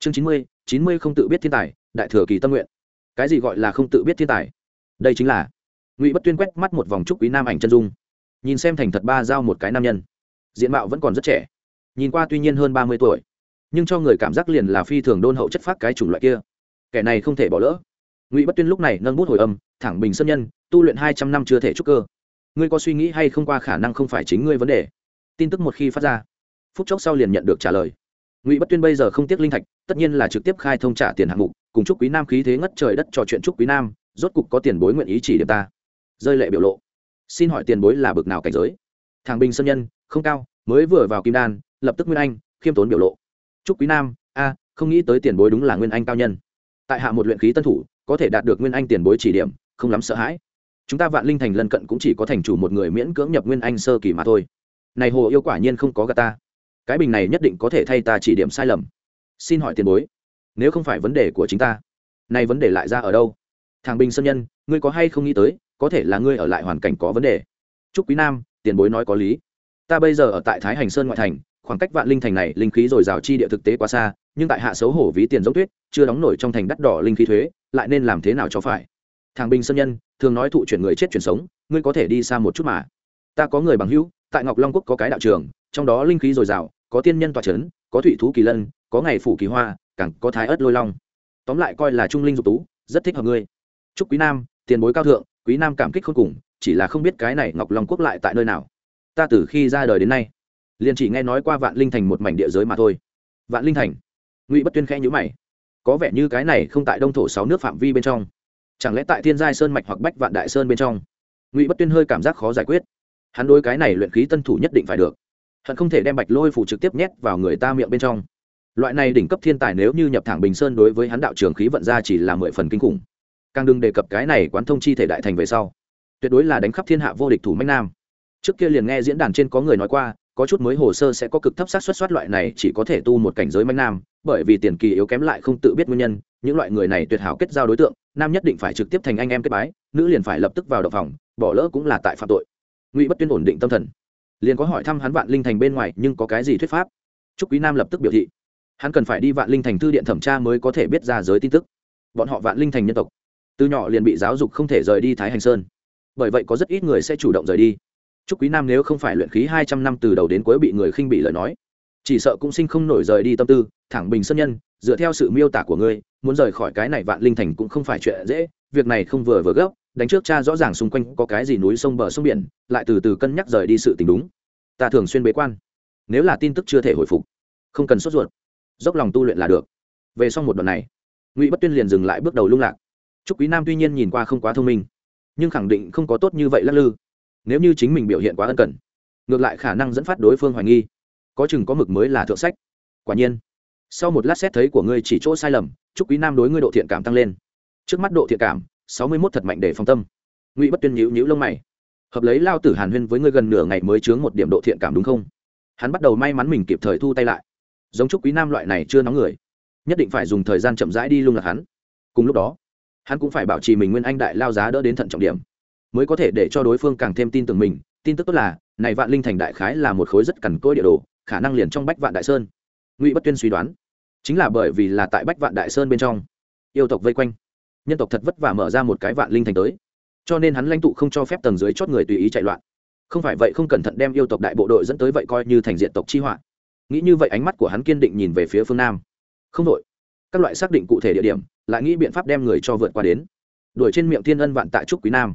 chương chín mươi chín mươi không tự biết thiên tài, đại thừa kỳ tâm nguyện. Cái gì gọi là không tự biết thiên tài? Đây chính là ngụy bất tuyên quét mắt một vòng trúc quý nam ảnh chân dung. Nhìn xem thành thật ba giao một cái nam nhân. Diện mạo vẫn còn rất trẻ. Nhìn qua tuy nhiên hơn ba mươi tuổi, nhưng cho người cảm giác liền là phi thường đôn hậu chất phát cái chủng loại kia. Kẻ này không thể bỏ lỡ. Ngụy bất tuyên lúc này nâng bút hồi âm, thẳng bình sân nhân, tu luyện hai trăm năm chưa thể trúc cơ. Ngươi có suy nghĩ hay không qua khả năng không phải chính ngươi vấn đề? Tin tức một khi phát ra, phút chốc sau liền nhận được trả lời ngụy bất tuyên bây giờ không tiếc linh thạch tất nhiên là trực tiếp khai thông trả tiền hạng mục cùng chúc quý nam khí thế ngất trời đất trò chuyện chúc quý nam rốt cục có tiền bối nguyện ý chỉ điểm ta rơi lệ biểu lộ xin hỏi tiền bối là bực nào cảnh giới thằng bình sân nhân không cao mới vừa vào kim đan lập tức nguyên anh khiêm tốn biểu lộ chúc quý nam a không nghĩ tới tiền bối đúng là nguyên anh cao nhân tại hạ một luyện khí tân thủ có thể đạt được nguyên anh tiền bối chỉ điểm không lắm sợ hãi chúng ta vạn linh thành lân cận cũng chỉ có thành chủ một người miễn cưỡng nhập nguyên anh sơ kỳ mà thôi này hồ yêu quả nhiên không có gà ta cái bình này nhất định có thể thay ta chỉ điểm sai lầm. Xin hỏi tiền bối, nếu không phải vấn đề của chính ta, nay vấn đề lại ra ở đâu? Thằng bình sân nhân, ngươi có hay không nghĩ tới, có thể là ngươi ở lại hoàn cảnh có vấn đề? Chúc quý nam, tiền bối nói có lý. Ta bây giờ ở tại thái hành sơn ngoại thành, khoảng cách vạn linh thành này linh khí dồi dào chi địa thực tế quá xa, nhưng tại hạ xấu hổ ví tiền giống tuyết, chưa đóng nổi trong thành đắt đỏ linh khí thuế, lại nên làm thế nào cho phải? Thằng bình sân nhân, thường nói thụ chuyển người chết chuyển sống, ngươi có thể đi xa một chút mà. Ta có người bằng hữu, tại ngọc long quốc có cái đạo trường, trong đó linh khí dồi dào có tiên nhân tọa c h ấ n có thủy thú kỳ lân, có ngày phủ kỳ hoa, càng có thái ớt lôi long. Tóm lại coi là trung linh dục tú, rất thích hợp ngươi. Chúc quý nam, tiền bối cao thượng, quý nam cảm kích không cùng, chỉ là không biết cái này ngọc long quốc lại tại nơi nào. Ta từ khi ra đời đến nay, liền chỉ nghe nói qua vạn linh thành một mảnh địa giới mà thôi. Vạn linh thành? Ngụy bất tuyên khẽ nhữ mày. Có vẻ như cái này không tại đông thổ sáu nước phạm vi bên trong. Chẳng lẽ tại thiên giai sơn mạch hoặc bách vạn đại sơn bên trong? Ngụy bất tuyên hơi cảm giác khó giải quyết. Hắn đôi cái này luyện khí tân thủ nhất định phải được hận không thể đem bạch lôi phủ trực tiếp nhét vào người ta miệng bên trong. Loại này đỉnh cấp thiên tài nếu như nhập thẳng bình sơn đối với hắn đạo trường khí vận ra chỉ là mười phần kinh khủng. Càng đừng đề cập cái này quán thông chi thể đại thành về sau. Tuyệt đối là đánh khắp thiên hạ vô địch thủ mạnh nam. Trước kia liền nghe diễn đàn trên có người nói qua, có chút mới hồ sơ sẽ có cực thấp sát xuất soát loại này chỉ có thể tu một cảnh giới mạnh nam, bởi vì tiền kỳ yếu kém lại không tự biết nguyên nhân, những loại người này tuyệt hảo kết giao đối tượng, nam nhất định phải trực tiếp thành anh em kết bái, nữ liền phải lập tức vào đập phòng, bỏ lỡ cũng là tại phạm tội. Ngụy bất tuyên ổn định tâm thần liền có hỏi thăm hắn vạn linh thành bên ngoài, nhưng có cái gì thuyết pháp? Trúc quý nam lập tức biểu thị. Hắn cần phải đi vạn linh thành thư điện thẩm tra mới có thể biết ra giới tin tức. Bọn họ vạn linh thành nhân tộc. Từ nhỏ liền bị giáo dục không thể rời đi thái hành sơn. Bởi vậy có rất ít người sẽ chủ động rời đi. Trúc quý nam nếu không phải luyện khí hai trăm năm từ đầu đến cuối bị người khinh bị lời nói, chỉ sợ cũng sinh không nổi rời đi tâm tư, thẳng bình sân nhân, dựa theo sự miêu tả của ngươi, muốn rời khỏi cái này vạn linh thành cũng không phải chuyện dễ việc này không vừa vừa gấp, đánh trước cha rõ ràng xung quanh có cái gì núi sông bờ sông biển, lại từ từ cân nhắc rời đi sự tình đúng. Ta thường xuyên bế quan. Nếu là tin tức chưa thể hồi phục, không cần sốt ruột. Dốc lòng tu luyện là được. Về xong một đoạn này, ngụy bất tuyên liền dừng lại bước đầu lung lạc. Trúc quý nam tuy nhiên nhìn qua không quá thông minh, nhưng khẳng định không có tốt như vậy lắc lư. Nếu như chính mình biểu hiện quá ân cần, ngược lại khả năng dẫn phát đối phương hoài nghi. Có chừng có mực mới là thượng sách. Quả nhiên, sau một lát xét thấy của ngươi chỉ chỗ sai lầm chúc quý nam đối ngươi độ thiện cảm tăng lên trước mắt độ thiện cảm, sáu mươi mốt thật mạnh để phòng tâm. Ngụy bất tuyên nhíu nhíu lông mày. Hợp lấy lao tử hàn huyên với ngươi gần nửa ngày mới chướng một điểm độ thiện cảm đúng không? Hắn bắt đầu may mắn mình kịp thời thu tay lại. Giống chúc quý nam loại này chưa nóng người, nhất định phải dùng thời gian chậm rãi đi lung lạc hắn. Cùng lúc đó, hắn cũng phải bảo trì mình nguyên anh đại lao giá đỡ đến thận trọng điểm, mới có thể để cho đối phương càng thêm tin tưởng mình. Tin tức tốt là, này vạn linh thành đại khái là một khối rất cằn cỗi địa đồ, khả năng liền trong bách vạn đại sơn. Ngụy bất tuyên suy đoán, chính là bởi vì là tại bách vạn đại sơn bên trong, yêu tộc vây quanh nhân tộc thật vất vả mở ra một cái vạn linh thành tới. Cho nên hắn lãnh tụ không cho phép tầng dưới chót người tùy ý chạy loạn. Không phải vậy không cẩn thận đem yêu tộc đại bộ đội dẫn tới vậy coi như thành diện tộc chi họa. Nghĩ như vậy ánh mắt của hắn kiên định nhìn về phía phương nam. Không đội các loại xác định cụ thể địa điểm, lại nghĩ biện pháp đem người cho vượt qua đến. Đuổi trên miệng thiên ân vạn tại trúc quý nam.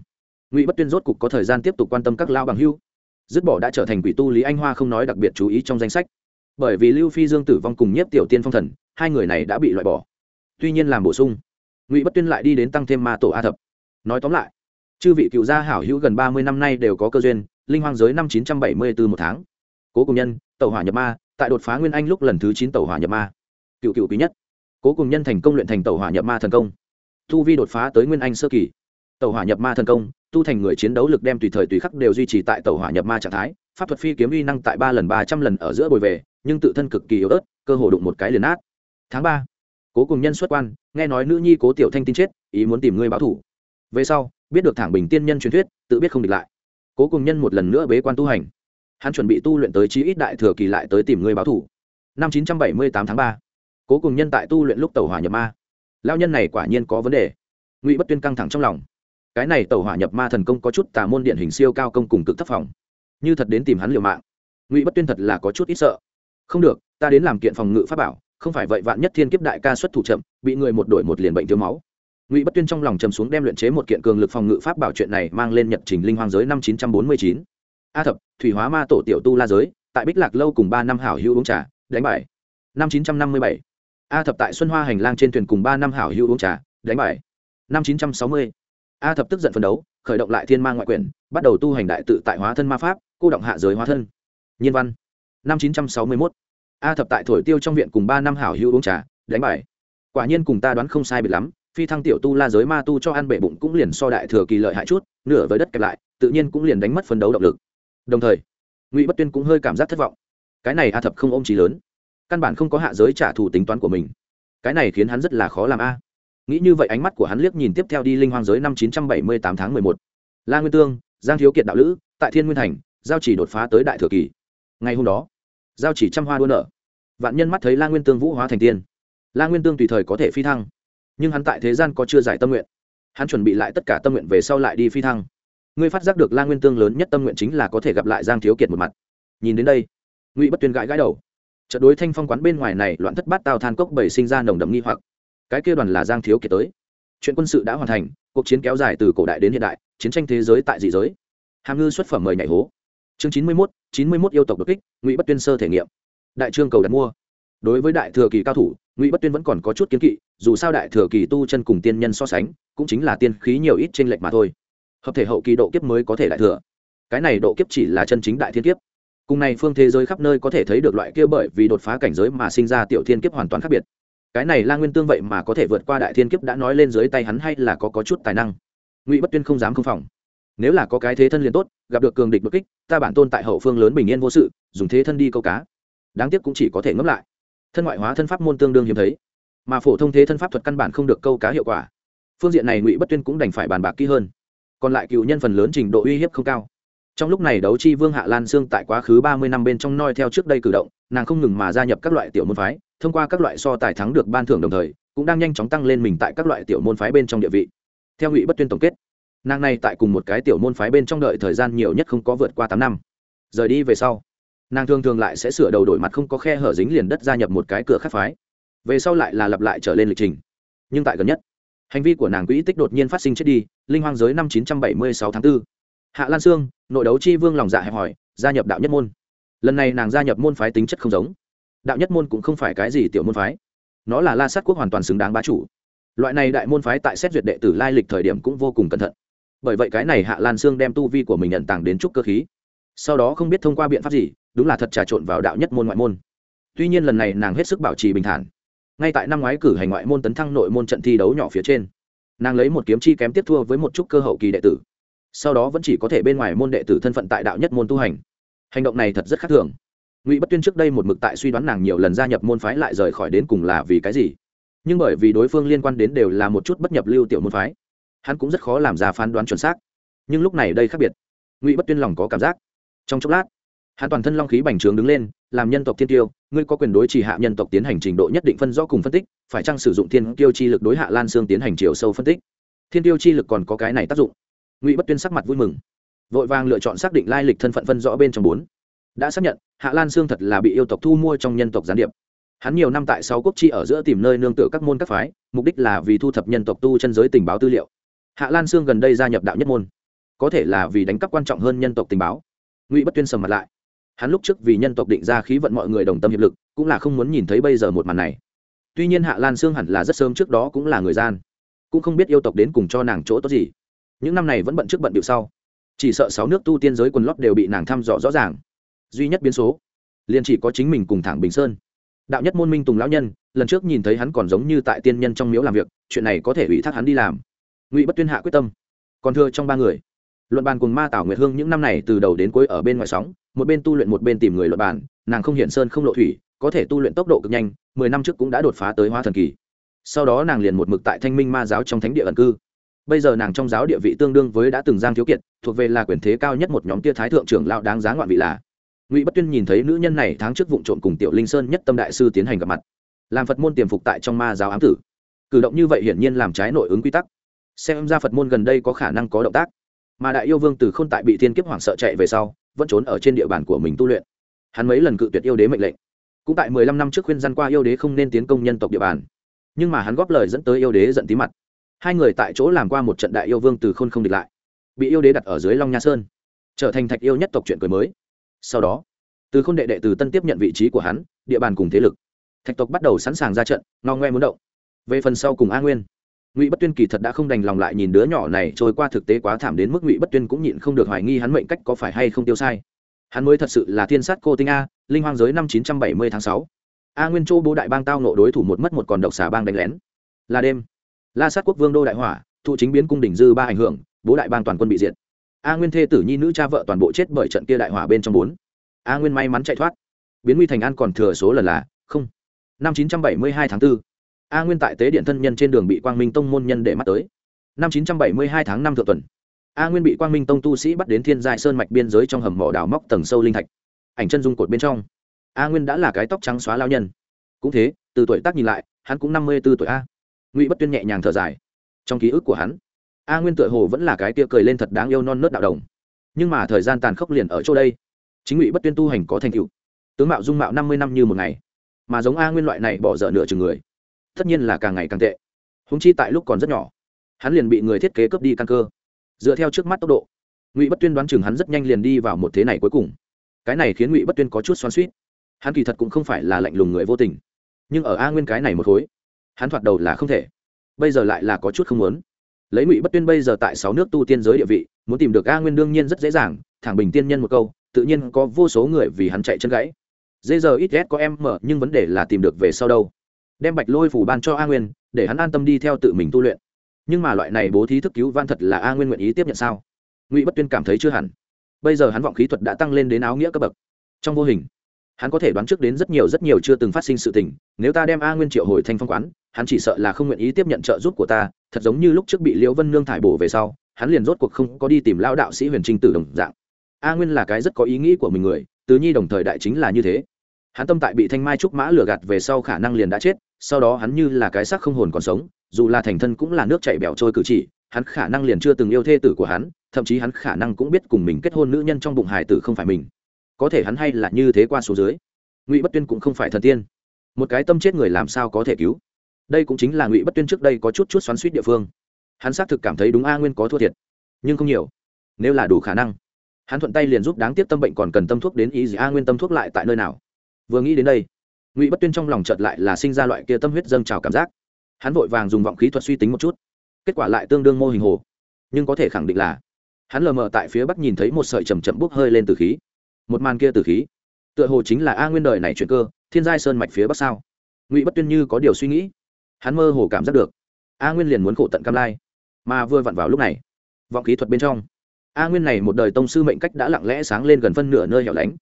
Ngụy bất tuyên rốt cục có thời gian tiếp tục quan tâm các lao bằng hưu. Dứt bỏ đã trở thành quỷ tu lý anh hoa không nói đặc biệt chú ý trong danh sách. Bởi vì lưu phi dương tử vong cùng nhiếp tiểu tiên phong thần, hai người này đã bị loại bỏ. Tuy nhiên làm bổ sung ngụy bất tuyên lại đi đến tăng thêm ma tổ a thập nói tóm lại chư vị cựu gia hảo hữu gần ba mươi năm nay đều có cơ duyên linh hoang giới năm chín trăm bảy mươi bốn một tháng cố cùng nhân tàu hỏa nhập ma tại đột phá nguyên anh lúc lần thứ chín tàu hỏa nhập ma cựu cựu quý nhất cố cùng nhân thành công luyện thành tàu hỏa nhập ma thần công thu vi đột phá tới nguyên anh sơ kỳ tàu hỏa nhập ma thần công tu thành người chiến đấu lực đem tùy thời tùy khắc đều duy trì tại tàu hỏa nhập ma trạng thái pháp thuật phi kiếm uy năng tại ba lần ba trăm lần ở giữa bồi về nhưng tự thân cực kỳ yếu ớt cơ hồ đụng một cái liền át tháng ba cố cùng nhân xuất quan, nghe nói nữ nhi cố tiểu thanh tin chết, ý muốn tìm ngươi báo thủ. Về sau, biết được thẳng bình tiên nhân truyền thuyết, tự biết không địch lại. Cố cùng nhân một lần nữa bế quan tu hành. Hắn chuẩn bị tu luyện tới chí ít đại thừa kỳ lại tới tìm ngươi báo thủ. Năm chín trăm bảy mươi tám tháng ba, cố cùng nhân tại tu luyện lúc tàu hỏa nhập ma. Lao nhân này quả nhiên có vấn đề. Ngụy bất tuyên căng thẳng trong lòng. Cái này tàu hỏa nhập ma thần công có chút tà môn điện hình siêu cao công cùng cực thấp phòng. Như thật đến tìm hắn liều mạng. Ngụy bất tuyên thật là có chút ít sợ. Không được, ta đến làm kiện phòng ngự pháp bảo không phải vậy vạn nhất thiên kiếp đại ca xuất thủ chậm, bị người một đổi một liền bệnh thiếu máu. Ngụy bất tuyên trong lòng trầm xuống đem luyện chế một kiện cường lực phòng ngự pháp bảo chuyện này mang lên nhật trình linh hoang giới năm chín trăm bốn mươi chín. A thập, thủy hóa ma tổ tiểu tu la giới, tại bích lạc lâu cùng ba năm hảo hữu uống trà, đánh bài năm chín trăm năm mươi bảy. A thập tại xuân hoa hành lang trên thuyền cùng ba năm hảo hữu uống trà, đánh bài năm chín trăm sáu mươi. A thập tức giận phấn đấu, khởi động lại thiên ma ngoại quyền, bắt đầu tu hành đại tự tại hóa thân ma pháp, cô động hạ giới hóa thân. Nhiên văn. Năm chín trăm sáu mươi mốt a thập tại thổi tiêu trong viện cùng ba năm hảo hữu uống trà, đánh bài. Quả nhiên cùng ta đoán không sai biệt lắm, phi thăng tiểu tu la giới ma tu cho ăn bể bụng cũng liền so đại thừa kỳ lợi hại chút, nửa với đất kẹp lại, tự nhiên cũng liền đánh mất phấn đấu động lực. Đồng thời, ngụy bất tuyên cũng hơi cảm giác thất vọng. Cái này a thập không ôm trí lớn, căn bản không có hạ giới trả thù tính toán của mình. Cái này khiến hắn rất là khó làm a. Nghĩ như vậy ánh mắt của hắn liếc nhìn tiếp theo đi linh hoang giới năm chín trăm bảy mươi tám tháng mười một. La nguyên tương, giang thiếu kiệt đạo lữ, tại thiên nguyên thành, giao chỉ đột phá tới đại thừa kỳ. Ngày hôm đó giao chỉ trăm hoa đua nở. Vạn nhân mắt thấy la nguyên tương vũ hóa thành tiên. La nguyên tương tùy thời có thể phi thăng. Nhưng hắn tại thế gian có chưa giải tâm nguyện. Hắn chuẩn bị lại tất cả tâm nguyện về sau lại đi phi thăng. Ngươi phát giác được la nguyên tương lớn nhất tâm nguyện chính là có thể gặp lại giang thiếu kiệt một mặt. Nhìn đến đây, ngụy bất tuyên gãi gãi đầu. Trận đối thanh phong quán bên ngoài này loạn thất bát tào than cốc bảy sinh ra nồng đậm nghi hoặc. Cái kia đoàn là giang thiếu kiệt tới. Chuyện quân sự đã hoàn thành, cuộc chiến kéo dài từ cổ đại đến hiện đại, chiến tranh thế giới tại dị giới. Hàm ngư xuất phẩm mời nhảy hố chương chín mươi mốt chín mươi mốt yêu tộc đột kích ngụy bất tuyên sơ thể nghiệm. Đại trương cầu đặt mua. Đối với đại thừa kỳ cao thủ ngụy bất tuyên vẫn còn có chút kiến kỵ dù sao đại thừa kỳ tu chân cùng tiên nhân so sánh cũng chính là tiên khí nhiều ít trên lệch mà thôi. Hợp thể hậu kỳ độ kiếp mới có thể đại thừa. Cái này độ kiếp chỉ là chân chính đại thiên kiếp. Cùng này phương thế giới khắp nơi có thể thấy được loại kia bởi vì đột phá cảnh giới mà sinh ra tiểu thiên kiếp hoàn toàn khác biệt. Cái này la nguyên tương vậy mà có thể vượt qua đại thiên kiếp đã nói lên dưới tay hắn hay là có, có chút tài năng. Ngụy bất tuyên không dám không phòng nếu là có cái thế thân liền tốt, gặp được cường địch bất kích, ta bản tôn tại hậu phương lớn bình yên vô sự, dùng thế thân đi câu cá. Đáng tiếc cũng chỉ có thể ngấp lại. Thân ngoại hóa thân pháp môn tương đương hiếm thấy, mà phổ thông thế thân pháp thuật căn bản không được câu cá hiệu quả. Phương diện này ngụy bất tuyên cũng đành phải bàn bạc kỹ hơn. Còn lại cựu nhân phần lớn trình độ uy hiếp không cao. Trong lúc này đấu chi vương hạ lan sương tại quá khứ ba mươi năm bên trong noi theo trước đây cử động, nàng không ngừng mà gia nhập các loại tiểu môn phái, thông qua các loại so tài thắng được ban thưởng đồng thời, cũng đang nhanh chóng tăng lên mình tại các loại tiểu môn phái bên trong địa vị. Theo ngụy bất tuyên tổng kết nàng này tại cùng một cái tiểu môn phái bên trong đợi thời gian nhiều nhất không có vượt qua tám năm. Rời đi về sau, nàng thường thường lại sẽ sửa đầu đổi mặt không có khe hở dính liền đất gia nhập một cái cửa khác phái. Về sau lại là lặp lại trở lên lịch trình. Nhưng tại gần nhất, hành vi của nàng quỹ tích đột nhiên phát sinh chết đi, linh hoang giới năm 976 tháng 4. hạ lan sương, nội đấu chi vương lòng dạ hẹp hỏi gia nhập đạo nhất môn. Lần này nàng gia nhập môn phái tính chất không giống. Đạo nhất môn cũng không phải cái gì tiểu môn phái. Nó là la sát quốc hoàn toàn xứng đáng bá chủ. Loại này đại môn phái tại xét duyệt đệ tử lai lịch thời điểm cũng vô cùng cẩn thận bởi vậy cái này hạ lan sương đem tu vi của mình nhận tàng đến trúc cơ khí. Sau đó không biết thông qua biện pháp gì, đúng là thật trà trộn vào đạo nhất môn ngoại môn. Tuy nhiên lần này nàng hết sức bảo trì bình thản. Ngay tại năm ngoái cử hành ngoại môn tấn thăng nội môn trận thi đấu nhỏ phía trên, nàng lấy một kiếm chi kém tiếp thua với một chút cơ hậu kỳ đệ tử. Sau đó vẫn chỉ có thể bên ngoài môn đệ tử thân phận tại đạo nhất môn tu hành. Hành động này thật rất khác thường. Ngụy bất tuyên trước đây một mực tại suy đoán nàng nhiều lần gia nhập môn phái lại rời khỏi đến cùng là vì cái gì. Nhưng bởi vì đối phương liên quan đến đều là một chút bất nhập lưu tiểu môn phái hắn cũng rất khó làm ra phán đoán chuẩn xác. Nhưng lúc này đây khác biệt. Ngụy bất tuyên lòng có cảm giác. Trong chốc lát, hắn toàn thân long khí bành trướng đứng lên, làm nhân tộc thiên tiêu, ngươi có quyền đối chỉ hạ nhân tộc tiến hành trình độ nhất định phân rõ cùng phân tích, phải chăng sử dụng thiên tiêu chi lực đối hạ lan xương tiến hành chiều sâu phân tích? Thiên tiêu chi lực còn có cái này tác dụng. Ngụy bất tuyên sắc mặt vui mừng. Vội vàng lựa chọn xác định lai lịch thân phận phân rõ bên trong bốn. Đã xác nhận, hạ lan xương thật là bị yêu tộc thu mua trong nhân tộc gián điệp. Hắn nhiều năm tại sáu quốc chi ở giữa tìm nơi nương tựa các môn các phái, mục đích là vì thu thập nhân tộc tu chân giới tình báo tư liệu hạ lan sương gần đây gia nhập đạo nhất môn. Có thể là vì đánh cắp quan trọng hơn nhân tộc tình báo. Ngụy bất tuyên sầm mặt lại. Hắn lúc trước vì nhân tộc định ra khí vận mọi người đồng tâm hiệp lực, cũng là không muốn nhìn thấy bây giờ một màn này. Tuy nhiên hạ lan sương hẳn là rất sớm trước đó cũng là người gian, cũng không biết yêu tộc đến cùng cho nàng chỗ tốt gì. Những năm này vẫn bận trước bận điệu sau, chỉ sợ sáu nước tu tiên giới quần lót đều bị nàng thăm dò rõ ràng. Duy nhất biến số, liền chỉ có chính mình cùng thẳng bình sơn. Đạo nhất môn minh tùng lão nhân, lần trước nhìn thấy hắn còn giống như tại tiên nhân trong miếu làm việc, chuyện này có thể ủy thác hắn đi làm ngụy bất tuyên hạ quyết tâm còn thưa trong ba người luận bàn cùng ma tảo nguyệt hương những năm này từ đầu đến cuối ở bên ngoài sóng một bên tu luyện một bên tìm người luận bàn nàng không hiển sơn không lộ thủy có thể tu luyện tốc độ cực nhanh mười năm trước cũng đã đột phá tới hoa thần kỳ sau đó nàng liền một mực tại thanh minh ma giáo trong thánh địa ẩn cư bây giờ nàng trong giáo địa vị tương đương với đã từng giang thiếu kiệt thuộc về là quyền thế cao nhất một nhóm tia thái thượng trưởng lão đáng giá ngoạn vị là ngụy bất tuyên nhìn thấy nữ nhân này tháng trước vụ trộm cùng tiểu linh sơn nhất tâm đại sư tiến hành gặp mặt làm phật môn tiềm phục tại trong ma giáo ám tử cử động như vậy hiển nhiên làm trái nội ứng quy tắc xem ra phật môn gần đây có khả năng có động tác. Mà đại yêu vương từ k h ô n tại bị thiên kiếp hoảng sợ chạy về sau, vẫn trốn ở trên địa bàn của mình tu luyện. Hắn mấy lần cự tuyệt yêu đế mệnh lệnh. Cũng tại mười lăm năm trước khuyên gian qua yêu đế không nên tiến công nhân tộc địa bàn. Nhưng mà hắn góp lời dẫn tới yêu đế giận tí mặt. Hai người tại chỗ làm qua một trận đại yêu vương từ khôn không địch lại. Bị yêu đế đặt ở dưới long nha sơn, trở thành thạch yêu nhất tộc chuyện cười mới. Sau đó, từ k h ô n đệ đệ từ tân tiếp nhận vị trí của hắn, địa bàn cùng thế lực. Thạch tộc bắt đầu sẵn sàng ra trận no ngoe muốn động. Về phần sau cùng a nguyên ngụy bất tuyên kỳ thật đã không đành lòng lại nhìn đứa nhỏ này trôi qua thực tế quá thảm đến mức ngụy bất tuyên cũng nhịn không được hoài nghi hắn mệnh cách có phải hay không tiêu sai. Hắn mới thật sự là thiên sát cô tinh a, linh hoang giới năm chín trăm bảy mươi tháng sáu. A nguyên châu bố đại bang tao nộ đối thủ một mất một còn độc xà bang đánh lén. Là đêm. La sát quốc vương đô đại hỏa, thụ chính biến cung đỉnh dư ba ảnh hưởng, bố đại bang toàn quân bị diệt. A nguyên thê tử nhi nữ cha vợ toàn bộ chết bởi trận kia đại hỏa bên trong bốn. A nguyên may mắn chạy thoát. Biến nguy thành an còn thừa số lần là không. Năm chín trăm bảy mươi hai tháng 4 a nguyên tại tế điện thân nhân trên đường bị quang minh tông môn nhân để mắt tới. Năm chín trăm bảy mươi hai tháng năm thượng tuần, a nguyên bị quang minh tông tu sĩ bắt đến thiên giai sơn mạch biên giới trong hầm mỏ đào móc tầng sâu linh thạch. Ảnh chân dung cột bên trong, a nguyên đã là cái tóc trắng xóa lao nhân. Cũng thế, từ tuổi tác nhìn lại, hắn cũng năm mươi b ố tuổi a. Ngụy bất tuyên nhẹ nhàng thở dài. Trong ký ức của hắn, a nguyên tựa hồ vẫn là cái tia cười lên thật đáng yêu non nớt đạo đồng. Nhưng mà thời gian tàn khốc liền ở chỗ đây. Chính ngụy bất tuyên tu hành có thành tựu. Tướng mạo dung mạo năm mươi năm như một ngày. Mà giống a nguyên loại này bỏ dở nửa chừng người tất nhiên là càng ngày càng tệ. Húng chi tại lúc còn rất nhỏ, hắn liền bị người thiết kế cướp đi căn cơ. Dựa theo trước mắt tốc độ, ngụy bất tuyên đoán chừng hắn rất nhanh liền đi vào một thế này cuối cùng. Cái này khiến ngụy bất tuyên có chút xoan suýt hắn kỳ thật cũng không phải là lạnh lùng người vô tình, nhưng ở a nguyên cái này một khối, hắn thoạt đầu là không thể. Bây giờ lại là có chút không muốn. Lấy ngụy bất tuyên bây giờ tại sáu nước tu tiên giới địa vị, muốn tìm được a nguyên đương nhiên rất dễ dàng, thẳng bình tiên nhân một câu, tự nhiên có vô số người vì hắn chạy chân gãy. Dễ giờ ít ghét có em mở nhưng vấn đề là tìm được về sau đâu đem bạch lôi phủ ban cho a nguyên, để hắn an tâm đi theo tự mình tu luyện. Nhưng mà loại này bố thí thức cứu van thật là a nguyên nguyện ý tiếp nhận sao? Ngụy bất tuyên cảm thấy chưa hẳn. Bây giờ hắn vọng khí thuật đã tăng lên đến áo nghĩa cấp bậc. Trong vô hình, hắn có thể đoán trước đến rất nhiều rất nhiều chưa từng phát sinh sự tình, nếu ta đem a nguyên triệu hồi thanh phong quán, hắn chỉ sợ là không nguyện ý tiếp nhận trợ giúp của ta, thật giống như lúc trước bị liễu vân nương thải bổ về sau, hắn liền rốt cuộc không có đi tìm lao đạo sĩ huyền trinh tử đồng dạng. A nguyên là cái rất có ý nghĩ của mình người, tứ nhi đồng thời đại chính là như thế hắn tâm tại bị thanh mai trúc mã lừa gạt về sau khả năng liền đã chết, sau đó hắn như là cái xác không hồn còn sống, dù là thành thân cũng là nước chảy bẻo trôi cử chỉ, hắn khả năng liền chưa từng yêu thê tử của hắn, thậm chí hắn khả năng cũng biết cùng mình kết hôn nữ nhân trong bụng hải tử không phải mình. Có thể hắn hay là như thế qua số dưới, ngụy bất tuyên cũng không phải thần tiên. Một cái tâm chết người làm sao có thể cứu? Đây cũng chính là ngụy bất tuyên trước đây có chút chút xoắn suýt địa phương. Hắn xác thực cảm thấy đúng a nguyên có thua thiệt, nhưng không nhiều. Nếu là đủ khả năng, hắn thuận tay liền giúp đáng tiếc tâm bệnh còn cần tâm thuốc đến ý gì a nguyên tâm thuốc lại tại nơi nào? Vừa nghĩ đến đây, ngụy bất tuyên trong lòng chợt lại là sinh ra loại kia tâm huyết dâng trào cảm giác. Hắn vội vàng dùng vọng khí thuật suy tính một chút, kết quả lại tương đương mô hình hồ. Nhưng có thể khẳng định là, hắn lờ mờ tại phía bắc nhìn thấy một sợi chầm chậm bốc hơi lên từ khí. Một màn kia từ khí, tựa hồ chính là a nguyên đời này chuyện cơ, thiên giai sơn mạch phía bắc sao? Ngụy bất tuyên như có điều suy nghĩ, hắn mơ hồ cảm giác được, a nguyên liền muốn khổ tận cam lai. Mà vừa vặn vào lúc này, vọng kỹ thuật bên trong, a nguyên này một đời tông sư mệnh cách đã lặng lẽ sáng lên gần phân nửa nơi hẻo lánh.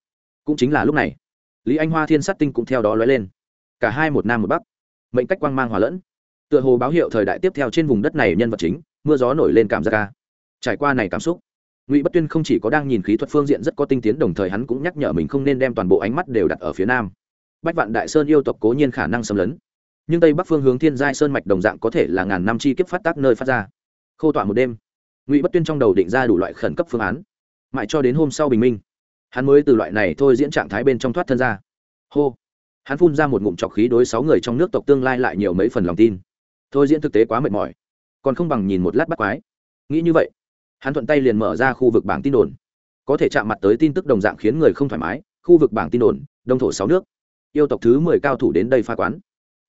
Cũng chính là lúc này lý anh hoa thiên sát tinh cũng theo đó lóe lên. Cả hai một nam một bắc. Mệnh cách quang mang hòa lẫn. Tựa hồ báo hiệu thời đại tiếp theo trên vùng đất này nhân vật chính, mưa gió nổi lên cảm giác ca trải qua này cảm xúc, ngụy bất tuyên không chỉ có đang nhìn khí thuật phương diện rất có tinh tiến, đồng thời hắn cũng nhắc nhở mình không nên đem toàn bộ ánh mắt đều đặt ở phía nam. Bách vạn đại sơn yêu tộc cố nhiên khả năng xâm lấn, nhưng tây bắc phương hướng thiên giai sơn mạch đồng dạng có thể là ngàn năm chi kiếp phát tác nơi phát ra. Khô tỏa một đêm, ngụy bất tuyên trong đầu định ra đủ loại khẩn cấp phương án. Mãi cho đến hôm sau bình minh hắn mới từ loại này thôi diễn trạng thái bên trong thoát thân ra. Hô. Hắn phun ra một ngụm trọc khí đối sáu người trong nước tộc tương lai lại nhiều mấy phần lòng tin. Thôi diễn thực tế quá mệt mỏi, còn không bằng nhìn một lát bắt quái. Nghĩ như vậy, hắn thuận tay liền mở ra khu vực bảng tin đồn. Có thể chạm mặt tới tin tức đồng dạng khiến người không thoải mái, khu vực bảng tin đồn, đông thổ sáu nước. Yêu tộc thứ mười cao thủ đến đây pha quán.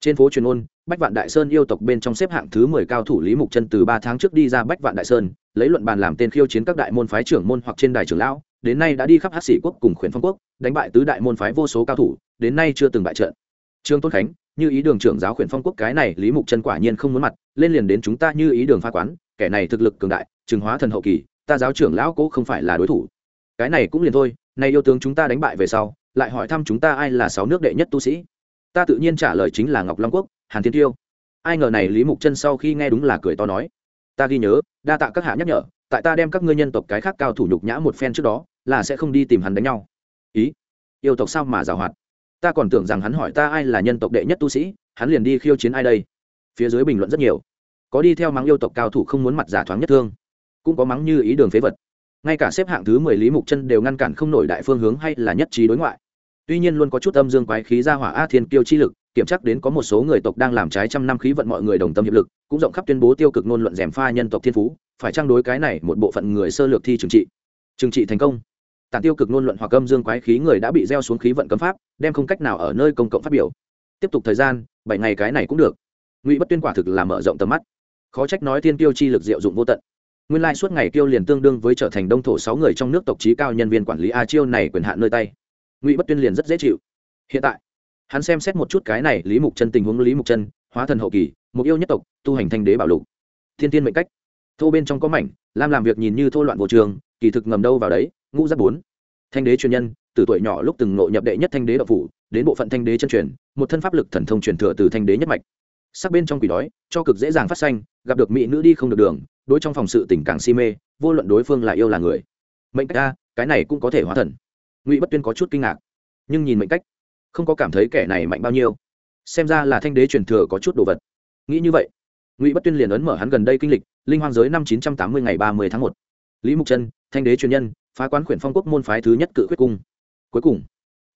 Trên phố truyền ôn, bách vạn đại sơn yêu tộc bên trong xếp hạng thứ mười cao thủ lý mục chân từ ba tháng trước đi ra bách vạn đại sơn, lấy luận bàn làm tên khiêu chiến các đại môn phái trưởng môn hoặc trên đài trưởng lão đến nay đã đi khắp hát sĩ quốc cùng khuyển phong quốc, đánh bại tứ đại môn phái vô số cao thủ, đến nay chưa từng bại trận. Trương tôn khánh, như ý đường trưởng giáo khuyển phong quốc cái này, lý mục chân quả nhiên không muốn mặt, lên liền đến chúng ta như ý đường pha quán, kẻ này thực lực cường đại, trừng hóa thần hậu kỳ, ta giáo trưởng lão cố không phải là đối thủ. Cái này cũng liền thôi, nay yêu tướng chúng ta đánh bại về sau, lại hỏi thăm chúng ta ai là sáu nước đệ nhất tu sĩ. Ta tự nhiên trả lời chính là ngọc long quốc, hàn thiên tiêu. Ai ngờ này lý mục chân sau khi nghe đúng là cười to nói ta ghi nhớ, đa tạ các hạ nhắc nhở, tại ta đem các ngươi nhân tộc cái khác cao thủ nhục nhã một phen trước đó, là sẽ không đi tìm hắn đánh nhau. Ý? Yêu tộc sao mà giảo hoạt? Ta còn tưởng rằng hắn hỏi ta ai là nhân tộc đệ nhất tu sĩ, hắn liền đi khiêu chiến ai đây? Phía dưới bình luận rất nhiều. Có đi theo mắng yêu tộc cao thủ không muốn mặt giả thoáng nhất thương. Cũng có mắng như ý đường phế vật. Ngay cả xếp hạng thứ mười lý mục chân đều ngăn cản không nổi đại phương hướng hay là nhất trí đối ngoại. Tuy nhiên luôn có chút âm dương quái khí ra hỏa a thiên kiêu chi lực kiểm chắc đến có một số người tộc đang làm trái trăm năm khí vận mọi người đồng tâm hiệp lực, cũng rộng khắp tuyên bố tiêu cực ngôn luận dèm pha nhân tộc thiên phú, phải trang đối cái này một bộ phận người sơ lược thi trừng trị? Trừng trị thành công. Tản tiêu cực ngôn luận hoặc âm dương quái khí người đã bị gieo xuống khí vận cấm pháp, đem không cách nào ở nơi công cộng phát biểu. Tiếp tục thời gian, bảy ngày cái này cũng được. Ngụy bất tuyên quả thực là mở rộng tầm mắt. Khó trách nói thiên tiêu chi lực diệu dụng vô tận. Nguyên lai suốt ngày tiêu liền tương đương với trở thành đông thổ sáu người trong nước tộc trí cao nhân viên quản lý a chiêu này quyền hạn nơi tay. Ngụy bất tuyên liền rất dễ chịu. Hiện tại hắn xem xét một chút cái này lý mục chân tình huống lý mục chân, hóa thần hậu kỳ mục yêu nhất tộc, tu hành thanh đế bảo lục. Thiên tiên mệnh cách. Thô bên trong có mảnh, lam làm việc nhìn như thô loạn vô trường, kỳ thực ngầm đâu vào đấy, ngũ rất bốn. Thanh đế truyền nhân, từ tuổi nhỏ lúc từng nội nhập đệ nhất thanh đế đạo phủ, đến bộ phận thanh đế chân truyền, một thân pháp lực thần thông truyền thừa từ thanh đế nhất mạch. Sắc bên trong quỷ đói, cho cực dễ dàng phát xanh gặp được mỹ nữ đi không được đường, đối trong phòng sự tình càng si mê, vô luận đối phương là yêu là người. Mệnh cách a, cái này cũng có thể hóa thần. Ngụy bất tuyên có chút kinh ngạc, nhưng nhìn mệnh cách không có cảm thấy kẻ này mạnh bao nhiêu. Xem ra là thanh đế truyền thừa có chút đồ vật. Nghĩ như vậy, ngụy bất tuyên liền ấn mở hắn gần đây kinh lịch, linh hoang giới năm chín trăm tám mươi ngày ba mươi tháng một. Lý mục chân, thanh đế truyền nhân, phá quán khuyển phong quốc môn phái thứ nhất cự khuyết cung. Cuối cùng,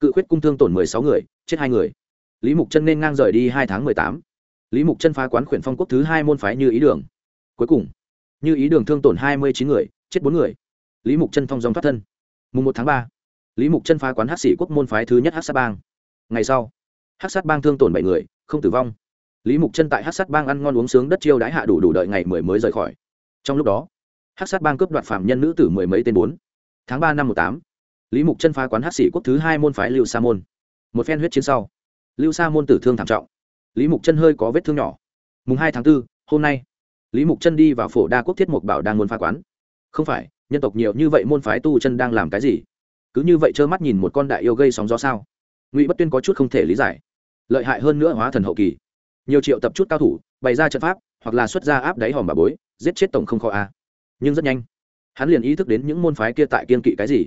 cự khuyết cung thương tổn mười sáu người, chết hai người. Lý mục chân nên ngang rời đi hai tháng mười tám. Lý mục chân phá quán khuyển phong quốc thứ hai môn phái như ý đường. Cuối cùng, như ý đường thương tổn hai mươi chín người, chết bốn người. Lý mục chân phong dòng thoát thân. Mùng một tháng ba, lý mục chân phá quán hát sĩ quốc môn phái thứ nhất hát sa bang ngày sau hát sát bang thương tổn bảy người không tử vong. Lý mục chân tại hát sát bang ăn ngon uống sướng đất chiêu đãi hạ đủ đủ đợi ngày mười mới rời khỏi. Trong lúc đó hát sát bang cướp đoạt phạm nhân nữ tử mười mấy tên bốn. Tháng ba năm một tám lý mục chân phá quán hát sĩ quốc thứ hai môn phái lưu sa môn. Một phen huyết chiến sau lưu sa môn tử thương thảm trọng. Lý mục chân hơi có vết thương nhỏ. Mùng hai tháng 4, hôm nay lý mục chân đi vào phổ đa quốc thiết mục bảo đang muốn phá quán. Không phải nhân tộc nhiều như vậy môn phái tu chân đang làm cái gì? Cứ như vậy trơ mắt nhìn một con đại yêu gây sóng gió sao? Ngụy bất tuyên có chút không thể lý giải lợi hại hơn nữa hóa thần hậu kỳ nhiều triệu tập chút cao thủ bày ra trận pháp hoặc là xuất ra áp đáy hòm bà bối giết chết tổng không khó a nhưng rất nhanh hắn liền ý thức đến những môn phái kia tại kiên kỵ cái gì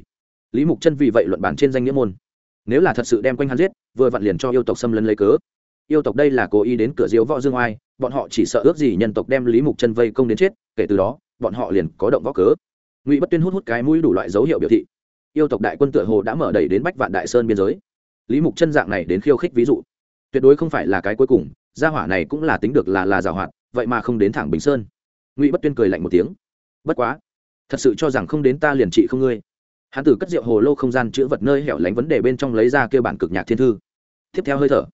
lý mục chân vì vậy luận bản trên danh nghĩa môn nếu là thật sự đem quanh hắn giết vừa vặn liền cho yêu tộc xâm lấn lấy cớ yêu tộc đây là cố ý đến cửa diếu võ dương oai bọn họ chỉ sợ ước gì nhân tộc đem lý mục chân vây công đến chết kể từ đó bọn họ liền có động võ cớ ngụy bất tuyên hút hút cái mũi đủ loại dấu hiệu biểu thị yêu tộc đại quân tựa hồ đã mở đẩy đến bách vạn đại sơn biên giới lý mục chân dạng này đến khiêu khích ví dụ. Tuyệt đối không phải là cái cuối cùng, gia hỏa này cũng là tính được là là giảo hoạt, vậy mà không đến thẳng bình sơn. Ngụy bất tuyên cười lạnh một tiếng. Bất quá, thật sự cho rằng không đến ta liền trị không ngươi. Hắn tử cất rượu hồ lô không gian chữ vật nơi hẻo lánh vấn đề bên trong lấy ra kêu bản cực nhạc thiên thư. Tiếp theo hơi thở,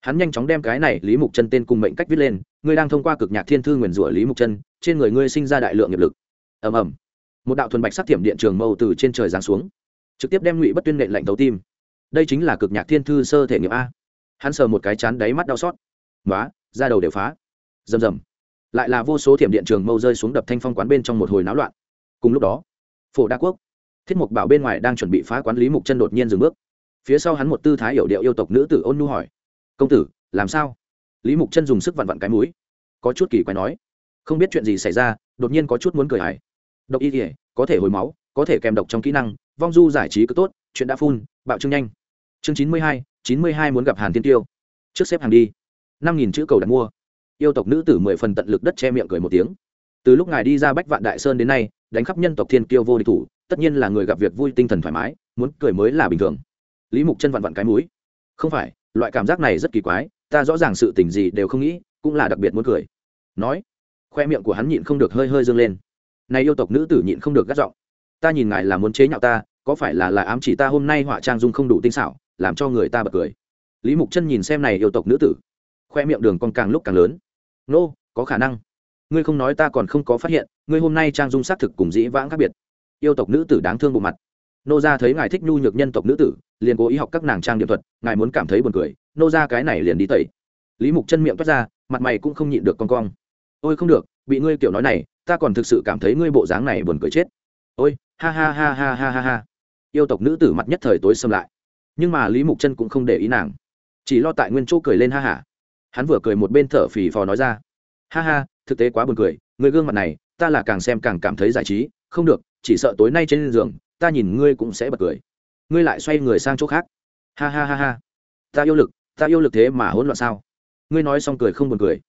hắn nhanh chóng đem cái này lý mục chân tên cùng mệnh cách viết lên, ngươi đang thông qua cực nhạc thiên thư nguyền rủa lý mục chân, trên người ngươi sinh ra đại lượng nghiệp lực. Ầm ầm. Một đạo thuần bạch sắc thiểm điện trường mâu từ trên trời giáng xuống, trực tiếp đem ngụy bất tuyên nện lạnh tấu tim đây chính là cực nhạc thiên thư sơ thể nghiệm a. Hắn sờ một cái chán đáy mắt đau xót. Nói ra đầu đều phá. Rầm rầm. Lại là vô số thiểm điện trường mâu rơi xuống đập thanh phong quán bên trong một hồi náo loạn. Cùng lúc đó, phổ đa quốc, thiết mục bảo bên ngoài đang chuẩn bị phá quán lý mục chân đột nhiên dừng bước. Phía sau hắn một tư thái hiểu điệu yêu tộc nữ tử ôn nu hỏi, công tử, làm sao? Lý mục chân dùng sức vặn vặn cái mũi, có chút kỳ quái nói, không biết chuyện gì xảy ra, đột nhiên có chút muốn cười hải độc y thể có thể hồi máu, có thể kèm độc trong kỹ năng, vong du giải trí cứ tốt, chuyện đã phun, bạo trưng nhanh chương chín mươi hai, chín mươi hai muốn gặp hàn tiên tiêu. Trước xếp hàng đi. Năm nghìn chữ cầu đặt mua. Yêu tộc nữ tử mười phần tận lực đất che miệng cười một tiếng. Từ lúc ngài đi ra bách vạn đại sơn đến nay, đánh khắp nhân tộc thiên kiêu vô địch thủ, tất nhiên là người gặp việc vui tinh thần thoải mái, muốn cười mới là bình thường. Lý mục chân vặn vặn cái mũi. Không phải, loại cảm giác này rất kỳ quái, ta rõ ràng sự tình gì đều không nghĩ, cũng là đặc biệt muốn cười. Nói, khoe miệng của hắn nhịn không được hơi hơi dâng lên. Này yêu tộc nữ tử nhịn không được gắt giọng. Ta nhìn ngài là muốn chế nhạo ta, có phải là là ám chỉ ta hôm nay họa trang dung không đủ tinh xảo? Làm cho người ta bật cười. Lý mục chân nhìn xem này yêu tộc nữ tử khoe miệng đường con càng lúc càng lớn. Nô、no, có khả năng. Ngươi không nói ta còn không có phát hiện ngươi hôm nay trang dung xác thực cùng dĩ vãng khác biệt. Yêu tộc nữ tử đáng thương bộ mặt. Nô ra thấy ngài thích nhu nhược nhân tộc nữ tử liền cố ý học các nàng trang điểm thuật ngài muốn cảm thấy buồn cười nô ra cái này liền đi tẩy. Lý mục chân miệng toát ra mặt mày cũng không nhịn được con cong. Ôi không được bị ngươi kiểu nói này ta còn thực sự cảm thấy ngươi bộ dáng này buồn cười chết. Ôi ha ha ha ha ha ha ha. Yêu tộc nữ tử mặt nhất thời tối xâm lại nhưng mà lý mục chân cũng không để ý nàng. Chỉ lo tại nguyên chỗ cười lên ha hả. Hắn vừa cười một bên thở phì phò nói ra. Ha ha, thực tế quá buồn cười, người gương mặt này, ta là càng xem càng cảm thấy giải trí. Không được, chỉ sợ tối nay trên giường, ta nhìn ngươi cũng sẽ bật cười. Ngươi lại xoay người sang chỗ khác. Ha ha ha ha. Ta yêu lực, ta yêu lực thế mà hỗn loạn sao? Ngươi nói xong cười không buồn cười.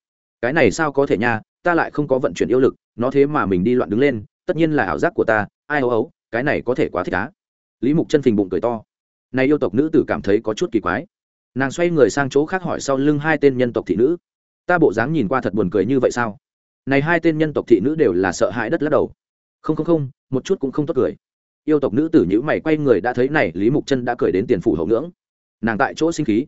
Cái này sao có thể nha, ta lại không có vận chuyển yêu lực, nó thế mà mình đi loạn đứng lên, tất nhiên là ảo giác của ta, ai ấu ấu cái này có thể quá thích á. Lý mục chân phình bụng cười to này yêu tộc nữ tử cảm thấy có chút kỳ quái. Nàng xoay người sang chỗ khác hỏi sau lưng hai tên nhân tộc thị nữ. Ta bộ dáng nhìn qua thật buồn cười như vậy sao? Này hai tên nhân tộc thị nữ đều là sợ hãi đất lắc đầu. Không không không, một chút cũng không tốt cười. Yêu tộc nữ tử nhữ mày quay người đã thấy này, lý mục chân đã cười đến tiền phủ hậu ngưỡng. Nàng tại chỗ sinh khí.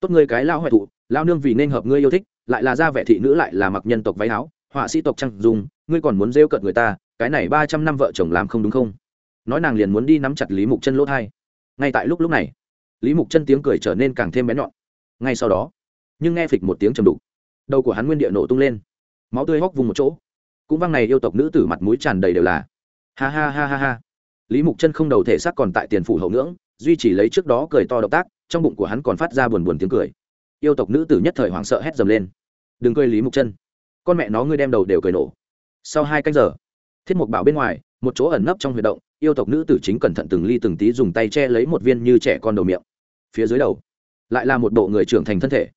Tốt ngươi cái lao hoại thụ lao nương vì nên hợp ngươi yêu thích, lại là gia vẻ thị nữ lại là mặc nhân tộc váy áo, họa sĩ tộc trăng dùng ngươi còn muốn rêu cợt người ta, cái này ba trăm năm vợ chồng làm không đúng không? Nói nàng liền muốn đi nắm chặt lý mục chân lỗ thai ngay tại lúc lúc này, lý mục chân tiếng cười trở nên càng thêm bén nhọn. Ngay sau đó, nhưng nghe phịch một tiếng trầm đục, đầu của hắn nguyên địa nổ tung lên. Máu tươi hóc vùng một chỗ. Cũng văng này yêu tộc nữ tử mặt mũi tràn đầy đều là, ha ha ha ha ha. Lý mục chân không đầu thể xác còn tại tiền phủ hậu ngưỡng, duy chỉ lấy trước đó cười to động tác, trong bụng của hắn còn phát ra buồn buồn tiếng cười. Yêu tộc nữ tử nhất thời hoảng sợ hét dầm lên. Đừng cười, lý mục chân. Con mẹ nó ngươi đem đầu đều cười nổ. Sau hai canh giờ, thiết mục bảo bên ngoài, một chỗ ẩn nấp trong huy động yêu tộc nữ tử chính cẩn thận từng ly từng tí dùng tay che lấy một viên như trẻ con đầu miệng. Phía dưới đầu, lại là một bộ người trưởng thành thân thể.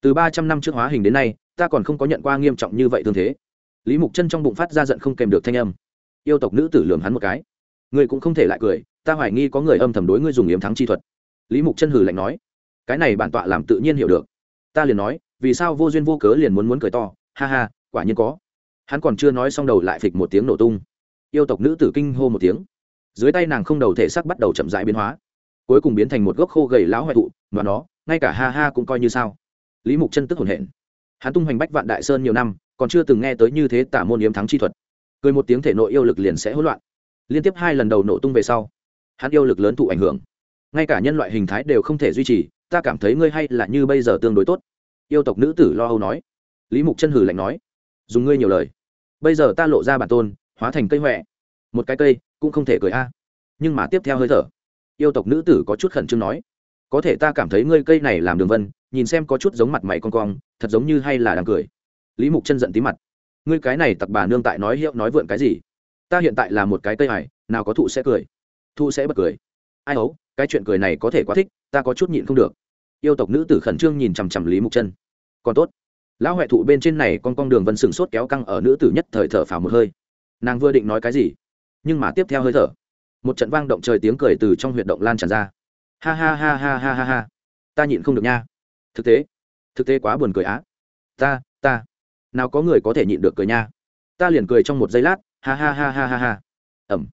Từ ba trăm năm trước hóa hình đến nay, ta còn không có nhận qua nghiêm trọng như vậy thương thế. Lý mục chân trong bụng phát ra giận không kèm được thanh âm. Yêu tộc nữ tử lường hắn một cái. Ngươi cũng không thể lại cười, ta hoài nghi có người âm thầm đối ngươi dùng yếm thắng chi thuật. Lý mục chân hử lạnh nói, cái này bản tọa làm tự nhiên hiểu được. Ta liền nói, vì sao vô duyên vô cớ liền muốn muốn cười to? Ha ha, quả nhiên có. Hắn còn chưa nói xong đầu lại phịch một tiếng nổ tung. Yêu tộc nữ tử kinh hô một tiếng dưới tay nàng không đầu thể sắc bắt đầu chậm rãi biến hóa, cuối cùng biến thành một gốc khô gầy láo hoại thụ, mà nó, ngay cả ha ha cũng coi như sao. Lý mục chân tức hồn hển. Hắn tung hoành bách vạn đại sơn nhiều năm, còn chưa từng nghe tới như thế tả môn yếm thắng chi thuật. Cười một tiếng thể nội yêu lực liền sẽ hỗn loạn. Liên tiếp hai lần đầu nổ tung về sau, hắn yêu lực lớn thụ ảnh hưởng. Ngay cả nhân loại hình thái đều không thể duy trì, ta cảm thấy ngươi hay là như bây giờ tương đối tốt. Yêu tộc nữ tử lo âu nói. Lý mục chân hử lạnh nói. Dùng ngươi nhiều lời. Bây giờ ta lộ ra bản tôn, hóa thành cây huệ một cái cây cũng không thể cười a. Nhưng mà tiếp theo hơi thở, yêu tộc nữ tử có chút khẩn trương nói, có thể ta cảm thấy ngươi cây này làm đường vân, nhìn xem có chút giống mặt mày con cong, thật giống như hay là đang cười. Lý mục chân giận tí mặt, ngươi cái này tặc bà nương tại nói hiệu nói vượn cái gì? Ta hiện tại là một cái cây hải nào có thụ sẽ cười. Thụ sẽ bật cười. Ai ấu cái chuyện cười này có thể quá thích, ta có chút nhịn không được. Yêu tộc nữ tử khẩn trương nhìn chằm chằm lý mục chân. Còn tốt. Lão huệ thụ bên trên này con con đường vân sừng sốt kéo căng ở nữ tử nhất thời thở phào một hơi. Nàng vừa định nói cái gì nhưng mà tiếp theo hơi thở. Một trận vang động trời tiếng cười từ trong huyệt động lan tràn ra. Ha ha ha ha ha ha ha. Ta nhịn không được nha. Thực tế thực tế quá buồn cười á. Ta ta. Nào có người có thể nhịn được cười nha. Ta liền cười trong một giây lát. Ha ha ha ha ha ha. Ẩm.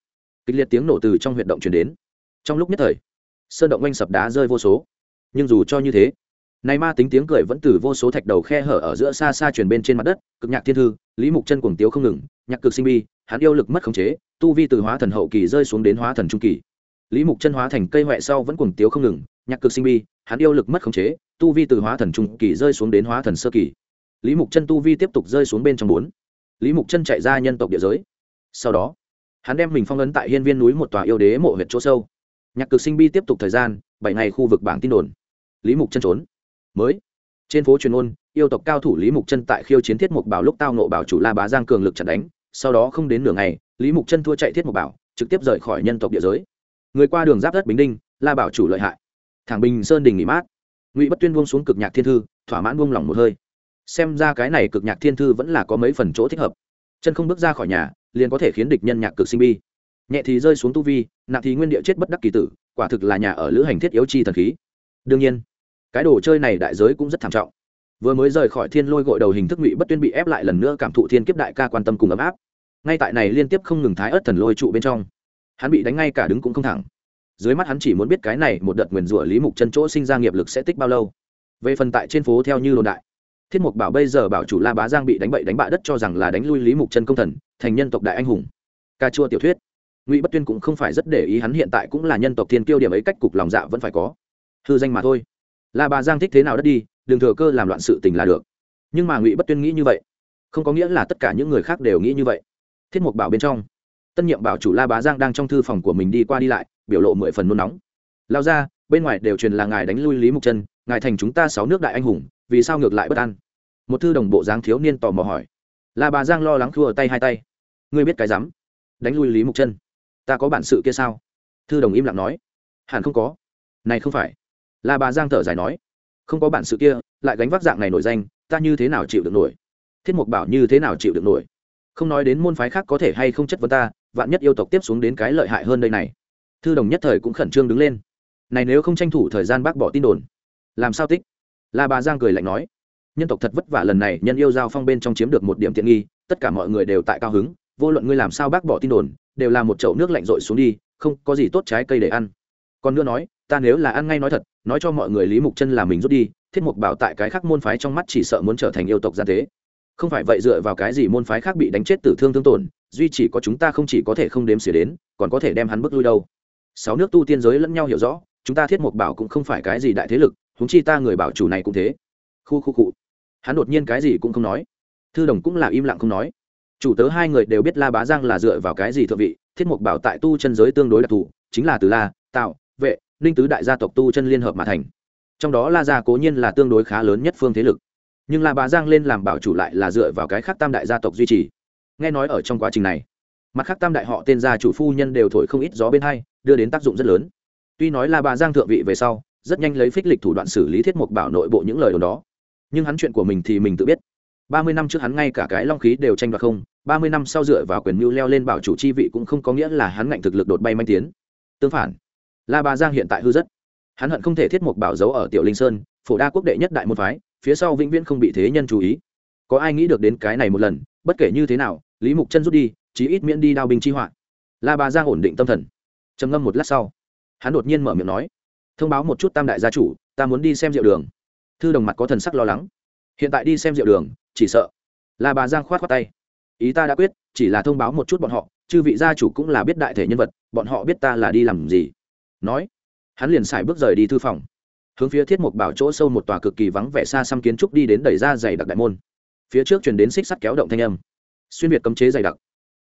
Kịch liệt tiếng nổ từ trong huyệt động chuyển đến. Trong lúc nhất thời, sơn động oanh sập đá rơi vô số. Nhưng dù cho như thế, này ma tính tiếng cười vẫn từ vô số thạch đầu khe hở ở giữa xa xa truyền bên trên mặt đất. Cực nhạc thiên thư, lý mục chân cuồng tiếu không ngừng, nhạc cực sinh bi hắn yêu lực mất khống chế, tu vi từ hóa thần hậu kỳ rơi xuống đến hóa thần trung kỳ. Lý mục chân hóa thành cây huệ sau vẫn cuồng tiếu không ngừng, nhạc cực sinh bi, hắn yêu lực mất khống chế, tu vi từ hóa thần trung kỳ rơi xuống đến hóa thần sơ kỳ. Lý mục chân tu vi tiếp tục rơi xuống bên trong bốn. Lý mục chân chạy ra nhân tộc địa giới. Sau đó, hắn đem mình phong ấn tại hiên viên núi một tòa yêu đế mộ huyện chỗ sâu. Nhạc cực sinh bi tiếp tục thời gian, bảy ngày khu vực bảng tin đồn. Lý mục chân trốn. Mới, trên phố truyền ôn, yêu tộc cao thủ lý mục chân tại khiêu chiến thiết mục bảo lúc tao nộ bảo chủ la bá giang cường lực chặt đánh sau đó không đến nửa ngày, lý mục chân thua chạy thiết mục bảo, trực tiếp rời khỏi nhân tộc địa giới. Người qua đường giáp đất bình đinh, la bảo chủ lợi hại. Thẳng bình sơn đình nghỉ mát. Ngụy bất tuyên buông xuống cực nhạc thiên thư, thỏa mãn buông lỏng một hơi. Xem ra cái này cực nhạc thiên thư vẫn là có mấy phần chỗ thích hợp. Chân không bước ra khỏi nhà, liền có thể khiến địch nhân nhạc cực sinh bi. Nhẹ thì rơi xuống tu vi, nặng thì nguyên địa chết bất đắc kỳ tử, quả thực là nhà ở lữ hành thiết yếu chi thần khí. Đương nhiên, cái đồ chơi này đại giới cũng rất thảm trọng. Vừa mới rời khỏi thiên lôi gội đầu hình thức ngụy bất tuyên bị ép lại lần nữa cảm thụ thiên kiếp đại ca quan tâm cùng ấm áp ngay tại này liên tiếp không ngừng thái ớt thần lôi trụ bên trong, hắn bị đánh ngay cả đứng cũng không thẳng. Dưới mắt hắn chỉ muốn biết cái này một đợt nguyền rủa lý mục chân chỗ sinh ra nghiệp lực sẽ tích bao lâu. Về phần tại trên phố theo như đồn đại, thiết mục bảo bây giờ bảo chủ la bá giang bị đánh bậy đánh bạ đất cho rằng là đánh lui lý mục chân công thần, thành nhân tộc đại anh hùng. Ca chua tiểu thuyết, ngụy bất tuyên cũng không phải rất để ý hắn hiện tại cũng là nhân tộc thiên kiêu điểm ấy cách cục lòng dạ vẫn phải có. Hư danh mà thôi. La bá giang thích thế nào đất đi, đừng thừa cơ làm loạn sự tình là được. Nhưng mà ngụy bất tuyên nghĩ như vậy, không có nghĩa là tất cả những người khác đều nghĩ như vậy thiết mục bảo bên trong. Tân nhiệm bảo chủ la bá giang đang trong thư phòng của mình đi qua đi lại, biểu lộ mười phần nôn nóng. Lao ra bên ngoài đều truyền là ngài đánh lui lý mục chân ngài thành chúng ta sáu nước đại anh hùng, vì sao ngược lại bất an? Một thư đồng bộ dáng thiếu niên tò mò hỏi. La bà giang lo lắng thua tay hai tay. Ngươi biết cái rắm, đánh lui lý mục chân ta có bản sự kia sao? Thư đồng im lặng nói. Hẳn không có. Này không phải. La bà giang thở dài nói. Không có bản sự kia, lại gánh vác dạng này nổi danh, ta như thế nào chịu được nổi? Thiết mục bảo như thế nào chịu được nổi? Không nói đến môn phái khác có thể hay không chất vấn ta, vạn nhất yêu tộc tiếp xuống đến cái lợi hại hơn đây này. Thư đồng nhất thời cũng khẩn trương đứng lên. Này nếu không tranh thủ thời gian bác bỏ tin đồn. Làm sao tích? La bà giang cười lạnh nói. Nhân tộc thật vất vả lần này, nhân yêu giao phong bên trong chiếm được một điểm tiện nghi, tất cả mọi người đều tại cao hứng, vô luận ngươi làm sao bác bỏ tin đồn, đều là một chậu nước lạnh rội xuống đi, không có gì tốt trái cây để ăn. Còn nữa nói, ta nếu là ăn ngay nói thật, nói cho mọi người lý mục chân là mình rút đi, thiết mục bảo tại cái khác môn phái trong mắt chỉ sợ muốn trở thành yêu tộc gian tế không phải vậy dựa vào cái gì môn phái khác bị đánh chết tử thương thương tổn, duy chỉ có chúng ta không chỉ có thể không đếm xỉa đến, còn có thể đem hắn bước lui đâu. Sáu nước tu tiên giới lẫn nhau hiểu rõ, chúng ta thiết mục bảo cũng không phải cái gì đại thế lực húng chi ta người bảo chủ này cũng thế. Khu khu cụ hắn đột nhiên cái gì cũng không nói. Thư đồng cũng là im lặng không nói. Chủ tớ hai người đều biết la bá giang là dựa vào cái gì thượng vị, thiết mục bảo tại tu chân giới tương đối đặc thù, chính là từ la, tạo, vệ, ninh tứ đại gia tộc tu chân liên hợp mà thành. Trong đó la gia cố nhiên là tương đối khá lớn nhất phương thế lực nhưng la bá giang lên làm bảo chủ lại là dựa vào cái khác tam đại gia tộc duy trì. Nghe nói ở trong quá trình này, mặt khác tam đại họ tên gia chủ phu nhân đều thổi không ít gió bên hai, đưa đến tác dụng rất lớn. Tuy nói là bà giang thượng vị về sau, rất nhanh lấy phích lịch thủ đoạn xử lý thiết mục bảo nội bộ những lời đồn đó. Nhưng hắn chuyện của mình thì mình tự biết. Ba mươi năm trước hắn ngay cả cái long khí đều tranh đoạt không, ba mươi năm sau dựa vào quyền mưu leo lên bảo chủ chi vị cũng không có nghĩa là hắn ngạnh thực lực đột bay manh tiến. Tương phản, la bà giang hiện tại hư rất. Hắn hận không thể thiết mục bảo giấu ở tiểu linh sơn, phổ đa quốc đệ nhất đại môn phái phía sau vĩnh viễn không bị thế nhân chú ý. Có ai nghĩ được đến cái này một lần, bất kể như thế nào, lý mục chân rút đi, chí ít miễn đi đao binh chi họa. La Bà giang ổn định tâm thần. Trầm ngâm một lát sau, hắn đột nhiên mở miệng nói, thông báo một chút tam đại gia chủ, ta muốn đi xem rượu đường. Thư đồng mặt có thần sắc lo lắng. Hiện tại đi xem rượu đường, chỉ sợ. La bà giang khoát khoát tay. Ý ta đã quyết, chỉ là thông báo một chút bọn họ, chư vị gia chủ cũng là biết đại thể nhân vật, bọn họ biết ta là đi làm gì. Nói, hắn liền xài bước rời đi thư phòng hướng phía thiết mục bảo chỗ sâu một tòa cực kỳ vắng vẻ xa xăm kiến trúc đi đến đẩy ra dày đặc đại môn. Phía trước chuyển đến xích sắt kéo động thanh âm. Xuyên việt cấm chế dày đặc.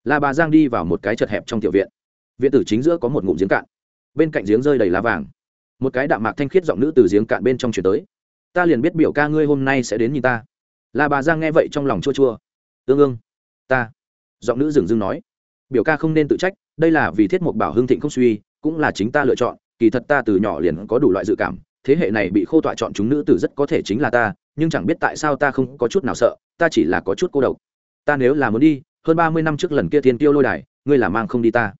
La bà giang đi vào một cái chật hẹp trong tiểu viện. Viện tử chính giữa có một ngụm giếng cạn. Bên cạnh giếng rơi đầy lá vàng. Một cái đạm mạc thanh khiết giọng nữ từ giếng cạn bên trong chuyển tới. Ta liền biết biểu ca ngươi hôm nay sẽ đến nhìn ta. La bà giang nghe vậy trong lòng chua chua. Ương ương, ta. Giọng nữ dừng dưng nói. Biểu ca không nên tự trách, đây là vì thiết mục bảo hưng thịnh không suy, cũng là chính ta lựa chọn, kỳ thật ta từ nhỏ liền có đủ loại dự cảm thế hệ này bị khô tọa chọn chúng nữ tử rất có thể chính là ta, nhưng chẳng biết tại sao ta không có chút nào sợ, ta chỉ là có chút cô độc. Ta nếu là muốn đi, hơn ba mươi năm trước lần kia thiên tiêu lôi đài, ngươi là mang không đi ta.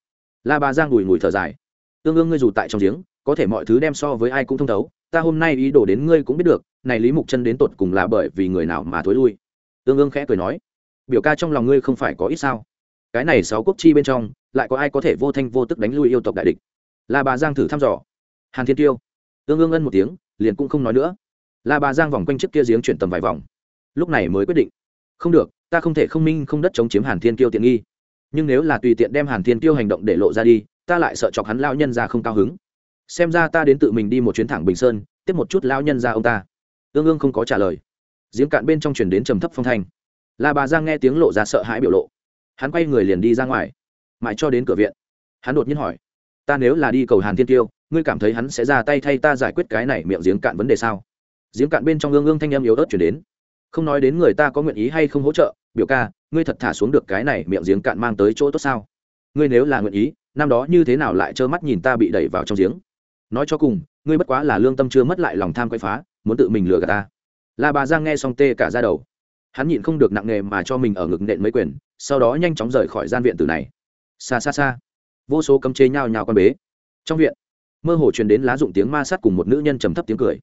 La bà giang đùi ngùi thở dài. Tương ương ngươi dù tại trong giếng, có thể mọi thứ đem so với ai cũng thông thấu, ta hôm nay ý đồ đến ngươi cũng biết được, này lý mục chân đến tột cùng là bởi vì người nào mà thối lui? Tương ương khẽ cười nói. Biểu ca trong lòng ngươi không phải có ít sao? Cái này sáu quốc chi bên trong, lại có ai có thể vô thanh vô tức đánh lui yêu tộc đại địch? Là bà giang thử thăm dò. Hàn thiên tiêu tương ương ân một tiếng, liền cũng không nói nữa. La bà giang vòng quanh chiếc kia giếng chuyển tầm vài vòng. Lúc này mới quyết định, không được, ta không thể không minh không đất chống chiếm hàn thiên tiêu tiện nghi. Nhưng nếu là tùy tiện đem hàn thiên tiêu hành động để lộ ra đi, ta lại sợ chọc hắn lao nhân ra không cao hứng. Xem ra ta đến tự mình đi một chuyến thẳng bình sơn, tiếp một chút lao nhân ra ông ta. Ương ương không có trả lời. Giếng cạn bên trong chuyển đến trầm thấp phong thanh. La bà giang nghe tiếng lộ ra sợ hãi biểu lộ. Hắn quay người liền đi ra ngoài. Mãi cho đến cửa viện. Hắn đột nhiên hỏi ta nếu là đi cầu hàn thiên tiêu, ngươi cảm thấy hắn sẽ ra tay thay ta giải quyết cái này miệng giếng cạn vấn đề sao? Giếng cạn bên trong ương ương thanh em yếu ớt chuyển đến. Không nói đến người ta có nguyện ý hay không hỗ trợ, biểu ca, ngươi thật thả xuống được cái này miệng giếng cạn mang tới chỗ tốt sao? Ngươi nếu là nguyện ý, năm đó như thế nào lại trơ mắt nhìn ta bị đẩy vào trong giếng? Nói cho cùng, ngươi bất quá là lương tâm chưa mất lại lòng tham quay phá, muốn tự mình lừa gạt ta. Là bà giang nghe xong tê cả ra đầu. Hắn nhịn không được nặng nề mà cho mình ở ngực nện mấy quyền, sau đó nhanh chóng rời khỏi gian viện từ này. Xa xa xa vô số cấm chế nhao nhao con bế. Trong viện, mơ hồ truyền đến lá dụng tiếng ma sát cùng một nữ nhân trầm thấp tiếng cười.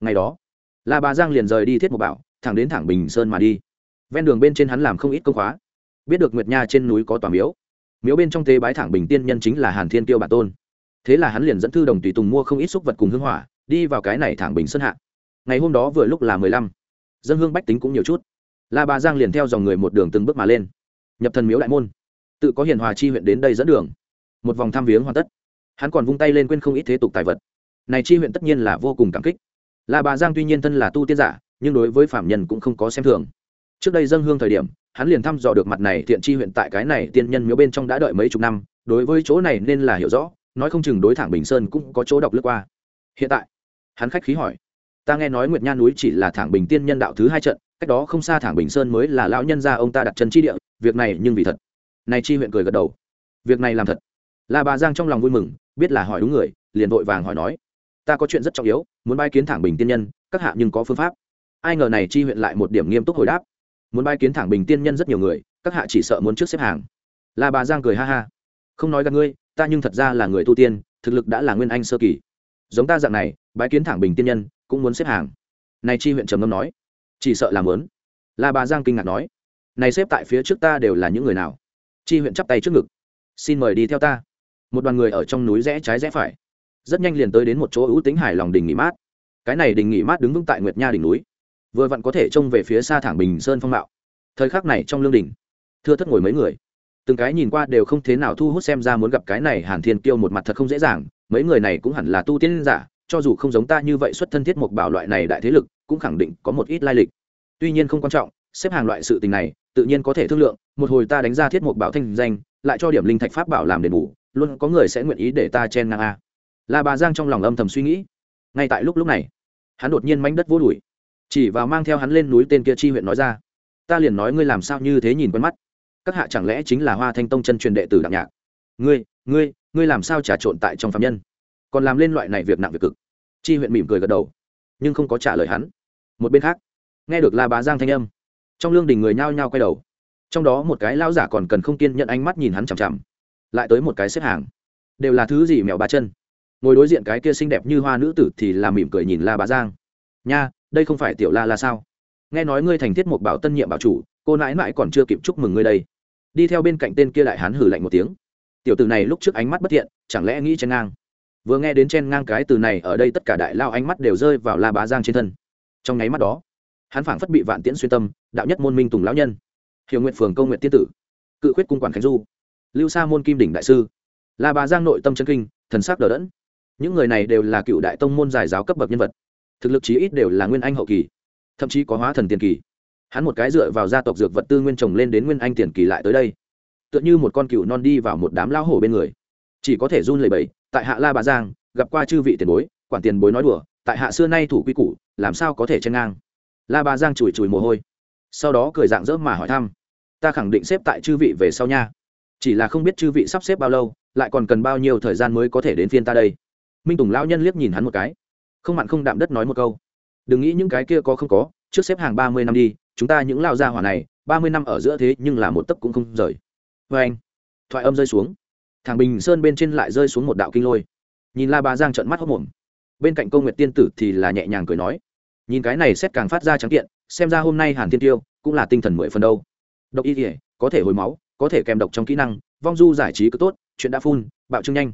Ngày đó là bà giang liền rời đi thiết một bảo, thẳng đến thẳng bình sơn mà đi. Ven đường bên trên hắn làm không ít công khóa. Biết được nguyệt nha trên núi có tòa miếu. Miếu bên trong tế bái thẳng bình tiên nhân chính là hàn thiên tiêu bản tôn. Thế là hắn liền dẫn thư đồng tùy tùng mua không ít xúc vật cùng hương hỏa, đi vào cái này thẳng bình sơn hạ. Ngày hôm đó vừa lúc là mười lăm. Dân hương bách tính cũng nhiều chút. La bà giang liền theo dòng người một đường từng bước mà lên. Nhập thần miếu đại môn. Tự có hiền hòa chi huyện đến đây dẫn đường một vòng thăm viếng hoàn tất. Hắn còn vung tay lên quên không ít thế tục tài vật. Này chi huyện tất nhiên là vô cùng cảm kích. La bà giang tuy nhiên thân là tu tiên giả, nhưng đối với phạm nhân cũng không có xem thường. Trước đây dân hương thời điểm, hắn liền thăm dò được mặt này thiện chi huyện tại cái này tiên nhân miếu bên trong đã đợi mấy chục năm, đối với chỗ này nên là hiểu rõ, nói không chừng đối thẳng bình sơn cũng có chỗ đọc lướt qua. Hiện tại, hắn khách khí hỏi, ta nghe nói nguyệt nha núi chỉ là thẳng bình tiên nhân đạo thứ hai trận, cách đó không xa thẳng bình sơn mới là lão nhân gia ông ta đặt chân chi địa, việc này nhưng vì thật. Này chi huyện cười gật đầu, việc này làm thật là bà giang trong lòng vui mừng, biết là hỏi đúng người, liền vội vàng hỏi nói, ta có chuyện rất trọng yếu, muốn bái kiến thẳng bình tiên nhân, các hạ nhưng có phương pháp. Ai ngờ này chi huyện lại một điểm nghiêm túc hồi đáp, muốn bái kiến thẳng bình tiên nhân rất nhiều người, các hạ chỉ sợ muốn trước xếp hàng. Là bà giang cười ha ha, không nói gặp ngươi, ta nhưng thật ra là người tu tiên, thực lực đã là nguyên anh sơ kỳ. Giống ta dạng này, bái kiến thẳng bình tiên nhân, cũng muốn xếp hàng. Này chi huyện trầm ngâm nói, chỉ sợ làm lớn là bà giang kinh ngạc nói, này xếp tại phía trước ta đều là những người nào? Chi huyện chắp tay trước ngực, xin mời đi theo ta một đoàn người ở trong núi rẽ trái rẽ phải. Rất nhanh liền tới đến một chỗ ưu tính hài lòng đình nghỉ mát. Cái này đình nghỉ mát đứng vững tại nguyệt nha đỉnh núi. Vừa vặn có thể trông về phía xa thẳng bình sơn phong mạo. Thời khắc này trong lương đình, thưa thất ngồi mấy người. Từng cái nhìn qua đều không thế nào thu hút xem ra muốn gặp cái này hàn thiên kiêu một mặt thật không dễ dàng, mấy người này cũng hẳn là tu tiên giả, cho dù không giống ta như vậy xuất thân thiết một bảo loại này đại thế lực, cũng khẳng định có một ít lai lịch. Tuy nhiên không quan trọng, xếp hàng loại sự tình này, tự nhiên có thể thương lượng, một hồi ta đánh ra thiết một bảo thanh danh lại cho điểm linh thạch pháp bảo làm đền bù, luôn có người sẽ nguyện ý để ta chen ngang a. Là bà giang trong lòng âm thầm suy nghĩ. Ngay tại lúc lúc này, hắn đột nhiên mánh đất vô đùi chỉ vào mang theo hắn lên núi tên kia chi huyện nói ra, ta liền nói ngươi làm sao như thế nhìn quen mắt. Các hạ chẳng lẽ chính là hoa thanh tông chân truyền đệ tử đặng nhạc? Ngươi ngươi ngươi làm sao trà trộn tại trong phạm nhân? Còn làm lên loại này việc nặng việc cực. Chi huyện mỉm cười gật đầu, nhưng không có trả lời hắn. Một bên khác, nghe được la bá giang thanh âm, trong lương đình người nhao nhao quay đầu trong đó một cái lao giả còn cần không kiên nhận ánh mắt nhìn hắn chằm chằm. Lại tới một cái xếp hàng. Đều là thứ gì mèo ba chân. Ngồi đối diện cái kia xinh đẹp như hoa nữ tử thì làm mỉm cười nhìn la bá giang. Nha, đây không phải tiểu la là sao? Nghe nói ngươi thành thiết một bảo tân nhiệm bảo chủ, cô nãi nãi còn chưa kịp chúc mừng ngươi đây. Đi theo bên cạnh tên kia lại hắn hử lạnh một tiếng. Tiểu tử này lúc trước ánh mắt bất thiện, chẳng lẽ nghĩ chen ngang? Vừa nghe đến chen ngang cái từ này, ở đây tất cả đại lao ánh mắt đều rơi vào la bá giang trên thân. Trong nháy mắt đó, hắn phảng phất bị vạn tiễn xuyên tâm, đạo nhất môn minh tùng lão nhân hiệu nguyện phường công nguyện tiên tử, cự khuyết cung quản khánh du, lưu sa môn kim đỉnh đại sư, la bá giang nội tâm chân kinh, thần sắc đờ đẫn. Những người này đều là cựu đại tông môn giải giáo cấp bậc nhân vật, thực lực chí ít đều là nguyên anh hậu kỳ, thậm chí có hóa thần tiền kỳ. Hắn một cái dựa vào gia tộc dược vật tư nguyên trồng lên đến nguyên anh tiền kỳ lại tới đây, tựa như một con cựu non đi vào một đám lao hổ bên người. Chỉ có thể run lẩy bẩy, tại hạ la bà giang, gặp qua chư vị tiền bối, quản tiền bối nói đùa, tại hạ xưa nay thủ quy củ, làm sao có thể chen ngang. La bà giang chùi chùi mồ hôi, sau đó cười dạng dỡ mà hỏi thăm ta khẳng định xếp tại chư vị về sau nha. Chỉ là không biết chư vị sắp xếp bao lâu, lại còn cần bao nhiêu thời gian mới có thể đến phiên ta đây. Minh tùng lão nhân liếc nhìn hắn một cái. Không mặn không đạm đất nói một câu. Đừng nghĩ những cái kia có không có, trước xếp hàng ba mươi năm đi, chúng ta những lao gia hỏa này, ba mươi năm ở giữa thế nhưng là một tấc cũng không rời. Vê anh, thoại âm rơi xuống. Thằng bình sơn bên trên lại rơi xuống một đạo kinh lôi. Nhìn la bà giang trận mắt hốc mồm bên cạnh công nguyệt tiên tử thì là nhẹ nhàng cười nói. Nhìn cái này xét càng phát ra trắng kiện, xem ra hôm nay hàn thiên tiêu cũng là tinh thần mười phần đâu độc y thể có thể hồi máu, có thể kèm độc trong kỹ năng, vong du giải trí cứ tốt, chuyện đã phun bạo trưng nhanh.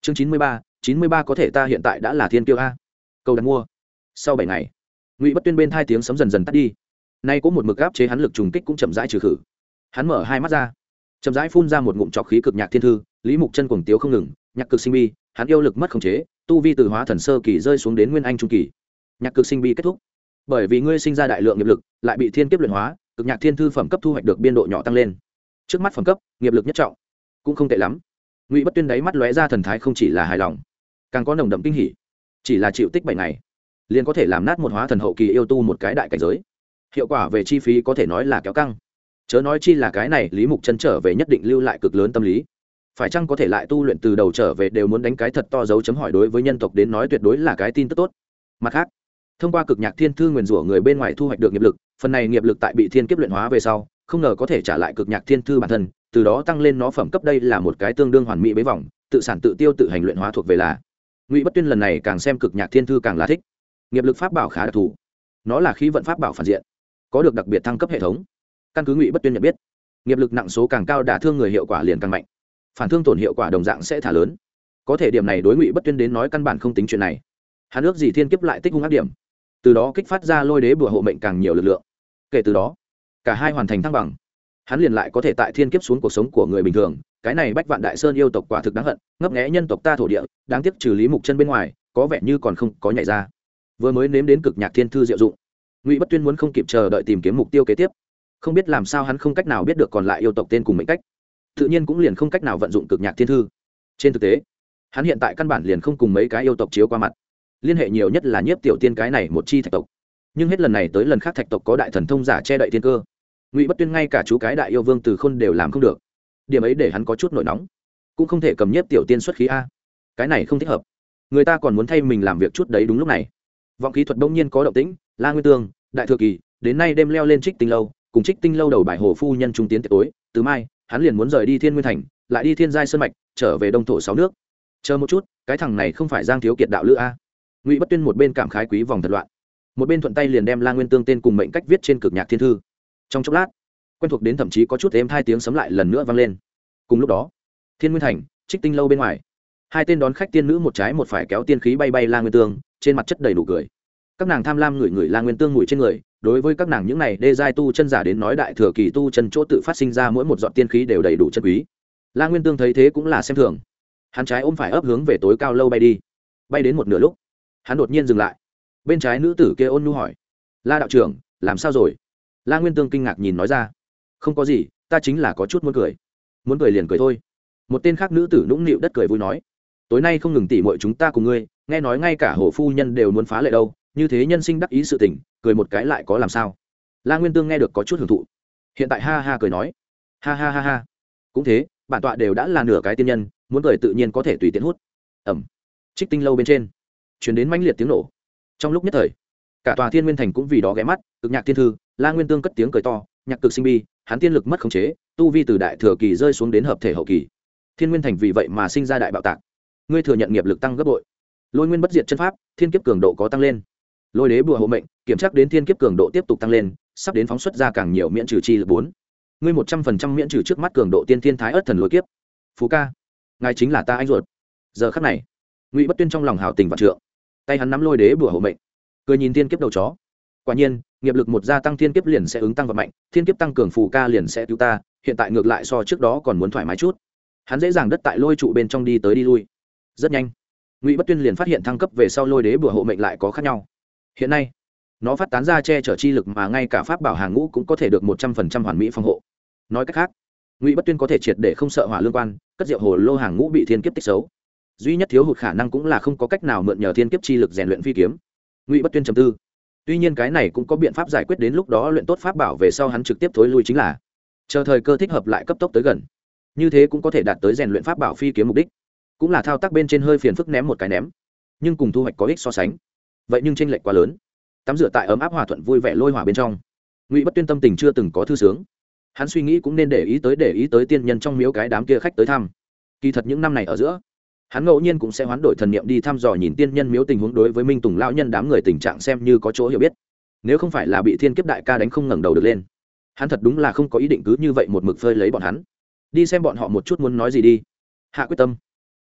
Chương chín mươi ba, chín mươi ba có thể ta hiện tại đã là thiên tiêu a. Câu đặt mua. Sau bảy ngày, ngụy bất tuyên bên hai tiếng sấm dần dần tắt đi. Nay có một mực áp chế hắn lực trùng kích cũng chậm rãi trừ khử. Hắn mở hai mắt ra, chậm rãi phun ra một ngụm trọc khí cực nhạc thiên thư, lý mục chân cuồng tiếu không ngừng, nhạc cực sinh bi, hắn yêu lực mất khống chế, tu vi từ hóa thần sơ kỳ rơi xuống đến nguyên anh trung kỳ. Nhạc cực sinh bi kết thúc. Bởi vì ngươi sinh ra đại lượng nghiệp lực, lại bị thiên kiếp luyện hóa cực nhạc thiên thư phẩm cấp thu hoạch được biên độ nhỏ tăng lên. Trước mắt phẩm cấp, nghiệp lực nhất trọng, cũng không tệ lắm. Ngụy bất tuyên đáy mắt lóe ra thần thái không chỉ là hài lòng, càng có nồng đậm kinh hỉ. Chỉ là chịu tích bảy ngày, liền có thể làm nát một hóa thần hậu kỳ yêu tu một cái đại cảnh giới. Hiệu quả về chi phí có thể nói là kéo căng. Chớ nói chi là cái này, lý mục chân trở về nhất định lưu lại cực lớn tâm lý. Phải chăng có thể lại tu luyện từ đầu trở về đều muốn đánh cái thật to dấu chấm hỏi đối với nhân tộc đến nói tuyệt đối là cái tin tức tốt. Mặt khác thông qua cực nhạc thiên thư nguyền rủa người bên ngoài thu hoạch được nghiệp lực, phần này nghiệp lực tại bị thiên kiếp luyện hóa về sau, không ngờ có thể trả lại cực nhạc thiên thư bản thân, từ đó tăng lên nó phẩm cấp đây là một cái tương đương hoàn mỹ bế vòng, tự sản tự tiêu tự hành luyện hóa thuộc về là. Ngụy bất tuyên lần này càng xem cực nhạc thiên thư càng là thích. Nghiệp lực pháp bảo khá đặc thù. Nó là khí vận pháp bảo phản diện, có được đặc biệt thăng cấp hệ thống. Căn cứ ngụy bất tuyên nhận biết, nghiệp lực nặng số càng cao đả thương người hiệu quả liền càng mạnh. Phản thương tổn hiệu quả đồng dạng sẽ thả lớn. Có thể điểm này đối ngụy bất tuyên đến nói căn bản không tính chuyện này. Hắn ước gì thiên kiếp lại tích hung ác điểm từ đó kích phát ra lôi đế bùa hộ mệnh càng nhiều lực lượng. Kể từ đó, cả hai hoàn thành thăng bằng. Hắn liền lại có thể tại thiên kiếp xuống cuộc sống của người bình thường. Cái này bách vạn đại sơn yêu tộc quả thực đáng hận, ngấp nghẽ nhân tộc ta thổ địa, đáng tiếc trừ lý mục chân bên ngoài, có vẻ như còn không có nhảy ra. Vừa mới nếm đến cực nhạc thiên thư diệu dụng, ngụy bất tuyên muốn không kịp chờ đợi tìm kiếm mục tiêu kế tiếp. Không biết làm sao hắn không cách nào biết được còn lại yêu tộc tên cùng mệnh cách. Tự nhiên cũng liền không cách nào vận dụng cực nhạc thiên thư. Trên thực tế, hắn hiện tại căn bản liền không cùng mấy cái yêu tộc chiếu qua mặt liên hệ nhiều nhất là nhiếp tiểu tiên cái này một chi thạch tộc. Nhưng hết lần này tới lần khác thạch tộc có đại thần thông giả che đậy thiên cơ. Ngụy bất tuyên ngay cả chú cái đại yêu vương từ khôn đều làm không được. Điểm ấy để hắn có chút nổi nóng. Cũng không thể cầm nhiếp tiểu tiên xuất khí a. Cái này không thích hợp. Người ta còn muốn thay mình làm việc chút đấy đúng lúc này. Vọng kỹ thuật bỗng nhiên có động tĩnh, la nguyên tương, đại thừa kỳ, đến nay đêm leo lên trích tinh lâu, cùng trích tinh lâu đầu bài hồ phu nhân trung tiến tiệc tối, từ mai, hắn liền muốn rời đi thiên nguyên thành, lại đi thiên giai sơn mạch, trở về đông thổ sáu nước. Chờ một chút, cái thằng này không phải giang thiếu kiệt đạo lữ a ngụy bất tuyên một bên cảm khái quý vòng thật loạn một bên thuận tay liền đem la nguyên tương tên cùng mệnh cách viết trên cực nhạc thiên thư trong chốc lát quen thuộc đến thậm chí có chút êm hai tiếng sấm lại lần nữa vang lên cùng lúc đó thiên nguyên thành trích tinh lâu bên ngoài hai tên đón khách tiên nữ một trái một phải kéo tiên khí bay bay la nguyên tương trên mặt chất đầy đủ cười các nàng tham lam ngửi ngửi la nguyên tương mùi trên người đối với các nàng những này đê giai tu chân giả đến nói đại thừa kỳ tu chân chỗ tự phát sinh ra mỗi một dọn tiên khí đều đầy đủ chân quý la nguyên tương thấy thế cũng là xem thường hắn trái ôm phải ấp hướng về tối cao lâu bay đi bay đến một nửa lúc hắn đột nhiên dừng lại. Bên trái nữ tử kia ôn nhu hỏi, la đạo trưởng, làm sao rồi? La nguyên tương kinh ngạc nhìn nói ra, không có gì, ta chính là có chút muốn cười. Muốn cười liền cười thôi. Một tên khác nữ tử nũng nịu đất cười vui nói, tối nay không ngừng tỉ mọi chúng ta cùng ngươi, nghe nói ngay cả hồ phu nhân đều muốn phá lệ đâu, như thế nhân sinh đắc ý sự tình, cười một cái lại có làm sao? La nguyên tương nghe được có chút hưởng thụ. Hiện tại ha ha cười nói, ha ha ha ha. Cũng thế, bản tọa đều đã là nửa cái tiên nhân, muốn cười tự nhiên có thể tùy tiện hút. Ẩm. Trích tinh lâu bên trên chuyển đến mãnh liệt tiếng nổ. Trong lúc nhất thời, cả tòa thiên nguyên thành cũng vì đó ghé mắt, cực nhạc thiên thư, la nguyên tương cất tiếng cười to, nhạc cực sinh bi, hắn tiên lực mất khống chế, tu vi từ đại thừa kỳ rơi xuống đến hợp thể hậu kỳ. Thiên nguyên thành vì vậy mà sinh ra đại bạo tạc. Ngươi thừa nhận nghiệp lực tăng gấp bội. Lôi nguyên bất diệt chân pháp, thiên kiếp cường độ có tăng lên. Lôi đế bùa hộ mệnh, kiểm tra đến thiên kiếp cường độ tiếp tục tăng lên, sắp đến phóng xuất ra càng nhiều miễn trừ chi lực bốn. Ngươi một trăm phần trăm miễn trừ trước mắt cường độ tiên thiên thái ớt thần lôi kiếp. Phú ca, ngài chính là ta anh ruột. Giờ khắc này, ngụy bất tuyên trong lòng hào tình vạn trượng tay hắn nắm lôi đế bùa hộ mệnh. Cười nhìn thiên kiếp đầu chó. Quả nhiên, nghiệp lực một gia tăng thiên kiếp liền sẽ ứng tăng vật mạnh, thiên kiếp tăng cường phù ca liền sẽ cứu ta, hiện tại ngược lại so trước đó còn muốn thoải mái chút. Hắn dễ dàng đất tại lôi trụ bên trong đi tới đi lui. Rất nhanh, ngụy bất tuyên liền phát hiện thăng cấp về sau lôi đế bùa hộ mệnh lại có khác nhau. Hiện nay, nó phát tán ra che chở chi lực mà ngay cả pháp bảo hàng ngũ cũng có thể được một trăm phần trăm hoàn mỹ phòng hộ. Nói cách khác, ngụy bất tuyên có thể triệt để không sợ hỏa lương quan, cất rượu hồ lô hàng ngũ bị thiên kiếp tích xấu duy nhất thiếu hụt khả năng cũng là không có cách nào mượn nhờ thiên kiếp chi lực rèn luyện phi kiếm. Ngụy bất tuyên trầm tư. Tuy nhiên cái này cũng có biện pháp giải quyết đến lúc đó luyện tốt pháp bảo về sau hắn trực tiếp thối lui chính là chờ thời cơ thích hợp lại cấp tốc tới gần. Như thế cũng có thể đạt tới rèn luyện pháp bảo phi kiếm mục đích. Cũng là thao tác bên trên hơi phiền phức ném một cái ném. Nhưng cùng thu hoạch có ích so sánh. Vậy nhưng tranh lệch quá lớn. Tắm rửa tại ấm áp hòa thuận vui vẻ lôi hỏa bên trong. Ngụy bất tuyên tâm tình chưa từng có thư sướng. Hắn suy nghĩ cũng nên để ý tới để ý tới tiên nhân trong miếu cái đám kia khách tới thăm. Kỳ thật những năm này ở giữa hắn ngẫu nhiên cũng sẽ hoán đổi thần niệm đi thăm dò nhìn tiên nhân miếu tình huống đối với minh tùng lão nhân đám người tình trạng xem như có chỗ hiểu biết. Nếu không phải là bị thiên kiếp đại ca đánh không ngẩng đầu được lên, hắn thật đúng là không có ý định cứ như vậy một mực phơi lấy bọn hắn. Đi xem bọn họ một chút muốn nói gì đi. Hạ quyết tâm.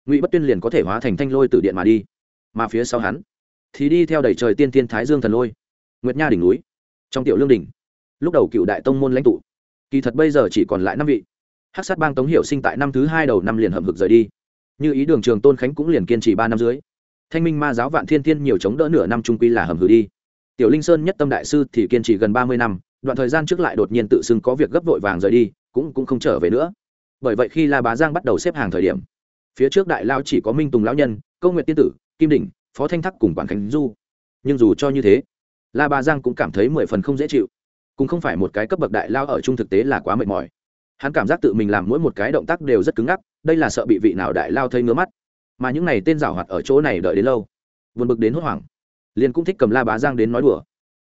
Ngụy bất tuyên liền có thể hóa thành thanh lôi từ điện mà đi. Mà phía sau hắn, thì đi theo đầy trời tiên thiên thái dương thần lôi, nguyệt nha đỉnh núi, trong tiểu lương đỉnh. Lúc đầu cựu đại tông môn lãnh tụ, kỳ thật bây giờ chỉ còn lại năm vị. Hát sát bang tống hiệu sinh tại năm thứ hai đầu năm liền hầm hực rời đi như ý đường trường tôn khánh cũng liền kiên trì ba năm dưới. Thanh minh ma giáo vạn thiên thiên nhiều chống đỡ nửa năm trung quy là hầm hử đi. Tiểu linh sơn nhất tâm đại sư thì kiên trì gần ba mươi năm, đoạn thời gian trước lại đột nhiên tự xưng có việc gấp vội vàng rời đi, cũng cũng không trở về nữa. Bởi vậy khi la bá giang bắt đầu xếp hàng thời điểm, phía trước đại lao chỉ có minh tùng lão nhân, câu nguyện tiên tử, kim đỉnh, phó thanh thắc cùng quản khánh du. Nhưng dù cho như thế, la bá giang cũng cảm thấy mười phần không dễ chịu. Cũng không phải một cái cấp bậc đại lao ở chung thực tế là quá mệt mỏi. Hắn cảm giác tự mình làm mỗi một cái động tác đều rất cứng ngắc đây là sợ bị vị nào đại lao thấy ngứa mắt. Mà những này tên giảo hoạt ở chỗ này đợi đến lâu vượt bực đến hốt hoảng. Liền cũng thích cầm la bá giang đến nói đùa.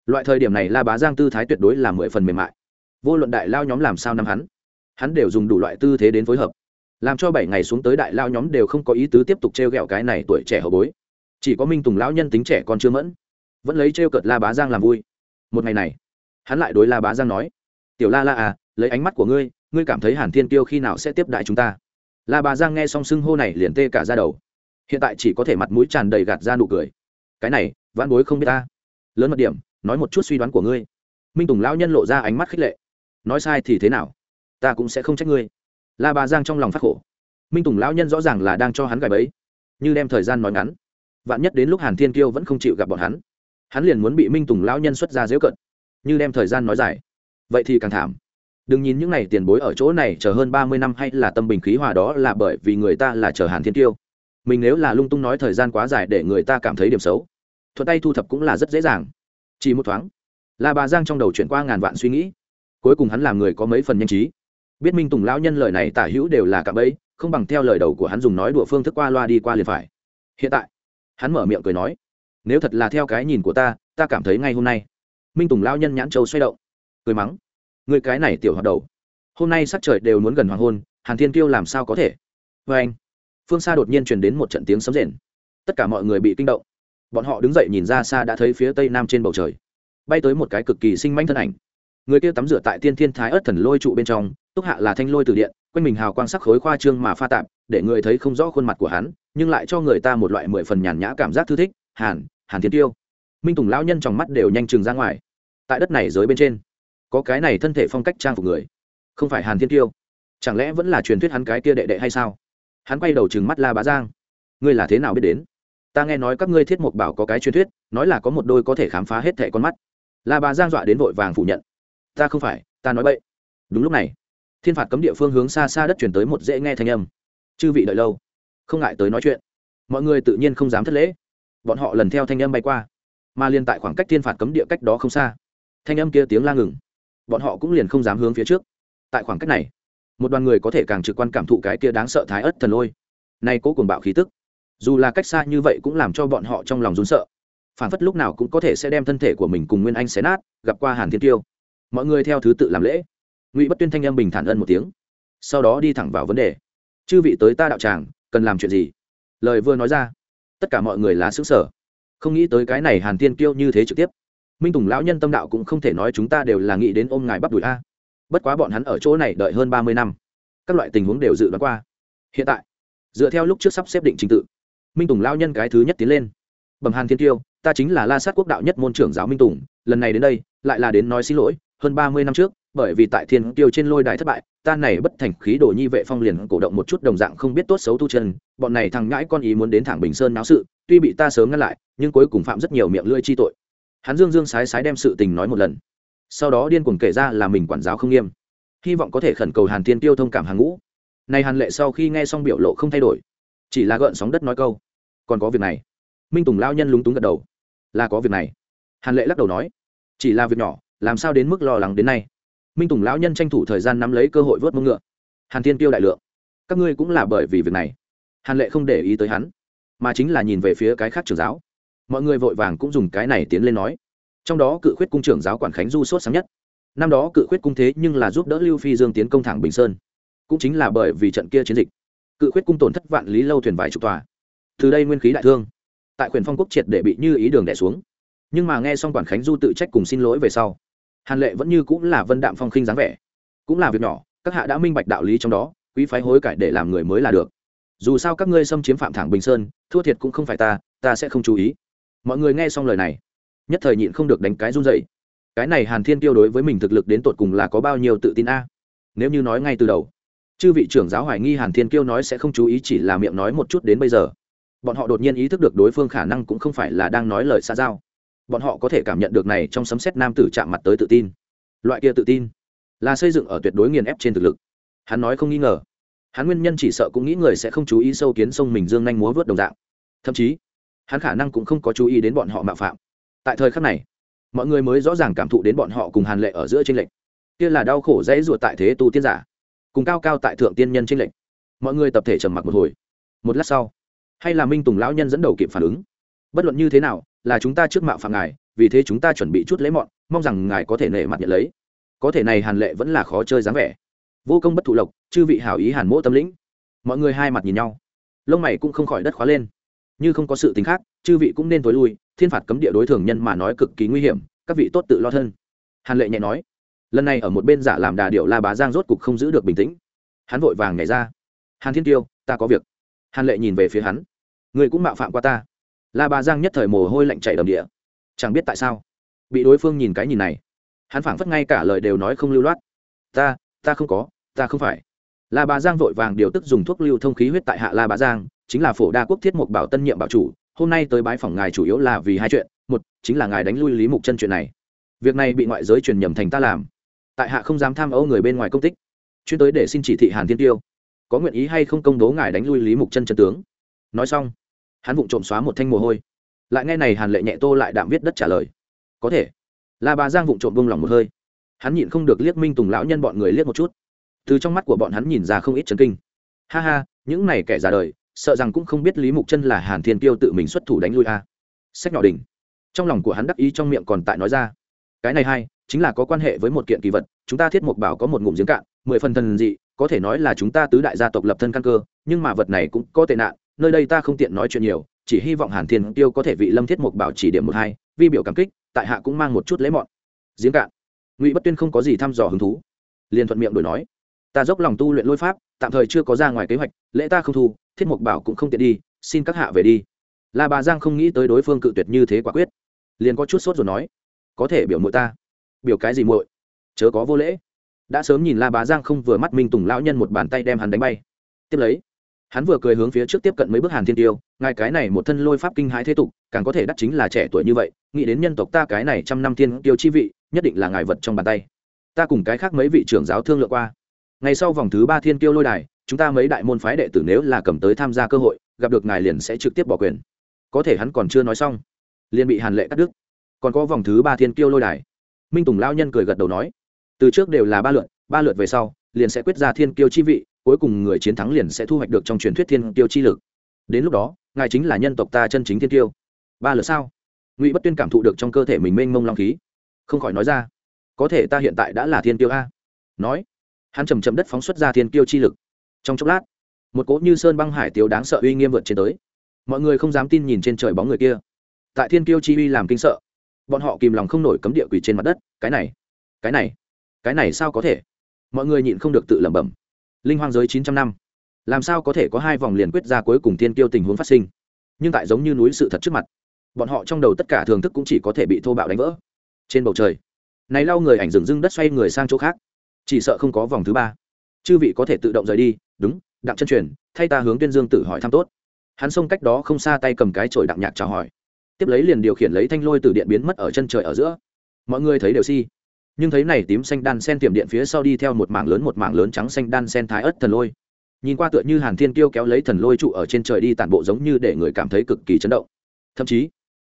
Loại thời điểm này la bá giang tư thái tuyệt đối là mười phần mềm mại. Vô luận đại lao nhóm làm sao năm hắn hắn đều dùng đủ loại tư thế đến phối hợp. Làm cho bảy ngày xuống tới đại lao nhóm đều không có ý tứ tiếp tục t r e o g ẹ o cái này tuổi trẻ hậu bối. Chỉ có minh tùng lão nhân tính trẻ còn chưa mẫn, vẫn lấy t r e o cợt la bá giang làm vui. Một ngày này, hắn lại đối la bá giang nói, tiểu la la à lấy ánh mắt của ngươi ngươi cảm thấy hàn thiên tiêu khi nào sẽ tiếp đại chúng ta? La bà giang nghe xong xưng hô này liền tê cả ra đầu. Hiện tại chỉ có thể mặt mũi tràn đầy gạt ra nụ cười. Cái này, vãn bối không biết ta. Lớn mật điểm, nói một chút suy đoán của ngươi. Minh tùng lão nhân lộ ra ánh mắt khích lệ. Nói sai thì thế nào? Ta cũng sẽ không trách ngươi. La bà giang trong lòng phát khổ. Minh tùng lão nhân rõ ràng là đang cho hắn gài bẫy. Như đem thời gian nói ngắn. Vạn nhất đến lúc hàn thiên kiêu vẫn không chịu gặp bọn hắn hắn liền muốn bị minh tùng lão nhân xuất ra dễu cận. Như đem thời gian nói dài. Vậy thì càng thảm đừng nhìn những n à y tiền bối ở chỗ này chờ hơn ba mươi năm hay là tâm bình khí hòa đó là bởi vì người ta là chờ hàn thiên tiêu mình nếu là lung tung nói thời gian quá dài để người ta cảm thấy điểm xấu, thuận tay thu thập cũng là rất dễ dàng. Chỉ một thoáng, là bà giang trong đầu chuyển qua ngàn vạn suy nghĩ. Cuối cùng hắn làm người có mấy phần nhanh trí. Biết minh tùng lão nhân lời này tả hữu đều là cạm bẫy, không bằng theo lời đầu của hắn dùng nói đùa phương thức qua loa đi qua liền phải. Hiện tại, hắn mở miệng cười nói, nếu thật là theo cái nhìn của ta ta cảm thấy ngay hôm nay. Minh tùng lão nhân nhãn châu xoay động, cười mắng người cái này tiểu hoạt đầu. Hôm nay sắc trời đều muốn gần hoàng hôn, hàn thiên kiêu làm sao có thể? Vê anh, phương xa đột nhiên truyền đến một trận tiếng sấm rền. Tất cả mọi người bị kinh động. Bọn họ đứng dậy nhìn ra xa đã thấy phía tây nam trên bầu trời, bay tới một cái cực kỳ sinh manh thân ảnh. Người kia tắm rửa tại tiên thiên thái ớt thần lôi trụ bên trong, túc hạ là thanh lôi từ điện, quanh mình hào quang sắc khối khoa trương mà pha tạp, để người thấy không rõ khuôn mặt của hắn, nhưng lại cho người ta một loại mười phần nhàn nhã cảm giác thư thích. Hàn hàn thiên tiêu minh tùng lão nhân trong mắt đều nhanh chừng ra ngoài. Tại đất này giới bên trên có cái này thân thể phong cách trang phục người, không phải hàn thiên tiêu chẳng lẽ vẫn là truyền thuyết hắn cái kia đệ đệ hay sao? Hắn quay đầu chừng mắt la bá giang. Ngươi là thế nào biết đến? Ta nghe nói các ngươi thiết mục bảo có cái truyền thuyết, nói là có một đôi có thể khám phá hết thẻ con mắt. La bá giang dọa đến vội vàng phủ nhận. Ta không phải, ta nói bậy. Đúng lúc này, thiên phạt cấm địa phương hướng xa xa đất chuyển tới một dễ nghe thanh âm. Chư vị đợi lâu, không ngại tới nói chuyện. Mọi người tự nhiên không dám thất lễ. Bọn họ lần theo thanh âm bay qua, mà liên tại khoảng cách thiên phạt cấm địa cách đó không xa. Thanh âm kia tiếng la ngừng bọn họ cũng liền không dám hướng phía trước. Tại khoảng cách này, một đoàn người có thể càng trực quan cảm thụ cái kia đáng sợ thái ất thần lôi. Nay cố cùng bạo khí tức, dù là cách xa như vậy cũng làm cho bọn họ trong lòng rún sợ. Phản phất lúc nào cũng có thể sẽ đem thân thể của mình cùng nguyên anh xé nát, gặp qua hàn thiên tiêu. Mọi người theo thứ tự làm lễ. Ngụy bất tuyên thanh âm bình thản ân một tiếng, sau đó đi thẳng vào vấn đề. Chư vị tới ta đạo tràng, cần làm chuyện gì? Lời vừa nói ra, tất cả mọi người là xứ sở không nghĩ tới cái này hàn tiên kiêu như thế trực tiếp minh tùng lão nhân tâm đạo cũng không thể nói chúng ta đều là nghĩ đến ôm ngài bắp đùi a. Bất quá bọn hắn ở chỗ này đợi hơn ba mươi năm, các loại tình huống đều dự đoán qua. Hiện tại, dựa theo lúc trước sắp xếp định trình tự, minh tùng lão nhân cái thứ nhất tiến lên. Bẩm hàn thiên tiêu, ta chính là la sát quốc đạo nhất môn trưởng giáo minh tùng, lần này đến đây, lại là đến nói xin lỗi, hơn ba mươi năm trước, bởi vì tại thiên tiêu trên lôi đài thất bại, ta này bất thành khí đồ nhi vệ phong liền cổ động một chút đồng dạng không biết tốt xấu tu chân, bọn này thằng ngãi con ý muốn đến thẳng bình sơn náo sự, tuy bị ta sớm ngăn lại, nhưng cuối cùng phạm rất nhiều miệng lưỡi chi tội hắn dương dương sái sái đem sự tình nói một lần. Sau đó điên cuồng kể ra là mình quản giáo không nghiêm. Hy vọng có thể khẩn cầu hàn thiên tiêu thông cảm hàng ngũ. Này hàn lệ sau khi nghe xong biểu lộ không thay đổi, chỉ là gợn sóng đất nói câu, còn có việc này. Minh tùng lao nhân lúng túng gật đầu, là có việc này. Hàn lệ lắc đầu nói, chỉ là việc nhỏ, làm sao đến mức lo lắng đến nay? Minh tùng lão nhân tranh thủ thời gian nắm lấy cơ hội vớt mông ngựa. Hàn thiên tiêu đại lượng, các ngươi cũng là bởi vì việc này. Hàn lệ không để ý tới hắn, mà chính là nhìn về phía cái khác trưởng giáo mọi người vội vàng cũng dùng cái này tiến lên nói. Trong đó cự khuyết cung trưởng giáo quản khánh du sốt sáng nhất. Năm đó cự khuyết cung thế nhưng là giúp đỡ lưu phi dương tiến công thẳng bình sơn. Cũng chính là bởi vì trận kia chiến dịch, cự khuyết cung tổn thất vạn lý lâu thuyền vài trục tòa. Từ đây nguyên khí đại thương, tại quyền phong quốc triệt để bị như ý đường đẻ xuống. Nhưng mà nghe xong quản khánh du tự trách cùng xin lỗi về sau, hàn lệ vẫn như cũng là vân đạm phong khinh dáng vẻ. Cũng là việc nhỏ, các hạ đã minh bạch đạo lý trong đó, quý phái hối cải để làm người mới là được. Dù sao các ngươi xâm chiếm phạm thẳng bình sơn, thua thiệt cũng không phải ta ta sẽ không chú ý mọi người nghe xong lời này, nhất thời nhịn không được đánh cái run dậy cái này hàn thiên tiêu đối với mình thực lực đến tột cùng là có bao nhiêu tự tin a? Nếu như nói ngay từ đầu, chư vị trưởng giáo hoài nghi hàn thiên kiêu nói sẽ không chú ý chỉ là miệng nói một chút đến bây giờ, bọn họ đột nhiên ý thức được đối phương khả năng cũng không phải là đang nói lời xa giao. Bọn họ có thể cảm nhận được này trong sấm xét nam tử chạm mặt tới tự tin. Loại kia tự tin là xây dựng ở tuyệt đối nghiền ép trên thực lực. Hắn nói không nghi ngờ. Hắn nguyên nhân chỉ sợ cũng nghĩ người sẽ không chú ý sâu kiến sông mình dương nhanh múa vớt đồng dạng. Thậm chí hắn khả năng cũng không có chú ý đến bọn họ mạo phạm. Tại thời khắc này, mọi người mới rõ ràng cảm thụ đến bọn họ cùng hàn lệ ở giữa tranh lệch. Kia là đau khổ dễ ruột tại thế tu tiên giả, cùng cao cao tại thượng tiên nhân tranh lệch. Mọi người tập thể trầm mặc một hồi. Một lát sau, hay là minh tùng lão nhân dẫn đầu kịp phản ứng. Bất luận như thế nào, là chúng ta trước mạo phạm ngài, vì thế chúng ta chuẩn bị chút lấy mọn, mong rằng ngài có thể nể mặt nhận lấy. Có thể này hàn lệ vẫn là khó chơi dáng vẻ. Vô công bất thụ lộc, chư vị hảo ý hàn mỗ tâm lĩnh. Mọi người hai mặt nhìn nhau. Lông mày cũng không khỏi đất khóa lên như không có sự tính khác, chư vị cũng nên tối lui, thiên phạt cấm địa đối thường nhân mà nói cực kỳ nguy hiểm, các vị tốt tự lo thân. Hàn lệ nhẹ nói. Lần này ở một bên giả làm đà điệu la bá giang rốt cục không giữ được bình tĩnh. Hắn vội vàng nhảy ra. Hàn thiên tiêu, ta có việc. Hàn lệ nhìn về phía hắn. Người cũng mạo phạm qua ta. La Bá giang nhất thời mồ hôi lạnh chảy đầm địa. Chẳng biết tại sao. Bị đối phương nhìn cái nhìn này, hắn phảng phất ngay cả lời đều nói không lưu loát. Ta ta không có, ta không phải. La Bá giang vội vàng điều tức dùng thuốc lưu thông khí huyết tại hạ la Bá giang chính là phổ đa quốc thiết mục bảo tân nhiệm bảo chủ, hôm nay tới bái phòng ngài chủ yếu là vì hai chuyện, một, chính là ngài đánh lui lý mục chân chuyện này. Việc này bị ngoại giới truyền nhầm thành ta làm. Tại hạ không dám tham âu người bên ngoài công tích. Chuyên tới để xin chỉ thị hàn thiên tiêu. Có nguyện ý hay không công bố ngài đánh lui lý mục chân chân tướng? Nói xong, hắn vụng trộm xóa một thanh mồ hôi. Lại nghe này hàn lệ nhẹ tô lại đạm viết đất trả lời. Có thể. Là bà giang vụng trộm bông lòng một hơi. Hắn nhịn không được liếc minh tùng lão nhân bọn người liếc một chút. Từ trong mắt của bọn hắn nhìn ra không ít chấn kinh. Ha ha, những này kẻ già đời sợ rằng cũng không biết lý mục chân là hàn thiên tiêu tự mình xuất thủ đánh lui a. Sách nhỏ đỉnh. Trong lòng của hắn đắc ý trong miệng còn tại nói ra. Cái này hay, chính là có quan hệ với một kiện kỳ vật, chúng ta thiết mục bảo có một ngụm giếng cạn, mười phần thần dị, có thể nói là chúng ta tứ đại gia tộc lập thân căn cơ, nhưng mà vật này cũng có tệ nạn, nơi đây ta không tiện nói chuyện nhiều, chỉ hy vọng hàn thiên tiêu có thể vị lâm thiết mục bảo chỉ điểm một hai vi biểu cảm kích, tại hạ cũng mang một chút lấy mọn. Giếng cạn. Ngụy bất tuyên không có gì thăm dò hứng thú. Liền thuận miệng đổi nói, ta dốc lòng tu luyện lôi pháp, tạm thời chưa có ra ngoài kế hoạch, lễ ta không thu thiết mục bảo cũng không tiện đi, xin các hạ về đi. La bà giang không nghĩ tới đối phương cự tuyệt như thế quả quyết. Liền có chút sốt rồi nói, có thể biểu mội ta. Biểu cái gì muội? Chớ có vô lễ. Đã sớm nhìn la bá giang không vừa mắt minh tùng lão nhân một bàn tay đem hắn đánh bay. Tiếp lấy, hắn vừa cười hướng phía trước tiếp cận mấy bước hàn thiên tiêu, ngài cái này một thân lôi pháp kinh hãi thế tục, càng có thể đắc chính là trẻ tuổi như vậy, nghĩ đến nhân tộc ta cái này trăm năm thiên tiêu chi vị, nhất định là ngài vật trong bàn tay. Ta cùng cái khác mấy vị trưởng giáo thương lượng qua. Ngày sau vòng thứ ba thiên tiêu lôi đài chúng ta mấy đại môn phái đệ tử nếu là cầm tới tham gia cơ hội, gặp được ngài liền sẽ trực tiếp bỏ quyền. Có thể hắn còn chưa nói xong, liền bị hàn lệ cắt đứt. Còn có vòng thứ ba thiên Kiêu lôi đài. Minh tùng lao nhân cười gật đầu nói, từ trước đều là ba lượt ba lượt về sau, liền sẽ quyết ra thiên kiêu chi vị, cuối cùng người chiến thắng liền sẽ thu hoạch được trong truyền thuyết thiên kiêu chi lực. Đến lúc đó, ngài chính là nhân tộc ta chân chính thiên kiêu. Ba lượt sao? Ngụy bất tuyên cảm thụ được trong cơ thể mình mênh mông long khí. Không khỏi nói ra, có thể ta hiện tại đã là thiên kiêu a. Nói, hắn chầm chầm đất phóng xuất ra thiên kiêu chi lực trong chốc lát, một cỗ như sơn băng hải tiếu đáng sợ uy nghiêm vượt trên tới. Mọi người không dám tin nhìn trên trời bóng người kia. Tại thiên kiêu chi uy làm kinh sợ, bọn họ kìm lòng không nổi cấm địa quỷ trên mặt đất, cái này cái này cái này sao có thể? Mọi người nhịn không được tự lẩm bẩm. Linh hoang giới chín trăm năm, làm sao có thể có hai vòng liền quyết ra cuối cùng thiên kiêu tình huống phát sinh? Nhưng tại giống như núi sự thật trước mặt, bọn họ trong đầu tất cả thường thức cũng chỉ có thể bị thô bạo đánh vỡ. Trên bầu trời, này lau người ảnh dừng dưng đất xoay người sang chỗ khác, chỉ sợ không có vòng thứ ba. Chư vị có thể tự động rời đi đúng, đặng chân truyền, thay ta hướng tuyên dương tử hỏi thăm tốt. Hắn xông cách đó không xa tay cầm cái chổi đặng nhạc chào hỏi. Tiếp lấy liền điều khiển lấy thanh lôi từ điện biến mất ở chân trời ở giữa. Mọi người thấy đều si. Nhưng thấy này tím xanh đan sen tiệm điện phía sau đi theo một mảng lớn một mảng lớn trắng xanh đan sen thái ớt thần lôi. Nhìn qua tựa như hàn thiên kiêu kéo lấy thần lôi trụ ở trên trời đi tản bộ giống như để người cảm thấy cực kỳ chấn động. Thậm chí,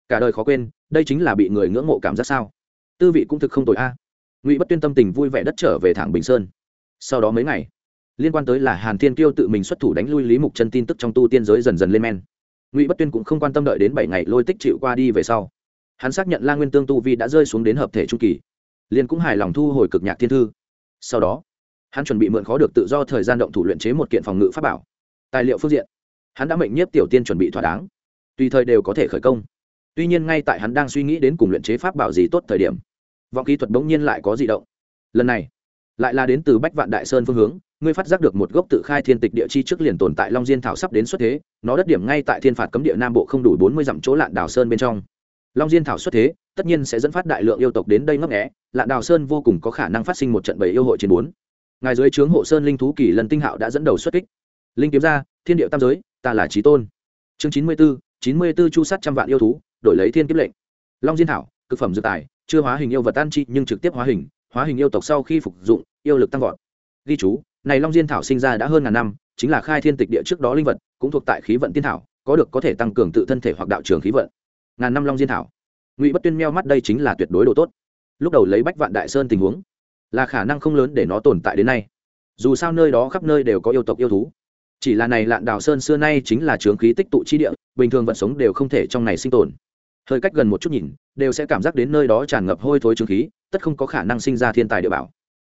cả đời khó quên, đây chính là bị người ngưỡng mộ cảm giác sao? Tư vị cũng thực không tội a. Ngụy bất tuyên tâm tình vui vẻ đất trở về thẳng bình sơn. Sau đó mấy ngày liên quan tới là hàn thiên kiêu tự mình xuất thủ đánh lui lý mục chân tin tức trong tu tiên giới dần dần lên men. Ngụy bất tuyên cũng không quan tâm đợi đến bảy ngày lôi tích chịu qua đi về sau. Hắn xác nhận la nguyên tương tu vi đã rơi xuống đến hợp thể trung kỳ, liền cũng hài lòng thu hồi cực nhạc thiên thư. Sau đó, hắn chuẩn bị mượn khó được tự do thời gian động thủ luyện chế một kiện phòng ngự pháp bảo, tài liệu phương diện. Hắn đã mệnh nhiếp tiểu tiên chuẩn bị thỏa đáng, tùy thời đều có thể khởi công. Tuy nhiên ngay tại hắn đang suy nghĩ đến cùng luyện chế pháp bảo gì tốt thời điểm, vọng kỹ thuật bỗng nhiên lại có di động. Lần này, lại là đến từ bách vạn đại sơn phương hướng ngươi phát giác được một gốc tự khai thiên tịch địa chi trước liền tồn tại long diên thảo sắp đến xuất thế, nó đất điểm ngay tại thiên phạt cấm địa nam bộ không đủ bốn mươi dặm chỗ lạn đảo sơn bên trong. Long diên thảo xuất thế, tất nhiên sẽ dẫn phát đại lượng yêu tộc đến đây ngấp nghẽ lạn đào sơn vô cùng có khả năng phát sinh một trận bầy yêu hội chiến bốn. Ngài dưới trướng hộ sơn linh thú kỳ lần tinh hạo đã dẫn đầu xuất kích. Linh kiếm ra, thiên điệu tam giới, ta là trí tôn. Chương chín mươi b ố chín mươi b ố chu sát trăm vạn yêu thú, đổi lấy thiên kiếp lệnh. Long diên thảo, cực phẩm dự tài, chưa hóa hình yêu vật tan chi, nhưng trực tiếp hóa hình hóa hình yêu tộc sau khi phục dụng, yêu lực tăng vọt. Ghi chú này long diên thảo sinh ra đã hơn ngàn năm, chính là khai thiên tịch địa trước đó linh vật, cũng thuộc tại khí vận tiên thảo, có được có thể tăng cường tự thân thể hoặc đạo trường khí vận. Ngàn năm long diên thảo. Ngụy bất tuyên meo mắt đây chính là tuyệt đối độ tốt. Lúc đầu lấy bách vạn đại sơn tình huống, là khả năng không lớn để nó tồn tại đến nay. Dù sao nơi đó khắp nơi đều có yêu tộc yêu thú. Chỉ là này lạn đào sơn xưa nay chính là trướng khí tích tụ chi địa, bình thường vận sống đều không thể trong này sinh tồn. Hơi cách gần một chút nhìn, đều sẽ cảm giác đến nơi đó tràn ngập hôi thối trướng khí, tất không có khả năng sinh ra thiên tài địa bảo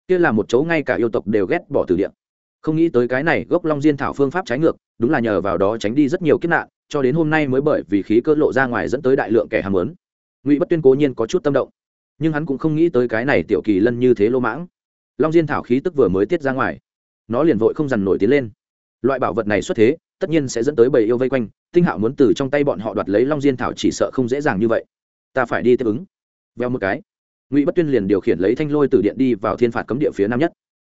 kia là một chỗ ngay cả yêu tộc đều ghét bỏ từ địa. Không nghĩ tới cái này gốc long diên thảo phương pháp trái ngược, đúng là nhờ vào đó tránh đi rất nhiều kiếp nạn, cho đến hôm nay mới bởi vì khí cơ lộ ra ngoài dẫn tới đại lượng kẻ ham muốn ngụy bất tuyên cố nhiên có chút tâm động, nhưng hắn cũng không nghĩ tới cái này tiểu kỳ lân như thế lô mãng. Long diên thảo khí tức vừa mới tiết ra ngoài, nó liền vội không dằn nổi tiến lên. Loại bảo vật này xuất thế, tất nhiên sẽ dẫn tới bầy yêu vây quanh, tinh hạo muốn từ trong tay bọn họ đoạt lấy long diên thảo chỉ sợ không dễ dàng như vậy. Ta phải đi tiếp ứng. Veo một cái ngụy bất tuyên liền điều khiển lấy thanh lôi từ điện đi vào thiên phạt cấm địa phía nam nhất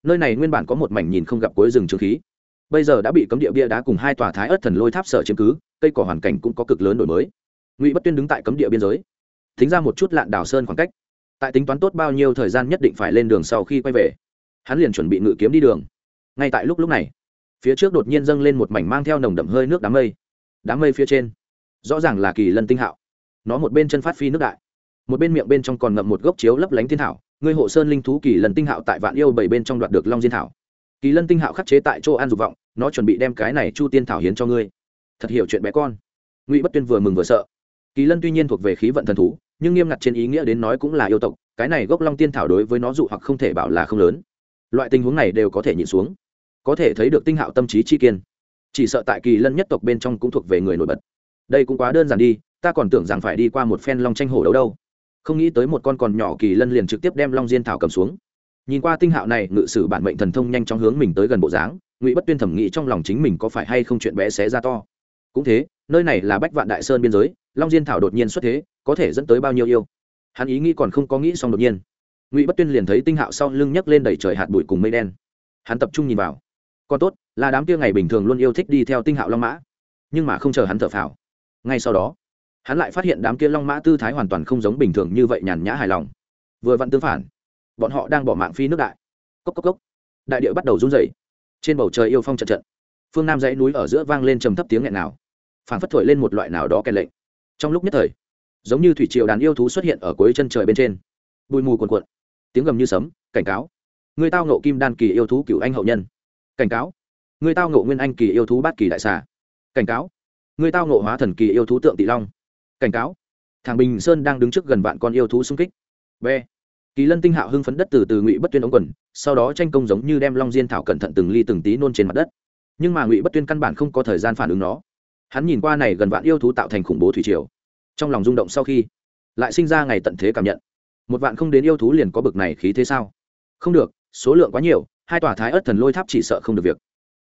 nơi này nguyên bản có một mảnh nhìn không gặp cuối rừng trường khí bây giờ đã bị cấm địa bia đá cùng hai tòa thái ớt thần lôi tháp sở chiếm cứ cây cỏ hoàn cảnh cũng có cực lớn đổi mới ngụy bất tuyên đứng tại cấm địa biên giới thính ra một chút lạn đảo sơn khoảng cách tại tính toán tốt bao nhiêu thời gian nhất định phải lên đường sau khi quay về hắn liền chuẩn bị ngự kiếm đi đường ngay tại lúc lúc này phía trước đột nhiên dâng lên một mảnh mang theo nồng đậm hơi nước đám mây đám mây phía trên rõ ràng là kỳ lân tinh hạo nó một bên chân phát phi nước đại một bên miệng bên trong còn ngậm một gốc chiếu lấp lánh thiên thảo, ngươi hộ sơn linh thú kỳ lân tinh hạo tại vạn yêu bảy bên trong đoạt được long diên thảo. Kỳ lân tinh hạo khắc chế tại chỗ an dục vọng, nó chuẩn bị đem cái này chu tiên thảo hiến cho ngươi. Thật hiểu chuyện bé con. Ngụy bất tuyên vừa mừng vừa sợ. Kỳ lân tuy nhiên thuộc về khí vận thần thú, nhưng nghiêm ngặt trên ý nghĩa đến nói cũng là yêu tộc, cái này gốc long tiên thảo đối với nó dụ hoặc không thể bảo là không lớn. Loại tình huống này đều có thể nhịn xuống. Có thể thấy được tinh hạo tâm trí chi kiên. Chỉ sợ tại kỳ lân nhất tộc bên trong cũng thuộc về người nổi bật. Đây cũng quá đơn giản đi, ta còn tưởng rằng phải đi qua một phen long tranh hổ đấu đâu không nghĩ tới một con còn nhỏ kỳ lân liền trực tiếp đem long diên thảo cầm xuống. Nhìn qua tinh hạo này, ngự sử bản mệnh thần thông nhanh chóng hướng mình tới gần bộ dáng, ngụy bất tuyên thẩm nghĩ trong lòng chính mình có phải hay không chuyện bé xé ra to. Cũng thế, nơi này là bách vạn đại sơn biên giới, long diên thảo đột nhiên xuất thế, có thể dẫn tới bao nhiêu yêu? Hắn ý nghĩ còn không có nghĩ xong đột nhiên. Ngụy bất tuyên liền thấy tinh hạo sau lưng nhấc lên đầy trời hạt bụi cùng mây đen. Hắn tập trung nhìn vào. Còn tốt, là đám kia ngày bình thường luôn yêu thích đi theo tinh hạo long mã, nhưng mà không chờ hắn thở phào. Ngay sau đó hắn lại phát hiện đám kia long mã tư thái hoàn toàn không giống bình thường như vậy nhàn nhã hài lòng. Vừa vặn tương phản, bọn họ đang bỏ mạng phi nước đại. Cốc cốc cốc. Đại địa bắt đầu run rẩy. Trên bầu trời yêu phong trận trận. Phương nam dãy núi ở giữa vang lên trầm thấp tiếng nghẹn nào phản phất thổi lên một loại nào đó kèn lệnh. Trong lúc nhất thời, giống như thủy triều đàn yêu thú xuất hiện ở cuối chân trời bên trên. Bụi mù cuồn cuộn, tiếng gầm như sấm, cảnh cáo. Người tao nộ kim đan kỳ yêu thú cựu anh hậu nhân. Cảnh cáo. Người tao nộ nguyên anh kỳ yêu thú bát kỳ đại xà. Cảnh cáo. Người tao nộ hóa thần kỳ yêu thú tượng tị long cảnh cáo. Thằng bình sơn đang đứng trước gần vạn con yêu thú xung kích. B. Kỳ lân tinh hạo hưng phấn đất từ từ ngụy bất tuyên ống quần, sau đó tranh công giống như đem long diên thảo cẩn thận từng ly từng tí nôn trên mặt đất. Nhưng mà ngụy bất tuyên căn bản không có thời gian phản ứng nó. Hắn nhìn qua này gần vạn yêu thú tạo thành khủng bố thủy triều. Trong lòng rung động sau khi, lại sinh ra ngày tận thế cảm nhận. Một vạn không đến yêu thú liền có bực này khí thế sao? Không được, số lượng quá nhiều, hai tòa thái ớt thần lôi tháp chỉ sợ không được việc.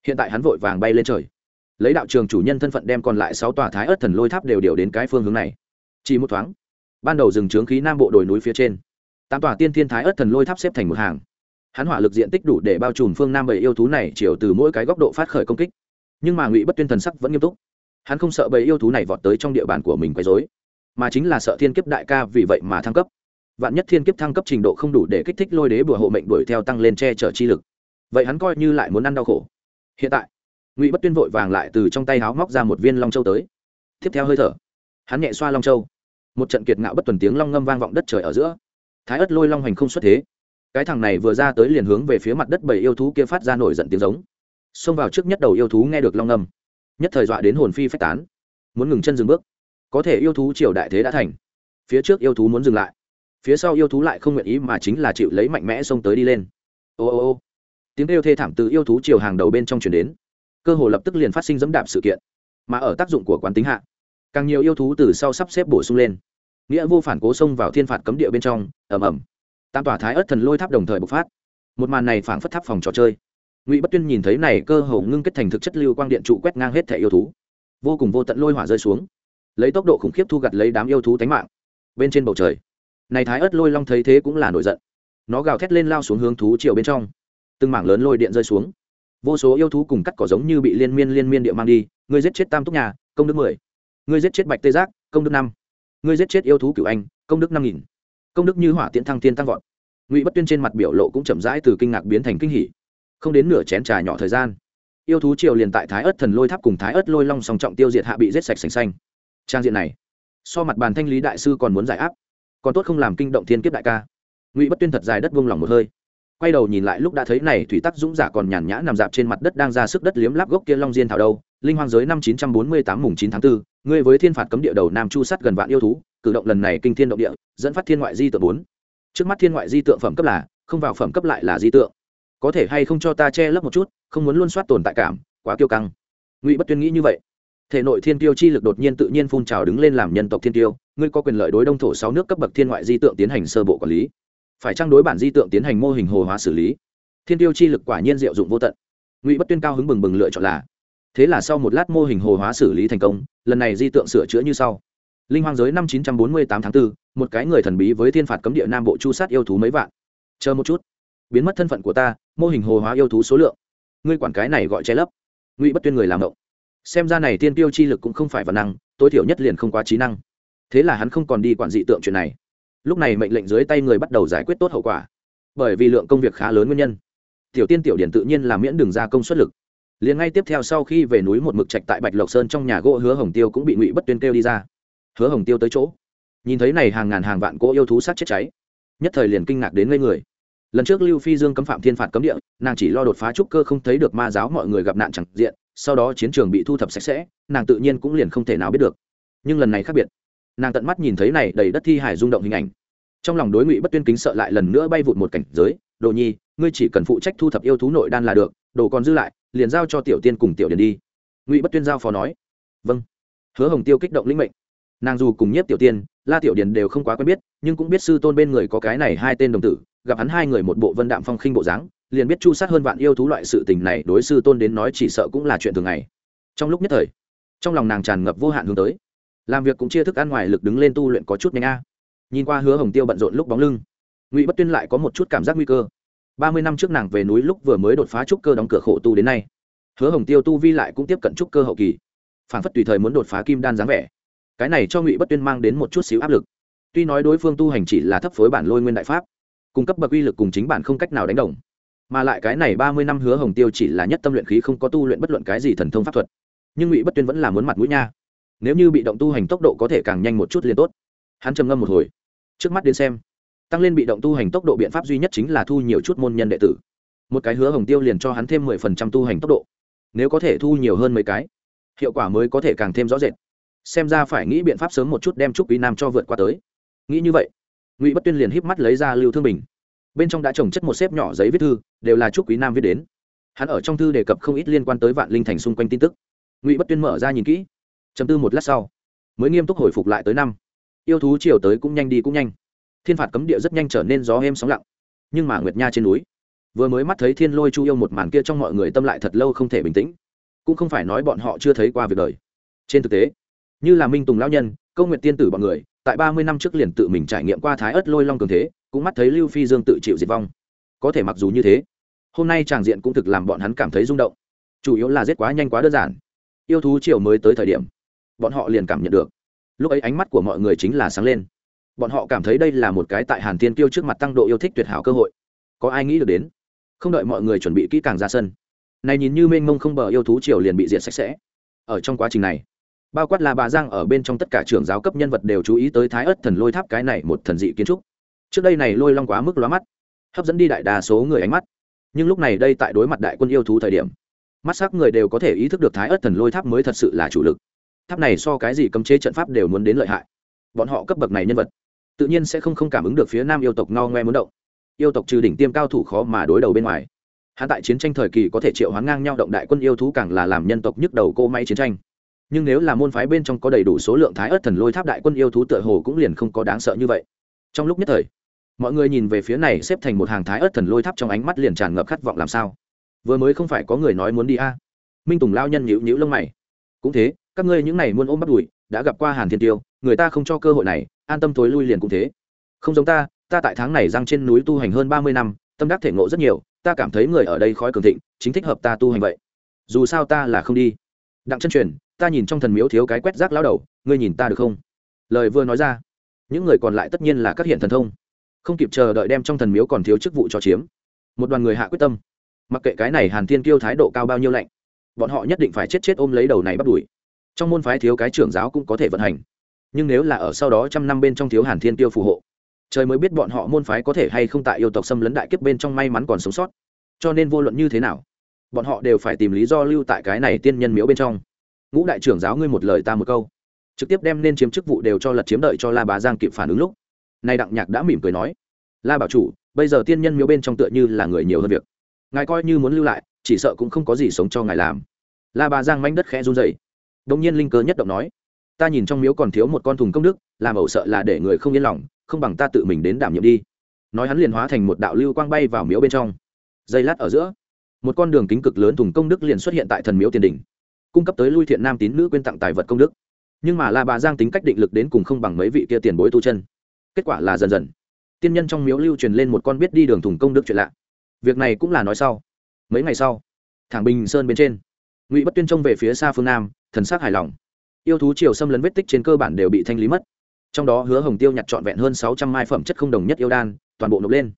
Hiện tại hắn vội vàng bay lên trời lấy đạo trường chủ nhân thân phận đem còn lại sáu tòa thái ớt thần lôi tháp đều điều đến cái phương hướng này. Chỉ một thoáng, ban đầu dừng trướng khí nam bộ đồi núi phía trên, tám tòa tiên thiên thái ớt thần lôi tháp xếp thành một hàng. Hắn hỏa lực diện tích đủ để bao trùm phương nam bầy yêu thú này chiều từ mỗi cái góc độ phát khởi công kích. Nhưng mà ngụy bất tuyên thần sắc vẫn nghiêm túc. Hắn không sợ bầy yêu thú này vọt tới trong địa bàn của mình quấy dối mà chính là sợ thiên kiếp đại ca vì vậy mà thăng cấp. Vạn nhất thiên kiếp thăng cấp trình độ không đủ để kích thích lôi đế bùa hộ mệnh đuổi theo tăng lên che chở chi lực, vậy hắn coi như lại muốn ăn đau khổ. Hiện tại ngụy bất tuyên vội vàng lại từ trong tay háo móc ra một viên long châu tới tiếp theo hơi thở hắn nhẹ xoa long châu một trận kiệt ngạo bất tuần tiếng long ngâm vang vọng đất trời ở giữa thái ất lôi long hành không xuất thế cái thằng này vừa ra tới liền hướng về phía mặt đất bảy yêu thú kia phát ra nổi giận tiếng giống xông vào trước nhất đầu yêu thú nghe được long ngâm nhất thời dọa đến hồn phi phách tán muốn ngừng chân dừng bước có thể yêu thú triều đại thế đã thành phía trước yêu thú muốn dừng lại phía sau yêu thú lại không nguyện ý mà chính là chịu lấy mạnh mẽ xông tới đi lên ô ô ô tiếng kêu thê thảm từ yêu thú triều hàng đầu bên trong chuyển đến cơ hồ lập tức liền phát sinh dẫm đạp sự kiện, mà ở tác dụng của quán tính hạ, càng nhiều yêu thú từ sau sắp xếp bổ sung lên. Nghĩa vô phản cố xông vào thiên phạt cấm địa bên trong, ầm ầm. Tam tòa thái ớt thần lôi tháp đồng thời bộc phát. Một màn này phảng phất tháp phòng trò chơi. Ngụy bất tuyên nhìn thấy này cơ hồ ngưng kết thành thực chất lưu quang điện trụ quét ngang hết thẻ yêu thú. Vô cùng vô tận lôi hỏa rơi xuống. Lấy tốc độ khủng khiếp thu gặt lấy đám yêu thú tánh mạng. Bên trên bầu trời, này thái ớt lôi long thấy thế cũng là nổi giận. Nó gào thét lên lao xuống hướng thú chiều bên trong. Từng mảng lớn lôi điện rơi xuống vô số yêu thú cùng cắt cỏ giống như bị liên miên liên miên địa mang đi, ngươi giết chết tam túc nhà, công đức mười. Ngươi giết chết bạch tê giác, công đức năm. Ngươi giết chết yêu thú cửu anh, công đức năm nghìn. Công đức như hỏa tiễn thăng thiên tăng vọt. Ngụy bất tuyên trên mặt biểu lộ cũng chậm rãi từ kinh ngạc biến thành kinh hỉ. Không đến nửa chén trà nhỏ thời gian, yêu thú triều liền tại thái ớt thần lôi tháp cùng thái ớt lôi long song trọng tiêu diệt hạ bị giết sạch sành xanh. Trang diện này, so mặt bàn thanh lý đại sư còn muốn giải áp, còn tốt không làm kinh động thiên kiếp đại ca. Ngụy bất tuyên thật dài đất vung lòng một hơi quay đầu nhìn lại lúc đã thấy này thủy tắc dũng giả còn nhàn nhã nằm dạp trên mặt đất đang ra sức đất liếm láp gốc kia long diên thảo đâu. Linh hoang giới năm chín trăm bốn mươi tám mùng 9 tháng 4, ngươi với thiên phạt cấm địa đầu nam chu sắt gần vạn yêu thú cử động lần này kinh thiên động địa dẫn phát thiên ngoại di tượng bốn. Trước mắt thiên ngoại di tượng phẩm cấp là không vào phẩm cấp lại là di tượng. Có thể hay không cho ta che lấp một chút không muốn luôn soát tồn tại cảm quá kiêu căng. Ngụy bất tuyên nghĩ như vậy. Thể nội thiên tiêu chi lực đột nhiên tự nhiên phun trào đứng lên làm nhân tộc thiên tiêu ngươi có quyền lợi đối đông thổ sáu nước cấp bậc thiên ngoại di tượng tiến hành sơ bộ quản lý phải trang đối bản di tượng tiến hành mô hình hồ hóa xử lý? Thiên tiêu chi lực quả nhiên diệu dụng vô tận. Ngụy bất tuyên cao hứng bừng bừng lựa chọn là thế là sau một lát mô hình hồ hóa xử lý thành công lần này di tượng sửa chữa như sau. Linh hoang giới năm chín trăm bốn mươi tám tháng 4, một cái người thần bí với thiên phạt cấm địa nam bộ chu sát yêu thú mấy vạn. Chờ một chút. Biến mất thân phận của ta mô hình hồ hóa yêu thú số lượng. Ngươi quản cái này gọi che lấp. Ngụy bất tuyên người làm động xem ra này tiên tiêu chi lực cũng không phải văn năng tối thiểu nhất liền không quá trí năng. Thế là hắn không còn đi quản dị tượng chuyện này lúc này mệnh lệnh dưới tay người bắt đầu giải quyết tốt hậu quả. Bởi vì lượng công việc khá lớn nguyên nhân. Tiểu tiên tiểu điển tự nhiên là miễn đường ra công suất lực. Liền ngay tiếp theo sau khi về núi một mực trạch tại bạch lộc sơn trong nhà gỗ hứa hồng tiêu cũng bị ngụy bất tuyên kêu đi ra. Hứa hồng tiêu tới chỗ. Nhìn thấy này hàng ngàn hàng vạn cỗ yêu thú sát chết cháy, nhất thời liền kinh ngạc đến ngây người. Lần trước lưu phi dương cấm phạm thiên phạt cấm địa, nàng chỉ lo đột phá trúc cơ không thấy được ma giáo mọi người gặp nạn chẳng diện, sau đó chiến trường bị thu thập sạch sẽ, nàng tự nhiên cũng liền không thể nào biết được. Nhưng lần này khác biệt nàng tận mắt nhìn thấy này đầy đất thi hải rung động hình ảnh. Trong lòng đối ngụy bất tuyên kính sợ lại lần nữa bay vụt một cảnh giới, đồ nhi, ngươi chỉ cần phụ trách thu thập yêu thú nội đan là được, đồ còn dư lại, liền giao cho tiểu tiên cùng tiểu điền đi. Ngụy bất tuyên giao phó nói. Vâng. Hứa hồng tiêu kích động linh mệnh. Nàng dù cùng nhiếp tiểu tiên, la tiểu điền đều không quá quen biết, nhưng cũng biết sư tôn bên người có cái này hai tên đồng tử, gặp hắn hai người một bộ vân đạm phong khinh bộ dáng, liền biết chu sát hơn vạn yêu thú loại sự tình này đối sư tôn đến nói chỉ sợ cũng là chuyện thường ngày. Trong lúc nhất thời, trong lòng nàng tràn ngập vô hạn hướng tới làm việc cũng chia thức ăn ngoài lực đứng lên tu luyện có chút nhanh a. Nhìn qua hứa hồng tiêu bận rộn lúc bóng lưng, ngụy bất tuyên lại có một chút cảm giác nguy cơ. Ba mươi năm trước nàng về núi lúc vừa mới đột phá trúc cơ đóng cửa khổ tu đến nay, hứa hồng tiêu tu vi lại cũng tiếp cận trúc cơ hậu kỳ phản phất tùy thời muốn đột phá kim đan dáng vẻ. Cái này cho ngụy bất tuyên mang đến một chút xíu áp lực. Tuy nói đối phương tu hành chỉ là thấp phối bản lôi nguyên đại pháp, cung cấp bậc uy lực cùng chính bản không cách nào đánh đồng, mà lại cái này ba mươi năm hứa hồng tiêu chỉ là nhất tâm luyện khí không có tu luyện bất luận cái gì thần thông pháp thuật. Nhưng ngụy bất tuyên vẫn là muốn mặt mũi nha nếu như bị động tu hành tốc độ có thể càng nhanh một chút liền tốt. Hắn trầm ngâm một hồi. Trước mắt đến xem, tăng lên bị động tu hành tốc độ biện pháp duy nhất chính là thu nhiều chút môn nhân đệ tử. Một cái hứa hồng tiêu liền cho hắn thêm mười phần trăm tu hành tốc độ. Nếu có thể thu nhiều hơn mấy cái, hiệu quả mới có thể càng thêm rõ rệt. Xem ra phải nghĩ biện pháp sớm một chút đem trúc quý nam cho vượt qua tới. Nghĩ như vậy, ngụy bất tuyên liền híp mắt lấy ra lưu thương bình. Bên trong đã trồng chất một xếp nhỏ giấy viết thư, đều là trúc quý nam viết đến. Hắn ở trong thư đề cập không ít liên quan tới vạn linh thành xung quanh tin tức. Ngụy bất tuyên mở ra nhìn kỹ chấm tư một lát sau, mới nghiêm túc hồi phục lại tới năm. Yêu thú chiều tới cũng nhanh đi cũng nhanh. Thiên phạt cấm địa rất nhanh trở nên gió êm sóng lặng. Nhưng mà nguyệt nha trên núi, vừa mới mắt thấy thiên lôi chu yêu một màn kia trong mọi người tâm lại thật lâu không thể bình tĩnh. Cũng không phải nói bọn họ chưa thấy qua việc đời. Trên thực tế, như là minh tùng lão nhân, câu nguyện tiên tử bọn người, tại ba mươi năm trước liền tự mình trải nghiệm qua thái ớt lôi long cường thế, cũng mắt thấy lưu phi dương tự chịu diệt vong. Có thể mặc dù như thế, hôm nay tràng diện cũng thực làm bọn hắn cảm thấy rung động. Chủ yếu là giết quá nhanh quá đơn giản. Yêu thú chiều mới tới thời điểm bọn họ liền cảm nhận được. Lúc ấy ánh mắt của mọi người chính là sáng lên. Bọn họ cảm thấy đây là một cái tại hàn thiên kiêu trước mặt tăng độ yêu thích tuyệt hảo cơ hội. Có ai nghĩ được đến? Không đợi mọi người chuẩn bị kỹ càng ra sân, này nhìn như mênh mông không bờ yêu thú triều liền bị diệt sạch sẽ. Ở trong quá trình này, bao quát là bà giang ở bên trong tất cả trường giáo cấp nhân vật đều chú ý tới thái ớt thần lôi tháp cái này một thần dị kiến trúc. Trước đây này lôi long quá mức lóa mắt, hấp dẫn đi đại đa số người ánh mắt. Nhưng lúc này đây tại đối mặt đại quân yêu thú thời điểm, mắt sắc người đều có thể ý thức được thái ớt thần lôi tháp mới thật sự là chủ lực tháp này so cái gì cấm chế trận pháp đều muốn đến lợi hại. Bọn họ cấp bậc này nhân vật, tự nhiên sẽ không không cảm ứng được phía nam yêu tộc no ngoe muốn động. Yêu tộc trừ đỉnh tiêm cao thủ khó mà đối đầu bên ngoài. Hạ tại chiến tranh thời kỳ có thể triệu hoán ngang nhau động đại quân yêu thú càng là làm nhân tộc nhức đầu cô máy chiến tranh. Nhưng nếu là môn phái bên trong có đầy đủ số lượng thái ớt thần lôi tháp đại quân yêu thú tựa hồ cũng liền không có đáng sợ như vậy. Trong lúc nhất thời, mọi người nhìn về phía này xếp thành một hàng thái ớt thần lôi tháp trong ánh mắt liền tràn ngập khát vọng làm sao? Vừa mới không phải có người nói muốn đi a? Minh tùng lao nhân nhữ nhữ lông mày. Cũng thế các ngươi những này muốn ôm bắt đùi, đã gặp qua hàn thiên tiêu, người ta không cho cơ hội này, an tâm tối lui liền cũng thế. Không giống ta ta tại tháng này răng trên núi tu hành hơn ba mươi năm, tâm đắc thể ngộ rất nhiều, ta cảm thấy người ở đây khói cường thịnh, chính thích hợp ta tu hành vậy. Dù sao ta là không đi. Đặng chân truyền, ta nhìn trong thần miếu thiếu cái quét rác lao đầu, ngươi nhìn ta được không? Lời vừa nói ra, những người còn lại tất nhiên là các hiện thần thông. Không kịp chờ đợi đem trong thần miếu còn thiếu chức vụ cho chiếm. Một đoàn người hạ quyết tâm. Mặc kệ cái này hàn thiên kiêu thái độ cao bao nhiêu lạnh, bọn họ nhất định phải chết chết ôm lấy đầu này bắt đuổi trong môn phái thiếu cái trưởng giáo cũng có thể vận hành. Nhưng nếu là ở sau đó trăm năm bên trong thiếu hàn thiên tiêu phù hộ, trời mới biết bọn họ môn phái có thể hay không tại yêu tộc xâm lấn đại kiếp bên trong may mắn còn sống sót. Cho nên vô luận như thế nào, bọn họ đều phải tìm lý do lưu tại cái này tiên nhân miếu bên trong. Ngũ đại trưởng giáo ngươi một lời ta một câu. Trực tiếp đem nên chiếm chức vụ đều cho lật chiếm đợi cho la bá giang kịp phản ứng lúc, nay đặng nhạc đã mỉm cười nói, la bảo chủ, bây giờ tiên nhân miếu bên trong tựa như là người nhiều hơn việc. Ngài coi như muốn lưu lại, chỉ sợ cũng không có gì sống cho ngài làm. La bà giang manh đất khẽ run dậy đông nhiên linh cơ nhất động nói, ta nhìn trong miếu còn thiếu một con thùng công đức, làm ẩu sợ là để người không yên lòng, không bằng ta tự mình đến đảm nhiệm đi. Nói hắn liền hóa thành một đạo lưu quang bay vào miếu bên trong. Giây lát ở giữa, một con đường kính cực lớn thùng công đức liền xuất hiện tại thần miếu tiền đình cung cấp tới lui thiện nam tín nữ quyên tặng tài vật công đức. Nhưng mà la bà giang tính cách định lực đến cùng không bằng mấy vị kia tiền bối tu chân. Kết quả là dần dần, tiên nhân trong miếu lưu truyền lên một con biết đi đường thùng công đức chuyện lạ. Việc này cũng là nói sau. Mấy ngày sau thẳng bình sơn bên trên, ngụy bất tuyên trông về phía xa phương nam thần sắc hài lòng. Yêu thú chiều xâm lấn vết tích trên cơ bản đều bị thanh lý mất. Trong đó hứa hồng tiêu nhặt trọn vẹn hơn sáu trăm mai phẩm chất không đồng nhất yêu đan, toàn bộ nộp lên.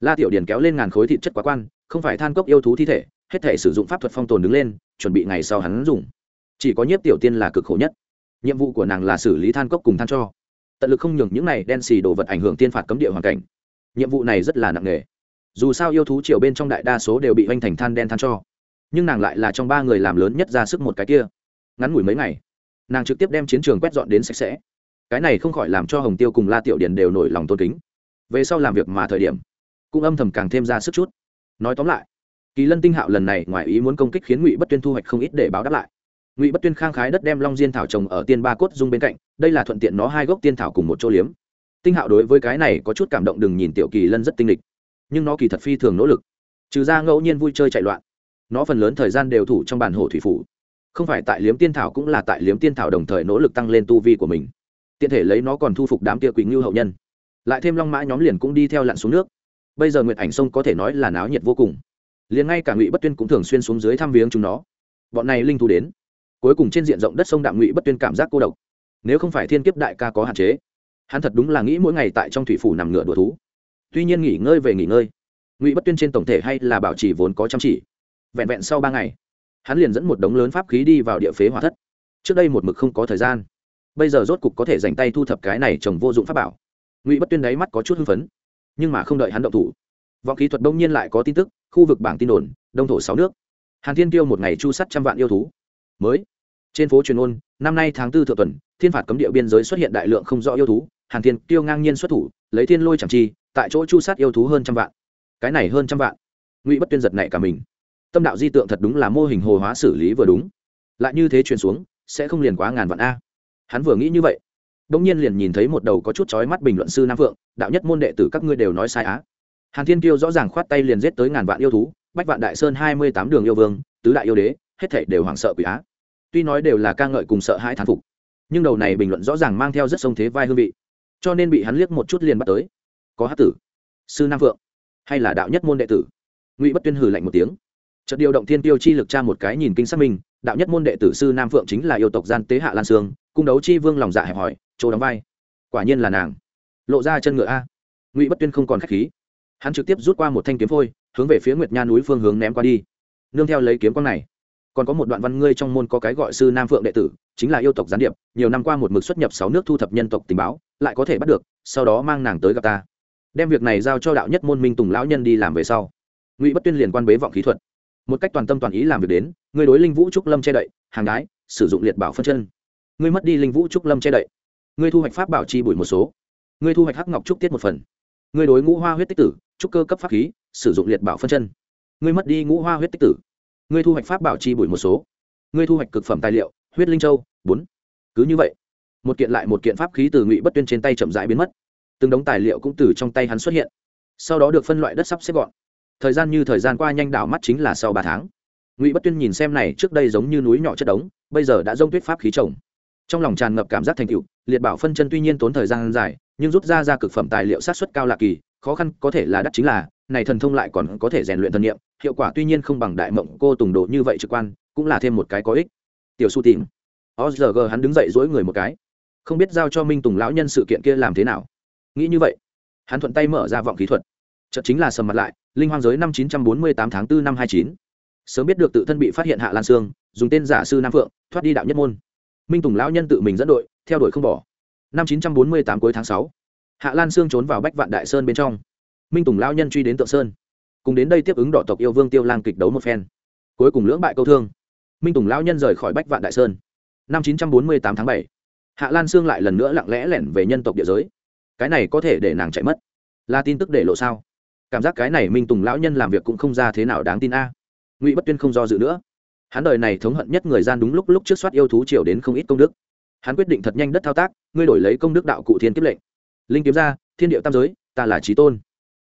La tiểu điền kéo lên ngàn khối thịt chất quá quan, không phải than cốc yêu thú thi thể, hết thể sử dụng pháp thuật phong tồn đứng lên, chuẩn bị ngày sau hắn dùng. Chỉ có nhiếp tiểu tiên là cực khổ nhất. Nhiệm vụ của nàng là xử lý than cốc cùng than cho. Tận lực không nhường những này đen xì đồ vật ảnh hưởng tiên phạt cấm địa hoàn cảnh. Nhiệm vụ này rất là nặng nề. Dù sao yêu thú triều bên trong đại đa số đều bị oanh thành than đen than cho. Nhưng nàng lại là trong ba người làm lớn nhất ra sức một cái kia ngắn ngủi mấy ngày. Nàng trực tiếp đem chiến trường quét dọn đến sạch sẽ. Cái này không khỏi làm cho hồng tiêu cùng la tiểu điền đều nổi lòng tôn kính. Về sau làm việc mà thời điểm, cũng âm thầm càng thêm ra sức chút. Nói tóm lại, kỳ lân tinh hạo lần này ngoài ý muốn công kích khiến ngụy bất tuyên thu hoạch không ít để báo đáp lại. Ngụy bất tuyên khang khái đất đem long diên thảo trồng ở tiên ba cốt dung bên cạnh, đây là thuận tiện nó hai gốc tiên thảo cùng một chỗ liếm. Tinh hạo đối với cái này có chút cảm động đừng nhìn tiểu kỳ lân rất tinh lịch nhưng nó kỳ thật phi thường nỗ lực. Trừ ra ngẫu nhiên vui chơi chạy loạn, nó phần lớn thời gian đều thủ trong bản hồ thủy phủ không phải tại liếm tiên thảo cũng là tại liếm tiên thảo đồng thời nỗ lực tăng lên tu vi của mình. Tiện thể lấy nó còn thu phục đám kia quỳnh ngưu hậu nhân. Lại thêm long mã nhóm liền cũng đi theo lặn xuống nước. Bây giờ nguyệt ảnh sông có thể nói là náo nhiệt vô cùng. Liền ngay cả ngụy bất tuyên cũng thường xuyên xuống dưới thăm viếng chúng nó. Bọn này linh thu đến. Cuối cùng trên diện rộng đất sông đạm ngụy bất tuyên cảm giác cô độc. Nếu không phải thiên kiếp đại ca có hạn chế, hắn thật đúng là nghĩ mỗi ngày tại trong thủy phủ nằm ngựa đùa thú. Tuy nhiên nghỉ ngơi về nghỉ ngơi, ngụy bất tuyên trên tổng thể hay là bảo trì vốn có chăm chỉ. Vẹn vẹn sau ba ngày hắn liền dẫn một đống lớn pháp khí đi vào địa phế hỏa thất. Trước đây một mực không có thời gian. Bây giờ rốt cục có thể dành tay thu thập cái này trồng vô dụng pháp bảo. Ngụy bất tuyên đáy mắt có chút hưng phấn, nhưng mà không đợi hắn động thủ. Vọng kỹ thuật đông nhiên lại có tin tức, khu vực bảng tin đồn, đông thổ sáu nước. Hàn thiên tiêu một ngày chu sắt trăm vạn yêu thú. Mới, trên phố truyền ôn, năm nay tháng tư thượng tuần, thiên phạt cấm địa biên giới xuất hiện đại lượng không rõ yêu thú. Hàn thiên tiêu ngang nhiên xuất thủ, lấy thiên lôi chẳng chi, tại chỗ chu sát yêu thú hơn trăm vạn. Cái này hơn trăm vạn. Ngụy bất tuyên giật này cả mình tâm đạo di tượng thật đúng là mô hình hồ hóa xử lý vừa đúng. Lại như thế truyền xuống, sẽ không liền quá ngàn vạn a. Hắn vừa nghĩ như vậy đông nhiên liền nhìn thấy một đầu có chút chói mắt bình luận sư nam phượng đạo nhất môn đệ tử các ngươi đều nói sai á. Hàn thiên tiêu rõ ràng khoát tay liền giết tới ngàn vạn yêu thú, bách vạn đại sơn hai mươi tám đường yêu vương, tứ đại yêu đế, hết thảy đều hoảng sợ quỷ á. Tuy nói đều là ca ngợi cùng sợ hãi thán phục, nhưng đầu này bình luận rõ ràng mang theo rất sông thế vai hương vị. Cho nên bị hắn liếc một chút liền bắt tới. Có hát tử, sư nam phượng hay là đạo nhất môn đệ tử? Ngụy bất tuyên hừ lạnh một tiếng chợt điều động thiên tiêu chi lực tra một cái nhìn kinh xác minh, đạo nhất môn đệ tử sư nam phượng chính là yêu tộc gian tế hạ lan sương, cung đấu chi vương lòng dạ hẹp hỏi chỗ đóng vai. Quả nhiên là nàng. Lộ ra chân ngựa a. Ngụy bất tuyên không còn khách khí. Hắn trực tiếp rút qua một thanh kiếm phôi, hướng về phía nguyệt nha núi phương hướng ném qua đi. Nương theo lấy kiếm quang này, còn có một đoạn văn ngươi trong môn có cái gọi sư nam phượng đệ tử, chính là yêu tộc gián điệp, nhiều năm qua một mực xuất nhập sáu nước thu thập nhân tộc tình báo, lại có thể bắt được, sau đó mang nàng tới gặp ta. Đem việc này giao cho đạo nhất môn minh tùng lão nhân đi làm về sau. Ngụy bất tuyên liền quan bế vọng khí thuật một cách toàn tâm toàn ý làm việc đến, ngươi đối linh vũ trúc lâm che đậy, hàng đái, sử dụng liệt bảo phân chân. Ngươi mất đi linh vũ trúc lâm che đậy. Ngươi thu hoạch pháp bảo chi bụi một số. Ngươi thu hoạch hắc ngọc trúc tiết một phần. Ngươi đối ngũ hoa huyết tích tử, trúc cơ cấp pháp khí, sử dụng liệt bảo phân chân. Ngươi mất đi ngũ hoa huyết tích tử. Ngươi thu hoạch pháp bảo chi bụi một số. Ngươi thu hoạch cực phẩm tài liệu, huyết linh châu, bốn. Cứ như vậy, một kiện lại một kiện pháp khí từ ngụy bất tuyên trên tay chậm rãi biến mất. Từng đống tài liệu cũng từ trong tay hắn xuất hiện. Sau đó được phân loại đất sắp xếp gọn thời gian như thời gian qua nhanh đảo mắt chính là sau ba tháng. Ngụy bất tuyên nhìn xem này, trước đây giống như núi nhỏ chất đống, bây giờ đã dông tuyết pháp khí trồng trong lòng tràn ngập cảm giác thành tựu, liệt bảo phân chân tuy nhiên tốn thời gian dài, nhưng rút ra ra cực phẩm tài liệu sát xuất cao lạ kỳ, khó khăn có thể là đắt chính là, này thần thông lại còn có thể rèn luyện thân niệm, hiệu quả tuy nhiên không bằng đại mộng cô tùng độ như vậy trực quan, cũng là thêm một cái có ích. Tiểu su tìm. Ozg hắn đứng dậy dỗi người một cái. Không biết giao cho minh tùng lão nhân sự kiện kia làm thế nào. Nghĩ như vậy, hắn thuận tay mở ra vọng khí thuật. Chợt chính là sầm mặt lại linh hoang giới năm 948 tháng 4 năm 29. sớm biết được tự thân bị phát hiện hạ lan sương, dùng tên giả sư nam phượng, thoát đi đạo nhất môn. Minh tùng lão nhân tự mình dẫn đội, theo đuổi không bỏ. Năm 948 cuối tháng 6. hạ lan sương trốn vào bách vạn đại sơn bên trong. Minh tùng lão nhân truy đến tượng sơn. Cùng đến đây tiếp ứng đỏ tộc yêu vương tiêu lang kịch đấu một phen. Cuối cùng lưỡng bại câu thương. Minh tùng lão nhân rời khỏi bách vạn đại sơn. Năm 948 tháng 7. hạ lan sương lại lần nữa lặng lẽ lẻn về nhân tộc địa giới. Cái này có thể để nàng chạy mất. Là tin tức để lộ sao? Cảm giác cái này minh tùng lão nhân làm việc cũng không ra thế nào đáng tin a. Ngụy bất tuyên không do dự nữa. Hắn đời này thống hận nhất người gian đúng lúc lúc trước soát yêu thú triều đến không ít công đức. Hắn quyết định thật nhanh đất thao tác, ngươi đổi lấy công đức đạo cụ thiên kiếp lệnh. Linh kiếm ra, thiên điệu tam giới, ta là trí tôn.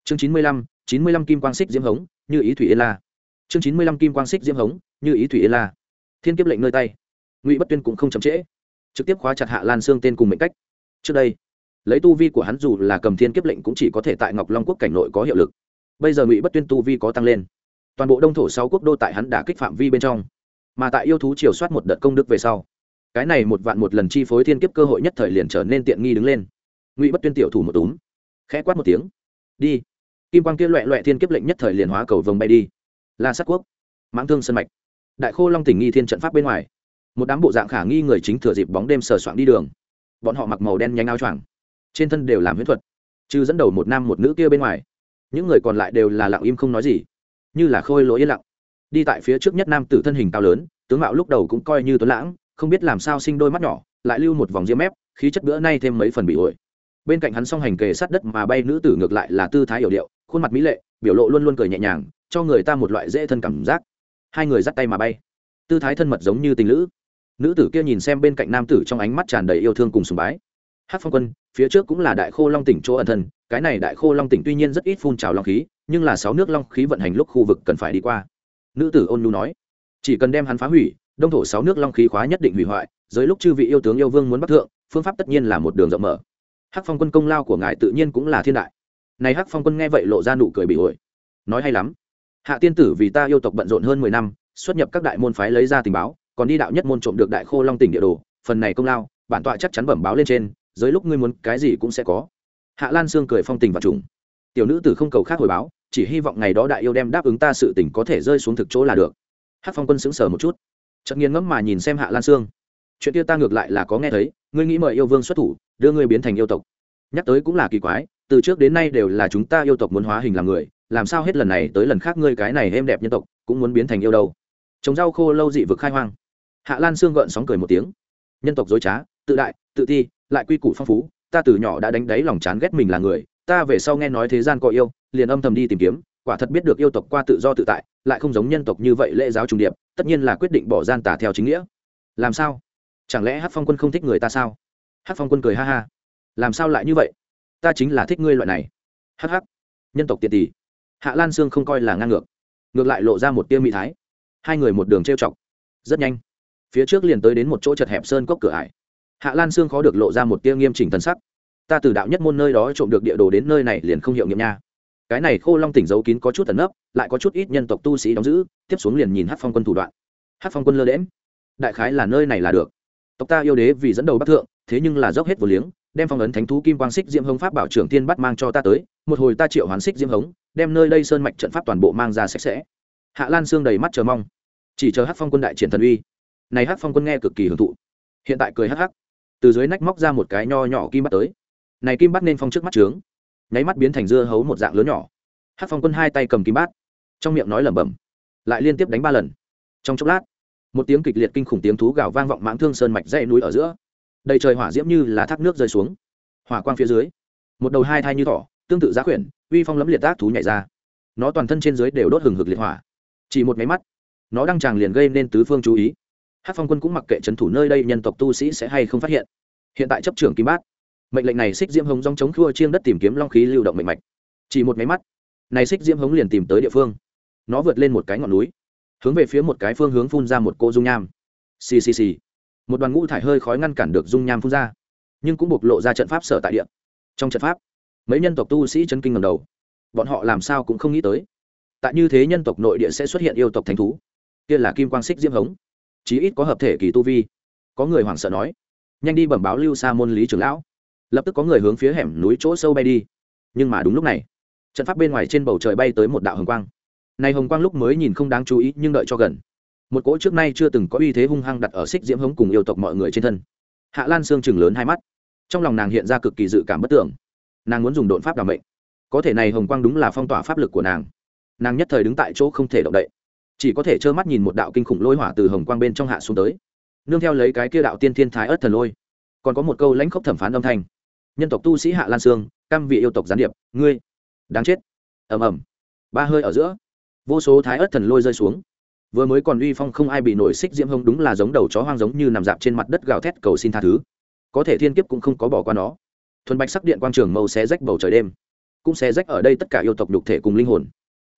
Chương chín mươi lăm, chín mươi lăm kim quang xích diễm hống, như ý thủy yên la. Chương chín mươi lăm kim quang xích diễm hống, như ý thủy yên la. Thiên kiếp lệnh nơi tay. Ngụy bất tuyên cũng không chậm trễ. Trực tiếp khóa chặt hạ lan xương tên cùng mệnh cách. Trước đây lấy tu vi của hắn dù là cầm thiên kiếp lệnh cũng chỉ có thể tại ngọc long quốc cảnh nội có hiệu lực. Bây giờ ngụy bất tuyên tu vi có tăng lên. Toàn bộ đông thổ sáu quốc đô tại hắn đã kích phạm vi bên trong. Mà tại yêu thú triều soát một đợt công đức về sau, cái này một vạn một lần chi phối thiên kiếp cơ hội nhất thời liền trở nên tiện nghi đứng lên. Ngụy bất tuyên tiểu thủ một túm, khẽ quát một tiếng, đi. Kim quang kia loẹ loẹ thiên kiếp lệnh nhất thời liền hóa cầu vồng bay đi. La sát quốc, mãng thương sân mạch, đại khô long tỉnh nghi thiên trận pháp bên ngoài, một đám bộ dạng khả nghi người chính thừa dịp bóng đêm sờ soạng đi đường. Bọn họ mặc màu đen nhanh áo choàng trên thân đều làm huyễn thuật chứ dẫn đầu một nam một nữ kia bên ngoài, những người còn lại đều là lặng im không nói gì, như là khôi lỗi yên lặng. Đi tại phía trước nhất nam tử thân hình cao lớn, tướng mạo lúc đầu cũng coi như tuấn lãng, không biết làm sao sinh đôi mắt nhỏ, lại lưu một vòng diêm mép, khí chất bữa nay thêm mấy phần bị ổi. Bên cạnh hắn song hành kề sát đất mà bay nữ tử ngược lại là tư thái hiểu điệu, khuôn mặt mỹ lệ, biểu lộ luôn luôn cười nhẹ nhàng, cho người ta một loại dễ thân cảm giác. Hai người dắt tay mà bay. Tư thái thân mật giống như tình lữ. Nữ tử kia nhìn xem bên cạnh nam tử trong ánh mắt tràn đầy yêu thương cùng sùng bái hát phong quân, phía trước cũng là đại khô long tỉnh chỗ ẩn thân, cái này đại khô long tỉnh tuy nhiên rất ít phun trào long khí, nhưng là sáu nước long khí vận hành lúc khu vực cần phải đi qua. Nữ tử ôn nhu nói, chỉ cần đem hắn phá hủy, đông thổ sáu nước long khí khóa nhất định hủy hoại dưới lúc chư vị yêu tướng yêu vương muốn bắt thượng, phương pháp tất nhiên là một đường rộng mở. Hắc phong quân công lao của ngài tự nhiên cũng là thiên đại. Này hắc phong quân nghe vậy lộ ra nụ cười bị ổi. Nói hay lắm. Hạ tiên tử vì ta yêu tộc bận rộn hơn mười năm, xuất nhập các đại môn phái lấy ra tình báo, còn đi đạo nhất môn trộm được đại khô long tỉnh địa đồ, phần này công lao, bản tọa chắc chắn bẩm báo lên trên dưới lúc ngươi muốn cái gì cũng sẽ có. Hạ lan sương cười phong tình và trùng. Tiểu nữ tử không cầu khác hồi báo, chỉ hy vọng ngày đó đại yêu đem đáp ứng ta sự tình có thể rơi xuống thực chỗ là được. Hát phong quân sững sờ một chút. Chợt nghiền ngẫm mà nhìn xem hạ lan sương. Chuyện kia ta ngược lại là có nghe thấy, ngươi nghĩ mời yêu vương xuất thủ, đưa ngươi biến thành yêu tộc. Nhắc tới cũng là kỳ quái, từ trước đến nay đều là chúng ta yêu tộc muốn hóa hình làm người, làm sao hết lần này tới lần khác ngươi cái này êm đẹp nhân tộc, cũng muốn biến thành yêu đâu? Trồng rau khô lâu dị vực khai hoang. Hạ lan sương gợn sóng cười một tiếng. Nhân tộc dối trá, tự đại, tự ti lại quy củ phong phú, ta từ nhỏ đã đánh đáy lòng chán ghét mình là người, ta về sau nghe nói thế gian có yêu, liền âm thầm đi tìm kiếm, quả thật biết được yêu tộc qua tự do tự tại, lại không giống nhân tộc như vậy lễ giáo trùng điệp, tất nhiên là quyết định bỏ gian tả theo chính nghĩa. Làm sao? Chẳng lẽ hát phong quân không thích người ta sao? Hát phong quân cười ha ha. Làm sao lại như vậy? Ta chính là thích ngươi loại này. Hh nhân tộc tiện tỷ hạ lan sương không coi là ngang ngược. Ngược lại lộ ra một tiêu mỹ thái. Hai người một đường trêu chọc. Rất nhanh. Phía trước liền tới đến một chỗ chật hẹp sơn cốc cửa ải hạ lan sương khó được lộ ra một tia nghiêm chỉnh thân sắc. Ta từ đạo nhất môn nơi đó trộm được địa đồ đến nơi này liền không hiệu nghiệm nha. Cái này khô long tỉnh giấu kín có chút tẩn nấp, lại có chút ít nhân tộc tu sĩ đóng giữ, tiếp xuống liền nhìn hát phong quân thủ đoạn. Hát phong quân lơ đễm đại khái là nơi này là được. Tộc ta yêu đế vì dẫn đầu bắc thượng, thế nhưng là dốc hết vừa liếng, đem phong ấn thánh thú kim quang xích diễm hống pháp bảo trưởng tiên bắt mang cho ta tới, một hồi ta triệu hoán xích diễm hống đem nơi đây sơn mạch trận pháp toàn bộ mang ra sạch sẽ. Hạ lan sương đầy mắt chờ mong. Chỉ chờ hát phong quân đại triển thần uy. Này hát phong quân nghe cực kỳ hưởng thụ. Hiện tại cười hắc hắc từ dưới nách móc ra một cái nho nhỏ kim bắt tới. Này kim bắt nên phong trước mắt trướng, nháy mắt biến thành dưa hấu một dạng lớn nhỏ. Hát phong quân hai tay cầm kim bát trong miệng nói lẩm bẩm, lại liên tiếp đánh ba lần. Trong chốc lát, một tiếng kịch liệt kinh khủng tiếng thú gào vang vọng mãng thương sơn mạch dãy núi ở giữa. Đầy trời hỏa diễm như là thác nước rơi xuống. Hỏa quang phía dưới, một đầu hai thai như thỏ, tương tự giá quyển, uy phong lẫm liệt tác thú nhảy ra. Nó toàn thân trên dưới đều đốt hừng hực liệt hỏa. Chỉ một máy mắt, nó đang tràng liền gây nên tứ phương chú ý hát phong quân cũng mặc kệ trấn thủ nơi đây nhân tộc tu sĩ sẽ hay không phát hiện hiện tại chấp trưởng kim bát mệnh lệnh này xích diễm hống dòng chống khua chiêng đất tìm kiếm long khí lưu động mạnh mạch chỉ một máy mắt này xích diễm hống liền tìm tới địa phương nó vượt lên một cái ngọn núi hướng về phía một cái phương hướng phun ra một cô dung nham xì xì xì. một đoàn ngũ thải hơi khói ngăn cản được dung nham phun ra nhưng cũng bộc lộ ra trận pháp sở tại địa trong trận pháp mấy nhân tộc tu sĩ chân kinh ngầm đầu bọn họ làm sao cũng không nghĩ tới tại như thế nhân tộc nội địa sẽ xuất hiện yêu tộc thánh thú kia là kim quang xích diễm hống chí ít có hợp thể kỳ tu vi. Có người hoảng sợ nói, nhanh đi bẩm báo lưu Sa môn lý trưởng lão. Lập tức có người hướng phía hẻm núi chỗ sâu bay đi. Nhưng mà đúng lúc này, trận pháp bên ngoài trên bầu trời bay tới một đạo hồng quang. Này hồng quang lúc mới nhìn không đáng chú ý, nhưng đợi cho gần. Một cỗ trước nay chưa từng có uy thế hung hăng đặt ở xích diễm hống cùng yêu tộc mọi người trên thân. Hạ lan xương chừng lớn hai mắt. Trong lòng nàng hiện ra cực kỳ dự cảm bất tưởng. Nàng muốn dùng đột pháp đảm mệnh. Có thể này hồng quang đúng là phong tỏa pháp lực của nàng. Nàng nhất thời đứng tại chỗ không thể động đậy chỉ có thể trơ mắt nhìn một đạo kinh khủng lôi hỏa từ hồng quang bên trong hạ xuống tới. Nương theo lấy cái kia đạo tiên thiên thái ớt thần lôi, còn có một câu lãnh khốc thẩm phán âm thanh. Nhân tộc tu sĩ hạ lan sương, cam vị yêu tộc gián điệp, ngươi, đáng chết. Ầm ầm. Ba hơi ở giữa, vô số thái ớt thần lôi rơi xuống. Vừa mới còn uy phong không ai bị nổi xích diễm hông đúng là giống đầu chó hoang giống như nằm dạp trên mặt đất gào thét cầu xin tha thứ. Có thể thiên kiếp cũng không có bỏ qua nó. Thuần bạch sắc điện quang trường màu xé rách bầu trời đêm, cũng xé rách ở đây tất cả yêu tộc nhục thể cùng linh hồn.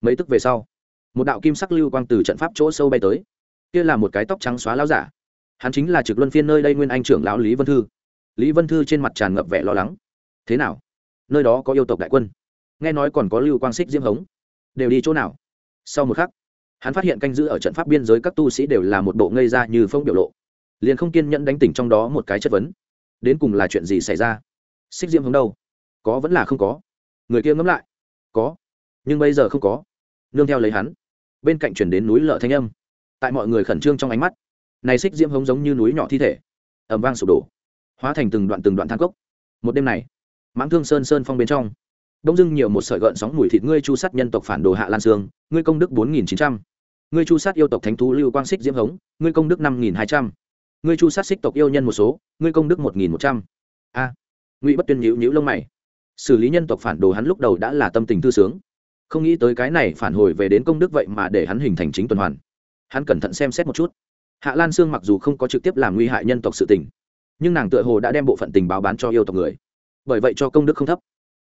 Mấy tức về sau một đạo kim sắc lưu quang từ trận pháp chỗ sâu bay tới. Kia là một cái tóc trắng xóa lão giả. Hắn chính là trực luân phiên nơi đây nguyên anh trưởng lão lý vân thư. Lý vân thư trên mặt tràn ngập vẻ lo lắng. Thế nào? Nơi đó có yêu tộc đại quân? Nghe nói còn có lưu quang xích diễm hống. Đều đi chỗ nào? Sau một khắc, hắn phát hiện canh giữ ở trận pháp biên giới các tu sĩ đều là một bộ ngây ra như phong biểu lộ. Liền không kiên nhẫn đánh tỉnh trong đó một cái chất vấn. Đến cùng là chuyện gì xảy ra? Xích diễm hướng đâu? Có vẫn là không có. Người kia ngẫm lại. Có, nhưng bây giờ không có. Nương theo lấy hắn bên cạnh chuyển đến núi lở thanh âm. Tại mọi người khẩn trương trong ánh mắt, này xích diễm hống giống như núi nhỏ thi thể ẩm vang sụp đổ, hóa thành từng đoạn từng đoạn thang cốc. Một đêm này, mãng thương sơn sơn phong bên trong, đông dưng nhiều một sợi gợn sóng mùi thịt ngươi chu sát nhân tộc phản đồ hạ lan sương, ngươi công đức bốn nghìn chín trăm, ngươi chu sát yêu tộc thánh thú lưu quang xích diễm hống, ngươi công đức năm nghìn hai trăm, ngươi chu sát xích tộc yêu nhân một số, ngươi công đức một nghìn một trăm. A, ngụy bất tuyên nhữ nhữ lông mày. Xử lý nhân tộc phản đồ hắn lúc đầu đã là tâm tình thư sướng không nghĩ tới cái này phản hồi về đến công đức vậy mà để hắn hình thành chính tuần hoàn. Hắn cẩn thận xem xét một chút. Hạ lan sương mặc dù không có trực tiếp làm nguy hại nhân tộc sự tình, nhưng nàng tựa hồ đã đem bộ phận tình báo bán cho yêu tộc người. Bởi vậy cho công đức không thấp.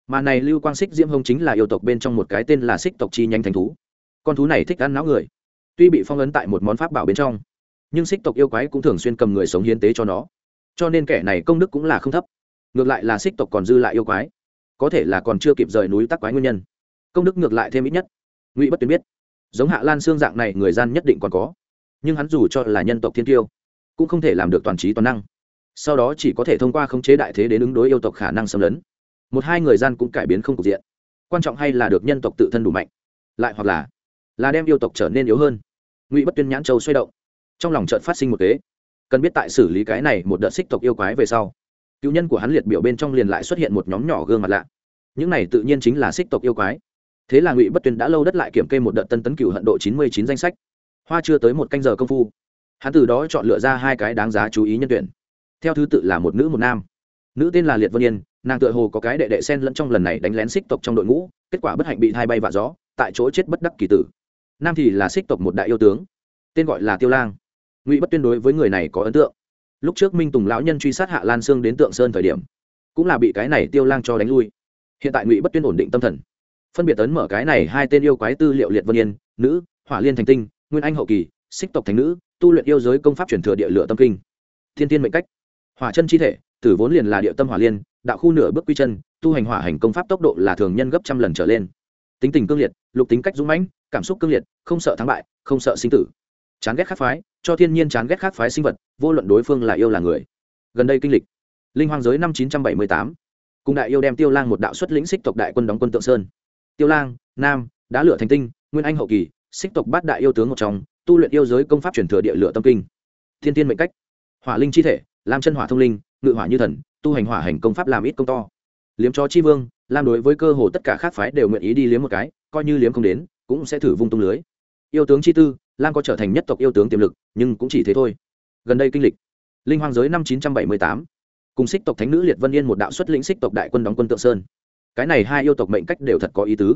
Mà này lưu quang xích diễm hông chính là yêu tộc bên trong một cái tên là xích tộc chi nhanh thành thú. Con thú này thích ăn não người. Tuy bị phong ấn tại một món pháp bảo bên trong, nhưng xích tộc yêu quái cũng thường xuyên cầm người sống hiến tế cho nó. Cho nên kẻ này công đức cũng là không thấp. Ngược lại là xích tộc còn dư lại yêu quái. Có thể là còn chưa kịp rời núi tắc quái nguyên nhân công đức ngược lại thêm ít nhất. Ngụy bất tuyến biết, giống hạ lan xương dạng này người gian nhất định còn có, nhưng hắn dù cho là nhân tộc thiên tiêu cũng không thể làm được toàn trí toàn năng. Sau đó chỉ có thể thông qua khống chế đại thế đến ứng đối yêu tộc khả năng xâm lấn. Một hai người gian cũng cải biến không cục diện. Quan trọng hay là được nhân tộc tự thân đủ mạnh, lại hoặc là là đem yêu tộc trở nên yếu hơn. Ngụy bất tuyên nhãn châu xoay động, trong lòng trợn phát sinh một kế. Cần biết tại xử lý cái này một đợt xích tộc yêu quái về sau, cựu nhân của hắn liệt biểu bên trong liền lại xuất hiện một nhóm nhỏ gương mặt lạ. Những này tự nhiên chính là xích tộc yêu quái thế là ngụy bất tuyên đã lâu đất lại kiểm kê một đợt tân tấn cựu hận độ chín mươi chín danh sách. Hoa chưa tới một canh giờ công phu, hắn từ đó chọn lựa ra hai cái đáng giá chú ý nhân tuyển. Theo thứ tự là một nữ một nam. Nữ tên là liệt vân yên, nàng tựa hồ có cái đệ đệ sen lẫn trong lần này đánh lén xích tộc trong đội ngũ, kết quả bất hạnh bị hai bay vạ gió, tại chỗ chết bất đắc kỳ tử. Nam thì là xích tộc một đại yêu tướng, tên gọi là tiêu lang. Ngụy bất tuyên đối với người này có ấn tượng. Lúc trước minh tùng lão nhân truy sát hạ lan sương đến tượng sơn thời điểm, cũng là bị cái này tiêu lang cho đánh lui. Hiện tại ngụy bất tuyên ổn định tâm thần phân biệt tấn mở cái này hai tên yêu quái tư liệu liệt vân yên, nữ, hỏa liên thành tinh, nguyên anh hậu kỳ, xích tộc thành nữ, tu luyện yêu giới công pháp truyền thừa địa lửa tâm kinh. Thiên tiên mệnh cách. Hỏa chân chi thể, tử vốn liền là địa tâm hỏa liên, đạo khu nửa bước quy chân, tu hành hỏa hành công pháp tốc độ là thường nhân gấp trăm lần trở lên. Tính tình cương liệt, lục tính cách dũng mãnh, cảm xúc cương liệt, không sợ thắng bại, không sợ sinh tử. Chán ghét khác phái, cho thiên nhiên chán ghét khác phái sinh vật, vô luận đối phương là yêu là người. Gần đây kinh lịch. Linh hoàng giới năm chín trăm bảy mươi tám. Cùng đại yêu đem tiêu lang một đạo xuất lĩnh xích tộc đại quân đóng quân tượng sơn tiêu lang, nam, đá lửa thành tinh, nguyên anh hậu kỳ, xích tộc bát đại yêu tướng một trong, tu luyện yêu giới công pháp truyền thừa địa lửa tâm kinh. Thiên tiên mệnh cách. Hỏa linh chi thể làm chân hỏa thông linh, ngự hỏa như thần, tu hành hỏa hành công pháp làm ít công to. Liếm cho chi vương, lam đối với cơ hồ tất cả khác phái đều nguyện ý đi liếm một cái, coi như liếm không đến, cũng sẽ thử vung tung lưới. Yêu tướng chi tư, lam có trở thành nhất tộc yêu tướng tiềm lực, nhưng cũng chỉ thế thôi. Gần đây kinh lịch. Linh hoàng giới năm chín trăm bảy mươi tám. Cùng xích tộc thánh nữ liệt vân yên một đạo xuất lĩnh xích tộc đại quân đóng quân tượng sơn cái này hai yêu tộc mệnh cách đều thật có ý tứ.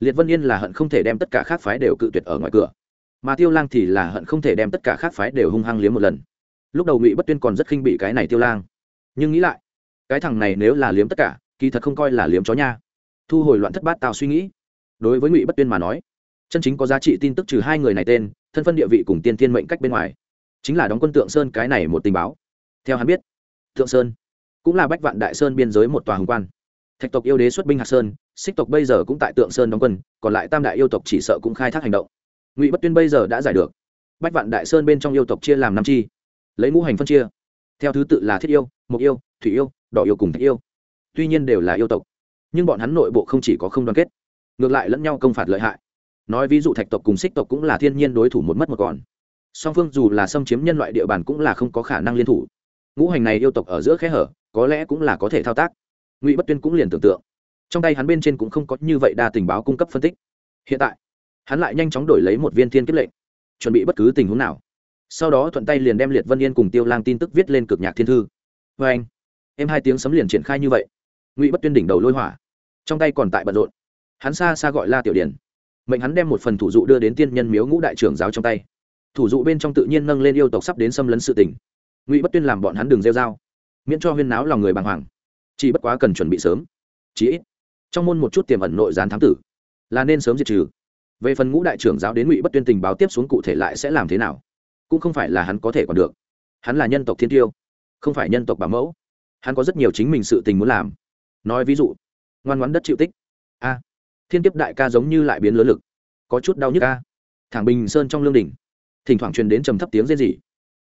Liệt vân yên là hận không thể đem tất cả khác phái đều cự tuyệt ở ngoài cửa. Mà tiêu lang thì là hận không thể đem tất cả khác phái đều hung hăng liếm một lần. Lúc đầu ngụy bất tuyên còn rất khinh bị cái này tiêu lang. Nhưng nghĩ lại, cái thằng này nếu là liếm tất cả, kỳ thật không coi là liếm chó nha. Thu hồi loạn thất bát tào suy nghĩ. Đối với ngụy bất tuyên mà nói, chân chính có giá trị tin tức trừ hai người này tên, thân phân địa vị cùng tiên tiên mệnh cách bên ngoài, chính là đóng quân tượng sơn cái này một tình báo. Theo hắn biết, Tượng sơn cũng là bách vạn đại sơn biên giới một tòa hồng quan thạch tộc yêu đế xuất binh hạt sơn, xích tộc bây giờ cũng tại tượng sơn đóng quân, còn lại tam đại yêu tộc chỉ sợ cũng khai thác hành động. Ngụy bất tuyên bây giờ đã giải được. Bách vạn đại sơn bên trong yêu tộc chia làm năm chi. Lấy ngũ hành phân chia. Theo thứ tự là thiết yêu mục yêu, thủy yêu, đỏ yêu cùng thạch yêu. Tuy nhiên đều là yêu tộc, nhưng bọn hắn nội bộ không chỉ có không đoàn kết, ngược lại lẫn nhau công phạt lợi hại. Nói ví dụ thạch tộc cùng xích tộc cũng là thiên nhiên đối thủ một mất một còn. Song phương dù là xâm chiếm nhân loại địa bàn cũng là không có khả năng liên thủ. Ngũ hành này yêu tộc ở giữa khe hở, có lẽ cũng là có thể thao tác ngụy bất tuyên cũng liền tưởng tượng trong tay hắn bên trên cũng không có như vậy đa tình báo cung cấp phân tích hiện tại hắn lại nhanh chóng đổi lấy một viên thiên kiếp lệnh chuẩn bị bất cứ tình huống nào sau đó thuận tay liền đem liệt vân yên cùng tiêu lang tin tức viết lên cực nhạc thiên thư vê anh em hai tiếng sấm liền triển khai như vậy ngụy bất tuyên đỉnh đầu lôi hỏa trong tay còn tại bận rộn hắn xa xa gọi la tiểu điển mệnh hắn đem một phần thủ dụ đưa đến tiên nhân miếu ngũ đại trưởng giáo trong tay thủ dụ bên trong tự nhiên nâng lên yêu tộc sắp đến xâm lấn sự tình ngụy bất tuyên làm bọn hắn đường rêu dao miễn cho huyên náo lòng người bàng hoàng chỉ bất quá cần chuẩn bị sớm. Chí ít, trong môn một chút tiềm ẩn nội gián thám tử, là nên sớm diệt trừ. Về phần ngũ đại trưởng giáo đến ngụy bất tuyên tình báo tiếp xuống cụ thể lại sẽ làm thế nào, cũng không phải là hắn có thể còn được. Hắn là nhân tộc thiên tiêu, không phải nhân tộc bảo mẫu. Hắn có rất nhiều chính mình sự tình muốn làm. Nói ví dụ, ngoan ngoãn đất chịu tích. A, thiên kiếp đại ca giống như lại biến lớn lực, có chút đau nhức a. thẳng bình sơn trong lương đỉnh, thỉnh thoảng truyền đến trầm thấp tiếng rên rỉ.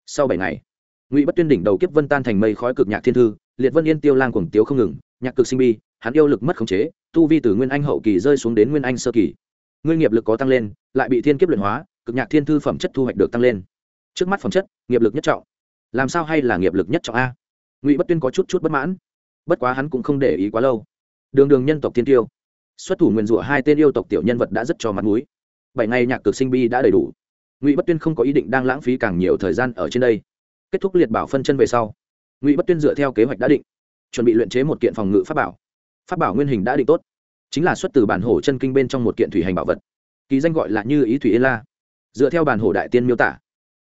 Sau bảy ngày, ngụy bất tuyên đỉnh đầu kiếp vân tan thành mây khói cực nhạc thiên thư liệt vân yên tiêu lang cuồng tiếu không ngừng, nhạc cực sinh bi, hắn yêu lực mất khống chế, tu vi từ nguyên anh hậu kỳ rơi xuống đến nguyên anh sơ kỳ. Ngươi nghiệp lực có tăng lên, lại bị thiên kiếp luyện hóa, cực nhạc thiên thư phẩm chất thu hoạch được tăng lên. Trước mắt phẩm chất, nghiệp lực nhất trọng. Làm sao hay là nghiệp lực nhất trọng a? Ngụy bất tuyên có chút chút bất mãn. Bất quá hắn cũng không để ý quá lâu. Đường đường nhân tộc thiên tiêu. Xuất thủ nguyền rủa hai tên yêu tộc tiểu nhân vật đã rất cho mặt mũi. Bảy ngày nhạc cực sinh bi đã đầy đủ. Ngụy bất tuyên không có ý định đang lãng phí càng nhiều thời gian ở trên đây. Kết thúc liệt bảo phân chân về sau ngụy bất tuyên dựa theo kế hoạch đã định chuẩn bị luyện chế một kiện phòng ngự pháp bảo pháp bảo nguyên hình đã định tốt chính là xuất từ bản hổ chân kinh bên trong một kiện thủy hành bảo vật ký danh gọi là như ý thủy yên la dựa theo bản hổ đại tiên miêu tả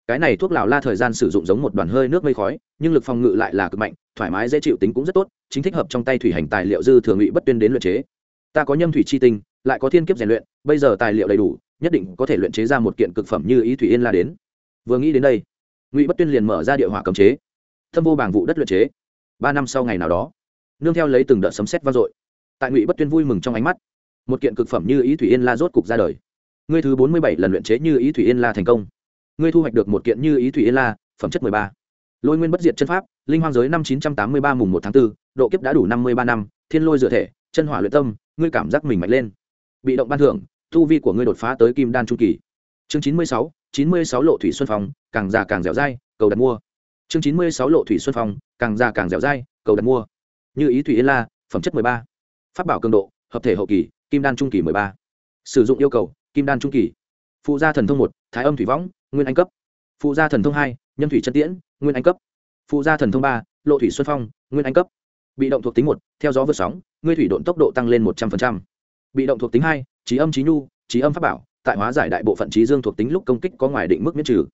cái này thuốc lào la thời gian sử dụng giống một đoàn hơi nước mây khói nhưng lực phòng ngự lại là cực mạnh thoải mái dễ chịu tính cũng rất tốt chính thích hợp trong tay thủy hành tài liệu dư thường ngụy bất tuyên đến luyện chế ta có nhâm thủy chi tinh lại có thiên kiếp rèn luyện bây giờ tài liệu đầy đủ nhất định có thể luyện chế ra một kiện cực phẩm như ý thủy yên la đến vừa nghĩ đến đây ngụy bất tuyên liền mở ra địa hỏa cấm chế thâm vô bảng vụ đất luyện chế. Ba năm sau ngày nào đó, nương theo lấy từng đợt sấm sét vang dội, tại ngụy bất tuyên vui mừng trong ánh mắt, một kiện cực phẩm như ý thủy yên la rốt cục ra đời. Ngươi thứ bốn mươi bảy lần luyện chế như ý thủy yên la thành công. Ngươi thu hoạch được một kiện như ý thủy yên la, phẩm chất mười ba. Lôi nguyên bất diệt chân pháp, linh hoang giới năm chín trăm tám mươi ba mùng một tháng b ố độ kiếp đã đủ năm mươi ba năm, thiên lôi dựa thể, chân hỏa luyện tâm, ngươi cảm giác mình mạnh lên. Bị động ban thưởng thu vi của ngươi đột phá tới kim đan trung kỳ. Chương chín mươi sáu, chín mươi sáu lộ thủy xuân phong, càng già càng dẻo dai, cầu đặt mua chương chín mươi sáu lộ thủy xuân phong, càng già càng dẻo dai, cầu đặt mua. Như ý thủy yên la, phẩm chất mười ba. Phát bảo cường độ, hợp thể hậu kỳ, kim đan trung kỳ mười ba. Sử dụng yêu cầu, kim đan trung kỳ. Phụ gia thần thông một, thái âm thủy võng, nguyên anh cấp. Phụ gia thần thông hai nhân thủy chân tiễn, nguyên anh cấp. Phụ gia thần thông ba, lộ thủy xuân phong, nguyên anh cấp. Bị động thuộc tính một, theo gió vượt sóng, ngươi thủy độn tốc độ tăng lên một trăm linh bị động thuộc tính hai, trí âm trí nhu, trí âm pháp bảo, tại hóa giải đại bộ phận trí dương thuộc tính lúc công kích có ngoài định mức miễn trừ.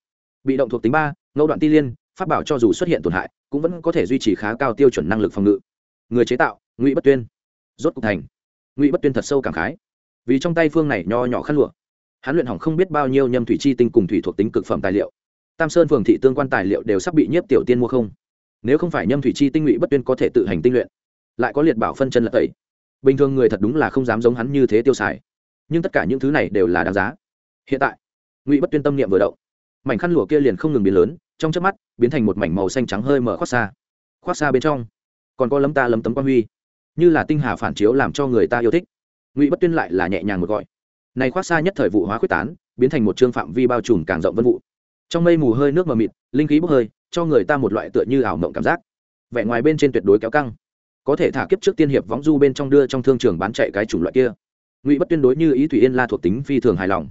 Bị động thuộc tính ba, ngẫu đoạn ti liên pháp bảo cho dù xuất hiện tổn hại, cũng vẫn có thể duy trì khá cao tiêu chuẩn năng lực phòng ngự. Người chế tạo, ngụy bất tuyên. Rốt cục thành. Ngụy bất tuyên thật sâu cảm khái. Vì trong tay phương này nho nhỏ khăn lụa, hắn luyện hỏng không biết bao nhiêu nhâm thủy chi tinh cùng thủy thuộc tính cực phẩm tài liệu. Tam sơn phường thị tương quan tài liệu đều sắp bị nhiếp tiểu tiên mua không. Nếu không phải nhâm thủy chi tinh ngụy bất tuyên có thể tự hành tinh luyện, lại có liệt bảo phân chân lật tẩy. Bình thường người thật đúng là không dám giống hắn như thế tiêu xài. Nhưng tất cả những thứ này đều là đáng giá. Hiện tại, ngụy bất tuyên tâm niệm vừa động. Mảnh khăn lụa kia liền không ngừng biến lớn trong chớp mắt, biến thành một mảnh màu xanh trắng hơi mở khoác xa. Khoác xa bên trong, còn có lấm ta lấm tấm quan huy. Như là tinh hà phản chiếu làm cho người ta yêu thích. Ngụy bất tuyên lại là nhẹ nhàng một gọi. Này khoác xa nhất thời vụ hóa quyết tán, biến thành một trương phạm vi bao trùm càng rộng vân vụ. Trong mây mù hơi nước mờ mịt, linh khí bốc hơi, cho người ta một loại tựa như ảo mộng cảm giác. Vẻ ngoài bên trên tuyệt đối kéo căng. Có thể thả kiếp trước tiên hiệp võng du bên trong đưa trong thương trường bán chạy cái chủng loại kia. Ngụy bất tuyên đối như ý thủy yên la thuộc tính phi thường hài lòng.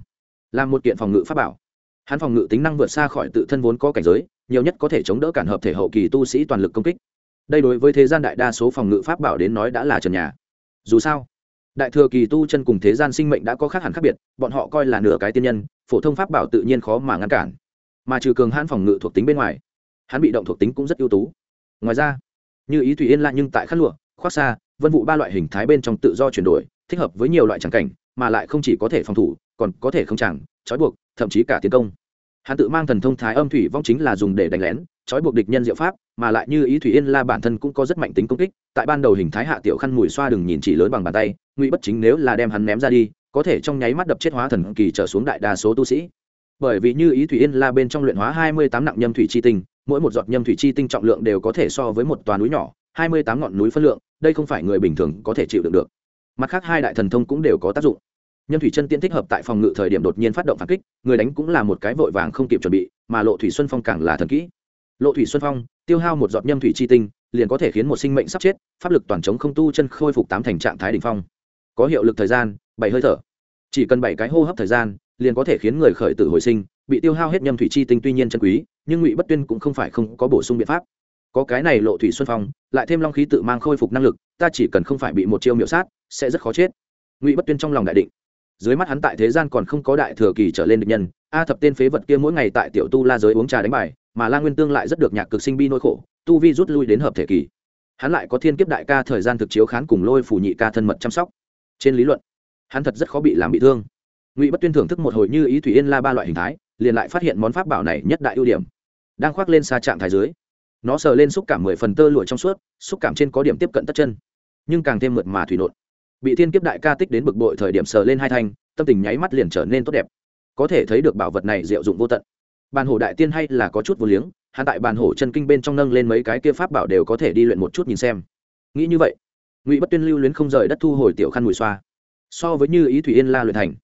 Làm một kiện phòng ngự pháp bảo hắn phòng ngự tính năng vượt xa khỏi tự thân vốn có cảnh giới, nhiều nhất có thể chống đỡ cản hợp thể hậu kỳ tu sĩ toàn lực công kích. Đây đối với thế gian đại đa số phòng ngự pháp bảo đến nói đã là trần nhà. Dù sao, đại thừa kỳ tu chân cùng thế gian sinh mệnh đã có khác hẳn khác biệt, bọn họ coi là nửa cái tiên nhân, phổ thông pháp bảo tự nhiên khó mà ngăn cản. Mà trừ cường hãn phòng ngự thuộc tính bên ngoài, hắn bị động thuộc tính cũng rất ưu tú. Ngoài ra, như ý thủy yên lại nhưng tại khát lụa, khoác xa vân vụ ba loại hình thái bên trong tự do chuyển đổi, thích hợp với nhiều loại tràng cảnh, mà lại không chỉ có thể phòng thủ, còn có thể không chẳng, trói buộc thậm chí cả tiến công. Hắn tự mang thần thông thái âm thủy vong chính là dùng để đánh lén, trói buộc địch nhân diệu pháp, mà lại như ý thủy yên la bản thân cũng có rất mạnh tính công kích, tại ban đầu hình thái hạ tiểu khăn mùi xoa đừng nhìn chỉ lớn bằng bàn tay, ngụy bất chính nếu là đem hắn ném ra đi, có thể trong nháy mắt đập chết hóa thần kỳ trở xuống đại đa số tu sĩ. Bởi vì như ý thủy yên la bên trong luyện hóa hai mươi tám nặng nhâm thủy chi tinh, mỗi một giọt nhâm thủy chi tinh trọng lượng đều có thể so với một toàn núi nhỏ, hai mươi tám ngọn núi phân lượng, đây không phải người bình thường có thể chịu đựng được. Mặt khác hai đại thần thông cũng đều có tác dụng nhâm thủy chân tiên thích hợp tại phòng ngự thời điểm đột nhiên phát động phản kích, người đánh cũng là một cái vội vàng không kịp chuẩn bị, mà lộ thủy xuân phong càng là thần kỹ. Lộ thủy xuân phong, tiêu hao một giọt nhâm thủy chi tinh, liền có thể khiến một sinh mệnh sắp chết, pháp lực toàn chống không tu chân khôi phục tám thành trạng thái đ ỉ n h phong. Có hiệu lực thời gian, bảy hơi thở. Chỉ cần bảy cái hô hấp thời gian, liền có thể khiến người khởi tử hồi sinh, bị tiêu hao hết nhâm thủy chi tinh tuy nhiên chân quý, nhưng ngụy bất tuyên cũng không phải không có bổ sung biện pháp. Có cái này lộ thủy xuân phong, lại thêm long khí tự mang khôi phục năng lực, ta chỉ cần không phải bị một chiêu miểu sát, sẽ rất khó chết. Ngụy bất tuyên trong lòng đại định dưới mắt hắn tại thế gian còn không có đại thừa kỳ trở lên được nhân, a thập tên phế vật kia mỗi ngày tại tiểu tu la giới uống trà đánh bài, mà la nguyên tương lại rất được nhạc cực sinh bi nỗi khổ, tu vi rút lui đến hợp thể kỳ. Hắn lại có thiên kiếp đại ca thời gian thực chiếu khán cùng lôi phủ nhị ca thân mật chăm sóc. Trên lý luận, hắn thật rất khó bị làm bị thương. Ngụy bất tuyên thưởng thức một hồi như ý thủy yên la ba loại hình thái, liền lại phát hiện món pháp bảo này nhất đại ưu điểm. Đang khoác lên xa trạng thái dưới, nó sờ lên xúc cảm mười phần tơ lụa trong suốt, xúc cảm trên có điểm tiếp cận tất chân, nhưng càng thêm mượt mà thủy nộn bị thiên kiếp đại ca tích đến bực bội thời điểm sờ lên hai thanh, tâm tình nháy mắt liền trở nên tốt đẹp. Có thể thấy được bảo vật này diệu dụng vô tận. Bàn hổ đại tiên hay là có chút vô liếng hạ tại bàn hổ chân kinh bên trong nâng lên mấy cái kia pháp bảo đều có thể đi luyện một chút nhìn xem. Nghĩ như vậy, ngụy bất tuyên lưu luyến không rời đất thu hồi tiểu khăn mùi xoa. So với như ý thủy yên la luyện thành,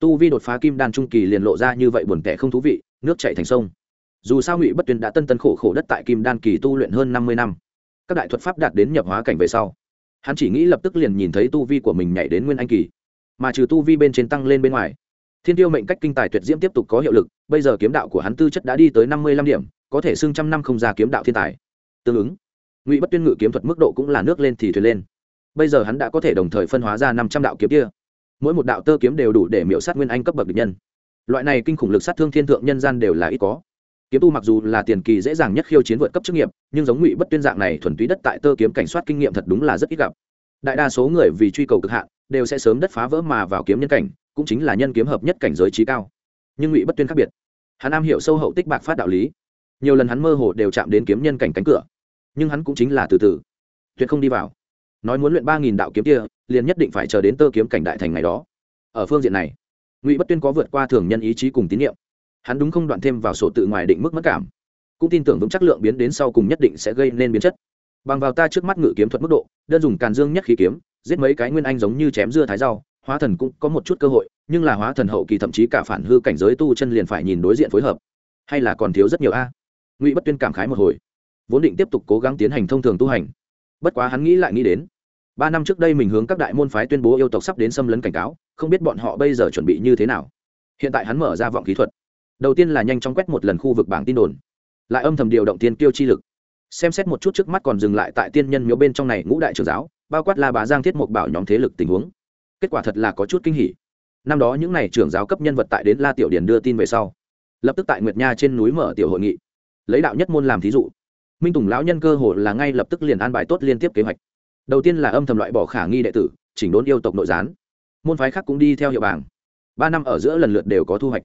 tu vi đột phá kim đan trung kỳ liền lộ ra như vậy buồn tẻ không thú vị, nước chảy thành sông. Dù sao ngụy bất tuyên đã tân tân khổ khổ đất tại kim đan kỳ tu luyện hơn năm mươi năm, các đại thuật pháp đạt đến nhập hóa cảnh về sau hắn chỉ nghĩ lập tức liền nhìn thấy tu vi của mình nhảy đến nguyên anh kỳ, mà trừ tu vi bên trên tăng lên bên ngoài, thiên tiêu mệnh cách kinh tài tuyệt diễm tiếp tục có hiệu lực, bây giờ kiếm đạo của hắn tư chất đã đi tới năm mươi lăm điểm, có thể xưng trăm năm không ra kiếm đạo thiên tài. Tương ứng, ngụy bất tuyên ngự kiếm thuật mức độ cũng là nước lên thì thuyền lên. Bây giờ hắn đã có thể đồng thời phân hóa ra năm trăm đạo kiếm kia. Mỗi một đạo tơ kiếm đều đủ để miễu sát nguyên anh cấp bậc địch nhân. Loại này kinh khủng lực sát thương thiên thượng nhân gian đều là ít có kiếm tu mặc dù là tiền kỳ dễ dàng nhất khiêu chiến vượt cấp chức nghiệp, nhưng giống ngụy bất tuyên dạng này thuần túy đất tại tơ kiếm cảnh soát kinh nghiệm thật đúng là rất ít gặp. Đại đa số người vì truy cầu cực hạn, đều sẽ sớm đất phá vỡ mà vào kiếm nhân cảnh, cũng chính là nhân kiếm hợp nhất cảnh giới trí cao. Nhưng ngụy bất tuyên khác biệt. Hắn am hiểu sâu hậu tích bạc phát đạo lý. Nhiều lần hắn mơ hồ đều chạm đến kiếm nhân cảnh cánh cửa. Nhưng hắn cũng chính là từ từ. Tuyệt không đi vào. Nói muốn luyện ba nghìn đạo kiếm kia, liền nhất định phải chờ đến tơ kiếm cảnh đại thành ngày đó. Ở phương diện này, ngụy bất tuyên có vượt qua thường nhân ý chí cùng tín nhiệm hắn đúng không đoạn thêm vào sổ tự ngoài định mức mất cảm. Cũng tin tưởng vững chắc lượng biến đến sau cùng nhất định sẽ gây nên biến chất. Bằng vào ta trước mắt ngự kiếm thuật mức độ, đơn dùng càn dương nhất khí kiếm, giết mấy cái nguyên anh giống như chém dưa thái rau, hóa thần cũng có một chút cơ hội, nhưng là hóa thần hậu kỳ thậm chí cả phản hư cảnh giới tu chân liền phải nhìn đối diện phối hợp. Hay là còn thiếu rất nhiều a? Ngụy bất tuyên cảm khái một hồi. Vốn định tiếp tục cố gắng tiến hành thông thường tu hành. Bất quá hắn nghĩ lại nghĩ đến, ba năm trước đây mình hướng các đại môn phái tuyên bố yêu tộc sắp đến xâm lấn cảnh cáo, không biết bọn họ bây giờ chuẩn bị như thế nào. Hiện tại hắn mở ra vọng kỹ thuật đầu tiên là nhanh chóng quét một lần khu vực bảng tin đồn, lại âm thầm điều động tiên kiêu chi lực. Xem xét một chút trước mắt còn dừng lại tại tiên nhân miếu bên trong này ngũ đại trưởng giáo, bao quát la bá giang thiết mục bảo nhóm thế lực tình huống. Kết quả thật là có chút kinh hỉ. Năm đó những n à y trưởng giáo cấp nhân vật tại đến la tiểu Điền đưa tin về sau, lập tức tại nguyệt nha trên núi mở tiểu hội nghị, lấy đạo nhất môn làm thí dụ. Minh tùng lão nhân cơ hồ là ngay lập tức liền an bài tốt liên tiếp kế hoạch. Đầu tiên là âm thầm loại bỏ khả nghi đệ tử, chỉnh đốn yêu tộc nội gián. Môn phái khác cũng đi theo hiệu bảng. Ba năm ở giữa lần lượt đều có thu hoạch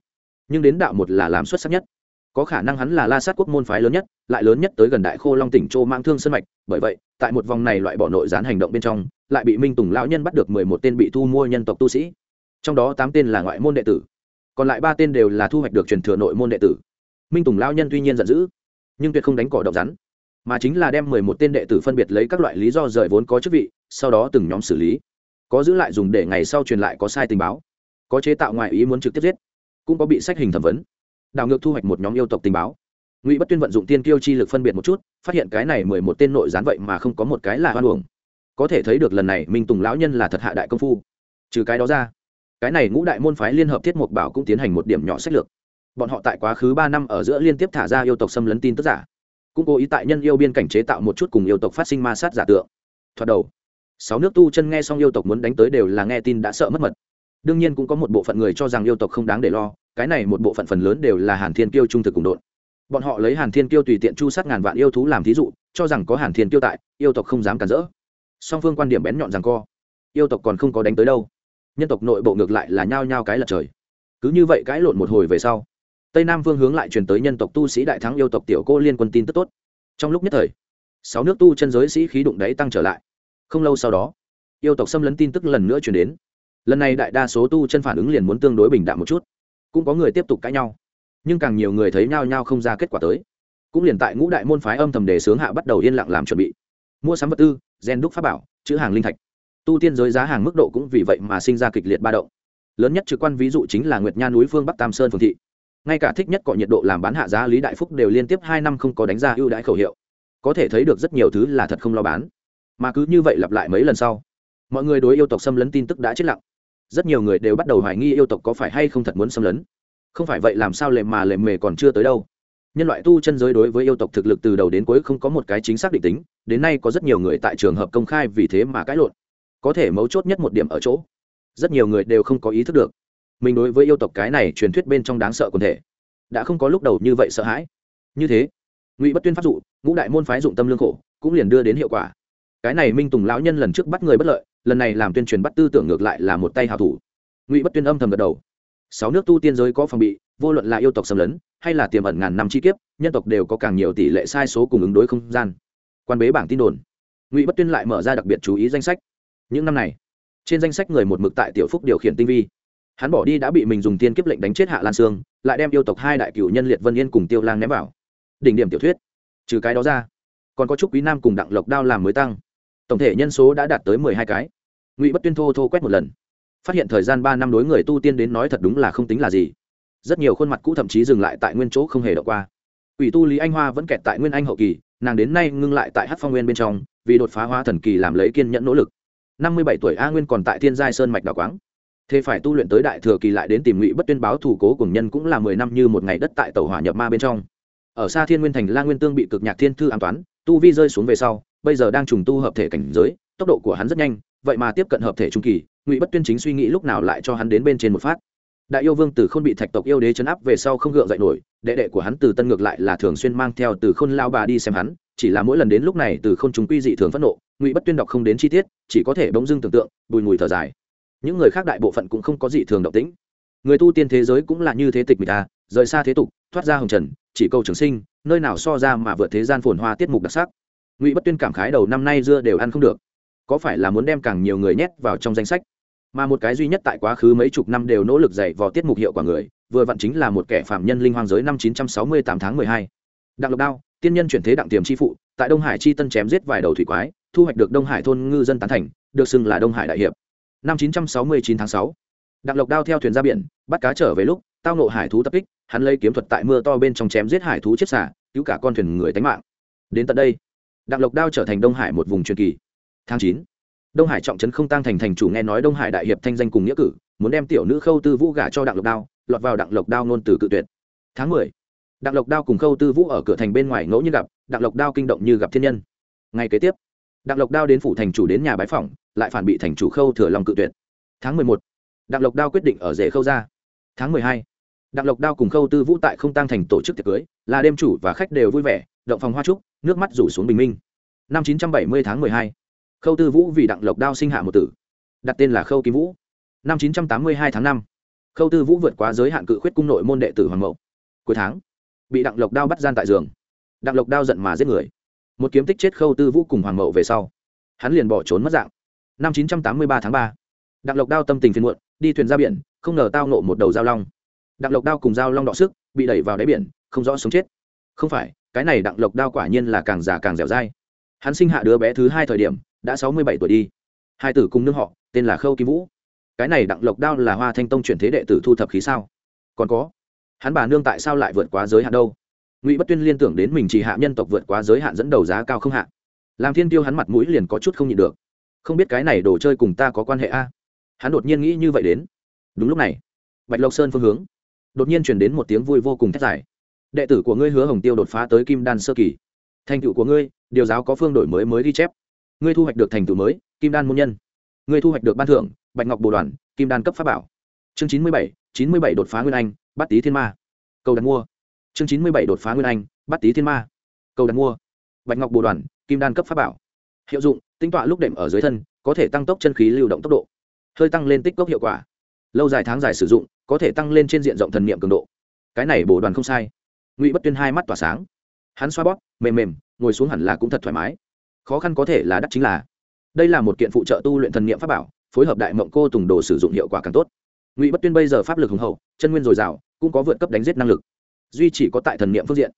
nhưng đến đạo một là làm xuất sắc nhất. Có khả năng hắn là la sát quốc môn phái lớn nhất, lại lớn nhất tới gần đại khô long tỉnh châu mang thương sân mạch. Bởi vậy, tại một vòng này loại bỏ nội gián hành động bên trong, lại bị minh tùng lão nhân bắt được mười một tên bị thu mua nhân tộc tu sĩ. Trong đó tám tên là ngoại môn đệ tử, còn lại ba tên đều là thu hoạch được truyền thừa nội môn đệ tử. Minh tùng lão nhân tuy nhiên giận dữ, nhưng tuyệt không đánh cỏ động rắn, mà chính là đem mười một tên đệ tử phân biệt lấy các loại lý do rời vốn có chức vị, sau đó từng nhóm xử lý. Có giữ lại dùng để ngày sau truyền lại có sai tình báo, có chế tạo ngoại ý muốn trực tiếp giết cũng có bị sách hình thẩm vấn. Đảo ngược thu hoạch một nhóm yêu tộc tình báo. Ngụy bất tuyên vận dụng tiên kiêu chi lực phân biệt một chút, phát hiện cái này mười một tên nội gián vậy mà không có một cái là hoan uổng. Có thể thấy được lần này minh tùng lão nhân là thật hạ đại công phu. Trừ cái đó ra, cái này ngũ đại môn phái liên hợp thiết mục bảo cũng tiến hành một điểm nhỏ sách lược. Bọn họ tại quá khứ ba năm ở giữa liên tiếp thả ra yêu tộc xâm lấn tin tức giả. Cũng cố ý tại nhân yêu biên cảnh chế tạo một chút cùng yêu tộc phát sinh ma sát giả tượng. Thoạt đầu, sáu nước tu chân nghe xong yêu tộc muốn đánh tới đều là nghe tin đã sợ mất mật đương nhiên cũng có một bộ phận người cho rằng yêu tộc không đáng để lo, cái này một bộ phận phần lớn đều là hàn thiên kiêu trung thực cùng đội bọn họ lấy hàn thiên kiêu tùy tiện chu sát ngàn vạn yêu thú làm thí dụ, cho rằng có hàn thiên kiêu tại, yêu tộc không dám cản rỡ. Song phương quan điểm bén nhọn rằng co, yêu tộc còn không có đánh tới đâu. Nhân tộc nội bộ ngược lại là nhao nhao cái lật trời. Cứ như vậy cãi lộn một hồi về sau, tây nam vương hướng lại truyền tới nhân tộc tu sĩ đại thắng yêu tộc tiểu cô liên quân tin tức tốt. Trong lúc nhất thời, sáu nước tu chân giới sĩ khí đụng đáy tăng trở lại. Không lâu sau đó, yêu tộc xâm lấn tin tức lần nữa chuyển đến lần này đại đa số tu chân phản ứng liền muốn tương đối bình đạm một chút. Cũng có người tiếp tục cãi nhau. Nhưng càng nhiều người thấy nhau nhau không ra kết quả tới. Cũng liền tại ngũ đại môn phái âm thầm đề sướng hạ bắt đầu yên lặng làm chuẩn bị. Mua sắm vật tư, gen đúc pháp bảo, chữ hàng linh thạch. Tu tiên giới giá hàng mức độ cũng vì vậy mà sinh ra kịch liệt ba động. Lớn nhất trực quan ví dụ chính là nguyệt nha núi phương bắc tam sơn phường thị. Ngay cả thích nhất cọ nhiệt độ làm bán hạ giá lý đại phúc đều liên tiếp hai năm không có đánh ra ưu đãi khẩu hiệu. Có thể thấy được rất nhiều thứ là thật không lo bán. Mà cứ như vậy lặp lại mấy lần sau, mọi người đối yêu tộc xâm lấn tin tức đã chết lặng rất nhiều người đều bắt đầu hoài nghi yêu tộc có phải hay không thật muốn xâm lấn. Không phải vậy làm sao lệ mà lệ mề còn chưa tới đâu. Nhân loại tu chân giới đối với yêu tộc thực lực từ đầu đến cuối không có một cái chính xác định tính, đến nay có rất nhiều người tại trường hợp công khai vì thế mà cãi lộn. Có thể mấu chốt nhất một điểm ở chỗ, rất nhiều người đều không có ý thức được. Mình đối với yêu tộc cái này truyền thuyết bên trong đáng sợ quần thể, đã không có lúc đầu như vậy sợ hãi. Như thế, ngụy bất tuyên pháp dụ, ngũ đại môn phái dụng tâm lương khổ, cũng liền đưa đến hiệu quả. Cái này minh tùng lão nhân lần trước bắt người bất lợi lần này làm tuyên truyền bắt tư tưởng ngược lại là một tay hào thủ. Ngụy bất tuyên âm thầm gật đầu. Sáu nước tu tiên giới có phòng bị, vô luận là yêu tộc xâm lấn, hay là tiềm ẩn ngàn năm chi kiếp, nhân tộc đều có càng nhiều tỷ lệ sai số cùng ứng đối không gian. Quan bế bảng tin đồn. Ngụy bất tuyên lại mở ra đặc biệt chú ý danh sách. Những năm này, trên danh sách người một mực tại tiểu phúc điều khiển tinh vi. Hắn bỏ đi đã bị mình dùng tiên kiếp lệnh đánh chết hạ lan sương, lại đem yêu tộc hai đại cựu nhân liệt vân yên cùng tiêu lang ném vào. Đỉnh điểm tiểu thuyết. Trừ cái đó ra, còn có chúc quý nam cùng đặng lộc đao làm mới tăng tổng thể nhân số đã đạt tới mười hai cái. Ngụy bất tuyên thô thô quét một lần. Phát hiện thời gian ba năm đối người tu tiên đến nói thật đúng là không tính là gì. Rất nhiều khuôn mặt cũ thậm chí dừng lại tại nguyên chỗ không hề đọc qua. Ủy tu lý anh hoa vẫn kẹt tại nguyên anh hậu kỳ, nàng đến nay ngưng lại tại hát phong nguyên bên trong, vì đột phá hoa thần kỳ làm lấy kiên nhẫn nỗ lực. Năm mươi bảy tuổi a nguyên còn tại thiên giai sơn mạch đào quáng. Thế phải tu luyện tới đại thừa kỳ lại đến tìm ngụy bất tuyên báo thủ cố cùng nhân cũng là mười năm như một ngày đất tại tàu hỏa nhập ma bên trong. Ở xa thiên nguyên thành la nguyên tương bị cực nhạc thiên thư an toán, tu vi rơi xuống về sau bây giờ đang trùng tu hợp thể cảnh giới, tốc độ của hắn rất nhanh, vậy mà tiếp cận hợp thể trung kỳ, ngụy bất tuyên chính suy nghĩ lúc nào lại cho hắn đến bên trên một phát. Đại yêu vương từ k h ô n bị thạch tộc yêu đế chấn áp về sau không gượng dậy nổi, đệ đệ của hắn từ tân ngược lại là thường xuyên mang theo từ khôn lao bà đi xem hắn, chỉ là mỗi lần đến lúc này từ k h ô n chúng quy dị thường phẫn nộ, ngụy bất tuyên đọc không đến chi tiết, chỉ có thể bỗng dưng tưởng tượng, bùi mùi thở dài. Những người khác đại bộ phận cũng không có dị thường động tĩnh. Người tu tiên thế giới cũng là như thế tịch mịch ta rời xa thế tục, thoát ra hồng trần, chỉ câu trường sinh, nơi nào so ra mà vượt thế gian phồn hoa tiết mục đặc sắc ngụy bất tuyên cảm khái đầu năm nay dưa đều ăn không được có phải là muốn đem càng nhiều người nhét vào trong danh sách mà một cái duy nhất tại quá khứ mấy chục năm đều nỗ lực dạy vò tiết mục hiệu quả người vừa vặn chính là một kẻ phạm nhân linh hoang giới năm 968 tháng 12. đặng lộc đao tiên nhân chuyển thế đặng tiềm chi phụ tại đông hải chi tân chém giết vài đầu thủy quái thu hoạch được đông hải thôn ngư dân tán thành được xưng là đông hải đại hiệp năm 969 tháng 6. đặng lộc đao theo thuyền ra biển bắt cá trở về lúc tao nộ hải thú tập kích hắn lấy kiếm thuật tại mưa to bên trong chém giết hải thú chết xả cứu cả con thuyền người tánh mạng đến tận đây đặng lộc đao trở thành đông hải một vùng truyền kỳ. Tháng chín, đông hải trọng trấn không tăng thành thành chủ nghe nói đông hải đại hiệp thanh danh cùng nghĩa cử, muốn đem tiểu nữ khâu tư vũ gả cho đặng lộc đao, lọt vào đặng lộc đao nôn từ cự tuyệt. Tháng mười, đặng lộc đao cùng khâu tư vũ ở cửa thành bên ngoài ngẫu nhiên gặp, đặng lộc đao kinh động như gặp thiên nhân. Ngày kế tiếp, đặng lộc đao đến phủ thành chủ đến nhà bái phỏng, lại phản bị thành chủ khâu thừa lòng cự tuyệt. Tháng mười một, đặng lộc đao quyết định ở rể khâu ra. Tháng mười hai, đặng lộc đao cùng khâu tư vũ tại không tăng thành tổ chức tiệc cưới, là đêm chủ và khách đều vui vẻ động phòng hoa trúc, nước mắt rủ xuống bình minh. Năm chín trăm bảy mươi tháng mười hai, khâu tư vũ vì đặng lộc đao sinh hạ một tử, đặt tên là khâu kim vũ. Năm chín trăm tám mươi hai tháng năm, khâu tư vũ vượt quá giới hạn cự khuyết cung nội môn đệ tử hoàng mậu. Cuối tháng, bị đặng lộc đao bắt gian tại giường. Đặng lộc đao giận mà giết người. Một kiếm tích chết khâu tư vũ cùng hoàng mậu về sau. Hắn liền bỏ trốn mất dạng. Năm chín trăm tám mươi ba tháng ba, đặng lộc đao tâm tình phiền muộn, đi thuyền ra biển, không ngờ tao nộ một đầu giao long. Đặng lộc đao cùng giao long đọ sức, bị đẩy vào đáy biển, không rõ sống chết. Không phải cái này đặng lộc đao quả nhiên là càng già càng dẻo dai. Hắn sinh hạ đứa bé thứ hai thời điểm, đã sáu mươi bảy tuổi đi. Hai tử cùng nương họ, tên là khâu kim vũ. Cái này đặng lộc đao là hoa thanh tông chuyển thế đệ tử thu thập khí sao? Còn có, hắn bà nương tại sao lại vượt quá giới hạn đâu? Ngụy bất tuyên liên tưởng đến mình chỉ hạ nhân tộc vượt quá giới hạn dẫn đầu giá cao không hạ. Làm thiên tiêu hắn mặt mũi liền có chút không nhịn được. Không biết cái này đồ chơi cùng ta có quan hệ a? Hắn đột nhiên nghĩ như vậy đến. Đúng lúc này, bạch lộc sơn phương hướng, đột nhiên chuyển đến một tiếng vui vô cùng thét dài đệ tử của ngươi hứa hồng tiêu đột phá tới kim đan sơ kỳ. Thành tựu của ngươi, điều giáo có phương đổi mới mới ghi chép. Ngươi thu hoạch được thành tựu mới, kim đan môn nhân. Ngươi thu hoạch được ban thưởng, bạch ngọc bồ đoàn, kim đan cấp pháp bảo. Chương chín mươi bảy, chín mươi bảy đột phá nguyên anh, bắt tý thiên ma. Cầu đặt mua. Chương chín mươi bảy đột phá nguyên anh, bắt tý thiên ma. Cầu đặt mua. Bạch ngọc bồ đoàn, kim đan cấp pháp bảo. Hiệu dụng tính tọa lúc đệm ở dưới thân, có thể tăng tốc chân khí lưu động tốc độ. Hơi tăng lên tích cốc hiệu quả. Lâu dài tháng dài sử dụng, có thể tăng lên trên diện rộng thần niệm cường độ. Cái này bồ đoàn không sai ngụy bất tuyên hai mắt tỏa sáng hắn xoa bóp mềm mềm ngồi xuống hẳn là cũng thật thoải mái khó khăn có thể là đắt chính là đây là một kiện phụ trợ tu luyện thần niệm pháp bảo phối hợp đại mộng cô tùng đồ sử dụng hiệu quả càng tốt ngụy bất tuyên bây giờ pháp lực hùng hậu chân nguyên dồi dào cũng có vượt cấp đánh giết năng lực duy chỉ có tại thần niệm phương diện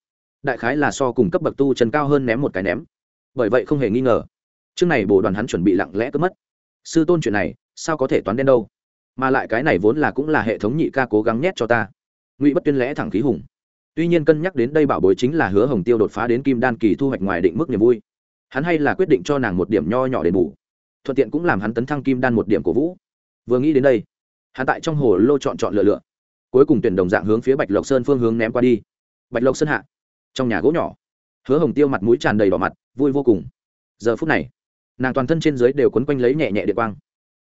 đại khái là so cùng cấp bậc tu chân cao hơn ném một cái ném bởi vậy không hề nghi ngờ chương này bồ đoàn hắn chuẩn bị lặng lẽ cướp mất sư tôn chuyện này sao có thể toán đen đâu mà lại cái này vốn là cũng là hệ thống nhị ca cố gắng nhét cho ta ngụy bất tuyên lẽ thẳng khí hùng tuy nhiên cân nhắc đến đây bảo bối chính là hứa hồng tiêu đột phá đến kim đan kỳ thu hoạch ngoài định mức niềm vui. Hắn hay là quyết định cho nàng một điểm nho nhỏ để bù. Thuận tiện cũng làm hắn tấn thăng kim đan một điểm cổ vũ. Vừa nghĩ đến đây, hắn tại trong hồ lô chọn chọn lựa lựa. Cuối cùng tuyển đồng dạng hướng phía bạch lộc sơn phương hướng ném qua đi. Bạch lộc sơn hạ, trong nhà gỗ nhỏ, hứa hồng tiêu mặt mũi tràn đầy đỏ mặt, vui vô cùng. Giờ phút này, nàng toàn thân trên dưới đều quấn quanh lấy nhẹ nhẹ điện quang.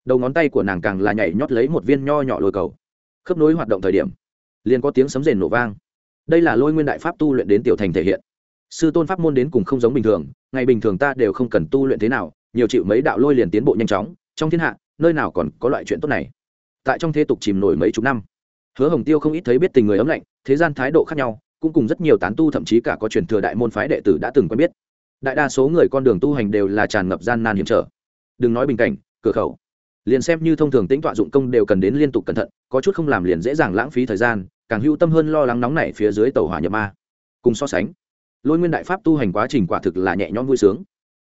Đầu ngón tay của nàng càng là nhảy nhót lấy một viên nho nhỏ lồi cầu. Khớp nối hoạt động thời điểm, liền có tiếng sấm rền nổ vang đây là lôi nguyên đại pháp tu luyện đến tiểu thành thể hiện. Sư tôn pháp môn đến cùng không giống bình thường, ngày bình thường ta đều không cần tu luyện thế nào, nhiều chịu mấy đạo lôi liền tiến bộ nhanh chóng, trong thiên hạ, nơi nào còn có loại chuyện tốt này. Tại trong thế tục chìm nổi mấy chục năm, hứa hồng tiêu không ít thấy biết tình người ấm lạnh, thế gian thái độ khác nhau, cũng cùng rất nhiều tán tu thậm chí cả có truyền thừa đại môn phái đệ tử đã từng quen biết. Đại đa số người con đường tu hành đều là tràn ngập gian nan hiểm trở. Đừng nói bình cảnh, cửa khẩu. Liền xem như thông thường tính tọa dụng công đều cần đến liên tục cẩn thận, có chút không làm liền dễ dàng lãng phí thời gian càng hữu tâm hơn lo lắng nóng nảy phía dưới tàu hỏa nhập ma. Cùng so sánh, lôi nguyên đại pháp tu hành quá trình quả thực là nhẹ nhõm vui sướng.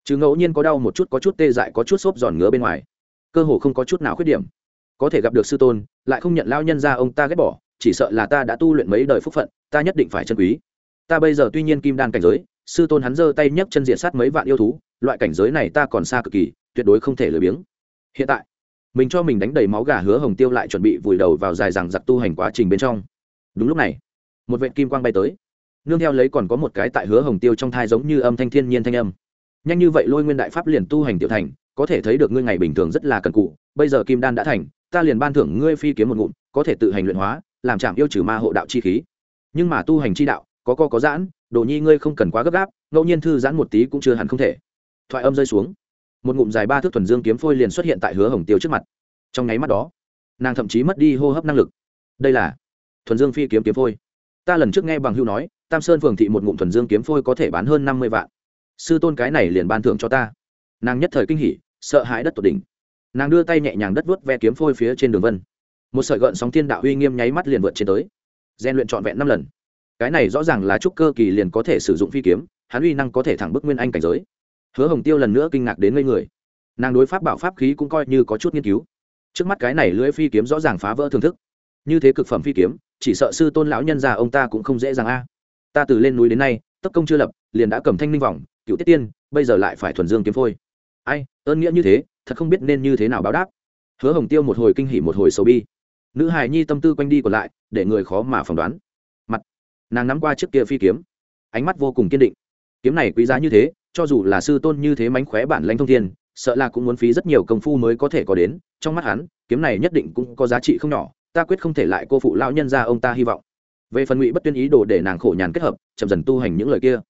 Chứ ngẫu nhiên có đau một chút có chút tê dại có chút xốp giòn ngứa bên ngoài, cơ hồ không có chút nào khuyết điểm. Có thể gặp được sư tôn, lại không nhận lao nhân ra ông ta ghét bỏ, chỉ sợ là ta đã tu luyện mấy đời phúc phận, ta nhất định phải chân quý. Ta bây giờ tuy nhiên kim đan cảnh giới, sư tôn hắn giơ tay nhấc chân diện sát mấy vạn yêu thú, loại cảnh giới này ta còn xa cực kỳ, tuyệt đối không thể lười biếng. Hiện tại, mình cho mình đánh đầy máu gà hứa hồng tiêu lại chuẩn bị vùi đầu vào dài rằng giặc tu hành quá trình bên trong đúng lúc này, một vệ kim quang bay tới. Nương theo lấy còn có một cái tại hứa hồng tiêu trong thai giống như âm thanh thiên nhiên thanh âm. Nhanh như vậy lôi nguyên đại pháp liền tu hành tiểu thành, có thể thấy được ngươi ngày bình thường rất là cần cụ bây giờ kim đan đã thành, ta liền ban thưởng ngươi phi kiếm một ngụm, có thể tự hành luyện hóa, làm chạm yêu trừ ma hộ đạo chi khí. Nhưng mà tu hành chi đạo, có co có giãn, đồ nhi ngươi không cần quá gấp gáp, ngẫu nhiên thư giãn một tí cũng chưa hẳn không thể. Thoại âm rơi xuống. Một ngụm dài ba thước thuần dương kiếm phôi liền xuất hiện tại hứa hồng tiêu trước mặt. Trong nháy mắt đó, nàng thậm chí mất đi hô hấp năng lực. Đây là thuần dương phi kiếm kiếm phôi. Ta lần trước nghe bằng hưu nói, tam sơn phường thị một ngụm thuần dương kiếm phôi có thể bán hơn năm mươi vạn. Sư tôn cái này liền ban thưởng cho ta. Nàng nhất thời kinh hỉ, sợ hãi đất tột đỉnh. Nàng đưa tay nhẹ nhàng đất vuốt ve kiếm phôi phía trên đường vân. Một sợi gợn sóng thiên đạo uy nghiêm nháy mắt liền vượt trên tới. Gian luyện trọn vẹn năm lần. Cái này rõ ràng là trúc cơ kỳ liền có thể sử dụng phi kiếm, hắn uy năng có thể thẳng bức nguyên anh cảnh giới. Hứa hồng tiêu lần nữa kinh ngạc đến ngây người. Nàng đối pháp bảo pháp khí cũng coi như có chút nghiên cứu. Trước mắt cái này lưỡi phi kiếm rõ ràng phá vỡ thưởng thức. Như thế cực phẩm phi kiếm chỉ sợ sư tôn lão nhân già ông ta cũng không dễ dàng a. Ta từ lên núi đến nay tất công chưa lập, liền đã cầm thanh linh vòng, cựu tiết tiên, bây giờ lại phải thuần dương kiếm phôi. Ai, ơn nghĩa như thế, thật không biết nên như thế nào báo đáp. Hứa hồng tiêu một hồi kinh hỉ một hồi sầu bi. Nữ hài nhi tâm tư quanh đi còn lại, để người khó mà phỏng đoán. Mặt, nàng nắm qua trước kia phi kiếm. Ánh mắt vô cùng kiên định. Kiếm này quý giá như thế, cho dù là sư tôn như thế mánh khóe bản lãnh thông thiên, sợ là cũng muốn phí rất nhiều công phu mới có thể có đến. Trong mắt hắn, kiếm này nhất định cũng có giá trị không nhỏ ta quyết không thể lại cô phụ lão nhân ra ông ta hy vọng. Về phần ngụy bất tuyên ý đồ để nàng khổ nhàn kết hợp, chậm dần tu hành những lời kia.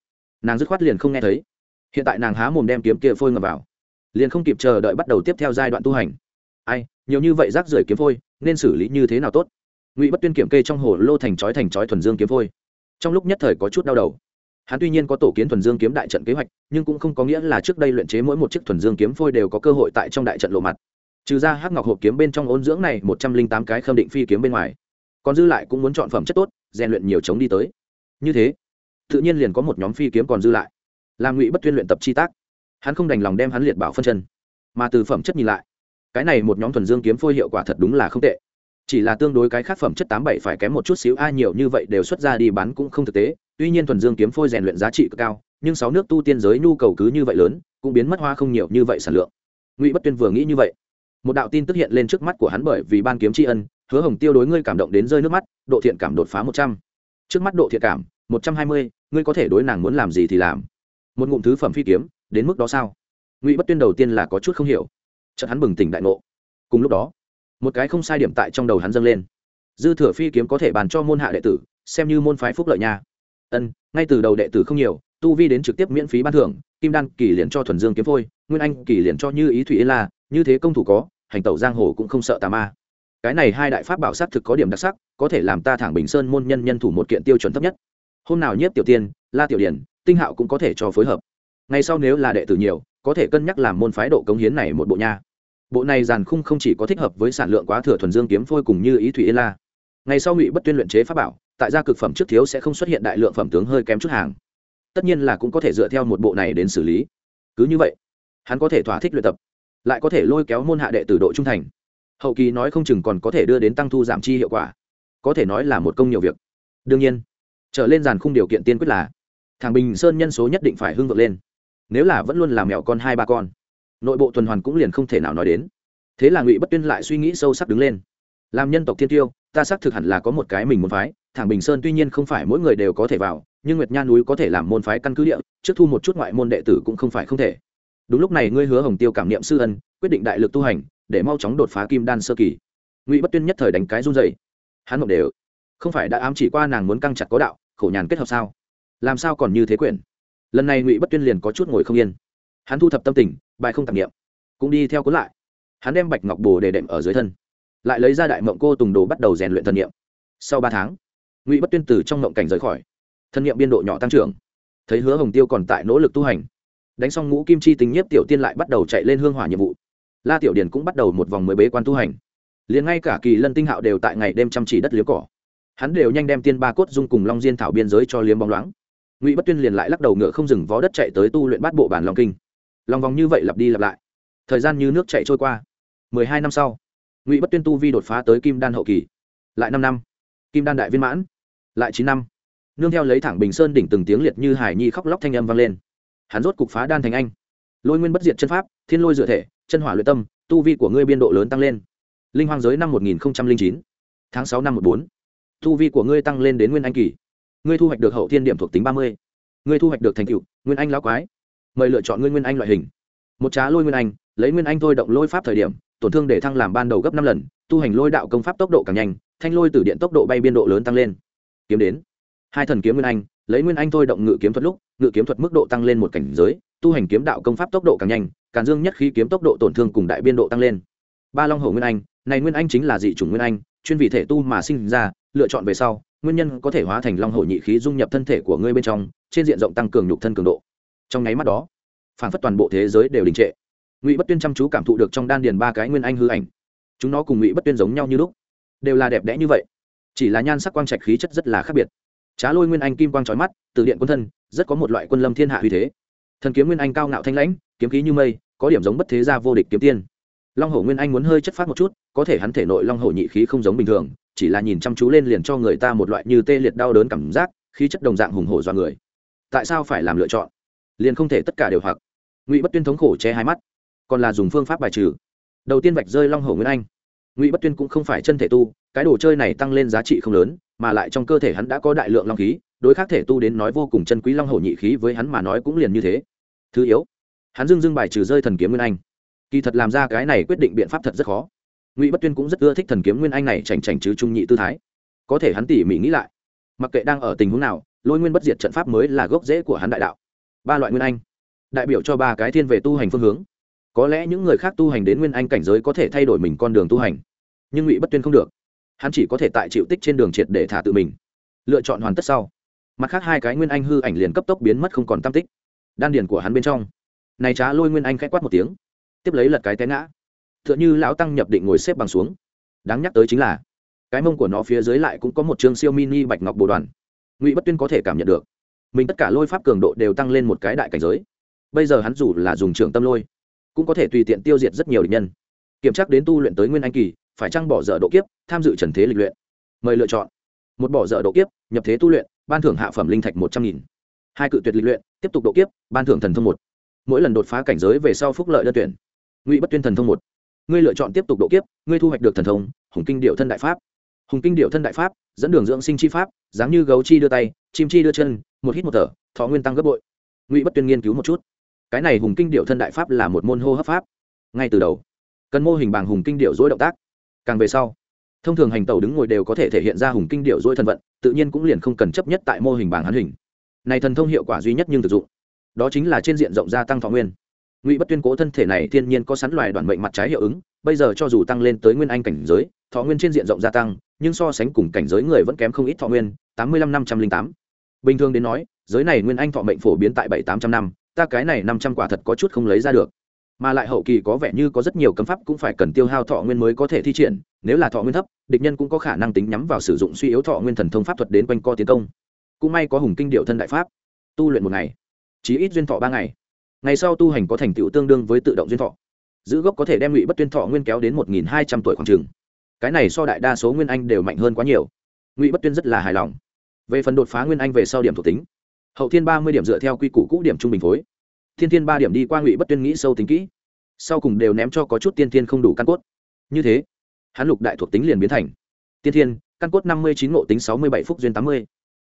Nàng dứt khoát liền không nghe thấy. Hiện tại nàng há mồm đem kiếm kia phôi ngập vào. Liền không kịp chờ đợi bắt đầu tiếp theo giai đoạn tu hành. Ai, nhiều như vậy rác rưởi kiếm phôi, nên xử lý như thế nào tốt? Ngụy bất tuyên kiểm kê trong hồ lô thành chói thành chói thuần dương kiếm phôi. Trong lúc nhất thời có chút đau đầu. Hắn tuy nhiên có tổ kiến thuần dương kiếm đại trận kế hoạch, nhưng cũng không có nghĩa là trước đây luyện chế mỗi một chiếc thuần dương kiếm phôi đều có cơ hội tại trong đại trận lộ mặt trừ ra hắc ngọc hộp kiếm bên trong ôn dưỡng này một trăm linh tám cái khâm định phi kiếm bên ngoài, còn dư lại cũng muốn chọn phẩm chất tốt, rèn luyện nhiều chống đi tới. Như thế, tự nhiên liền có một nhóm phi kiếm còn dư lại. Làm ngụy bất tuyên luyện tập chi tác. Hắn không đành lòng đem hắn liệt bảo phân chân, mà từ phẩm chất nhìn lại, cái này một nhóm thuần dương kiếm phôi hiệu quả thật đúng là không tệ. Chỉ là tương đối cái khác phẩm chất tám bảy phải kém một chút xíu, ai nhiều như vậy đều xuất ra đi bán cũng không thực tế. Tuy nhiên thuần dương kiếm phôi rèn luyện giá trị cực cao, nhưng sáu nước tu tiên giới nhu cầu cứ như vậy lớn, cũng biến mất hoa không nhiều như vậy sản lượng. Ngụy bất tuyên vừa nghĩ như vậy một đạo tin tức hiện lên trước mắt của hắn bởi vì ban kiếm tri ân, hứa hồng tiêu đối ngươi cảm động đến rơi nước mắt, độ thiện cảm đột phá một trăm. Trước mắt độ thiện cảm, một trăm hai mươi, ngươi có thể đối nàng muốn làm gì thì làm. Một ngụm thứ phẩm phi kiếm, đến mức đó sao? Ngụy bất tuyên đầu tiên là có chút không hiểu. Chợt hắn bừng tỉnh đại ngộ. Cùng lúc đó, một cái không sai điểm tại trong đầu hắn dâng lên. Dư thừa phi kiếm có thể bàn cho môn hạ đệ tử, xem như môn phái phúc lợi nha. Ân, ngay từ đầu đệ tử không nhiều, tu vi đến trực tiếp miễn phí ban thưởng, kim đan kỳ liền cho thuần dương kiếm phôi, nguyên anh kỳ liền cho như ý thủy yên la, như thế công thủ có hành tẩu giang hồ cũng không sợ tà ma. Cái này hai đại pháp bảo sát thực có điểm đặc sắc, có thể làm ta thẳng bình sơn môn nhân nhân thủ một kiện tiêu chuẩn thấp nhất. Hôm nào nhiếp tiểu tiên, la tiểu điển, tinh hạo cũng có thể cho phối hợp. Ngay sau nếu là đệ tử nhiều, có thể cân nhắc làm môn phái độ cống hiến này một bộ nha. Bộ này giàn khung không chỉ có thích hợp với sản lượng quá thừa thuần dương kiếm phôi cùng như ý thủy yên la. Ngày sau ngụy bất tuyên luyện chế pháp bảo, tại gia cực phẩm trước thiếu sẽ không xuất hiện đại lượng phẩm tướng hơi kém chút hàng. Tất nhiên là cũng có thể dựa theo một bộ này đến xử lý. Cứ như vậy, hắn có thể thỏa thích luyện tập lại có thể lôi kéo môn hạ đệ tử độ trung thành. Hậu kỳ nói không chừng còn có thể đưa đến tăng thu giảm chi hiệu quả. Có thể nói là một công nhiều việc. Đương nhiên, trở lên giàn khung điều kiện tiên quyết là, thằng bình sơn nhân số nhất định phải hưng vượt lên. Nếu là vẫn luôn làm mèo con hai ba con, nội bộ tuần hoàn cũng liền không thể nào nói đến. Thế là ngụy bất tuyên lại suy nghĩ sâu sắc đứng lên. Làm nhân tộc thiên tiêu, ta xác thực hẳn là có một cái mình muốn phái. Thẳng bình sơn tuy nhiên không phải mỗi người đều có thể vào, nhưng nguyệt nha núi có thể làm môn phái căn cứ địa, trước thu một chút ngoại môn đệ tử cũng không phải không thể đúng lúc này ngươi hứa hồng tiêu cảm niệm sư ân, quyết định đại lực tu hành, để mau chóng đột phá kim đan sơ kỳ. Ngụy bất tuyên nhất thời đánh cái run dày hắn mộng đều. Không phải đã ám chỉ qua nàng muốn căng chặt có đạo, khổ nhàn kết hợp sao? Làm sao còn như thế quyển? Lần này ngụy bất tuyên liền có chút ngồi không yên. Hắn thu thập tâm tình, bài không tạp nghiệm cũng đi theo cuốn lại. Hắn đem bạch ngọc bồ để đệm ở dưới thân. Lại lấy ra đại mộng cô tùng đồ bắt đầu rèn luyện thân nhiệm sau ba tháng, ngụy bất tuyên từ trong mộng cảnh rời khỏi. Thân nhiệm biên độ nhỏ tăng trưởng. Thấy hứa hồng tiêu còn tại nỗ lực tu hành đánh xong ngũ kim chi tính nhiếp tiểu tiên lại bắt đầu chạy lên hương hỏa nhiệm vụ. La tiểu điển cũng bắt đầu một vòng mới bế quan tu hành. Liền ngay cả kỳ lân tinh hạo đều tại ngày đêm chăm chỉ đất liếm cỏ. Hắn đều nhanh đem tiên ba cốt dung cùng long diên thảo biên giới cho liếm bóng loáng. Ngụy bất tuyên liền lại lắc đầu ngựa không dừng vó đất chạy tới tu luyện bát bộ bản long kinh. Lòng vòng như vậy lặp đi lặp lại. Thời gian như nước chạy trôi qua. Mười hai năm sau, ngụy bất tuyên tu vi đột phá tới kim đan hậu kỳ. Lại năm năm. Kim đan đại viên mãn. Lại chín năm. Nương theo lấy thẳng bình sơn đỉnh từng tiếng liệt như hải nhi khóc lóc thanh âm vang lên hắn rốt cục phá đan thành anh. Lôi nguyên bất diệt chân pháp, thiên lôi dựa thể, chân hỏa luyện tâm, tu vi của ngươi biên độ lớn tăng lên. Linh hoang giới năm một nghìn chín, tháng sáu năm một bốn. Tu vi của ngươi tăng lên đến nguyên anh kỳ. Ngươi thu hoạch được hậu thiên điểm thuộc tính ba mươi. Ngươi thu hoạch được thành tựu, nguyên anh lão quái. Mời lựa chọn ngươi nguyên anh loại hình. Một trá lôi nguyên anh, lấy nguyên anh thôi động lôi pháp thời điểm, tổn thương để thăng làm ban đầu gấp năm lần, tu hành lôi đạo công pháp tốc độ càng nhanh, thanh lôi từ điện tốc độ bay biên độ lớn tăng lên. Kiếm đến. Hai thần kiếm nguyên anh lấy nguyên anh thôi động ngự kiếm thuật lúc, ngự kiếm thuật mức độ tăng lên một cảnh giới, tu hành kiếm đạo công pháp tốc độ càng nhanh, càng dương nhất khí kiếm tốc độ tổn thương cùng đại biên độ tăng lên. Ba long hổ nguyên anh, này nguyên anh chính là dị chủng nguyên anh, chuyên vị thể tu mà sinh ra, lựa chọn về sau, nguyên nhân có thể hóa thành long hổ nhị khí dung nhập thân thể của ngươi bên trong, trên diện rộng tăng cường nhục thân cường độ. Trong nháy mắt đó, phản phất toàn bộ thế giới đều đình trệ. Ngụy bất tuyên chăm chú cảm thụ được trong đan điền ba cái nguyên anh hư ảnh. Chúng nó cùng ngụy bất tuyên giống nhau như lúc, đều là đẹp đẽ như vậy. Chỉ là nhan sắc quang trạch khí chất rất là khác biệt trá lôi nguyên anh kim quang trói mắt, từ điện quân thân, rất có một loại quân lâm thiên hạ uy thế. Thần kiếm nguyên anh cao ngạo thanh lãnh, kiếm khí như mây, có điểm giống bất thế gia vô địch kiếm tiên. Long hổ nguyên anh muốn hơi chất phát một chút, có thể hắn thể nội long hổ nhị khí không giống bình thường, chỉ là nhìn chăm chú lên liền cho người ta một loại như tê liệt đau đớn cảm giác, khí chất đồng dạng hùng hổ do người. Tại sao phải làm lựa chọn? Liền không thể tất cả đều hoặc. Ngụy bất tuyên thống khổ che hai mắt. Còn là dùng phương pháp bài trừ. Đầu tiên vạch rơi long hổ nguyên anh. Ngụy bất tuyên cũng không phải chân thể tu, cái đồ chơi này tăng lên giá trị không lớn mà lại trong cơ thể hắn đã có đại lượng long khí, đối khác thể tu đến nói vô cùng chân quý long hổ nhị khí với hắn mà nói cũng liền như thế. Thứ yếu, hắn dưng dưng bài trừ rơi thần kiếm nguyên anh. Kỳ thật làm ra cái này quyết định biện pháp thật rất khó. Ngụy bất tuyên cũng rất ưa thích thần kiếm nguyên anh này chảnh chảnh chứ trung nhị tư thái. Có thể hắn tỉ mỉ nghĩ lại, mặc kệ đang ở tình huống nào, lôi nguyên bất diệt trận pháp mới là gốc rễ của hắn đại đạo. Ba loại nguyên anh, đại biểu cho ba cái thiên về tu hành phương hướng. Có lẽ những người khác tu hành đến nguyên anh cảnh giới có thể thay đổi mình con đường tu hành, nhưng ngụy bất tuyên không được hắn chỉ có thể tại chịu tích trên đường triệt để thả tự mình. Lựa chọn hoàn tất sau. Mặt khác hai cái nguyên anh hư ảnh liền cấp tốc biến mất không còn tam tích. Đan điền của hắn bên trong. Này trá lôi nguyên anh k h á quát một tiếng. Tiếp lấy lật cái té ngã. T h ư ợ n h ư lão tăng nhập định ngồi xếp bằng xuống. Đáng nhắc tới chính là, cái mông của nó phía dưới lại cũng có một chương siêu mini bạch ngọc bồ đoàn. Ngụy bất tuyên có thể cảm nhận được, mình tất cả lôi pháp cường độ đều tăng lên một cái đại cảnh giới. Bây giờ hắn dù là dùng trường tâm lôi, cũng có thể tùy tiện tiêu diệt rất nhiều địch nhân. Kiểm tra đến tu luyện tới nguyên anh kỳ phải chăng bỏ dở độ kiếp, tham dự trần thế lịch luyện? Mời lựa chọn. Một bỏ dở độ kiếp, nhập thế tu luyện, ban thưởng hạ phẩm linh thạch một trăm nghìn. Hai cự tuyệt lịch luyện, tiếp tục độ kiếp, ban thưởng thần thông một. Mỗi lần đột phá cảnh giới về sau phúc lợi đơn tuyển. Ngụy bất tuyên thần thông một. Ngươi lựa chọn tiếp tục độ kiếp, ngươi thu hoạch được thần thông, hùng kinh điệu thân đại pháp. Hùng kinh điệu thân đại pháp, dẫn đường dưỡng sinh chi pháp, dáng như gấu chi đưa tay, chim chi đưa chân, một hít một thở, thọ nguyên tăng gấp bội. Ngụy bất tuyên nghiên cứu một chút. Cái này hùng kinh điệu thân đại pháp là một môn hô hấp pháp. Ngay từ đầu, cần mô hình bằng hùng kinh điệu dối động tác càng về sau, thông thường hành tàu đứng ngồi đều có thể thể hiện ra hùng kinh điệu dối thần vận, tự nhiên cũng liền không cần chấp nhất tại mô hình bảng hán hình. Này thần thông hiệu quả duy nhất nhưng thực dụng. Đó chính là trên diện rộng gia tăng thọ nguyên. Ngụy bất tuyên cố thân thể này thiên nhiên có sẵn loài đoàn mệnh mặt trái hiệu ứng, bây giờ cho dù tăng lên tới nguyên anh cảnh giới, thọ nguyên trên diện rộng gia tăng, nhưng so sánh cùng cảnh giới người vẫn kém không ít thọ nguyên, tám mươi lăm năm trăm linh tám. Bình thường đến nói, giới này nguyên anh thọ mệnh phổ biến tại bảy tám trăm năm, ta cái này năm trăm quả thật có chút không lấy ra được mà lại hậu kỳ có vẻ như có rất nhiều cấm pháp cũng phải cần tiêu hao thọ nguyên mới có thể thi triển, nếu là thọ nguyên thấp, địch nhân cũng có khả năng tính nhắm vào sử dụng suy yếu thọ nguyên thần thông pháp thuật đến quanh co tiến công. Cũng may có hùng kinh điệu thân đại pháp. Tu luyện một ngày, chí ít duyên thọ ba ngày. Ngày sau tu hành có thành tựu tương đương với tự động duyên thọ. Giữ gốc có thể đem ngụy bất tuyên thọ nguyên kéo đến một nghìn hai trăm tuổi khoảng trường cái này so đại đa số nguyên anh đều mạnh hơn quá nhiều. Ngụy bất tuyên rất là hài lòng. Về phần đột phá nguyên anh về sau điểm thuộc tính, hậu thiên ba mươi điểm dựa theo quy củ cũ điểm trung bình phối thiên thiên ba điểm đi qua ngụy bất tuyên nghĩ sâu tính kỹ sau cùng đều ném cho có chút tiên thiên không đủ căn cốt như thế hắn lục đại thuộc tính liền biến thành tiên thiên căn cốt năm mươi chín ngộ tính sáu mươi bảy phúc duyên tám mươi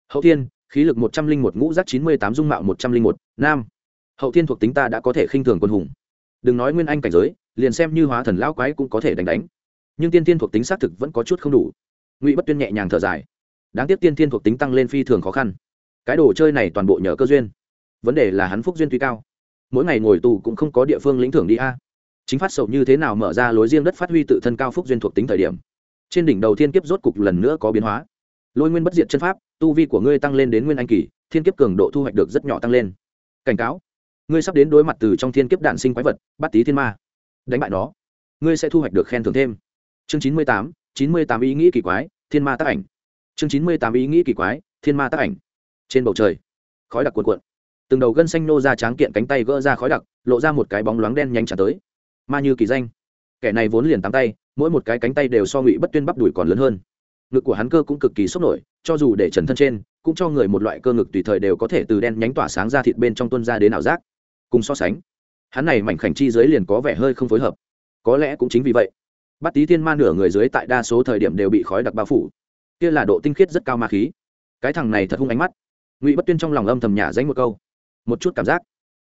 hậu thiên khí lực một trăm linh một ngũ giác chín mươi tám dung mạo một trăm linh một nam hậu thiên thuộc tính ta đã có thể khinh thường quân hùng đừng nói nguyên anh cảnh giới liền xem như hóa thần lão quái cũng có thể đánh đánh nhưng tiên thiên thuộc tính xác thực vẫn có chút không đủ ngụy bất tuyên nhẹ nhàng thở dài đáng tiếc tiên thiên thuộc tính tăng lên phi thường khó khăn cái đồ chơi này toàn bộ nhờ cơ duyên vấn đề là hắn phúc duyên tuy cao mỗi ngày ngồi tù cũng không có địa phương lĩnh thưởng đi a. Chính phát sầu như thế nào mở ra lối riêng đất phát huy tự thân cao phúc duyên thuộc tính thời điểm. Trên đỉnh đầu thiên kiếp rốt cục lần nữa có biến hóa. Lôi nguyên bất diệt chân pháp, tu vi của ngươi tăng lên đến nguyên anh kỳ, thiên kiếp cường độ thu hoạch được rất nhỏ tăng lên. Cảnh cáo, ngươi sắp đến đối mặt từ trong thiên kiếp đạn sinh quái vật, bắt tý thiên ma. Đánh bại nó, ngươi sẽ thu hoạch được khen thưởng thêm. Chương chín mươi tám, chín mươi tám ý nghĩ kỳ quái, thiên ma tác ảnh. Chương chín mươi tám ý nghĩ kỳ quái, thiên ma tác ảnh. Trên bầu trời, khói đặc cuộn cuộn từng đầu gân xanh nô ra tráng kiện cánh tay gỡ ra khói đặc, lộ ra một cái bóng loáng đen nhanh trả tới. Ma như kỳ danh. Kẻ này vốn liền tám tay, mỗi một cái cánh tay đều so ngụy bất tuyên bắp đùi còn lớn hơn. Ngực của hắn cơ cũng cực kỳ sốc nổi, cho dù để trần thân trên, cũng cho người một loại cơ ngực tùy thời đều có thể từ đen nhánh tỏa sáng ra thịt bên trong tuân ra đến ảo giác. Cùng so sánh, hắn này mảnh khảnh chi dưới liền có vẻ hơi không phối hợp. Có lẽ cũng chính vì vậy bắt tí thiên ma nửa người dưới tại đa số thời điểm đều bị khói đặc bao phủ. Kia là độ tinh khiết rất cao ma khí. Cái thằng này thật hung ánh mắt. Ngụy bất tuyên trong lòng âm thầm nhả danh một câu một chút cảm giác.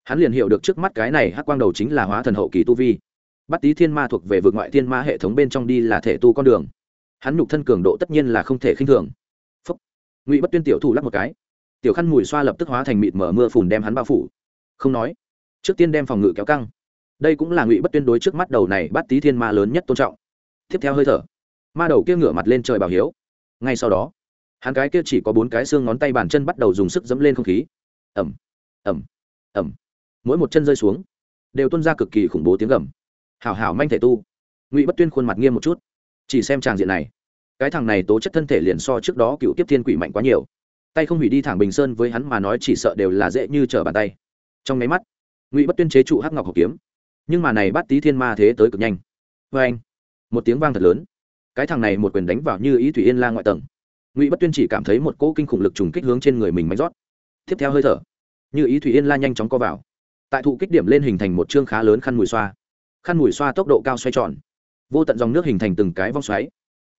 Hắn liền hiểu được trước mắt cái này hắc quang đầu chính là hóa thần hậu kỳ tu vi. Bắt tý thiên ma thuộc về vượt ngoại thiên ma hệ thống bên trong đi là thể tu con đường. Hắn nhục thân cường độ tất nhiên là không thể khinh thường. Phúc. ngụy bất tuyên tiểu thủ lắc một cái. Tiểu khăn mùi xoa lập tức hóa thành mịt mở mưa phùn đem hắn bao phủ. Không nói. Trước tiên đem phòng ngự kéo căng. Đây cũng là ngụy bất tuyên đối trước mắt đầu này bắt tý thiên ma lớn nhất tôn trọng. Tiếp theo hơi thở. Ma đầu kia ngửa mặt lên trời bảo hiếu. Ngay sau đó, hắn cái kia chỉ có bốn cái xương ngón tay bàn chân bắt đầu dùng sức dẫm lên không khí. Ẩm ẩm ẩm mỗi một chân rơi xuống, đều tuân ra cực kỳ khủng bố tiếng gầm. Hảo hảo manh thể tu. Ngụy bất tuyên khuôn mặt nghiêm một chút. Chỉ xem tràng diện này, cái thằng này tố chất thân thể liền so trước đó cựu tiếp thiên quỷ mạnh quá nhiều. Tay không hủy đi thẳng bình sơn với hắn mà nói chỉ sợ đều là dễ như trở bàn tay. Trong máy mắt, ngụy bất tuyên chế trụ hắc ngọc hộp kiếm. Nhưng mà này bắt tí thiên ma thế tới cực nhanh. Vê anh, một tiếng vang thật lớn. Cái thằng này một quyền đánh vào như ý thủy yên la ngoại tầng. Ngụy bất tuyên chỉ cảm thấy một cỗ kinh khủng lực trùng kích hướng trên người mình máy rót. Tiếp theo hơi thở như ý thủy yên la nhanh chóng co vào tại thụ kích điểm lên hình thành một chương khá lớn khăn mùi xoa khăn mùi xoa tốc độ cao xoay tròn vô tận dòng nước hình thành từng cái vong xoáy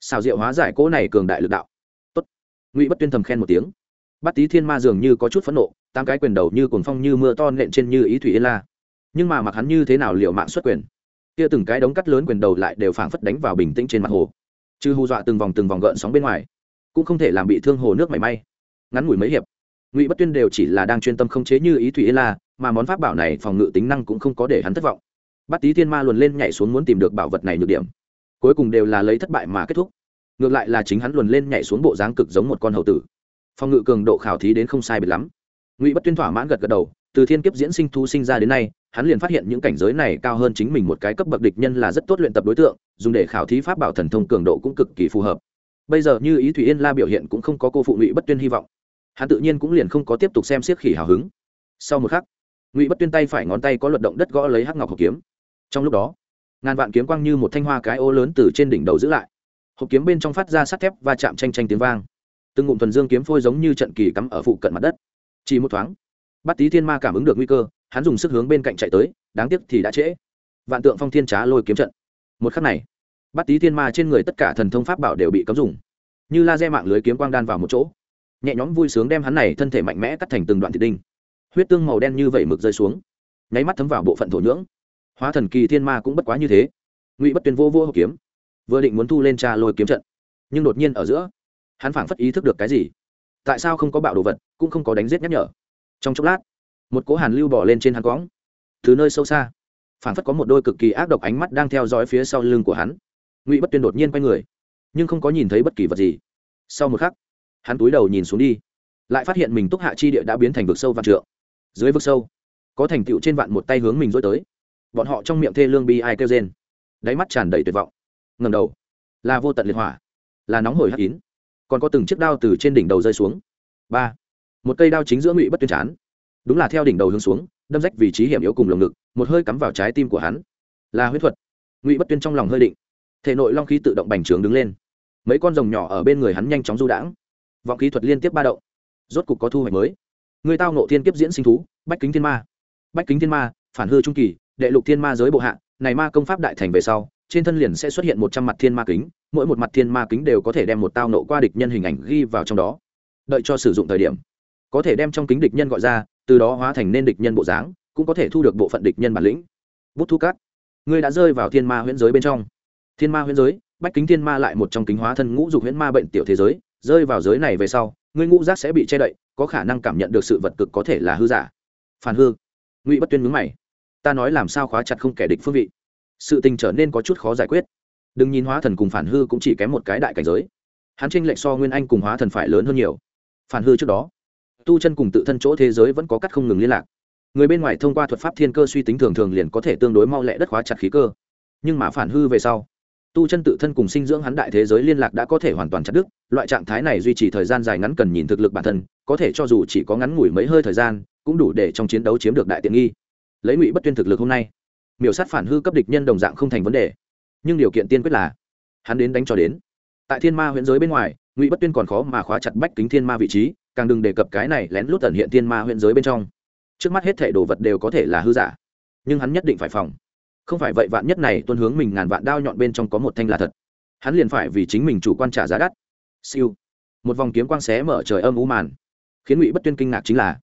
xào rượu hóa giải cỗ này cường đại lực đạo Tốt. ngụy bất tuyên thầm khen một tiếng bắt tý thiên ma dường như có chút phẫn nộ tám cái quyền đầu như cuồng phong như mưa to nện trên như ý thủy yên la nhưng mà mặc hắn như thế nào liệu mạng xuất quyền kia từng cái đống cắt lớn quyền đầu lại đều phảng phất đánh vào bình tĩnh trên mặt hồ chứ hù dọa từng vòng từng vòng gợn sóng bên ngoài cũng không thể làm bị thương hồ nước mảy may ngắn ngủi mấy hiệp ngụy bất tuyên đều chỉ là đang chuyên tâm không chế như ý thủy yên la, mà món pháp bảo này phòng ngự tính năng cũng không có để hắn thất vọng. Bắt tý thiên ma luồn lên nhảy xuống muốn tìm được bảo vật này nhược điểm. Cuối cùng đều là lấy thất bại mà kết thúc. Ngược lại là chính hắn luồn lên nhảy xuống bộ dáng cực giống một con hậu tử. Phòng ngự cường độ khảo thí đến không sai biệt lắm. Ngụy bất tuyên thỏa mãn gật gật đầu, từ thiên kiếp diễn sinh thu sinh ra đến nay, hắn liền phát hiện những cảnh giới này cao hơn chính mình một cái cấp bậc địch nhân là rất tốt luyện tập đối tượng, dùng để khảo thí pháp bảo thần thông cường độ cũng cực kỳ phù hợp. Bây giờ như ý thủy yên la biểu hiện cũng không có cô phụ ngụy bất tuyên hy vọng hắn tự nhiên cũng liền không có tiếp tục xem siết khỉ hào hứng. Sau một khắc, ngụy bất tuyên tay phải ngón tay có luật động đất gõ lấy hắc ngọc hộp kiếm. Trong lúc đó, ngàn vạn kiếm quang như một thanh hoa cái ô lớn từ trên đỉnh đầu giữ lại. Hộp kiếm bên trong phát ra sắt thép và chạm tranh tranh tiếng vang. Từng ngụm thuần dương kiếm phôi giống như trận kỳ cắm ở phụ cận mặt đất. Chỉ một thoáng bắt tý thiên ma cảm ứng được nguy cơ, hắn dùng sức hướng bên cạnh chạy tới, đáng tiếc thì đã trễ. Vạn tượng phong thiên trá lôi kiếm trận. Một khắc này bắt tý thiên ma trên người tất cả thần thông pháp bảo đều bị cấm dùng. Như laser mạng lưới kiếm quang đan vào một chỗ nhẹ nhõm vui sướng đem hắn này thân thể mạnh mẽ cắt thành từng đoạn thịt đinh. Huyết tương màu đen như vậy mực rơi xuống, nháy mắt thấm vào bộ phận thổ nhưỡng. Hóa thần kỳ thiên ma cũng bất quá như thế. Ngụy bất tuyên vô vô hộp kiếm, vừa định muốn thu lên trà lôi kiếm trận, nhưng đột nhiên ở giữa, hắn phảng phất ý thức được cái gì. Tại sao không có bạo đồ vật, cũng không có đánh giết nhắc nhở. Trong chốc lát, một cỗ hàn lưu bỏ lên trên hắn cõng. Từ nơi sâu xa, phảng phất có một đôi cực kỳ ác độc ánh mắt đang theo dõi phía sau lưng của hắn. Ngụy bất tuyên đột nhiên quay người, nhưng không có nhìn thấy bất kỳ vật gì. Sau một khắc hắn túi đầu nhìn xuống đi, lại phát hiện mình túc hạ chi địa đã biến thành vực sâu vạn trượng. Dưới vực sâu, có thành tựu trên vạn một tay hướng mình dối tới. Bọn họ trong miệng thê lương bi ai kêu rên. Đáy mắt tràn đầy tuyệt vọng. Ngầm đầu, là vô tận liệt hỏa, là nóng hổi hắc kín còn có từng chiếc đao từ trên đỉnh đầu rơi xuống. Ba, một cây đao chính giữa ngụy bất tuyên chán. Đúng là theo đỉnh đầu hướng xuống, đâm rách vị trí hiểm yếu cùng lồng ngực, một hơi cắm vào trái tim của hắn. Là huyết thuật. Ngụy bất tuyên trong lòng hơi định. Thể nội long khí tự động bành trướng đứng lên. Mấy con rồng nhỏ ở bên người hắn nhanh chóng du đãng vọng khí thuật liên tiếp ba động. Rốt cục có thu hoạch mới. Người tao nộ thiên kiếp diễn sinh thú, bách kính thiên ma. Bách kính thiên ma, phản hư trung kỳ, đệ lục thiên ma giới bộ hạ, này ma công pháp đại thành về sau, trên thân liền sẽ xuất hiện một trăm mặt thiên ma kính, mỗi một mặt thiên ma kính đều có thể đem một tao nộ qua địch nhân hình ảnh ghi vào trong đó. Đợi cho sử dụng thời điểm, có thể đem trong kính địch nhân gọi ra, từ đó hóa thành nên địch nhân bộ dáng, cũng có thể thu được bộ phận địch nhân bản lĩnh. Bút thu cát. Ngươi đã rơi vào thiên ma huyễn giới bên trong. Thiên ma huyễn giới, bách kính thiên ma lại một trong kính hóa thân ngũ dục huyễn ma bệnh tiểu thế giới rơi vào giới này về sau, ngươi ngũ giác sẽ bị che đậy, có khả năng cảm nhận được sự vật cực có thể là hư giả. Phản hư. Ngụy bất tuyên mướn mày. Ta nói làm sao khóa chặt không kẻ địch phương vị? Sự tình trở nên có chút khó giải quyết. Đừng nhìn hóa thần cùng phản hư cũng chỉ kém một cái đại cảnh giới. Hắn tranh lệch so nguyên anh cùng hóa thần phải lớn hơn nhiều. Phản hư trước đó, tu chân cùng tự thân chỗ thế giới vẫn có cắt không ngừng liên lạc. Người bên ngoài thông qua thuật pháp thiên cơ suy tính thường thường liền có thể tương đối mau lẹ đất khóa chặt khí cơ. Nhưng mà phản hư về sau tu chân tự thân cùng sinh dưỡng hắn đại thế giới liên lạc đã có thể hoàn toàn chặt đứt, loại trạng thái này duy trì thời gian dài ngắn cần nhìn thực lực bản thân, có thể cho dù chỉ có ngắn ngủi mấy hơi thời gian, cũng đủ để trong chiến đấu chiếm được đại tiện nghi. Lấy ngụy bất tuyên thực lực hôm nay, miểu sát phản hư cấp địch nhân đồng dạng không thành vấn đề. Nhưng điều kiện tiên quyết là, hắn đến đánh cho đến. Tại thiên ma huyện giới bên ngoài, ngụy bất tuyên còn khó mà khóa chặt bách kính thiên ma vị trí, càng đừng đề cập cái này lén lút tẩn hiện thiên ma huyện giới bên trong. Trước mắt hết thể đồ vật đều có thể là hư giả, nhưng hắn nhất định phải phòng không phải vậy vạn nhất này tuân hướng mình ngàn vạn đao nhọn bên trong có một thanh là thật. Hắn liền phải vì chính mình chủ quan trả giá đắt. Siêu. Một vòng kiếm quang xé mở trời âm u màn. Khiến ngụy bất tuyên kinh ngạc chính là,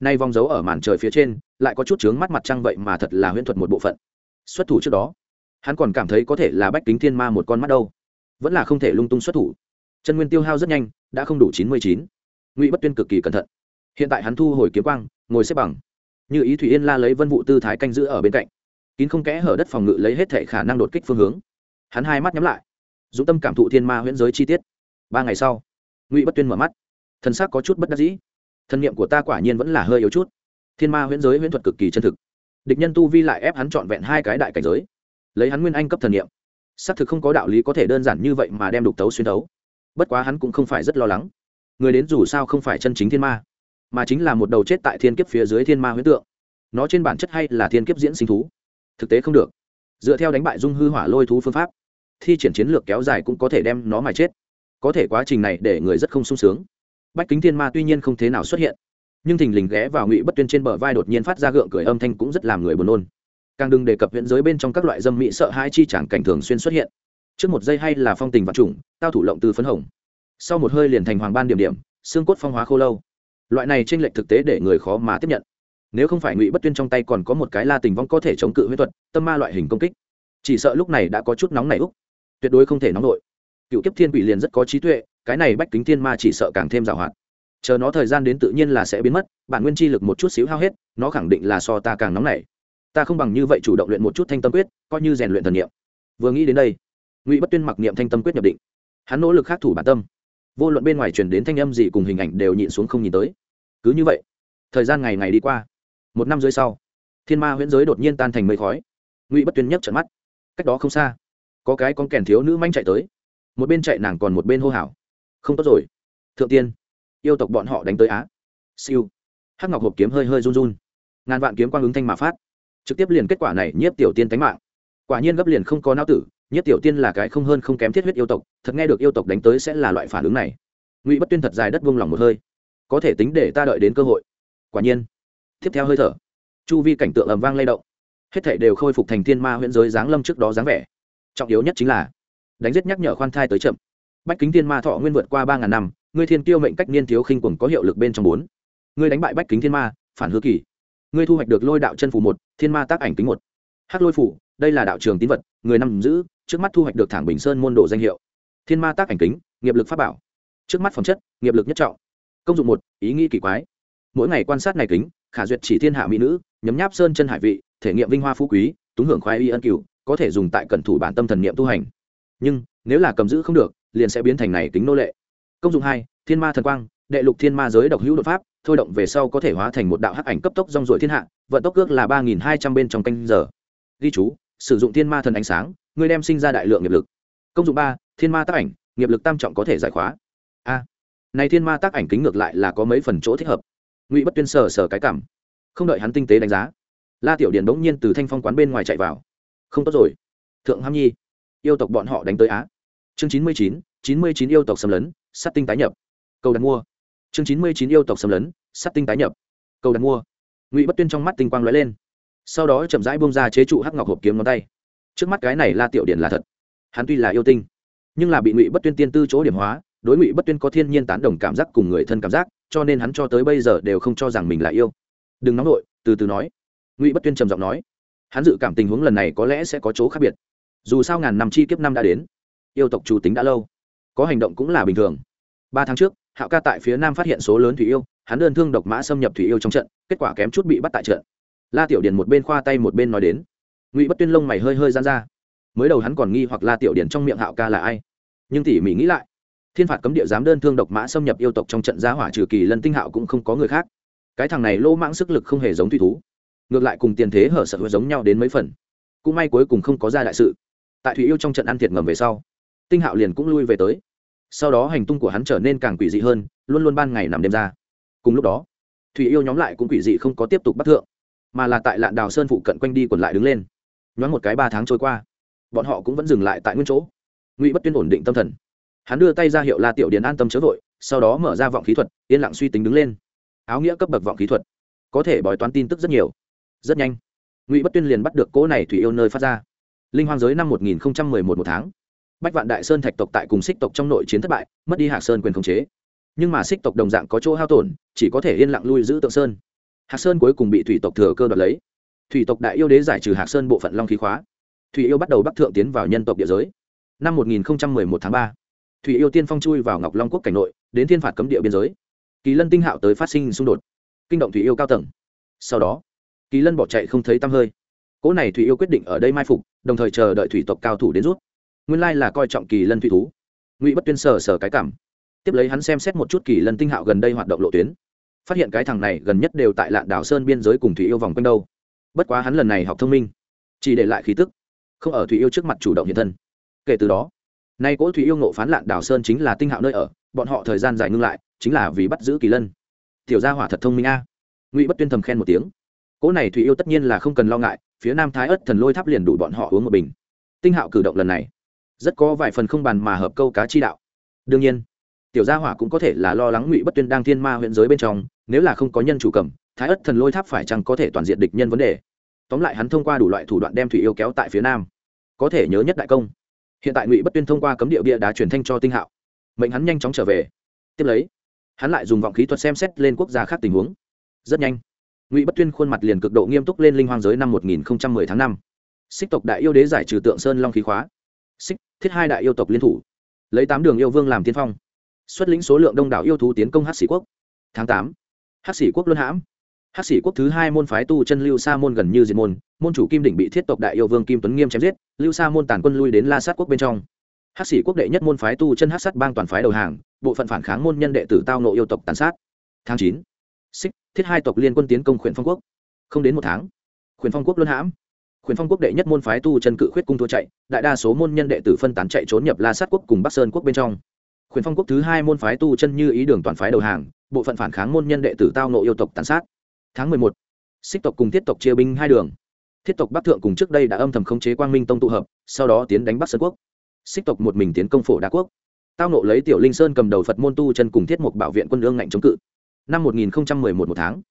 nay vòng dấu ở màn trời phía trên, lại có chút chướng mắt mặt trăng vậy mà thật là huyễn thuật một bộ phận. Xuất thủ trước đó, hắn còn cảm thấy có thể là bách kính thiên ma một con mắt đâu. Vẫn là không thể lung tung xuất thủ. Chân nguyên tiêu hao rất nhanh, đã không đủ chín mươi chín. Ngụy bất tuyên cực kỳ cẩn thận. Hiện tại hắn thu hồi kiếm quang, ngồi xếp bằng. Như ý thủy yên la lấy vân vụ tư thái canh giữ ở bên cạnh kín không kẽ hở đất phòng ngự lấy hết thể khả năng đột kích phương hướng. Hắn hai mắt nhắm lại, dũng tâm cảm thụ thiên ma huyễn giới chi tiết. Ba ngày sau, ngụy bất tuyên mở mắt. Thân xác có chút bất đắc dĩ. Thân nhiệm của ta quả nhiên vẫn là hơi yếu chút. Thiên ma huyễn giới huyễn thuật cực kỳ chân thực. Địch nhân tu vi lại ép hắn trọn vẹn hai cái đại cảnh giới. Lấy hắn nguyên anh cấp thần niệm, xác thực không có đạo lý có thể đơn giản như vậy mà đem đục tấu xuyên tấu bất quá hắn cũng không phải rất lo lắng. Người đến dù sao không phải chân chính thiên ma, mà chính là một đầu chết tại thiên kiếp phía dưới thiên ma huyễn tượng. Nó trên bản chất hay là thiên kiếp diễn sinh thú thực tế không được. Dựa theo đánh bại dung hư hỏa lôi thú phương pháp, thi triển chiến lược kéo dài cũng có thể đem nó mà chết. Có thể quá trình này để người rất không sung sướng. Bách kính thiên ma tuy nhiên không thế nào xuất hiện, nhưng thình lình ghé vào ngụy bất tuyên trên bờ vai đột nhiên phát ra gượng cười âm thanh cũng rất làm người buồn nôn. Càng đừng đề cập viễn giới bên trong các loại dâm mỹ sợ hai chi chẳng cảnh thường xuyên xuất hiện. Trước một giây hay là phong tình vật trùng, tao thủ lộng từ phấn hồng. Sau một hơi liền thành hoàng ban điểm điểm, xương cốt phong hóa khô lâu. Loại này tranh lệch thực tế để người khó mà tiếp nhận nếu không phải ngụy bất tuyên trong tay còn có một cái la tình vong có thể chống cự huyết thuật, tâm ma loại hình công kích. Chỉ sợ lúc này đã có chút nóng này úc. Tuyệt đối không thể nóng nổi. Cựu kiếp thiên quỷ liền rất có trí tuệ, cái này bách kính thiên ma chỉ sợ càng thêm giàu hoạt chờ nó thời gian đến tự nhiên là sẽ biến mất, bản nguyên chi lực một chút xíu hao hết, nó khẳng định là so ta càng nóng nảy ta không bằng như vậy chủ động luyện một chút thanh tâm quyết, coi như rèn luyện thần niệm. Vừa nghĩ đến đây, ngụy bất tuyên mặc niệm thanh tâm quyết nhập định. Hắn nỗ lực khắc thủ bản tâm. Vô luận bên ngoài truyền đến thanh âm gì cùng hình ảnh đều nhịn xuống không nhìn tới. Cứ như vậy, thời gian ngày ngày đi qua một năm dưới sau, thiên ma huyễn giới đột nhiên tan thành mây khói. Ngụy bất tuyên nhấc trận mắt. Cách đó không xa, có cái con kèn thiếu nữ manh chạy tới. Một bên chạy nàng còn một bên hô hào. Không tốt rồi. Thượng tiên, yêu tộc bọn họ đánh tới á. Siêu. Hắc ngọc hộp kiếm hơi hơi run run. Ngàn vạn kiếm quang ứng thanh mà phát. Trực tiếp liền kết quả này, nhiếp tiểu tiên tánh mạng. Quả nhiên gấp liền không có não tử, nhiếp tiểu tiên là cái không hơn không kém thiết huyết yêu tộc, thật nghe được yêu tộc đánh tới sẽ là loại phản ứng này. Ngụy bất tuyên thật dài đất vung lòng một hơi. Có thể tính để ta đợi đến cơ hội. Quả nhiên tiếp theo hơi thở. Chu vi cảnh tượng ầm vang lay động. Hết thảy đều khôi phục thành thiên ma huyễn giới giáng lâm trước đó dáng vẻ. Trọng yếu nhất chính là, đánh giết nhắc nhở khoan thai tới chậm. Bách kính thiên ma thọ nguyên vượt qua ba ngàn năm, ngươi thiên tiêu mệnh cách niên thiếu khinh quần có hiệu lực bên trong bốn. Ngươi đánh bại bách kính thiên ma, phản hư kỳ. Ngươi thu hoạch được lôi đạo chân phù một, thiên ma tác ảnh kính một. Hát lôi phủ đây là đạo trường tín vật, người nằm giữ, trước mắt thu hoạch được thẳng bình sơn môn đồ danh hiệu. Thiên ma tác ảnh kính, nghiệp lực pháp bảo. Trước mắt phẩm chất, nghiệp lực nhất trọng. Công dụng một, ý nghĩ kỳ quái. Mỗi ngày quan sát này kính khả duyệt chỉ thiên hạ mỹ nữ, nhấm nháp sơn chân hải vị, thể nghiệm vinh hoa phú quý, túng hưởng khoái y ân cửu, có thể dùng tại cẩn thủ bản tâm thần niệm tu hành. Nhưng, nếu là cầm giữ không được, liền sẽ biến thành này tính nô lệ. Công dụng hai, thiên ma thần quang, đệ lục thiên ma giới độc hữu đột pháp, thôi động về sau có thể hóa thành một đạo hắc ảnh cấp tốc rong ruổi thiên hạ, vận tốc ước là ba nghìn hai trăm bên trong canh giờ. Ghi chú, sử dụng thiên ma thần ánh sáng, người đem sinh ra đại lượng nghiệp lực. Công dụng ba, thiên ma tác ảnh, nghiệp lực tam trọng có thể giải khóa. A, này thiên ma tác ảnh kính ngược lại là có mấy phần chỗ thích hợp ngụy bất tuyên sờ sờ cái cảm. Không đợi hắn tinh tế đánh giá, la tiểu điền bỗng nhiên từ thanh phong quán bên ngoài chạy vào. Không tốt rồi. Thượng ham nhi, yêu tộc bọn họ đánh tới á. Chương chín mươi chín chín mươi chín yêu tộc xâm lấn, sát tinh tái nhập. Cầu đặt mua. Chương chín mươi chín yêu tộc xâm lấn, sát tinh tái nhập. Cầu đặt mua. Ngụy bất tuyên trong mắt tinh quang lóe lên. Sau đó chậm rãi bông ra chế trụ hắc ngọc hộp kiếm ngón tay. Trước mắt cái này la tiểu điển là thật. Hắn tuy là yêu tinh, nhưng là bị ngụy bất tuyên tiên tư chỗ điểm hóa đối ngụy bất tuyên có thiên nhiên tán đồng cảm giác cùng người thân cảm giác, cho nên hắn cho tới bây giờ đều không cho rằng mình là yêu. Đừng nóng nổi từ từ nói. Ngụy bất tuyên trầm giọng nói. Hắn dự cảm tình huống lần này có lẽ sẽ có chỗ khác biệt. Dù sao ngàn năm chi kiếp năm đã đến, yêu tộc chủ tính đã lâu, có hành động cũng là bình thường. Ba tháng trước, hạo ca tại phía nam phát hiện số lớn thủy yêu, hắn đơn thương độc mã xâm nhập thủy yêu trong trận, kết quả kém chút bị bắt tại trận. La tiểu điền một bên khoa tay một bên nói đến. Ngụy bất tuyên lông mày hơi hơi gian ra. Mới đầu hắn còn nghi hoặc la tiểu điền trong miệng hạo ca là ai, nhưng tỉ mỉ nghĩ lại thiên phạt cấm địa dám đơn thương độc mã xâm nhập yêu tộc trong trận gia hỏa trừ kỳ lân tinh hạo cũng không có người khác. Cái thằng này lô mãng sức lực không hề giống thủy thú. Ngược lại cùng tiền thế hở sợ giống nhau đến mấy phần. Cũng may cuối cùng không có ra đại sự. Tại thủy yêu trong trận ăn thiệt ngầm về sau, tinh hạo liền cũng lui về tới. Sau đó hành tung của hắn trở nên càng quỷ dị hơn, luôn luôn ban ngày nằm đêm ra. Cùng lúc đó, thủy yêu nhóm lại cũng quỷ dị không có tiếp tục bắt thượng, mà là tại lạn đào sơn phụ cận quanh đi quần lại đứng lên. Nhoáng một cái ba tháng trôi qua, bọn họ cũng vẫn dừng lại tại nguyên chỗ. Ngụy bất tuyên ổn định tâm thần hắn đưa tay ra hiệu la tiểu điền an tâm chớ vội sau đó mở ra vọng khí thuật yên lặng suy tính đứng lên. Áo nghĩa cấp bậc vọng khí thuật có thể bói toán tin tức rất nhiều. Rất nhanh ngụy bất tuyên liền bắt được cỗ này thủy yêu nơi phát ra. Linh hoang giới năm một nghìn một một tháng bách vạn đại sơn thạch tộc tại cùng xích tộc trong nội chiến thất bại mất đi hạc sơn quyền khống chế. Nhưng mà xích tộc đồng dạng có chỗ hao tổn chỉ có thể yên lặng lui giữ tượng sơn. Hạc sơn cuối cùng bị thủy tộc thừa cơ đoạt lấy. Thủy tộc đại yêu đế giải trừ hạc sơn bộ phận long khí khóa. Thủy yêu bắt đầu bắc thượng tiến vào nhân tộc địa giới. Năm 1011 tháng 3, thủy yêu tiên phong chui vào ngọc long quốc cảnh nội, đến thiên phạt cấm địa biên giới. Kỳ lân tinh hạo tới phát sinh xung đột. Kinh động thủy yêu cao tầng. Sau đó, kỳ lân bỏ chạy không thấy tăm hơi. Cỗ này thủy yêu quyết định ở đây mai phục, đồng thời chờ đợi thủy tộc cao thủ đến rút. Nguyên lai là coi trọng kỳ lân thủy thú. Ngụy bất tuyên sờ sờ cái cảm. Tiếp lấy hắn xem xét một chút kỳ lân tinh hạo gần đây hoạt động lộ tuyến. Phát hiện cái thằng này gần nhất đều tại lạn đảo sơn biên giới cùng thủy yêu vòng quanh đâu. Bất quá hắn lần này học thông minh, chỉ để lại khí tức, không ở thủy yêu trước mặt chủ động hiện thân. Kể từ đó nay cỗ thủy yêu nộ phán lạn đảo sơn chính là tinh hạo nơi ở, bọn họ thời gian dài ngưng lại, chính là vì bắt giữ kỳ lân. Tiểu gia hỏa thật thông minh a. Ngụy bất tuyên thầm khen một tiếng. Cỗ này thủy yêu tất nhiên là không cần lo ngại, phía nam thái ất thần lôi tháp liền đủ bọn họ uống một bình. Tinh hạo cử động lần này, rất có vài phần không bàn mà hợp câu cá chi đạo. Đương nhiên, tiểu gia hỏa cũng có thể là lo lắng ngụy bất tuyên đang thiên ma huyện giới bên trong, nếu là không có nhân chủ cầm, thái ất thần lôi tháp phải chăng có thể toàn diện địch nhân vấn đề. Tóm lại hắn thông qua đủ loại thủ đoạn đem thủy yêu kéo tại phía nam. Có thể nhớ nhất đại công hiện tại ngụy bất tuyên thông qua cấm địa bia đá truyền thanh cho tinh hạo. Mệnh hắn nhanh chóng trở về. Tiếp lấy, hắn lại dùng vọng khí thuật xem xét lên quốc gia khác tình huống. Rất nhanh, ngụy bất tuyên khuôn mặt liền cực độ nghiêm túc lên linh hoang giới năm một nghìn một mươi tháng năm. Xích tộc đại yêu đế giải trừ tượng sơn long khí khóa. Xích, thiết hai đại yêu tộc liên thủ. Lấy tám đường yêu vương làm tiên phong. Xuất lĩnh số lượng đông đảo yêu thú tiến công hát sĩ quốc. Tháng tám hát sĩ quốc luân hãm. Hắc sĩ quốc thứ hai môn phái tu chân lưu sa môn gần như diệt môn môn chủ kim đỉnh bị thiết tộc đại yêu vương kim tuấn nghiêm chém giết, lưu sa môn tàn quân lui đến la sát quốc bên trong. Hắc sĩ quốc đệ nhất môn phái tu chân Hắc sát bang toàn phái đầu hàng, bộ phận phản kháng môn nhân đệ tử tao ngộ yêu tộc tàn sát. Tháng chín xích thiết hai tộc liên quân tiến công khuyển phong quốc. Không đến một tháng, khuyển phong quốc luân hãm. Khuyển phong quốc đệ nhất môn phái tu chân cự khuyết cung thua chạy, đại đa số môn nhân đệ tử phân tán chạy trốn nhập la sát quốc cùng bắc sơn quốc bên trong. Khuyển phong quốc thứ hai môn phái tu chân như ý đường toàn phái đầu hàng, bộ phận phản kháng môn nhân đệ tử tao ngộ yêu tộc tàn sát tháng mười một xích tộc cùng thiết tộc chia binh hai đường. Thiết tộc bắc thượng cùng trước đây đã âm thầm khống chế quang minh tông tụ hợp, sau đó tiến đánh bắc sơn quốc. Xích tộc một mình tiến công phổ đa quốc. Tao nộ lấy tiểu linh sơn cầm đầu phật môn tu chân cùng thiết mục bảo viện quân lương ngạnh chống cự. Năm một nghìn một một tháng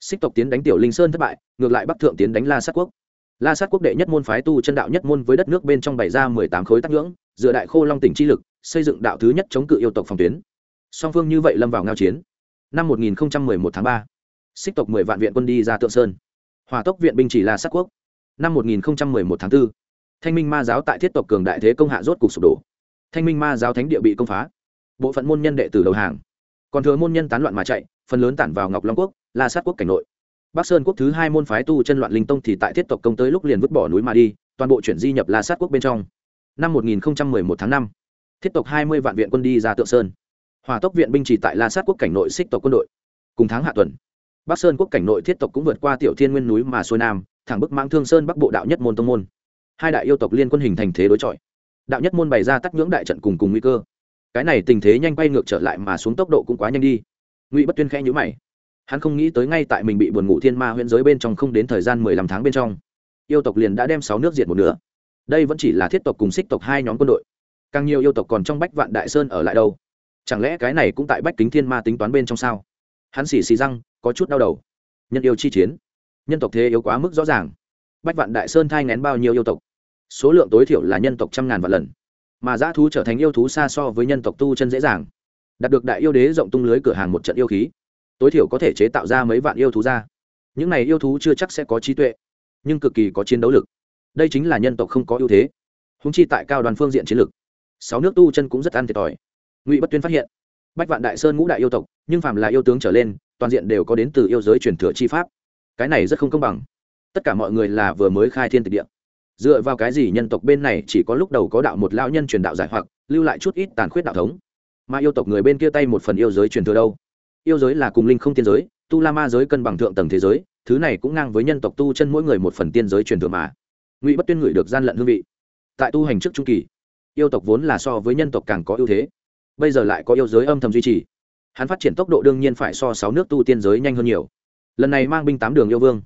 xích tộc tiến đánh tiểu linh sơn thất bại, ngược lại bắc thượng tiến đánh la sát quốc. La sát quốc đệ nhất môn phái tu chân đạo nhất môn với đất nước bên trong bày ra mười tám khối tác ngưỡng, dựa đại khô long tỉnh chi lực, xây dựng đạo thứ nhất chống cự yêu tộc phòng tuyến. Song phương như vậy lâm vào ngao chiến. Năm một nghìn một tháng ba xích tộc mười vạn viện quân đi ra tượng sơn. Hòa tốc viện binh chỉ la sát quốc. Năm một nghìn một tháng 4, thanh minh ma giáo tại thiết tộc cường đại thế công hạ rốt cục sụp đổ. Thanh minh ma giáo thánh địa bị công phá. Bộ phận môn nhân đệ tử đầu hàng. Còn thừa môn nhân tán loạn mà chạy phần lớn tản vào ngọc long quốc la sát quốc cảnh nội. Bắc sơn quốc thứ hai môn phái tu chân loạn linh tông thì tại thiết tộc công tới lúc liền vứt bỏ núi mà đi toàn bộ chuyển di nhập la sát quốc bên trong. Năm 1011 tháng Năm, thiết tộc 20 vạn viện quân đi ra tượng sơn. Hòa tốc viện binh chỉ tại la sát quốc cảnh nội xích tộc quân đội. Cùng tháng hạ tuần bắc sơn quốc cảnh nội thiết tộc cũng vượt qua tiểu thiên nguyên núi mà xuôi nam, thẳng bức mãng thương sơn bắc bộ đạo nhất môn tông môn. Hai đại yêu tộc liên quân hình thành thế đối chọi. Đạo nhất môn bày ra tắt nhưỡng đại trận cùng cùng nguy cơ. Cái này tình thế nhanh quay ngược trở lại mà xuống tốc độ cũng quá nhanh đi. Ngụy bất tuyên khẽ nhữ mày. Hắn không nghĩ tới ngay tại mình bị buồn ngủ thiên ma huyễn giới bên trong không đến thời gian mười lăm tháng bên trong, yêu tộc liền đã đem sáu nước diệt một nửa. Đây vẫn chỉ là thiết tộc cùng xích tộc hai nhóm quân đội. Càng nhiều yêu tộc còn trong bách vạn đại sơn ở lại đâu? Chẳng lẽ cái này cũng tại bách kính thiên ma tính toán bên trong sao? Hắn xì xì răng, có chút đau đầu. Nhân yêu chi chiến. Nhân tộc thế yếu quá mức rõ ràng. Bách vạn đại sơn thai ngén bao nhiêu yêu tộc? Số lượng tối thiểu là nhân tộc trăm ngàn vạn lần. Mà dã thú trở thành yêu thú xa so với nhân tộc tu chân dễ dàng. Đạt được đại yêu đế rộng tung lưới cửa hàng một trận yêu khí. Tối thiểu có thể chế tạo ra mấy vạn yêu thú ra. Những này yêu thú chưa chắc sẽ có trí tuệ, nhưng cực kỳ có chiến đấu lực. Đây chính là nhân tộc không có ưu thế. Húng chi tại cao đoàn phương diện chiến lược sáu nước tu chân cũng rất ăn thiệt thòi. Ngụy bất tuyên phát hiện bách vạn đại sơn ngũ đại yêu tộc, nhưng phàm là yêu tướng trở lên, toàn diện đều có đến từ yêu giới truyền thừa chi pháp. Cái này rất không công bằng. Tất cả mọi người là vừa mới khai thiên tịch địa. Dựa vào cái gì nhân tộc bên này chỉ có lúc đầu có đạo một lão nhân truyền đạo giải hoặc, lưu lại chút ít tàn khuyết đạo thống? Mà yêu tộc người bên kia tay một phần yêu giới truyền thừa đâu? Yêu giới là cùng linh không tiên giới, tu la ma giới cân bằng thượng tầng thế giới, thứ này cũng ngang với nhân tộc tu chân mỗi người một phần tiên giới truyền thừa mà. Ngụy bất tuyên ngửi được gian lận hương vị. Tại tu hành trước trung kỳ, yêu tộc vốn là so với nhân tộc càng có ưu thế bây giờ lại có yêu giới âm thầm duy trì. Hắn phát triển tốc độ đương nhiên phải so sáu nước tu tiên giới nhanh hơn nhiều. Lần này mang binh tám đường yêu vương.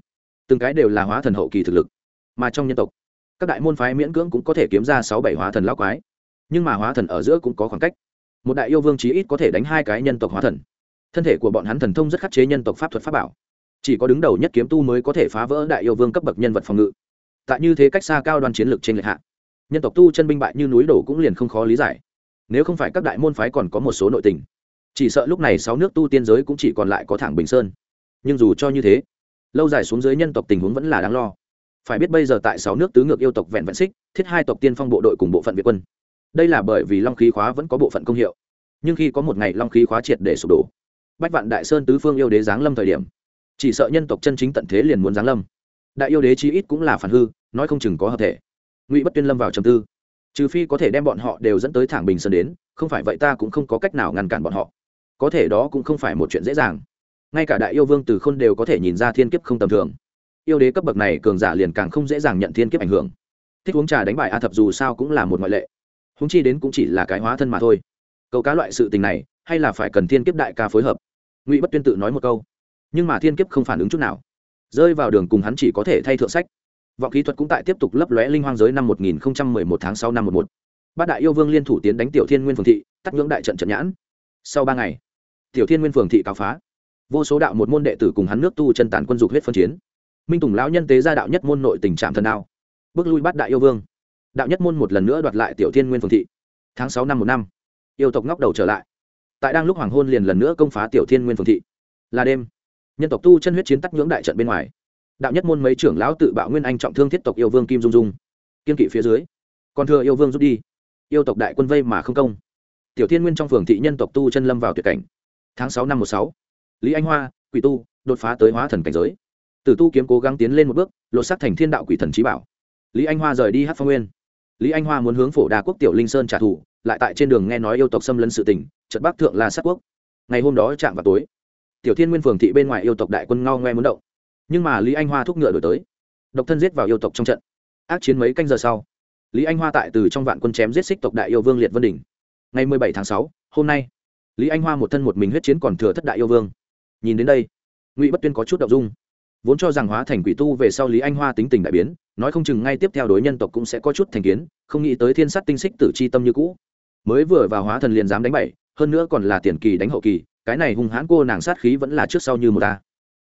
Từng cái đều là hóa thần hậu kỳ thực lực. Mà trong nhân tộc, các đại môn phái miễn cưỡng cũng có thể kiếm ra sáu bảy hóa thần lão quái. Nhưng mà hóa thần ở giữa cũng có khoảng cách. Một đại yêu vương chí ít có thể đánh hai cái nhân tộc hóa thần. Thân thể của bọn hắn thần thông rất khắc chế nhân tộc pháp thuật pháp bảo. Chỉ có đứng đầu nhất kiếm tu mới có thể phá vỡ đại yêu vương cấp bậc nhân vật phòng ngự. Tại như thế cách xa cao đoàn chiến lược trên lệch hạ, nhân tộc tu chân binh bại như núi đổ cũng liền không khó lý giải nếu không phải các đại môn phái còn có một số nội tình, chỉ sợ lúc này sáu nước tu tiên giới cũng chỉ còn lại có thẳng bình sơn. Nhưng dù cho như thế, lâu dài xuống dưới nhân tộc tình huống vẫn là đáng lo. Phải biết bây giờ tại sáu nước tứ ngược yêu tộc vẹn vẹn xích, thiết hai tộc tiên phong bộ đội cùng bộ phận việt quân. Đây là bởi vì long khí khóa vẫn có bộ phận công hiệu. Nhưng khi có một ngày long khí khóa triệt để sụp đổ, bách vạn đại sơn tứ phương yêu đế giáng lâm thời điểm, chỉ sợ nhân tộc chân chính tận thế liền muốn giáng lâm. Đại yêu đế chí ít cũng là phản hư, nói không chừng có hợp thể. Ngụy bất tuyên lâm vào trầm tư trừ phi có thể đem bọn họ đều dẫn tới thẳng bình sơn đến, không phải vậy ta cũng không có cách nào ngăn cản bọn họ. Có thể đó cũng không phải một chuyện dễ dàng. Ngay cả đại yêu vương từ khôn đều có thể nhìn ra thiên kiếp không tầm thường. Yêu đế cấp bậc này cường giả liền càng không dễ dàng nhận thiên kiếp ảnh hưởng. Thích uống trà đánh bại a thập dù sao cũng là một ngoại lệ. Húng chi đến cũng chỉ là cái hóa thân mà thôi. Câu cá loại sự tình này, hay là phải cần thiên kiếp đại ca phối hợp. Ngụy bất tuyên tự nói một câu. Nhưng mà thiên kiếp không phản ứng chút nào. Rơi vào đường cùng hắn chỉ có thể thay thượng sách vọng khí thuật cũng tại tiếp tục lấp lóe linh hoang giới năm 1011 tháng 6 năm 11. bát đại yêu vương liên thủ tiến đánh tiểu thiên nguyên phường thị, tắt ngưỡng đại trận trận nhãn. Sau ba ngày, tiểu thiên nguyên phường thị cáo phá. Vô số đạo một môn đệ tử cùng hắn nước tu chân tàn quân dục huyết phân chiến. Minh tùng lão nhân tế ra đạo nhất môn nội tình trạng thần đao. Bước lui bát đại yêu vương. Đạo nhất môn một lần nữa đoạt lại tiểu thiên nguyên phường thị. Tháng sáu năm một năm, yêu tộc ngóc đầu trở lại. Tại đang lúc hoàng hôn liền lần nữa công phá tiểu thiên nguyên phường thị. Là đêm, nhân tộc tu chân huyết chiến tắc nhưỡng đại trận bên ngoài đạo nhất môn mấy trưởng lão tự bạo nguyên anh trọng thương thiết tộc yêu vương kim dung dung. Kiên kỵ phía dưới, còn thừa yêu vương rút đi. Yêu tộc đại quân vây mà không công. Tiểu thiên nguyên trong phường thị nhân tộc tu chân lâm vào tuyệt cảnh. Tháng sáu năm một sáu, lý anh hoa, quỷ tu, đột phá tới hóa thần cảnh giới. Tử tu kiếm cố gắng tiến lên một bước, lột xác thành thiên đạo quỷ thần trí bảo. Lý anh hoa rời đi hát phong nguyên. Lý anh hoa muốn hướng phổ đa quốc tiểu linh sơn trả thù, lại tại trên đường nghe nói yêu tộc xâm lấn sự tình trận bắc thượng là sát quốc. Ngày hôm đó chạm vào tối, tiểu thiên nguyên phường thị bên ngoài yêu tộc đại quân ngao ngoe muốn động nhưng mà lý anh hoa thúc ngựa đổi tới. Độc thân giết vào yêu tộc trong trận. Ác chiến mấy canh giờ sau, lý anh hoa tại từ trong vạn quân chém giết xích tộc đại yêu vương liệt vân đình ngày mười bảy tháng sáu, hôm nay, lý anh hoa một thân một mình huyết chiến còn thừa thất đại yêu vương. Nhìn đến đây, ngụy bất tuyên có chút đ ộ n g dung. Vốn cho rằng hóa thành quỷ tu về sau lý anh hoa tính tình đại biến, nói không chừng ngay tiếp theo đối nhân tộc cũng sẽ có chút thành kiến, không nghĩ tới thiên sát tinh xích tử c h i tâm như cũ. Mới vừa vào hóa thần liền dám đánh bậy, hơn nữa còn là tiền kỳ đánh hậu kỳ, cái này hung hãn cô nàng sát khí vẫn là trước sau như một ta.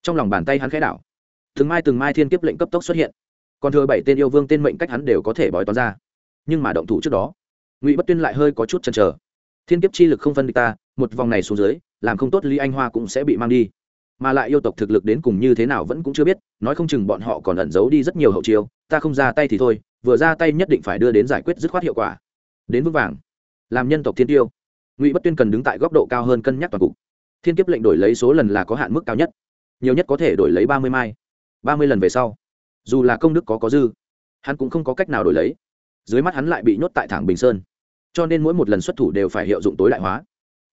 Trong lòng bàn tay hắn khẽ đảo từng mai từng mai thiên kiếp lệnh cấp tốc xuất hiện. Còn thừa bảy tên yêu vương tên mệnh cách hắn đều có thể bói toán ra. Nhưng mà động thủ trước đó, ngụy bất tuyên lại hơi có chút chần chờ. Thiên kiếp chi lực không phân địch ta, một vòng này xuống dưới, làm không tốt lý anh hoa cũng sẽ bị mang đi. Mà lại yêu tộc thực lực đến cùng như thế nào vẫn cũng chưa biết, nói không chừng bọn họ còn ẩn giấu đi rất nhiều hậu chiêu, ta không ra tay thì thôi, vừa ra tay nhất định phải đưa đến giải quyết dứt khoát hiệu quả. Đến vững vàng, làm nhân tộc thiên tiêu. Ngụy bất tuyên cần đứng tại góc độ cao hơn cân nhắc toàn cục. Thiên kiếp lệnh đổi lấy số lần là có hạn mức cao nhất, nhiều nhất có thể đổi lấy ba mươi mai ba mươi lần về sau, dù là công đức có có dư, hắn cũng không có cách nào đổi lấy. Dưới mắt hắn lại bị nhốt tại thẳng bình sơn. Cho nên mỗi một lần xuất thủ đều phải hiệu dụng tối đại hóa.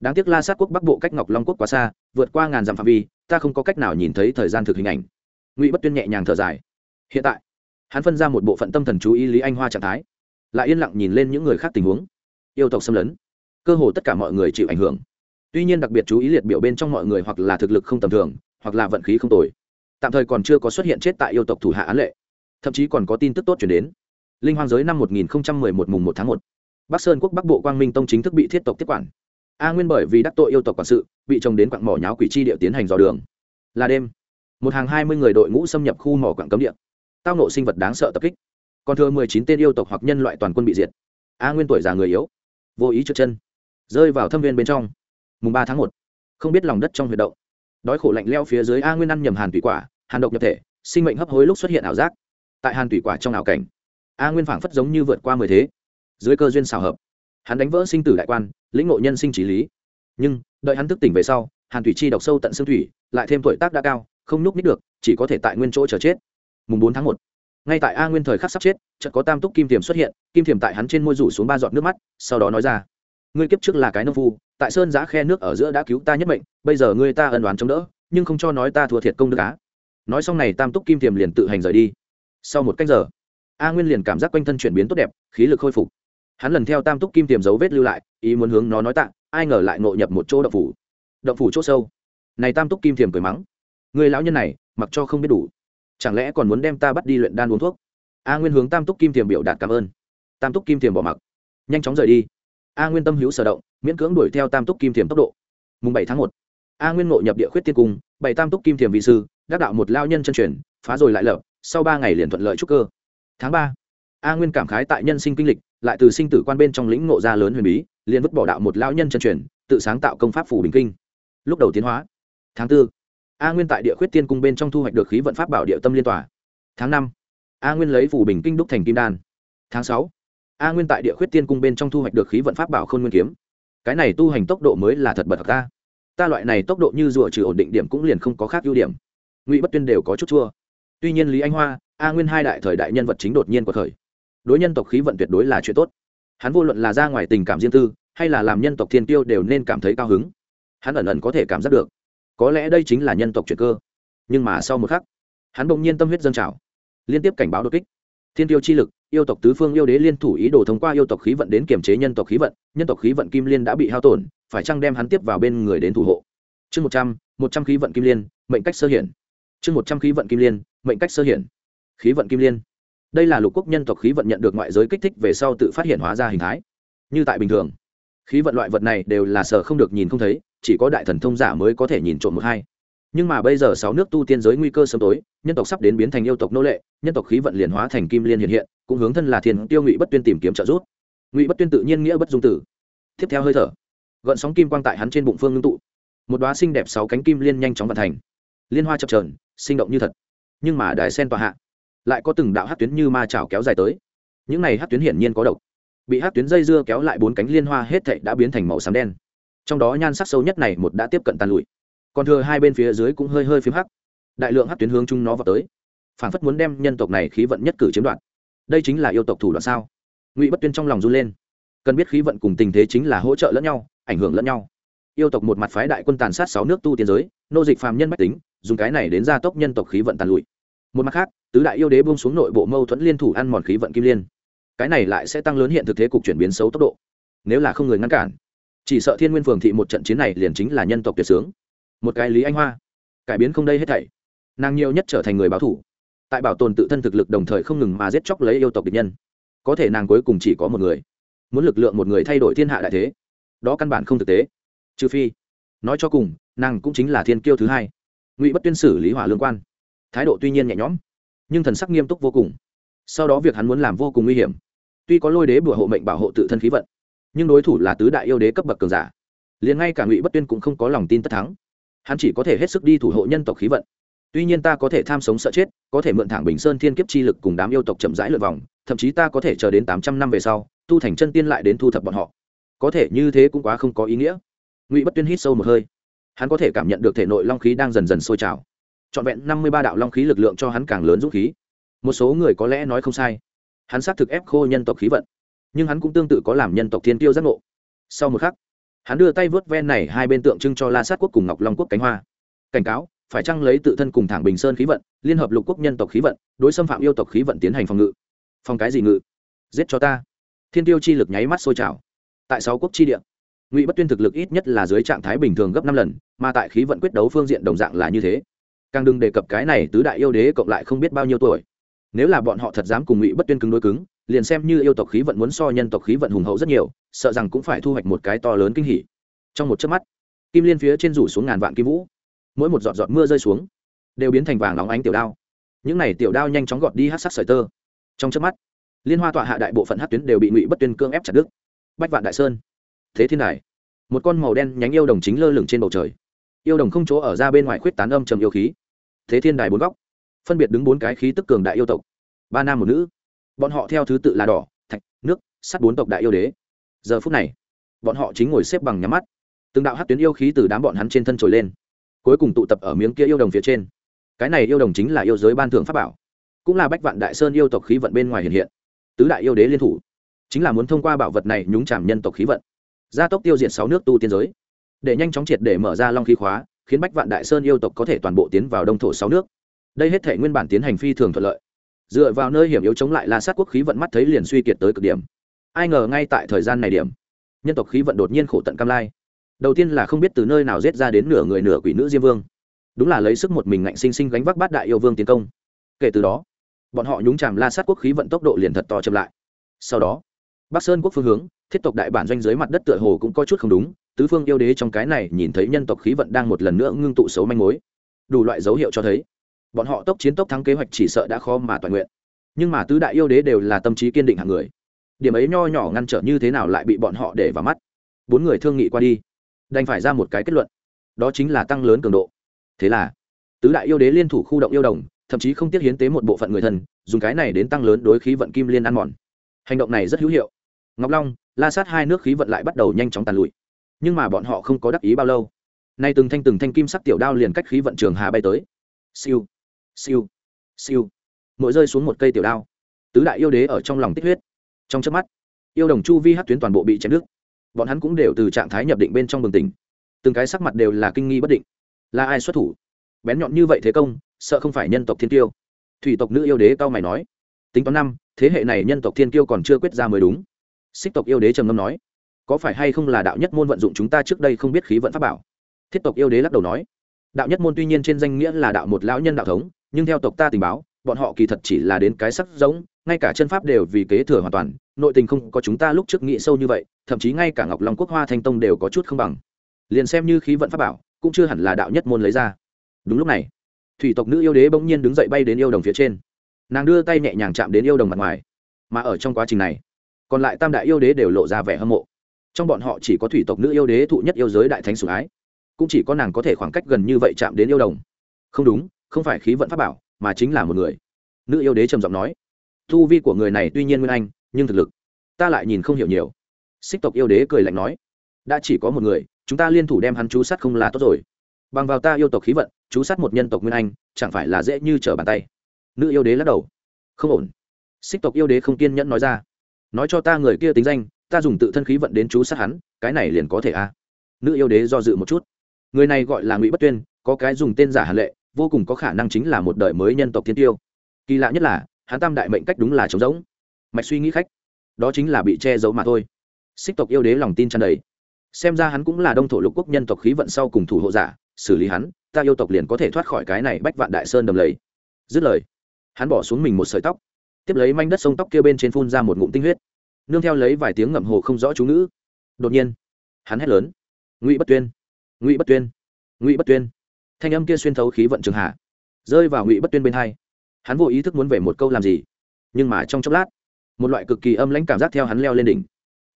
Đáng tiếc la sát quốc bắc bộ cách ngọc long quốc quá xa, vượt qua ngàn dặm phạm vi, ta không có cách nào nhìn thấy thời gian thực hình ảnh. Ngụy bất tuyên nhẹ nhàng thở dài. Hiện tại, hắn phân ra một bộ phận tâm thần chú ý lý anh hoa trạng thái, lại yên lặng nhìn lên những người khác tình huống. Yêu tộc xâm lấn, cơ hồ tất cả mọi người chịu ảnh hưởng. Tuy nhiên đặc biệt chú ý liệt biểu bên trong mọi người hoặc là thực lực không tầm thường, hoặc là vận khí không tồi tạm thời còn chưa có xuất hiện chết tại yêu tộc thủ hạ án lệ. Thậm chí còn có tin tức tốt chuyển đến. Linh hoang giới năm 1011 mùng 1 tháng 1. bắc sơn quốc bắc bộ quang minh tông chính thức bị thiết tộc tiếp quản. A nguyên bởi vì đắc tội yêu tộc quản sự, bị chồng đến quặng mỏ nháo quỷ chi địa tiến hành dò đường. Là đêm, một hàng hai mươi người đội ngũ xâm nhập khu mỏ quặng cấm địa. Tao nộ sinh vật đáng sợ tập kích. Còn thừa mười chín tên yêu tộc hoặc nhân loại toàn quân bị diệt. A nguyên tuổi già người yếu, vô ý trượt chân, rơi vào thâm viên bên trong. Mùng ba tháng một, không biết lòng đất trong huyệt động đói khổ lạnh leo phía dưới a nguyên ăn nhầm hàn thủy quả, hàn độc nhập thể, sinh mệnh hấp hối lúc xuất hiện ảo giác. Tại hàn thủy quả trong ảo cảnh, a nguyên phảng phất giống như vượt qua mười thế. Dưới cơ duyên xào hợp, hắn đánh vỡ sinh tử đại quan, lĩnh ngộ nhân sinh trí lý. Nhưng, đợi hắn thức tỉnh về sau, hàn thủy chi độc sâu tận xương thủy, lại thêm tuổi tác đã cao, không nhúc nít được, chỉ có thể tại nguyên chỗ chờ chết. Mùng bốn tháng một, ngay tại a nguyên thời khắc sắp chết, chợt có tam túc kim thiềm xuất hiện, kim thiềm tại hắn trên môi rủ xuống ba giọt nước mắt, sau đó nói ra, ngươi kiếp trước là cái nông phu tại sơn giã khe nước ở giữa đã cứu ta nhất mệnh, bây giờ ngươi ta ân đoán chống đỡ, nhưng không cho nói ta thua thiệt công đức á. Nói xong này, tam túc kim thiềm liền tự hành rời đi. Sau một cách giờ, a nguyên liền cảm giác quanh thân chuyển biến tốt đẹp, khí lực khôi phục. Hắn lần theo tam túc kim tiềm dấu vết lưu lại, ý muốn hướng nó nói tạ, ai ngờ lại ngộ nhập một chỗ động phủ. Động phủ chỗ sâu. Này tam túc kim tiềm cười mắng, người lão nhân này, mặc cho không biết đủ. Chẳng lẽ còn muốn đem ta bắt đi luyện đan uống thuốc? A nguyên hướng tam túc kim tiềm biểu đạt cảm ơn. Tam túc kim tiềm bỏ mặc, nhanh chóng rời đi a nguyên tâm hữu sở động, miễn cưỡng đuổi theo tam túc kim thiềm tốc độ. Mùng bảy tháng một, a nguyên ngộ nhập địa khuyết tiên cung, bảy tam túc kim thiềm vị sư, đắc đạo một lao nhân chân truyền, phá rồi lại lở. sau ba ngày liền thuận lợi trúc cơ. Tháng ba, a nguyên cảm khái tại nhân sinh kinh lịch, lại từ sinh tử quan bên trong lĩnh ngộ ra lớn huyền bí, liền vứt bỏ đạo một lao nhân chân truyền, tự sáng tạo công pháp phủ bình kinh. Lúc đầu tiến hóa. Tháng tư, a nguyên tại địa khuyết tiên cung bên trong thu hoạch được khí vận pháp bảo địa tâm liên tỏa tháng năm, a nguyên lấy phủ bình kinh đúc thành kim đan. Tháng sáu a nguyên tại địa khuyết tiên cung bên trong thu hoạch được khí vận pháp bảo khôn nguyên kiếm. Cái này tu hành tốc độ mới là thật bật thật ta ta loại này tốc độ như rùa trừ ổn định điểm cũng liền không có khác ưu điểm. Ngụy bất tuyên đều có chút chua. Tuy nhiên lý anh hoa, a nguyên hai đại thời đại nhân vật chính đột nhiên của thời đối nhân tộc khí vận tuyệt đối là chuyện tốt. Hắn vô luận là ra ngoài tình cảm riêng tư, hay là làm nhân tộc thiên tiêu đều nên cảm thấy cao hứng. Hắn ẩn ẩn có thể cảm giác được. Có lẽ đây chính là nhân tộc chuyện cơ. Nhưng mà sau một khắc, hắn bỗng nhiên tâm huyết dâng trào. Liên tiếp cảnh báo đột kích. Thiên tiêu chi lực yêu tộc tứ phương yêu đế liên thủ ý đồ thông qua yêu tộc khí vận đến kiềm chế nhân tộc khí vận, nhân tộc khí vận kim liên đã bị hao tổn, phải chăng đem hắn tiếp vào bên người đến thủ hộ? Chương một trăm một trăm khí vận kim liên, mệnh cách sơ hiển. Chương một trăm khí vận kim liên, mệnh cách sơ hiển. Khí vận kim liên. Đây là lục quốc nhân tộc khí vận nhận được ngoại giới kích thích về sau tự phát hiện hóa ra hình thái. Như tại bình thường, khí vận loại vật này đều là sở không được nhìn không thấy, chỉ có đại thần thông giả mới có thể nhìn trộm một hai nhưng mà bây giờ sáu nước tu tiên giới nguy cơ sớm tối, nhân tộc sắp đến biến thành yêu tộc nô lệ, nhân tộc khí vận liền hóa thành kim liên hiện hiện, cũng hướng thân là thiên tiêu ngụy bất tuyên tìm kiếm trợ giúp. Ngụy bất tuyên tự nhiên nghĩa bất dung tử. Tiếp theo hơi thở, gợn sóng kim quang tại hắn trên bụng phương ngưng tụ. Một đoá xinh đẹp sáu cánh kim liên nhanh chóng vận thành. Liên hoa chập trờn sinh động như thật. Nhưng mà đài sen tòa hạ, lại có từng đạo hát tuyến như ma chảo kéo dài tới. Những này hát tuyến hiển nhiên có độc. Bị hát tuyến dây dưa kéo lại bốn cánh liên hoa hết thảy đã biến thành màu xám đen. Trong đó nhan sắc sâu nhất này một đã tiếp cận tàn lụi còn thừa hai bên phía dưới cũng hơi hơi phím hắc. Đại lượng hắc tuyến hướng chung nó vào tới. Phản phất muốn đem nhân tộc này khí vận nhất cử chiếm đoạt. Đây chính là yêu tộc thủ đoạn sao? Ngụy bất tuyên trong lòng run lên. Cần biết khí vận cùng tình thế chính là hỗ trợ lẫn nhau, ảnh hưởng lẫn nhau. Yêu tộc một mặt phái đại quân tàn sát sáu nước tu tiên giới, nô dịch phàm nhân bách tính, dùng cái này đến gia tốc nhân tộc khí vận tàn lụi. Một mặt khác, tứ đại yêu đế buông xuống nội bộ mâu thuẫn liên thủ ăn mòn khí vận kim liên. Cái này lại sẽ tăng lớn hiện thực thế cục chuyển biến xấu tốc độ. Nếu là không người ngăn cản, chỉ sợ thiên nguyên phường thị một trận chiến này liền chính là nhân tộc tuyệt sướng một cái lý anh hoa. Cải biến không đây hết thảy. Nàng nhiều nhất trở thành người báo thủ. Tại bảo tồn tự thân thực lực đồng thời không ngừng mà giết chóc lấy yêu tộc địch nhân. Có thể nàng cuối cùng chỉ có một người. Muốn lực lượng một người thay đổi thiên hạ đại thế. Đó căn bản không thực tế. Trừ phi, nói cho cùng, nàng cũng chính là thiên kiêu thứ hai. Ngụy bất tuyên xử lý hỏa lương quan. Thái độ tuy nhiên nhẹ nhõm, nhưng thần sắc nghiêm túc vô cùng. Sau đó việc hắn muốn làm vô cùng nguy hiểm. Tuy có lôi đế bùa hộ mệnh bảo hộ tự thân khí vận, nhưng đối thủ là tứ đại yêu đế cấp bậc cường giả. Liền ngay cả ngụy bất tuyên cũng không có lòng tin tất thắng hắn chỉ có thể hết sức đi thủ hộ nhân tộc khí vận. Tuy nhiên ta có thể tham sống sợ chết, có thể mượn thẳng bình sơn thiên kiếp chi lực cùng đám yêu tộc chậm rãi lượt vòng, thậm chí ta có thể chờ đến tám trăm năm về sau, tu thành chân tiên lại đến thu thập bọn họ. Có thể như thế cũng quá không có ý nghĩa. Ngụy bất tuyên hít sâu một hơi. Hắn có thể cảm nhận được thể nội long khí đang dần dần sôi trào. Trọn vẹn năm mươi ba đạo long khí lực lượng cho hắn càng lớn dũng khí. Một số người có lẽ nói không sai. Hắn xác thực ép khô nhân tộc khí vận, nhưng hắn cũng tương tự có làm nhân tộc thiên tiêu giác ngộ. Sau một khắc hắn đưa tay vớt ven này hai bên tượng trưng cho la sát quốc cùng ngọc long quốc cánh hoa. Cảnh cáo, phải chăng lấy tự thân cùng thẳng bình sơn khí vận, liên hợp lục quốc nhân tộc khí vận, đối xâm phạm yêu tộc khí vận tiến hành phòng ngự? Phòng cái gì ngự? Giết cho ta. Thiên tiêu chi lực nháy mắt sôi trào. Tại sáu quốc chi địa, ngụy bất tuyên thực lực ít nhất là dưới trạng thái bình thường gấp năm lần, mà tại khí vận quyết đấu phương diện đồng dạng là như thế. Càng đừng đề cập cái này tứ đại yêu đế cộng lại không biết bao nhiêu tuổi. Nếu là bọn họ thật dám cùng ngụy bất tuyên cứng đối cứng liền xem như yêu tộc khí vận muốn so nhân tộc khí vận hùng hậu rất nhiều, sợ rằng cũng phải thu hoạch một cái to lớn kinh hỉ. Trong một chớp mắt, kim liên phía trên rủ xuống ngàn vạn kim vũ. Mỗi một giọt giọt mưa rơi xuống, đều biến thành vàng óng ánh tiểu đao. Những này tiểu đao nhanh chóng gọt đi hát sắc sợi tơ. Trong chớp mắt, liên hoa tọa hạ đại bộ phận hát tuyến đều bị ngụy bất tuyên cương ép chặt đứt. Bách vạn đại sơn, thế thiên đài. Một con màu đen nhánh yêu đồng chính lơ lửng trên bầu trời. Yêu đồng không chỗ ở ra bên ngoài khuyết tán âm trầm yêu khí. Thế thiên đài bốn góc, phân biệt đứng bốn cái khí tức cường đại yêu tộc. Ba nam một nữ bọn họ theo thứ tự là đỏ, thạch, nước, sắt bốn tộc đại yêu đế. Giờ phút này, bọn họ chính ngồi xếp bằng nhắm mắt. Từng đạo hát tuyến yêu khí từ đám bọn hắn trên thân trồi lên, cuối cùng tụ tập ở miếng kia yêu đồng phía trên. Cái này yêu đồng chính là yêu giới ban thượng pháp bảo, cũng là bách vạn đại sơn yêu tộc khí vận bên ngoài hiện hiện. Tứ đại yêu đế liên thủ, chính là muốn thông qua bảo vật này nhúng chạm nhân tộc khí vận. Gia tốc tiêu diệt sáu nước tu tiên giới, để nhanh chóng triệt để mở ra long khí khóa, khiến bách vạn đại sơn yêu tộc có thể toàn bộ tiến vào đông thổ sáu nước. Đây hết thể nguyên bản tiến hành phi thường thuận lợi dựa vào nơi hiểm yếu chống lại la sát quốc khí vận mắt thấy liền suy kiệt tới cực điểm. Ai ngờ ngay tại thời gian này điểm, nhân tộc khí vận đột nhiên khổ tận cam lai. Đầu tiên là không biết từ nơi nào giết ra đến nửa người nửa quỷ nữ diêm vương. Đúng là lấy sức một mình ngạnh sinh sinh gánh vác bát đại yêu vương tiến công. Kể từ đó, bọn họ nhúng chàm la sát quốc khí vận tốc độ liền thật to chậm lại. Sau đó, bắc sơn quốc phương hướng, thiết tộc đại bản doanh dưới mặt đất tựa hồ cũng có chút không đúng, tứ phương yêu đế trong cái này nhìn thấy nhân tộc khí vận đang một lần nữa ngưng tụ xấu manh mối. Đủ loại dấu hiệu cho thấy bọn họ tốc chiến tốc thắng kế hoạch chỉ sợ đã khó mà toàn nguyện. Nhưng mà tứ đại yêu đế đều là tâm trí kiên định hạng người. Điểm ấy nho nhỏ ngăn trở như thế nào lại bị bọn họ để vào mắt? Bốn người thương nghị qua đi, đành phải ra một cái kết luận. Đó chính là tăng lớn cường độ. Thế là, tứ đại yêu đế liên thủ khu động yêu đồng, thậm chí không tiếc hiến tế một bộ phận người thân, dùng cái này đến tăng lớn đối khí vận kim liên ăn mòn. Hành động này rất hữu hiệu. Ngọc long, la sát hai nước khí vận lại bắt đầu nhanh chóng tàn lụi. Nhưng mà bọn họ không có đắc ý bao lâu. Nay từng thanh từng thanh kim sắc tiểu đao liền cách khí vận trường hà bay tới. Siêu siêu. Siêu. Mỗi rơi xuống một cây tiểu đao. Tứ đại yêu đế ở trong lòng tích huyết. Trong chớp mắt, yêu đồng chu vi hát tuyến toàn bộ bị chém đứt. Bọn hắn cũng đều từ trạng thái nhập định bên trong bừng tỉnh. Từng cái sắc mặt đều là kinh nghi bất định. Là ai xuất thủ? Bén nhọn như vậy thế công, sợ không phải nhân tộc thiên tiêu thủy tộc nữ yêu đế cao mày nói. Tính toán năm, thế hệ này nhân tộc thiên tiêu còn chưa quyết ra mới đúng. Xích tộc yêu đế trầm ngâm nói. Có phải hay không là đạo nhất môn vận dụng chúng ta trước đây không biết khí vận pháp bảo? Thiết tộc yêu đế lắc đầu nói. Đạo nhất môn tuy nhiên trên danh nghĩa là đạo một lão nhân đạo thống nhưng theo tộc ta tình báo, bọn họ kỳ thật chỉ là đến cái sắc giống, ngay cả chân pháp đều vì kế thừa hoàn toàn, nội tình không có chúng ta lúc trước nghĩ sâu như vậy, thậm chí ngay cả ngọc long quốc hoa thanh tông đều có chút không bằng. Liền xem như khí vận pháp bảo, cũng chưa hẳn là đạo nhất môn lấy ra. Đúng lúc này, thủy tộc nữ yêu đế bỗng nhiên đứng dậy bay đến yêu đồng phía trên. Nàng đưa tay nhẹ nhàng chạm đến yêu đồng mặt ngoài. Mà ở trong quá trình này, còn lại tam đại yêu đế đều lộ ra vẻ hâm mộ. Trong bọn họ chỉ có thủy tộc nữ yêu đế thụ nhất yêu giới đại thánh sủng ái. Cũng chỉ có nàng có thể khoảng cách gần như vậy chạm đến yêu đồng. Không đúng không phải khí vận pháp bảo, mà chính là một người. Nữ yêu đế trầm giọng nói, thu vi của người này tuy nhiên nguyên anh, nhưng thực lực, ta lại nhìn không hiểu nhiều. Xích tộc yêu đế cười lạnh nói, đã chỉ có một người, chúng ta liên thủ đem hắn chú sát không là tốt rồi. Bằng vào ta yêu tộc khí vận, chú sát một nhân tộc nguyên anh, chẳng phải là dễ như trở bàn tay? Nữ yêu đế lắc đầu, không ổn. Xích tộc yêu đế không kiên nhẫn nói ra, nói cho ta người kia tính danh, ta dùng tự thân khí vận đến chú sát hắn, cái này liền có thể a à. nữ yêu đế do dự một chút, người này gọi là ngụy bất tuyên, có cái dùng tên giả hàn lệ vô cùng có khả năng chính là một đời mới nhân tộc thiên tiêu. Kỳ lạ nhất là, hắn tam đại mệnh cách đúng là trống rỗng. Mạch suy nghĩ khách, đó chính là bị che giấu mà thôi. Xích tộc yêu đế lòng tin tràn đầy. Xem ra hắn cũng là đông thổ lục quốc nhân tộc khí vận sau cùng thủ hộ giả, xử lý hắn, ta yêu tộc liền có thể thoát khỏi cái này bách vạn đại sơn đầm lầy. Dứt lời, hắn bỏ xuống mình một sợi tóc, tiếp lấy manh đất sông tóc kia bên trên phun ra một ngụm tinh huyết, nương theo lấy vài tiếng ngậm hồ không rõ chú ngữ. Đột nhiên, hắn hét lớn, ngụy bất tuyên! Ngụy bất tuyên! Ngụy bất tuyên! Thanh âm kia xuyên thấu khí vận trường hạ, rơi vào ngụy bất tuyên bên hai. Hắn vô ý thức muốn về một câu làm gì, nhưng mà trong chốc lát, một loại cực kỳ âm lãnh cảm giác theo hắn leo lên đỉnh.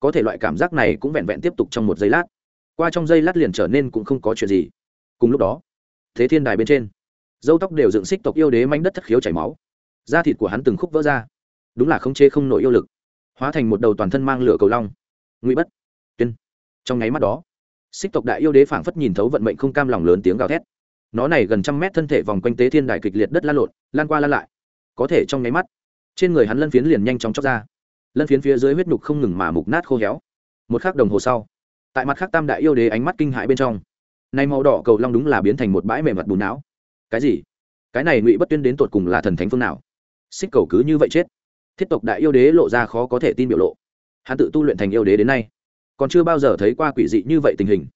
Có thể loại cảm giác này cũng vẹn vẹn tiếp tục trong một giây lát. Qua trong giây lát liền trở nên cũng không có chuyện gì. Cùng lúc đó, thế thiên đài bên trên, dâu tóc đều dựng xích tộc yêu đế manh đất thất khiếu chảy máu. Da thịt của hắn từng khúc vỡ ra, đúng là không chê không nổi yêu lực, hóa thành một đầu toàn thân mang lửa cầu long. Ngụy bất tuyên, trong nháy mắt đó, xích tộc đại yêu đế phảng phất nhìn thấu vận mệnh không cam lòng lớn tiếng gào thét nó này gần trăm mét thân thể vòng quanh tế thiên đài kịch liệt đất lan lộn, lan qua lan lại. Có thể trong nháy mắt, trên người hắn lân phiến liền nhanh chóng chóc ra. Lân phiến phía dưới huyết nhục không ngừng mà mục nát khô héo. Một khắc đồng hồ sau, tại mặt khác tam đại yêu đế ánh mắt kinh hãi bên trong, nay màu đỏ cầu long đúng là biến thành một bãi mềm mặt bùn não. Cái gì? Cái này ngụy bất tuyên đến tột cùng là thần thánh phương nào? Xích cầu cứ như vậy chết. Thiết tộc đại yêu đế lộ ra khó có thể tin biểu lộ. Hắn tự tu luyện thành yêu đế đến nay, còn chưa bao giờ thấy qua quỷ dị như vậy tình hình.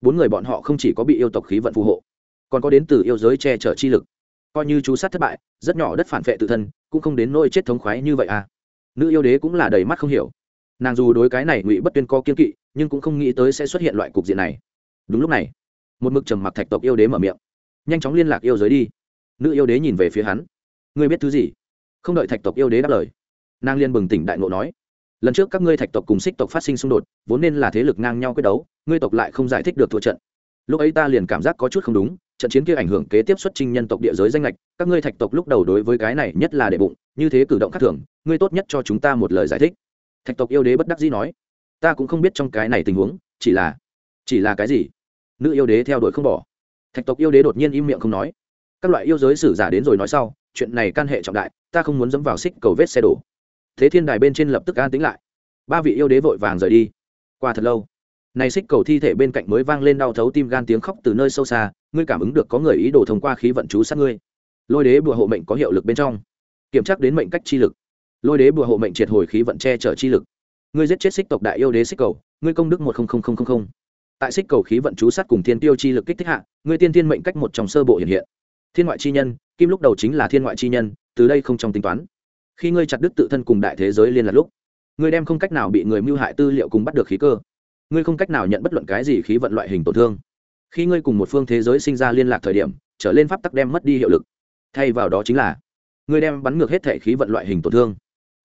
Bốn người bọn họ không chỉ có bị yêu tộc khí vận phù hộ còn có đến từ yêu giới che chở chi lực. Coi như chú sát thất bại, rất nhỏ đất phản vệ tự thân, cũng không đến nỗi chết thống khoái như vậy à. Nữ yêu đế cũng là đầy mắt không hiểu. Nàng dù đối cái này ngụy bất tuyên có kiên kỵ, nhưng cũng không nghĩ tới sẽ xuất hiện loại cục diện này. Đúng lúc này, một mực trầm mặc thạch tộc yêu đế mở miệng. Nhanh chóng liên lạc yêu giới đi. Nữ yêu đế nhìn về phía hắn. Ngươi biết thứ gì? Không đợi thạch tộc yêu đế đáp lời, nàng liên bừng tỉnh đại ngộ nói. Lần trước các ngươi thạch tộc cùng xích tộc phát sinh xung đột, vốn nên là thế lực ngang nhau quyết đấu, ngươi tộc lại không giải thích được thua trận. Lúc ấy ta liền cảm giác có chút không đúng trận chiến kia ảnh hưởng kế tiếp xuất trình nhân tộc địa giới danh lệch, các ngươi thạch tộc lúc đầu đối với cái này nhất là để bụng, như thế cử động khác thường, ngươi tốt nhất cho chúng ta một lời giải thích. Thạch tộc yêu đế bất đắc dĩ nói. Ta cũng không biết trong cái này tình huống, chỉ là chỉ là cái gì? Nữ yêu đế theo đuổi không bỏ. Thạch tộc yêu đế đột nhiên im miệng không nói. Các loại yêu giới sử giả đến rồi nói sau, chuyện này can hệ trọng đại, ta không muốn dẫm vào xích cầu vết xe đổ. Thế thiên đài bên trên lập tức an tính lại. Ba vị yêu đế vội vàng rời đi. Qua thật lâu, này xích cầu thi thể bên cạnh mới vang lên đau thấu tim gan tiếng khóc từ nơi sâu xa ngươi cảm ứng được có người ý đồ thông qua khí vận chú sát ngươi. Lôi đế bùa hộ mệnh có hiệu lực bên trong. Kiểm tra đến mệnh cách chi lực. Lôi đế bùa hộ mệnh triệt hồi khí vận che chở chi lực. Ngươi giết chết xích tộc đại yêu đế xích cầu, ngươi công đức một tại xích cầu khí vận chú sát cùng thiên tiêu chi lực kích thích hạ, ngươi tiên thiên mệnh cách một trong sơ bộ hiện hiện. Thiên ngoại chi nhân, kim lúc đầu chính là thiên ngoại chi nhân, từ đây không trong tính toán. Khi ngươi chặt đứt tự thân cùng đại thế giới liên lạc lúc, ngươi đem không cách nào bị người mưu hại tư liệu cùng bắt được khí cơ. Ngươi không cách nào nhận bất luận cái gì khí vận loại hình tổn thương khi ngươi cùng một phương thế giới sinh ra liên lạc thời điểm, trở lên pháp tắc đem mất đi hiệu lực. Thay vào đó chính là, ngươi đem bắn ngược hết thể khí vận loại hình tổn thương.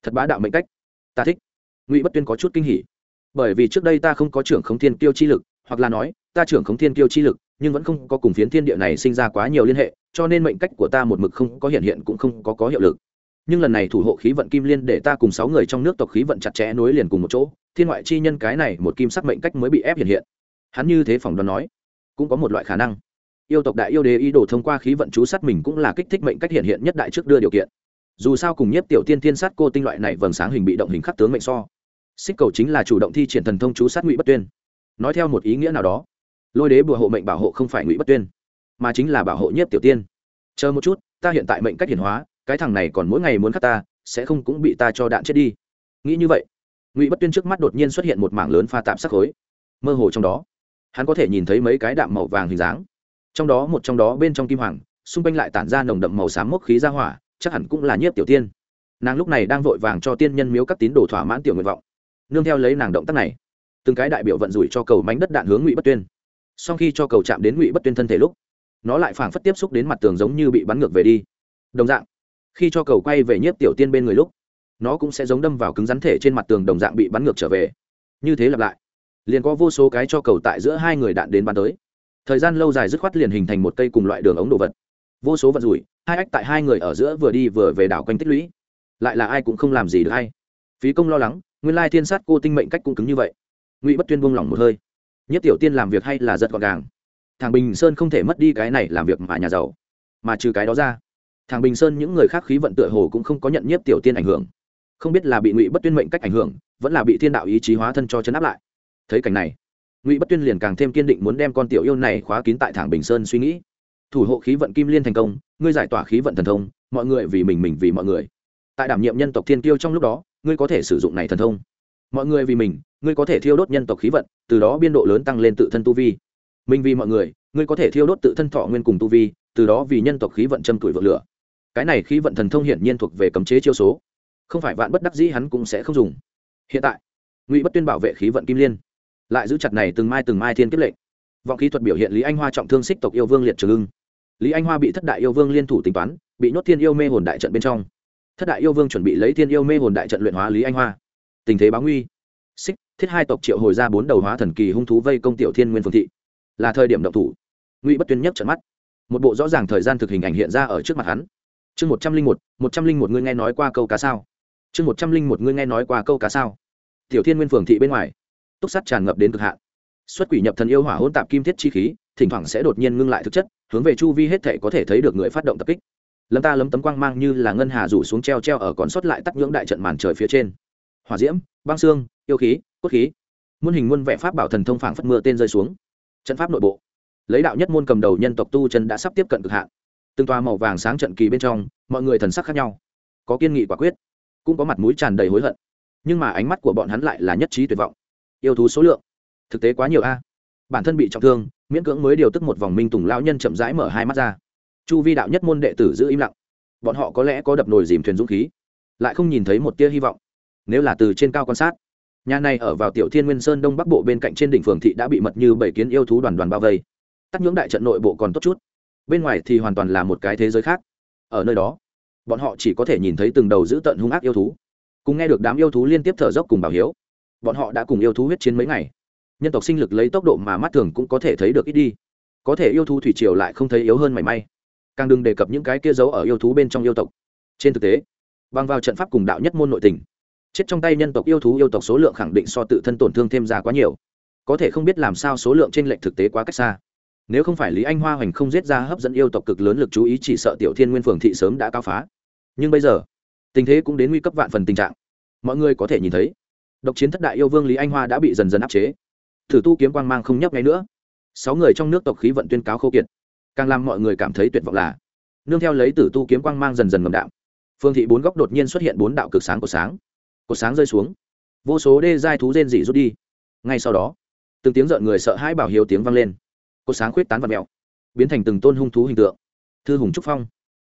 Thật bá đạo mệnh cách. Ta thích. Ngụy bất tuyên có chút kinh hỉ. Bởi vì trước đây ta không có trưởng khống thiên kiêu chi lực, hoặc là nói, ta trưởng khống thiên kiêu chi lực, nhưng vẫn không có cùng phiến thiên địa này sinh ra quá nhiều liên hệ, cho nên mệnh cách của ta một mực không có hiện hiện cũng không có có hiệu lực. Nhưng lần này thủ hộ khí vận kim liên để ta cùng sáu người trong nước tộc khí vận chặt chẽ nối liền cùng một chỗ, thiên ngoại chi nhân cái này một kim sắc mệnh cách mới bị ép hiện hiện. Hắn như thế phỏng đoán nói cũng có một loại khả năng. Yêu tộc đại yêu đế ý đồ thông qua khí vận chú sát mình cũng là kích thích mệnh cách hiện hiện nhất đại trước đưa điều kiện. Dù sao cùng nhất tiểu tiên thiên sát cô tinh loại này vầng sáng hình bị động hình khắc tướng mệnh so. Xích cầu chính là chủ động thi triển thần thông chú sát ngụy bất tuyên. Nói theo một ý nghĩa nào đó, lôi đế bùa hộ mệnh bảo hộ không phải ngụy bất tuyên, mà chính là bảo hộ nhất tiểu tiên. Chờ một chút, ta hiện tại mệnh cách hiển hóa, cái thằng này còn mỗi ngày muốn khắc ta, sẽ không cũng bị ta cho đạn chết đi. Nghĩ như vậy, ngụy bất tuyên trước mắt đột nhiên xuất hiện một mảng lớn pha tạm sắc khối, mơ hồ trong đó hắn có thể nhìn thấy mấy cái đạm màu vàng hình dáng. Trong đó một trong đó bên trong kim hoàng, xung quanh lại tản ra nồng đậm màu xám mốc khí ra hỏa, chắc hẳn cũng là nhiếp tiểu tiên. Nàng lúc này đang vội vàng cho tiên nhân miếu các tín đồ thỏa mãn tiểu nguyện vọng. Nương theo lấy nàng động tác này, từng cái đại biểu vận rủi cho cầu mánh đất đạn hướng ngụy bất tuyên. Sau khi cho cầu chạm đến ngụy bất tuyên thân thể lúc, nó lại phảng phất tiếp xúc đến mặt tường giống như bị bắn ngược về đi. Đồng dạng, khi cho cầu quay về nhiếp tiểu tiên bên người lúc, nó cũng sẽ giống đâm vào cứng rắn thể trên mặt tường đồng dạng bị bắn ngược trở về. Như thế lặp lại liền có vô số cái cho cầu tại giữa hai người đạn đến bắn tới. Thời gian lâu dài dứt khoát liền hình thành một cây cùng loại đường ống đồ vật. Vô số vật rủi, hai ách tại hai người ở giữa vừa đi vừa về đảo quanh tích lũy. Lại là ai cũng không làm gì được hay. Phí công lo lắng, nguyên lai thiên sát cô tinh mệnh cách cũng cứng như vậy. Ngụy bất tuyên buông lỏng một hơi. Nhất tiểu tiên làm việc hay là rất gọn gàng. Thằng bình sơn không thể mất đi cái này làm việc mà nhà giàu. Mà trừ cái đó ra, thằng bình sơn những người khác khí vận tựa hồ cũng không có nhận nhiếp tiểu tiên ảnh hưởng. Không biết là bị ngụy bất tuyên mệnh cách ảnh hưởng, vẫn là bị thiên đạo ý chí hóa thân cho chấn áp lại thấy cảnh này, ngụy bất tuyên liền càng thêm kiên định muốn đem con tiểu yêu này khóa kín tại thẳng bình sơn suy nghĩ. Thủ hộ khí vận kim liên thành công, ngươi giải tỏa khí vận thần thông, mọi người vì mình mình vì mọi người. Tại đảm nhiệm nhân tộc thiên tiêu trong lúc đó, ngươi có thể sử dụng này thần thông. Mọi người vì mình, ngươi có thể thiêu đốt nhân tộc khí vận, từ đó biên độ lớn tăng lên tự thân tu vi. Mình vì mọi người, ngươi có thể thiêu đốt tự thân thọ nguyên cùng tu vi, từ đó vì nhân tộc khí vận châm tuổi vợ lửa. Cái này khí vận thần thông hiển nhiên thuộc về cấm chế chiêu số. Không phải vạn bất đắc dĩ hắn cũng sẽ không dùng. Hiện tại, ngụy bất tuyên bảo vệ khí vận kim liên lại giữ chặt này từng mai từng mai thiên kiếp lệnh. Vọng khí thuật biểu hiện lý anh hoa trọng thương xích tộc yêu vương liệt trường ưng. Lý anh hoa bị thất đại yêu vương liên thủ tính toán, bị nhốt thiên yêu mê hồn đại trận bên trong. Thất đại yêu vương chuẩn bị lấy thiên yêu mê hồn đại trận luyện hóa lý anh hoa. Tình thế báo nguy. Xích, thiết hai tộc triệu hồi ra bốn đầu hóa thần kỳ hung thú vây công tiểu thiên nguyên phương thị. Là thời điểm động thủ. Ngụy bất tuyên nhất trận mắt. Một bộ rõ ràng thời gian thực hình ảnh hiện ra ở trước mặt hắn. Chương một trăm linh một một trăm linh một ngươi nghe nói qua câu cá sao? Chương một trăm linh một ngươi nghe nói qua câu cá sao? Tiểu thiên nguyên phường thị bên ngoài túc sắt tràn ngập đến cực hạn. Xuất quỷ nhập thần yêu hỏa hỗn tạp kim thiết chi khí, thỉnh thoảng sẽ đột nhiên ngưng lại thực chất, hướng về chu vi hết thể có thể thấy được người phát động tập kích. Lâm ta lấm tấm quang mang như là ngân hà rủ xuống treo treo ở còn sót lại tắc nhưỡng đại trận màn trời phía trên. Hỏa diễm, băng xương, yêu khí, cốt khí. Muôn hình muôn vẻ pháp bảo thần thông phảng phất mưa tên rơi xuống. Trận pháp nội bộ. Lấy đạo nhất môn cầm đầu nhân tộc tu chân đã sắp tiếp cận cực hạn. Từng toa màu vàng sáng trận kỳ bên trong, mọi người thần sắc khác nhau. Có kiên nghị quả quyết, cũng có mặt mũi tràn đầy hối hận. Nhưng mà ánh mắt của bọn hắn lại là nhất trí tuyệt vọng yêu thú số lượng. Thực tế quá nhiều a. Bản thân bị trọng thương, miễn cưỡng mới điều tức một vòng minh tùng lão nhân chậm rãi mở hai mắt ra. Chu vi đạo nhất môn đệ tử giữ im lặng. Bọn họ có lẽ có đập nồi dìm thuyền dũng khí, lại không nhìn thấy một tia hy vọng. Nếu là từ trên cao quan sát, nhà này ở vào tiểu thiên nguyên sơn đông bắc bộ bên cạnh trên đỉnh phường thị đã bị mật như bảy kiến yêu thú đoàn đoàn bao vây. Tắt nhưỡng đại trận nội bộ còn tốt chút. Bên ngoài thì hoàn toàn là một cái thế giới khác. Ở nơi đó, bọn họ chỉ có thể nhìn thấy từng đầu giữ tận hung ác yêu thú. Cùng nghe được đám yêu thú liên tiếp thở dốc cùng bảo hiếu bọn họ đã cùng yêu thú huyết chiến mấy ngày. Nhân tộc sinh lực lấy tốc độ mà mắt thường cũng có thể thấy được ít đi. Có thể yêu thú thủy triều lại không thấy yếu hơn mảy may. Càng đừng đề cập những cái kia giấu ở yêu thú bên trong yêu tộc. Trên thực tế, bằng vào trận pháp cùng đạo nhất môn nội tình, chết trong tay nhân tộc yêu thú yêu tộc số lượng khẳng định so tự thân tổn thương thêm ra quá nhiều. Có thể không biết làm sao số lượng trên lệnh thực tế quá cách xa. Nếu không phải lý anh hoa hoành không giết ra hấp dẫn yêu tộc cực lớn lực chú ý chỉ sợ tiểu thiên nguyên phường thị sớm đã cao phá. Nhưng bây giờ, tình thế cũng đến nguy cấp vạn phần tình trạng. Mọi người có thể nhìn thấy độc chiến thất đại yêu vương lý anh hoa đã bị dần dần áp chế. Thử tu kiếm quang mang không nhấp ngay nữa. Sáu người trong nước tộc khí vận tuyên cáo khô kiệt. Càng làm mọi người cảm thấy tuyệt vọng là, nương theo lấy tử tu kiếm quang mang dần dần ngầm đạm. Phương thị bốn góc đột nhiên xuất hiện bốn đạo cực sáng của sáng. Cột sáng rơi xuống. Vô số đê giai thú rên dị rút đi. Ngay sau đó, từng tiếng rợn người sợ hãi bảo hiếu tiếng vang lên. Cột sáng khuyết tán và mẹo biến thành từng tôn hung thú hình tượng. Thư hùng trúc phong,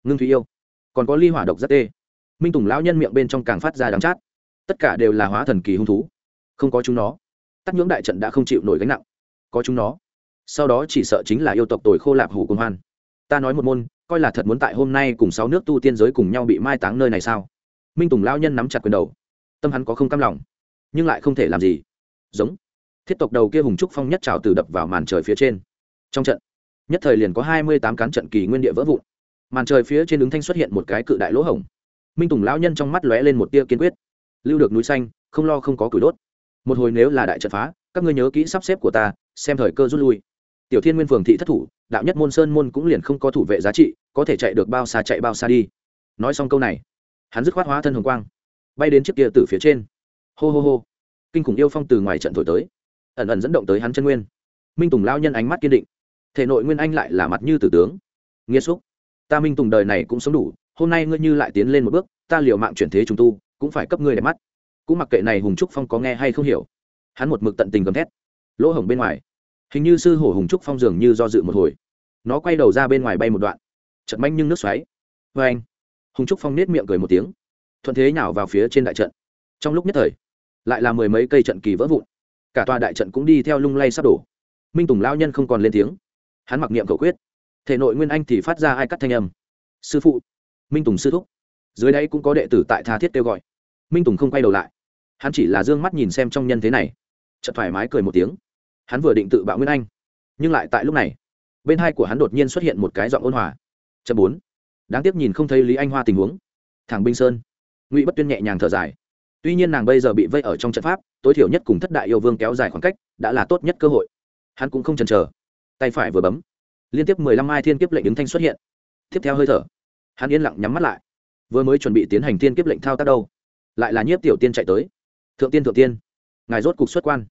ngưng thủy yêu, còn có ly hỏa độc rất tê. Minh tùng lão nhân miệng bên trong càng phát ra đắng chát tất cả đều là hóa thần kỳ hung thú. Không có chúng nó, tắc nhưỡng đại trận đã không chịu nổi gánh nặng. Có chúng nó, sau đó chỉ sợ chính là yêu tộc tồi khô lạp hủ công hoan. Ta nói một môn, coi là thật muốn tại hôm nay cùng sáu nước tu tiên giới cùng nhau bị mai táng nơi này sao? Minh tùng lao nhân nắm chặt quyền đầu. Tâm hắn có không cam lòng, nhưng lại không thể làm gì. Giống. Thiết tộc đầu kia hùng trúc phong nhất trào từ đập vào màn trời phía trên. Trong trận, nhất thời liền có hai mươi tám cán trận kỳ nguyên địa vỡ vụn. Màn trời phía trên ứng thanh xuất hiện một cái cự đại lỗ hổng. Minh tùng lão nhân trong mắt lóe lên một tia kiên quyết lưu được núi xanh, không lo không có củi đốt. Một hồi nếu là đại trận phá, các ngươi nhớ kỹ sắp xếp của ta, xem thời cơ rút lui. Tiểu thiên nguyên phường thị thất thủ, đạo nhất môn sơn môn cũng liền không có thủ vệ giá trị, có thể chạy được bao xa chạy bao xa đi. Nói xong câu này, hắn dứt khoát hóa thân hồng quang, bay đến chiếc kia từ phía trên. Hô hô hô. Kinh khủng yêu phong từ ngoài trận thổi tới, ẩn ẩn dẫn động tới hắn chân nguyên. Minh tùng lao nhân ánh mắt kiên định. Thể nội nguyên anh lại là mặt như tử tướng. Nghĩa xúc. Ta minh tùng đời này cũng sống đủ, hôm nay ngươi như lại tiến lên một bước, ta liều mạng chuyển thế trùng tu cũng phải cấp ngươi để mắt. Cũng mặc kệ này hùng trúc phong có nghe hay không hiểu. Hắn một mực tận tình gầm thét. Lỗ hổng bên ngoài. Hình như sư hổ hùng trúc phong dường như do dự một hồi. Nó quay đầu ra bên ngoài bay một đoạn. Chật manh nhưng nước xoáy. Vê anh. Hùng trúc phong nết miệng cười một tiếng. Thuận thế nhào vào phía trên đại trận. Trong lúc nhất thời, lại là mười mấy cây trận kỳ vỡ vụn. Cả tòa đại trận cũng đi theo lung lay sắp đổ. Minh tùng lao nhân không còn lên tiếng. Hắn mặc niệm cầu quyết. Thể nội nguyên anh thì phát ra hai cắt thanh âm. Sư phụ. Minh tùng sư thúc. Dưới đây cũng có đệ tử tại tha thiết kêu gọi minh tùng không quay đầu lại hắn chỉ là d ư ơ n g mắt nhìn xem trong nhân thế này chợt thoải mái cười một tiếng hắn vừa định tự bạo nguyên anh nhưng lại tại lúc này bên hai của hắn đột nhiên xuất hiện một cái giọng ôn hòa chậm bốn đáng tiếc nhìn không thấy lý anh hoa tình huống thằng binh sơn ngụy bất tuyên nhẹ nhàng thở dài tuy nhiên nàng bây giờ bị vây ở trong trận pháp tối thiểu nhất cùng thất đại yêu vương kéo dài khoảng cách đã là tốt nhất cơ hội hắn cũng không chần chờ tay phải vừa bấm liên tiếp mười lăm mai thiên kiếp lệnh ứng thanh xuất hiện tiếp theo hơi thở hắn yên lặng nhắm mắt lại vừa mới chuẩn bị tiến hành thiên kiếp lệnh thao tác đâu lại là nhiếp tiểu tiên chạy tới. Thượng tiên thượng tiên. Ngài rốt cục xuất quan.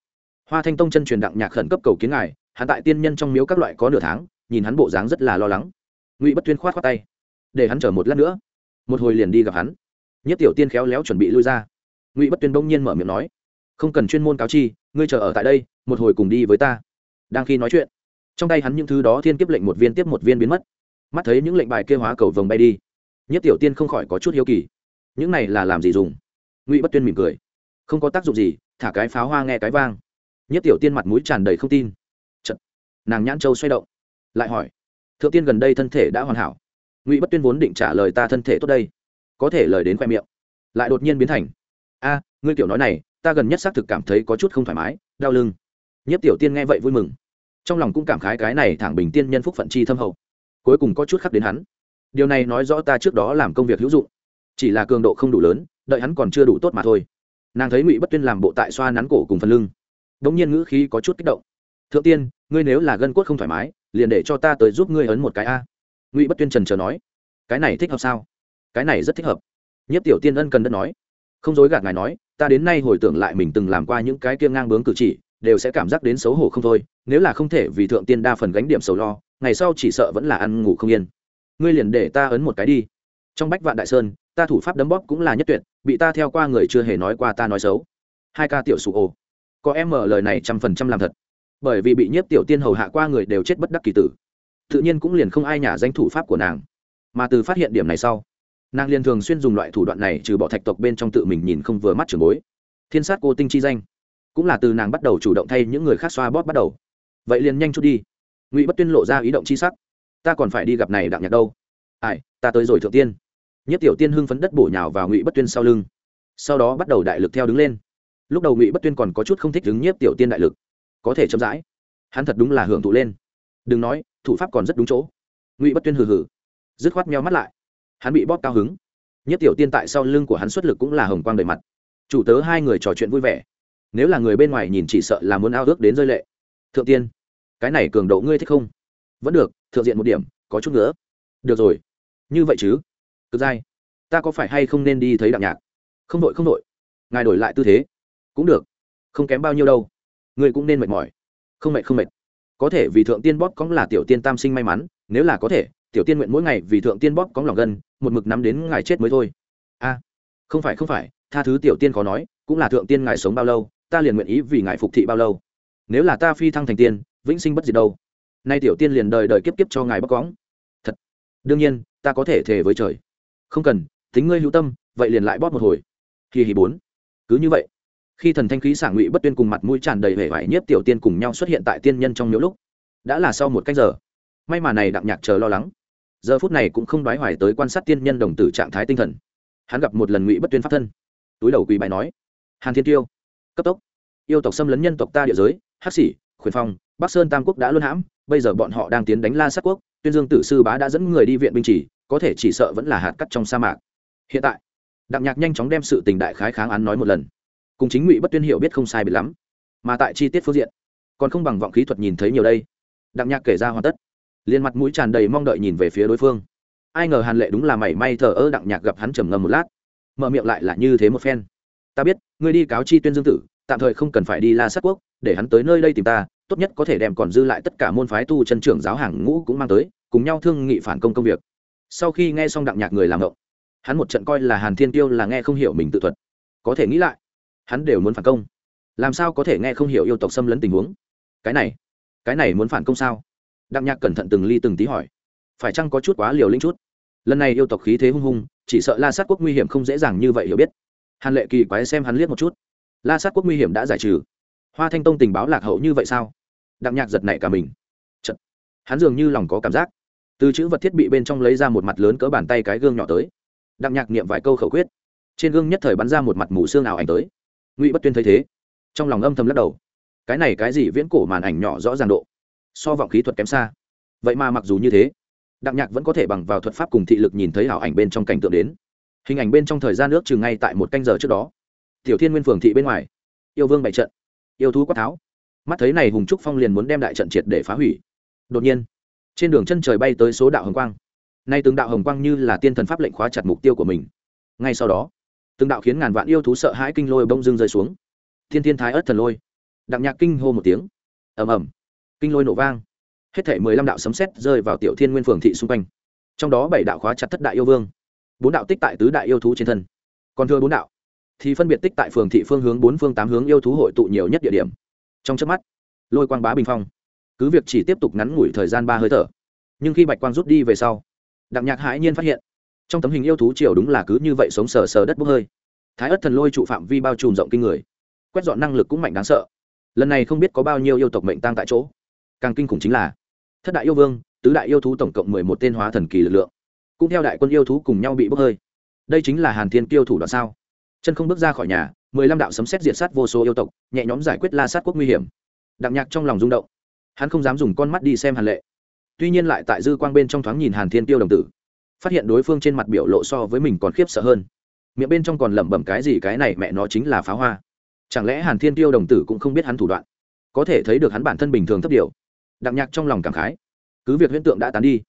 Hoa thanh tông chân truyền đặng nhạc khẩn cấp cầu kiến ngài, hắn tại tiên nhân trong miếu các loại có nửa tháng, nhìn hắn bộ dáng rất là lo lắng. Ngụy bất tuyên khoát khoát tay. Để hắn chờ một lát nữa. Một hồi liền đi gặp hắn. Nhất tiểu tiên khéo léo chuẩn bị lui ra. Ngụy bất tuyên bỗng nhiên mở miệng nói, không cần chuyên môn cáo chi, ngươi chờ ở tại đây, một hồi cùng đi với ta. Đang khi nói chuyện, trong tay hắn những thứ đó thiên kiếp lệnh một viên tiếp một viên biến mất. Mắt thấy những lệnh bài kêu hóa cầu vồng bay đi nhất tiểu tiên không khỏi có chút hiếu kỳ. Những này là làm gì dùng? Ngụy bất tuyên mỉm cười không có tác dụng gì thả cái pháo hoa nghe cái vang nhất tiểu tiên mặt mũi tràn đầy không tin Chật. nàng nhãn châu xoay động lại hỏi thượng tiên gần đây thân thể đã hoàn hảo ngụy bất tuyên vốn định trả lời ta thân thể tốt đây có thể lời đến khoe miệng lại đột nhiên biến thành a ngươi tiểu nói này ta gần nhất xác thực cảm thấy có chút không thoải mái đau lưng nhất tiểu tiên nghe vậy vui mừng trong lòng cũng cảm khái cái này thẳng bình tiên nhân phúc phận chi thâm hậu cuối cùng có chút khắc đến hắn điều này nói rõ ta trước đó làm công việc hữu dụng chỉ là cường độ không đủ lớn đợi hắn còn chưa đủ tốt mà thôi. Nàng thấy ngụy bất tuyên làm bộ tại xoa nắn cổ cùng phần lưng. Đ ỗ n g nhiên ngữ khí có chút kích động. Thượng tiên, ngươi nếu là gân cốt không thoải mái, liền để cho ta tới giúp ngươi ấn một cái a. Ngụy bất tuyên trần trờ nói. Cái này thích hợp sao? Cái này rất thích hợp. Nhất tiểu tiên ân cần đất nói. Không dối gạt ngài nói, ta đến nay hồi tưởng lại mình từng làm qua những cái kia ngang bướng cử chỉ, đều sẽ cảm giác đến xấu hổ không thôi, nếu là không thể vì thượng tiên đa phần gánh điểm sầu lo, ngày sau chỉ sợ vẫn là ăn ngủ không yên. Ngươi liền để ta ấn một cái đi. Trong bách vạn đại sơn ta thủ pháp đấm bóp cũng là nhất tuyệt, bị ta theo qua người chưa hề nói qua ta nói xấu. Hai ca tiểu sụ ồ. Có em mở lời này trăm phần trăm làm thật. Bởi vì bị nhiếp tiểu tiên hầu hạ qua người đều chết bất đắc kỳ tử. Tự nhiên cũng liền không ai nhả danh thủ pháp của nàng. Mà từ phát hiện điểm này sau, nàng liền thường xuyên dùng loại thủ đoạn này trừ bỏ thạch tộc bên trong tự mình nhìn không vừa mắt trường bối. Thiên sát cô tinh chi danh, cũng là từ nàng bắt đầu chủ động thay những người khác xoa bóp bắt đầu. Vậy liền nhanh chút đi. Ngụy bất tuyên lộ ra ý động chi sắc. Ta còn phải đi gặp này đặng nhạc đâu? Ai, ta tới rồi thượng tiên nhất tiểu tiên hưng phấn đất bổ nhào vào ngụy bất tuyên sau lưng. Sau đó bắt đầu đại lực theo đứng lên. Lúc đầu ngụy bất tuyên còn có chút không thích đứng nhiếp tiểu tiên đại lực. Có thể chậm rãi. Hắn thật đúng là hưởng thụ lên. Đừng nói, thủ pháp còn rất đúng chỗ. Ngụy bất tuyên hừ hừ. Dứt khoát meo mắt lại. Hắn bị bóp cao hứng. Nhất tiểu tiên tại sau lưng của hắn xuất lực cũng là hồng quang đầy mặt. Chủ tớ hai người trò chuyện vui vẻ. Nếu là người bên ngoài nhìn chỉ sợ là muốn ao ước đến rơi lệ. Thượng tiên, cái này cường độ ngươi thích không? Vẫn được, thượng diện một điểm, có chút nữa. Được rồi. Như vậy chứ? Cực dai. Ta có phải hay không nên đi thấy đặng nhạc? Không đội không đội. Ngài đổi lại tư thế. Cũng được. Không kém bao nhiêu đâu. Ngươi cũng nên mệt mỏi. Không mệt không mệt. Có thể vì thượng tiên bóp cóng là tiểu tiên tam sinh may mắn, nếu là có thể, tiểu tiên nguyện mỗi ngày vì thượng tiên bóp cóng lòng gân, một mực nắm đến ngài chết mới thôi. A, không phải không phải, tha thứ tiểu tiên có nói, cũng là thượng tiên ngài sống bao lâu, ta liền nguyện ý vì ngài phục thị bao lâu. Nếu là ta phi thăng thành tiên, vĩnh sinh bất diệt đâu. Nay tiểu tiên liền đời đời kiếp kiếp cho ngài bóc cóng. Thật. Đương nhiên, ta có thể thề với trời không cần, tính ngươi hữu tâm, vậy liền lại bóp một hồi. Kỳ hì bốn. Cứ như vậy, khi thần thanh khí xả ngụy bất tuyên cùng mặt mũi tràn đầy vẻ vải nhiếp tiểu tiên cùng nhau xuất hiện tại tiên nhân trong nhiều lúc, đã là sau một cách giờ. May mà này đặng nhạc chờ lo lắng. Giờ phút này cũng không đoái hoài tới quan sát tiên nhân đồng tử trạng thái tinh thần. Hắn gặp một lần ngụy bất tuyên pháp thân. Túi đầu quỳ bài nói, hàn thiên tiêu, cấp tốc. Yêu tộc xâm lấn nhân tộc ta địa giới, hắc sĩ, khuyển phong, bắc sơn tam quốc đã luân hãm, bây giờ bọn họ đang tiến đánh la sát quốc tuyên dương tử sư bá đã dẫn người đi viện binh chỉ, có thể chỉ sợ vẫn là hạt cắt trong sa mạc. Hiện tại, đặng nhạc nhanh chóng đem sự tình đại khái kháng án nói một lần. Cùng chính ngụy bất tuyên hiểu biết không sai biệt lắm, mà tại chi tiết phương diện, còn không bằng vọng khí thuật nhìn thấy nhiều đây. Đặng nhạc kể ra hoàn tất, liền mặt mũi tràn đầy mong đợi nhìn về phía đối phương. Ai ngờ hàn lệ đúng là mảy may thờ ơ đặng nhạc gặp hắn trầm ngâm một lát, mở miệng lại là như thế một phen. Ta biết, ngươi đi cáo chi tuyên dương tử, tạm thời không cần phải đi la sát quốc, để hắn tới nơi đây tìm ta tốt nhất có thể đem còn dư lại tất cả môn phái tu chân trưởng giáo hàng ngũ cũng mang tới, cùng nhau thương nghị phản công công việc. Sau khi nghe xong đặng nhạc người làm ngộng, hắn một trận coi là hàn thiên tiêu là nghe không hiểu mình tự thuật. Có thể nghĩ lại, hắn đều muốn phản công. Làm sao có thể nghe không hiểu yêu tộc xâm lấn tình huống? Cái này cái này muốn phản công sao? Đặng nhạc cẩn thận từng ly từng tí hỏi. Phải chăng có chút quá liều linh chút? Lần này yêu tộc khí thế hung hung, chỉ sợ la sát quốc nguy hiểm không dễ dàng như vậy hiểu biết. Hàn lệ kỳ quái xem hắn liếc một chút. La sát quốc nguy hiểm đã giải trừ. Hoa thanh tông tình báo lạc hậu như vậy sao? Đặng nhạc giật nảy cả mình. Chật. hắn dường như lòng có cảm giác. Từ chữ vật thiết bị bên trong lấy ra một mặt lớn cỡ bàn tay cái gương nhỏ tới. Đặng nhạc niệm vài câu khẩu quyết. Trên gương nhất thời bắn ra một mặt mù xương ảo ảnh tới. Ngụy bất tuyên thấy thế, trong lòng âm thầm lắc đầu. Cái này cái gì viễn cổ màn ảnh nhỏ rõ ràng độ? So vọng khí thuật kém xa. Vậy mà mặc dù như thế, đặng nhạc vẫn có thể bằng vào thuật pháp cùng thị lực nhìn thấy ảo ảnh bên trong cảnh tượng đến. Hình ảnh bên trong thời gian nước chừng ngay tại một canh giờ trước đó. Tiểu thiên nguyên phường thị bên ngoài. Yêu vương bày trận. Yêu thú quát tháo mắt thấy này hùng trúc phong liền muốn đem đại trận triệt để phá hủy. Đột nhiên, trên đường chân trời bay tới số đạo hồng quang. Nay từng đạo hồng quang như là tiên thần pháp lệnh khóa chặt mục tiêu của mình. Ngay sau đó, từng đạo khiến ngàn vạn yêu thú sợ hãi kinh lôi bông dưng rơi xuống. Thiên thiên thái ớt thần lôi. Đặng nhạc kinh hô một tiếng. Ầm ầm. Kinh lôi nổ vang. Hết thể mười lăm đạo sấm sét rơi vào tiểu thiên nguyên phường thị xung quanh. Trong đó bảy đạo khóa chặt thất đại yêu vương. Bốn đạo tích tại tứ đại yêu thú trên thân. Còn thưa bốn đạo, thì phân biệt tích tại phường thị phương hướng bốn phương tám hướng yêu thú hội tụ nhiều nhất địa điểm trong trước mắt, lôi quang bá bình phong. Cứ việc chỉ tiếp tục ngắn ngủi thời gian ba hơi thở, nhưng khi bạch quang rút đi về sau, đặng nhạc hãi nhiên phát hiện, trong tấm hình yêu thú triều đúng là cứ như vậy sống sờ sờ đất bốc hơi. Thái ất thần lôi trụ phạm vi bao trùm rộng kinh người, quét dọn năng lực cũng mạnh đáng sợ. Lần này không biết có bao nhiêu yêu tộc mệnh tăng tại chỗ. Càng kinh khủng chính là, thất đại yêu vương, tứ đại yêu thú tổng cộng mười một tên hóa thần kỳ lực lượng, cũng theo đại quân yêu thú cùng nhau bị bốc hơi. Đây chính là hàn thiên kiêu thủ đoạn sao? Chân không bước ra khỏi nhà, mười lăm đạo sấm xét diệt sát vô số yêu tộc, nhẹ nhóm giải quyết la sát quốc nguy hiểm. Đặng nhạc trong lòng rung động. Hắn không dám dùng con mắt đi xem hàn lệ. Tuy nhiên lại tại dư quang bên trong thoáng nhìn hàn thiên tiêu đồng tử, phát hiện đối phương trên mặt biểu lộ so với mình còn khiếp sợ hơn. Miệng bên trong còn lẩm bẩm cái gì cái này mẹ nó chính là pháo hoa. Chẳng lẽ hàn thiên tiêu đồng tử cũng không biết hắn thủ đoạn? Có thể thấy được hắn bản thân bình thường thấp điều đặng nhạc trong lòng cảm khái. Cứ việc huyễn tượng đã tán đi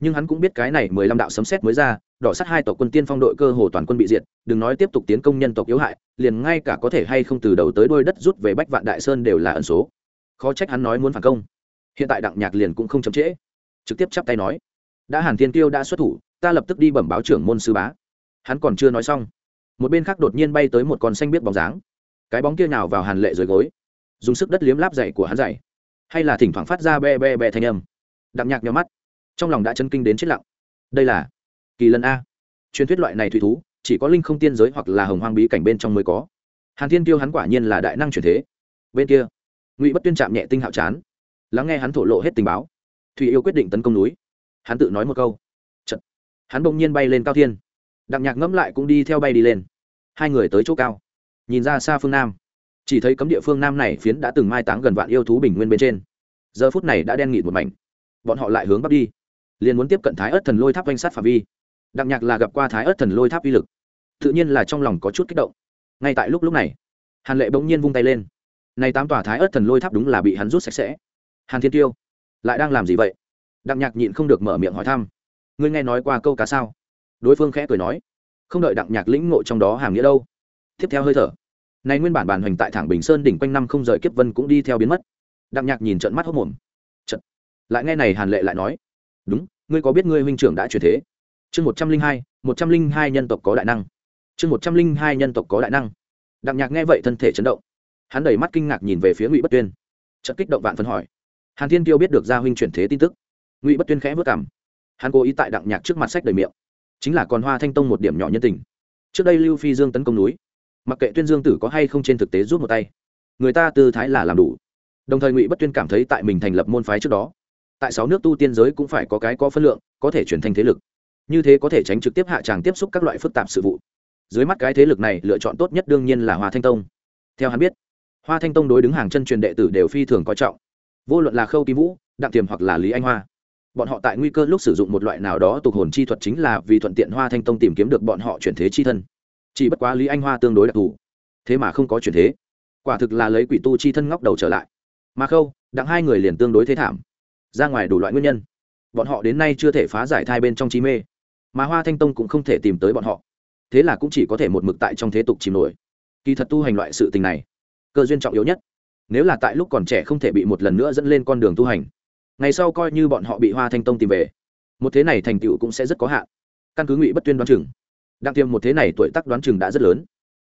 nhưng hắn cũng biết cái này mười lăm đạo sấm xét mới ra, đỏ sắt hai tộc quân tiên phong đội cơ hồ toàn quân bị diệt, đừng nói tiếp tục tiến công nhân tộc yếu hại, liền ngay cả có thể hay không từ đầu tới đôi đất rút về bách vạn đại sơn đều là ẩn số. Khó trách hắn nói muốn phản công. Hiện tại đặng nhạc liền cũng không chậm trễ. Trực tiếp chắp tay nói, đã hàn thiên tiêu đã xuất thủ, ta lập tức đi bẩm báo trưởng môn sư bá. Hắn còn chưa nói xong, một bên khác đột nhiên bay tới một con xanh biết bóng dáng. Cái bóng kia nào vào hàn lệ dưới gối, dùng sức đất liếm láp dày của hắn dày hay là thỉnh thoảng phát ra be be be thanh âm. Đặng nhạc nhau mắt trong lòng đã chân kinh đến chết lặng. Đây là kỳ lân a. Truyền thuyết loại này thủy thú, chỉ có linh không tiên giới hoặc là hồng hoang bí cảnh bên trong mới có. Hàn thiên tiêu hắn quả nhiên là đại năng truyền thế. Bên kia, ngụy bất tuyên chạm nhẹ tinh hạo chán, lắng nghe hắn thổ lộ hết tình báo. Thủy yêu quyết định tấn công núi. Hắn tự nói một câu. Chật. hắn bỗng nhiên bay lên cao thiên. Đặng nhạc ngẫm lại cũng đi theo bay đi lên. Hai người tới chỗ cao. Nhìn ra xa phương nam. Chỉ thấy cấm địa phương nam này phiến đã từng mai táng gần vạn yêu thú bình nguyên bên trên. Giờ phút này đã đen nghịt một mảnh. Bọn họ lại hướng bắc đi liền muốn tiếp cận thái ớt thần lôi tháp danh sát phạm vi. Đặng nhạc là gặp qua thái ớt thần lôi tháp uy lực. Tự nhiên là trong lòng có chút kích động. Ngay tại lúc lúc này, hàn lệ bỗng nhiên vung tay lên. Nay tám tòa thái ớt thần lôi tháp đúng là bị hắn rút sạch sẽ. Hàn thiên tiêu, lại đang làm gì vậy? Đặng nhạc nhịn không được mở miệng hỏi thăm. Ngươi nghe nói qua câu cá sao? Đối phương khẽ cười nói. Không đợi đặng nhạc lĩnh ngộ trong đó hàm nghĩa đâu. Tiếp theo hơi thở. Nay nguyên bản bàn hoành tại thẳng bình sơn đỉnh quanh năm không rời kiếp vân cũng đi theo biến mất. Đặng nhạc nhìn trận mắt hốc mồm. Trận lại nghe này hàn lệ lại nói đúng, ngươi có biết ngươi huynh trưởng đã chuyển thế? Chương một trăm linh hai, một trăm linh hai nhân tộc có đại năng. Chương một trăm linh hai nhân tộc có đại năng. Đặng nhạc nghe vậy thân thể chấn động. Hắn đầy mắt kinh ngạc nhìn về phía ngụy bất tuyên. Trận kích động vạn phân hỏi. Hàn thiên tiêu biết được gia huynh chuyển thế tin tức. Ngụy bất tuyên khẽ vất cảm hắn cố ý tại đặng nhạc trước mặt sách đầy miệng. Chính là còn hoa thanh tông một điểm nhỏ nhân tình. Trước đây lưu phi dương tấn công núi. Mặc kệ tuyên dương tử có hay không trên thực tế rút một tay. Người ta tư thái là làm đủ. Đồng thời ngụy bất tuyên cảm thấy tại mình thành lập môn phái trước đó tại sáu nước tu tiên giới cũng phải có cái có phân lượng, có thể chuyển thành thế lực. Như thế có thể tránh trực tiếp hạ tràng tiếp xúc các loại phức tạp sự vụ. Dưới mắt cái thế lực này lựa chọn tốt nhất đương nhiên là hoa thanh tông. Theo hắn biết, hoa thanh tông đối đứng hàng chân truyền đệ tử đều phi thường coi trọng. Vô luận là khâu ký vũ, đặng tiềm hoặc là lý anh hoa, bọn họ tại nguy cơ lúc sử dụng một loại nào đó tục hồn chi thuật chính là vì thuận tiện hoa thanh tông tìm kiếm được bọn họ chuyển thế chi thân. Chỉ bất quá lý anh hoa tương đối đặc thù, thế mà không có chuyển thế. Quả thực là lấy quỷ tu chi thân ngóc đầu trở lại. Mà khâu, đặng hai người liền tương đối thế thảm ra ngoài đủ loại nguyên nhân. Bọn họ đến nay chưa thể phá giải thai bên trong trí mê, mà hoa thanh tông cũng không thể tìm tới bọn họ. Thế là cũng chỉ có thể một mực tại trong thế tục chìm nổi. Kỳ thật tu hành loại sự tình này, cơ duyên trọng yếu nhất. Nếu là tại lúc còn trẻ không thể bị một lần nữa dẫn lên con đường tu hành, ngày sau coi như bọn họ bị hoa thanh tông tìm về, một thế này thành tựu cũng sẽ rất có hạn. Căn cứ ngụy bất tuyên đoán chừng đang tiêm một thế này tuổi tác đoán chừng đã rất lớn.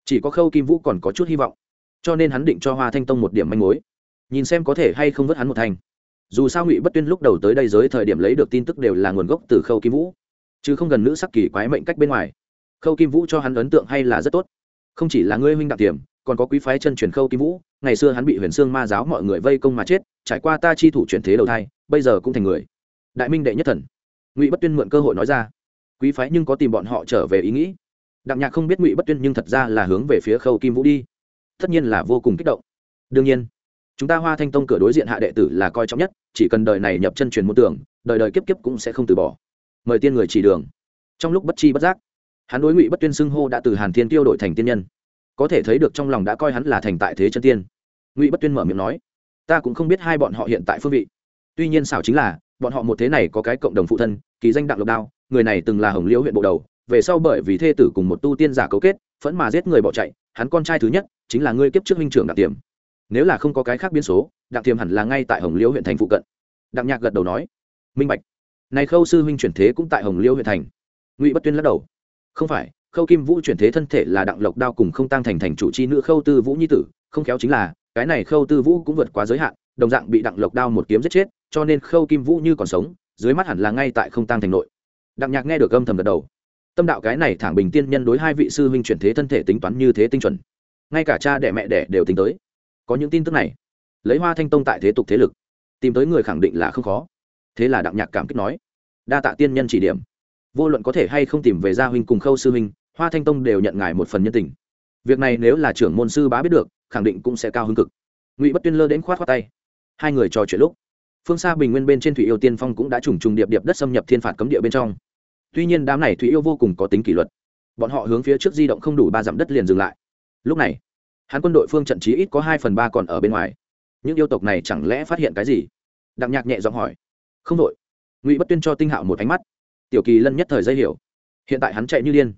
Chỉ có khâu kim vũ còn có chút hy vọng, cho nên hắn định cho hoa thanh tông một điểm manh mối. Nhìn xem có thể hay không vớt hắn một thành dù sao ngụy bất tuyên lúc đầu tới đây giới thời điểm lấy được tin tức đều là nguồn gốc từ khâu kim vũ chứ không gần nữ sắc kỳ quái mệnh cách bên ngoài khâu kim vũ cho hắn ấn tượng hay là rất tốt không chỉ là ngươi huynh đặc tiềm còn có quý phái chân truyền khâu kim vũ ngày xưa hắn bị huyền xương ma giáo mọi người vây công mà chết trải qua ta chi thủ chuyển thế đầu thai bây giờ cũng thành người đại minh đệ nhất thần ngụy bất tuyên mượn cơ hội nói ra quý phái nhưng có tìm bọn họ trở về ý nghĩ đặng nhạc không biết ngụy bất tuyên nhưng thật ra là hướng về phía khâu kim vũ đi tất nhiên là vô cùng kích động đương nhiên chúng ta hoa thanh tông cửa đối diện hạ đệ tử là coi trọng nhất, chỉ cần đời này nhập chân truyền môn tưởng đời đời kiếp kiếp cũng sẽ không từ bỏ. Mời tiên người chỉ đường. Trong lúc bất chi bất giác, hắn đối ngụy bất tuyên xưng hô đã từ hàn thiên tiêu đổi thành tiên nhân. Có thể thấy được trong lòng đã coi hắn là thành tại thế chân tiên. Ngụy bất tuyên mở miệng nói, ta cũng không biết hai bọn họ hiện tại phương vị. Tuy nhiên xảo chính là, bọn họ một thế này có cái cộng đồng phụ thân, kỳ danh đặng lộc đao, người này từng là hồng liễu huyện bộ đầu, về sau bởi vì thê tử cùng một tu tiên giả cấu kết, phẫn mà giết người bỏ chạy, hắn con trai thứ nhất chính là ngươi kiếp trước huynh trưởng đặng tiềm nếu là không có cái khác biến số, đặng thiềm hẳn là ngay tại hồng Liêu huyện thành phụ cận. Đặng nhạc gật đầu nói, minh bạch. Này khâu sư huynh chuyển thế cũng tại hồng Liêu huyện thành. Ngụy bất tuyên lắc đầu, không phải, khâu kim vũ chuyển thế thân thể là đặng lộc đao cùng không tăng thành thành chủ chi nữ khâu tư vũ nhi tử, không khéo chính là, cái này khâu tư vũ cũng vượt quá giới hạn, đồng dạng bị đặng lộc đao một kiếm giết chết, cho nên khâu kim vũ như còn sống, dưới mắt hẳn là ngay tại không tăng thành nội. Đặng nhạc nghe được âm thầm gật đầu. Tâm đạo cái này thẳng bình tiên nhân đối hai vị sư huynh chuyển thế thân thể tính toán như thế tinh chuẩn. Ngay cả cha đẻ mẹ đẻ đều tính tới có những tin tức này. Lấy hoa thanh tông tại thế tục thế lực, tìm tới người khẳng định là không khó. Thế là đặng nhạc cảm kích nói, đa tạ tiên nhân chỉ điểm. Vô luận có thể hay không tìm về gia huynh cùng khâu sư huynh, hoa thanh tông đều nhận ngài một phần nhân tình. Việc này nếu là trưởng môn sư bá biết được, khẳng định cũng sẽ cao hứng cực. Ngụy bất tuyên lơ đến khoát khoát tay. Hai người trò chuyện lúc, phương xa bình nguyên bên trên thủy yêu tiên phong cũng đã trùng trùng điệp điệp đất xâm nhập thiên phạt cấm địa bên trong. Tuy nhiên đám này thủy yêu vô cùng có tính kỷ luật. Bọn họ hướng phía trước di động không đủ ba dặm đất liền dừng lại. Lúc này hắn quân đội phương trận chí ít có hai phần ba còn ở bên ngoài. Những yêu tộc này chẳng lẽ phát hiện cái gì? Đặng nhạc nhẹ giọng hỏi. Không đội. Ngụy bất tuyên cho tinh hạo một ánh mắt. Tiểu kỳ lân nhất thời dây hiểu. Hiện tại hắn chạy như điên.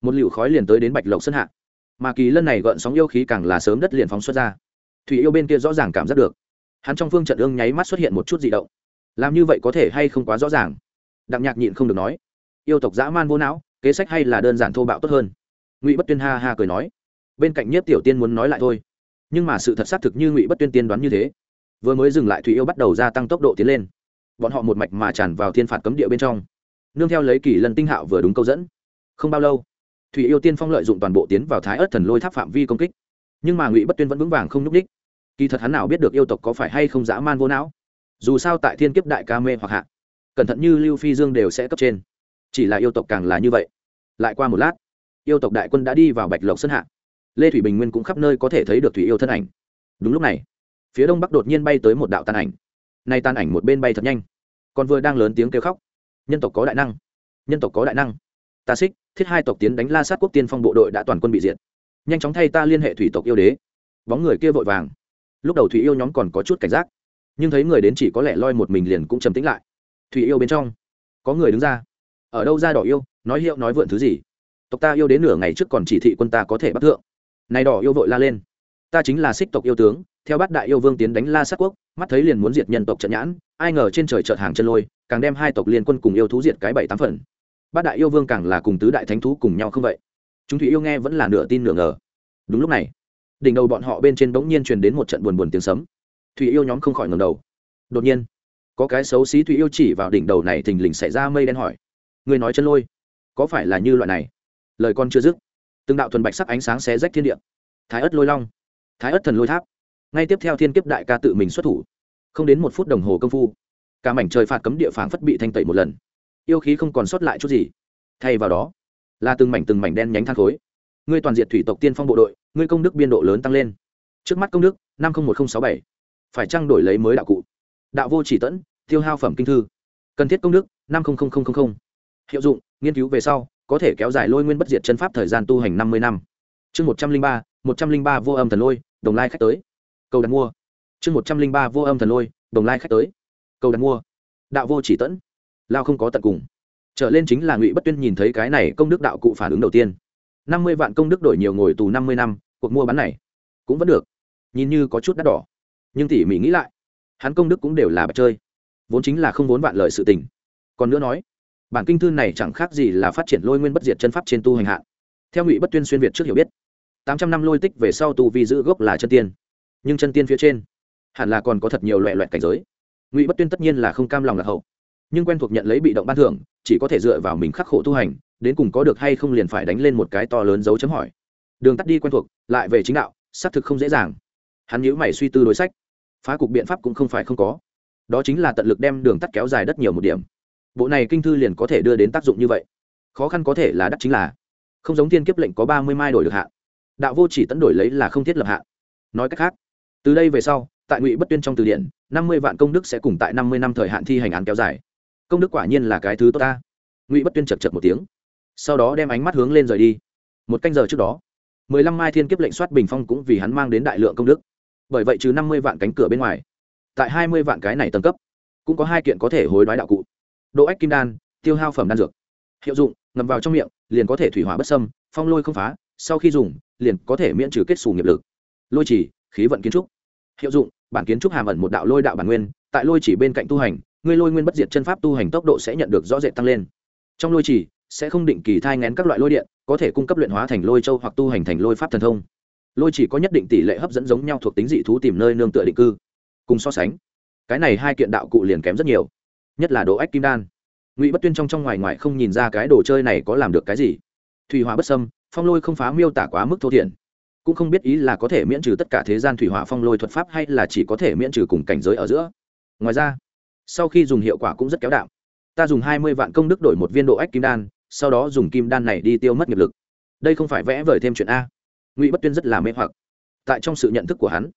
Một liều khói liền tới đến bạch lộc sân hạ. Mà kỳ lân này gợn sóng yêu khí càng là sớm đất liền phóng xuất ra. Thủy yêu bên kia rõ ràng cảm giác được. Hắn trong phương trận ương nháy mắt xuất hiện một chút di động. Làm như vậy có thể hay không quá rõ ràng? Đặng nhạc nhịn không được nói. Yêu tộc dã man vô não, kế sách hay là đơn giản thô bạo tốt hơn. Ngụy bất tuyên ha ha cười nói bên cạnh nhất tiểu tiên muốn nói lại thôi. Nhưng mà sự thật xác thực như ngụy bất tuyên tiên đoán như thế. Vừa mới dừng lại thủy yêu bắt đầu gia tăng tốc độ tiến lên. Bọn họ một mạch mà tràn vào thiên phạt cấm địa bên trong. Nương theo lấy kỳ lần tinh hạo vừa đúng câu dẫn. Không bao lâu, thủy yêu tiên phong lợi dụng toàn bộ tiến vào thái ớt thần lôi tháp phạm vi công kích. Nhưng mà ngụy bất tuyên vẫn vững vàng không nhúc ních kỳ thật hắn nào biết được yêu tộc có phải hay không dã man vô não. Dù sao tại thiên kiếp đại ca mê hoặc hạ, cẩn thận như lưu phi dương đều sẽ cấp trên. Chỉ là yêu tộc càng là như vậy. Lại qua một lát, yêu tộc đại quân đã đi vào bạch lộc sân hạ lê thủy bình nguyên cũng khắp nơi có thể thấy được thủy yêu thân ảnh đúng lúc này phía đông bắc đột nhiên bay tới một đạo tàn ảnh nay tàn ảnh một bên bay thật nhanh còn vừa đang lớn tiếng kêu khóc nhân tộc có đại năng nhân tộc có đại năng ta xích thiết hai tộc tiến đánh la sát quốc tiên phong bộ đội đã toàn quân bị diệt nhanh chóng thay ta liên hệ thủy tộc yêu đế bóng người kia vội vàng lúc đầu thủy yêu nhóm còn có chút cảnh giác nhưng thấy người đến chỉ có lẽ loi một mình liền cũng trầm tĩnh lại thủy yêu bên trong có người đứng ra ở đâu ra đỏ yêu nói hiệu nói vượn thứ gì tộc ta yêu đến nửa ngày trước còn chỉ thị quân ta có thể bắt thượng này đỏ yêu vội la lên. Ta chính là xích tộc yêu tướng, theo bát đại yêu vương tiến đánh la sát quốc, mắt thấy liền muốn diệt nhân tộc trận nhãn, ai ngờ trên trời chợt hàng chân lôi, càng đem hai tộc liên quân cùng yêu thú diệt cái bảy tám phần. Bát đại yêu vương càng là cùng tứ đại thánh thú cùng nhau không vậy? Chúng thủy yêu nghe vẫn là nửa tin nửa ngờ. Đúng lúc này, đỉnh đầu bọn họ bên trên bỗng nhiên truyền đến một trận buồn buồn tiếng sấm. Thủy yêu nhóm không khỏi ngầm đầu. Đột nhiên, có cái xấu xí thủy yêu chỉ vào đỉnh đầu này thình lình xảy ra mây đen hỏi. Người nói chân lôi, có phải là như loại này? Lời con chưa dứt từng đạo thuần bạch sắc ánh sáng xé rách thiên địa. Thái ất lôi long. Thái ất thần lôi tháp. Ngay tiếp theo thiên kiếp đại ca tự mình xuất thủ. Không đến một phút đồng hồ công phu, cả mảnh trời phạt cấm địa phảng phất bị thanh tẩy một lần. Yêu khí không còn sót lại chút gì. Thay vào đó, là từng mảnh từng mảnh đen nhánh than khối. Ngươi toàn diện thủy tộc tiên phong bộ đội, ngươi công đức biên độ lớn tăng lên. Trước mắt công đức, năm trăm một nghìn sáu bảy. Phải trăng đổi lấy mới đạo cụ? Đạo vô chỉ tẫn, tiêu hao phẩm kinh thư. Cần thiết công đức, năm hiệu dụng, nghiên cứu về sau có thể kéo dài lôi nguyên bất diệt chân pháp thời gian tu hành năm mươi năm. Chương một trăm linh ba, một trăm linh ba vô âm thần lôi, đồng lai khách tới. Cầu đặt mua. Chương một trăm linh ba vô âm thần lôi, đồng lai khách tới. Cầu đặt mua. Đạo vô chỉ tẫn. Lao không có tận cùng. Trở lên chính là ngụy bất tuyên nhìn thấy cái này công đức đạo cụ phản ứng đầu tiên. Năm mươi vạn công đức đổi nhiều ngồi tù năm mươi năm, cuộc mua bán này cũng vẫn được. Nhìn như có chút đắt đỏ. Nhưng tỉ mỉ nghĩ lại, hắn công đức cũng đều là bạch chơi. Vốn chính là không vốn vạn lợi sự tình. Còn nữa nói bản kinh thư này chẳng khác gì là phát triển lôi nguyên bất diệt chân pháp trên tu hành hạ. Theo ngụy bất tuyên xuyên việt trước hiểu biết, tám trăm năm lôi tích về sau tu vi giữ gốc là chân tiên, nhưng chân tiên phía trên hẳn là còn có thật nhiều loại loại cảnh giới. Ngụy bất tuyên tất nhiên là không cam lòng lạc hậu, nhưng quen thuộc nhận lấy bị động ban thưởng, chỉ có thể dựa vào mình khắc khổ tu hành, đến cùng có được hay không liền phải đánh lên một cái to lớn dấu chấm hỏi. Đường tắt đi quen thuộc, lại về chính đạo, xác thực không dễ dàng. Hắn nhíu mày suy tư đối sách, phá cục biện pháp cũng không phải không có. Đó chính là tận lực đem đường tắt kéo dài đất nhiều một điểm bộ này kinh thư liền có thể đưa đến tác dụng như vậy. Khó khăn có thể là đắt chính là, không giống thiên kiếp lệnh có ba mươi mai đổi được hạn. Đạo vô chỉ tấn đổi lấy là không thiết lập hạn. Nói cách khác, từ đây về sau, tại ngụy bất tuyên trong từ điển, năm mươi vạn công đức sẽ cùng tại năm mươi năm thời hạn thi hành án kéo dài. Công đức quả nhiên là cái thứ tốt ta. Ngụy bất tuyên chật chật một tiếng, sau đó đem ánh mắt hướng lên rời đi. Một canh giờ trước đó, mười lăm mai thiên kiếp lệnh soát bình phong cũng vì hắn mang đến đại lượng công đức. Bởi vậy trừ năm mươi vạn cánh cửa bên ngoài, tại hai mươi vạn cái này tầng cấp, cũng có hai kiện có thể hối đoái đạo cụ độ ách kim đan, tiêu hao phẩm đan dược. Hiệu dụng ngầm vào trong miệng, liền có thể thủy hỏa bất sâm phong lôi không phá, sau khi dùng, liền có thể miễn trừ kết xù nghiệp lực. Lôi chỉ khí vận kiến trúc. Hiệu dụng, bản kiến trúc hàm ẩn một đạo lôi đạo bản nguyên, tại lôi chỉ bên cạnh tu hành, ngươi lôi nguyên bất diệt chân pháp tu hành tốc độ sẽ nhận được rõ rệt tăng lên. Trong lôi chỉ sẽ không định kỳ thai ngén các loại lôi điện, có thể cung cấp luyện hóa thành lôi châu hoặc tu hành thành lôi pháp thần thông. Lôi chỉ có nhất định tỷ lệ hấp dẫn giống nhau thuộc tính dị thú tìm nơi nương tựa định cư. Cùng so sánh, cái này hai kiện đạo cụ liền kém rất nhiều nhất là độ ách kim đan. Ngụy bất tuyên trong trong ngoài ngoài không nhìn ra cái đồ chơi này có làm được cái gì. Thủy hỏa bất sâm, phong lôi không phá miêu tả quá mức thô thiển. Cũng không biết ý là có thể miễn trừ tất cả thế gian thủy hỏa phong lôi thuật pháp hay là chỉ có thể miễn trừ cùng cảnh giới ở giữa. Ngoài ra, sau khi dùng hiệu quả cũng rất kéo đạo ta dùng hai mươi vạn công đức đổi một viên độ ách kim đan, sau đó dùng kim đan này đi tiêu mất nghiệp lực. Đây không phải vẽ vời thêm chuyện a. Ngụy bất tuyên rất là mê hoặc. Tại trong sự nhận thức của hắn,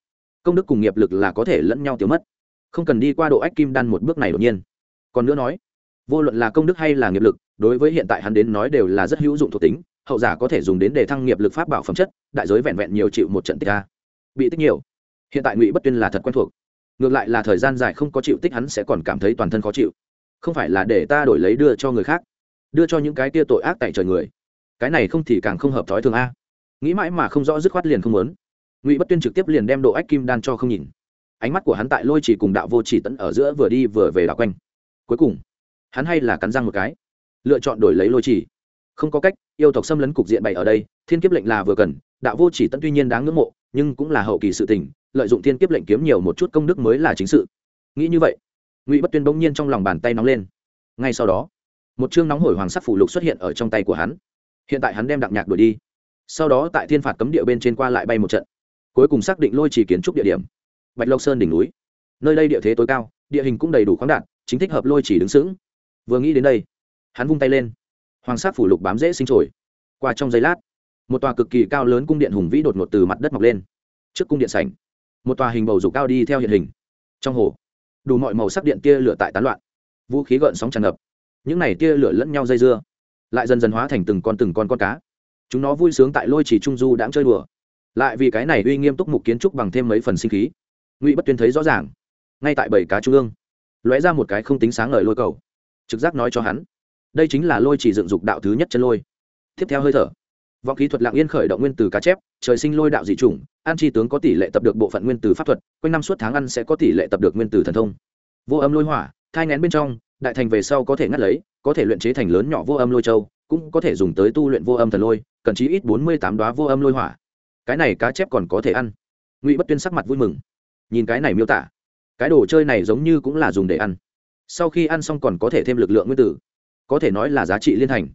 công đức cùng nghiệp lực là có thể lẫn nhau tiêu mất. Không cần đi qua độ ách kim đan một bước này đột nhiên còn nữa nói, vô luận là công đức hay là nghiệp lực, đối với hiện tại hắn đến nói đều là rất hữu dụng thuộc tính, hậu giả có thể dùng đến để thăng nghiệp lực pháp bảo phẩm chất, đại giới vẹn vẹn nhiều chịu một trận tích a. Bị tích nhiều. Hiện tại ngụy bất tuyên là thật quen thuộc. Ngược lại là thời gian dài không có chịu tích hắn sẽ còn cảm thấy toàn thân khó chịu. Không phải là để ta đổi lấy đưa cho người khác, đưa cho những cái tia tội ác tại trời người. Cái này không thì càng không hợp thói thường a. Nghĩ mãi mà không rõ dứt khoát liền không muốn. Ngụy bất tuyên trực tiếp liền đem độ ách kim đan cho không nhìn. Ánh mắt của hắn tại lôi chỉ cùng đạo vô chỉ tẫn ở giữa vừa đi vừa về đảo quanh cuối cùng, hắn hay là cắn răng một cái, lựa chọn đổi lấy lôi chỉ. Không có cách, yêu tộc xâm lấn cục diện bày ở đây, thiên kiếp lệnh là vừa cần, đạo vô chỉ tận tuy nhiên đáng ngưỡng mộ, nhưng cũng là hậu kỳ sự tình, lợi dụng thiên kiếp lệnh kiếm nhiều một chút công đức mới là chính sự. Nghĩ như vậy, ngụy bất tuyên bỗng nhiên trong lòng bàn tay nóng lên. Ngay sau đó, một chương nóng hổi hoàng sắc phủ lục xuất hiện ở trong tay của hắn. Hiện tại hắn đem đặng nhạc đuổi đi. Sau đó tại thiên phạt cấm địa bên trên qua lại bay một trận. Cuối cùng xác định lôi chỉ kiến trúc địa điểm. Bạch lộc sơn đỉnh núi. Nơi đây địa thế tối cao, địa hình cũng đầy đủ khoáng đạt chính thích hợp lôi chỉ đứng sững. Vừa nghĩ đến đây, hắn vung tay lên. Hoàng sắc phủ lục bám dễ sinh trồi. Qua trong giây lát, một tòa cực kỳ cao lớn cung điện hùng vĩ đột ngột từ mặt đất mọc lên. Trước cung điện sảnh, một tòa hình bầu dục cao đi theo hiện hình. Trong hồ, đủ mọi màu sắc điện tia lửa tại tán loạn. Vũ khí gợn sóng tràn ngập. Những này tia lửa lẫn nhau dây dưa, lại dần dần hóa thành từng con từng con con cá. Chúng nó vui sướng tại lôi chỉ trung du đãng chơi đùa. Lại vì cái này uy nghiêm túc mục kiến trúc bằng thêm mấy phần sinh khí. Ngụy bất tuyên thấy rõ ràng, ngay tại bảy cá trung ương lóe ra một cái không tính sáng ngời lôi cầu. Trực giác nói cho hắn, đây chính là lôi chỉ dựng dục đạo thứ nhất chân lôi. Tiếp theo hơi thở, vọng khí thuật lạng yên khởi động nguyên từ cá chép, trời sinh lôi đạo dị chủng, an chi tướng có tỷ lệ tập được bộ phận nguyên từ pháp thuật, quanh năm suốt tháng ăn sẽ có tỷ lệ tập được nguyên từ thần thông. Vô âm lôi hỏa, thai ngén bên trong, đại thành về sau có thể ngắt lấy, có thể luyện chế thành lớn nhỏ vô âm lôi châu, cũng có thể dùng tới tu luyện vô âm thần lôi, cần chí ít bốn mươi tám đoá vô âm lôi hỏa. Cái này cá chép còn có thể ăn. Ngụy bất tuyên sắc mặt vui mừng. Nhìn cái này miêu tả cái đồ chơi này giống như cũng là dùng để ăn. Sau khi ăn xong còn có thể thêm lực lượng nguyên tử. Có thể nói là giá trị liên thành.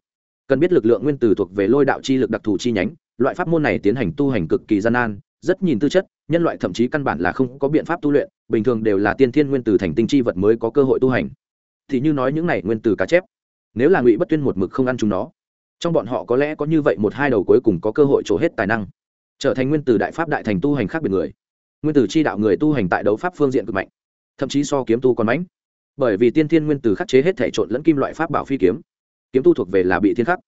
Cần biết lực lượng nguyên tử thuộc về lôi đạo chi lực đặc thù chi nhánh, loại pháp môn này tiến hành tu hành cực kỳ gian nan, rất nhìn tư chất, nhân loại thậm chí căn bản là không có biện pháp tu luyện, bình thường đều là tiên thiên nguyên tử thành tinh chi vật mới có cơ hội tu hành. Thì như nói những này nguyên tử cá chép, nếu là ngụy bất tuyên một mực không ăn chúng nó, trong bọn họ có lẽ có như vậy một hai đầu cuối cùng có cơ hội trổ hết tài năng, trở thành nguyên tử đại pháp đại thành tu hành khác biệt người nguyên tử chi đạo người tu hành tại đấu pháp phương diện cực mạnh, thậm chí so kiếm tu còn mãnh bởi vì tiên thiên nguyên tử khắc chế hết thể trộn lẫn kim loại pháp bảo phi kiếm kiếm tu thuộc về là bị thiên khắc,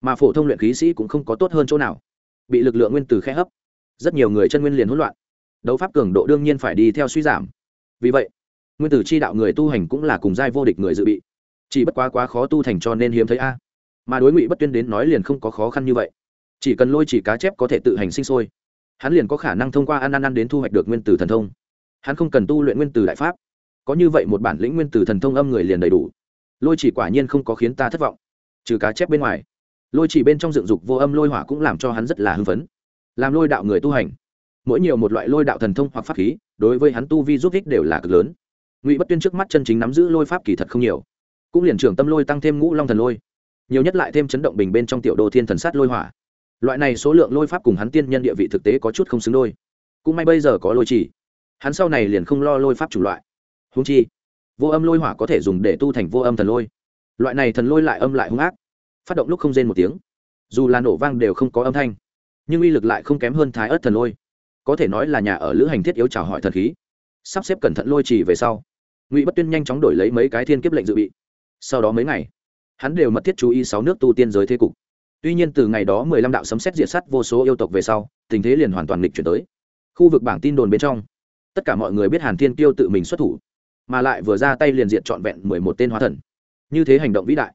mà phổ thông luyện khí sĩ cũng không có tốt hơn chỗ nào. Bị lực lượng nguyên tử khe hấp, rất nhiều người chân nguyên liền hỗn loạn. Đấu pháp cường độ đương nhiên phải đi theo suy giảm. Vì vậy, nguyên tử chi đạo người tu hành cũng là cùng giai vô địch người dự bị. Chỉ bất quá quá khó tu thành cho nên hiếm thấy a. Mà đối ngụy bất tuyên đến nói liền không có khó khăn như vậy. Chỉ cần lôi chỉ cá chép có thể tự hành sinh sôi hắn liền có khả năng thông qua ăn ăn ăn đến thu hoạch được nguyên tử thần thông. Hắn không cần tu luyện nguyên tử đại pháp. Có như vậy một bản lĩnh nguyên tử thần thông âm người liền đầy đủ. Lôi chỉ quả nhiên không có khiến ta thất vọng. Trừ cá chép bên ngoài, lôi chỉ bên trong dựng dục vô âm lôi hỏa cũng làm cho hắn rất là hưng phấn. Làm lôi đạo người tu hành, mỗi nhiều một loại lôi đạo thần thông hoặc pháp khí, đối với hắn tu vi giúp ích đều là cực lớn. Ngụy bất tuyên trước mắt chân chính nắm giữ lôi pháp kỳ thật không nhiều, cũng liền trưởng tâm lôi tăng thêm ngũ long thần lôi, nhiều nhất lại thêm chấn động bình bên trong tiểu đô thiên thần sát lôi hỏa loại này số lượng lôi pháp cùng hắn tiên nhân địa vị thực tế có chút không xứng đôi. Cũng may bây giờ có lôi chỉ hắn sau này liền không lo lôi pháp chủng loại. Húng chi, vô âm lôi hỏa có thể dùng để tu thành vô âm thần lôi. Loại này thần lôi lại âm lại hung ác, phát động lúc không rên một tiếng. Dù là nổ vang đều không có âm thanh, nhưng uy lực lại không kém hơn thái ớt thần lôi. Có thể nói là nhà ở lữ hành thiết yếu chào hỏi thần khí. Sắp xếp cẩn thận lôi trì về sau, ngụy bất tuyên nhanh chóng đổi lấy mấy cái thiên kiếp lệnh dự bị. Sau đó mấy ngày, hắn đều mật thiết chú ý sáu nước tu tiên giới thế cục tuy nhiên từ ngày đó mười lăm đạo sấm xét diệt sắt vô số yêu tộc về sau, tình thế liền hoàn toàn nghịch chuyển tới. Khu vực bảng tin đồn bên trong, tất cả mọi người biết hàn thiên kiêu tự mình xuất thủ, mà lại vừa ra tay liền diện trọn vẹn mười một tên hóa thần. Như thế hành động vĩ đại,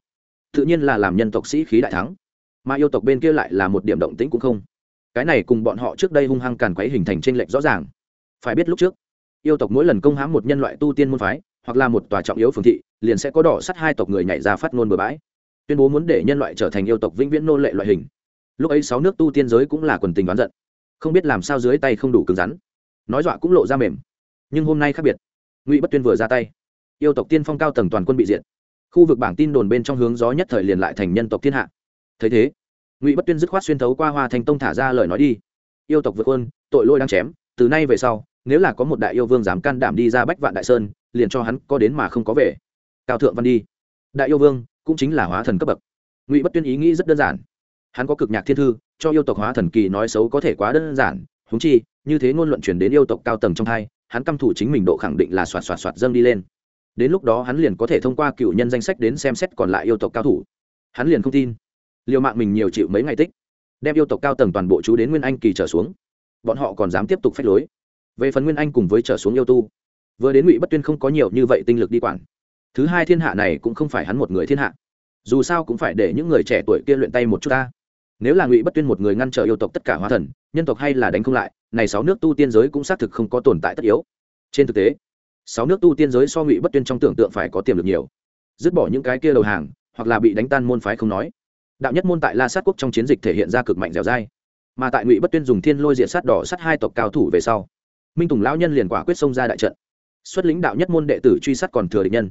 tự nhiên là làm nhân tộc sĩ khí đại thắng. Mà yêu tộc bên kia lại là một điểm động tĩnh cũng không. Cái này cùng bọn họ trước đây hung hăng càn quấy hình thành trên lệch rõ ràng. Phải biết lúc trước, yêu tộc mỗi lần công hãm một nhân loại tu tiên môn phái, hoặc là một tòa trọng yếu phương thị, liền sẽ có đỏ sắt hai tộc người nhảy ra phát ngôn bừa bãi tuyên bố muốn để nhân loại trở thành yêu tộc vĩnh viễn nô lệ loại hình. Lúc ấy sáu nước tu tiên giới cũng là quần tình đoán giận. Không biết làm sao dưới tay không đủ cứng rắn. Nói dọa cũng lộ ra mềm. Nhưng hôm nay khác biệt. Ngụy bất tuyên vừa ra tay. Yêu tộc tiên phong cao tầng toàn quân bị diện khu vực bảng tin đồn bên trong hướng gió nhất thời liền lại thành nhân tộc thiên hạ. Thấy thế, ngụy bất tuyên dứt khoát xuyên thấu qua hoa thành tông thả ra lời nói đi. Yêu tộc vượt quân, tội lỗi đang chém, từ nay về sau, nếu là có một đại yêu vương dám can đảm đi ra bách vạn đại sơn, liền cho hắn có đến mà không có về. Cao thượng văn đi. Đại yêu vương cũng chính là hóa thần cấp bậc. Ngụy bất tuyên ý nghĩ rất đơn giản. Hắn có cực nhạc thiên thư, cho yêu tộc hóa thần kỳ nói xấu có thể quá đơn giản húng chi, như thế ngôn luận chuyển đến yêu tộc cao tầng trong hai, hắn căm thủ chính mình độ khẳng định là soạt soạt soạt dâng đi lên. Đến lúc đó hắn liền có thể thông qua cựu nhân danh sách đến xem xét còn lại yêu tộc cao thủ. Hắn liền không tin. Liều mạng mình nhiều chịu mấy ngày tích, đem yêu tộc cao tầng toàn bộ chú đến nguyên anh kỳ trở xuống. Bọn họ còn dám tiếp tục phách lối. Về phần nguyên anh cùng với trở xuống yêu tu, vừa đến ngụy bất tuyên không có nhiều như vậy tinh lực đi quản thứ hai thiên hạ này cũng không phải hắn một người thiên hạ. Dù sao cũng phải để những người trẻ tuổi kia luyện tay một chút ta. Nếu là ngụy bất tuyên một người ngăn trở yêu tộc tất cả hóa thần, nhân tộc hay là đánh không lại, này sáu nước tu tiên giới cũng xác thực không có tồn tại tất yếu. Trên thực tế, sáu nước tu tiên giới so ngụy bất tuyên trong tưởng tượng phải có tiềm lực nhiều. Dứt bỏ những cái kia đầu hàng, hoặc là bị đánh tan môn phái không nói. Đạo nhất môn tại la sát quốc trong chiến dịch thể hiện ra cực mạnh dẻo dai. Mà tại ngụy bất tuyên dùng thiên lôi diện sát đỏ sát hai tộc cao thủ về sau, minh tùng lão nhân liền quả quyết xông ra đại trận. Xuất lĩnh đạo nhất môn đệ tử truy sát còn thừa địch nhân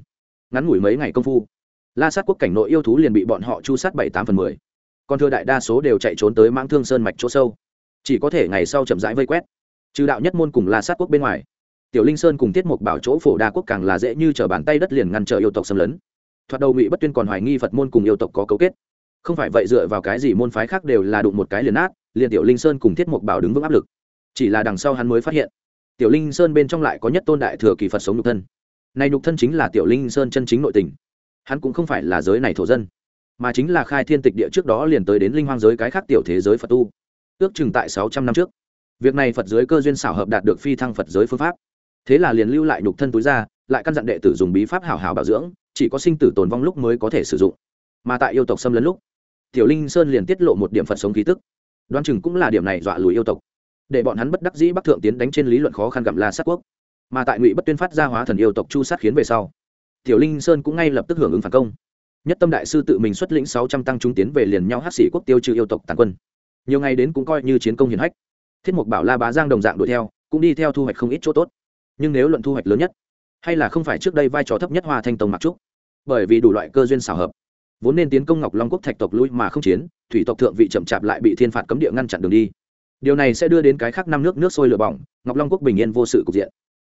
ngắn ngủi mấy ngày công phu, la sát quốc cảnh nội yêu thú liền bị bọn họ chu sát bảy tám phần mười. Còn thừa đại đa số đều chạy trốn tới mãng thương sơn mạch chỗ sâu. Chỉ có thể ngày sau chậm rãi vây quét. Trừ đạo nhất môn cùng la sát quốc bên ngoài, tiểu linh sơn cùng tiết mục bảo chỗ phổ đa quốc càng là dễ như t r ở bàn tay đất liền ngăn trở yêu tộc xâm lấn. Thoạt đầu ngụy bất tuyên còn hoài nghi phật môn cùng yêu tộc có cấu kết. Không phải vậy dựa vào cái gì môn phái khác đều là đụng một cái liền át liền tiểu linh sơn cùng thiết mục bảo đứng vững áp lực. Chỉ là đằng sau hắn mới phát hiện, tiểu linh sơn bên trong lại có nhất tôn đại thừa kỳ phật sống nhục thân này nhục thân chính là tiểu linh sơn chân chính nội tình. Hắn cũng không phải là giới này thổ dân, mà chính là khai thiên tịch địa trước đó liền tới đến linh hoang giới cái khác tiểu thế giới phật tu. Ước chừng tại sáu trăm năm trước, việc này phật giới cơ duyên xảo hợp đạt được phi thăng phật giới phương pháp. Thế là liền lưu lại nhục thân túi ra, lại căn dặn đệ tử dùng bí pháp hảo hảo bảo dưỡng, chỉ có sinh tử tồn vong lúc mới có thể sử dụng. Mà tại yêu tộc xâm lấn lúc, tiểu linh sơn liền tiết lộ một điểm phật sống khí tức. Đoán chừng cũng là điểm này dọa lùi yêu tộc, để bọn hắn bất đắc dĩ bắc thượng tiến đánh trên lý luận khó khăn gặm la sát quốc mà tại ngụy bất tuyên phát ra hóa thần yêu tộc chu sát khiến về sau tiểu linh sơn cũng ngay lập tức hưởng ứng phản công nhất tâm đại sư tự mình xuất lĩnh sáu trăm tăng chúng tiến về liền nhau hát sĩ quốc tiêu trừ yêu tộc tàn quân nhiều ngày đến cũng coi như chiến công hiển hách thiết mục bảo la bá giang đồng dạng đuổi theo cũng đi theo thu hoạch không ít chỗ tốt nhưng nếu luận thu hoạch lớn nhất hay là không phải trước đây vai trò thấp nhất hoa thanh tông mặc trúc bởi vì đủ loại cơ duyên xảo hợp vốn nên tiến công ngọc long quốc thạch tộc lui mà không chiến thủy tộc thượng vị chậm chạp lại bị thiên phạt cấm địa ngăn chặn đường đi điều này sẽ đưa đến cái khác năm nước nước sôi lửa bỏng ngọc long quốc bình yên vô sự cục diện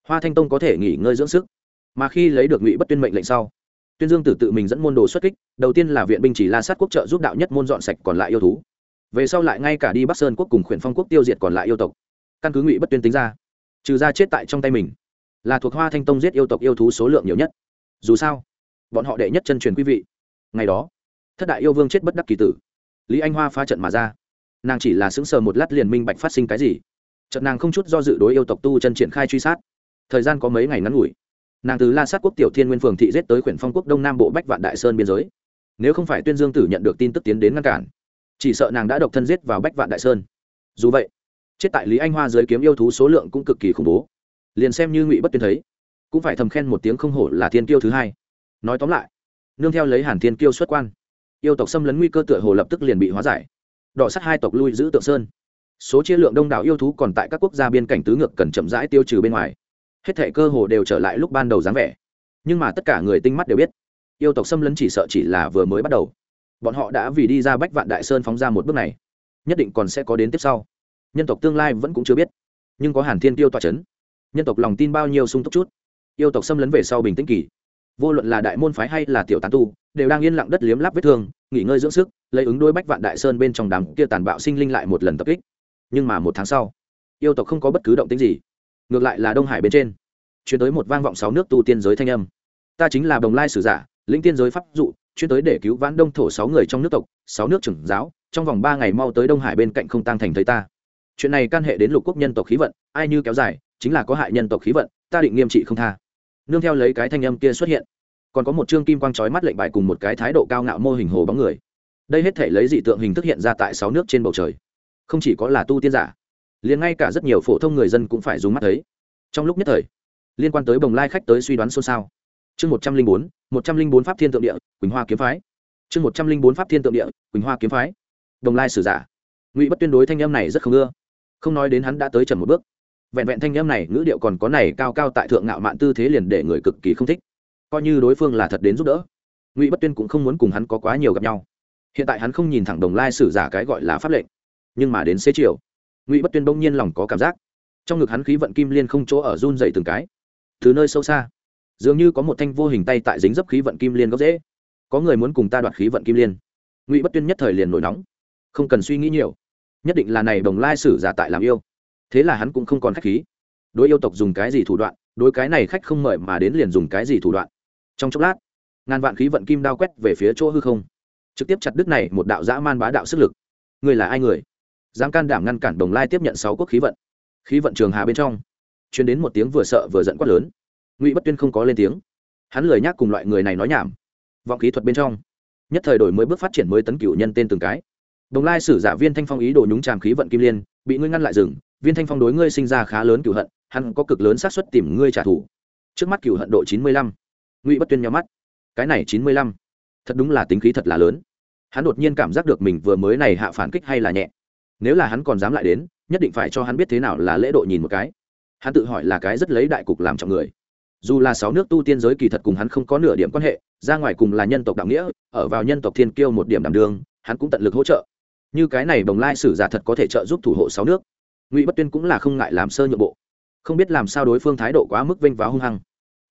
hoa thanh tông có thể nghỉ ngơi dưỡng sức, mà khi lấy được ngụy bất tuyên mệnh lệnh sau, tuyên dương tử tự mình dẫn môn đồ xuất kích, đầu tiên là viện binh chỉ la sát quốc trợ giúp đạo nhất môn dọn sạch còn lại yêu thú. Về sau lại ngay cả đi bắc sơn quốc cùng khuyển phong quốc tiêu diệt còn lại yêu tộc. Căn cứ ngụy bất tuyên tính ra, trừ ra chết tại trong tay mình, là thuộc hoa thanh tông giết yêu tộc yêu thú số lượng nhiều nhất. Dù sao, bọn họ đệ nhất chân truyền quý vị. Ngày đó, thất đại yêu vương chết bất đắc kỳ tử. Lý anh hoa phá trận mà ra. Nàng chỉ là sững sờ một lát liền minh bạch phát sinh cái gì. Trận nàng không chút do dự đối yêu tộc tu chân triển khai truy sát thời gian có mấy ngày ngắn ngủi. Nàng từ la sát quốc tiểu thiên nguyên phường thị giết tới khuyển phong quốc đông nam bộ bách vạn đại sơn biên giới. Nếu không phải tuyên dương tử nhận được tin tức tiến đến ngăn cản, chỉ sợ nàng đã độc thân giết vào bách vạn đại sơn. Dù vậy, chết tại lý anh hoa dưới kiếm yêu thú số lượng cũng cực kỳ khủng bố. Liền xem như ngụy bất tuyên thấy, cũng phải thầm khen một tiếng không hổ là thiên kiêu thứ hai. Nói tóm lại, nương theo lấy hàn thiên kiêu xuất quan, yêu tộc xâm lấn nguy cơ tựa hồ lập tức liền bị hóa giải. Đỏ sắt hai tộc lui giữ tượng sơn. Số chia lượng đông đảo yêu thú còn tại các quốc gia biên cảnh tứ ngược cần chậm rãi tiêu trừ bên ngoài hết thể cơ hồ đều trở lại lúc ban đầu dáng vẻ. Nhưng mà tất cả người tinh mắt đều biết, yêu tộc xâm lấn chỉ sợ chỉ là vừa mới bắt đầu. Bọn họ đã vì đi ra bách vạn đại sơn phóng ra một bước này, nhất định còn sẽ có đến tiếp sau. Nhân tộc tương lai vẫn cũng chưa biết, nhưng có hàn thiên tiêu tọa c h ấ n nhân tộc lòng tin bao nhiêu sung túc chút. Yêu tộc xâm lấn về sau bình tĩnh kỳ. Vô luận là đại môn phái hay là tiểu tán tu, đều đang yên lặng đất liếm láp vết thương, nghỉ ngơi dưỡng sức, lấy ứng đôi bách vạn đại sơn bên trong đám kia tàn bạo sinh linh lại một lần tập kích. Nhưng mà một tháng sau, yêu tộc không có bất cứ động tính gì ngược lại là đông hải bên trên chuyển tới một vang vọng sáu nước tu tiên giới thanh âm ta chính là đồng lai sử giả lĩnh tiên giới pháp dụ chuyên tới để cứu vãn đông thổ sáu người trong nước tộc sáu nước trưởng giáo trong vòng ba ngày mau tới đông hải bên cạnh không tăng thành thấy ta chuyện này can hệ đến lục quốc nhân tộc khí vận ai như kéo dài chính là có hại nhân tộc khí vận ta định nghiêm trị không tha nương theo lấy cái thanh âm kia xuất hiện còn có một chương kim quang trói mắt lệnh bài cùng một cái thái độ cao ngạo mô hình hồ bóng người đây hết thể lấy dị tượng hình thức hiện ra tại sáu nước trên bầu trời không chỉ có là tu tiên giả liền ngay cả rất nhiều phổ thông người dân cũng phải dùng mắt thấy. Trong lúc nhất thời, liên quan tới bồng lai khách tới suy đoán xôn xao. Chương một trăm linh bốn, một trăm linh bốn pháp thiên tượng địa, quỳnh hoa kiếm phái. Chương một trăm linh bốn pháp thiên tượng địa, quỳnh hoa kiếm phái. Đồng lai sử giả. Ngụy bất tuyên đối thanh em này rất không ưa. Không nói đến hắn đã tới trần một bước. Vẹn vẹn thanh em này, ngữ điệu còn có này cao cao tại thượng ngạo mạn tư thế liền để người cực kỳ không thích. Coi như đối phương là thật đến giúp đỡ, ngụy bất tuyên cũng không muốn cùng hắn có quá nhiều gặp nhau. Hiện tại hắn không nhìn thẳng đồng lai sử giả cái gọi là pháp lệnh, nhưng mà đến xế chiều ngụy bất tuyên bỗng nhiên lòng có cảm giác trong ngực hắn khí vận kim liên không chỗ ở run dày từng cái từ nơi sâu xa dường như có một thanh vô hình tay tại dính dấp khí vận kim liên gốc dễ có người muốn cùng ta đoạt khí vận kim liên ngụy bất tuyên nhất thời liền nổi nóng không cần suy nghĩ nhiều nhất định là này đồng lai sử giả tại làm yêu thế là hắn cũng không còn khách khí đối yêu tộc dùng cái gì thủ đoạn đối cái này khách không mời mà đến liền dùng cái gì thủ đoạn trong chốc lát ngàn vạn khí vận kim đao quét về phía chỗ hư không trực tiếp chặt đứt này một đạo dã man bá đạo sức lực người là ai người dám can đảm ngăn cản đồng lai tiếp nhận sáu quốc khí vận. Khí vận trường hà bên trong. Chuyến đến một tiếng vừa sợ vừa giận quát lớn. Ngụy bất tuyên không có lên tiếng. Hắn lời nhắc cùng loại người này nói nhảm. Vọng kỹ thuật bên trong. Nhất thời đổi mới bước phát triển mới tấn cửu nhân tên từng cái. Đồng lai sử giả viên thanh phong ý đồ nhúng tràm khí vận kim liên, bị ngươi ngăn lại rừng. Viên thanh phong đối ngươi sinh ra khá lớn cửu hận, hắn có cực lớn xác suất tìm ngươi trả thù. Trước mắt cửu hận độ chín mươi lăm. Ngụy bất tuyên nhau mắt. Cái này chín mươi lăm. Thật đúng là tính khí thật là lớn. Hắn đột nhiên cảm giác được mình vừa mới này hạ phản kích hay là nhẹ nếu là hắn còn dám lại đến nhất định phải cho hắn biết thế nào là lễ độ nhìn một cái. Hắn tự hỏi là cái rất lấy đại cục làm trọng người. Dù là sáu nước tu tiên giới kỳ thật cùng hắn không có nửa điểm quan hệ ra ngoài cùng là nhân tộc đạo nghĩa ở vào nhân tộc thiên kiêu một điểm đảm đường, hắn cũng tận lực hỗ trợ. Như cái này bồng lai sử giả thật có thể trợ giúp thủ hộ sáu nước. Ngụy bất tuyên cũng là không ngại làm sơ nhượng bộ. Không biết làm sao đối phương thái độ quá mức vênh váo hung hăng.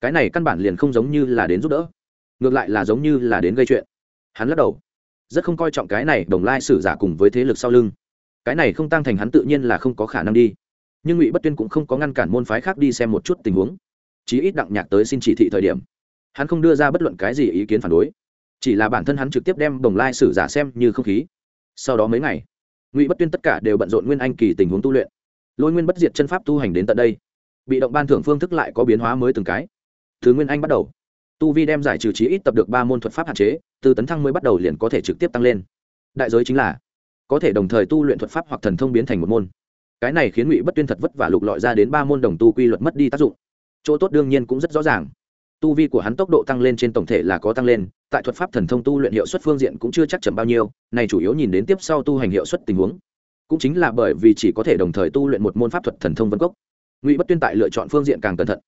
Cái này căn bản liền không giống như là đến giúp đỡ. Ngược lại là giống như là đến gây chuyện. Hắn lắc đầu. Rất không coi trọng cái này đồng lai sử giả cùng với thế lực sau lưng cái này không tăng thành hắn tự nhiên là không có khả năng đi. Nhưng ngụy bất tuyên cũng không có ngăn cản môn phái khác đi xem một chút tình huống. Chí ít đặng nhạc tới xin chỉ thị thời điểm, hắn không đưa ra bất luận cái gì ý kiến phản đối. Chỉ là bản thân hắn trực tiếp đem đồng lai sử giả xem như không khí. Sau đó mấy ngày, ngụy bất tuyên tất cả đều bận rộn nguyên anh kỳ tình huống tu luyện. Lôi nguyên bất diệt chân pháp tu hành đến tận đây, bị động ban thưởng phương thức lại có biến hóa mới từng cái. Thứ nguyên anh bắt đầu. Tu vi đem giải trừ chí ít tập được ba môn thuật pháp hạn chế, từ tấn thăng mới bắt đầu liền có thể trực tiếp tăng lên. Đại giới chính là có thể đồng thời tu luyện thuật pháp hoặc thần thông biến thành một môn. Cái này khiến ngụy bất tuyên thật vất vả lục lọi ra đến ba môn đồng tu quy luật mất đi tác dụng. Chỗ tốt đương nhiên cũng rất rõ ràng. Tu vi của hắn tốc độ tăng lên trên tổng thể là có tăng lên, tại thuật pháp thần thông tu luyện hiệu suất phương diện cũng chưa chắc chậm bao nhiêu, này chủ yếu nhìn đến tiếp sau tu hành hiệu suất tình huống. Cũng chính là bởi vì chỉ có thể đồng thời tu luyện một môn pháp thuật thần thông vân cốc. Ngụy bất tuyên tại lựa chọn phương diện càng cẩn thận.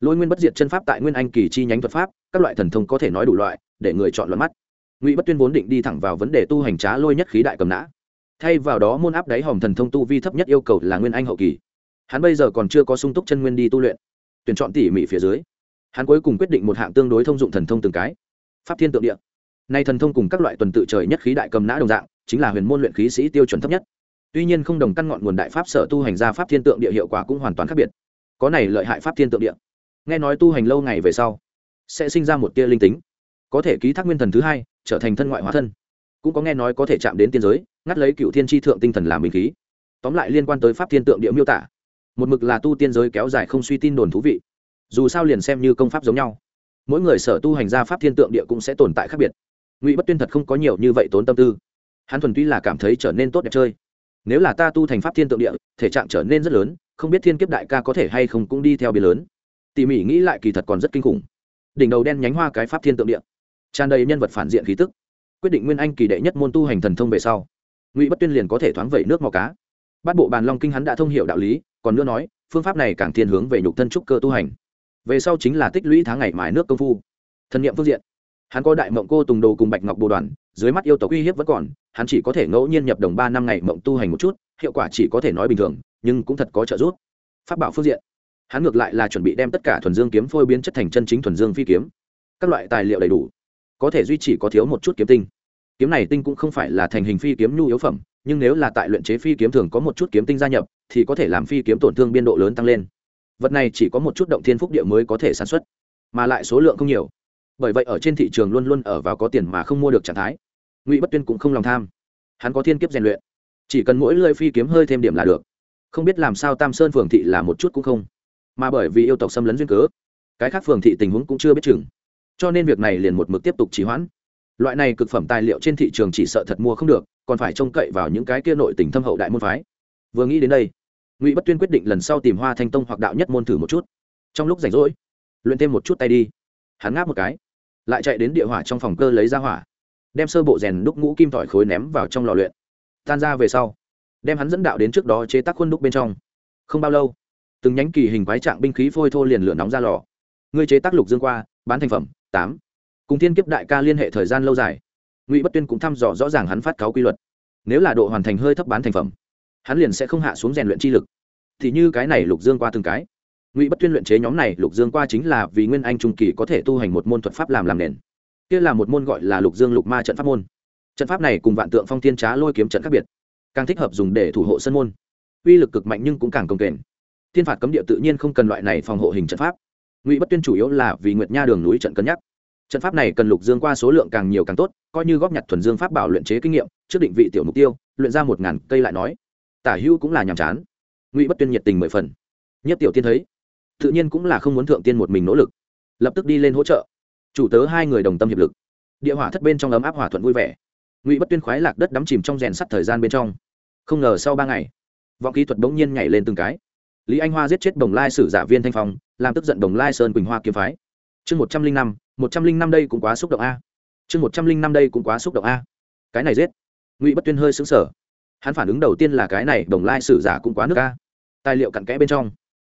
Lôi nguyên bất diệt chân pháp tại nguyên anh kỳ chi nhánh thuật pháp, các loại thần thông có thể nói đủ loại, để người chọn luận mắt. Ngụy bất tuyên vốn định đi thẳng vào vấn đề tu hành trá lôi nhất khí đại cầm nã thay vào đó môn áp đáy hòm thần thông tu vi thấp nhất yêu cầu là nguyên anh hậu kỳ. Hắn bây giờ còn chưa có sung túc chân nguyên đi tu luyện. Tuyển chọn tỉ mỉ phía dưới, hắn cuối cùng quyết định một hạng tương đối thông dụng thần thông từng cái. Pháp thiên tượng địa. Nay thần thông cùng các loại tuần tự trời nhất khí đại cầm nã đồng dạng, chính là huyền môn luyện khí sĩ tiêu chuẩn thấp nhất. Tuy nhiên không đồng căn ngọn nguồn đại pháp sở tu hành ra pháp thiên tượng địa hiệu quả cũng hoàn toàn khác biệt. Có này lợi hại pháp thiên tượng địa. Nghe nói tu hành lâu ngày về sau, sẽ sinh ra một tia linh tính. Có thể ký thác nguyên thần thứ hai, trở thành thân ngoại hóa thân. Cũng có nghe nói có thể chạm đến tiên giới ngắt lấy cựu thiên tri thượng tinh thần làm bình khí. Tóm lại liên quan tới pháp thiên tượng địa miêu tả. Một mực là tu tiên giới kéo dài không suy tin đồn thú vị. Dù sao liền xem như công pháp giống nhau. Mỗi người sở tu hành ra pháp thiên tượng địa cũng sẽ tồn tại khác biệt. Ngụy bất tuyên thật không có nhiều như vậy tốn tâm tư. Hắn thuần túy là cảm thấy trở nên tốt đẹp chơi. Nếu là ta tu thành pháp thiên tượng địa, thể trạng trở nên rất lớn, không biết thiên kiếp đại ca có thể hay không cũng đi theo biến lớn. Tỉ mỉ nghĩ lại kỳ thật còn rất kinh khủng. Đỉnh đầu đen nhánh hoa cái pháp thiên tượng địa. Tràn đầy nhân vật phản diện khí tức. Quyết định nguyên anh kỳ đệ nhất môn tu hành thần thông về sau ngụy bất tuyên liền có thể thoáng vẩy nước màu cá bắt bộ bàn long kinh hắn đã thông h i ể u đạo lý còn nữa nói phương pháp này càng thiên hướng về nhục thân trúc cơ tu hành về sau chính là tích lũy tháng ngày mài nước công phu thần nhiệm phương diện hắn có đại mộng cô tùng đồ cùng bạch ngọc bồ đoàn dưới mắt yêu tộc uy hiếp vẫn còn hắn chỉ có thể ngẫu nhiên nhập đồng ba năm ngày mộng tu hành một chút hiệu quả chỉ có thể nói bình thường nhưng cũng thật có trợ giúp phát bảo phương diện hắn ngược lại là chuẩn bị đem tất cả thuần dương kiếm phôi biến chất thành chân chính thuần dương phi kiếm các loại tài liệu đầy đủ có thể duy trì có thiếu một chút kiếm tinh kiếm này tinh cũng không phải là thành hình phi kiếm nhu yếu phẩm, nhưng nếu là tại luyện chế phi kiếm thường có một chút kiếm tinh gia nhập, thì có thể làm phi kiếm tổn thương biên độ lớn tăng lên. Vật này chỉ có một chút động thiên phúc địa mới có thể sản xuất, mà lại số lượng không nhiều. Bởi vậy ở trên thị trường luôn luôn ở vào có tiền mà không mua được trạng thái. Ngụy bất tuyên cũng không lòng tham. Hắn có thiên kiếp rèn luyện. Chỉ cần mỗi lơi phi kiếm hơi thêm điểm là được. Không biết làm sao tam sơn phường thị là một chút cũng không. Mà bởi vì yêu tộc xâm lấn duyên cớ, cái khác phường thị tình huống cũng chưa biết chừng. Cho nên việc này liền một mực tiếp tục trì hoãn loại này cực phẩm tài liệu trên thị trường chỉ sợ thật mua không được, còn phải trông cậy vào những cái kia nội tình thâm hậu đại môn phái. Vừa nghĩ đến đây, ngụy bất tuyên quyết định lần sau tìm hoa thanh tông hoặc đạo nhất môn thử một chút. Trong lúc rảnh rỗi, luyện thêm một chút tay đi. Hắn ngáp một cái, lại chạy đến địa hỏa trong phòng cơ lấy ra hỏa, đem sơ bộ rèn đúc ngũ kim tỏi khối ném vào trong lò luyện. Tan ra về sau, đem hắn dẫn đạo đến trước đó chế tác khuôn đúc bên trong. Không bao lâu, từng nhánh kỳ hình quái trạng binh khí phôi thô liền lửa nóng ra lò. Ngươi chế tác lục dương qua, bán thành phẩm, tám cùng thiên kiếp đại ca liên hệ thời gian lâu dài, ngụy bất tuyên cũng thăm dò rõ ràng hắn phát cáo quy luật. Nếu là độ hoàn thành hơi thấp bán thành phẩm, hắn liền sẽ không hạ xuống rèn luyện chi lực. Thì như cái này lục dương qua từng cái. Ngụy bất tuyên luyện chế nhóm này, lục dương qua chính là vì nguyên anh trung kỳ có thể tu hành một môn thuật pháp làm làm nền. Kia là một môn gọi là lục dương lục ma trận pháp môn. Trận pháp này cùng vạn tượng phong thiên trá lôi kiếm trận khác biệt, càng thích hợp dùng để thủ hộ sân môn. Uy lực cực mạnh nhưng cũng càng công kềnh. Thiên phạt cấm địa tự nhiên không cần loại này phòng hộ hình trận pháp. Ngụy bất tuyên chủ yếu là vì nguyệt nha đường núi trận cân nhắc trận pháp này cần lục dương qua số lượng càng nhiều càng tốt, coi như góp nhặt thuần dương pháp bảo luyện chế kinh nghiệm, trước định vị tiểu mục tiêu, luyện ra một ngàn cây lại nói. Tả hữu cũng là nhàm chán. Ngụy bất tuyên nhiệt tình mười phần. Nhất tiểu tiên thấy, tự nhiên cũng là không muốn thượng tiên một mình nỗ lực, lập tức đi lên hỗ trợ. Chủ tớ hai người đồng tâm hiệp lực. Địa hỏa thất bên trong ấm áp hỏa thuận vui vẻ. Ngụy bất tuyên khoái lạc đất đắm chìm trong rèn sắt thời gian bên trong. Không ngờ sau ba ngày, vọng kỹ thuật bỗng nhiên nhảy lên từng cái. Lý anh hoa giết chết đồng lai sử giả viên thanh phong, làm tức giận đồng lai sơn quỳnh hoa kiếm phái chương một trăm linh năm, một trăm linh năm đây cũng quá xúc động a. Chương một trăm linh năm đây cũng quá xúc động a. Cái này giết. Ngụy bất tuyên hơi xứng sở hắn phản ứng đầu tiên là cái này, đồng lai sử giả cũng quá nước a. Tài liệu cặn kẽ bên trong.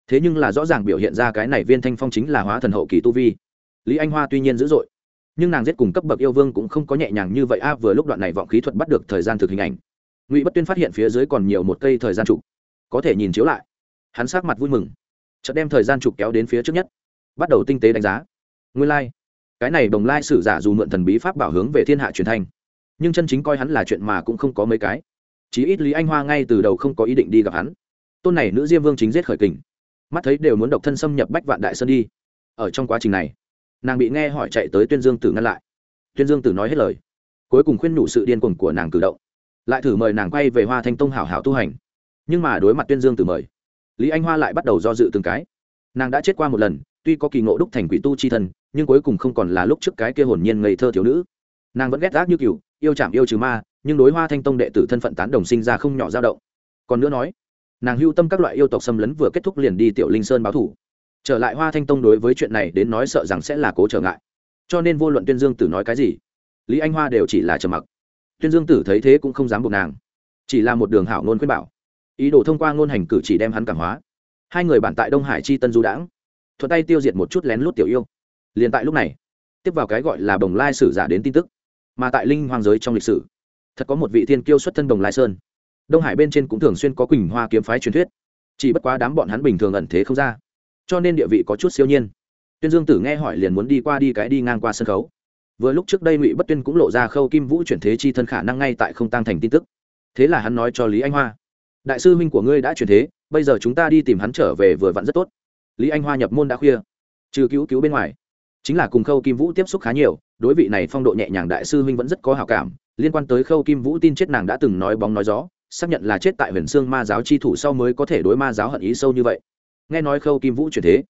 Thế nhưng là rõ ràng biểu hiện ra cái này viên thanh phong chính là hóa thần hậu kỳ tu vi. Lý anh hoa tuy nhiên dữ dội, nhưng nàng giết cùng cấp bậc yêu vương cũng không có nhẹ nhàng như vậy a, vừa lúc đoạn này vọng khí thuật bắt được thời gian thực hình ảnh. Ngụy bất tuyên phát hiện phía dưới còn nhiều một cây thời gian trục. Có thể nhìn chiếu lại. Hắn sát mặt vui mừng. Chợt đem thời gian trục kéo đến phía trước nhất. Bắt đầu tinh tế đánh giá nguyên lai、like. cái này đồng lai sử giả dù mượn thần bí pháp bảo hướng về thiên hạ truyền thanh, nhưng chân chính coi hắn là chuyện mà cũng không có mấy cái. Chí ít lý anh hoa ngay từ đầu không có ý định đi gặp hắn. Tôn này nữ diêm vương chính giết khởi kình. Mắt thấy đều muốn độc thân xâm nhập bách vạn đại sơn đi. Ở trong quá trình này, nàng bị nghe hỏi chạy tới tuyên dương tử ngăn lại. Tuyên dương tử nói hết lời. Cuối cùng khuyên nhủ sự điên cuồng của nàng cử động. Lại thử mời nàng quay về hoa thanh tông hảo hảo tu hành. Nhưng mà đối mặt tuyên dương tử mời, lý anh hoa lại bắt đầu do dự từng cái. Nàng đã chết qua một lần, tuy có kỳ ngộ đúc thành quỷ tu chi thân nhưng cuối cùng không còn là lúc trước cái kia hồn nhiên ngây thơ thiếu nữ. Nàng vẫn ghét gác như kiểu yêu chạm yêu trừ ma, nhưng đối hoa thanh tông đệ tử thân phận tán đồng sinh ra không nhỏ dao động. Còn nữa nói, nàng hưu tâm các loại yêu tộc xâm lấn vừa kết thúc liền đi tiểu linh sơn báo thủ. Trở lại hoa thanh tông đối với chuyện này đến nói sợ rằng sẽ là cố trở ngại. Cho nên vô luận tuyên dương tử nói cái gì, lý anh hoa đều chỉ là trầm mặc. Tuyên dương tử thấy thế cũng không dám buộc nàng, chỉ là một đường hảo ngôn khuyên bảo. Ý đồ thông qua ngôn hành cử chỉ đem hắn cảm hóa. Hai người bạn tại đông hải chi tân du đãng, thuận tay tiêu diệt một chút lén lút tiểu yêu liền tại lúc này, tiếp vào cái gọi là bồng lai sử giả đến tin tức. Mà tại linh hoàng giới trong lịch sử, thật có một vị thiên kiêu xuất thân đồng lai sơn. Đông hải bên trên cũng thường xuyên có quỳnh hoa kiếm phái truyền thuyết. Chỉ bất quá đám bọn hắn bình thường ẩn thế không ra, cho nên địa vị có chút siêu nhiên. Tuyên dương tử nghe hỏi liền muốn đi qua đi cái đi ngang qua sân khấu. Vừa lúc trước đây ngụy bất tuyên cũng lộ ra khâu kim vũ chuyển thế chi thân khả năng ngay tại không tăng thành tin tức. Thế là hắn nói cho lý anh hoa, đại sư huynh của ngươi đã chuyển thế, bây giờ chúng ta đi tìm hắn trở về vừa vặn rất tốt. Lý anh hoa nhập môn đã khuya, trừ cứu cứu bên ngoài chính là cùng khâu kim vũ tiếp xúc khá nhiều, đối vị này phong độ nhẹ nhàng đại sư huynh vẫn rất có hào cảm, liên quan tới khâu kim vũ tin chết nàng đã từng nói bóng nói gió, xác nhận là chết tại huyền xương ma giáo chi thủ sau mới có thể đối ma giáo hận ý sâu như vậy. Nghe nói khâu kim vũ chuyển thế,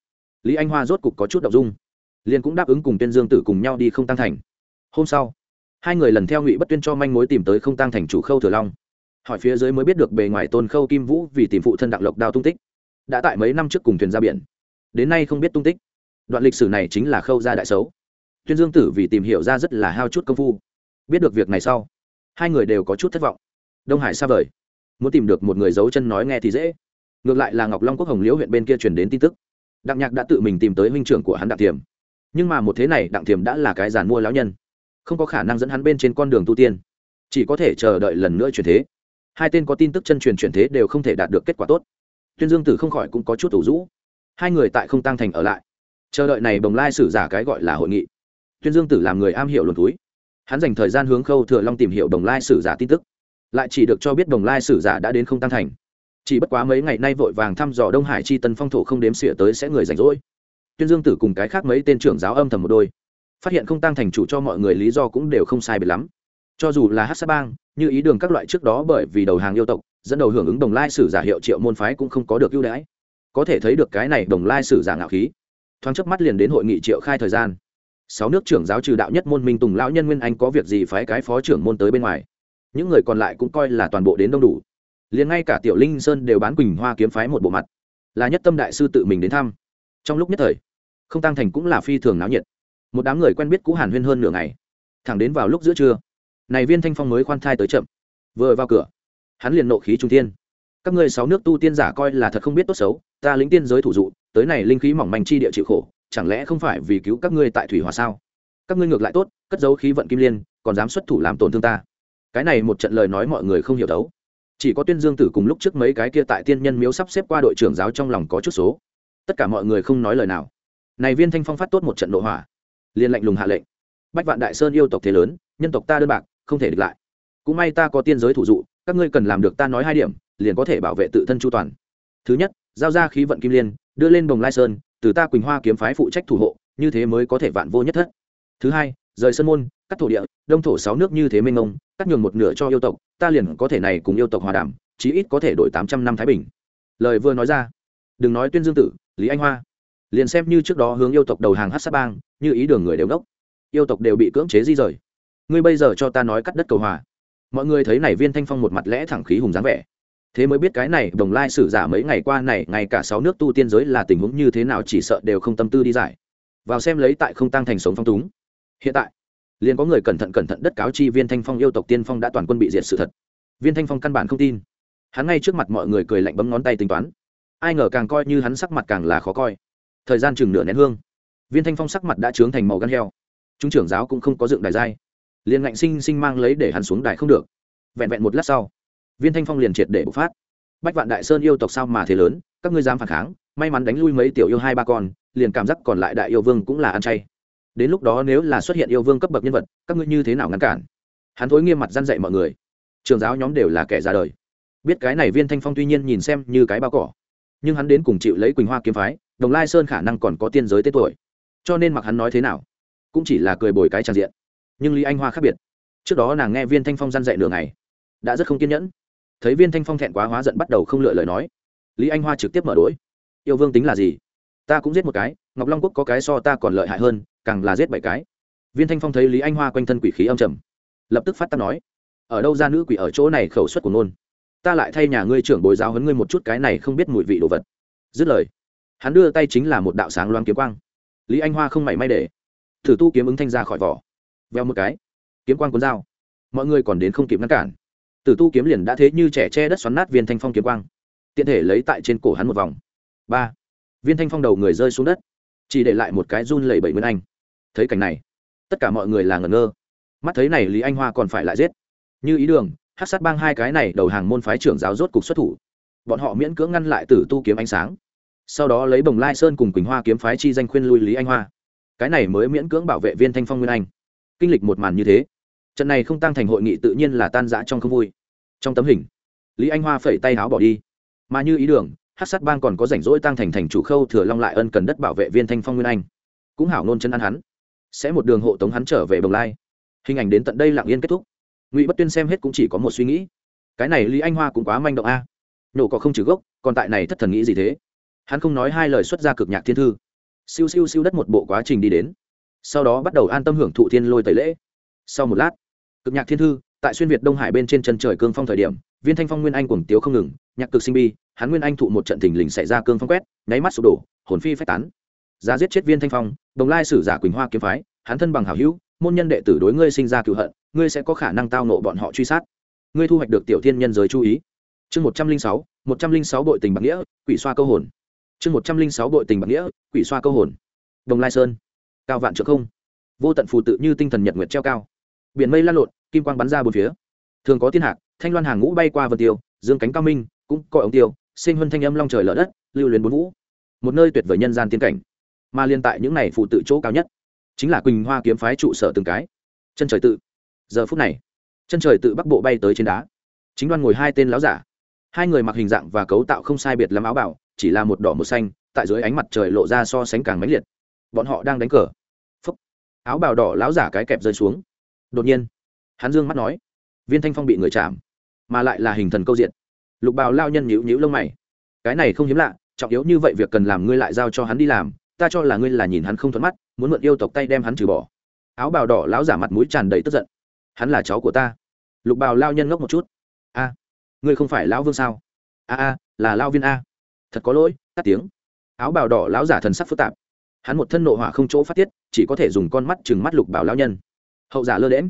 lý anh hoa rốt cục có chút đ ộ n g dung, liền cũng đáp ứng cùng tuyên dương tử cùng nhau đi không tăng thành. Hôm sau, hai người lần theo ngụy bất tuyên cho manh mối tìm tới không tăng thành chủ khâu thừa long. Hỏi phía dưới mới biết được bề ngoài tôn khâu kim vũ vì tìm phụ thân đặng lộc đao tung tích, đã tại mấy năm trước cùng thuyền ra biển. Đến nay không biết tung tích đoạn lịch sử này chính là khâu gia đại xấu. Tuyên dương tử vì tìm hiểu ra rất là hao chút công phu. Biết được việc này sau hai người đều có chút thất vọng. Đông hải xa vời. Muốn tìm được một người giấu chân nói nghe thì dễ. Ngược lại là ngọc long quốc hồng liễu huyện bên kia truyền đến tin tức. Đặng nhạc đã tự mình tìm tới huynh trưởng của hắn đặng Thiềm, nhưng mà một thế này đặng Thiềm đã là cái giàn mua lão nhân. Không có khả năng dẫn hắn bên trên con đường tu tiên. Chỉ có thể chờ đợi lần nữa chuyển thế. Hai tên có tin tức chân truyền chuyển thế đều không thể đạt được kết quả tốt. Tuyên dương tử không khỏi cũng có chút ủ rũ. Hai người tại không tăng thành ở lại chờ đợi này bồng lai sử giả cái gọi là hội nghị. Tuyên dương tử làm người am hiểu luồn túi. Hắn dành thời gian hướng khâu thừa long tìm hiểu đồng lai sử giả tin tức. Lại chỉ được cho biết đồng lai sử giả đã đến không tăng thành. Chỉ bất quá mấy ngày nay vội vàng thăm dò đông hải chi tân phong thổ không đếm xỉa tới sẽ người rảnh rỗi. Tuyên dương tử cùng cái khác mấy tên trưởng giáo âm thầm một đôi. Phát hiện không tăng thành chủ cho mọi người lý do cũng đều không sai biệt lắm. Cho dù là hát sa bang, như ý đường các loại trước đó bởi vì đầu hàng yêu tộc, dẫn đầu hưởng ứng đồng lai sử giả hiệu triệu môn phái cũng không có được ưu đãi. Có thể thấy được cái này đồng lai sử giả ngạo khí thoáng chớp mắt liền đến hội nghị triệu khai thời gian. Sáu nước trưởng giáo trừ đạo nhất môn minh tùng lão nhân nguyên anh có việc gì phái cái phó trưởng môn tới bên ngoài. Những người còn lại cũng coi là toàn bộ đến đông đủ. Liền ngay cả tiểu linh sơn đều bán quỳnh hoa kiếm phái một bộ mặt. Là nhất tâm đại sư tự mình đến thăm. Trong lúc nhất thời, không tăng thành cũng là phi thường náo nhiệt. Một đám người quen biết cũ hàn huyên hơn nửa ngày. Thẳng đến vào lúc giữa trưa, này viên thanh phong mới khoan thai tới chậm. Vừa vào cửa, hắn liền nộ khí trung tiên các ngươi sáu nước tu tiên giả coi là thật không biết tốt xấu, ta lĩnh tiên giới thủ dụ tới này linh khí mỏng manh chi địa chịu khổ, chẳng lẽ không phải vì cứu các ngươi tại thủy hòa sao? Các ngươi ngược lại tốt, cất giấu khí vận kim liên, còn dám xuất thủ làm tổn thương ta. Cái này một trận lời nói mọi người không hiểu đấu. Chỉ có tuyên dương tử cùng lúc trước mấy cái kia tại tiên nhân miếu sắp xếp qua đội trưởng giáo trong lòng có chút số. Tất cả mọi người không nói lời nào. Này viên thanh phong phát tốt một trận nội hỏa. Liên lệnh lùng hạ lệnh. Bách vạn đại sơn yêu tộc thế lớn, nhân tộc ta đơn bạc, không thể địch lại. Cũng may ta có tiên giới thủ dụ, các ngươi cần làm được ta nói hai điểm, liền có thể bảo vệ tự thân chu toàn. Thứ nhất, giao ra khí vận kim liên đưa lên bồng lai sơn, từ ta quỳnh hoa kiếm phái phụ trách thủ hộ, như thế mới có thể vạn vô nhất thất. Thứ hai, rời sân môn, cắt thổ địa, đông thổ sáu nước như thế mênh mông, cắt nhường một nửa cho yêu tộc, ta liền có thể này cùng yêu tộc hòa đàm, chí ít có thể đổi tám trăm năm thái bình. Lời vừa nói ra, đừng nói tuyên dương tử, lý anh hoa, liền xem như trước đó hướng yêu tộc đầu hàng hát sát bang, như ý đường người đều đốc, yêu tộc đều bị cưỡng chế di rời. Ngươi bây giờ cho ta nói cắt đất cầu hòa. Mọi người thấy này viên thanh phong một mặt lẽ thẳng khí hùng dáng vẻ thế mới biết cái này, đồng lai sử giả mấy ngày qua này, ngay cả sáu nước tu tiên giới là tình huống như thế nào chỉ sợ đều không tâm tư đi giải. Vào xem lấy tại không tăng thành sống phong túng. Hiện tại, liền có người cẩn thận cẩn thận đất cáo chi viên thanh phong yêu tộc tiên phong đã toàn quân bị diệt sự thật. Viên thanh phong căn bản không tin. Hắn ngay trước mặt mọi người cười lạnh bấm ngón tay tính toán. Ai ngờ càng coi như hắn sắc mặt càng là khó coi. Thời gian chừng nửa nén hương, viên thanh phong sắc mặt đã trướng thành màu gan heo. Trung trưởng giáo cũng không có dựng đài giai liền ngạnh sinh sinh mang lấy để hắn xuống đài không được. Vẹn vẹn một lát sau viên thanh phong liền triệt để bộc phát. Bách vạn đại sơn yêu tộc sao mà thế lớn, các ngươi dám phản kháng, may mắn đánh lui mấy tiểu yêu hai ba con, liền cảm giác còn lại đại yêu vương cũng là ăn chay. Đến lúc đó nếu là xuất hiện yêu vương cấp bậc nhân vật, các ngươi như thế nào ngăn cản? Hắn thối nghiêm mặt g dạy mọi người. Trường giáo nhóm đều là kẻ ra đời. Biết cái này viên thanh phong tuy nhiên nhìn xem như cái bao cỏ, nhưng hắn đến cùng chịu lấy quỳnh hoa kiếm phái, đồng lai sơn khả năng còn có tiên giới tết tuổi. Cho nên mặc hắn nói thế nào, cũng chỉ là cười bồi cái tràn diện. Nhưng lý anh hoa khác biệt. Trước đó nàng nghe viên thanh phong g dạy nửa ngày, đã rất không kiên nhẫn thấy viên thanh phong thẹn quá hóa giận bắt đầu không lựa lời nói. Lý anh hoa trực tiếp mở đ yêu vương tính là gì? Ta cũng giết một cái, ngọc long quốc có cái so ta còn lợi hại hơn, càng là giết bảy cái. Viên thanh phong thấy lý anh hoa quanh thân quỷ khí âm trầm, lập tức phát tác nói, ở đâu ra nữ quỷ ở chỗ này khẩu suất của nôn ta lại thay nhà ngươi trưởng bồi giáo hấn ngươi một chút cái này không biết mùi vị đồ vật. Dứt lời, hắn đưa tay chính là một đạo sáng loang kiếm quang. Lý anh hoa không mảy may để, thử tu kiếm ứng thanh ra khỏi vỏ. Veo một cái, kiếm quang cuốn dao. Mọi người còn đến không kịp ngăn cản tử tu kiếm liền đã thế như trẻ che đất xoắn nát viên thanh phong kiếm quang. Tiện thể lấy tại trên cổ hắn một vòng. Ba. Viên thanh phong đầu người rơi xuống đất. Chỉ để lại một cái run lẩy bẩy nguyên anh. Thấy cảnh này, tất cả mọi người là ngẩn ngơ. Mắt thấy này lý anh hoa còn phải lại giết. Như ý đường, hát sát bang hai cái này đầu hàng môn phái trưởng giáo rốt cục xuất thủ. Bọn họ miễn cưỡng ngăn lại tử tu kiếm ánh sáng. Sau đó lấy bồng lai sơn cùng quỳnh hoa kiếm phái chi danh khuyên lui lý anh hoa. Cái này mới miễn cưỡng bảo vệ viên thanh phong nguyên anh. Kinh lịch một màn như thế trận này không tăng thành hội nghị tự nhiên là tan rã trong không vui. Trong tấm hình, lý anh hoa phẩy tay áo bỏ đi. Mà như ý đường, hát sát bang còn có rảnh rỗi tăng thành thành chủ khâu thừa long lại ân cần đất bảo vệ viên thanh phong nguyên anh. Cũng hảo nôn chân ăn hắn. Sẽ một đường hộ tống hắn trở về bồng lai. Hình ảnh đến tận đây lặng yên kết thúc. Ngụy bất tuyên xem hết cũng chỉ có một suy nghĩ. Cái này lý anh hoa cũng quá manh động a. Nổ có không trừ gốc, còn tại này thất thần nghĩ gì thế? Hắn không nói hai lời xuất ra cực nhạc thiên thư. Siêu siêu siêu đất một bộ quá trình đi đến. Sau đó bắt đầu an tâm hưởng thụ thiên lôi tẩy lễ sau một lát, cực nhạc thiên thư, tại xuyên việt đông hải bên trên chân trời cương phong thời điểm, viên thanh phong nguyên anh cuồng tiếu không ngừng, nhạc cực sinh bi, hắn nguyên anh thụ một trận thình lình xảy ra cương phong quét, nháy mắt sụp đổ, hồn phi phách tán. Giá giết chết viên thanh phong, đồng lai sử giả quỳnh hoa kiếm phái, hắn thân bằng hảo hữu, môn nhân đệ tử đối ngươi sinh ra cựu hận, ngươi sẽ có khả năng tao nộ bọn họ truy sát. Ngươi thu hoạch được tiểu thiên nhân giới chú ý. Chương một trăm linh sáu, một trăm linh sáu bội tình bạc nghĩa, quỷ xoa câu hồn. Chương một trăm linh sáu bội tình bạc nghĩa, quỷ xoa câu hồn. Đồng lai sơn, cao vạn trượng không. Vô tận phù tự như tinh thần nhật nguyệt treo cao biển mây lan lộn, kim quang bắn ra bốn phía. Thường có thiên hạc, thanh loan hàng ngũ bay qua vân tiêu, dương cánh cao minh, cũng coi ống tiêu, sinh huân thanh âm long trời lở đất, lưu luyến bốn vũ. Một nơi tuyệt vời nhân gian tiên cảnh, mà liên tại những này phụ tự chỗ cao nhất, chính là quỳnh hoa kiếm phái trụ sở từng cái. Chân trời tự. Giờ phút này, chân trời tự bắc bộ bay tới trên đá. Chính đoan ngồi hai tên láo giả. Hai người mặc hình dạng và cấu tạo không sai biệt lắm áo bảo, chỉ là một đỏ một xanh, tại dưới ánh mặt trời lộ ra so sánh càng mãnh liệt. Bọn họ đang đánh cờ. Phúc. Áo bào đỏ láo giả cái kẹp rơi xuống đột nhiên, hắn dương mắt nói, viên thanh phong bị người chạm, mà lại là hình thần câu diện. Lục bào lao nhân nhữ nhữ lông mày, cái này không hiếm lạ, trọng yếu như vậy việc cần làm ngươi lại giao cho hắn đi làm, ta cho là ngươi là nhìn hắn không thuận mắt, muốn mượn yêu tộc tay đem hắn trừ bỏ. Áo bào đỏ lão giả mặt mũi tràn đầy tức giận, hắn là cháu của ta. Lục bào lao nhân ngốc một chút, a, ngươi không phải lão vương sao? A a, là lao viên a. Thật có lỗi, tắt tiếng. Áo bào đỏ lão giả thần sắc phức tạp, hắn một thân nộ hỏa không chỗ phát tiết, chỉ có thể dùng con mắt chừng mắt lục bảo lao nhân hậu giả lơ đễm.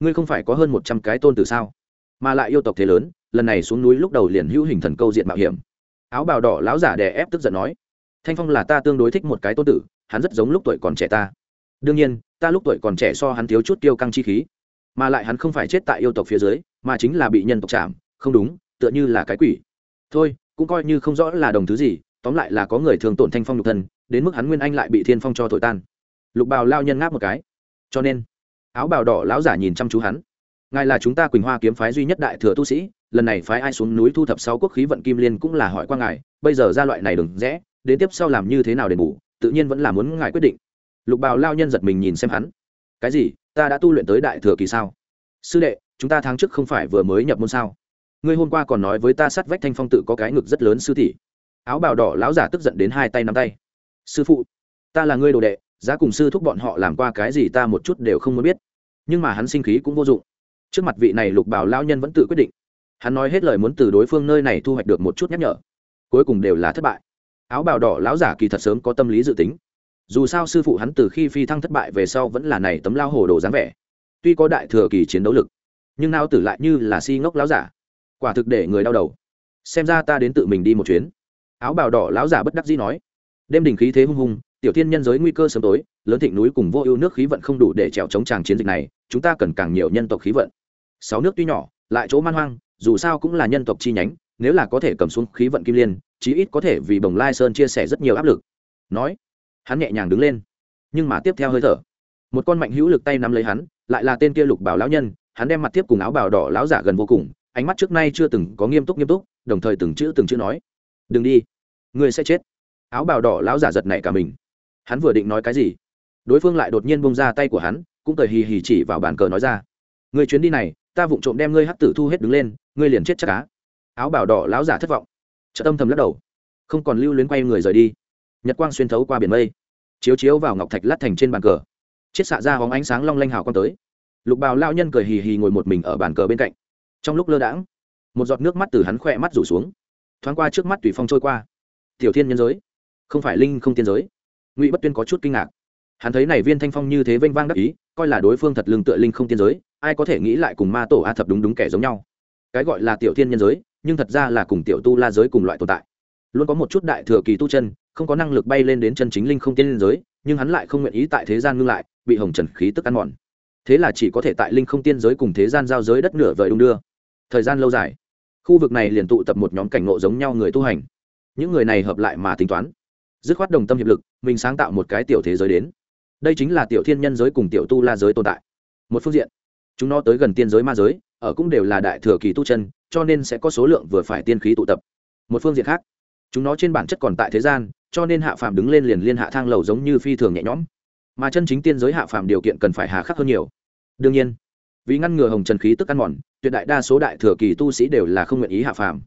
Ngươi không phải có hơn một trăm cái tôn từ sao? Mà lại yêu tộc thế lớn, lần này xuống núi lúc đầu liền hữu hình thần câu diện mạo hiểm. Áo bào đỏ lão giả đè ép tức giận nói, thanh phong là ta tương đối thích một cái tôn tử, hắn rất giống lúc tuổi còn trẻ ta. Đương nhiên, ta lúc tuổi còn trẻ so hắn thiếu chút tiêu căng chi khí. Mà lại hắn không phải chết tại yêu tộc phía dưới, mà chính là bị nhân tộc chạm, không đúng, tựa như là cái quỷ. Thôi, cũng coi như không rõ là đồng thứ gì, tóm lại là có người thường tổn thanh phong nhục thân, đến mức hắn nguyên anh lại bị thiên phong cho thổi tan. Lục bào lao nhân ngáp một cái. Cho nên áo bào đỏ lão giả nhìn chăm chú hắn. Ngài là chúng ta quỳnh hoa kiếm phái duy nhất đại thừa tu sĩ, lần này phái ai xuống núi thu thập sáu quốc khí vận kim liên cũng là hỏi qua ngài, bây giờ ra loại này đừng rẽ, đến tiếp sau làm như thế nào để bù, tự nhiên vẫn là muốn ngài quyết định. Lục bào lao nhân giật mình nhìn xem hắn. Cái gì, ta đã tu luyện tới đại thừa kỳ sao? Sư đệ, chúng ta tháng trước không phải vừa mới nhập môn sao? Ngươi hôm qua còn nói với ta sát vách thanh phong tự có cái ngực rất lớn sư tỷ. Áo bào đỏ lão giả tức giận đến hai tay nắm tay. Sư phụ, ta là ngươi đồ đệ giá cùng sư thúc bọn họ làm qua cái gì ta một chút đều không muốn biết. Nhưng mà hắn sinh khí cũng vô dụng. Trước mặt vị này lục bảo lao nhân vẫn tự quyết định. Hắn nói hết lời muốn từ đối phương nơi này thu hoạch được một chút nhắc nhở. Cuối cùng đều là thất bại. Áo bào đỏ lão giả kỳ thật sớm có tâm lý dự tính. Dù sao sư phụ hắn từ khi phi thăng thất bại về sau vẫn là này tấm lao hồ đồ dáng vẻ. Tuy có đại thừa kỳ chiến đấu lực, nhưng nao tử lại như là si ngốc lão giả. Quả thực để người đau đầu. Xem ra ta đến tự mình đi một chuyến. Áo bào đỏ lão giả bất đắc dĩ nói. Đêm đình khí thế hung hung tiểu thiên nhân giới nguy cơ sớm tối, lớn thịnh núi cùng vô ưu nước khí vận không đủ để trèo chống tràng chiến dịch này, chúng ta cần càng nhiều nhân tộc khí vận. Sáu nước tuy nhỏ, lại chỗ man hoang, dù sao cũng là nhân tộc chi nhánh, nếu là có thể cầm xuống khí vận kim liên, chí ít có thể vì bồng lai sơn chia sẻ rất nhiều áp lực. Nói, hắn nhẹ nhàng đứng lên, nhưng mà tiếp theo hơi thở. Một con mạnh hữu lực tay nắm lấy hắn, lại là tên kia lục bảo lão nhân, hắn đem mặt tiếp cùng áo bào đỏ lão giả gần vô cùng, ánh mắt trước nay chưa từng có nghiêm túc nghiêm túc, đồng thời từng chữ từng chữ nói, đừng đi, ngươi sẽ chết. Áo bào đỏ lão giả giật nảy cả mình hắn vừa định nói cái gì, đối phương lại đột nhiên bông ra tay của hắn, cũng cười hì hì chỉ vào bàn cờ nói ra người chuyến đi này, ta vụng trộm đem ngươi hắc tử thu hết đứng lên, ngươi liền chết chắc cá áo bảo đỏ lão giả thất vọng trợ tâm thầm lắc đầu, không còn lưu luyến quay người rời đi. Nhật quang xuyên thấu qua biển mây, chiếu chiếu vào ngọc thạch lát thành trên bàn cờ, chiết xạ ra hóng ánh sáng long lanh hào con tới. Lục bào lao nhân cười hì hì ngồi một mình ở bàn cờ bên cạnh. Trong lúc lơ đãng, một giọt nước mắt từ hắn khỏe mắt rủ xuống, thoáng qua trước mắt tùy phong trôi qua. Tiểu thiên nhân giới, không phải linh không tiên giới ngụy bất tuyên có chút kinh ngạc. Hắn thấy này viên thanh phong như thế vênh vang đắc ý, coi là đối phương thật lương tựa linh không tiên giới, ai có thể nghĩ lại cùng ma tổ a thập đúng đúng kẻ giống nhau. Cái gọi là tiểu thiên nhân giới, nhưng thật ra là cùng tiểu tu la giới cùng loại tồn tại. Luôn có một chút đại thừa kỳ tu chân, không có năng lực bay lên đến chân chính linh không tiên giới, nhưng hắn lại không nguyện ý tại thế gian ngưng lại, bị hồng trần khí tức ăn mòn. Thế là chỉ có thể tại linh không tiên giới cùng thế gian giao giới đất nửa vời đung đưa. Thời gian lâu dài, khu vực này liền tụ tập một nhóm cảnh ngộ giống nhau người tu hành. Những người này hợp lại mà tính toán dứt khoát đồng tâm hiệp lực, mình sáng tạo một cái tiểu thế giới đến. Đây chính là tiểu thiên nhân giới cùng tiểu tu la giới tồn tại. Một phương diện, chúng nó tới gần tiên giới ma giới, ở cũng đều là đại thừa kỳ tu chân, cho nên sẽ có số lượng vừa phải tiên khí tụ tập. Một phương diện khác, chúng nó trên bản chất còn tại thế gian, cho nên hạ phàm đứng lên liền liên hạ thang lầu giống như phi thường nhẹ nhõm. Mà chân chính tiên giới hạ phàm điều kiện cần phải hà khắc hơn nhiều. Đương nhiên, vì ngăn ngừa hồng trần khí tức ăn mòn, tuyệt đại đa số đại thừa kỳ tu sĩ đều là không nguyện ý hạ phàm.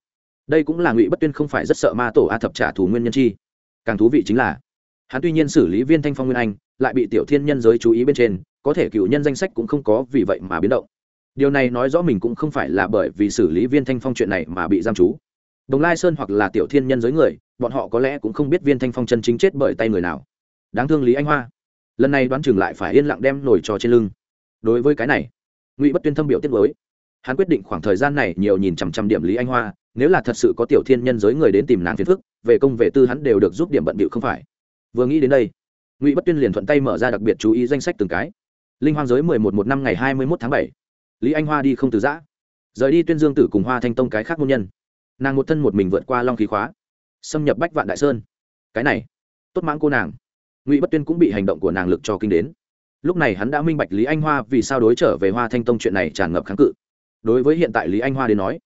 Đây cũng là ngụy bất tuyên không phải rất sợ ma tổ a thập trả thù nguyên nhân chi càng thú vị chính là, hắn tuy nhiên xử lý viên thanh phong nguyên anh, lại bị tiểu thiên nhân giới chú ý bên trên, có thể cựu nhân danh sách cũng không có vì vậy mà biến động. Điều này nói rõ mình cũng không phải là bởi vì xử lý viên thanh phong chuyện này mà bị giam chú đồng lai sơn hoặc là tiểu thiên nhân giới người, bọn họ có lẽ cũng không biết viên thanh phong chân chính chết bởi tay người nào. Đáng thương lý anh hoa. Lần này đoán chừng lại phải yên lặng đem nổi trò trên lưng. Đối với cái này, ngụy bất tuyên thâm biểu tiết mới hắn quyết định khoảng thời gian này nhiều nhìn chằm chằm điểm lý anh hoa, nếu là thật sự có tiểu thiên nhân giới người đến tìm nàng phiền phức, về công về tư hắn đều được giúp điểm bận bịu không phải. Vừa nghĩ đến đây, ngụy bất tuyên liền thuận tay mở ra đặc biệt chú ý danh sách từng cái. Linh hoang giới mười một một năm ngày hai mươi một tháng bảy. Lý anh hoa đi không từ giã. Rời đi tuyên dương tử cùng hoa thanh tông cái khác ngôn nhân. Nàng một thân một mình vượt qua long khí khóa. Xâm nhập bách vạn đại sơn. Cái này, tốt mãng cô nàng. Ngụy bất tuyên cũng bị hành động của nàng lực cho kinh đến. Lúc này hắn đã minh bạch lý anh hoa vì sao đối trở về hoa thanh tông chuyện này tràn ngập kháng cự đối với hiện tại lý anh hoa đến nói,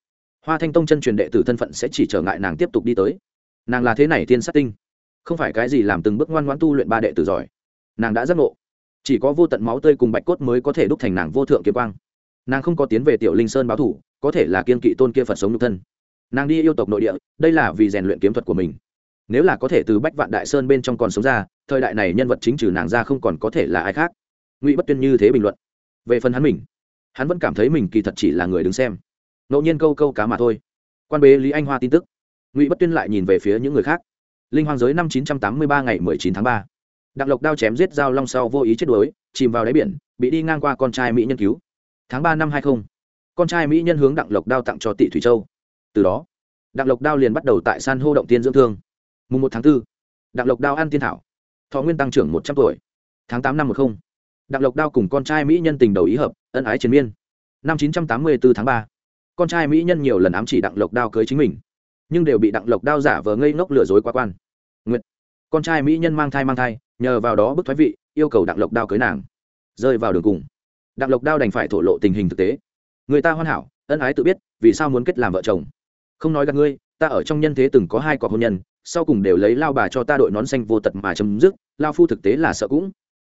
hoa thanh tông chân truyền đệ tử thân phận sẽ chỉ trở ngại nàng tiếp tục đi tới. Nàng là thế này tiên sát tinh, không phải cái gì làm từng bước ngoan ngoãn tu luyện ba đệ tử giỏi. Nàng đã giác ngộ, chỉ có vô tận máu tươi cùng bạch cốt mới có thể đúc thành nàng vô thượng kiếm quang. Nàng không có tiến về tiểu linh sơn báo thủ, có thể là kiên kỵ tôn kia phật sống nhục thân. Nàng đi yêu tộc nội địa, đây là vì rèn luyện kiếm thuật của mình. Nếu là có thể từ bách vạn đại sơn bên trong còn sống ra, thời đại này nhân vật chính trừ nàng ra không còn có thể là ai khác. Ngụy bất tuyên như thế bình luận. Về phần hắn mình hắn vẫn cảm thấy mình kỳ thật chỉ là người đứng xem. Ngẫu nhiên câu câu cá mà thôi. Quan bế lý anh hoa tin tức. Ngụy bất tuyên lại nhìn về phía những người khác. Linh hoàng giới năm chín trăm tám mươi ba ngày mười chín tháng ba. Đặng lộc đao chém giết dao long sau vô ý chết đuối, chìm vào đáy biển, bị đi ngang qua con trai mỹ nhân cứu. Tháng ba năm hai mươi con trai mỹ nhân hướng đặng lộc đao tặng cho tị thủy châu. Từ đó, đặng lộc đao liền bắt đầu tại san hô động tiên dưỡng thương. Mùng một tháng b ố đặng lộc đao ăn tiên thảo. Thọ nguyên tăng trưởng một trăm tuổi. Tháng tám năm một không đặng lộc đao cùng con trai mỹ nhân tình đầu ý hợp, ân ái chiến miên. Năm chín trăm tám mươi bốn tháng ba, con trai mỹ nhân nhiều lần ám chỉ đặng lộc đao cưới chính mình, nhưng đều bị đặng lộc đao giả vờ ngây ngốc lừa dối quá quan. Nguyệt. con trai mỹ nhân mang thai mang thai, nhờ vào đó bức thoái vị, yêu cầu đặng lộc đao cưới nàng. Rơi vào đường cùng, đặng lộc đao đành phải thổ lộ tình hình thực tế. Người ta hoàn hảo, ân ái tự biết, vì sao muốn kết làm vợ chồng? Không nói gặp ngươi, ta ở trong nhân thế từng có hai cọc hôn nhân, sau cùng đều lấy lao bà cho ta đội nón xanh vô tật mà chấm dứt, lao phu thực tế là sợ cũng.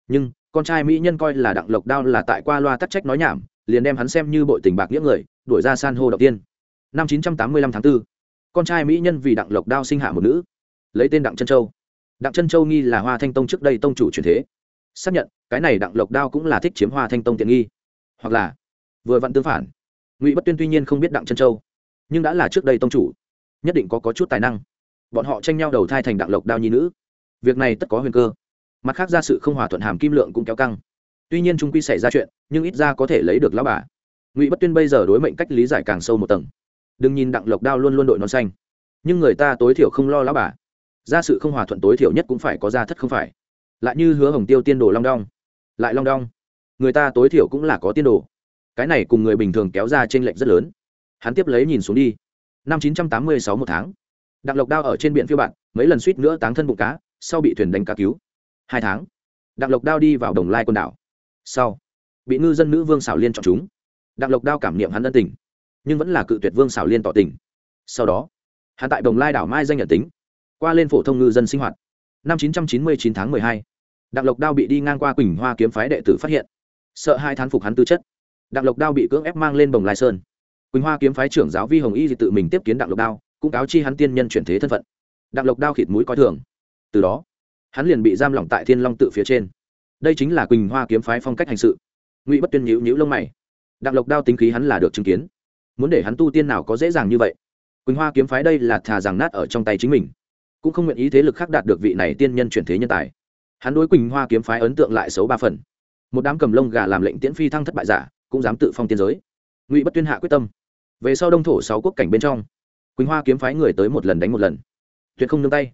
Nhưng con trai mỹ nhân coi là đặng lộc đao là tại qua loa tắc trách nói nhảm liền đem hắn xem như bội tình bạc nghĩa người đuổi ra san hô đầu tiên. Năm 985 tháng 4, con trai mỹ nhân vì đặng lộc đao sinh hạ một nữ lấy tên đặng chân châu. Đặng chân châu nghi là hoa thanh tông trước đây tông chủ truyền thế. Xác nhận cái này đặng lộc đao cũng là thích chiếm hoa thanh tông tiện nghi. Hoặc là vừa vặn tương phản ngụy bất tuyên tuy nhiên không biết đặng chân châu nhưng đã là trước đây tông chủ nhất định có, có chút tài năng. Bọn họ tranh nhau đầu thai thành đặng lộc đao nhi nữ. Việc này tất có huyền cơ mặt khác ra sự không hòa thuận hàm kim lượng cũng kéo căng. Tuy nhiên trung quy xảy ra chuyện, nhưng ít ra có thể lấy được lão bà. Ngụy bất tuyên bây giờ đối mệnh cách lý giải càng sâu một tầng. Đừng nhìn đặng lộc đao luôn luôn đội nón xanh. Nhưng người ta tối thiểu không lo lão bà. Ra sự không hòa thuận tối thiểu nhất cũng phải có ra thất không phải. Lại như hứa hồng tiêu tiên đồ long đong. Lại long đong. Người ta tối thiểu cũng là có tiên đồ. Cái này cùng người bình thường kéo ra t r ê n lệch rất lớn. Hắn tiếp lấy nhìn xuống đi. Năm chín trăm tám mươi sáu một tháng. Đặng lộc đao ở trên biển phiêu bạn, mấy lần suýt nữa táng thân bụng cá, sau bị thuyền đánh cá cứu hai tháng. Đặng lộc đao đi vào đồng lai quần đảo. Sau bị ngư dân nữ vương xảo liên chọn chúng. Đặng lộc đao cảm niệm hắn ân tình nhưng vẫn là cự tuyệt vương xảo liên tỏ tình. Sau đó hắn tại đồng lai đảo mai danh nhận tính qua lên phổ thông ngư dân sinh hoạt. Năm 999 tháng 12, đặng lộc đao bị đi ngang qua quỳnh hoa kiếm phái đệ tử phát hiện sợ hai thán phục hắn tư chất. Đặng lộc đao bị cưỡng ép mang lên bồng lai sơn. Quỳnh hoa kiếm phái trưởng giáo vi hồng y thì tự mình tiếp kiến đặng lộc đao cũng cáo chi hắn tiên nhân chuyển thế thân phận. Đặng lộc đao khịt mũi coi thường. Từ đó hắn liền bị giam lỏng tại thiên long tự phía trên đây chính là quỳnh hoa kiếm phái phong cách hành sự ngụy bất tuyên nhữ nhữ lông mày đặng lộc đao tính khí hắn là được chứng kiến muốn để hắn tu tiên nào có dễ dàng như vậy quỳnh hoa kiếm phái đây là thà rằng nát ở trong tay chính mình cũng không nguyện ý thế lực khác đạt được vị này tiên nhân chuyển thế nhân tài hắn đối quỳnh hoa kiếm phái ấn tượng lại xấu ba phần một đám cầm lông gà làm lệnh tiễn phi thăng thất bại giả cũng dám tự phong tiên giới ngụy bất tuyên hạ quyết tâm về sau đông thổ sáu quốc cảnh bên trong quỳnh hoa kiếm phái người tới một lần đánh một lần tuyệt không nương tay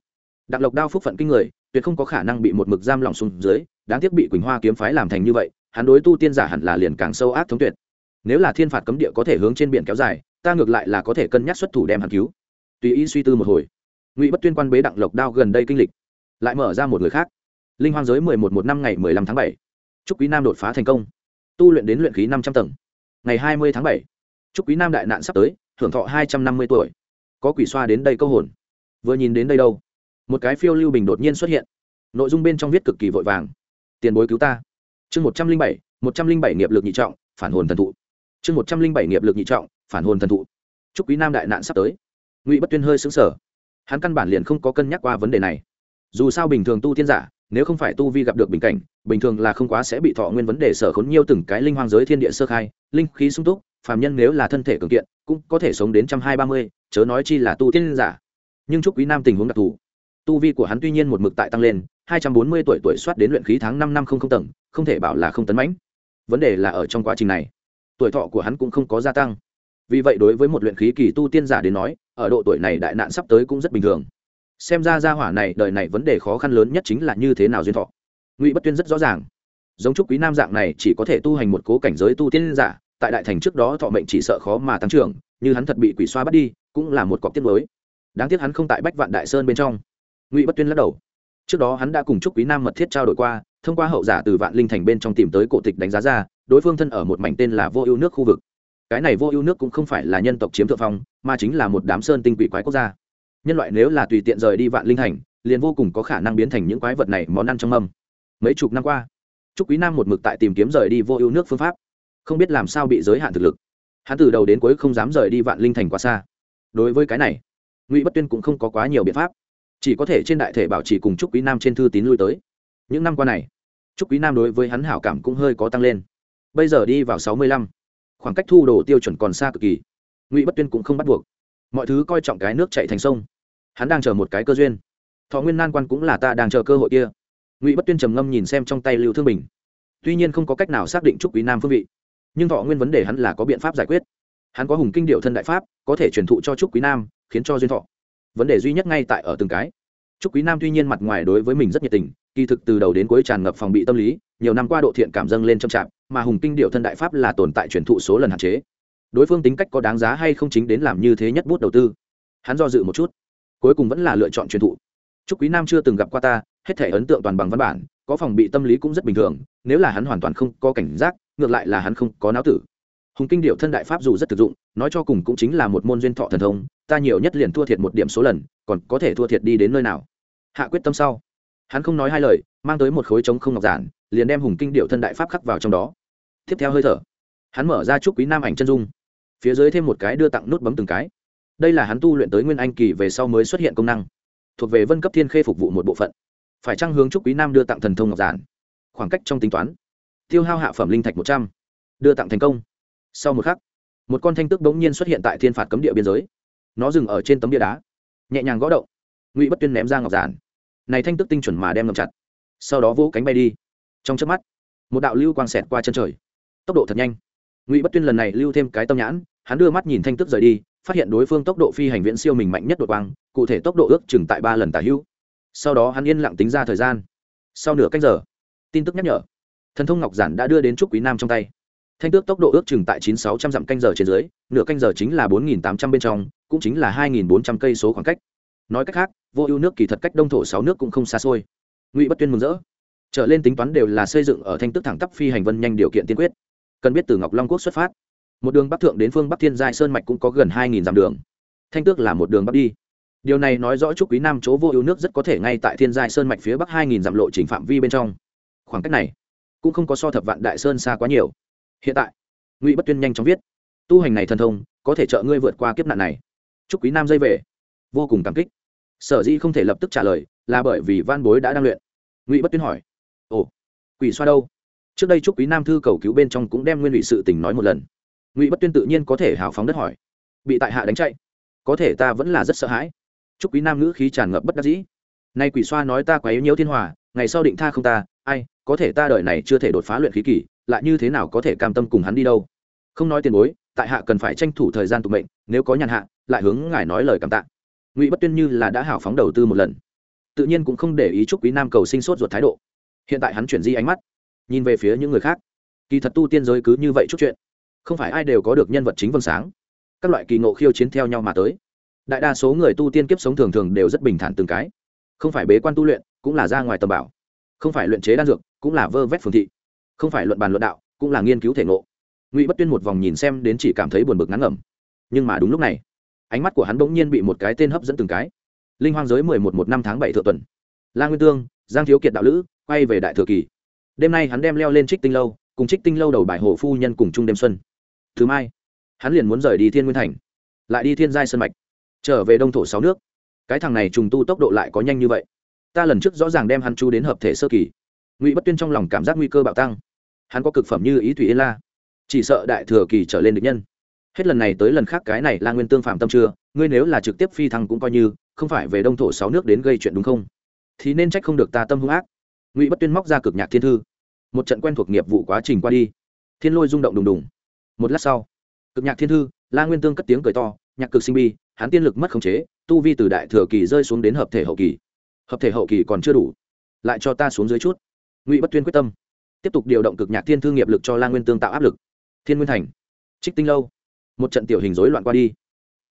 đặng lộc đao phúc phận kinh người tuyệt không có khả năng bị một mực giam lỏng xuống dưới, đáng tiếc bị quỳnh hoa kiếm phái làm thành như vậy, hắn đối tu tiên giả hẳn là liền càng sâu ác thống tuyệt. Nếu là thiên phạt cấm địa có thể hướng trên biển kéo dài, ta ngược lại là có thể cân nhắc xuất thủ đem hắn cứu. Tùy ý suy tư một hồi, ngụy bất tuyên quan bế đặng lộc đao gần đây kinh lịch, lại mở ra một người khác. Linh hoang giới mười một một năm ngày mười lăm tháng bảy chúc quý nam đột phá thành công. Tu luyện đến luyện khí năm trăm tầng. Ngày hai mươi tháng bảy chúc quý nam đại nạn sắp tới hưởng thọ hai trăm năm mươi tuổi. Có quỷ xoa đến đây câu hồn. Vừa nhìn đến đây đâu? Một cái phiêu lưu bình đột nhiên xuất hiện. Nội dung bên trong viết cực kỳ vội vàng. Tiền bối cứu ta. Chương một trăm linh bảy, một trăm linh bảy nghiệp lực nhị trọng, phản hồn thần thụ. Chương một trăm linh bảy nghiệp lực nhị trọng, phản hồn thần thụ. Chúc quý nam đại nạn sắp tới. Ngụy bất tuyên hơi xứng sở hắn căn bản liền không có cân nhắc qua vấn đề này. Dù sao bình thường tu tiên giả, nếu không phải tu vi gặp được bình cảnh, bình thường là không quá sẽ bị thọ nguyên vấn đề sở khốn nhiều từng cái linh hoang giới thiên địa sơ khai, linh khí sung túc, phàm nhân nếu là thân thể cường kiện, cũng có thể sống đến trăm hai ba mươi, chớ nói chi là tu tiên giả. Nhưng chúc quý nam tình huống đặc thù tu vi của hắn tuy nhiên một mực tại tăng lên, hai trăm bốn mươi tuổi tuổi soát đến luyện khí tháng năm năm không không tầng, không thể bảo là không tấn mãnh. Vấn đề là ở trong quá trình này, tuổi thọ của hắn cũng không có gia tăng. Vì vậy đối với một luyện khí kỳ tu tiên giả đến nói, ở độ tuổi này đại nạn sắp tới cũng rất bình thường. Xem ra gia hỏa này, đời này vấn đề khó khăn lớn nhất chính là như thế nào duyên thọ. Ngụy bất tuyên rất rõ ràng. Giống trúc quý nam dạng này chỉ có thể tu hành một cố cảnh giới tu tiên giả, tại đại thành trước đó thọ mệnh chỉ sợ khó mà tăng trưởng, như hắn thật bị quỷ xoa bắt đi, cũng là một cọc tiết mới đáng tiếc hắn không tại bách vạn đại sơn bên trong ngụy bất tuyên lắc đầu trước đó hắn đã cùng trúc quý nam mật thiết trao đổi qua thông qua hậu giả từ vạn linh thành bên trong tìm tới cổ tịch đánh giá ra đối phương thân ở một mảnh tên là vô ưu nước khu vực cái này vô ưu nước cũng không phải là nhân tộc chiếm thượng phong mà chính là một đám sơn tinh quỷ quái quốc gia nhân loại nếu là tùy tiện rời đi vạn linh thành liền vô cùng có khả năng biến thành những quái vật này món ăn trong mâm mấy chục năm qua trúc quý nam một mực tại tìm kiếm rời đi vô ưu nước phương pháp không biết làm sao bị giới hạn thực lực hắn từ đầu đến cuối không dám rời đi vạn linh thành quá xa đối với cái này ngụy bất tuyên cũng không có quá nhiều biện pháp chỉ có thể trên đại thể bảo trì cùng trúc quý nam trên thư tín lui tới. Những năm qua này, trúc quý nam đối với hắn hảo cảm cũng hơi có tăng lên. Bây giờ đi vào sáu mươi lăm, khoảng cách thu đồ tiêu chuẩn còn xa cực kỳ. Ngụy bất tuyên cũng không bắt buộc. Mọi thứ coi trọng cái nước chạy thành sông. Hắn đang chờ một cái cơ duyên. Thọ nguyên nan quan cũng là ta đang chờ cơ hội kia. Ngụy bất tuyên trầm ngâm nhìn xem trong tay lưu thương bình. Tuy nhiên không có cách nào xác định trúc quý nam phương vị, nhưng thọ nguyên vấn đề hắn là có biện pháp giải quyết. Hắn có hùng kinh điệu thân đại pháp, có thể truyền thụ cho trúc quý nam, khiến cho duyên thọ vấn đề duy nhất ngay tại ở từng cái. Trúc quý nam tuy nhiên mặt ngoài đối với mình rất nhiệt tình, kỳ thực từ đầu đến cuối tràn ngập phòng bị tâm lý, nhiều năm qua độ thiện cảm dâng lên trong trạm mà hùng kinh điệu thân đại pháp là tồn tại truyền thụ số lần hạn chế. Đối phương tính cách có đáng giá hay không chính đến làm như thế nhất bút đầu tư. Hắn do dự một chút, cuối cùng vẫn là lựa chọn truyền thụ. Trúc quý nam chưa từng gặp qua ta, hết thể ấn tượng toàn bằng văn bản, có phòng bị tâm lý cũng rất bình thường, nếu là hắn hoàn toàn không có cảnh giác, ngược lại là hắn không có não tử. Hùng kinh điệu thân đại pháp dù rất thực dụng nói cho cùng cũng chính là một môn duyên thọ thần thông, ta nhiều nhất liền thua thiệt một điểm số lần, còn có thể thua thiệt đi đến nơi nào? Hạ quyết tâm sau, hắn không nói hai lời, mang tới một khối trống không ngọc giản, liền đem hùng kinh điệu thân đại pháp khắc vào trong đó. Tiếp theo hơi thở, hắn mở ra chúc quý nam ảnh chân dung, phía dưới thêm một cái đưa tặng nút bấm từng cái. Đây là hắn tu luyện tới nguyên anh kỳ về sau mới xuất hiện công năng, thuộc về vân cấp thiên khê phục vụ một bộ phận. Phải trăng hướng chúc quý nam đưa tặng thần thông ngọc giản? Khoảng cách trong tính toán, tiêu hao hạ phẩm linh thạch một trăm, đưa tặng thành công. Sau một khắc một con thanh tức bỗng nhiên xuất hiện tại thiên phạt cấm địa biên giới. Nó dừng ở trên tấm địa đá, nhẹ nhàng gõ động, ngụy bất tuyên ném ra ngọc giản. Này thanh tức tinh chuẩn mà đem ngầm chặt, sau đó vỗ cánh bay đi. Trong chớp mắt, một đạo lưu quang xẹt qua chân trời, tốc độ thật nhanh. Ngụy bất tuyên lần này lưu thêm cái tâm nhãn, hắn đưa mắt nhìn thanh tức rời đi, phát hiện đối phương tốc độ phi hành viễn siêu mình mạnh nhất đột quang, cụ thể tốc độ ước chừng tại ba lần tả hữu. Sau đó hắn yên lặng tính ra thời gian. Sau nửa canh giờ, tin tức nhắc nhở, thần thông ngọc giản đã đưa đến trúc quý nam trong tay thanh tước tốc độ ước chừng tại chín sáu trăm dặm canh giờ trên dưới, nửa canh giờ chính là bốn nghìn tám trăm bên trong, cũng chính là hai nghìn bốn trăm cây số khoảng cách. Nói cách khác, vô ưu nước kỳ thật cách đông thổ sáu nước cũng không xa xôi. Ngụy bất tuyên mừng rỡ. Trở lên tính toán đều là xây dựng ở thanh tước thẳng tắp phi hành vân nhanh điều kiện tiên quyết. Cần biết từ ngọc long quốc xuất phát. Một đường bắc thượng đến phương bắc thiên giai sơn mạch cũng có gần hai nghìn dặm đường. Thanh tước là một đường bắc đi. Điều này nói rõ chúc quý nam chỗ vô ưu nước rất có thể ngay tại thiên giai sơn mạch phía bắc hai nghìn dặm lộ trình phạm vi bên trong. Khoảng cách này cũng không có so thập vạn đại sơn xa quá nhiều hiện tại, ngụy bất tuyên nhanh chóng viết, tu hành này thần thông, có thể trợ ngươi vượt qua kiếp nạn này. Chúc quý nam dây về. Vô cùng cảm kích. Sở dĩ không thể lập tức trả lời, là bởi vì van bối đã đang luyện. Ngụy bất tuyên hỏi, ồ, quỷ xoa đâu? Trước đây chúc quý nam thư cầu cứu bên trong cũng đem nguyên ủy sự tình nói một lần. Ngụy bất tuyên tự nhiên có thể hào phóng đất hỏi, bị tại hạ đánh chạy, có thể ta vẫn là rất sợ hãi. Chúc quý nam ngữ khí tràn ngập bất đắc dĩ nay quỷ xoa nói ta quá yếu nhiễu thiên hòa, ngày sau định tha không ta, ai có thể ta đợi này chưa thể đột phá luyện khí kỳ, lại như thế nào có thể cam tâm cùng hắn đi đâu? Không nói tiền bối tại hạ cần phải tranh thủ thời gian tụ mệnh nếu có nhàn hạ lại hướng ngài nói lời cảm tạ. Ngụy bất tuyên như là đã hảo phóng đầu tư một lần. Tự nhiên cũng không để ý chúc quý nam cầu sinh sốt ruột thái độ. Hiện tại hắn chuyển di ánh mắt nhìn về phía những người khác. Kỳ thật tu tiên giới cứ như vậy chút chuyện không phải ai đều có được nhân vật chính vâng sáng. Các loại kỳ ngộ khiêu chiến theo nhau mà tới. Đại đa số người tu tiên kiếp sống thường thường đều rất bình thản từng cái. Không phải bế quan tu luyện cũng là ra ngoài tầm bảo. Không phải luyện chế đan dược cũng là vơ vét phương thị. Không phải luận bàn luận đạo, cũng là nghiên cứu thể ngộ. Ngụy bất tuyên một vòng nhìn xem đến chỉ cảm thấy buồn bực ngắn ngẩm. Nhưng mà đúng lúc này, ánh mắt của hắn bỗng nhiên bị một cái tên hấp dẫn từng cái. Linh hoang giới mười một một năm tháng bảy thượng tuần. La nguyên tương, giang thiếu kiệt đạo lữ, quay về đại thừa kỳ. Đêm nay hắn đem leo lên trích tinh lâu, cùng trích tinh lâu đầu bài hồ phu nhân cùng chung đêm xuân. Thứ mai, hắn liền muốn rời đi thiên nguyên thành, lại đi thiên giai sân mạch, trở về đông thổ sáu nước. Cái thằng này trùng tu tốc độ lại có nhanh như vậy. Ta lần trước rõ ràng đem hắn chu đến hợp thể sơ kỳ ngụy bất tuyên trong lòng cảm giác nguy cơ bạo tăng hắn có cực phẩm như ý thủy yên la chỉ sợ đại thừa kỳ trở lên được nhân hết lần này tới lần khác cái này là nguyên tương phạm tâm chưa ngươi nếu là trực tiếp phi thăng cũng coi như không phải về đông thổ sáu nước đến gây chuyện đúng không thì nên trách không được ta tâm hung ác ngụy bất tuyên móc ra cực nhạc thiên thư một trận quen thuộc nghiệp vụ quá trình qua đi thiên lôi rung động đùng đùng một lát sau cực nhạc thiên thư la nguyên tương cất tiếng cười to nhạc cực sinh bi hắn tiên lực mất khống chế tu vi từ đại thừa kỳ rơi xuống đến hợp thể hậu kỳ hợp thể hậu kỳ còn chưa đủ lại cho ta xuống dưới chút ngụy bất tuyên quyết tâm tiếp tục điều động cực nhạc thiên thư nghiệp lực cho la nguyên tương tạo áp lực thiên nguyên thành trích tinh lâu một trận tiểu hình rối loạn qua đi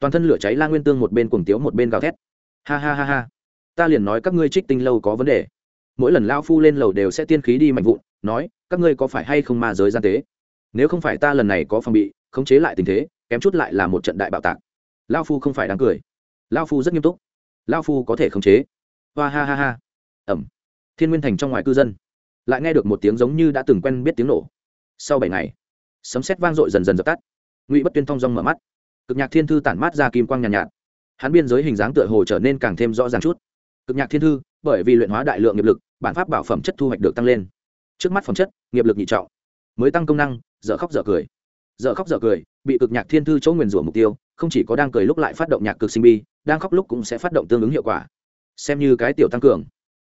toàn thân lửa cháy la nguyên tương một bên cuồng tiếu một bên gào thét ha ha ha ha ta liền nói các ngươi trích tinh lâu có vấn đề mỗi lần lao phu lên lầu đều sẽ tiên khí đi mạnh vụn nói các ngươi có phải hay không ma giới gian tế nếu không phải ta lần này có phòng bị khống chế lại tình thế kém chút lại là một trận đại bạo tạc lao phu không phải đáng cười lao phu rất nghiêm túc lao phu có thể khống chế hoa ha ha ha ẩm thiên nguyên thành trong ngoài cư dân lại nghe được một tiếng giống như đã từng quen biết tiếng nổ. Sau bảy ngày sấm sét vang dội dần dần dập tắt. Ngụy bất tuyên thong dong mở mắt. Cực nhạc thiên thư tản mát ra kim quang nhàn nhạt, nhạt. Hắn biên giới hình dáng tựa hồ trở nên càng thêm rõ ràng chút. Cực nhạc thiên thư bởi vì luyện hóa đại lượng nghiệp lực bản pháp bảo phẩm chất thu hoạch được tăng lên. Trước mắt phẩm chất nghiệp lực nhị trọng mới tăng công năng dở khóc dở cười. Dở khóc dở cười bị cực nhạc thiên thư chỗ nguyền rủa mục tiêu không chỉ có đang cười lúc lại phát động nhạc cực sinh bi đang khóc lúc cũng sẽ phát động tương ứng hiệu quả. Xem như cái tiểu tăng cường.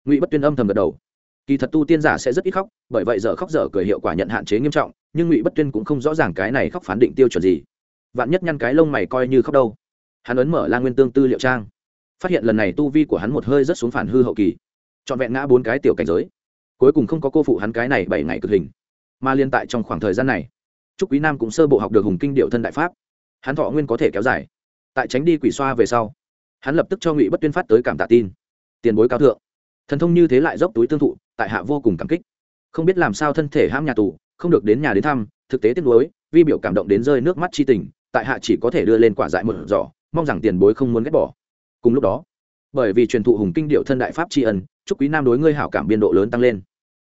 Ngụy bất tuyên âm thầm gật đầu kỳ thật tu tiên giả sẽ rất ít khóc, bởi vậy dở khóc dở cười hiệu quả nhận hạn chế nghiêm trọng, nhưng ngụy bất tuyên cũng không rõ ràng cái này khóc phán định tiêu chuẩn gì. Vạn nhất nhăn cái lông mày coi như khóc đâu. Hắn ấn mở la nguyên tương tư liệu trang, phát hiện lần này tu vi của hắn một hơi rất xuống phản hư hậu kỳ. Trọn vẹn ngã bốn cái tiểu cảnh giới, cuối cùng không có cô phụ hắn cái này bảy ngày cực hình. Mà liên tại trong khoảng thời gian này, trúc quý nam cũng sơ bộ học được hùng kinh điệu thân đại pháp. Hắn thọ nguyên có thể kéo dài. Tại tránh đi quỷ xoa về sau, hắn lập tức cho ngụy bất tuyên phát tới cảm tạ tin. Tiền bối cao thượng thần thông như thế lại dốc túi tương thụ, tại hạ vô cùng cảm kích. Không biết làm sao thân thể ham nhà tù, không được đến nhà đến thăm, thực tế tiếc nuối, vi biểu cảm động đến rơi nước mắt chi tình, tại hạ chỉ có thể đưa lên quả dại một giỏ, mong rằng tiền bối không muốn ghét bỏ. Cùng lúc đó, bởi vì truyền thụ hùng kinh điệu thân đại pháp tri ân, chúc quý nam đối ngươi hảo cảm biên độ lớn tăng lên.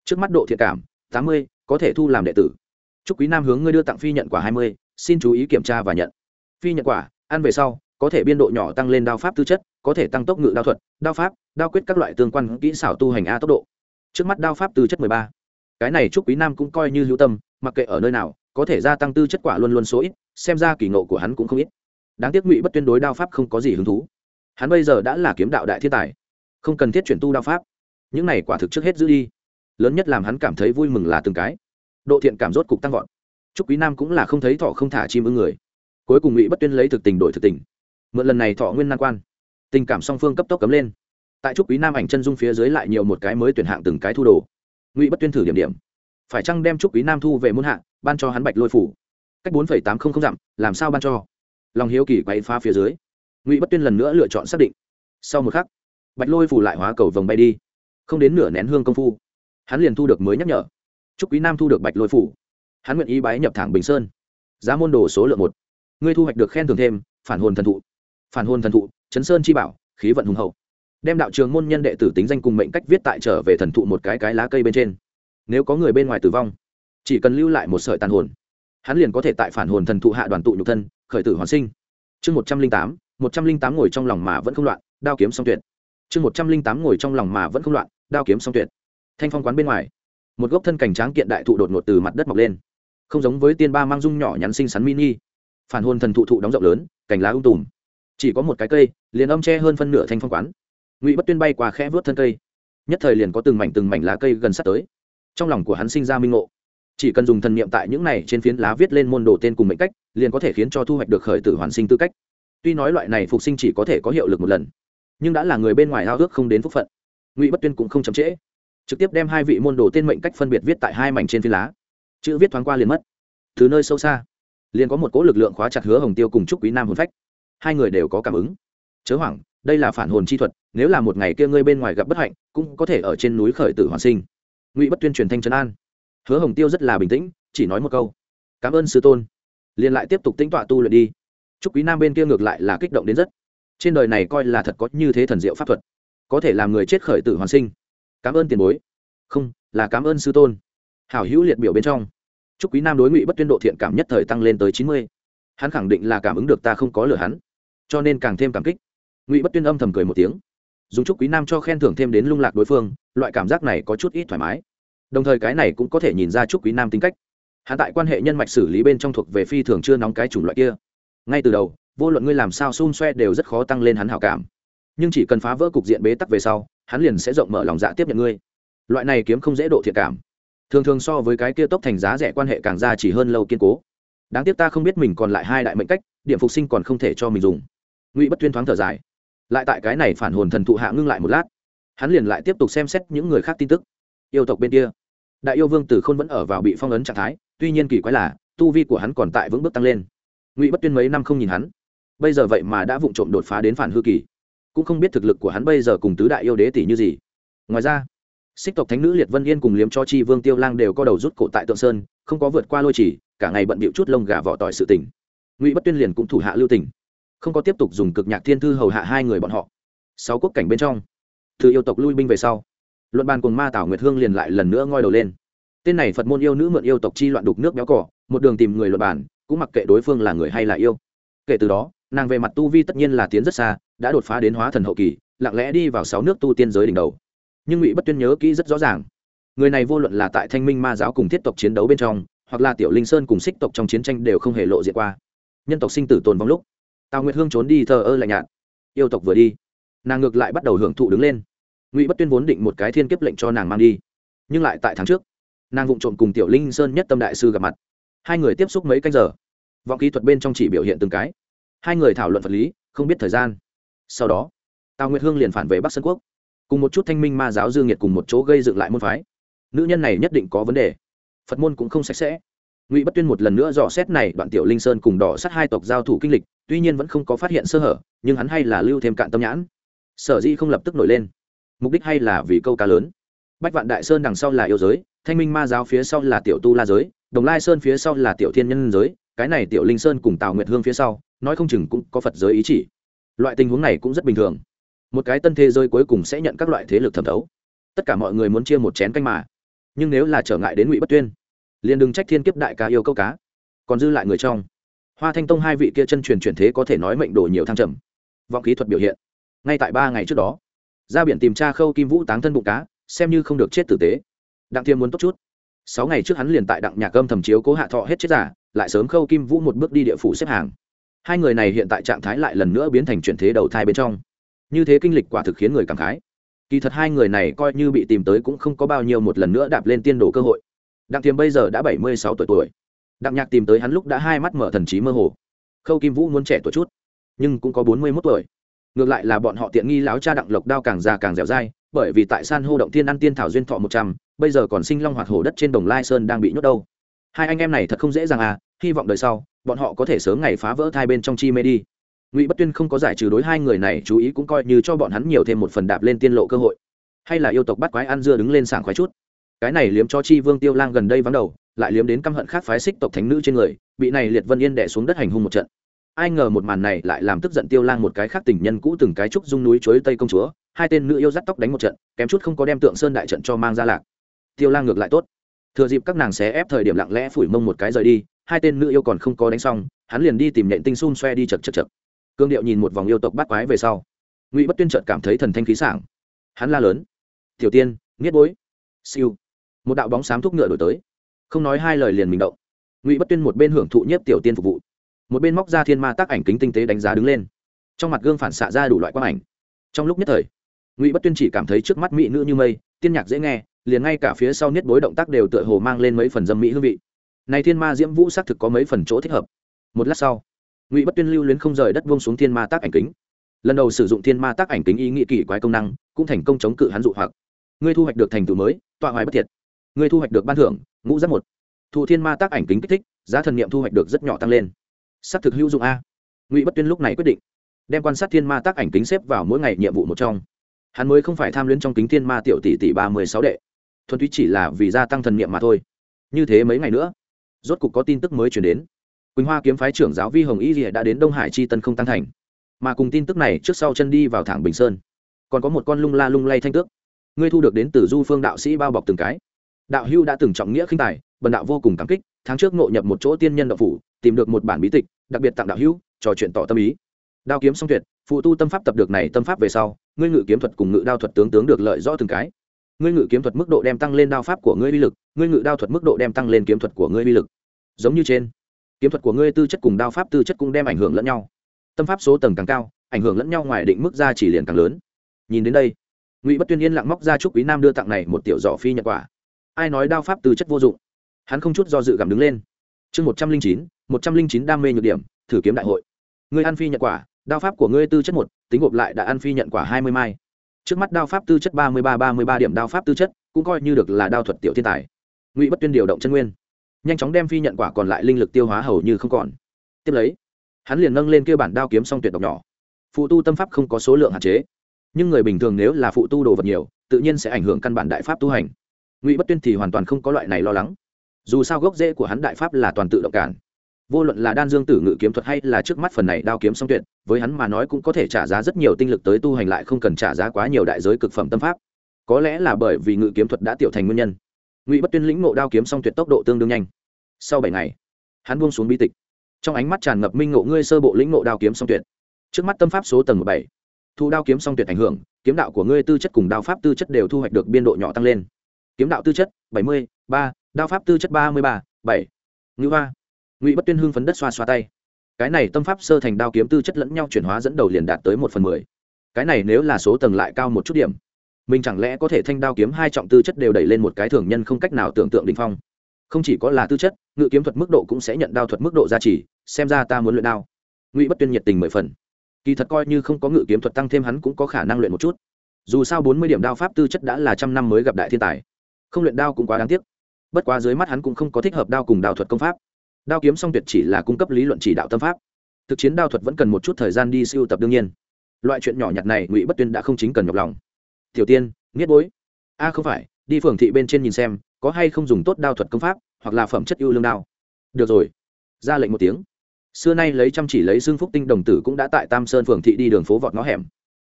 Trước mắt độ thiện cảm, tám mươi, có thể thu làm đệ tử. Chúc quý nam hướng ngươi đưa tặng phi nhận quả hai mươi, xin chú ý kiểm tra và nhận. Phi nhận quả, ăn về sau, có thể biên độ nhỏ tăng lên đao pháp tư chất có thể tăng tốc ngự đao thuật, đao pháp, đao quyết các loại tương quan kỹ xảo tu hành a tốc độ. Trước mắt đao pháp tư chất mười ba. Cái này chúc quý nam cũng coi như hữu tâm, mặc kệ ở nơi nào, có thể gia tăng tư chất quả luôn luôn số ít, xem ra kỳ ngộ của hắn cũng không ít. Đáng tiếc ngụy bất tuyên đối đao pháp không có gì hứng thú. Hắn bây giờ đã là kiếm đạo đại thiên tài, không cần thiết chuyển tu đao pháp. Những này quả thực trước hết giữ đi. Lớn nhất làm hắn cảm thấy vui mừng là từng cái. Độ thiện cảm rốt cục tăng vọt. Chúc quý nam cũng là không thấy thọ không thả chim ưng người. Cuối cùng ngụy bất tuyên lấy thực tình đổi thực tình. Mượn lần này thọ nguyên nan quan tình cảm song phương cấp tốc cấm lên. Tại trúc quý nam ảnh chân dung phía dưới lại nhiều một cái mới tuyển hạng từng cái thu đồ. Ngụy bất tuyên thử điểm điểm. Phải chăng đem trúc quý nam thu về muôn hạng ban cho hắn bạch lôi phủ? Cách bốn tám không không dặm, làm sao ban cho? Lòng hiếu kỳ quay pha phía dưới, ngụy bất tuyên lần nữa lựa chọn xác định. Sau một khắc, bạch lôi phủ lại hóa cầu vồng bay đi. Không đến nửa nén hương công phu, hắn liền thu được mới nhắc nhở. Trúc quý nam thu được bạch lôi phủ. Hắn nguyện ý bái nhập thẳng bình sơn. Giá môn đồ số lượng một. Ngươi thu hoạch được khen thưởng thêm, phản hồn thần thụ. Phản hồn thần thụ chấn sơn chi bảo, khí vận hùng hậu. Đem đạo trường môn nhân đệ tử tính danh cùng mệnh cách viết tại trở về thần thụ một cái cái lá cây bên trên. Nếu có người bên ngoài tử vong, chỉ cần lưu lại một sợi tàn hồn, hắn liền có thể tại phản hồn thần thụ hạ đoàn tụ nhục thân, khởi tử hoàn sinh. Chương một trăm linh tám, một trăm linh tám ngồi trong lòng mà vẫn không loạn, đao kiếm song tuyệt. Chương một trăm linh tám ngồi trong lòng mà vẫn không loạn, đao kiếm song tuyệt. Thanh phong quán bên ngoài, một gốc thân cảnh tráng kiện đại thụ đột ngột từ mặt đất mọc lên. Không giống với tiên ba mang dung nhỏ nhắn xinh xắn mini. Phản hồn thần thụ thụ đóng rộng lớn, cành lá ung tùm chỉ có một cái cây, liền âm che hơn phân nửa thanh phong quán. Ngụy bất tuyên bay qua khẽ vớt thân cây. Nhất thời liền có từng mảnh từng mảnh lá cây gần sát tới. Trong lòng của hắn sinh ra minh ngộ. Chỉ cần dùng thần niệm tại những này trên phiến lá viết lên môn đồ tên cùng mệnh cách, liền có thể khiến cho thu hoạch được khởi tử hoàn sinh tư cách. Tuy nói loại này phục sinh chỉ có thể có hiệu lực một lần, nhưng đã là người bên ngoài ao ước không đến phúc phận. Ngụy bất tuyên cũng không chậm trễ. Trực tiếp đem hai vị môn đồ tên mệnh cách phân biệt viết tại hai mảnh trên phiến lá. Chữ viết thoáng qua liền mất. Từ nơi sâu xa, liền có một cỗ lực lượng khóa chặt hứa hồng tiêu cùng trúc quý nam hồn phách hai người đều có cảm ứng. Chớ hoảng, đây là phản hồn chi thuật, nếu là một ngày kia ngươi bên ngoài gặp bất hạnh, cũng có thể ở trên núi khởi tử hoàn sinh. Ngụy bất tuyên truyền thanh trấn an. Hứa hồng tiêu rất là bình tĩnh, chỉ nói một câu. Cảm ơn sư tôn. Liền lại tiếp tục tính tọa tu luyện đi. Trúc quý nam bên kia ngược lại là kích động đến rất. Trên đời này coi là thật có như thế thần diệu pháp thuật, có thể làm người chết khởi tử hoàn sinh. Cảm ơn tiền bối. Không, là cảm ơn sư tôn. Hảo hữu liệt biểu bên trong. Chúc quý nam đối ngụy bất tuyên độ thiện cảm nhất thời tăng lên tới chín mươi hắn khẳng định là cảm ứng được ta không có lừa hắn. Cho nên càng thêm cảm kích. Ngụy bất tuyên âm thầm cười một tiếng. Dùng chúc quý nam cho khen thưởng thêm đến lung lạc đối phương, loại cảm giác này có chút ít thoải mái. Đồng thời cái này cũng có thể nhìn ra chúc quý nam tính cách. Hắn tại quan hệ nhân mạch xử lý bên trong thuộc về phi thường chưa nóng cái chủng loại kia. Ngay từ đầu, vô luận ngươi làm sao xung xoe đều rất khó tăng lên hắn hảo cảm. Nhưng chỉ cần phá vỡ cục diện bế tắc về sau, hắn liền sẽ rộng mở lòng dạ tiếp nhận ngươi. Loại này kiếm không dễ độ thiệt cảm. Thường thường so với cái kia tốc thành giá rẻ quan hệ càng ra chỉ hơn lâu kiên cố đáng tiếc ta không biết mình còn lại hai đại mệnh cách, điểm phục sinh còn không thể cho mình dùng. Ngụy bất tuyên thoáng thở dài. Lại tại cái này phản hồn thần thụ hạ ngưng lại một lát. Hắn liền lại tiếp tục xem xét những người khác tin tức. Yêu tộc bên kia. Đại yêu vương tử khôn vẫn ở vào bị phong ấn trạng thái, tuy nhiên kỳ quái là, tu vi của hắn còn tại vững bước tăng lên. Ngụy bất tuyên mấy năm không nhìn hắn, bây giờ vậy mà đã vụng trộm đột phá đến phản hư kỳ. Cũng không biết thực lực của hắn bây giờ cùng tứ đại yêu đế tỷ như gì. Ngoài ra, xích tộc thánh nữ liệt vân yên cùng liếm cho chi vương tiêu lang đều có đầu rút cổ tại tượng sơn, không có vượt qua lôi chỉ cả ngày bận bịu chút lông gà vỏ tỏi sự tình. Ngụy bất tuyên liền cũng thủ hạ lưu tình, không có tiếp tục dùng cực nhạc thiên thư hầu hạ hai người bọn họ. Sáu quốc cảnh bên trong, từ yêu tộc lui binh về sau, luận bàn cùng ma tảo nguyệt hương liền lại lần nữa ngoi đầu lên. Tên này phật môn yêu nữ mượn yêu tộc chi loạn đục nước béo cỏ, một đường tìm người luận bàn, cũng mặc kệ đối phương là người hay là yêu. Kể từ đó, nàng về mặt tu vi tất nhiên là tiến rất xa, đã đột phá đến hóa thần hậu kỳ, lặng lẽ đi vào sáu nước tu tiên giới đỉnh đầu. Nhưng ngụy bất tuyên nhớ kỹ rất rõ ràng, người này vô luận là tại thanh minh ma giáo cùng thiết tộc chiến đấu bên trong hoặc là tiểu linh sơn cùng xích tộc trong chiến tranh đều không hề lộ diện qua. Nhân tộc sinh tử tồn vong lúc, tào nguyệt hương trốn đi thờ ơ lạnh nhạt. Yêu tộc vừa đi, nàng ngược lại bắt đầu hưởng thụ đứng lên. Ngụy bất tuyên vốn định một cái thiên kiếp lệnh cho nàng mang đi, nhưng lại tại tháng trước, nàng vụng trộm cùng tiểu linh sơn nhất tâm đại sư gặp mặt. Hai người tiếp xúc mấy canh giờ, vọng kỹ thuật bên trong chỉ biểu hiện từng cái. Hai người thảo luận vật lý, không biết thời gian. Sau đó, tào nguyệt hương liền phản về bắc sơn quốc, cùng một chút thanh minh ma giáo dương nhiệt cùng một chỗ gây dựng lại môn phái. Nữ nhân này nhất định có vấn đề phật môn cũng không sạch sẽ. Ngụy bất tuyên một lần nữa dò xét này, đoạn tiểu linh sơn cùng đỏ sát hai tộc giao thủ kinh lịch, tuy nhiên vẫn không có phát hiện sơ hở, nhưng hắn hay là lưu thêm cạn tâm nhãn. Sở di không lập tức nổi lên. Mục đích hay là vì câu cá lớn. Bách vạn đại sơn đằng sau là yêu giới, thanh minh ma giáo phía sau là tiểu tu la giới, đồng lai sơn phía sau là tiểu thiên nhân giới, cái này tiểu linh sơn cùng tào nguyệt hương phía sau, nói không chừng cũng có phật giới ý chỉ. Loại tình huống này cũng rất bình thường. Một cái tân thế giới cuối cùng sẽ nhận các loại thế lực thẩm thấu. Tất cả mọi người muốn chia một chén canh mà nhưng nếu là trở ngại đến ngụy bất tuyên liền đừng trách thiên kiếp đại ca yêu câu cá còn dư lại người trong hoa thanh tông hai vị kia chân truyền chuyển thế có thể nói mệnh đồ nhiều thăng trầm vọng kỹ thuật biểu hiện ngay tại ba ngày trước đó ra biển tìm tra khâu kim vũ táng thân bụng cá xem như không được chết tử tế đặng thiêm muốn tốt chút sáu ngày trước hắn liền tại đặng nhạc cơm thầm chiếu cố hạ thọ hết chết giả lại sớm khâu kim vũ một bước đi địa phủ xếp hàng hai người này hiện tại trạng thái lại lần nữa biến thành chuyển thế đầu thai bên trong như thế kinh lịch quả thực khiến người cảm khái kỳ thật hai người này coi như bị tìm tới cũng không có bao nhiêu một lần nữa đạp lên tiên đồ cơ hội. Đặng thiềm bây giờ đã bảy mươi sáu tuổi tuổi. Đặng nhạc tìm tới hắn lúc đã hai mắt mở thần trí mơ hồ. Khâu kim vũ muốn trẻ tuổi chút, nhưng cũng có bốn mươi mốt tuổi. Ngược lại là bọn họ tiện nghi láo cha đặng lộc đao càng già càng dẻo dai, bởi vì tại san hô động tiên ăn tiên thảo duyên thọ một trăm, bây giờ còn sinh long hoạt hổ đất trên đồng lai sơn đang bị nhốt đâu. Hai anh em này thật không dễ dàng à hy vọng đời sau, bọn họ có thể sớm ngày phá vỡ thai bên trong chi mê đi ngụy bất tuyên không có giải trừ đối hai người này chú ý cũng coi như cho bọn hắn nhiều thêm một phần đạp lên tiên lộ cơ hội. Hay là yêu tộc bắt quái ăn dưa đứng lên sảng khoái chút. Cái này liếm cho chi vương tiêu lang gần đây vắng đầu, lại liếm đến căm hận khác phái xích tộc thánh nữ trên người, bị này liệt vân yên đẻ xuống đất hành hung một trận. Ai ngờ một màn này lại làm tức giận tiêu lang một cái khác tình nhân cũ từng cái trúc dung núi chuối tây công chúa, hai tên nữ yêu dắt tóc đánh một trận, kém chút không có đem tượng sơn đại trận cho mang ra lạc. Tiêu lang ngược lại tốt. Thừa dịp các nàng xé ép thời điểm lặng lẽ phủi mông một cái rời đi, hai tên nữ yêu còn không có đánh xong, hắn liền đi tìm nhện tinh xun xoe đi chật chật chật cương điệu nhìn một vòng yêu tộc bắt quái về sau. Ngụy bất tuyên trợt cảm thấy thần thanh khí sảng. Hắn la lớn. Tiểu tiên, nghiết bối. Siêu. Một đạo bóng xám thúc ngựa đổi tới. Không nói hai lời liền mình động. Ngụy bất tuyên một bên hưởng thụ nhất tiểu tiên phục vụ, một bên móc ra thiên ma tác ảnh kính tinh tế đánh giá đứng lên. Trong mặt gương phản xạ ra đủ loại quang ảnh. Trong lúc nhất thời, ngụy bất tuyên chỉ cảm thấy trước mắt mỹ nữ như mây, tiên nhạc dễ nghe, liền ngay cả phía sau niết bối động tác đều tựa hồ mang lên mấy phần dâm mỹ hương vị. Này thiên ma diễm vũ xác thực có mấy phần chỗ thích hợp. Một lát sau ngụy bất tuyên lưu luyến không rời đất vông xuống thiên ma tác ảnh kính lần đầu sử dụng thiên ma tác ảnh kính ý nghĩa kỳ quái công năng cũng thành công chống cự hắn dụ hoặc ngươi thu hoạch được thành tựu mới tọa hoài bất thiệt ngươi thu hoạch được ban thưởng ngũ giác một thụ thiên ma tác ảnh kính kích thích giá thần niệm thu hoạch được rất nhỏ tăng lên s á c thực hữu dụng a ngụy bất tuyên lúc này quyết định đem quan sát thiên ma tác ảnh kính xếp vào mỗi ngày nhiệm vụ một trong hắn mới không phải tham luyến trong kính thiên ma tiểu tỷ tỷ ba mươi sáu đệ thuần túy chỉ là vì gia tăng thần niệm mà thôi như thế mấy ngày nữa rốt cục có tin tức mới chuyển đến quỳnh hoa kiếm phái trưởng giáo vi hồng y rìa đã đến đông hải chi tân không tăng thành. Mà cùng tin tức này trước sau chân đi vào thẳng bình sơn. Còn có một con lung la lung lay thanh tước. Ngươi thu được đến từ du phương đạo sĩ bao bọc từng cái. Đạo hưu đã từng trọng nghĩa khinh tài, bần đạo vô cùng cảm kích, tháng trước ngộ nhập một chỗ tiên nhân đạo phủ, tìm được một bản bí tịch, đặc biệt tặng đạo hưu trò chuyện tỏ tâm ý. Đao kiếm song tuyệt, phụ tu tâm pháp tập được này tâm pháp về sau, ngươi ngự kiếm thuật cùng ngự đao thuật tướng tướng được lợi rõ từng cái. Ngươi ngự kiếm thuật mức độ đem tăng lên đao pháp của ngươi uy lực, ngươi ngự đao thuật mức độ đem tăng lên kiếm thuật của ngươi uy lực. Giống như trên kiếm thuật của ngươi tư chất cùng đao pháp tư chất cũng đem ảnh hưởng lẫn nhau. Tâm pháp số tầng càng cao, ảnh hưởng lẫn nhau ngoài định mức ra chỉ liền càng lớn. Nhìn đến đây, ngụy bất tuyên yên lặng móc ra chúc quý nam đưa tặng này một tiểu giỏ phi nhật quả ai nói đao pháp tư chất vô dụng? Hắn không chút do dự gặm đứng lên. Chương một trăm linh chín, một trăm linh chín đam mê nhược điểm, thử kiếm đại hội. Ngươi ăn phi nhật quả đao pháp của ngươi tư chất một, tính gộp lại đã ăn phi nhận quả hai mươi mai. Trước mắt đao pháp tư chất ba mươi ba ba mươi ba điểm đao pháp tư chất, cũng coi như được là đao thuật tiểu thiên tài. Ngụy bất tuyên điều động chân nguyên nhanh chóng đem phi nhận quả còn lại linh lực tiêu hóa hầu như không còn. Tiếp lấy, hắn liền nâng lên kêu bản đao kiếm xong tuyệt độc nhỏ. Phụ tu tâm pháp không có số lượng hạn chế, nhưng người bình thường nếu là phụ tu đồ vật nhiều, tự nhiên sẽ ảnh hưởng căn bản đại pháp tu hành. Ngụy bất tuyên thì hoàn toàn không có loại này lo lắng. Dù sao gốc rễ của hắn đại pháp là toàn tự động cản. Vô luận là đan dương tử ngự kiếm thuật hay là trước mắt phần này đao kiếm song tuyệt, với hắn mà nói cũng có thể trả giá rất nhiều tinh lực tới tu hành lại không cần trả giá quá nhiều đại giới cực phẩm tâm pháp. Có lẽ là bởi vì ngự kiếm thuật đã tiểu thành nguyên nhân ngụy bất tuyên lĩnh ngộ đao kiếm song tuyệt tốc độ tương đương nhanh sau bảy ngày hắn buông xuống bi tịch trong ánh mắt tràn ngập minh ngộ ngươi sơ bộ lĩnh ngộ đao kiếm song tuyệt trước mắt tâm pháp số tầng một bảy thu đao kiếm song tuyệt ảnh hưởng kiếm đạo của ngươi tư chất cùng đao pháp tư chất đều thu hoạch được biên độ nhỏ tăng lên kiếm đạo tư chất bảy mươi ba đao pháp tư chất ba mươi ba bảy ngữ hoa ngụy bất tuyên hưng phấn đất xoa xoa tay cái này tâm pháp sơ thành đao kiếm tư chất lẫn nhau chuyển hóa dẫn đầu liền đạt tới một phần mười cái này nếu là số tầng lại cao một chút điểm mình chẳng lẽ có thể thanh đao kiếm hai trọng tư chất đều đẩy lên một cái thường nhân không cách nào tưởng tượng đình phong? Không chỉ có là tư chất, ngự kiếm thuật mức độ cũng sẽ nhận đao thuật mức độ gia trì, xem ra ta muốn luyện đao. Ngụy bất tuyên nhiệt tình mười phần. Kỳ thật coi như không có ngự kiếm thuật tăng thêm hắn cũng có khả năng luyện một chút. Dù sao bốn mươi điểm đao pháp tư chất đã là trăm năm mới gặp đại thiên tài. Không luyện đao cũng quá đáng tiếc. Bất quá dưới mắt hắn cũng không có thích hợp đao cùng đao thuật công pháp. Đao kiếm song tuyệt chỉ là cung cấp lý luận chỉ đạo tâm pháp. Thực chiến đao thuật vẫn cần một chút thời gian đi siêu tập đương nhiên. Loại chuyện nhỏ nhặt này ngụy bất tuyên đã không chính cần nhọc lòng tiểu tiên, nghiết bối. A, không phải, đi phường thị bên trên nhìn xem, có hay không dùng tốt đao thuật công pháp, hoặc là phẩm chất ưu lương đao. Được rồi. Ra lệnh một tiếng. Xưa nay lấy chăm chỉ lấy xương phúc tinh đồng tử cũng đã tại tam sơn phường thị đi đường phố vọt ngõ hẻm.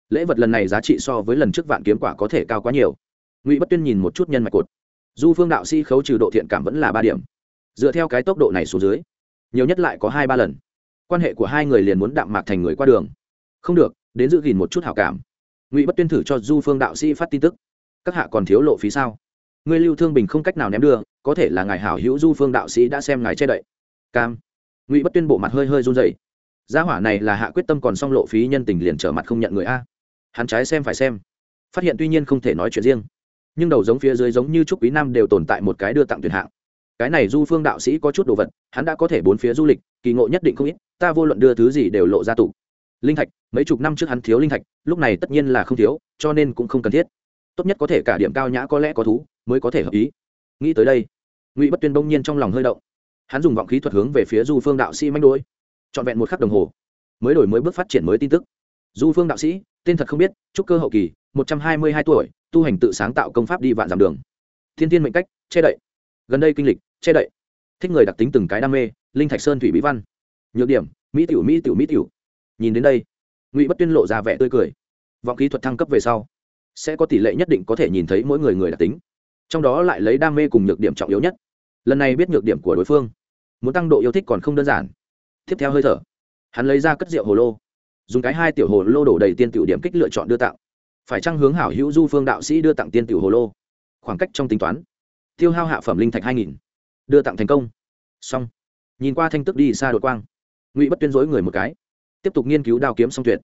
Lễ vật lần này giá trị so với lần trước vạn kiếm quả có thể cao quá nhiều. Ngụy bất tuyên nhìn một chút nhân mạch cột. Du phương đạo sĩ khấu trừ độ thiện cảm vẫn là ba điểm. Dựa theo cái tốc độ này xuống dưới, nhiều nhất lại có hai ba lần. Quan hệ của hai người liền muốn đạm mạc thành người qua đường. Không được, đến giữ gìn một chút hảo cảm ngụy bất tuyên thử cho du phương đạo sĩ phát tin tức các hạ còn thiếu lộ phí sao ngươi lưu thương bình không cách nào ném đưa có thể là ngài hảo hữu du phương đạo sĩ đã xem ngài che đậy cam ngụy bất tuyên bộ mặt hơi hơi run dày gia hỏa này là hạ quyết tâm còn xong lộ phí nhân tình liền trở mặt không nhận người a hắn trái xem phải xem phát hiện tuy nhiên không thể nói chuyện riêng nhưng đầu giống phía dưới giống như trúc quý nam đều tồn tại một cái đưa tặng tuyển hạng cái này du phương đạo sĩ có chút đồ vật hắn đã có thể bốn phía du lịch kỳ ngộ nhất định không ít ta vô luận đưa thứ gì đều lộ ra tụ linh thạch, mấy chục năm trước hắn thiếu linh thạch, lúc này tất nhiên là không thiếu, cho nên cũng không cần thiết. Tốt nhất có thể cả điểm cao nhã có lẽ có thú, mới có thể hợp ý. Nghĩ tới đây, ngụy bất tuyên bỗng nhiên trong lòng hơi động. Hắn dùng vọng khí thuật hướng về phía du phương đạo sĩ manh đôi trọn vẹn một khắc đồng hồ, mới đổi mới bước phát triển mới tin tức. Du phương đạo sĩ, tên thật không biết, trúc cơ hậu kỳ, một trăm hai mươi hai tuổi, tu hành tự sáng tạo công pháp đi vạn dặm đường. Thiên thiên mệnh cách, che đậy. Gần đây kinh lịch, che đậy. Thích người đặc tính từng cái đam mê, linh thạch sơn thủy bí văn. Nhược điểm, mỹ tiểu mỹ tiểu mỹ tiểu nhìn đến đây, ngụy bất tuyên lộ ra vẻ tươi cười. Vọng kỹ thuật thăng cấp về sau, sẽ có tỷ lệ nhất định có thể nhìn thấy mỗi người người đặc tính. Trong đó lại lấy đam mê cùng nhược điểm trọng yếu nhất. Lần này biết nhược điểm của đối phương, muốn tăng độ yêu thích còn không đơn giản. Tiếp theo hơi thở, hắn lấy ra cất rượu hồ lô, dùng cái hai tiểu hồ lô đổ đầy tiên tiểu điểm kích lựa chọn đưa tặng. Phải chăng hướng hảo hữu du phương đạo sĩ đưa tặng tiên tiểu hồ lô? Khoảng cách trong tính toán, tiêu hao hạ phẩm linh thạch hai nghìn, đưa tặng thành công. Xong, nhìn qua thanh tức đi xa đột quang, ngụy bất tuyên dối người một cái tiếp tục nghiên cứu đao kiếm song tuyệt.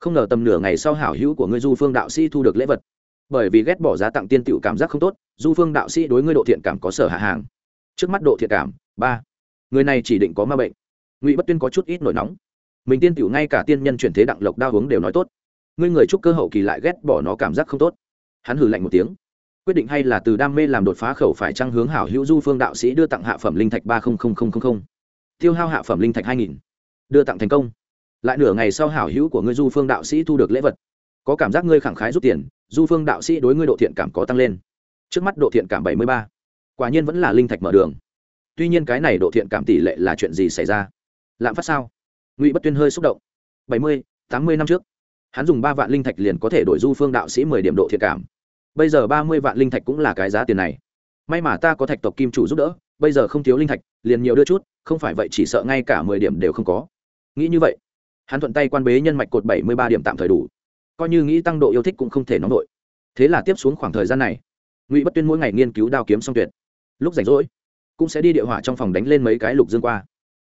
Không ngờ tầm nửa ngày sau hảo hữu của ngươi du phương đạo sĩ thu được lễ vật. Bởi vì ghét bỏ giá tặng tiên tiểu cảm giác không tốt, du phương đạo sĩ đối ngươi độ thiện cảm có sở hạ hàng. Trước mắt độ thiện cảm, ba. Người này chỉ định có ma bệnh. Ngụy bất tuyên có chút ít nổi nóng. Mình tiên tiểu ngay cả tiên nhân chuyển thế đặng lộc đao hướng đều nói tốt. Ngươi người chúc cơ hậu kỳ lại ghét bỏ nó cảm giác không tốt. Hắn hử lạnh một tiếng. Quyết định hay là từ đam mê làm đột phá khẩu phải trăng hướng hảo hữu du phương đạo sĩ đưa tặng hạ phẩm linh thạch ba tiêu hao hạ phẩm linh thạch hai nghìn. Đưa tặng thành công lại nửa ngày sau hảo hữu của ngươi du phương đạo sĩ thu được lễ vật. Có cảm giác ngươi khẳng khái rút tiền, du phương đạo sĩ đối ngươi độ thiện cảm có tăng lên. Trước mắt độ thiện cảm bảy mươi ba. Quả nhiên vẫn là linh thạch mở đường. Tuy nhiên cái này độ thiện cảm tỷ lệ là chuyện gì xảy ra? Lạm phát sao? Ngụy bất tuyên hơi xúc động. bảy mươi, tám mươi năm trước, hắn dùng ba vạn linh thạch liền có thể đổi du phương đạo sĩ mười điểm độ thiện cảm. Bây giờ ba mươi vạn linh thạch cũng là cái giá tiền này. May mà ta có thạch tộc kim chủ giúp đỡ, bây giờ không thiếu linh thạch, liền nhiều đưa chút, không phải vậy chỉ sợ ngay cả mười điểm đều không có. Nghĩ như vậy hắn thuận tay quan bế nhân mạch cột bảy mươi ba điểm tạm thời đủ. Coi như nghĩ tăng độ yêu thích cũng không thể nóng nổi. Thế là tiếp xuống khoảng thời gian này, ngụy bất tuyên mỗi ngày nghiên cứu đao kiếm song tuyệt. Lúc rảnh rỗi, cũng sẽ đi địa hỏa trong phòng đánh lên mấy cái lục dương qua.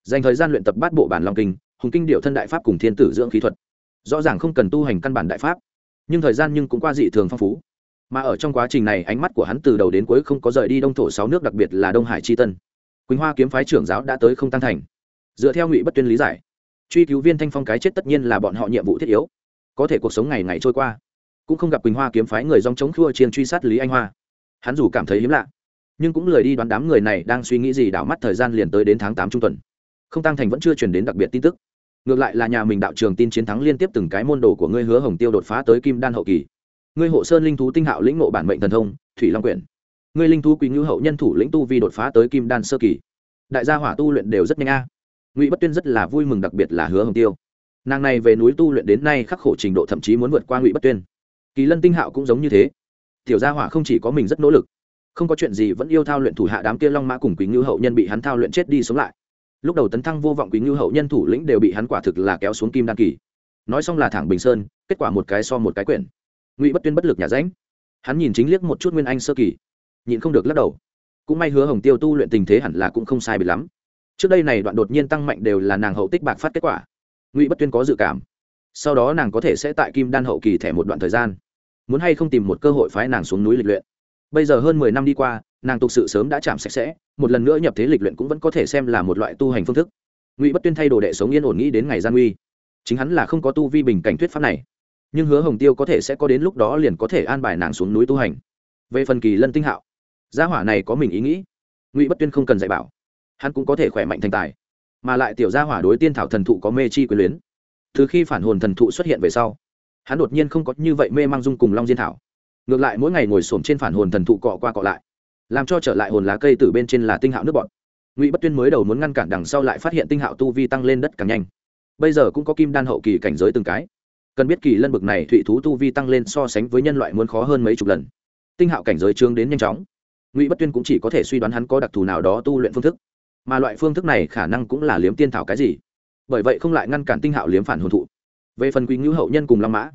Dành thời gian luyện tập bát bộ bản long kinh, hùng kinh điệu thân đại pháp cùng thiên tử dưỡng khí thuật. Rõ ràng không cần tu hành căn bản đại pháp, nhưng thời gian nhưng cũng qua dị thường phong phú. Mà ở trong quá trình này, ánh mắt của hắn từ đầu đến cuối không có rời đi đông thổ sáu nước, đặc biệt là đông hải chi tân. Quỳnh hoa kiếm phái trưởng giáo đã tới không tăng thành. Dựa theo ngụy bất tuyên lý giải truy cứu viên thanh phong cái chết tất nhiên là bọn họ nhiệm vụ thiết yếu. Có thể cuộc sống ngày ngày trôi qua, cũng không gặp quỳnh hoa kiếm phái người dòng chống khua chiên truy sát lý anh hoa. Hắn dù cảm thấy hiếm lạ, nhưng cũng lười đi đoán đám người này đang suy nghĩ gì đảo mắt thời gian liền tới đến tháng tám trung tuần. Không tăng thành vẫn chưa truyền đến đặc biệt tin tức. Ngược lại là nhà mình đạo trường tin chiến thắng liên tiếp từng cái môn đồ của ngươi hứa hồng tiêu đột phá tới kim đan hậu kỳ. Ngươi hộ sơn linh thú tinh hạo lĩnh ngộ bản mệnh thần thông, thủy long quyển. Ngươi linh thú quý ngữ hậu nhân thủ lĩnh tu vi đột phá tới kim đan sơ kỳ. Đại gia hỏa tu luyện đều rất nhanh a ngụy bất tuyên rất là vui mừng, đặc biệt là hứa hồng tiêu. Nàng này về núi tu luyện đến nay khắc khổ trình độ, thậm chí muốn vượt qua ngụy bất tuyên. Kỳ lân tinh hạo cũng giống như thế. Tiểu gia hỏa không chỉ có mình rất nỗ lực, không có chuyện gì vẫn yêu thao luyện thủ hạ đám kia long mã cùng quý ngư hậu nhân bị hắn thao luyện chết đi sống lại. Lúc đầu tấn thăng vô vọng quý ngư hậu nhân thủ lĩnh đều bị hắn quả thực là kéo xuống kim đan kỳ. Nói xong là thẳng bình sơn, kết quả một cái so một cái quyển. Ngụy bất tuyên bất lực nhà ránh. Hắn nhìn chính liếc một chút nguyên anh sơ kỳ, nhịn không được lắc đầu. Cũng may hứa hồng tiêu tu luyện tình thế hẳn là cũng không sai bị lắm trước đây này đoạn đột nhiên tăng mạnh đều là nàng hậu tích bạc phát kết quả. Ngụy bất tuyên có dự cảm. Sau đó nàng có thể sẽ tại kim đan hậu kỳ thẻ một đoạn thời gian. Muốn hay không tìm một cơ hội phái nàng xuống núi lịch luyện. Bây giờ hơn mười năm đi qua, nàng tục sự sớm đã chạm sạch sẽ, một lần nữa nhập thế lịch luyện cũng vẫn có thể xem là một loại tu hành phương thức. Ngụy bất tuyên thay đồ đệ sống yên ổn nghĩ đến ngày gian nguy chính hắn là không có tu vi bình cảnh thuyết pháp này. Nhưng hứa hồng tiêu có thể sẽ có đến lúc đó liền có thể an bài nàng xuống núi tu hành. Về phần kỳ lân tinh hạo, gia hỏa này có mình ý nghĩ. Ngụy bất tuyên không cần dạy bảo hắn cũng có thể khỏe mạnh thành tài. Mà lại tiểu gia hỏa đối tiên thảo thần thụ có mê chi quyền luyến. Từ khi phản hồn thần thụ xuất hiện về sau, hắn đột nhiên không có như vậy mê mang dung cùng long diên thảo. Ngược lại mỗi ngày ngồi xổm trên phản hồn thần thụ cọ qua cọ lại, làm cho trở lại hồn lá cây từ bên trên là tinh hạo nước bọt. Ngụy bất tuyên mới đầu muốn ngăn cản đằng sau lại phát hiện tinh hạo tu vi tăng lên đất càng nhanh. Bây giờ cũng có kim đan hậu kỳ cảnh giới từng cái. Cần biết kỳ lân bực này thụy thú tu vi tăng lên so sánh với nhân loại muốn khó hơn mấy chục lần. Tinh hạo cảnh giới trương đến nhanh chóng. Ngụy bất tuyên cũng chỉ có thể suy đoán hắn có đặc thù nào đó tu luyện phương thức mà loại phương thức này khả năng cũng là liếm tiên thảo cái gì. Bởi vậy không lại ngăn cản tinh hạo liếm phản hồn thụ. Về phần quý ngữ hậu nhân cùng long mã,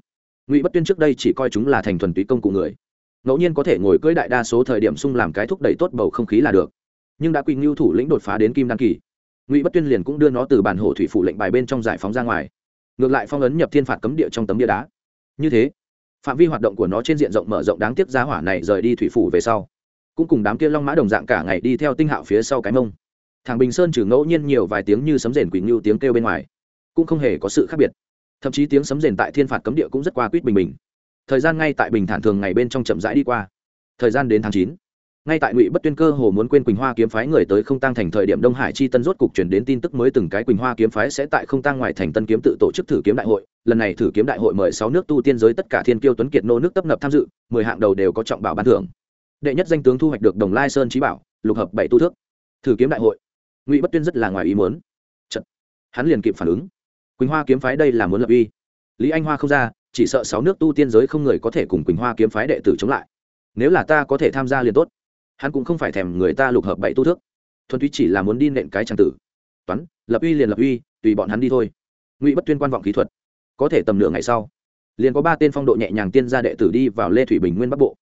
ngụy bất tuyên trước đây chỉ coi chúng là thành thuần túy công cụ người. Ngẫu nhiên có thể ngồi cưỡi đại đa số thời điểm sung làm cái thúc đẩy tốt bầu không khí là được. Nhưng đã quỳnh ngưu thủ lĩnh đột phá đến kim đăng kỳ, ngụy bất tuyên liền cũng đưa nó từ bản hồ thủy phủ lệnh bài bên trong giải phóng ra ngoài. Ngược lại phong ấn nhập thiên phạt cấm địa trong tấm bia đá. Như thế, phạm vi hoạt động của nó trên diện rộng mở rộng đáng tiếc giá hỏa này rời đi thủy phủ về sau. Cũng cùng đám kia long mã đồng dạng cả ngày đi theo tinh hạo phía sau cái mông thằng bình sơn trừ ngẫu nhiên nhiều vài tiếng như sấm rền quỳnh ngưu tiếng kêu bên ngoài. Cũng không hề có sự khác biệt. Thậm chí tiếng sấm rền tại thiên phạt cấm địa cũng rất qua quýt bình bình. Thời gian ngay tại bình thản thường ngày bên trong chậm rãi đi qua. Thời gian đến tháng chín, ngay tại ngụy bất tuyên cơ hồ muốn quên quỳnh hoa kiếm phái người tới không tăng thành thời điểm đông hải chi tân rốt cục chuyển đến tin tức mới từng cái quỳnh hoa kiếm phái sẽ tại không tăng ngoài thành tân kiếm tự tổ chức thử kiếm đại hội. Lần này thử kiếm đại hội mời sáu nước tu tiên giới tất cả thiên kiêu tuấn kiệt nô nước tấp nập tham dự, mười hạng đầu đều có trọng bảo ban thưởng. Đệ nhất danh tướng thu hoạch được đồng lai sơn trí bảo, lục hợp bảy tu thước. Thử kiếm đại hội ngụy bất tuyên rất là ngoài ý muốn. Chật. hắn liền kịp phản ứng. Quỳnh hoa kiếm phái đây là muốn lập uy. Lý anh hoa không ra, chỉ sợ sáu nước tu tiên giới không người có thể cùng quỳnh hoa kiếm phái đệ tử chống lại. Nếu là ta có thể tham gia liền tốt. Hắn cũng không phải thèm người ta lục hợp bảy tu thước. Thuần túy chỉ là muốn đi nện cái trang tử. Toán, lập uy liền lập uy, tùy bọn hắn đi thôi. Ngụy bất tuyên quan vọng kỹ thuật. Có thể tầm nửa ngày sau, liền có ba tên phong độ nhẹ nhàng tiên gia đệ tử đi vào lê thủy bình nguyên bắc bộ.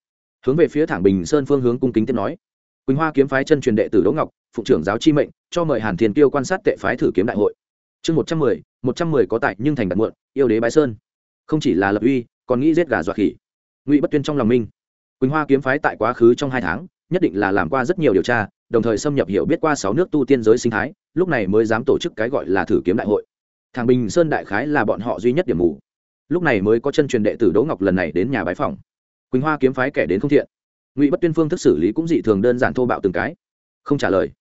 Hướng về phía thẳng bình sơn phương hướng cung kính tiếp nói. Quỳnh hoa kiếm phái chân truyền đệ tử đỗ ngọc phụ trưởng giáo chi mệnh, cho mời hàn Thiên tiêu quan sát tệ phái thử kiếm đại hội. Chương một trăm mười, một trăm mười có tại nhưng thành đạt muộn, yêu đế bái sơn. Không chỉ là lập uy, còn nghĩ giết gà dọa khỉ. Ngụy bất tuyên trong lòng minh. Quỳnh hoa kiếm phái tại quá khứ trong hai tháng, nhất định là làm qua rất nhiều điều tra, đồng thời xâm nhập hiểu biết qua sáu nước tu tiên giới sinh thái, lúc này mới dám tổ chức cái gọi là thử kiếm đại hội. Thằng bình sơn đại khái là bọn họ duy nhất điểm mù. Lúc này mới có chân truyền đệ tử đỗ ngọc lần này đến nhà bái phòng. Quỳnh hoa kiếm phái kẻ đến không thiện. Ngụy bất tuyên phương thức xử lý cũng dị thường đơn giản thô bạo từng cái. Không trả lời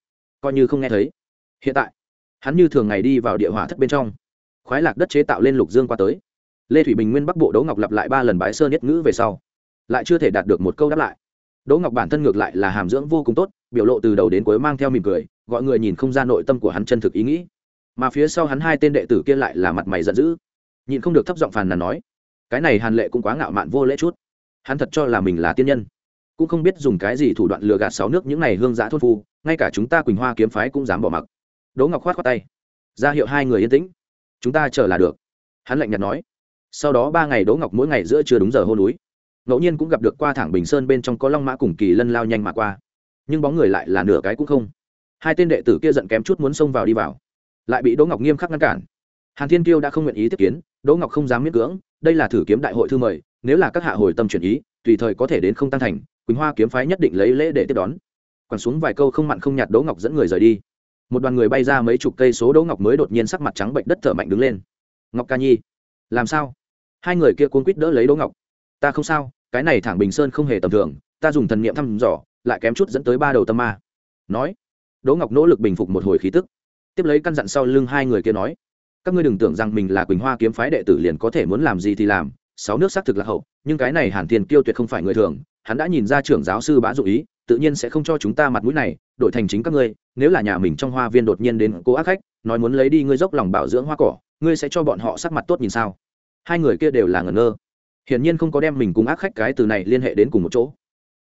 coi như không nghe thấy. Hiện tại, hắn như thường ngày đi vào địa hỏa thất bên trong. Khoái lạc đất chế tạo lên lục dương qua tới. Lê thủy bình nguyên bắc bộ đỗ ngọc lặp lại ba lần bái sơn nhất ngữ về sau, lại chưa thể đạt được một câu đáp lại. Đỗ ngọc bản thân ngược lại là hàm dưỡng vô cùng tốt, biểu lộ từ đầu đến cuối mang theo mỉm cười, gọi người nhìn không ra nội tâm của hắn chân thực ý nghĩ. Mà phía sau hắn hai tên đệ tử kia lại là mặt mày giận dữ. Nhìn không được thấp giọng phàn nàn nói, cái này hàn lệ cũng quá ngạo mạn vô lễ chút. Hắn thật cho là mình là tiên nhân cũng không biết dùng cái gì thủ đoạn lừa gạt sáu nước những này hương giã thôn phu, ngay cả chúng ta quỳnh hoa kiếm phái cũng dám bỏ mặc. Đỗ ngọc khoát khoát tay. Ra hiệu hai người yên tĩnh. Chúng ta chờ là được. Hắn lạnh nhạt nói. Sau đó ba ngày đỗ ngọc mỗi ngày giữa chưa đúng giờ hô núi. Ngẫu nhiên cũng gặp được qua thẳng bình sơn bên trong có long mã cùng kỳ lân lao nhanh mà qua. Nhưng bóng người lại là nửa cái cũng không. Hai tên đệ tử kia giận kém chút muốn xông vào đi vào. Lại bị đỗ ngọc nghiêm khắc ngăn cản. Hàn thiên kiêu đã không nguyện ý tiếp kiến, đỗ ngọc không dám miễn cưỡng, đây là thử kiếm đại hội thư mời, nếu là các hạ hồi tâm chuyển ý, tùy thời có thể đến không tăng thành quỳnh hoa kiếm phái nhất định lấy lễ để tiếp đón. Quẳng xuống vài câu không mặn không nhạt đỗ ngọc dẫn người rời đi. Một đoàn người bay ra mấy chục cây số đỗ ngọc mới đột nhiên sắc mặt trắng bệnh đất thở mạnh đứng lên. Ngọc ca nhi, làm sao? Hai người kia cuốn quýt đỡ lấy đỗ ngọc. Ta không sao, cái này thẳng bình sơn không hề tầm thường, ta dùng thần niệm thăm dò, lại kém chút dẫn tới ba đầu tâm ma. Nói, đỗ ngọc nỗ lực bình phục một hồi khí tức. Tiếp lấy căn dặn sau lưng hai người kia nói, các ngươi đừng tưởng rằng mình là quỳnh hoa kiếm phái đệ tử liền có thể muốn làm gì thì làm, sáu nước xác thực là hậu, nhưng cái này hàn thiên kiêu tuyệt không phải người thường hắn đã nhìn ra trưởng giáo sư bá dụ ý, tự nhiên sẽ không cho chúng ta mặt mũi này, đổi thành chính các ngươi, nếu là nhà mình trong hoa viên đột nhiên đến cố ác khách, nói muốn lấy đi ngươi dốc lòng bảo dưỡng hoa cỏ, ngươi sẽ cho bọn họ sắc mặt tốt nhìn sao? Hai người kia đều là ngẩn ngơ. Hiển nhiên không có đem mình cùng ác khách cái từ này liên hệ đến cùng một chỗ.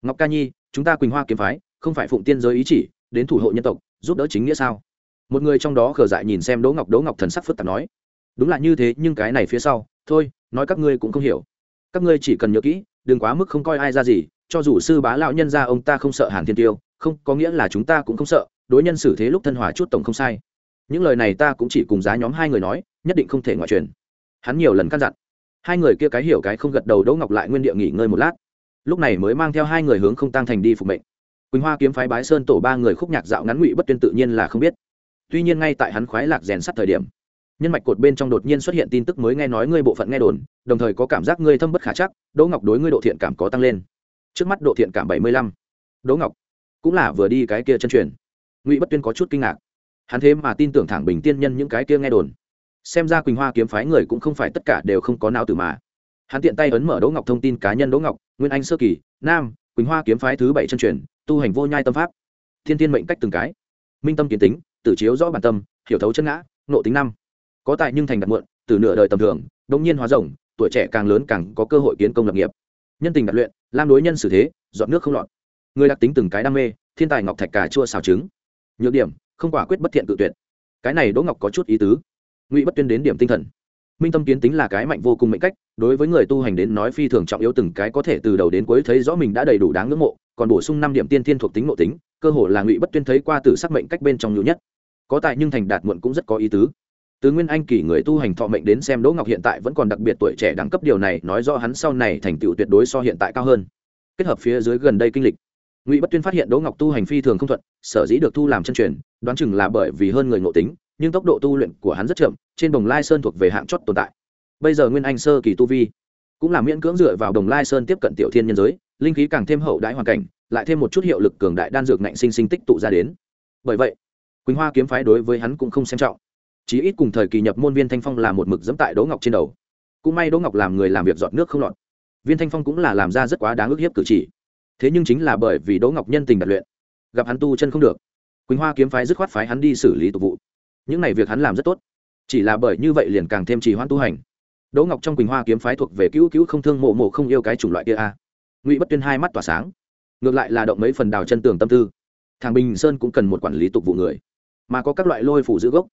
Ngọc ca nhi, chúng ta quỳnh hoa kiếm phái, không phải phụng tiên giới ý chỉ, đến thủ hộ nhân tộc, giúp đỡ chính nghĩa sao? Một người trong đó khờ dại nhìn xem đỗ ngọc đỗ ngọc thần sắc phức tạp nói. Đúng là như thế, nhưng cái này phía sau, thôi, nói các ngươi cũng không hiểu. Các ngươi chỉ cần nhớ kỹ đừng quá mức không coi ai ra gì, cho dù sư bá lão nhân ra ông ta không sợ hàn thiên tiêu, không, có nghĩa là chúng ta cũng không sợ, đối nhân xử thế lúc thân hòa chút tổng không sai. Những lời này ta cũng chỉ cùng giá nhóm hai người nói, nhất định không thể ngoại truyền. Hắn nhiều lần căn dặn. Hai người kia cái hiểu cái không gật đầu đỗ ngọc lại nguyên địa nghỉ ngơi một lát. Lúc này mới mang theo hai người hướng không tăng thành đi phục mệnh. Quỳnh hoa kiếm phái bái sơn tổ ba người khúc nhạc dạo ngắn ngụy bất tuyên tự nhiên là không biết. Tuy nhiên ngay tại hắn khoái lạc rèn sắt thời điểm nhân mạch cột bên trong đột nhiên xuất hiện tin tức mới nghe nói ngươi bộ phận nghe đồn, đồng thời có cảm giác ngươi thâm bất khả chắc, đỗ ngọc đối ngươi độ thiện cảm có tăng lên. Trước mắt độ thiện cảm bảy mươi lăm. Đỗ ngọc cũng là vừa đi cái kia chân truyền. Ngụy bất tuyên có chút kinh ngạc. Hắn thế mà tin tưởng thẳng bình tiên nhân những cái kia nghe đồn. Xem ra quỳnh hoa kiếm phái người cũng không phải tất cả đều không có não từ mà. Hắn tiện tay ấn mở đỗ ngọc thông tin cá nhân đỗ ngọc, nguyên anh sơ kỳ, nam, quỳnh hoa kiếm phái thứ bảy chân truyền, tu hành vô nhai tâm pháp. Thiên tiên mệnh cách từng cái. Minh tâm kiến tính, tử chiếu rõ bản tâm, hiểu thấu chân ngã, nộ tính năm có tài nhưng thành đạt muộn, từ nửa đời tầm thường đông nhiên hóa rồng, tuổi trẻ càng lớn càng có cơ hội kiến công lập nghiệp. Nhân tình đặt luyện, lam đối nhân xử thế, dọn nước không lọt. Người đặc tính từng cái đam mê, thiên tài ngọc thạch cà chua xào trứng. Nhược điểm, không quả quyết bất thiện tự tuyệt. Cái này đỗ ngọc có chút ý tứ. Ngụy bất tuyên đến điểm tinh thần. Minh tâm kiến tính là cái mạnh vô cùng mệnh cách, đối với người tu hành đến nói phi thường trọng yếu từng cái có thể từ đầu đến cuối thấy rõ mình đã đầy đủ đáng ngưỡng mộ, còn bổ sung năm điểm tiên thiên thuộc tính nội tính, cơ hồ là ngụy bất tuyên thấy qua từ sắc mệnh cách bên trong nhiều nhất. Có tại nhưng thành đạt muộn cũng rất có ý tứ từ nguyên anh kỳ người tu hành thọ mệnh đến xem đỗ ngọc hiện tại vẫn còn đặc biệt tuổi trẻ đẳng cấp, điều này nói rõ hắn sau này thành tựu tuyệt đối so hiện tại cao hơn. Kết hợp phía dưới gần đây kinh lịch, ngụy bất tuyên phát hiện đỗ ngọc tu hành phi thường không thuận, sở dĩ được thu làm chân truyền, đoán chừng là bởi vì hơn người ngộ tính, nhưng tốc độ tu luyện của hắn rất chậm, trên đồng lai sơn thuộc về hạng chót tồn tại. Bây giờ nguyên anh sơ kỳ tu vi, cũng là miễn cưỡng dựa vào đồng lai sơn tiếp cận tiểu thiên nhân giới, linh khí càng thêm hậu đãi hoàn cảnh, lại thêm một chút hiệu lực cường đại đan dược ngạnh sinh sinh tích tụ ra đến. Bởi vậy, quỳnh hoa kiếm phái đối với hắn cũng không xem trọng chí ít cùng thời kỳ nhập môn viên thanh phong là một mực dẫm tại đỗ ngọc trên đầu. Cũng may đỗ ngọc làm người làm việc dọn nước không lọt. Viên thanh phong cũng là làm ra rất quá đáng ức hiếp cử chỉ. Thế nhưng chính là bởi vì đỗ ngọc nhân tình đặt luyện, gặp hắn tu chân không được. Quỳnh hoa kiếm phái dứt khoát phái hắn đi xử lý tục vụ. Những này việc hắn làm rất tốt. Chỉ là bởi như vậy liền càng thêm trì hoãn tu hành. Đỗ ngọc trong quỳnh hoa kiếm phái thuộc về cứu cứu không thương mộ mộ không yêu cái chủng loại kia a. Ngụy bất tuyên hai mắt tỏa sáng. Ngược lại là động mấy phần đào chân tường tâm tư. Thằng bình sơn cũng cần một quản lý tục vụ người. Mà có các loại lôi phủ giữ gốc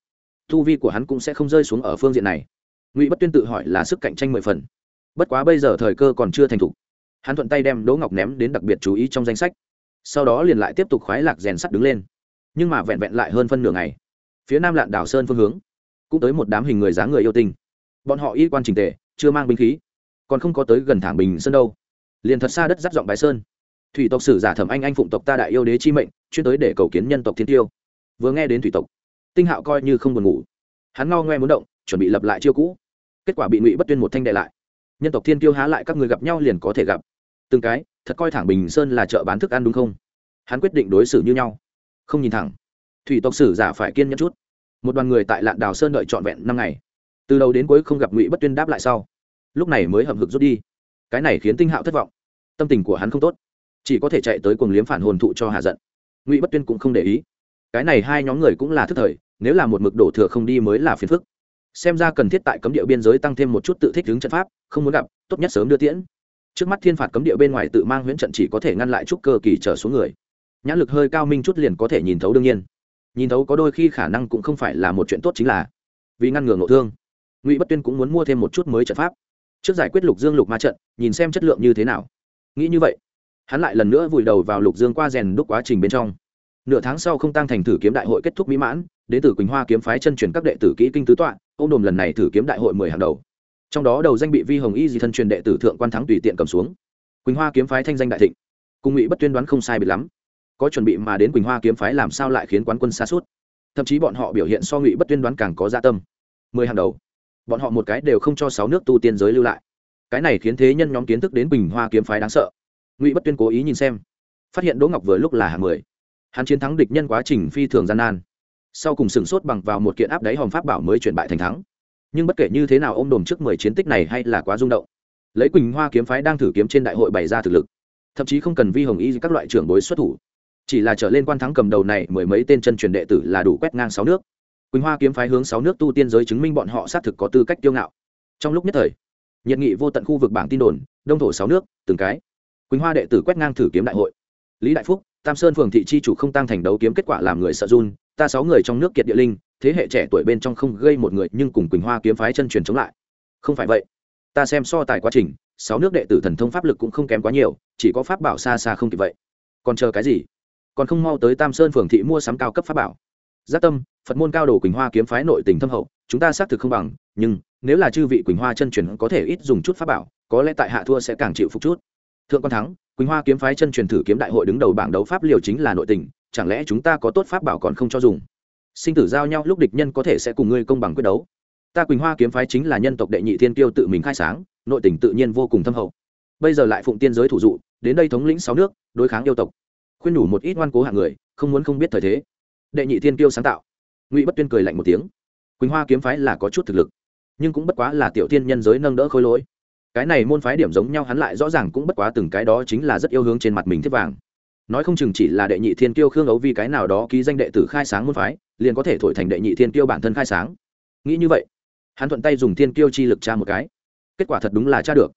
thu vi của hắn cũng sẽ không rơi xuống ở phương diện này. Ngụy bất tuyên tự hỏi là sức cạnh tranh mười phần. Bất quá bây giờ thời cơ còn chưa thành thục. Hắn thuận tay đem đỗ ngọc ném đến đặc biệt chú ý trong danh sách. Sau đó liền lại tiếp tục khoái lạc rèn sắt đứng lên. Nhưng mà vẹn vẹn lại hơn phân nửa ngày, phía nam lạn đảo sơn phương hướng cũng tới một đám hình người dáng người yêu tinh. Bọn họ y quan trình tề, chưa mang binh khí, còn không có tới gần thẳng bình sơn đâu. Liền thật xa đất giáp giọng bài sơn. Thủy tộc sử giả thẩm anh anh phụng tộc ta đại yêu đế chi mệnh, chuyên tới để cầu kiến nhân tộc thiên tiêu. Vừa nghe đến thủy tộc tinh hạo coi như không buồn ngủ. Hắn ngao ngoe muốn động, chuẩn bị lập lại chiêu cũ. Kết quả bị ngụy bất tuyên một thanh đệ lại. Nhân tộc thiên Kiêu há lại các người gặp nhau liền có thể gặp. Từng cái, thật coi thẳng bình sơn là chợ bán thức ăn đúng không? Hắn quyết định đối xử như nhau. Không nhìn thẳng. Thủy tộc sử giả phải kiên nhẫn chút. Một đoàn người tại lạn đào sơn đợi trọn vẹn năm ngày. Từ đầu đến cuối không gặp ngụy bất tuyên đáp lại sau. Lúc này mới hầm hực rút đi. Cái này khiến tinh hạo thất vọng. Tâm tình của hắn không tốt. Chỉ có thể chạy tới cuồng liếm phản hồn thụ cho hạ giận. Ngụy bất tuyên cũng không để ý. Cái này hai nhóm người cũng là thức thời nếu là một mực đổ thừa không đi mới là phiền phức. Xem ra cần thiết tại cấm địa biên giới tăng thêm một chút tự thích hướng trận pháp, không muốn gặp, tốt nhất sớm đưa tiễn. Trước mắt thiên phạt cấm địa bên ngoài tự mang huyễn trận chỉ có thể ngăn lại chút cơ kỳ trở xuống người. Nhãn lực hơi cao minh chút liền có thể nhìn thấu đương nhiên. Nhìn thấu có đôi khi khả năng cũng không phải là một chuyện tốt chính là vì ngăn ngừa ngộ thương. Ngụy bất tuyên cũng muốn mua thêm một chút mới trận pháp. Trước giải quyết lục dương lục ma trận, nhìn xem chất lượng như thế nào. Nghĩ như vậy, hắn lại lần nữa vùi đầu vào lục dương qua rèn đúc quá trình bên trong. Nửa tháng sau không tăng thành thử kiếm đại hội kết thúc mỹ mãn đến từ quỳnh hoa kiếm phái chân truyền các đệ tử kỹ kinh tứ tọa, ông đồn lần này thử kiếm đại hội mười hàng đầu. Trong đó đầu danh bị vi hồng y di thân truyền đệ tử thượng quan thắng tùy tiện cầm xuống. Quỳnh hoa kiếm phái thanh danh đại thịnh. Cùng ngụy bất tuyên đoán không sai biệt lắm. Có chuẩn bị mà đến quỳnh hoa kiếm phái làm sao lại khiến quán quân xa suốt thậm chí bọn họ biểu hiện so ngụy bất tuyên đoán càng có gia tâm. Mười hàng đầu. Bọn họ một cái đều không cho sáu nước tu tiên giới lưu lại. Cái này khiến thế nhân nhóm kiến thức đến quỳnh hoa kiếm phái đáng sợ. Ngụy bất tuyên cố ý nhìn xem. Phát hiện đỗ ngọc vừa lúc là hạng mười. Hắn chiến thắng địch nhân quá trình phi thường gian nan sau cùng sửng sốt bằng vào một kiện áp đáy hòm pháp bảo mới chuyển bại thành thắng. Nhưng bất kể như thế nào ô m đồm trước mười chiến tích này hay là quá rung động. Lấy quỳnh hoa kiếm phái đang thử kiếm trên đại hội bày ra thực lực, thậm chí không cần vi hồng y các loại trưởng bối xuất thủ. Chỉ là trở lên quan thắng cầm đầu này mười mấy tên chân truyền đệ tử là đủ quét ngang sáu nước. Quỳnh hoa kiếm phái hướng sáu nước tu tiên giới chứng minh bọn họ xác thực có tư cách kiêu ngạo. Trong lúc nhất thời, nhiệt nghị vô tận khu vực bảng tin đồn, đông thổ sáu nước, từng cái. Quỳnh hoa đệ tử quét ngang thử kiếm đại hội. Lý đại phúc tam sơn phường thị chi chủ không tăng thành đấu kiếm kết quả làm người sợ run, ta sáu người trong nước kiệt địa linh, thế hệ trẻ tuổi bên trong không gây một người, nhưng cùng quỳnh hoa kiếm phái chân truyền chống lại. Không phải vậy. Ta xem so tài quá trình, sáu nước đệ tử thần thông pháp lực cũng không kém quá nhiều, chỉ có pháp bảo xa xa không kịp vậy. Còn chờ cái gì? Còn không mau tới tam sơn phường thị mua sắm cao cấp pháp bảo. Giác tâm, phật môn cao đồ quỳnh hoa kiếm phái nội tình thâm hậu, chúng ta xác thực không bằng, nhưng, nếu là chư vị quỳnh hoa chân truyền có thể ít dùng chút pháp bảo, có lẽ tại hạ thua sẽ càng chịu phục chút. Thượng quan thắng quỳnh hoa kiếm phái chân truyền thử kiếm đại hội đứng đầu bảng đấu pháp liều chính là nội tình, chẳng lẽ chúng ta có tốt pháp bảo còn không cho dùng? Sinh tử giao nhau, lúc địch nhân có thể sẽ cùng ngươi công bằng quyết đấu. Ta quỳnh hoa kiếm phái chính là nhân tộc đệ nhị thiên kiêu tự mình khai sáng, nội tình tự nhiên vô cùng thâm hậu. Bây giờ lại phụng tiên giới thủ dụ, đến đây thống lĩnh sáu nước, đối kháng yêu tộc. Khuyên nhủ một ít ngoan cố hạng người, không muốn không biết thời thế. Đệ nhị thiên kiêu sáng tạo. Ngụy bất tuyên cười lạnh một tiếng. Quỳnh hoa kiếm phái là có chút thực lực, nhưng cũng bất quá là tiểu thiên nhân giới nâng đỡ khôi lỗi cái này môn phái điểm giống nhau hắn lại rõ ràng cũng bất quá từng cái đó chính là rất yêu hướng trên mặt mình thiết vàng. Nói không chừng chỉ là đệ nhị thiên kiêu khương ấu vi cái nào đó ký danh đệ tử khai sáng môn phái, liền có thể thổi thành đệ nhị thiên kiêu bản thân khai sáng. Nghĩ như vậy, hắn thuận tay dùng thiên kiêu chi lực tra một cái. Kết quả thật đúng là tra được.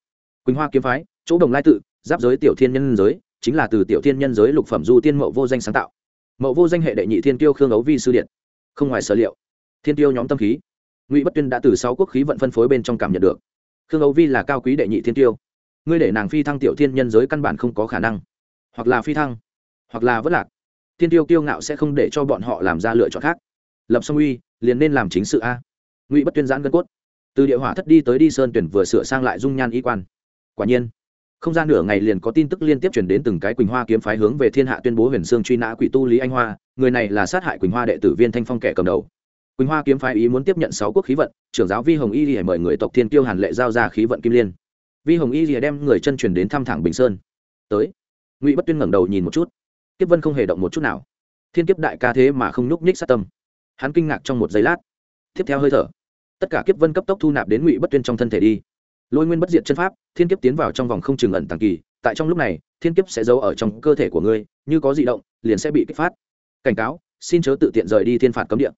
Quỳnh hoa kiếm phái, chỗ đồng lai tự, giáp giới tiểu thiên nhân giới, chính là từ tiểu thiên nhân giới lục phẩm du tiên mậu vô danh sáng tạo. Mậu vô danh hệ đệ nhị thiên kiêu khương ấu vi sư điện. Không ngoài sở liệu. Thiên tiêu nhóm tâm khí. Ngụy bất tuyên đã từ sáu quốc khí vận phân phối bên trong cảm nhận được khương âu vi là cao quý đệ nhị thiên tiêu. Ngươi để nàng phi thăng tiểu thiên nhân giới căn bản không có khả năng. Hoặc là phi thăng, hoặc là vất lạc. Thiên tiêu kiêu ngạo sẽ không để cho bọn họ làm ra lựa chọn khác. Lập song uy, liền nên làm chính sự a. Ngụy bất tuyên giãn gân cốt. Từ địa hỏa thất đi tới đi sơn tuyển vừa sửa sang lại dung nhan y quan. Quả nhiên, không gian nửa ngày liền có tin tức liên tiếp chuyển đến từng cái quỳnh hoa kiếm phái hướng về thiên hạ tuyên bố huyền sương truy nã quỷ tu lý anh hoa. Người này là sát hại quỳnh hoa đệ tử viên thanh phong kẻ cầm đầu quỳnh hoa kiếm phái ý muốn tiếp nhận sáu quốc khí vận, trưởng giáo vi hồng y lìa mời người tộc thiên kiêu hàn lệ giao ra khí vận kim liên. Vi hồng y lìa đem người chân truyền đến thăm thẳng bình sơn. Tới. Ngụy bất tuyên ngẩng đầu nhìn một chút. Kiếp vân không hề động một chút nào. Thiên kiếp đại ca thế mà không nhúc nhích sát tâm. Hắn kinh ngạc trong một giây lát. Tiếp theo hơi thở. Tất cả kiếp vân cấp tốc thu nạp đến ngụy bất tuyên trong thân thể đi. Lôi nguyên bất diệt chân pháp, thiên kiếp tiến vào trong vòng không trường ẩn tàng kỳ, tại trong lúc này, thiên kiếp sẽ giấu ở trong cơ thể của ngươi, như có di động, liền sẽ bị kích phát. Cảnh cáo, xin chớ tự tiện rời đi thiên phạt cấm địa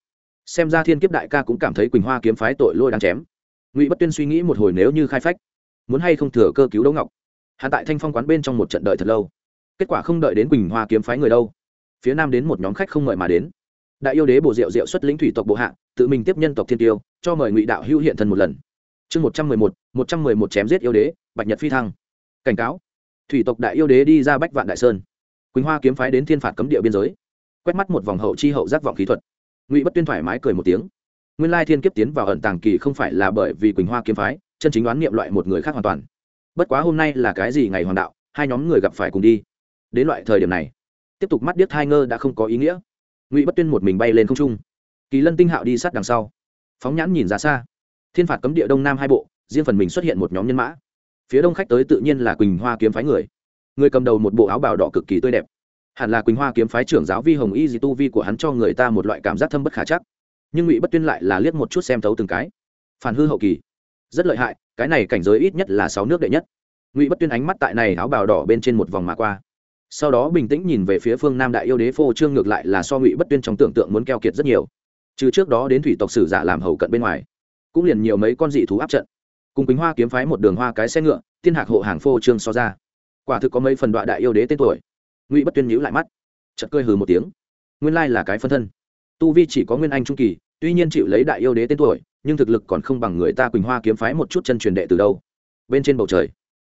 xem ra thiên kiếp đại ca cũng cảm thấy quỳnh hoa kiếm phái tội lôi đáng chém. Ngụy bất tuyên suy nghĩ một hồi nếu như khai phách, muốn hay không thừa cơ cứu đấu ngọc. Hạ tại thanh phong quán bên trong một trận đợi thật lâu. Kết quả không đợi đến quỳnh hoa kiếm phái người đâu. Phía nam đến một nhóm khách không mời mà đến. Đại yêu đế bồ diệu diệu xuất lĩnh thủy tộc bộ hạ, tự mình tiếp nhân tộc thiên tiêu, cho mời ngụy đạo hữu hiện thân một lần. Chương một trăm mười một một trăm mười một chém giết yêu đế, bạch nhật phi thăng. Cảnh cáo. Thủy tộc đại yêu đế đi ra bách vạn đại sơn. Quỳnh hoa kiếm phái đến thiên phạt cấm địa biên giới. Quét mắt một vòng hậu chi hậu giác vọng khí thuật ngụy bất tuyên thoải mái cười một tiếng nguyên lai thiên kiếp tiến vào ẩn tàng kỳ không phải là bởi vì quỳnh hoa kiếm phái chân chính đoán niệm loại một người khác hoàn toàn bất quá hôm nay là cái gì ngày hoàng đạo hai nhóm người gặp phải cùng đi đến loại thời điểm này tiếp tục mắt điếc hai ngơ đã không có ý nghĩa ngụy bất tuyên một mình bay lên không trung kỳ lân tinh hạo đi sát đằng sau phóng nhãn nhìn ra xa thiên phạt cấm địa đông nam hai bộ riêng phần mình xuất hiện một nhóm nhân mã phía đông khách tới tự nhiên là quỳnh hoa kiếm phái người người cầm đầu một bộ áo bào đỏ cực kỳ tươi đẹp hẳn là quỳnh hoa kiếm phái trưởng giáo vi hồng y di tu vi của hắn cho người ta một loại cảm giác thâm bất khả chắc. Nhưng ngụy bất tuyên lại là liếc một chút xem thấu từng cái. Phản hư hậu kỳ. Rất lợi hại, cái này cảnh giới ít nhất là sáu nước đệ nhất. Ngụy bất tuyên ánh mắt tại này áo bào đỏ bên trên một vòng mà qua. Sau đó bình tĩnh nhìn về phía phương nam đại yêu đế phô trương ngược lại là so ngụy bất tuyên trong tưởng tượng muốn keo kiệt rất nhiều. Trừ trước đó đến thủy tộc sử giả làm hầu cận bên ngoài, cũng liền nhiều mấy con dị thú áp trận. Cùng Quỳnh hoa kiếm phái một đường hoa cái xe ngựa tiên hạc hộ hàng phô trương so ra. Quả thực có mấy phần đoạn đại yêu đế tên tuổi ngụy bất tuyên nhíu lại mắt chật cơi hừ một tiếng nguyên lai là cái phân thân tu vi chỉ có nguyên anh trung kỳ tuy nhiên chịu lấy đại yêu đế tên tuổi nhưng thực lực còn không bằng người ta quỳnh hoa kiếm phái một chút chân truyền đệ từ đâu bên trên bầu trời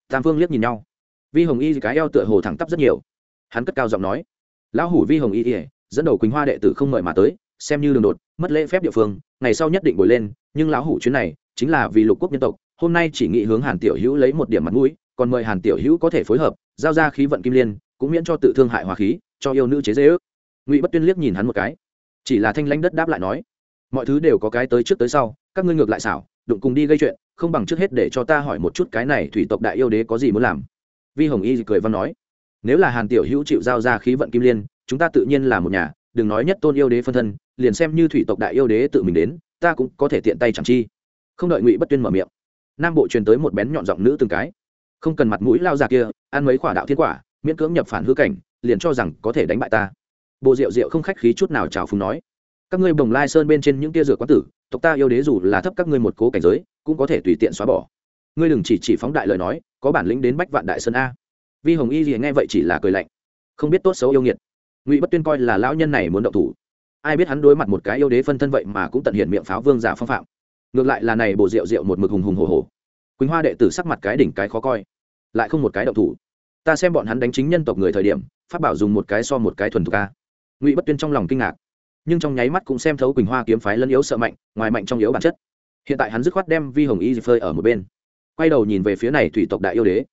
tam phương liếc nhìn nhau vi hồng y cái eo tựa hồ thẳng tắp rất nhiều hắn cất cao giọng nói lão hủ vi hồng y ỉa dẫn đầu quỳnh hoa đệ tử không mời mà tới xem như đường đột mất lễ phép địa phương ngày sau nhất định bồi lên nhưng lão hủ chuyến này chính là vì lục quốc nhân tộc hôm nay chỉ nghị hướng hàn tiểu hữu lấy một điểm mặt mũi còn mời hàn tiểu hữu có thể phối hợp giao ra khí vận kim liên cũng miễn cho tự thương hại hòa khí, cho yêu nữ chế dễ ước. Ngụy bất tuyên liếc nhìn hắn một cái. Chỉ là thanh lãnh đất đáp lại nói, mọi thứ đều có cái tới trước tới sau, các ngươi ngược lại xảo, đụng cùng đi gây chuyện, không bằng trước hết để cho ta hỏi một chút cái này thủy tộc đại yêu đế có gì muốn làm. Vi hồng y cười văn nói, nếu là hàn tiểu hữu chịu giao ra khí vận kim liên, chúng ta tự nhiên là một nhà, đừng nói nhất tôn yêu đế phân thân, liền xem như thủy tộc đại yêu đế tự mình đến, ta cũng có thể tiện tay chẳng chi. Không đợi ngụy bất tuyên mở miệng, nam bộ truyền tới một bén nhọn giọng nữ từng cái. Không cần mặt mũi lao già kia, ăn mấy quả đạo thiên quả miễn cưỡng nhập phản hư cảnh, liền cho rằng có thể đánh bại ta. Bộ rượu rượu không khách khí chút nào chào phúng nói, các ngươi bồng lai sơn bên trên những tia rửa quán tử, tộc ta yêu đế dù là thấp các ngươi một cố cảnh giới, cũng có thể tùy tiện xóa bỏ. Ngươi đừng chỉ chỉ phóng đại lời nói, có bản lĩnh đến bách vạn đại sơn a. Vi hồng y gì nghe vậy chỉ là cười lạnh, không biết tốt xấu yêu nghiệt, ngụy bất tuyên coi là lão nhân này muốn động thủ. Ai biết hắn đối mặt một cái yêu đế phân thân vậy mà cũng tận hiện miệng pháo vương giả phong phạm. Ngược lại là này bộ rượu rượu một mực hùng hùng hồ hồ quỳnh hoa đệ tử sắc mặt cái đỉnh cái khó coi, lại không một cái động thủ ta xem bọn hắn đánh chính nhân tộc người thời điểm phát bảo dùng một cái so một cái thuần thục ca ngụy bất tuyên trong lòng kinh ngạc, nhưng trong nháy mắt cũng xem thấu quỳnh hoa kiếm phái lân yếu sợ mạnh, ngoài mạnh trong yếu bản chất. Hiện tại hắn dứt khoát đem vi hồng y phơi ở một bên. Quay đầu nhìn về phía này thủy tộc đại yêu đế.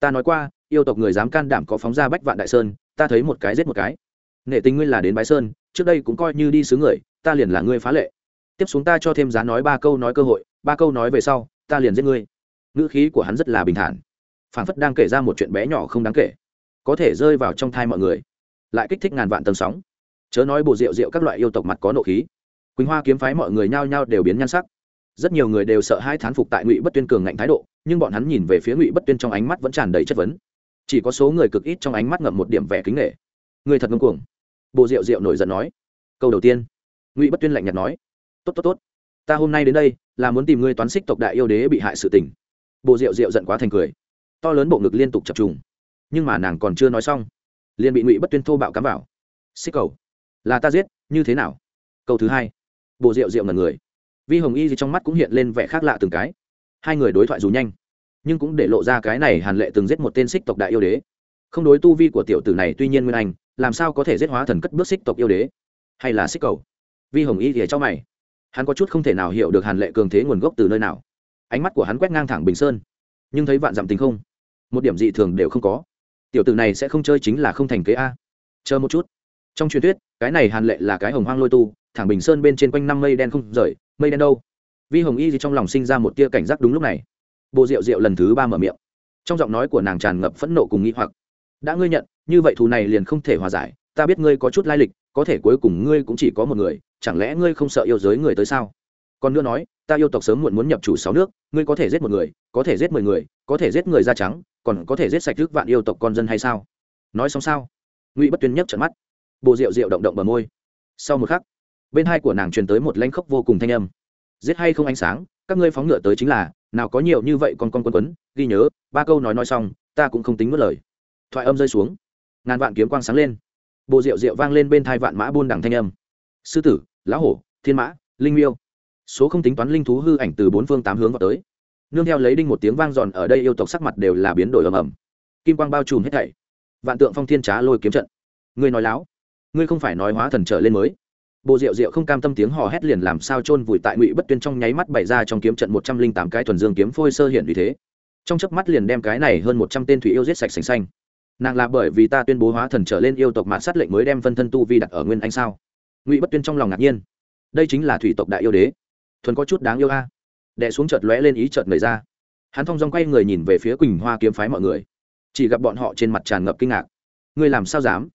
Ta nói qua, yêu tộc người dám can đảm có phóng ra bách vạn đại sơn, ta thấy một cái giết một cái. Nể tình ngươi là đến bái sơn, trước đây cũng coi như đi xứ người, ta liền là ngươi phá lệ. Tiếp xuống ta cho thêm giá nói ba câu nói cơ hội, ba câu nói về sau, ta liền giết ngươi. Ngữ khí của hắn rất là bình thản phản phất đang kể ra một chuyện bé nhỏ không đáng kể, có thể rơi vào trong thai mọi người, lại kích thích ngàn vạn tầng sóng. Chớ nói bộ rượu rượu các loại yêu tộc mặt có nộ khí. Quỳnh hoa kiếm phái mọi người nhao nhao đều biến nhan sắc. Rất nhiều người đều sợ hai thán phục tại ngụy bất tuyên cường ngạnh thái độ, nhưng bọn hắn nhìn về phía ngụy bất tuyên trong ánh mắt vẫn tràn đầy chất vấn. Chỉ có số người cực ít trong ánh mắt ngậm một điểm vẻ kính nghệ người thật ngưng cuồng. Bộ rượu rượu nổi giận nói. Câu đầu tiên. Ngụy bất tuyên lạnh nhạt nói. Tốt tốt tốt. Ta hôm nay đến đây là muốn tìm ngươi toán xích tộc đại yêu đế bị hại sự tình. Bộ rượu rượu giận quá thành cười to lớn bộ ngực liên tục chập trùng. Nhưng mà nàng còn chưa nói xong, liền bị ngụy bất tuyên thô bạo cắm vào. Xích cầu, là ta giết, như thế nào? Câu thứ hai bộ rượu rượu ngần người. Vi hồng y gì trong mắt cũng hiện lên vẻ khác lạ từng cái. Hai người đối thoại dù nhanh, nhưng cũng để lộ ra cái này hàn lệ từng giết một tên xích tộc đại yêu đế. Không đối tu vi của tiểu tử này tuy nhiên nguyên anh, làm sao có thể giết hóa thần cất bước xích tộc yêu đế? Hay là xích cầu? Vi hồng y thì cho mày. Hắn có chút không thể nào hiểu được hàn lệ cường thế nguồn gốc từ nơi nào. Ánh mắt của hắn quét ngang thẳng bình sơn, nhưng thấy vạn dặm tình không một điểm dị thường đều không có. Tiểu tử này sẽ không chơi chính là không thành kế a. Chờ một chút. Trong truyền thuyết, cái này hàn lệ là cái hồng hoang lôi tu, thẳng bình sơn bên trên quanh năm mây đen không rời, mây đen đâu? Vi hồng y gì trong lòng sinh ra một tia cảnh giác đúng lúc này. Bộ rượu rượu lần thứ ba mở miệng. Trong giọng nói của nàng tràn ngập phẫn nộ cùng nghĩ hoặc. Đã ngươi nhận, như vậy thù này liền không thể hòa giải, ta biết ngươi có chút lai lịch, có thể cuối cùng ngươi cũng chỉ có một người, chẳng lẽ ngươi không sợ yêu giới người tới sao? Còn nữa nói ta yêu tộc sớm muộn muốn nhập chủ sáu nước, ngươi có thể giết một người, có thể giết mười người, có thể giết người da trắng, còn có thể giết sạch trước vạn yêu tộc con dân hay sao? Nói xong sao? Ngụy bất tuyên nhấc trận mắt. Bộ rượu rượu động động bờ môi. Sau một khắc, bên hai của nàng truyền tới một lãnh khốc vô cùng thanh âm. Giết hay không ánh sáng, các ngươi phóng ngựa tới chính là, nào có nhiều như vậy còn con quân quấn, ghi nhớ, ba câu nói nói xong, ta cũng không tính mất lời. Thoại âm rơi xuống. Ngàn vạn kiếm quang sáng lên. Bộ rượu rượu vang lên bên thai vạn mã buôn đằng thanh âm. Sư tử, lão hổ, thiên mã, linh miêu số không tính toán linh thú hư ảnh từ bốn phương tám hướng vào tới. Nương theo lấy đinh một tiếng vang giòn ở đây yêu tộc sắc mặt đều là biến đổi ầm ầm. Kim quang bao trùm hết thảy. Vạn tượng phong thiên trá lôi kiếm trận. Ngươi nói láo. Ngươi không phải nói hóa thần trở lên mới. Bộ rượu rượu không cam tâm tiếng hò hét liền làm sao chôn vùi tại ngụy bất tuyên trong nháy mắt bày ra trong kiếm trận một trăm linh tám cái thuần dương kiếm phôi sơ hiện vì thế. Trong chớp mắt liền đem cái này hơn một trăm tên thủy yêu giết sạch sành xanh. Nàng là bởi vì ta tuyên bố hóa thần trở lên yêu tộc mạn sát lệnh mới đem phân thân tu vi đặt ở nguyên anh sao? Ngụy bất tuyên trong lòng ngạc nhiên. Đây chính là thủy tộc đại yêu đế thuần có chút đáng yêu a. À. đệ xuống chợt lóe lên ý chợt người ra. Hắn thong dong quay người nhìn về phía quỳnh hoa kiếm phái mọi người. Chỉ gặp bọn họ trên mặt tràn ngập kinh ngạc. Ngươi làm sao dám?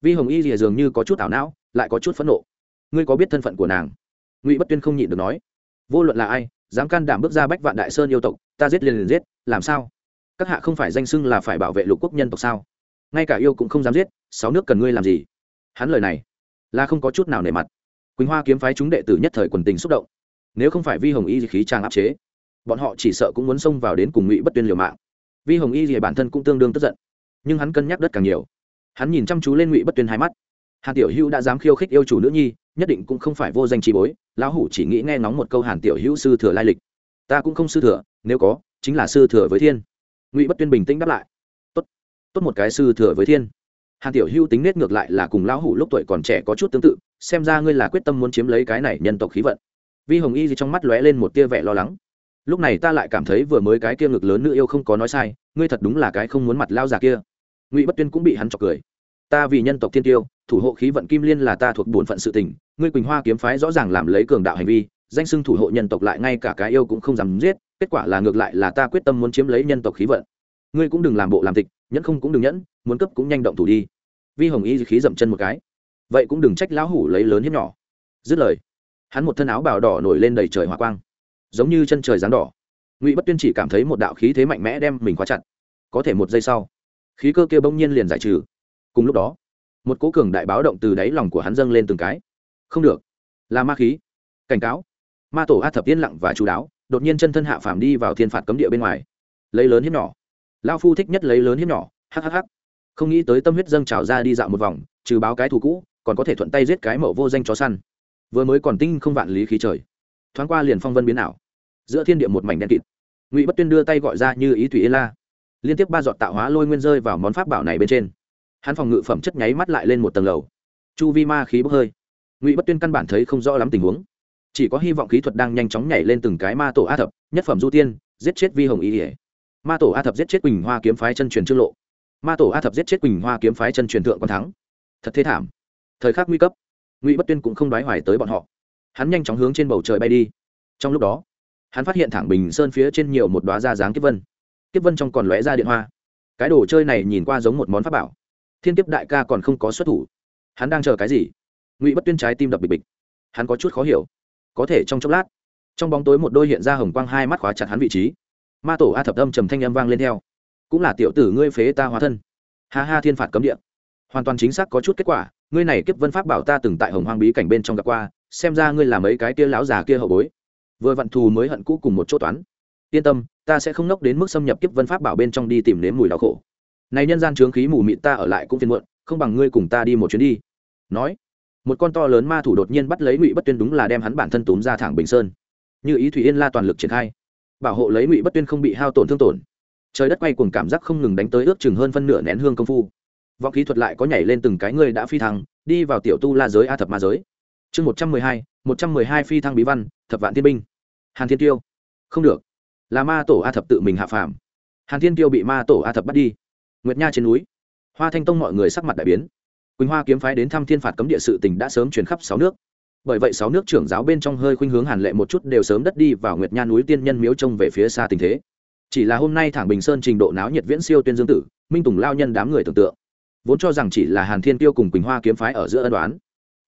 Vi hồng y rìa dường như có chút ảo não, lại có chút phẫn nộ. Ngươi có biết thân phận của nàng? Ngụy bất tuyên không nhịn được nói. Vô luận là ai, dám can đảm bước ra bách vạn đại sơn yêu tộc, ta giết liền liền giết, làm sao? Các hạ không phải danh xưng là phải bảo vệ lục quốc nhân tộc sao? Ngay cả yêu cũng không dám giết, sáu nước cần ngươi làm gì? Hắn lời này là không có chút nào nề mặt. Quỳnh hoa kiếm phái chúng đệ tử nhất thời quần tình xúc động nếu không phải vi hồng y khí trang áp chế, bọn họ chỉ sợ cũng muốn xông vào đến cùng ngụy bất tuyên liều mạng. Vi hồng y thì bản thân cũng tương đương tức giận, nhưng hắn cân nhắc đất càng nhiều. Hắn nhìn chăm chú lên ngụy bất tuyên hai mắt. Hàn tiểu hữu đã dám khiêu khích yêu chủ nữ nhi, nhất định cũng không phải vô danh trí bối, lão hủ chỉ nghĩ nghe ngóng một câu hàn tiểu hữu sư thừa lai lịch. Ta cũng không sư thừa, nếu có, chính là sư thừa với thiên. Ngụy bất tuyên bình tĩnh đáp lại. Tốt tốt một cái sư thừa với thiên. Hàn tiểu hữu tính nết ngược lại là cùng lão hủ lúc tuổi còn trẻ có chút tương tự, xem ra ngươi là quyết tâm muốn chiếm lấy cái này nhân tộc khí vận vi hồng y gì trong mắt lóe lên một tia vẻ lo lắng. Lúc này ta lại cảm thấy vừa mới cái kia ngực lớn nữ yêu không có nói sai, ngươi thật đúng là cái không muốn mặt lao già kia. Ngụy bất tuyên cũng bị hắn chọc cười. Ta vì nhân tộc thiên tiêu, thủ hộ khí vận kim liên là ta thuộc bổn phận sự tình, ngươi quỳnh hoa kiếm phái rõ ràng làm lấy cường đạo hành vi, danh sưng thủ hộ nhân tộc lại ngay cả cái yêu cũng không dám giết, kết quả là ngược lại là ta quyết tâm muốn chiếm lấy nhân tộc khí vận. Ngươi cũng đừng làm bộ làm tịch, nhẫn không cũng đừng nhẫn, muốn cấp cũng nhanh động thủ đi. Vi hồng y khí dậm chân một cái. Vậy cũng đừng trách lão hủ lấy lớn hiếp nhỏ. Dứt lời hắn một thân áo bào đỏ nổi lên đầy trời hỏa quang, giống như chân trời dáng đỏ. Ngụy bất tuyên chỉ cảm thấy một đạo khí thế mạnh mẽ đem mình khóa chặt. Có thể một giây sau, khí cơ kia bỗng nhiên liền giải trừ. Cùng lúc đó, một cố cường đại báo động từ đáy lòng của hắn dâng lên từng cái. Không được, là ma khí. Cảnh cáo. Ma tổ a thập yên lặng và chú đáo, đột nhiên chân thân hạ phàm đi vào thiên phạt cấm địa bên ngoài. Lấy lớn hiếp nhỏ. Lao phu thích nhất lấy lớn hiếp nhỏ. Hhh không nghĩ tới tâm huyết dâng trào ra đi dạo một vòng, trừ báo cái thù cũ, còn có thể thuận tay giết cái mậu vô danh chó săn vừa mới còn tinh không vạn lý khí trời. Thoáng qua liền phong vân biến ảo. Giữa thiên địa một mảnh đen kịt. Ngụy bất tuyên đưa tay gọi ra như ý thủy yên la. Liên tiếp ba giọt tạo hóa lôi nguyên rơi vào món pháp bảo này bên trên. Hắn phòng ngự phẩm chất nháy mắt lại lên một tầng lầu. Chu vi ma khí bốc hơi. Ngụy bất tuyên căn bản thấy không rõ lắm tình huống. Chỉ có hy vọng khí thuật đang nhanh chóng nhảy lên từng cái ma tổ a thập, nhất phẩm du tiên, giết chết vi hồng ý ỉa ma tổ a thập giết chết quỳnh hoa kiếm phái chân truyền trương lộ. Ma tổ a thập giết chết quỳnh hoa kiếm phái chân truyền thượng còn thắng. Thật thế thảm. Thời khắc nguy cấp ngụy bất tuyên cũng không đoái hoài tới bọn họ hắn nhanh chóng hướng trên bầu trời bay đi trong lúc đó hắn phát hiện thẳng bình sơn phía trên nhiều một đoá da dáng kiếp vân kiếp vân trong còn lóe ra điện hoa cái đồ chơi này nhìn qua giống một món pháp bảo thiên kiếp đại ca còn không có xuất thủ hắn đang chờ cái gì ngụy bất tuyên trái tim đập bịch bịch hắn có chút khó hiểu có thể trong chốc lát trong bóng tối một đôi hiện ra hồng quang hai mắt khóa chặt hắn vị trí ma tổ a thập âm trầm thanh âm vang lên theo cũng là tiểu tử ngươi phế ta hóa thân ha ha thiên phạt cấm địa hoàn toàn chính xác có chút kết quả ngươi này kiếp vân pháp bảo ta từng tại hồng hoang bí cảnh bên trong gặp qua, xem ra ngươi là mấy cái kia lão già kia hậu bối. Vừa vặn thù mới hận cũ cùng một chỗ toán. Yên tâm, ta sẽ không nốc đến mức xâm nhập kiếp vân pháp bảo bên trong đi tìm nếm mùi đau khổ. Này nhân gian trướng khí mù mịt ta ở lại cũng phiền muộn, không bằng ngươi cùng ta đi một chuyến đi. Nói, một con to lớn ma thủ đột nhiên bắt lấy ngụy bất tuyên đúng là đem hắn bản thân túm ra thẳng bình sơn. Như ý thủy yên la toàn lực triển khai, bảo hộ lấy ngụy bất tuyên không bị hao tổn thương tổn. Trời đất quay cùng cảm giác không ngừng đánh tới ước chừng hơn phân nửa nén hương công phu vọng khí thuật lại có nhảy lên từng cái người đã phi thăng, đi vào tiểu tu la giới a thập ma giới. Chương một trăm mười hai, một trăm mười hai phi thăng bí văn, thập vạn thiên binh. Hàn thiên tiêu. Không được. Là ma tổ a thập tự mình hạ phàm. Hàn thiên tiêu bị ma tổ a thập bắt đi. Nguyệt nha trên núi. Hoa thanh tông mọi người sắc mặt đại biến. Quỳnh hoa kiếm phái đến thăm thiên phạt cấm địa sự tình đã sớm chuyển khắp sáu nước. Bởi vậy sáu nước trưởng giáo bên trong hơi khuynh hướng hàn lệ một chút đều sớm đất đi vào nguyệt nha núi tiên nhân miếu trông về phía xa tình thế. Chỉ là hôm nay thẳng bình sơn trình độ náo nhiệt viễn siêu tuyên dương tử, minh tùng lao nhân đám người tưởng tượng vốn cho rằng chỉ là hàn thiên tiêu cùng quỳnh hoa kiếm phái ở giữa ân đoán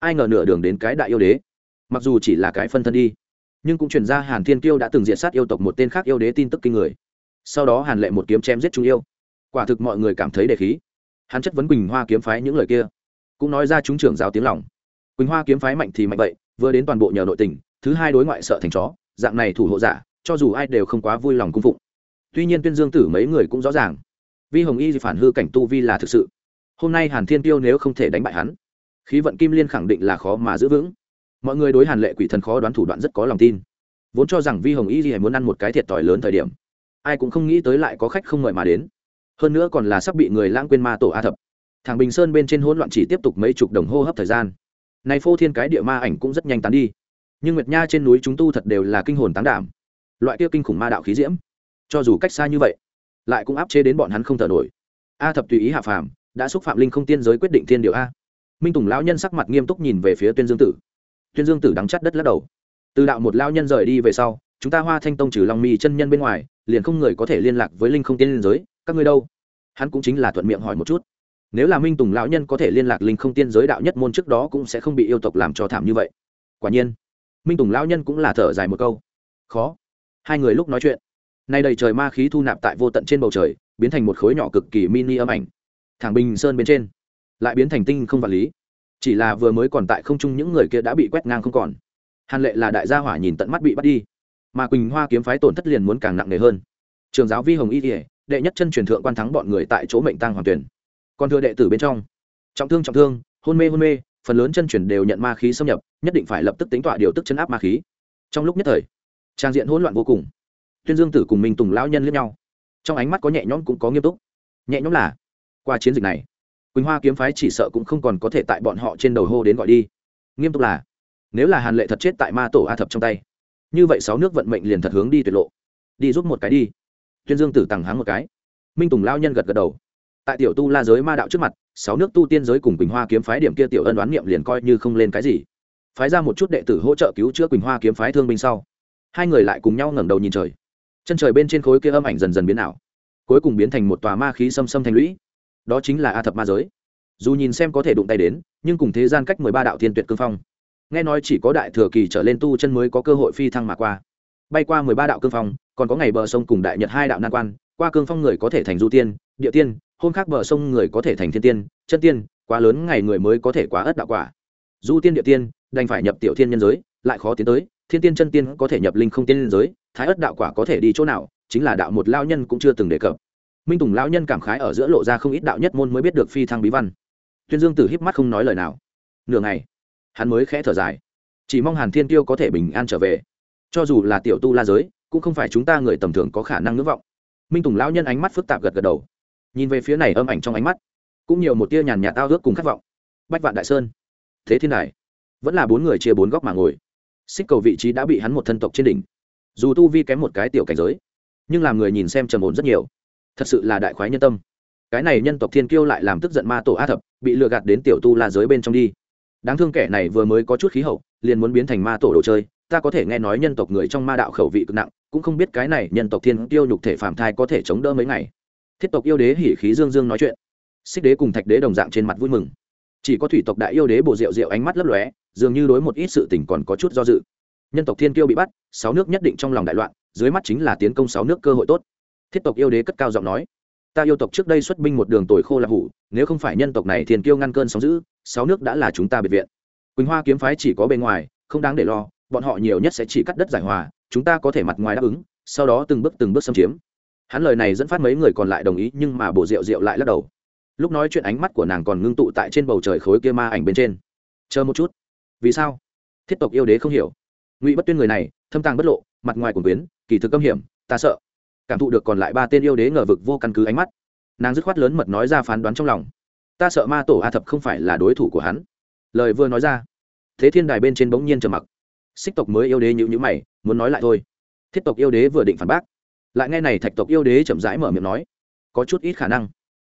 ai ngờ nửa đường đến cái đại yêu đế. Mặc dù chỉ là cái phân thân đi, nhưng cũng truyền ra hàn thiên tiêu đã từng diệt sát yêu tộc một tên khác yêu đế tin tức kinh người. Sau đó hàn lệ một kiếm chém giết trung yêu. Quả thực mọi người cảm thấy đề khí. Hắn chất vấn quỳnh hoa kiếm phái những lời kia, cũng nói ra chúng trưởng giáo tiếng lòng. Quỳnh hoa kiếm phái mạnh thì mạnh vậy, vừa đến toàn bộ nhờ nội tình, thứ hai đối ngoại sợ thành chó, dạng này thủ hộ giả, cho dù ai đều không quá vui lòng cung phụng. Tuy nhiên tuyên dương tử mấy người cũng rõ ràng. Vi hồng y phản hư cảnh tu vi là thực sự hôm nay hàn thiên tiêu nếu không thể đánh bại hắn, khí vận kim liên khẳng định là khó mà giữ vững. Mọi người đối hàn lệ quỷ thần khó đoán thủ đoạn rất có lòng tin. Vốn cho rằng vi hồng y gì muốn ăn một cái thiệt thòi lớn thời điểm, ai cũng không nghĩ tới lại có khách không mời mà đến. Hơn nữa còn là sắp bị người lãng quên ma tổ a thập. Thằng bình sơn bên trên hỗn loạn chỉ tiếp tục mấy chục đồng hô hấp thời gian. Này phô thiên cái địa ma ảnh cũng rất nhanh tán đi. Nhưng nguyệt nha trên núi chúng tu thật đều là kinh hồn tán đảm. Loại kia kinh khủng ma đạo khí diễm, cho dù cách xa như vậy, lại cũng áp chế đến bọn hắn không thở nổi. A thập tùy ý hạ phàm đã xúc phạm linh không tiên giới quyết định thiên điều a. Minh tùng lão nhân sắc mặt nghiêm túc nhìn về phía tuyên dương tử. Tuyên dương tử đắng chắt đất lắc đầu. Từ đạo một lao nhân rời đi về sau, chúng ta hoa thanh tông trừ long mi chân nhân bên ngoài, liền không người có thể liên lạc với linh không tiên giới. Các ngươi đâu? Hắn cũng chính là thuận miệng hỏi một chút. Nếu là minh tùng lão nhân có thể liên lạc linh không tiên giới đạo nhất môn trước đó cũng sẽ không bị yêu tộc làm cho thảm như vậy. Quả nhiên, minh tùng lão nhân cũng là thở dài một câu. Khó. Hai người lúc nói chuyện, nay đầy trời ma khí thu nạp tại vô tận trên bầu trời, biến thành một khối nhỏ cực kỳ mini âm ảnh thẳng bình sơn bên trên, lại biến thành tinh không vật lý. Chỉ là vừa mới còn tại không trung những người kia đã bị quét ngang không còn. Hàn lệ là đại gia hỏa nhìn tận mắt bị bắt đi, mà quỳnh hoa kiếm phái tổn thất liền muốn càng nặng nề hơn. Trường giáo vi hồng y kỉa đệ nhất chân truyền thượng quan thắng bọn người tại chỗ mệnh tăng hoàng tuyển. Còn thừa đệ tử bên trong, trọng thương trọng thương, hôn mê hôn mê, phần lớn chân truyền đều nhận ma khí xâm nhập, nhất định phải lập tức tính tọa điều tức chấn áp ma khí. Trong lúc nhất thời, trang diện hỗn loạn vô cùng. Tuyên dương tử cùng minh tùng lão nhân lẫn nhau, trong ánh mắt có nhẹ nhõm cũng có nghiêm túc. Nhẹ nhõm là qua chiến dịch này, quỳnh hoa kiếm phái chỉ sợ cũng không còn có thể tại bọn họ trên đầu hô đến gọi đi. Nghiêm túc là, nếu là hàn lệ thật chết tại ma tổ a thập trong tay, như vậy sáu nước vận mệnh liền thật hướng đi tuyệt lộ. Đi giúp một cái đi. Tuyên dương tử tằng háng một cái. Minh tùng lao nhân gật gật đầu. Tại tiểu tu la giới ma đạo trước mặt, sáu nước tu tiên giới cùng quỳnh hoa kiếm phái điểm kia tiểu ân đoán niệm liền coi như không lên cái gì. Phái ra một chút đệ tử hỗ trợ cứu chữa quỳnh hoa kiếm phái thương binh sau, hai người lại cùng nhau ngẩng đầu nhìn trời. Chân trời bên trên khối kia âm ảnh dần dần biến ảo, cuối cùng biến thành một tòa ma khí xâm xâm thành lũy đó chính là a thập ma giới. Dù nhìn xem có thể đụng tay đến, nhưng cùng thế gian cách mười ba đạo thiên tuyệt cương phong. Nghe nói chỉ có đại thừa kỳ trở lên tu chân mới có cơ hội phi thăng mà qua. Bay qua mười ba đạo cương phong, còn có ngày bờ sông cùng đại nhật hai đạo nan quan, qua cương phong người có thể thành du tiên, địa tiên, hôm khác bờ sông người có thể thành thiên tiên, chân tiên, quá lớn ngày người mới có thể quá ất đạo quả. Du tiên địa tiên, đành phải nhập tiểu thiên nhân giới, lại khó tiến tới, thiên tiên chân tiên có thể nhập linh không tiên giới, thái ất đạo quả có thể đi chỗ nào, chính là đạo một lao nhân cũng chưa từng đề cập minh tùng lão nhân cảm khái ở giữa lộ ra không ít đạo nhất môn mới biết được phi thăng bí văn tuyên dương tử híp mắt không nói lời nào nửa ngày hắn mới khẽ thở dài chỉ mong hàn thiên tiêu có thể bình an trở về cho dù là tiểu tu la giới cũng không phải chúng ta người tầm thường có khả năng ngưỡng vọng minh tùng lão nhân ánh mắt phức tạp gật gật đầu nhìn về phía này âm ảnh trong ánh mắt cũng nhiều một tia nhàn nhạt tao ước cùng khát vọng bách vạn đại sơn thế thiên đài vẫn là bốn người chia bốn góc mà ngồi xích cầu vị trí đã bị hắn một thân tộc trên đỉnh dù tu vi kém một cái tiểu cảnh giới nhưng làm người nhìn xem trầm ổn rất nhiều thật sự là đại khoái nhân tâm. Cái này nhân tộc thiên kiêu lại làm tức giận ma tổ a thập, bị lừa gạt đến tiểu tu la giới bên trong đi. Đáng thương kẻ này vừa mới có chút khí hậu, liền muốn biến thành ma tổ đồ chơi. Ta có thể nghe nói nhân tộc người trong ma đạo khẩu vị cực nặng, cũng không biết cái này nhân tộc thiên tiêu nhục thể phạm thai có thể chống đỡ mấy ngày. Thiết tộc yêu đế hỉ khí dương dương nói chuyện. Xích đế cùng thạch đế đồng dạng trên mặt vui mừng. Chỉ có thủy tộc đại yêu đế bồ rượu rượu ánh mắt lấp lóe, dường như đối một ít sự tình còn có chút do dự. Nhân tộc thiên kiêu bị bắt, sáu nước nhất định trong lòng đại loạn, dưới mắt chính là tiến công sáu nước cơ hội tốt thiết tộc yêu đế cất cao giọng nói, ta yêu tộc trước đây xuất binh một đường tồi khô là hủ, nếu không phải nhân tộc này thiền kiêu ngăn cơn sóng giữ sáu nước đã là chúng ta biệt viện. Quỳnh hoa kiếm phái chỉ có bề ngoài, không đáng để lo, bọn họ nhiều nhất sẽ chỉ cắt đất giải hòa, chúng ta có thể mặt ngoài đáp ứng, sau đó từng bước từng bước xâm chiếm. Hắn lời này dẫn phát mấy người còn lại đồng ý, nhưng mà bộ rượu rượu lại lắc đầu. Lúc nói chuyện ánh mắt của nàng còn ngưng tụ tại trên bầu trời khối kia ma ảnh bên trên. Chờ một chút. Vì sao? Thiết tộc yêu đế không hiểu. Ngụy bất tuyên người này, thâm tàng bất lộ, mặt ngoài của biến kỳ thực âm hiểm, ta sợ cảm thụ được còn lại ba tên yêu đế ngờ vực vô căn cứ ánh mắt. Nàng dứt khoát lớn mật nói ra phán đoán trong lòng. Ta sợ ma tổ a thập không phải là đối thủ của hắn. Lời vừa nói ra, thế thiên đài bên trên bỗng nhiên trầm mặc. Xích tộc mới yêu đế nhữ nhữ mày, muốn nói lại thôi. Thiết tộc yêu đế vừa định phản bác, lại nghe này thạch tộc yêu đế chậm rãi mở miệng nói, có chút ít khả năng.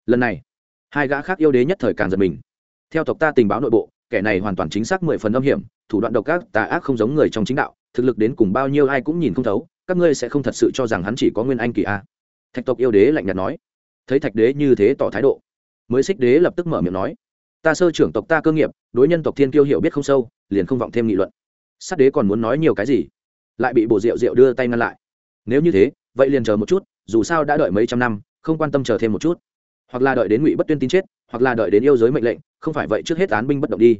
Lần này, hai gã khác yêu đế nhất thời càng giật mình. Theo tộc ta tình báo nội bộ, kẻ này hoàn toàn chính xác mười phần âm hiểm, thủ đoạn độc ác, tà ác không giống người trong chính đạo, thực lực đến cùng bao nhiêu ai cũng nhìn không thấu các ngươi sẽ không thật sự cho rằng hắn chỉ có nguyên anh kỳ a. Thạch tộc yêu đế lạnh nhạt nói. Thấy thạch đế như thế tỏ thái độ. Mới xích đế lập tức mở miệng nói. Ta sơ trưởng tộc ta cơ nghiệp, đối nhân tộc thiên kiêu hiểu biết không sâu, liền không vọng thêm nghị luận. Sát đế còn muốn nói nhiều cái gì? Lại bị bồ rượu rượu đưa tay ngăn lại. Nếu như thế, vậy liền chờ một chút, dù sao đã đợi mấy trăm năm, không quan tâm chờ thêm một chút. Hoặc là đợi đến ngụy bất tuyên tin chết, hoặc là đợi đến yêu giới mệnh lệnh, không phải vậy trước hết án binh bất động đi.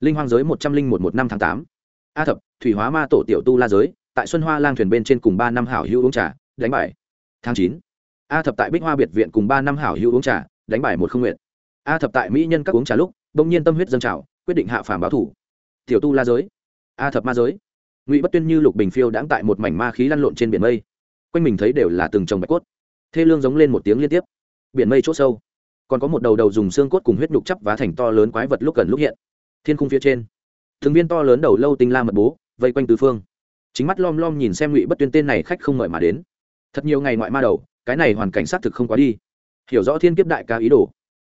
Linh hoang giới một trăm linh một một năm tháng tám. A thập, thủy hóa ma tổ tiểu tu la giới tại xuân hoa lang thuyền bên trên cùng ba năm hảo hữu uống trà, đánh bài. Tháng chín, a thập tại bích hoa biệt viện cùng ba năm hảo hữu uống trà, đánh bài một không nguyện. A thập tại mỹ nhân các uống trà lúc bỗng nhiên tâm huyết dâng trào, quyết định hạ phàm báo thủ. Tiểu tu la giới, a thập ma giới. Ngụy bất tuyên như lục bình phiêu đãng tại một mảnh ma khí lăn lộn trên biển mây. Quanh mình thấy đều là từng trồng bạch cốt. Thê lương giống lên một tiếng liên tiếp. Biển mây c h ỗ sâu, còn có một đầu đầu dùng xương cốt cùng huyết nhục chắp vá thành to lớn quái vật lúc gần lúc hiện. Thiên khung phía trên thường viên to lớn đầu lâu tinh la mật bố, vây quanh tứ phương chính mắt lom lom nhìn xem ngụy bất tuyên tên này khách không mời mà đến. Thật nhiều ngày ngoại ma đầu, cái này hoàn cảnh xác thực không quá đi. Hiểu rõ thiên kiếp đại ca ý đồ.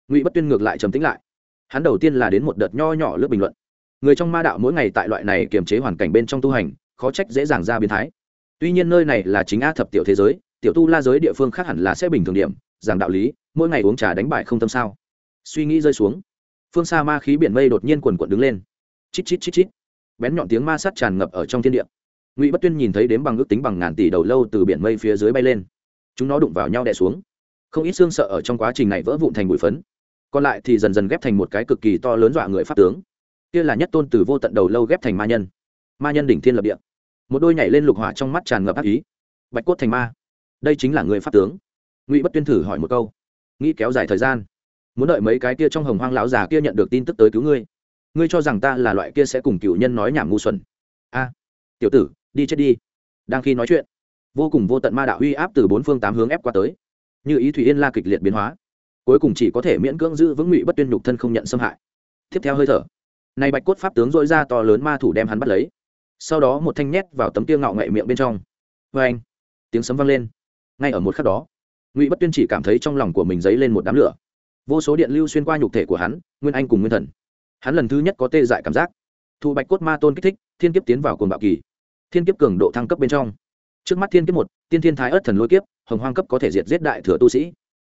Ngụy bất tuyên ngược lại trầm tính lại. Hắn đầu tiên là đến một đợt nho nhỏ lướt bình luận. Người trong ma đạo mỗi ngày tại loại này kiềm chế hoàn cảnh bên trong tu hành, khó trách dễ dàng ra biến thái. Tuy nhiên nơi này là chính a thập tiểu thế giới, tiểu tu la giới địa phương khác hẳn là sẽ bình thường điểm, giảng đạo lý, mỗi ngày uống trà đánh bại không tâm sao. Suy nghĩ rơi xuống, phương xa ma khí biển mây đột nhiên quần quận đứng lên. Chít chít chít chít. Bén nhọn tiếng ma sát tràn ngập ở trong thiên địa ngụy bất tuyên nhìn thấy đếm bằng ước tính bằng ngàn tỷ đầu lâu từ biển mây phía dưới bay lên chúng nó đụng vào nhau đè xuống không ít xương sợ ở trong quá trình này vỡ vụn thành bụi phấn còn lại thì dần dần ghép thành một cái cực kỳ to lớn dọa người pháp tướng kia là nhất tôn từ vô tận đầu lâu ghép thành ma nhân ma nhân đỉnh thiên lập địa một đôi nhảy lên lục hỏa trong mắt tràn ngập ác ý bạch cốt thành ma đây chính là người pháp tướng ngụy bất tuyên thử hỏi một câu nghĩ kéo dài thời gian muốn đợi mấy cái kia trong hồng hoang lão già kia nhận được tin tức tới cứu ngươi ngươi cho rằng ta là loại kia sẽ cùng cựu nhân nói nhảm ngu xuẩn a tiểu tử đi chết đi. Đang khi nói chuyện, vô cùng vô tận ma đạo uy áp từ bốn phương tám hướng ép qua tới, như ý thủy yên la kịch liệt biến hóa. Cuối cùng chỉ có thể miễn cưỡng giữ vững ngụy bất tuyên nhục thân không nhận xâm hại. Tiếp theo hơi thở, này bạch cốt pháp tướng dội ra to lớn ma thủ đem hắn bắt lấy. Sau đó một thanh nhét vào tấm tiêu ngạo ngậy miệng bên trong. Vê anh, tiếng sấm vang lên. Ngay ở một khắc đó, ngụy bất tuyên chỉ cảm thấy trong lòng của mình dấy lên một đám lửa. Vô số điện lưu xuyên qua nhục thể của hắn, nguyên anh cùng nguyên thần. Hắn lần thứ nhất có tê dại cảm giác. Thụ bạch cốt ma tôn kích thích, thiên kiếp tiến vào cồn bạo kỳ thiên kiếp cường độ thăng cấp bên trong. Trước mắt thiên kiếp một, tiên thiên thái ớt thần lôi kiếp, hồng hoang cấp có thể diệt giết đại thừa tu sĩ.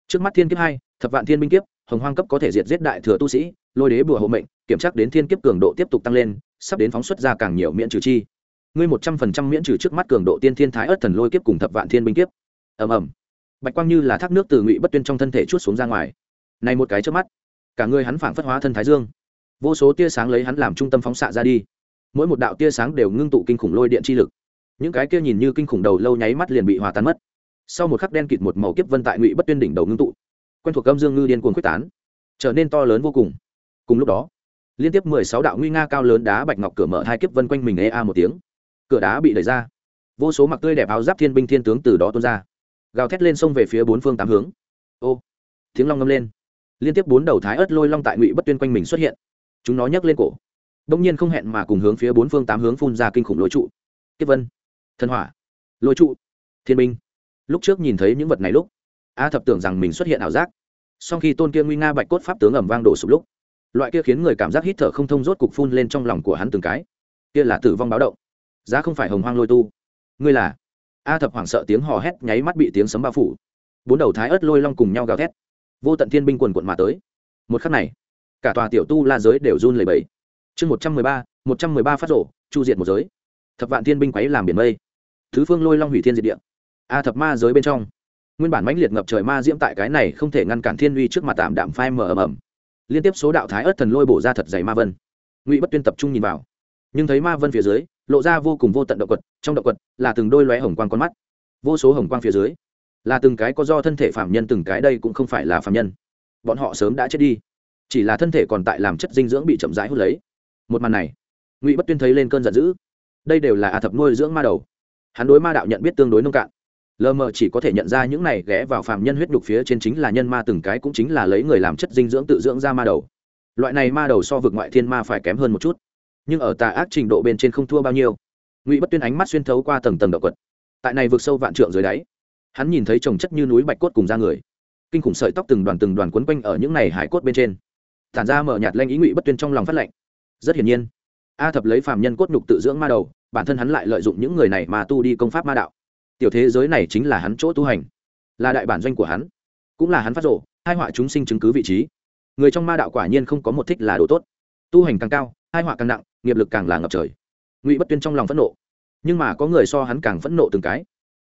Trước mắt thiên kiếp hai, thập vạn thiên binh kiếp, hồng hoang cấp có thể diệt giết đại thừa tu sĩ. Lôi đế bùa hộ mệnh, kiểm tra đến thiên kiếp cường độ tiếp tục tăng lên, sắp đến phóng xuất ra càng nhiều miễn trừ chi. Ngươi một trăm phần trăm miễn trừ trước mắt cường độ tiên thiên thái ớt thần lôi kiếp cùng thập vạn thiên binh kiếp. Ầm ầm. Bạch quang như là thác nước từ ngụy bất tuyên trong thân thể chút xuống ra ngoài. Này một cái trước mắt, cả người hắn phảng phất hóa thân thái dương. Vô số tia sáng lấy hắn làm trung tâm phóng xạ ra đi mỗi một đạo tia sáng đều ngưng tụ kinh khủng lôi điện chi lực. Những cái kia nhìn như kinh khủng đầu lâu nháy mắt liền bị hòa tan mất. Sau một khắc đen kịt một màu kiếp vân tại ngụy bất tuyên đỉnh đầu ngưng tụ. Quen thuộc âm dương ngư điên cuồng quyết tán, trở nên to lớn vô cùng. Cùng lúc đó, liên tiếp mười sáu đạo nguy nga cao lớn đá bạch ngọc cửa mở hai kiếp vân quanh mình ê a một tiếng. Cửa đá bị đẩy ra. Vô số mặc tươi đẹp áo giáp thiên binh thiên tướng từ đó tuôn ra. Gào thét lên sông về phía bốn phương tám hướng. Ô, tiếng long ngâm lên. Liên tiếp bốn đầu thái ớt lôi long tại ngụy bất tuyên quanh mình xuất hiện. Chúng nó nhấc lên cổ đông nhiên không hẹn mà cùng hướng phía bốn phương tám hướng phun ra kinh khủng lôi trụ. Kiếp vân, thần hỏa, lôi trụ, thiên binh. Lúc trước nhìn thấy những vật này lúc, a thập tưởng rằng mình xuất hiện ảo giác. Sau khi tôn kia nguy nga bạch cốt pháp tướng ẩm vang đổ sụp lúc, loại kia khiến người cảm giác hít thở không thông rốt cục phun lên trong lòng của hắn từng cái. Kia là tử vong báo động. Giá không phải hồng hoang lôi tu. Ngươi là? A thập hoảng sợ tiếng hò hét nháy mắt bị tiếng sấm bao phủ. Bốn đầu thái ớt lôi long cùng nhau gào thét. Vô tận thiên binh quần quận mà tới. Một khắc này, cả tòa tiểu tu la giới đều run lẩy bẩy chương một trăm mười ba, một trăm mười ba phát rổ, chu diệt một giới. Thập vạn thiên binh quấy làm biển mây. Thứ phương lôi long hủy thiên diệt địa. A thập ma giới bên trong. Nguyên bản mãnh liệt ngập trời ma diễm tại cái này không thể ngăn cản thiên uy trước mặt tạm đạm phai mờ ầm ầm. Liên tiếp số đạo thái ớt thần lôi bổ ra thật dày ma vân. Ngụy bất tuyên tập trung nhìn vào. Nhưng thấy ma vân phía dưới, lộ ra vô cùng vô tận động quật, trong động quật là từng đôi lóe hồng quang con mắt. Vô số hồng quang phía dưới, là từng cái có do thân thể phạm nhân từng cái, đây cũng không phải là phạm nhân. Bọn họ sớm đã chết đi, chỉ là thân thể còn tại làm chất dinh dưỡng bị chậm rãi hút lấy một màn này, ngụy bất tuyên thấy lên cơn giận dữ. Đây đều là a thập nuôi dưỡng ma đầu. Hắn đối ma đạo nhận biết tương đối nông cạn. Lờ mờ chỉ có thể nhận ra những này ghé vào phàm nhân huyết đục phía trên chính là nhân ma từng cái cũng chính là lấy người làm chất dinh dưỡng tự dưỡng ra ma đầu. Loại này ma đầu so vực ngoại thiên ma phải kém hơn một chút. Nhưng ở tà ác trình độ bên trên không thua bao nhiêu. Ngụy bất tuyên ánh mắt xuyên thấu qua tầng tầng động quật. Tại này vượt sâu vạn trượng dưới đáy, hắn nhìn thấy trồng chất như núi bạch cốt cùng da người. Kinh khủng sợi tóc từng đoàn từng đoàn quấn quanh ở những này hải cốt bên trên. Tản ra mở nhạt lanh ý ngụy bất tuyên trong lòng phát lệnh rất hiển nhiên. A thập lấy phàm nhân cốt nhục tự dưỡng ma đầu, bản thân hắn lại lợi dụng những người này mà tu đi công pháp ma đạo. Tiểu thế giới này chính là hắn chỗ tu hành, là đại bản doanh của hắn, cũng là hắn phát rộ, hai họa chúng sinh chứng cứ vị trí. Người trong ma đạo quả nhiên không có một thích là đồ tốt. Tu hành càng cao, hai họa càng nặng, nghiệp lực càng là ngập trời. Ngụy bất tuyên trong lòng phẫn nộ, nhưng mà có người so hắn càng phẫn nộ từng cái.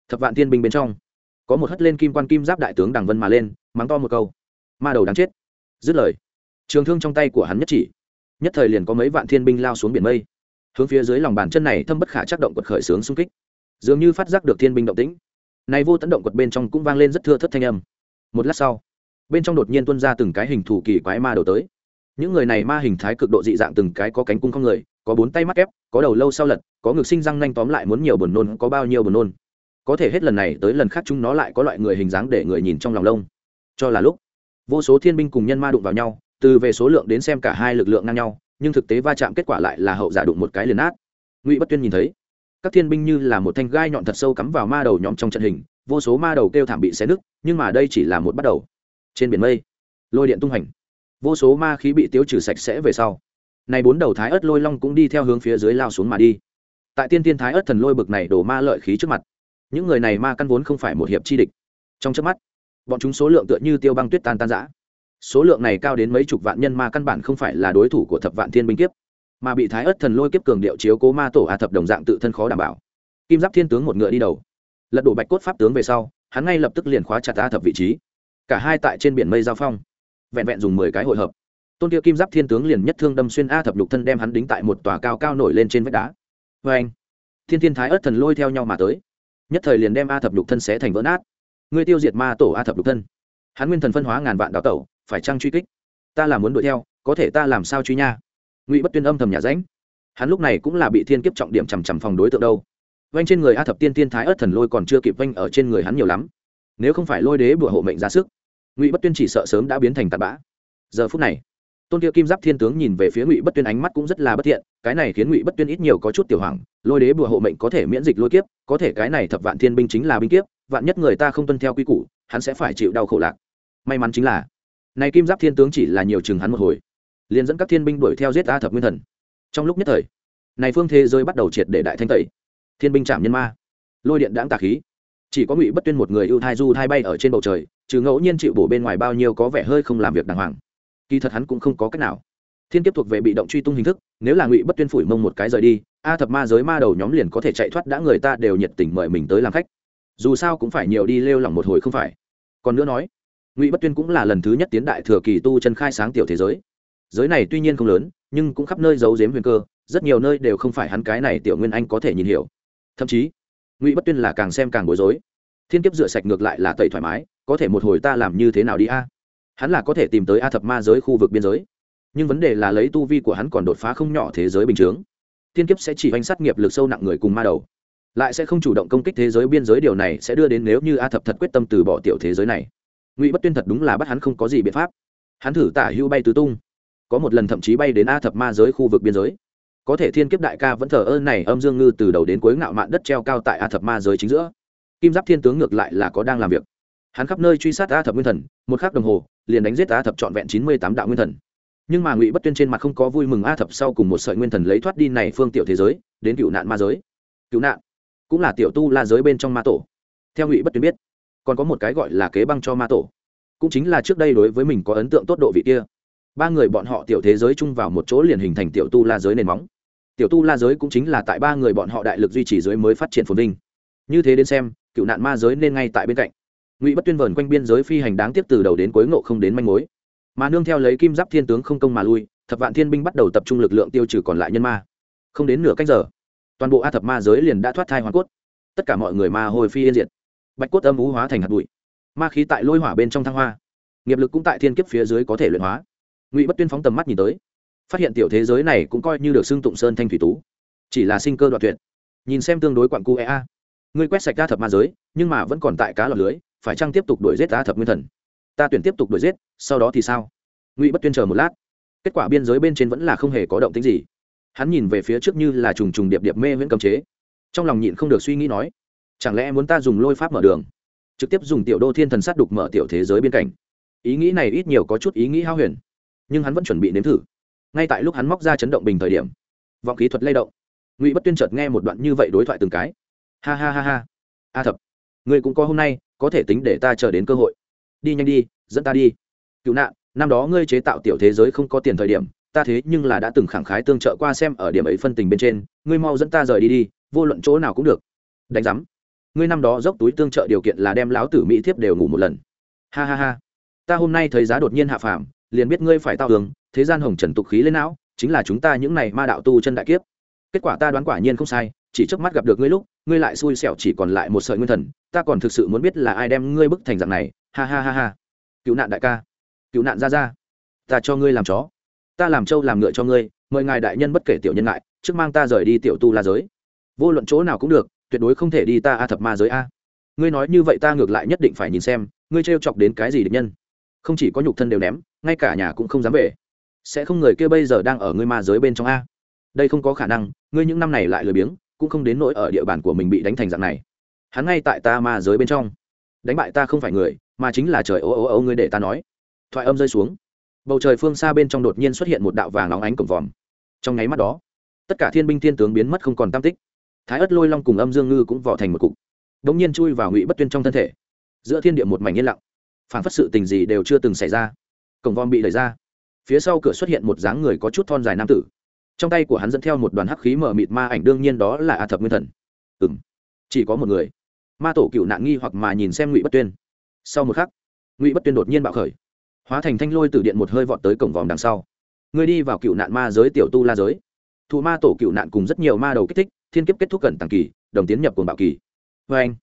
Thập vạn tiên binh bên trong, có một hất lên kim quan kim giáp đại tướng đằng vân mà lên, mắng to một câu. Ma đầu đáng chết. Dứt lời, trường thương trong tay của hắn nhất chỉ nhất thời liền có mấy vạn thiên binh lao xuống biển mây. Hướng phía dưới lòng bàn chân này thâm bất khả chắc động quật khởi sướng xung kích. Dường như phát giác được thiên binh động tĩnh. Này vô tấn động quật bên trong cũng vang lên rất thưa thất thanh âm. Một lát sau, bên trong đột nhiên tuôn ra từng cái hình thù kỳ quái ma đầu tới. Những người này ma hình thái cực độ dị dạng từng cái có cánh cung không người, có bốn tay mắt ép có đầu lâu sau lật, có ngực sinh răng nhanh tóm lại muốn nhiều buồn nôn, có bao nhiêu buồn nôn. Có thể hết lần này tới lần khác chúng nó lại có loại người hình dáng để người nhìn trong lòng lông. Cho là lúc, vô số thiên binh cùng nhân ma đụng vào nhau từ về số lượng đến xem cả hai lực lượng ngang nhau, nhưng thực tế va chạm kết quả lại là hậu giả đụng một cái liền nát. Ngụy bất tuyên nhìn thấy, các thiên binh như là một thanh gai nhọn thật sâu cắm vào ma đầu nhóm trong trận hình, vô số ma đầu kêu thảm bị xé nứt, nhưng mà đây chỉ là một bắt đầu. Trên biển mây, lôi điện tung hành. Vô số ma khí bị tiêu trừ sạch sẽ về sau, này bốn đầu thái ớt lôi long cũng đi theo hướng phía dưới lao xuống mà đi. Tại tiên tiên thái ớt thần lôi bực này đổ ma lợi khí trước mặt, những người này ma căn vốn không phải một hiệp chi địch. Trong trước mắt, bọn chúng số lượng tựa như tiêu băng tuyết tan tan giã số lượng này cao đến mấy chục vạn nhân ma căn bản không phải là đối thủ của thập vạn thiên binh kiếp, mà bị thái ớt thần lôi kiếp cường điệu chiếu cố ma tổ a thập đồng dạng tự thân khó đảm bảo. Kim giáp thiên tướng một ngựa đi đầu. Lật đổ bạch cốt pháp tướng về sau, hắn ngay lập tức liền khóa chặt a thập vị trí. Cả hai tại trên biển mây giao phong, vẹn vẹn dùng mười cái hội hợp. Tôn kia kim giáp thiên tướng liền nhất thương đâm xuyên a thập lục thân đem hắn đính tại một tòa cao cao nổi lên trên vách đá. Vê anh, thiên thiên thái ớt thần lôi theo nhau mà tới. Nhất thời liền đem a thập lục thân xé thành vỡ nát. Ngươi tiêu diệt ma tổ a thập lục thân. Hắn nguyên thần phân hóa ngàn vạn đào tẩu phải chăng truy kích? Ta là muốn đuổi theo, có thể ta làm sao truy nha? Ngụy bất tuyên âm thầm nhà ránh hắn lúc này cũng là bị thiên kiếp trọng điểm chằm chằm phòng đối tượng đâu. Vanh trên người a thập tiên tiên thái ớt thần lôi còn chưa kịp vanh ở trên người hắn nhiều lắm. Nếu không phải lôi đế bùa hộ mệnh ra sức, ngụy bất tuyên chỉ sợ sớm đã biến thành tạt bã. Giờ phút này, tôn kia kim giáp thiên tướng nhìn về phía ngụy bất tuyên ánh mắt cũng rất là bất thiện, cái này khiến ngụy bất tuyên ít nhiều có chút tiểu hoàng lôi đế bùa hộ mệnh có thể miễn dịch lôi kiếp, có thể cái này thập vạn thiên binh chính là binh kiếp, vạn nhất người ta không tuân theo quy củ, hắn sẽ phải chịu đau khổ lạc. May mắn chính là này kim giáp thiên tướng chỉ là nhiều chừng hắn một hồi, liền dẫn các thiên binh đuổi theo giết a thập nguyên thần. Trong lúc nhất thời, này phương thế giới bắt đầu triệt để đại thanh tẩy. Thiên binh chạm nhân ma, lôi điện đãng tà khí. Chỉ có ngụy bất tuyên một người ưu thai du thai bay ở trên bầu trời, trừ ngẫu nhiên chịu bổ bên ngoài bao nhiêu có vẻ hơi không làm việc đàng hoàng. Kỳ thật hắn cũng không có cách nào. Thiên kiếp thuộc về bị động truy tung hình thức, nếu là ngụy bất tuyên phủi mông một cái rời đi, a thập ma giới ma đầu nhóm liền có thể chạy thoát đã người ta đều nhiệt tình mời mình tới làm khách. Dù sao cũng phải nhiều đi lêu lỏng một hồi không phải. Còn nữa nói ngụy bất tuyên cũng là lần thứ nhất tiến đại thừa kỳ tu chân khai sáng tiểu thế giới giới này tuy nhiên không lớn nhưng cũng khắp nơi giấu giếm huyền cơ rất nhiều nơi đều không phải hắn cái này tiểu nguyên anh có thể nhìn hiểu thậm chí ngụy bất tuyên là càng xem càng bối rối thiên kiếp rửa sạch ngược lại là tẩy thoải mái có thể một hồi ta làm như thế nào đi a hắn là có thể tìm tới a thập ma giới khu vực biên giới nhưng vấn đề là lấy tu vi của hắn còn đột phá không nhỏ thế giới bình chướng thiên kiếp sẽ chỉ oanh sát nghiệp lực sâu nặng người cùng ma đầu lại sẽ không chủ động công kích thế giới biên giới điều này sẽ đưa đến nếu như a thập thật quyết tâm từ bỏ tiểu thế giới này ngụy bất tuyên thật đúng là bắt hắn không có gì biện pháp hắn thử tả hưu bay tứ tung có một lần thậm chí bay đến a thập ma giới khu vực biên giới có thể thiên kiếp đại ca vẫn thờ ơ này âm dương ngư từ đầu đến cuối ngạo mạn đất treo cao tại a thập ma giới chính giữa kim giáp thiên tướng ngược lại là có đang làm việc hắn khắp nơi truy sát a thập nguyên thần một khắc đồng hồ liền đánh giết a thập trọn vẹn chín mươi tám đạo nguyên thần nhưng mà ngụy bất tuyên trên mặt không có vui mừng a thập sau cùng một sợi nguyên thần lấy thoát đi này phương tiểu thế giới đến cựu nạn ma giới cựu nạn cũng là tiểu tu la giới bên trong ma tổ theo ngụy bất tuyên biết còn có một cái gọi là kế băng cho ma tổ. Cũng chính là trước đây đối với mình có ấn tượng tốt độ vị kia. Ba người bọn họ tiểu thế giới chung vào một chỗ liền hình thành tiểu tu la giới nền móng. Tiểu tu la giới cũng chính là tại ba người bọn họ đại lực duy trì giới mới phát triển phồn vinh. Như thế đến xem, cựu nạn ma giới nên ngay tại bên cạnh. Ngụy bất tuyên vờn quanh biên giới phi hành đáng tiếp từ đầu đến cuối ngộ không đến manh mối. Mà nương theo lấy kim giáp thiên tướng không công mà lui, thập vạn thiên binh bắt đầu tập trung lực lượng tiêu trừ còn lại nhân ma. Không đến nửa cách giờ, toàn bộ a thập ma giới liền đã thoát thai hoàn cốt. Tất cả mọi người ma hồi phi yên diệt bạch cốt âm ú hóa thành hạt bụi. Ma khí tại lôi hỏa bên trong thăng hoa. Nghiệp lực cũng tại thiên kiếp phía dưới có thể luyện hóa. Ngụy bất tuyên phóng tầm mắt nhìn tới. Phát hiện tiểu thế giới này cũng coi như được xưng tụng sơn thanh thủy tú. Chỉ là sinh cơ đoạn tuyệt. Nhìn xem tương đối quặn cu ea. Ngươi quét sạch ra thập ma giới, nhưng mà vẫn còn tại cá lọt lưới, phải chăng tiếp tục đuổi giết ta thập nguyên thần? Ta tuyển tiếp tục đuổi giết, sau đó thì sao? Ngụy bất tuyên chờ một lát. Kết quả biên giới bên trên vẫn là không hề có động tính gì. Hắn nhìn về phía trước như là trùng trùng điệp điệp mê viễn cầm chế. Trong lòng nhịn không được suy nghĩ nói chẳng lẽ muốn ta dùng lôi pháp mở đường? Trực tiếp dùng tiểu đô thiên thần sát đục mở tiểu thế giới biên cảnh ý nghĩ này ít nhiều có chút ý nghĩ hao huyền. Nhưng hắn vẫn chuẩn bị nếm thử. Ngay tại lúc hắn móc ra chấn động bình thời điểm, vọng kỹ thuật lay động. Ngụy bất tuyên chợt nghe một đoạn như vậy đối thoại từng cái. Ha ha ha ha. A thập người cũng có hôm nay, có thể tính để ta chờ đến cơ hội. Đi nhanh đi, dẫn ta đi. Cựu nạn năm đó ngươi chế tạo tiểu thế giới không có tiền thời điểm, ta thế nhưng là đã từng khẳng khái tương trợ qua xem ở điểm ấy phân tình bên trên. Ngươi mau dẫn ta rời đi đi, vô luận chỗ nào cũng được. Đánh giám ngươi năm đó dốc túi tương trợ điều kiện là đem lão tử mỹ thiếp đều ngủ một lần. Ha ha ha. Ta hôm nay thấy giá đột nhiên hạ phàm, liền biết ngươi phải tao tường thế gian hồng trần tục khí lên não, chính là chúng ta những này ma đạo tu chân đại kiếp. Kết quả ta đoán quả nhiên không sai, chỉ trước mắt gặp được ngươi lúc, ngươi lại xui xẻo chỉ còn lại một sợi nguyên thần, ta còn thực sự muốn biết là ai đem ngươi bức thành dạng này. Ha ha ha ha. Cứu nạn đại ca. Cứu nạn ra ra ta cho ngươi làm chó. Ta làm trâu làm ngựa cho ngươi, mời ngài đại nhân bất kể tiểu nhân ngại trước mang ta rời đi tiểu tu la giới. Vô luận chỗ nào cũng được tuyệt đối không thể đi ta a thập ma giới a. Ngươi nói như vậy ta ngược lại nhất định phải nhìn xem, ngươi trêu chọc đến cái gì địch nhân. Không chỉ có nhục thân đều ném, ngay cả nhà cũng không dám về. Sẽ không người kia bây giờ đang ở ngươi ma giới bên trong a. Đây không có khả năng, ngươi những năm này lại lười biếng, cũng không đến nỗi ở địa bàn của mình bị đánh thành dạng này. Hắn ngay tại ta ma giới bên trong. Đánh bại ta không phải người, mà chính là trời ố ố ố ngươi để ta nói. Thoại âm rơi xuống. Bầu trời phương xa bên trong đột nhiên xuất hiện một đạo vàng óng ánh cổng vòm. Trong nháy mắt đó, tất cả thiên binh thiên tướng biến mất không còn tam tích thái ất lôi long cùng âm dương ngư cũng vỏ thành một cục. Đ ỗ n g nhiên chui vào ngụy bất tuyên trong thân thể. Giữa thiên địa một mảnh yên lặng. Phản phất sự tình gì đều chưa từng xảy ra. Cổng vòm bị đẩy ra. Phía sau cửa xuất hiện một dáng người có chút thon dài nam tử. Trong tay của hắn dẫn theo một đoàn hắc khí mở mịt ma ảnh, đương nhiên đó là a thập nguyên thần. Ừ m chỉ có một người. Ma tổ cựu nạn nghi hoặc mà nhìn xem ngụy bất tuyên. Sau một khắc, ngụy bất tuyên đột nhiên bạo khởi. Hóa thành thanh lôi từ điện một hơi vọt tới cổng vòm đằng sau. Ngươi đi vào cựu nạn ma giới tiểu tu la giới. Thụ ma tổ cựu nạn cùng rất nhiều ma đầu kích thích thiên kiếp kết thúc cẩn tàng kỳ, đồng tiến nhập cồn bạo kỳ. Vê anh,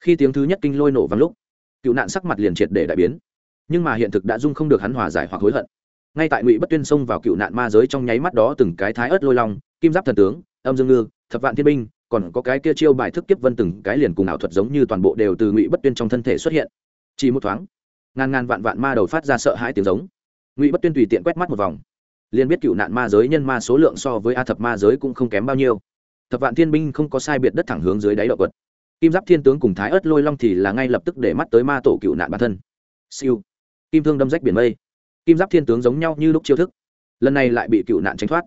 khi tiếng thứ nhất kinh lôi nổ vang lúc, cựu nạn sắc mặt liền triệt để đại biến. Nhưng mà hiện thực đã dung không được hắn hòa giải hoặc hối hận. Ngay tại ngụy bất tuyên xông vào cựu nạn ma giới trong nháy mắt đó từng cái thái ớt lôi long, kim giáp thần tướng, âm dương ngư, thập vạn thiên binh, còn có cái kia chiêu bài thức kiếp vân từng cái liền cùng ảo thuật giống như toàn bộ đều từ ngụy bất tuyên trong thân thể xuất hiện. Chỉ một thoáng, ngàn ngàn vạn vạn ma đầu phát ra sợ hãi tiếng giống. Ngụy bất tuyên tùy tiện quét mắt một vòng, liền biết cựu nạn ma giới nhân ma số lượng so với a thập ma giới cũng không kém bao nhiêu thập vạn thiên binh không có sai biệt đất thẳng hướng dưới đáy động vật kim giáp thiên tướng cùng thái ớt lôi long thì là ngay lập tức để mắt tới ma tổ cựu nạn bản thân. Siêu. Kim thương đâm rách biển mây. Kim giáp thiên tướng giống nhau như lúc chiêu thức. Lần này lại bị cựu nạn tránh thoát.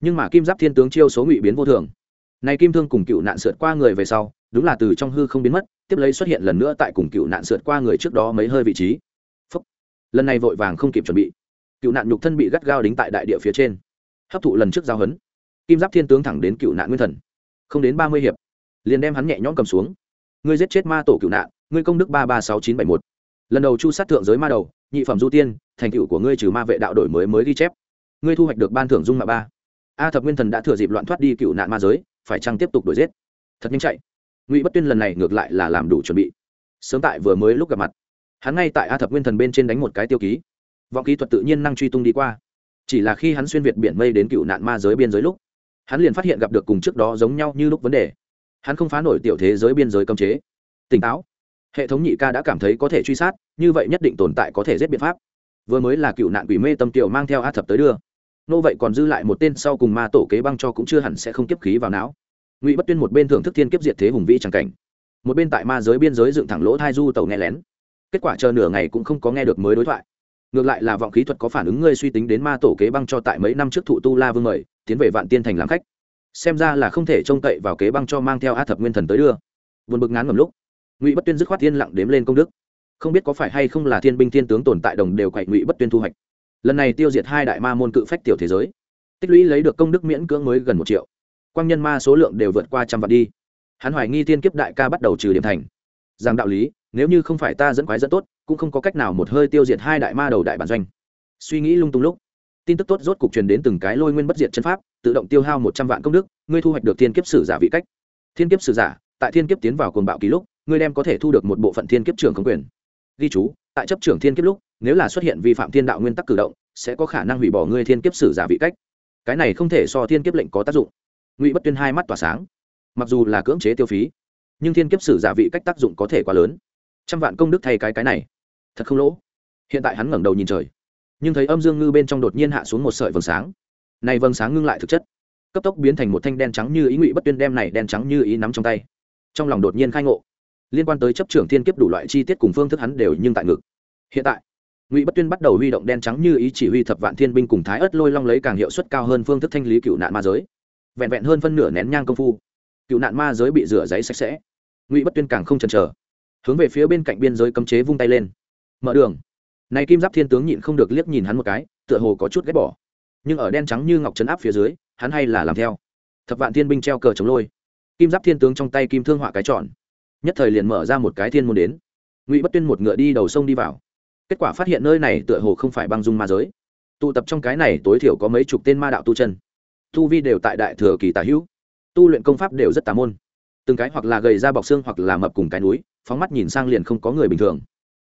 Nhưng mà kim giáp thiên tướng chiêu số ngụy biến vô thường. Này kim thương cùng cựu nạn sượt qua người về sau, đúng là từ trong hư không biến mất, tiếp lấy xuất hiện lần nữa tại cùng cựu nạn sượt qua người trước đó mấy hơi vị trí. Phúc. lần này vội vàng không kịp chuẩn bị. Cựu nạn nhục thân bị gắt gao đính tại đại địa phía trên. Hấp thụ lần trước giao hấn kim giáp thiên tướng thẳng đến cựu nạn nguyên thần. Không đến ba mươi hiệp, liền đem hắn nhẹ nhõm cầm xuống. Ngươi giết chết ma tổ cựu nạn, ngươi công đức ba ba sáu chín bảy một. Lần đầu chu sát thượng giới ma đầu, nhị phẩm du tiên, thành tựu của ngươi trừ ma vệ đạo đổi mới mới ghi chép. Ngươi thu hoạch được ban thưởng dung mạ ba. A thập nguyên thần đã thừa dịp loạn thoát đi cựu nạn ma giới, phải chăng tiếp tục đuổi giết? Thật nhanh chạy. Ngụy bất tuyên lần này ngược lại là làm đủ chuẩn bị. Sớm tại vừa mới lúc gặp mặt, hắn ngay tại a thập nguyên thần bên trên đánh một cái tiêu ký. Vọng kỹ thuật tự nhiên năng truy tung đi qua. Chỉ là khi hắn xuyên việt biển mây đến cựu nạn ma giới biên giới lúc hắn liền phát hiện gặp được cùng trước đó giống nhau như lúc vấn đề. Hắn không phá nổi tiểu thế giới biên giới cấm chế. Tỉnh táo. Hệ thống nhị ca đã cảm thấy có thể truy sát, như vậy nhất định tồn tại có thể giết biện pháp. Vừa mới là cựu nạn quỷ mê tâm tiểu mang theo a thập tới đưa. Nô vậy còn dư lại một tên sau cùng ma tổ kế băng cho cũng chưa hẳn sẽ không kiếp khí vào não. Ngụy bất tuyên một bên thưởng thức thiên kiếp diệt thế hùng vĩ tràng cảnh, một bên tại ma giới biên giới dựng thẳng lỗ thai du tàu nghe lén. Kết quả chờ nửa ngày cũng không có nghe được mới đối thoại. Ngược lại là vọng khí thuật có phản ứng ngươi suy tính đến ma tổ kế băng cho tại mấy năm trước thụ tu la vương mời tiến về vạn tiên thành làm khách. Xem ra là không thể trông cậy vào kế băng cho mang theo a thập nguyên thần tới đưa. Vượt bực ngán ngầm lúc, ngụy bất tuyên dứt khoát thiên lặng đếm lên công đức. Không biết có phải hay không là thiên binh thiên tướng tồn tại đồng đều quậy ngụy bất tuyên thu hoạch. Lần này tiêu diệt hai đại ma môn cự phách tiểu thế giới, tích lũy lấy được công đức miễn cưỡng mới gần một triệu. Quang nhân ma số lượng đều vượt qua trăm vạn đi. Hắn hoài nghi thiên kiếp đại ca bắt đầu trừ điểm thành. Rằng đạo lý, nếu như không phải ta dẫn quái dẫn tốt, cũng không có cách nào một hơi tiêu diệt hai đại ma đầu đại bản doanh. Suy nghĩ lung tung lúc tin tức tốt rốt cục truyền đến từng cái lôi nguyên bất diệt chân pháp, tự động tiêu hao một trăm vạn công đức, ngươi thu hoạch được thiên kiếp sử giả vị cách. Thiên kiếp sử giả, tại thiên kiếp tiến vào cồn bạo ký lúc, ngươi đem có thể thu được một bộ phận thiên kiếp trưởng không quyền. Ghi chú, tại chấp trưởng thiên kiếp lúc, nếu là xuất hiện vi phạm thiên đạo nguyên tắc cử động, sẽ có khả năng hủy bỏ ngươi thiên kiếp sử giả vị cách. Cái này không thể so thiên kiếp lệnh có tác dụng. Ngụy bất tuyên hai mắt tỏa sáng. Mặc dù là cưỡng chế tiêu phí, nhưng thiên kiếp sử giả vị cách tác dụng có thể quá lớn. Trăm vạn công đức thay cái cái này, thật không lỗ. Hiện tại hắn ngẩng đầu nhìn trời nhưng thấy âm dương ngư bên trong đột nhiên hạ xuống một sợi vầng sáng. Này vầng sáng ngưng lại thực chất, cấp tốc biến thành một thanh đen trắng như ý ngụy bất tuyên đem này đen trắng như ý nắm trong tay. Trong lòng đột nhiên khai ngộ, liên quan tới chấp trưởng thiên kiếp đủ loại chi tiết cùng phương thức hắn đều nhưng tại ngực. Hiện tại, ngụy bất tuyên bắt đầu huy động đen trắng như ý chỉ huy thập vạn thiên binh cùng thái ớt lôi long lấy càng hiệu suất cao hơn phương thức thanh lý cựu nạn ma giới. Vẹn vẹn hơn phân nửa nén nhang công phu, cựu nạn ma giới bị rửa giấy sạch sẽ. Ngụy bất tuyên càng không chần chờ, hướng về phía bên cạnh biên giới cấm chế vung tay lên. Mở đường này kim giáp thiên tướng nhịn không được liếc nhìn hắn một cái, tựa hồ có chút ghét bỏ. Nhưng ở đen trắng như ngọc trấn áp phía dưới, hắn hay là làm theo. Thập vạn thiên binh treo cờ chống lôi. Kim giáp thiên tướng trong tay kim thương họa cái tròn. Nhất thời liền mở ra một cái thiên môn đến. Ngụy bất tuyên một ngựa đi đầu sông đi vào. Kết quả phát hiện nơi này tựa hồ không phải băng dung ma giới. Tụ tập trong cái này tối thiểu có mấy chục tên ma đạo tu chân. Tu vi đều tại đại thừa kỳ tà hữu. Tu luyện công pháp đều rất tà môn. Từng cái hoặc là gầy ra bọc xương hoặc là mập cùng cái núi, phóng mắt nhìn sang liền không có người bình thường.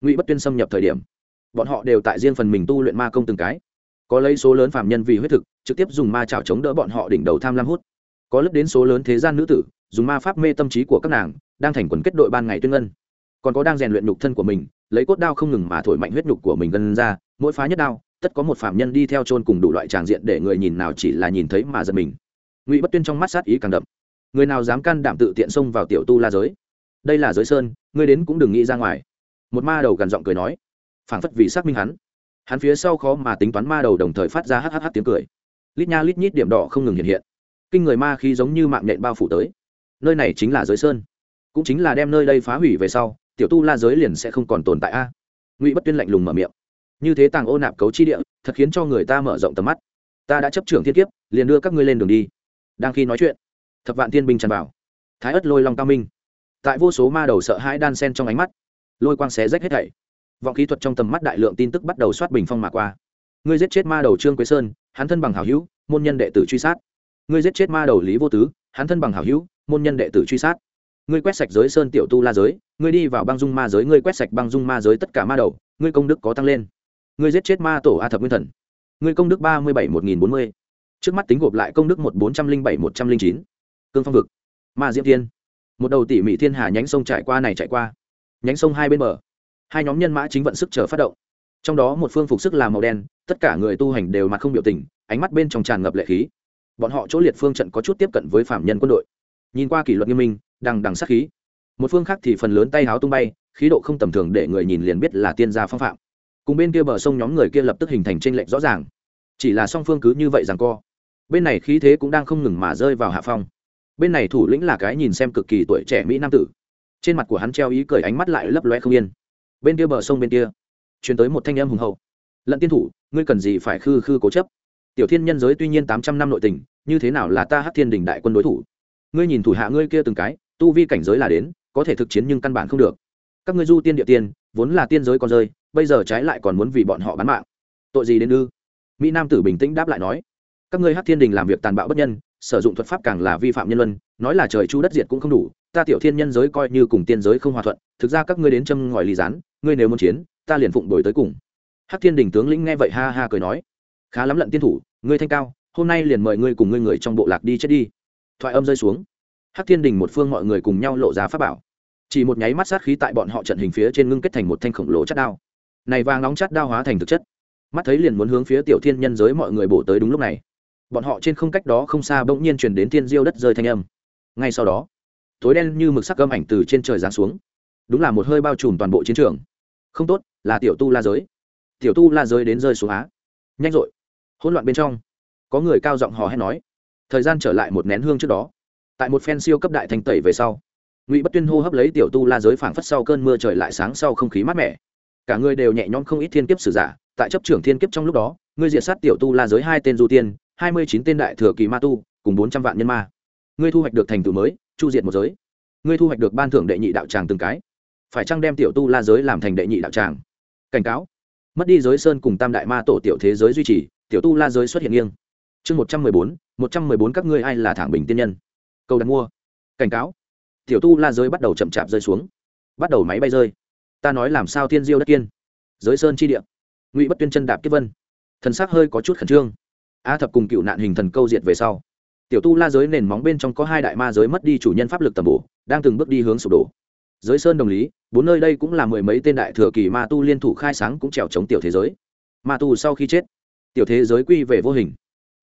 Ngụy bất tuyên xâm nhập thời điểm bọn họ đều tại riêng phần mình tu luyện ma công từng cái. Có lấy số lớn phạm nhân vì huyết thực, trực tiếp dùng ma chảo chống đỡ bọn họ đỉnh đầu tham lam hút. Có lướt đến số lớn thế gian nữ tử, dùng ma pháp mê tâm trí của các nàng, đang thành quần kết đội ban ngày tuyên ngân. Còn có đang rèn luyện nhục thân của mình, lấy cốt đao không ngừng mà thổi mạnh huyết nhục của mình gần ra, mỗi phá nhất đao, tất có một phạm nhân đi theo chôn cùng đủ loại tràng diện để người nhìn nào chỉ là nhìn thấy mà giật mình. Ngụy bất tuyên trong mắt sát ý càng đậm. Người nào dám can đảm tự tiện xông vào tiểu tu la giới? Đây là giới sơn, ngươi đến cũng đừng nghĩ ra ngoài. Một ma đầu gằn giọng cười nói phảng phất vì xác minh hắn. Hắn phía sau khó mà tính toán ma đầu đồng thời phát ra hh tiếng cười. Lít nha lít nhít điểm đỏ không ngừng hiện hiện. Kinh người ma khi giống như mạng nhện bao phủ tới. Nơi này chính là giới sơn. Cũng chính là đem nơi đây phá hủy về sau, tiểu tu la giới liền sẽ không còn tồn tại a. Ngụy bất tuyên lạnh lùng mở miệng. Như thế tàng ô nạp cấu chi địa, thật khiến cho người ta mở rộng tầm mắt. Ta đã chấp trưởng thiên kiếp, liền đưa các ngươi lên đường đi. Đang khi nói chuyện, thập vạn thiên binh tràn vào. Thái ất lôi long cao minh. Tại vô số ma đầu sợ hãi đan sen trong ánh mắt, lôi quang xé rách hết thảy vọng kỹ thuật trong tầm mắt đại lượng tin tức bắt đầu soát bình phong mà qua. Ngươi giết chết ma đầu trương quế sơn, hắn thân bằng hảo hữu, môn nhân đệ tử truy sát. Ngươi giết chết ma đầu lý vô tứ, hắn thân bằng hảo hữu, môn nhân đệ tử truy sát. Ngươi quét sạch giới sơn tiểu tu la giới, ngươi đi vào băng dung ma giới, ngươi quét sạch băng dung ma giới tất cả ma đầu, ngươi công đức có tăng lên. Ngươi giết chết ma tổ a thập nguyên thần, ngươi công đức ba mươi bảy một nghìn bốn mươi. Trước mắt tính gộp lại công đức một bốn trăm linh bảy một trăm linh chín. Cương phong vực, ma diễm thiên, một đầu tỉ mỉ thiên hà nhánh sông trải qua này chạy qua. Nhánh sông hai bên bờ hai nhóm nhân mã chính vận sức chờ phát động. Trong đó một phương phục sức là màu đen, tất cả người tu hành đều mặt không biểu tình, ánh mắt bên trong tràn ngập lệ khí. Bọn họ chỗ liệt phương trận có chút tiếp cận với phạm nhân quân đội. Nhìn qua kỷ luật nghiêm minh, đằng đằng sát khí. Một phương khác thì phần lớn tay háo tung bay, khí độ không tầm thường để người nhìn liền biết là tiên gia phong phạm. Cùng bên kia bờ sông nhóm người kia lập tức hình thành tranh lệch rõ ràng. Chỉ là song phương cứ như vậy rằng co. Bên này khí thế cũng đang không ngừng mà rơi vào hạ phong. Bên này thủ lĩnh là cái nhìn xem cực kỳ tuổi trẻ mỹ nam tử. Trên mặt của hắn treo ý cười, ánh mắt lại lấp loe không yên bên kia bờ sông bên kia. Chuyển tới một thanh em hùng hậu. Lận tiên thủ, ngươi cần gì phải khư khư cố chấp? Tiểu thiên nhân giới tuy nhiên tám trăm năm nội tình, như thế nào là ta hát thiên đình đại quân đối thủ? Ngươi nhìn thủ hạ ngươi kia từng cái, tu vi cảnh giới là đến, có thể thực chiến nhưng căn bản không được. Các ngươi du tiên địa tiên, vốn là tiên giới còn rơi, bây giờ trái lại còn muốn vì bọn họ bán mạng. Tội gì đến ư? Mỹ nam tử bình tĩnh đáp lại nói. Các ngươi hát thiên đình làm việc tàn bạo bất nhân, sử dụng thuật pháp càng là vi phạm nhân luân, nói là trời chu đất diệt cũng không đủ, ta tiểu thiên nhân giới coi như cùng tiên giới không hòa thuận, thực ra các ngươi đến châm ngòi lì rán ngươi nếu muốn chiến, ta liền phụng đổi tới cùng. Hắc thiên đình tướng lĩnh nghe vậy ha ha cười nói, khá lắm lận tiên thủ, ngươi thanh cao, hôm nay liền mời ngươi cùng ngươi người trong bộ lạc đi chết đi. Thoại âm rơi xuống, Hắc thiên đình một phương mọi người cùng nhau lộ ra pháp bảo. Chỉ một nháy mắt sát khí tại bọn họ trận hình phía trên ngưng kết thành một thanh khổng lồ chát đao. Này vàng nóng chát đao hóa thành thực chất. Mắt thấy liền muốn hướng phía tiểu thiên nhân giới mọi người bổ tới đúng lúc này. Bọn họ trên không cách đó không xa bỗng nhiên truyền đến thiên diêu đất rơi thanh âm. Ngay sau đó, tối đen như mực sắc âm ảnh từ trên trời giáng xuống. Đúng là một hơi bao trùm toàn bộ chiến trường không tốt là tiểu tu la giới. Tiểu tu la giới đến rơi xuống á. Nhanh rồi, hỗn loạn bên trong. Có người cao giọng hò hét nói. Thời gian trở lại một nén hương trước đó. Tại một phen siêu cấp đại thành tẩy về sau ngụy bất tuyên hô hấp lấy tiểu tu la giới phảng phất sau cơn mưa trời lại sáng sau không khí mát mẻ. Cả người đều nhẹ nhõm không ít thiên kiếp sử giả tại chấp trưởng thiên kiếp trong lúc đó ngươi diệt sát tiểu tu la giới hai tên du tiên hai mươi chín tên đại thừa kỳ ma tu cùng bốn trăm vạn nhân ma. Ngươi thu hoạch được thành tựu mới chu diệt một giới. Ngươi thu hoạch được ban thưởng đệ nhị đạo tràng từng cái phải chăng đem tiểu tu la giới làm thành đệ nhị đạo tràng? Cảnh cáo. Mất đi giới sơn cùng tam đại ma tổ tiểu thế giới duy trì, tiểu tu la giới xuất hiện nghiêng. Chương một trăm mười bốn, một trăm mười bốn các ngươi ai là thảng bình tiên nhân? Câu đặt mua. Cảnh cáo. Tiểu tu la giới bắt đầu chậm chạp rơi xuống. Bắt đầu máy bay rơi. Ta nói làm sao thiên diêu đất kiên? Giới sơn chi địa. Ngụy bất tuyên chân đạp kiếp vân. Thần s ắ c hơi có chút khẩn trương. A thập cùng cựu nạn hình thần câu diệt về sau. Tiểu tu la giới nền móng bên trong có hai đại ma giới mất đi chủ nhân pháp lực tầm bổ, đang từng bước đi hướng sụp đổ giới sơn đồng lý, bốn nơi đây cũng là mười mấy tên đại thừa kỳ ma tu liên thủ khai sáng cũng trèo chống tiểu thế giới. Ma tu sau khi chết, tiểu thế giới quy về vô hình.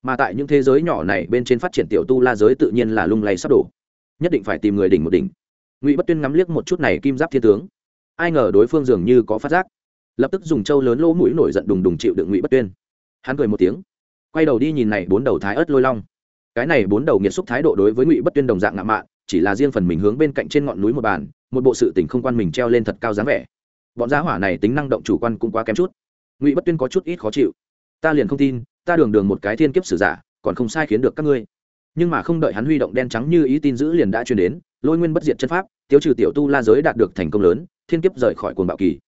Mà tại những thế giới nhỏ này bên trên phát triển tiểu tu la giới tự nhiên là lung lay sắp đổ. Nhất định phải tìm người đỉnh một đỉnh. Ngụy bất tuyên ngắm liếc một chút này kim giáp thiên tướng. Ai ngờ đối phương dường như có phát giác. Lập tức dùng trâu lớn lỗ mũi nổi giận đùng đùng chịu đựng ngụy bất tuyên. Hắn cười một tiếng, quay đầu đi nhìn này bốn đầu thái ớt lôi long. Cái này bốn đầu nghiệt xúc thái độ đối với ngụy bất tuyên đồng dạng ngạo mạn, chỉ là riêng phần mình hướng bên cạnh trên ngọn núi một bàn một bộ sự tình không quan mình treo lên thật cao dáng vẻ. Bọn giá hỏa này tính năng động chủ quan cũng quá kém chút. Ngụy bất tuyên có chút ít khó chịu. Ta liền không tin, ta đường đường một cái thiên kiếp sử giả, còn không sai khiến được các ngươi. Nhưng mà không đợi hắn huy động đen trắng như ý tin giữ liền đã truyền đến, lôi nguyên bất diệt chân pháp tiêu trừ tiểu tu la giới đạt được thành công lớn, thiên kiếp rời khỏi cuồng bạo kỳ.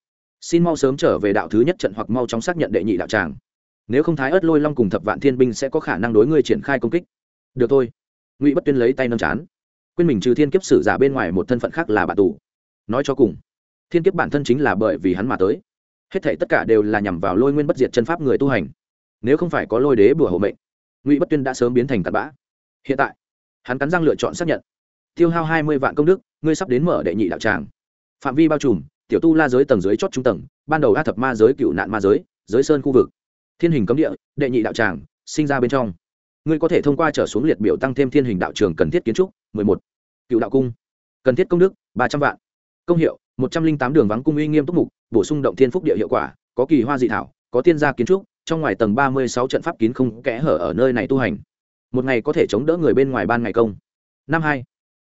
Xin mau sớm trở về đạo thứ nhất trận hoặc mau chóng xác nhận đệ nhị đạo tràng. Nếu không thái ớt lôi long cùng thập vạn thiên binh sẽ có khả năng đối ngươi triển khai công kích. Được thôi. Ngụy bất tuyên lấy tay nâng chán quên mình trừ thiên kiếp sử giả bên ngoài một thân phận khác là bạn tù. Nói cho cùng, thiên kiếp bản thân chính là bởi vì hắn mà tới. Hết thể tất cả đều là nhằm vào lôi nguyên bất diệt chân pháp người tu hành. Nếu không phải có lôi đế bùa hộ mệnh, ngụy bất tuyên đã sớm biến thành tạt bã. Hiện tại, hắn cắn răng lựa chọn xác nhận. Tiêu hao hai mươi vạn công đức, ngươi sắp đến mở đệ nhị đạo tràng. Phạm vi bao trùm, tiểu tu la giới tầng dưới chót trung tầng, ban đầu a thập ma giới, cựu nạn ma giới giới sơn khu vực. Thiên hình cấm địa, đệ nhị đạo tràng, sinh ra bên trong. Ngươi có thể thông qua trở xuống liệt biểu tăng thêm thiên hình đạo trường cần thiết kiến trúc một. Cựu đạo cung. Cần thiết công đức, ba trăm vạn. Công hiệu, một trăm linh tám đường vắng cung uy nghiêm túc mục, bổ sung động thiên phúc địa hiệu quả, có kỳ hoa dị thảo, có tiên gia kiến trúc, trong ngoài tầng ba mươi sáu trận pháp kín không kẽ hở ở nơi này tu hành. Một ngày có thể chống đỡ người bên ngoài ban ngày công. Năm hai.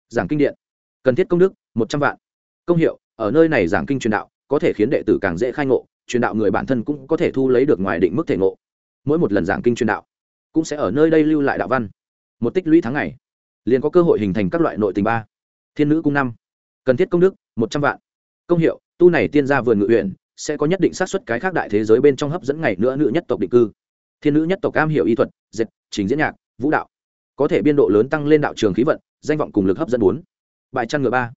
Giảng kinh điện. Cần thiết công đức, một trăm vạn. Công hiệu, ở nơi này giảng kinh truyền đạo, có thể khiến đệ tử càng dễ khai ngộ, truyền đạo người bản thân cũng có thể thu lấy được ngoài định mức thể ngộ. Mỗi một lần giảng kinh truyền đạo, cũng sẽ ở nơi đây lưu lại đạo văn. Một tích lũy tháng ngày liền có cơ hội hình thành các loại nội tình ba. Thiên nữ cung năm. Cần thiết công đức, một trăm vạn. Công hiệu, tu này tiên gia vườn ngự huyện, sẽ có nhất định xác suất cái khác đại thế giới bên trong hấp dẫn ngày nữa nữ nhất tộc định cư. Thiên nữ nhất tộc cam hiểu y thuật, dệt, trình diễn nhạc, vũ đạo. Có thể biên độ lớn tăng lên đạo trường khí vận, danh vọng cùng lực hấp dẫn bốn. Bài chăn ngựa ba.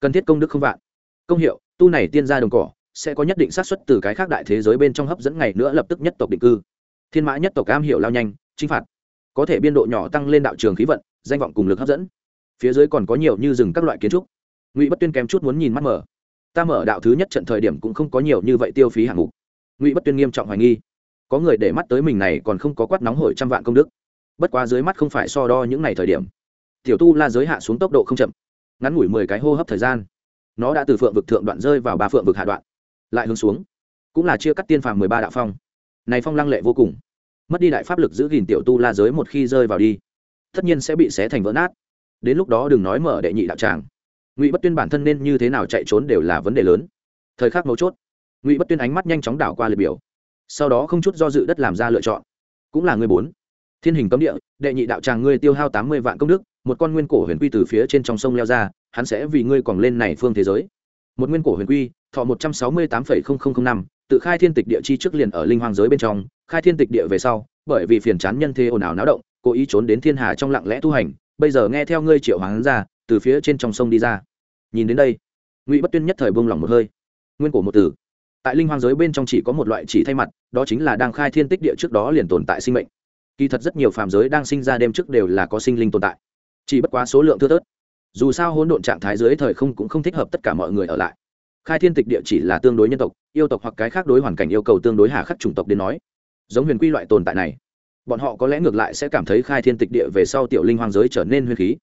Cần thiết công đức không vạn. Công hiệu, tu này tiên gia đồng cỏ, sẽ có nhất định xác suất từ cái khác đại thế giới bên trong hấp dẫn ngày nữa lập tức nhất tộc định cư. Thiên mã nhất tộc am hiểu lao nhanh, chinh phạt. Có thể biên độ nhỏ tăng lên đạo trường khí vận danh vọng cùng lực hấp dẫn. Phía dưới còn có nhiều như rừng các loại kiến trúc. Ngụy bất tuyên kém chút muốn nhìn mắt mở. Ta mở đạo thứ nhất trận thời điểm cũng không có nhiều như vậy tiêu phí hạng mục. Ngụy bất tuyên nghiêm trọng hoài nghi. Có người để mắt tới mình này còn không có quát nóng hổi trăm vạn công đức. Bất quá dưới mắt không phải so đo những ngày thời điểm. Tiểu tu la giới hạ xuống tốc độ không chậm. Ngắn ngủi mười cái hô hấp thời gian. Nó đã từ phượng vực thượng đoạn rơi vào ba phượng vực hạ đoạn. Lại hướng xuống. Cũng là chia cắt tiên phàm mười ba đạo phong. Này phong lăng lệ vô cùng. Mất đi đại pháp lực giữ gìn tiểu tu la giới một khi rơi vào đi tất nhiên sẽ bị xé thành vỡ nát. Đến lúc đó đừng nói mở đệ nhị đạo tràng. Ngụy bất tuyên bản thân nên như thế nào chạy trốn đều là vấn đề lớn. Thời khắc mấu chốt, ngụy bất tuyên ánh mắt nhanh chóng đảo qua liệt biểu. Sau đó không chút do dự đất làm ra lựa chọn. Cũng là người bốn. Thiên hình cấm địa, đệ nhị đạo tràng ngươi tiêu hao tám mươi vạn công đức, một con nguyên cổ huyền quy từ phía trên trong sông leo ra, hắn sẽ vì ngươi còn lên này phương thế giới. Một nguyên cổ huyền quy, thọ một trăm sáu mươi tám năm, tự khai thiên tịch địa chi trước liền ở linh hoàng giới bên trong, khai thiên tịch địa về sau, bởi vì phiền chán nhân thế ồn ào náo động cố ý trốn đến thiên hà trong lặng lẽ tu hành, bây giờ nghe theo ngươi triệu hoàng ra, từ phía trên trong sông đi ra. Nhìn đến đây, ngụy bất tuyên nhất thời buông lỏng một hơi. Nguyên cổ một từ tại linh hoàng giới bên trong chỉ có một loại chỉ thay mặt, đó chính là đang khai thiên tích địa trước đó liền tồn tại sinh mệnh. Kỳ thật rất nhiều phàm giới đang sinh ra đêm trước đều là có sinh linh tồn tại. Chỉ bất quá số lượng thưa thớt. Dù sao hỗn độn trạng thái dưới thời không cũng không thích hợp tất cả mọi người ở lại. Khai thiên tịch địa chỉ là tương đối nhân tộc, yêu tộc hoặc cái khác đối hoàn cảnh yêu cầu tương đối hà khắc chủng tộc đến nói. Giống huyền quy loại tồn tại này bọn họ có lẽ ngược lại sẽ cảm thấy khai thiên tịch địa về sau tiểu linh hoàng giới trở nên huyền khí.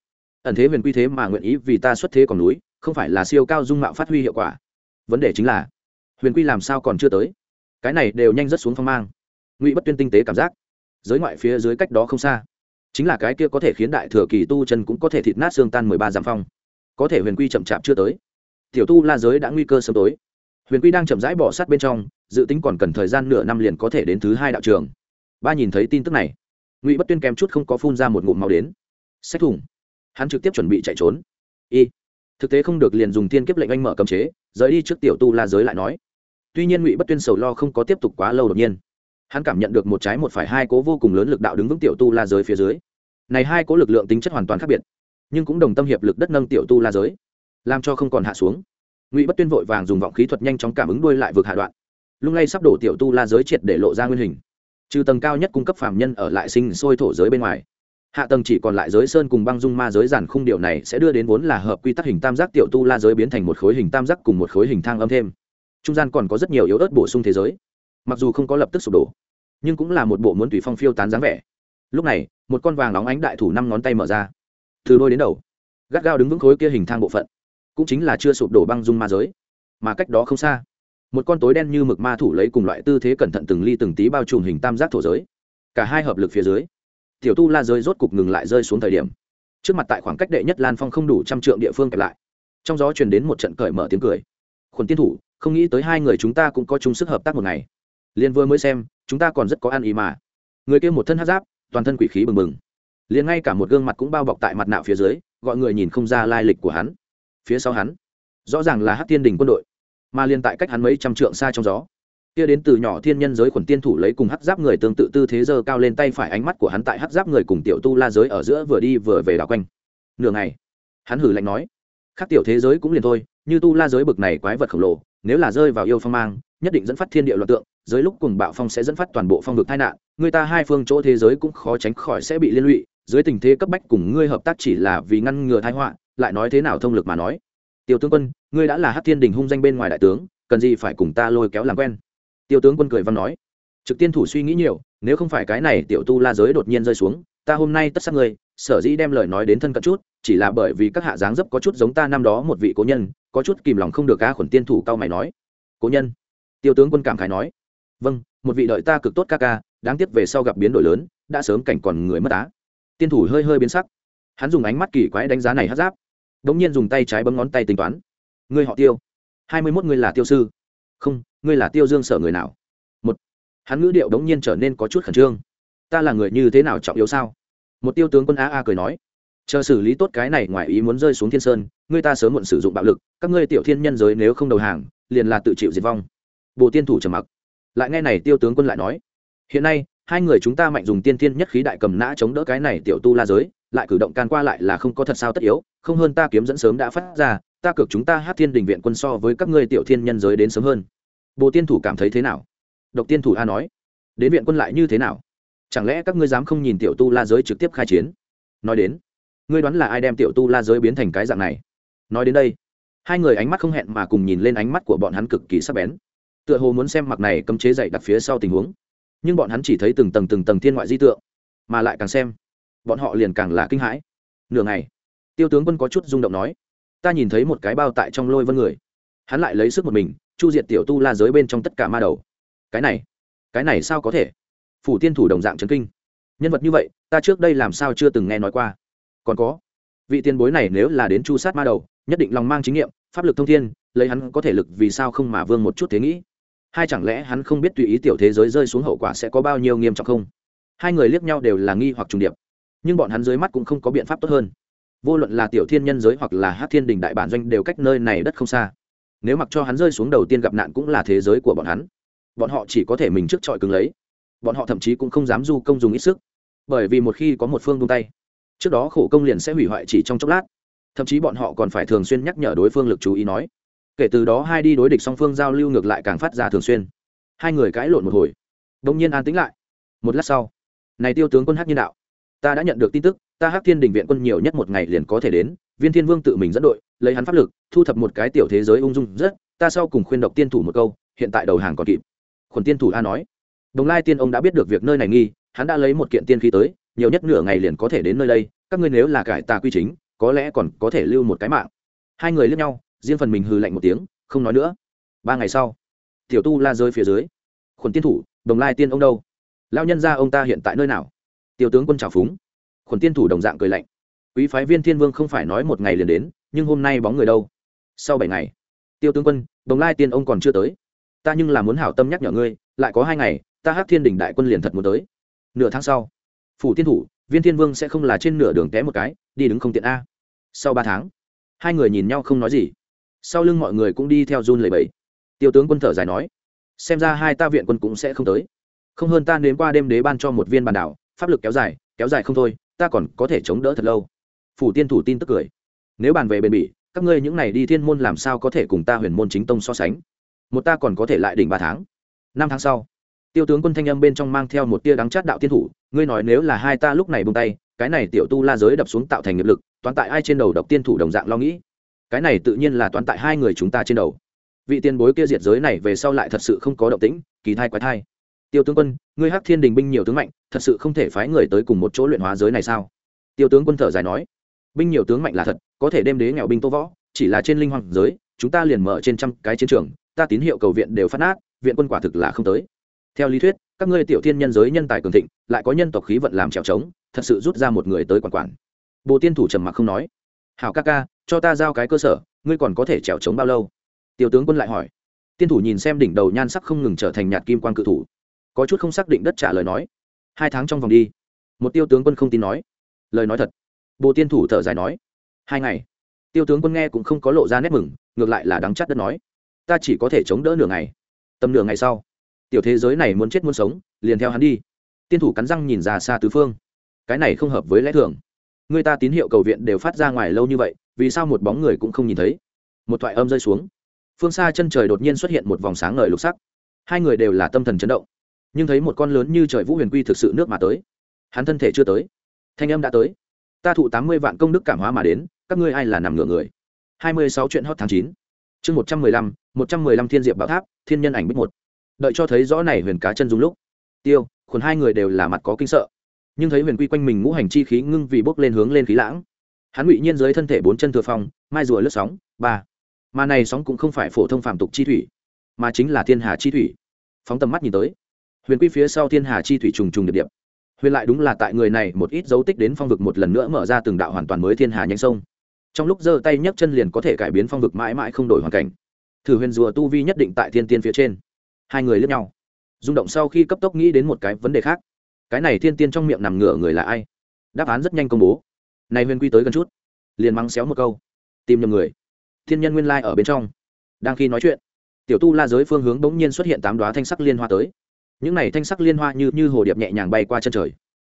Ẩn thế huyền quy thế mà nguyện ý vì ta xuất thế còn núi, không phải là siêu cao dung mạo phát huy hiệu quả. Vấn đề chính là, huyền quy làm sao còn chưa tới? Cái này đều nhanh rất xuống phong mang. Ngụy bất tuyên tinh tế cảm giác, giới ngoại phía dưới cách đó không xa. Chính là cái kia có thể khiến đại thừa kỳ tu chân cũng có thể thịt nát xương tan mười ba giảm phong. Có thể huyền quy chậm chạp chưa tới. Tiểu tu la giới đã nguy cơ sớm tối. Huyền quy đang chậm rãi bỏ sát bên trong, dự tính còn cần thời gian nửa năm liền có thể đến thứ hai đạo trường ba nhìn thấy tin tức này, ngụy bất tuyên kèm chút không có phun ra một ngụm màu đến. Sách thùng. Hắn trực tiếp chuẩn bị chạy trốn. Y. Thực tế không được liền dùng tiên kiếp lệnh anh mở cấm chế, rời đi trước tiểu tu la giới lại nói. Tuy nhiên ngụy bất tuyên sầu lo không có tiếp tục quá lâu đột nhiên. Hắn cảm nhận được một trái một phải hai cố vô cùng lớn lực đạo đứng vững tiểu tu la giới phía dưới. Này hai cố lực lượng tính chất hoàn toàn khác biệt, nhưng cũng đồng tâm hiệp lực đất nâng tiểu tu la giới, làm cho không còn hạ xuống. Ngụy bất tuyên vội vàng dùng vọng khí thuật nhanh chóng cảm ứng đuôi lại vực hạ đoạn. Lung lay sắp đổ tiểu tu la giới triệt để lộ ra nguyên hình trừ tầng cao nhất cung cấp phàm nhân ở lại sinh sôi thổ giới bên ngoài. Hạ tầng chỉ còn lại giới sơn cùng băng dung ma giới giản khung điều này sẽ đưa đến vốn là hợp quy tắc hình tam giác tiểu tu la giới biến thành một khối hình tam giác cùng một khối hình thang âm thêm. Trung gian còn có rất nhiều yếu ớt bổ sung thế giới. Mặc dù không có lập tức sụp đổ, nhưng cũng là một bộ muốn tùy phong phiêu tán dáng vẻ. Lúc này, một con vàng nóng ánh đại thủ năm ngón tay mở ra. Từ đôi đến đầu, gắt gao đứng vững khối kia hình thang bộ phận, cũng chính là chưa sụp đổ băng dung ma giới, mà cách đó không xa một con tối đen như mực ma thủ lấy cùng loại tư thế cẩn thận từng ly từng tí bao trùm hình tam giác thổ giới. Cả hai hợp lực phía dưới, tiểu tu la rơi rốt cục ngừng lại rơi xuống thời điểm. Trước mặt tại khoảng cách đệ nhất lan phong không đủ trăm trượng địa phương kẹp lại. Trong gió truyền đến một trận cởi mở tiếng cười. Khuẩn tiên thủ, không nghĩ tới hai người chúng ta cũng có chung sức hợp tác một ngày. Liền vừa mới xem, chúng ta còn rất có ăn ý mà. Người kia một thân hát giáp, toàn thân quỷ khí bừng bừng. Liền ngay cả một gương mặt cũng bao bọc tại mặt nạ phía dưới, gọi người nhìn không ra lai lịch của hắn. Phía sau hắn, rõ ràng là hát tiên đình quân đội mà liền tại cách hắn mấy trăm trượng xa trong gió. Kia đến từ nhỏ thiên nhân giới khuẩn tiên thủ lấy cùng hắc giáp người tương tự tư thế giơ cao lên tay phải ánh mắt của hắn tại hắc giáp người cùng tiểu tu la giới ở giữa vừa đi vừa về đảo quanh. Nửa ngày, hắn hử lạnh nói, khác tiểu thế giới cũng liền thôi, như tu la giới bực này quái vật khổng lồ, nếu là rơi vào yêu phong mang, nhất định dẫn phát thiên địa loạn tượng, giới lúc cùng bạo phong sẽ dẫn phát toàn bộ phong vực tai nạn, người ta hai phương chỗ thế giới cũng khó tránh khỏi sẽ bị liên lụy, dưới tình thế cấp bách cùng ngươi hợp tác chỉ là vì ngăn ngừa thái họa, lại nói thế nào thông lực mà nói tiêu tướng quân, ngươi đã là hát thiên đình hung danh bên ngoài đại tướng, cần gì phải cùng ta lôi kéo làm quen? Tiêu tướng quân cười văn nói. Trực tiên thủ suy nghĩ nhiều, nếu không phải cái này tiểu tu la giới đột nhiên rơi xuống, ta hôm nay tất sát ngươi, sở dĩ đem lời nói đến thân cận chút, chỉ là bởi vì các hạ dáng dấp có chút giống ta năm đó một vị cố nhân, có chút kìm lòng không được ca khuẩn tiên thủ cao mày nói. Cố nhân? Tiêu tướng quân cảm khải nói. Vâng một vị đợi ta cực tốt ca ca, đáng tiếc về sau gặp biến đổi lớn, đã sớm cảnh còn người mất á. Tiên thủ hơi hơi biến sắc. Hắn dùng ánh mắt kỳ quái đánh giá này hát giáp đống nhiên dùng tay trái bấm ngón tay tính toán. Ngươi họ tiêu. Hai mươi mốt ngươi là tiêu sư. Không, ngươi là tiêu dương sở người nào? Một. Hắn ngữ điệu đống nhiên trở nên có chút khẩn trương. Ta là người như thế nào trọng yếu sao? Một tiêu tướng quân a a cười nói. Chờ xử lý tốt cái này ngoài ý muốn rơi xuống thiên sơn, ngươi ta sớm muộn sử dụng bạo lực, các ngươi tiểu thiên nhân giới nếu không đầu hàng, liền là tự chịu diệt vong. Bộ tiên thủ trầm mặc. Lại nghe này tiêu tướng quân lại nói. Hiện nay, hai người chúng ta mạnh dùng tiên tiên nhất khí đại cầm nã chống đỡ cái này tiểu tu la giới lại cử động can qua lại là không có thật sao tất yếu, không hơn ta kiếm dẫn sớm đã phát ra, ta cược chúng ta hát thiên đình viện quân so với các ngươi tiểu thiên nhân giới đến sớm hơn. Bộ tiên thủ cảm thấy thế nào? Độc tiên thủ a nói. Đến viện quân lại như thế nào? Chẳng lẽ các ngươi dám không nhìn tiểu tu la giới trực tiếp khai chiến? Nói đến, ngươi đoán là ai đem tiểu tu la giới biến thành cái dạng này? Nói đến đây, hai người ánh mắt không hẹn mà cùng nhìn lên ánh mắt của bọn hắn cực kỳ sắc bén. Tựa hồ muốn xem mặc này cấm chế dậy đặt phía sau tình huống. Nhưng bọn hắn chỉ thấy từng tầng từng tầng thiên ngoại di tượng, mà lại càng xem bọn họ liền càng là kinh hãi. Nửa ngày, tiêu tướng quân có chút rung động nói, ta nhìn thấy một cái bao tại trong lôi vân người. Hắn lại lấy sức một mình, chu diệt tiểu tu la giới bên trong tất cả ma đầu. Cái này cái này sao có thể? Phủ tiên thủ đồng dạng trấn kinh. Nhân vật như vậy, ta trước đây làm sao chưa từng nghe nói qua. Còn có, vị tiền bối này nếu là đến chu sát ma đầu, nhất định lòng mang chính nghiệm, pháp lực thông thiên, lấy hắn có thể lực vì sao không mà vương một chút thế nghĩ? Hai chẳng lẽ hắn không biết tùy ý tiểu thế giới rơi xuống hậu quả sẽ có bao nhiêu nghiêm trọng không? Hai người liếc nhau đều là nghi hoặc trùng điệp nhưng bọn hắn dưới mắt cũng không có biện pháp tốt hơn. Vô luận là tiểu thiên nhân giới hoặc là hát thiên đình đại bản doanh đều cách nơi này đất không xa. Nếu mặc cho hắn rơi xuống đầu tiên gặp nạn cũng là thế giới của bọn hắn. Bọn họ chỉ có thể mình trước trọi cứng lấy. Bọn họ thậm chí cũng không dám du công dùng ít sức. Bởi vì một khi có một phương tung tay, trước đó khổ công liền sẽ hủy hoại chỉ trong chốc lát. Thậm chí bọn họ còn phải thường xuyên nhắc nhở đối phương lực chú ý nói. Kể từ đó hai đi đối địch song phương giao lưu ngược lại càng phát ra thường xuyên. Hai người cãi lộn một hồi. Đông nhiên an tĩnh lại. Một lát sau, này tiêu tướng quân hát nhân đạo ta đã nhận được tin tức, ta hắc thiên đình viện quân nhiều nhất một ngày liền có thể đến, viên thiên vương tự mình dẫn đội, lấy hắn pháp lực, thu thập một cái tiểu thế giới ung dung rất, ta sau cùng khuyên độc tiên thủ một câu, hiện tại đầu hàng còn kịp. Khuẩn tiên thủ a nói. Đồng lai tiên ông đã biết được việc nơi này nghi, hắn đã lấy một kiện tiên khí tới, nhiều nhất nửa ngày liền có thể đến nơi đây, các ngươi nếu là cải tà quy chính, có lẽ còn có thể lưu một cái mạng. Hai người lướt nhau, riêng phần mình hừ lạnh một tiếng, không nói nữa. Ba ngày sau, tiểu tu la rơi phía dưới. Khuẩn tiên thủ, đồng lai tiên ông đâu? Lao nhân ra ông ta hiện tại nơi nào? Tiểu tướng quân trào phúng. Khuẩn tiên thủ đồng dạng cười lạnh. Quý phái viên thiên vương không phải nói một ngày liền đến, nhưng hôm nay bóng người đâu? Sau bảy ngày, tiêu tướng quân, đồng lai tiên ông còn chưa tới. Ta nhưng là muốn hảo tâm nhắc nhở ngươi, lại có hai ngày, ta hát thiên đình đại quân liền thật muốn tới. Nửa tháng sau, phủ tiên thủ, viên thiên vương sẽ không là trên nửa đường té một cái, đi đứng không tiện a. Sau ba tháng, hai người nhìn nhau không nói gì. Sau lưng mọi người cũng đi theo run lầy bẫy tiêu tướng quân thở dài nói, xem ra hai ta viện quân cũng sẽ không tới. Không hơn ta đến qua đêm đế ban cho một viên bàn đảo pháp lực kéo dài kéo dài không thôi, ta còn có thể chống đỡ thật lâu. Phủ tiên thủ tin tức cười. Nếu bàn về bền bỉ, các ngươi những này đi thiên môn làm sao có thể cùng ta huyền môn chính tông so sánh? Một ta còn có thể lại đỉnh ba tháng. Năm tháng sau, tiêu tướng quân thanh âm bên trong mang theo một tia đắng chát đạo tiên thủ, ngươi nói nếu là hai ta lúc này bung tay, cái này tiểu tu la giới đập xuống tạo thành nghiệp lực, toán tại ai trên đầu độc tiên thủ đồng dạng lo nghĩ? Cái này tự nhiên là toán tại hai người chúng ta trên đầu. Vị tiền bối kia diệt giới này về sau lại thật sự không có động tĩnh, kỳ thai quái thai. Tiêu tướng quân, ngươi hắc thiên đình binh nhiều tướng mạnh thật sự không thể phái người tới cùng một chỗ luyện hóa giới này sao? Tiêu tướng quân thở dài nói, binh nhiều tướng mạnh là thật, có thể đem đế nghèo binh tô võ, chỉ là trên linh hoàng giới, chúng ta liền mở trên trăm cái chiến trường, ta tín hiệu cầu viện đều phát nát, viện quân quả thực là không tới. Theo lý thuyết, các ngươi tiểu thiên nhân giới nhân tài cường thịnh, lại có nhân tộc khí vận làm trèo trống, thật sự rút ra một người tới quản quản. Bộ tiên thủ trầm mặc không nói, hảo ca ca, cho ta giao cái cơ sở, ngươi còn có thể trèo trống bao lâu? Tiểu tướng quân lại hỏi. Tiên thủ nhìn xem đỉnh đầu nhan sắc không ngừng trở thành nhạt kim quan cự thủ, có chút không xác định đất trả lời nói hai tháng trong vòng đi. Một tiêu tướng quân không tin nói. Lời nói thật. Bộ tiên thủ thở dài nói. Hai ngày. Tiêu tướng quân nghe cũng không có lộ ra nét mừng, ngược lại là đắng chắt đất nói. Ta chỉ có thể chống đỡ nửa ngày. Tầm nửa ngày sau, tiểu thế giới này muốn chết muốn sống, liền theo hắn đi. Tiên thủ cắn răng nhìn ra xa tứ phương. Cái này không hợp với lẽ thường. Người ta tín hiệu cầu viện đều phát ra ngoài lâu như vậy, vì sao một bóng người cũng không nhìn thấy? Một thoại âm rơi xuống. Phương xa chân trời đột nhiên xuất hiện một vòng sáng ngời lục sắc. Hai người đều là tâm thần chấn động nhưng thấy một con lớn như trời vũ huyền quy thực sự nước mà tới. Hắn thân thể chưa tới. Thanh âm đã tới. Ta thụ tám mươi vạn công đức cảm hóa mà đến, các ngươi ai là nằm ngửa người? hai mươi sáu chuyện hot tháng chín. Chương một trăm mười lăm, một trăm mười lăm thiên diệp bảo tháp, thiên nhân ảnh bích một. Đợi cho thấy rõ này huyền cá chân dung lúc. Tiêu khuẩn hai người đều là mặt có kinh sợ. Nhưng thấy huyền quy quanh mình ngũ hành chi khí ngưng vì bốc lên hướng lên khí lãng. Hắn ngụy nhiên dưới thân thể bốn chân thừa phong, mai rùa lướt sóng, ba. Mà này sóng cũng không phải phổ thông phàm tục chi thủy, mà chính là thiên hà chi thủy. Phóng tầm mắt nhìn tới huyền quy phía sau thiên hà chi thủy trùng trùng điệp điệp. Huyền lại đúng là tại người này một ít dấu tích đến phong vực một lần nữa mở ra từng đạo hoàn toàn mới thiên hà nhanh sông. Trong lúc giơ tay nhấc chân liền có thể cải biến phong vực mãi mãi không đổi hoàn cảnh. Thử huyền rùa tu vi nhất định tại thiên tiên phía trên. Hai người lướt nhau. Rung động sau khi cấp tốc nghĩ đến một cái vấn đề khác. Cái này thiên tiên trong miệng nằm ngửa người là ai? Đáp án rất nhanh công bố. Này huyền quy tới gần chút. Liền mắng xéo một câu. Tìm nhầm người. Thiên nhân nguyên lai ở bên trong. Đang khi nói chuyện, tiểu tu la giới phương hướng bỗng nhiên xuất hiện tám đoá thanh sắc liên hoa tới những này thanh sắc liên hoa như như hồ điệp nhẹ nhàng bay qua chân trời.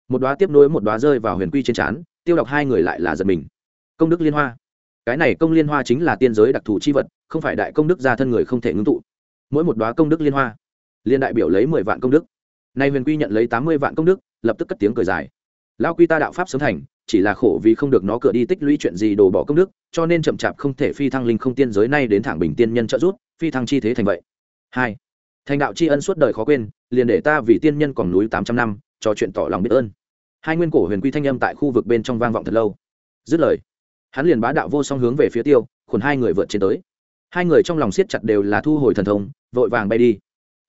Một đoá tiếp nối một đoá rơi vào huyền quy trên trán, tiêu đọc hai người lại là giật mình. Công đức liên hoa. Cái này công liên hoa chính là tiên giới đặc thù chi vật, không phải đại công đức gia thân người không thể ngưng tụ. Mỗi một đoá công đức liên hoa, liên đại biểu lấy mười vạn công đức. Nay huyền quy nhận lấy tám mươi vạn công đức, lập tức cất tiếng cười dài. Lao quy ta đạo pháp sớm thành, chỉ là khổ vì không được nó cửa đi tích lũy chuyện gì đổ bỏ công đức, cho nên chậm chạp không thể phi thăng linh không tiên giới nay đến thẳng bình tiên nhân trợ giúp, phi thăng chi thế thành vậy. Hai thành đạo tri ân suốt đời khó quên, liền để ta vì tiên nhân còn núi tám trăm năm, cho chuyện tỏ lòng biết ơn. Hai nguyên cổ huyền quy thanh âm tại khu vực bên trong vang vọng thật lâu. Dứt lời, hắn liền bá đạo vô song hướng về phía tiêu khuẩn hai người vượt trên tới. Hai người trong lòng siết chặt đều là thu hồi thần thông, vội vàng bay đi.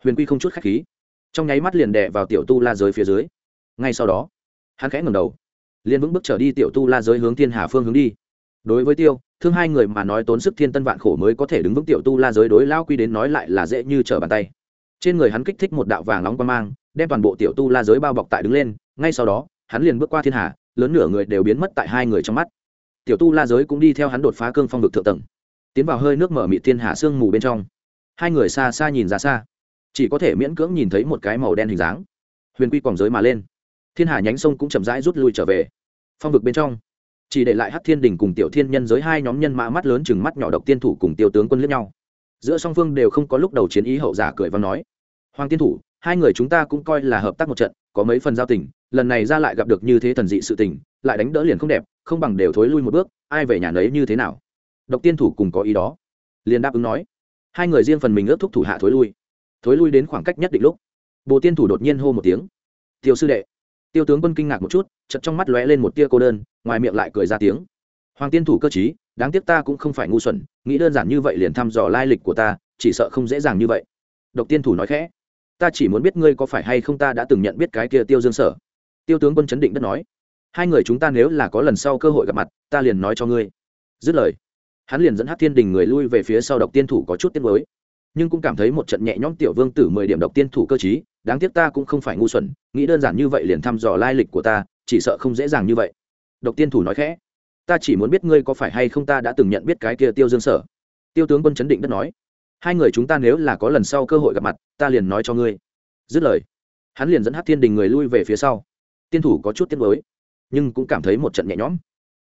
Huyền quy không chút khách khí. Trong nháy mắt liền đè vào tiểu tu la giới phía dưới. Ngay sau đó, hắn khẽ ngầm đầu, liền vững bước trở đi tiểu tu la giới hướng thiên hà phương hướng đi. Đối với tiêu, thương hai người mà nói tốn sức thiên tân vạn khổ mới có thể đứng vững tiểu tu la giới đối lao quy đến nói lại là dễ như trở bàn tay trên người hắn kích thích một đạo vàng nóng quan mang, đem toàn bộ tiểu tu la giới bao bọc tại đứng lên, ngay sau đó, hắn liền bước qua thiên hà, lớn nửa người đều biến mất tại hai người trong mắt. Tiểu tu la giới cũng đi theo hắn đột phá cương phong vực thượng tầng, tiến vào hơi nước mở mịt thiên hà sương mù bên trong. Hai người xa xa nhìn ra xa, chỉ có thể miễn cưỡng nhìn thấy một cái màu đen hình dáng, huyền quy quòng giới mà lên. Thiên hà nhánh sông cũng chậm rãi rút lui trở về. Phong vực bên trong, chỉ để lại hắc thiên đình cùng tiểu thiên nhân giới hai nhóm nhân mã mắt lớn chừng mắt nhỏ độc tiên thủ cùng tiêu tướng quân lướt nhau giữa song phương đều không có lúc đầu chiến ý, hậu giả cười và nói, hoàng tiên thủ, hai người chúng ta cũng coi là hợp tác một trận, có mấy phần giao tình, lần này ra lại gặp được như thế thần dị sự tình, lại đánh đỡ liền không đẹp, không bằng đều thối lui một bước, ai về nhà nấy như thế nào? Độc tiên thủ cùng có ý đó, liền đáp ứng nói, hai người riêng phần mình ước thúc thủ hạ thối lui thối lui đến khoảng cách nhất định lúc. Bồ tiên thủ đột nhiên hô một tiếng tiêu sư đệ. Tiêu tướng quân kinh ngạc một chút chật trong mắt lóe lên một tia cô đơn, ngoài miệng lại cười ra tiếng hoàng tiên thủ cơ chí đáng tiếc ta cũng không phải ngu xuẩn, nghĩ đơn giản như vậy liền thăm dò lai lịch của ta, chỉ sợ không dễ dàng như vậy. Độc tiên thủ nói khẽ. Ta chỉ muốn biết ngươi có phải hay không ta đã từng nhận biết cái kia tiêu dương sở. Tiêu tướng quân chấn định đất nói. Hai người chúng ta nếu là có lần sau cơ hội gặp mặt, ta liền nói cho ngươi. Dứt lời, hắn liền dẫn hát thiên đình người lui về phía sau độc tiên thủ có chút tiết mới nhưng cũng cảm thấy một trận nhẹ nhõm tiểu vương tử mười điểm độc tiên thủ cơ chí đáng tiếc ta cũng không phải ngu xuẩn, nghĩ đơn giản như vậy liền thăm dò lai lịch của ta, chỉ sợ không dễ dàng như vậy. Độc tiên thủ nói khẽ ta chỉ muốn biết ngươi có phải hay không ta đã từng nhận biết cái kia tiêu dương sở. Tiêu tướng quân chấn định đất nói, hai người chúng ta nếu là có lần sau cơ hội gặp mặt, ta liền nói cho ngươi. Dứt lời, hắn liền dẫn hát thiên đình người lui về phía sau. Tiên thủ có chút tiếc mới nhưng cũng cảm thấy một trận nhẹ nhõm.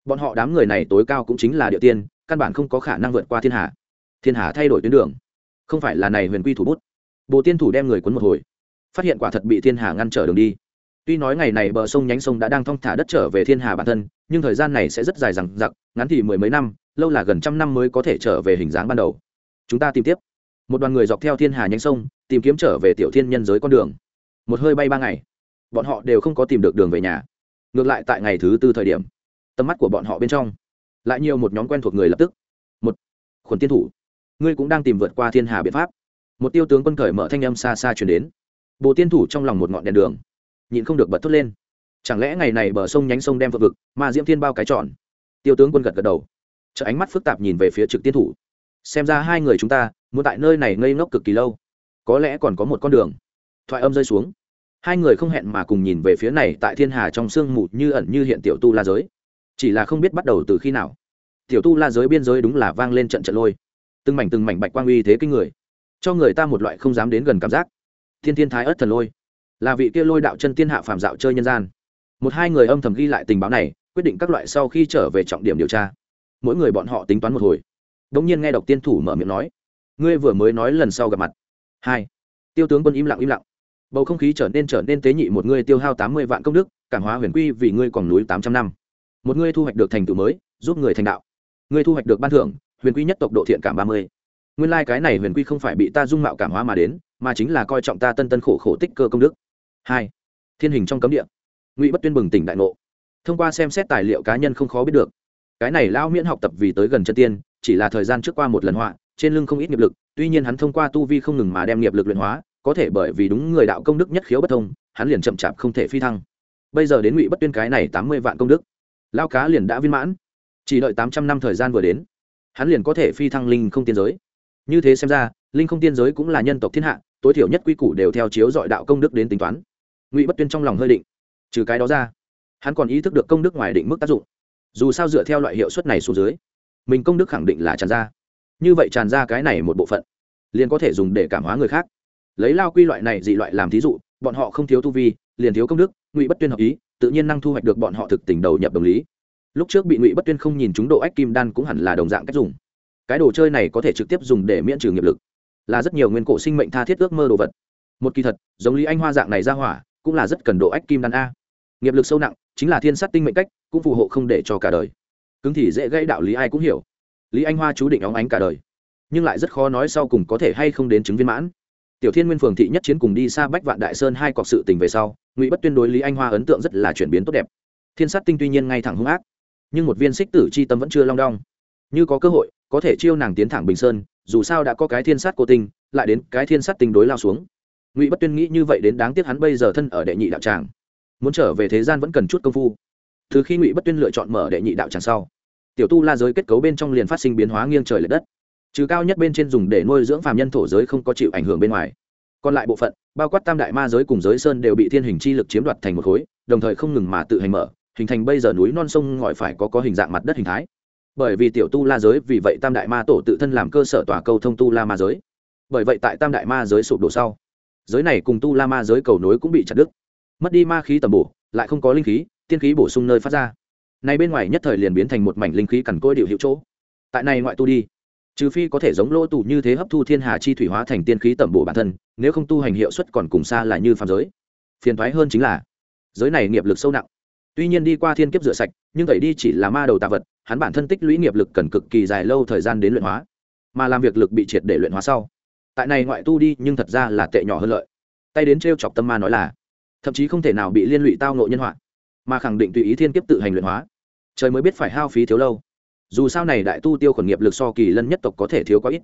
Bọn họ đám người này tối cao cũng chính là địa tiên, căn bản không có khả năng vượt qua thiên hà thiên hà thay đổi tuyến đường, không phải là này huyền quy thủ bút. Bộ tiên thủ đem người cuốn một hồi, phát hiện quả thật bị thiên hà ngăn trở đường đi tuy nói ngày này bờ sông nhánh sông đã đang thong thả đất trở về thiên hà bản thân, nhưng thời gian này sẽ rất dài rằng giặc ngắn thì mười mấy năm, lâu là gần trăm năm mới có thể trở về hình dáng ban đầu. Chúng ta tìm tiếp. Một đoàn người dọc theo thiên hà nhánh sông, tìm kiếm trở về tiểu thiên nhân giới con đường. Một hơi bay ba ngày, bọn họ đều không có tìm được đường về nhà. Ngược lại tại ngày thứ tư thời điểm, tầm mắt của bọn họ bên trong, lại nhiều một nhóm quen thuộc người lập tức. Một, khuẩn tiên thủ. Ngươi cũng đang tìm vượt qua thiên hà biện pháp. Một tiêu tướng quân cởi mở thanh âm xa xa chuyển đến. Bộ tiên thủ trong lòng một ngọn đèn đường nhịn không được bật thốt lên. Chẳng lẽ ngày này bờ sông nhánh sông đem vượt vực mà diễm thiên bao cái tròn? Tiêu tướng quân gật gật đầu. Chợ ánh mắt phức tạp nhìn về phía trực tiên thủ. Xem ra hai người chúng ta muốn tại nơi này ngây ngốc cực kỳ lâu. Có lẽ còn có một con đường. Thoại âm rơi xuống. Hai người không hẹn mà cùng nhìn về phía này tại thiên hà trong sương mù như ẩn như hiện tiểu tu la giới. Chỉ là không biết bắt đầu từ khi nào. Tiểu tu la giới biên giới đúng là vang lên trận trận lôi. Từng mảnh từng mảnh bạch quang uy thế kinh người. Cho người ta một loại không dám đến gần cảm giác. Thiên thiên thái ất thần lôi là vị kia lôi đạo chân tiên hạ phàm dạo chơi nhân gian. Một hai người âm thầm ghi lại tình báo này, quyết định các loại sau khi trở về trọng điểm điều tra. Mỗi người bọn họ tính toán một hồi. Đống nhiên nghe độc tiên thủ mở miệng nói, ngươi vừa mới nói lần sau gặp mặt. Hai. Tiêu tướng quân im lặng im lặng. Bầu không khí trở nên trở nên tế nhị, một ngươi tiêu hao tám mươi vạn công đức, cảm hóa huyền quy vì ngươi còn núi tám trăm năm. Một ngươi thu hoạch được thành tựu mới, giúp người thành đạo. Ngươi thu hoạch được ban thưởng, huyền quy nhất tộc độ thiện cảm ba mươi. Nguyên lai、like、cái này huyền quy không phải bị ta dung mạo cảm hóa mà đến, mà chính là coi trọng ta tân tân khổ khổ tích cơ công đức hai, thiên hình trong cấm địa. Ngụy bất tuyên bừng tỉnh đại ngộ. Thông qua xem xét tài liệu cá nhân không khó biết được. Cái này lão miễn học tập vì tới gần chân tiên, chỉ là thời gian trước qua một lần họa, trên lưng không ít nghiệp lực, tuy nhiên hắn thông qua tu vi không ngừng mà đem nghiệp lực luyện hóa, có thể bởi vì đúng người đạo công đức nhất khiếu bất thông, hắn liền chậm chạp không thể phi thăng. Bây giờ đến ngụy bất tuyên cái này tám mươi vạn công đức lao cá liền đã viên mãn. Chỉ đợi tám trăm năm thời gian vừa đến, hắn liền có thể phi thăng linh không tiên giới. Như thế xem ra, linh không tiên giới cũng là nhân tộc thiên hạ, tối thiểu nhất quy củ đều theo chiếu dọi đạo công đức đến tính toán ngụy bất tuyên trong lòng hơi định trừ cái đó ra hắn còn ý thức được công đức ngoài định mức tác dụng dù sao dựa theo loại hiệu suất này xuống dưới mình công đức khẳng định là tràn ra như vậy tràn ra cái này một bộ phận liền có thể dùng để cảm hóa người khác lấy lao quy loại này dị loại làm thí dụ bọn họ không thiếu tu vi liền thiếu công đức ngụy bất tuyên hợp ý tự nhiên năng thu hoạch được bọn họ thực tình đầu nhập đồng lý lúc trước bị ngụy bất tuyên không nhìn chúng độ ách kim đan cũng hẳn là đồng dạng cách dùng cái đồ chơi này có thể trực tiếp dùng để miễn trừ nghiệp lực là rất nhiều nguyên cổ sinh mệnh tha thiết ước mơ đồ vật một kỳ thật giống lý anh hoa dạng này ra hỏa cũng là rất cần độ ách kim đan a. Nghiệp lực sâu nặng, chính là thiên sát tinh mệnh cách, cũng phù hộ không để cho cả đời. Cứng thì dễ gây đạo lý ai cũng hiểu. Lý anh hoa chú định óng ánh cả đời. Nhưng lại rất khó nói sau cùng có thể hay không đến chứng viên mãn. Tiểu thiên nguyên phường thị nhất chiến cùng đi xa bách vạn đại sơn hai cọc sự tình về sau, ngụy bất tuyên đối lý anh hoa ấn tượng rất là chuyển biến tốt đẹp. Thiên sát tinh tuy nhiên ngay thẳng hung ác, nhưng một viên xích tử c h i tâm vẫn chưa long đong. Như có cơ hội, có thể chiêu nàng tiến thẳng bình sơn, dù sao đã có cái thiên sát cô tinh, lại đến cái thiên sát tinh đối lao xuống ngụy bất tuyên nghĩ như vậy đến đáng tiếc hắn bây giờ thân ở đệ nhị đạo tràng muốn trở về thế gian vẫn cần chút công phu từ khi ngụy bất tuyên lựa chọn mở đệ nhị đạo tràng sau tiểu tu la giới kết cấu bên trong liền phát sinh biến hóa nghiêng trời l ệ đất trừ cao nhất bên trên dùng để nuôi dưỡng phàm nhân thổ giới không có chịu ảnh hưởng bên ngoài còn lại bộ phận bao quát tam đại ma giới cùng giới sơn đều bị thiên hình chi lực chiếm đoạt thành một khối đồng thời không ngừng mà tự hành mở hình thành bây giờ núi non sông ngòi phải có có hình dạng mặt đất hình thái bởi vì tiểu tu la giới vì vậy tam đại ma tổ tự thân làm cơ sở tòa câu thông tu la ma giới bởi vậy tại tam đại ma giới sụp đổ sau giới này cùng tu la ma giới cầu nối cũng bị chặt đứt. Mất đi ma khí tầm bổ, lại không có linh khí, tiên khí bổ sung nơi phát ra. Này bên ngoài nhất thời liền biến thành một mảnh linh khí cằn côi điệu hiệu chỗ. Tại này ngoại tu đi, trừ phi có thể giống lỗ tù như thế hấp thu thiên hà chi thủy hóa thành tiên khí tẩm bổ bản thân, nếu không tu hành hiệu suất còn cùng xa là như phàm giới. Phiền thoái hơn chính là, giới này nghiệp lực sâu nặng. Tuy nhiên đi qua thiên kiếp rửa sạch, nhưng tẩy đi chỉ là ma đầu tạ vật, hắn bản thân tích lũy nghiệp lực cần cực kỳ dài lâu thời gian đến luyện hóa. Mà làm việc lực bị triệt để luyện hóa sau tại này ngoại tu đi, nhưng thật ra là tệ nhỏ hơn lợi. Tay đến t chọc tâm ma nói là, thậm chí không thể nào bị liên lụy tao nộ nhân họa, mà khẳng định tùy ý thiên kiếp tự hành luyện hóa. Trời mới biết phải hao phí thiếu lâu. Dù sao này đại tu tiêu khuẩn nghiệp lực so kỳ lân nhất tộc có thể thiếu có ít.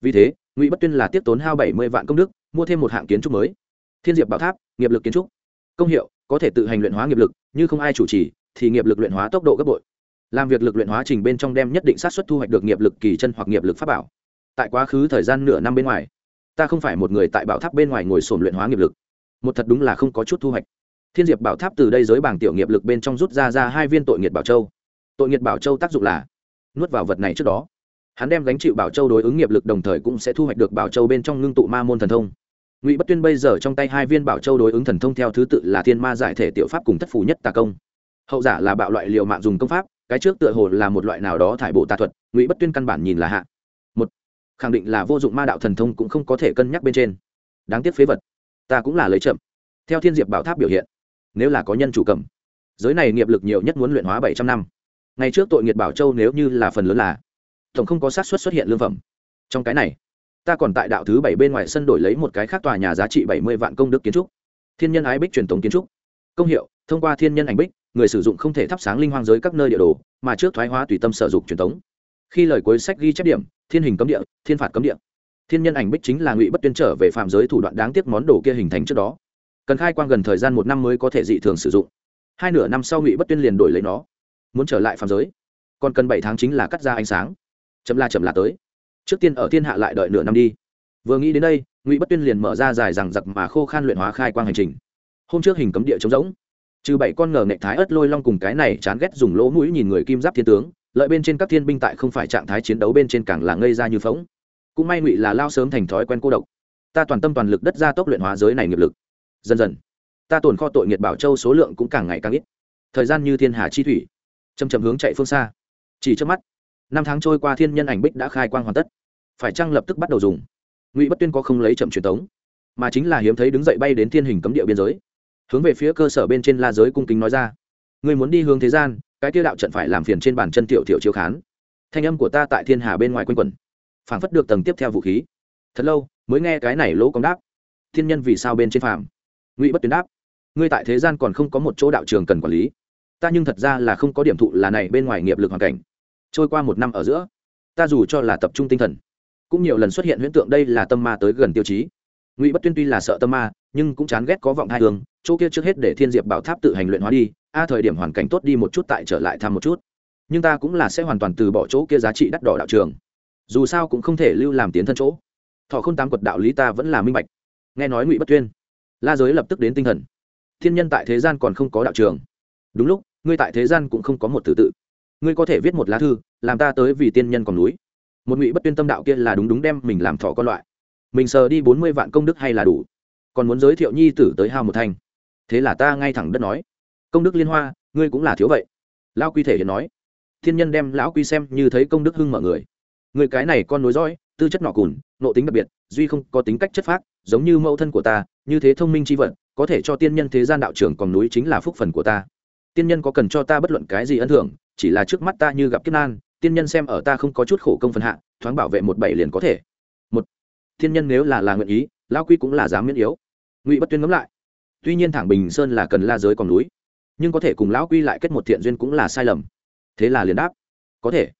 Vì thế, ngụy bất tuyên là tiếp tốn hao bảy mươi vạn công đức, mua thêm một hạng kiến trúc mới. Thiên diệp bảo tháp, nghiệp lực kiến trúc. Công hiệu, có thể tự hành luyện hóa nghiệp lực, như không ai chủ trì, thì nghiệp lực luyện hóa tốc độ gấp bội. Làm việc lực luyện hóa trình bên trong đem nhất định sát xuất thu hoạch được nghiệp lực kỳ chân hoặc nghiệp lực pháp bảo tại quá khứ thời gian nửa năm bên ngoài, ta không phải một người tại bảo tháp bên ngoài ngồi sổm luyện hóa nghiệp lực. Một thật đúng là không có chút thu hoạch. Thiên diệp bảo tháp từ đây giới bảng tiểu nghiệp lực bên trong rút ra ra hai viên tội nghiệt bảo châu. Tội nghiệt bảo châu tác dụng là nuốt vào vật này trước đó. Hắn đem gánh chịu bảo châu đối ứng nghiệp lực đồng thời cũng sẽ thu hoạch được bảo châu bên trong ngưng tụ ma môn thần thông. Ngụy bất tuyên bây giờ trong tay hai viên bảo châu đối ứng thần thông theo thứ tự là thiên ma giải thể tiểu pháp cùng thất phù nhất tà công. Hậu giả là bạo loại liều mạng dùng công pháp, cái trước tựa hồ là một loại nào đó thải bộ tà thuật, ngụy bất tuyên căn bản nhìn là hạ khẳng định là vô dụng ma đạo thần thông cũng không có thể cân nhắc bên trên. Đáng tiếc phế vật, ta cũng là lấy chậm. Theo thiên diệp bảo tháp biểu hiện, nếu là có nhân chủ cầm, giới này nghiệp lực nhiều nhất muốn luyện hóa bảy trăm năm. Ngày trước tội nghiệt bảo châu nếu như là phần lớn là, tổng không có xác suất xuất hiện lương phẩm. Trong cái này, ta còn tại đạo thứ bảy bên ngoài sân đổi lấy một cái khác tòa nhà giá trị bảy mươi vạn công đức kiến trúc. Thiên nhân ái bích truyền thống kiến trúc. Công hiệu, thông qua thiên nhân ảnh bích, người sử dụng không thể thắp sáng linh hoang giới các nơi địa đồ, mà trước thoái hóa tùy tâm sở dụng truyền thống khi lời cuối sách ghi chép điểm, thiên hình cấm địa, thiên phạt cấm địa. Thiên nhân ảnh bích chính là ngụy bất tuyên trở về phạm giới thủ đoạn đáng tiếc món đồ kia hình thành trước đó. Cần khai quang gần thời gian một năm mới có thể dị thường sử dụng. Hai nửa năm sau ngụy bất tuyên liền đổi lấy nó, muốn trở lại phạm giới. Còn cần bảy tháng chính là cắt ra ánh sáng. Chậm la chậm là tới. Trước tiên ở thiên hạ lại đợi nửa năm đi. Vừa nghĩ đến đây, ngụy bất tuyên liền mở ra dài rằng giặc mà khô khan luyện hóa khai quang hành trình. Hôm trước hình cấm địa trống rỗng. Trừ bảy con ngờ nghệ thái ớt lôi long cùng cái này chán ghét dùng lỗ mũi nhìn người kim giáp thiên tướng lợi bên trên các thiên binh tại không phải trạng thái chiến đấu bên trên càng là ngây ra như phóng. Cũng may ngụy là lao sớm thành thói quen cô độc. Ta toàn tâm toàn lực đất ra tốc luyện hóa giới này nghiệp lực. Dần dần, ta tồn kho tội nghiệt bảo châu số lượng cũng càng ngày càng ít. Thời gian như thiên hà chi thủy chầm chầm hướng chạy phương xa. Chỉ trước mắt, năm tháng trôi qua thiên nhân ảnh bích đã khai quang hoàn tất. Phải chăng lập tức bắt đầu dùng? Ngụy bất tuyên có không lấy chậm truyền thống mà chính là hiếm thấy đứng dậy bay đến thiên hình cấm địa biên giới. Hướng về phía cơ sở bên trên la giới cung kính nói ra người muốn đi hướng thế gian cái tiêu đạo trận phải làm phiền trên bàn chân tiểu tiểu chiếu khán. Thanh âm của ta tại thiên hà bên ngoài quanh quẩn, phảng phất được tầng tiếp theo vũ khí. Thật lâu, mới nghe cái này lỗ công đáp. Thiên nhân vì sao bên trên phàm? Ngụy bất tuyến đáp. Ngươi tại thế gian còn không có một chỗ đạo trường cần quản lý. Ta nhưng thật ra là không có điểm thụ là này bên ngoài nghiệp lực hoàn cảnh. Trôi qua một năm ở giữa, ta dù cho là tập trung tinh thần, cũng nhiều lần xuất hiện huyễn tượng đây là tâm ma tới gần tiêu chí. Ngụy bất tuyên tuy là sợ tâm ma, nhưng cũng chán ghét có vọng hai hướng chỗ kia trước hết để thiên diệp bảo tháp tự hành luyện hóa đi a thời điểm hoàn cảnh tốt đi một chút tại trở lại thăm một chút. Nhưng ta cũng là sẽ hoàn toàn từ bỏ chỗ kia giá trị đắt đỏ đạo trường. Dù sao cũng không thể lưu làm tiến thân chỗ. Thọ không tám quật đạo lý ta vẫn là minh bạch. Nghe nói ngụy bất tuyên, la giới lập tức đến tinh thần. Thiên nhân tại thế gian còn không có đạo trường. Đúng lúc, ngươi tại thế gian cũng không có một từ tự. Ngươi có thể viết một lá thư, làm ta tới vì tiên nhân còn núi. Một ngụy bất tuyên tâm đạo kia là đúng đúng đem mình làm thỏ con loại. Mình sờ đi bốn mươi vạn công đức hay là đủ. Còn muốn giới thiệu nhi tử tới hao một thanh thế là ta ngay thẳng đất nói công đức liên hoa, ngươi cũng là thiếu vậy. Lão quy thể hiện nói. Thiên nhân đem lão quy xem như thấy công đức hưng mở người. Người cái này con nối dõi, tư chất nọ cùn, nộ tính đặc biệt, duy không có tính cách chất phác, giống như mẫu thân của ta, như thế thông minh c h i vật, có thể cho tiên nhân thế gian đạo trưởng còn núi chính là phúc phần của ta. Tiên nhân có cần cho ta bất luận cái gì ân thưởng, chỉ là trước mắt ta như gặp kiếp nan, tiên nhân xem ở ta không có chút khổ công phần hạ, thoáng bảo vệ một bảy liền có thể. Một tiên nhân nếu là là nguyện ý, lão quy cũng là dám miễn yếu. Ngụy bất tuyên ngẫm lại. Tuy nhiên thẳng bình sơn là cần la giới còn núi nhưng có thể cùng lão quy lại kết một thiện duyên cũng là sai lầm. Thế là liền đáp, có thể.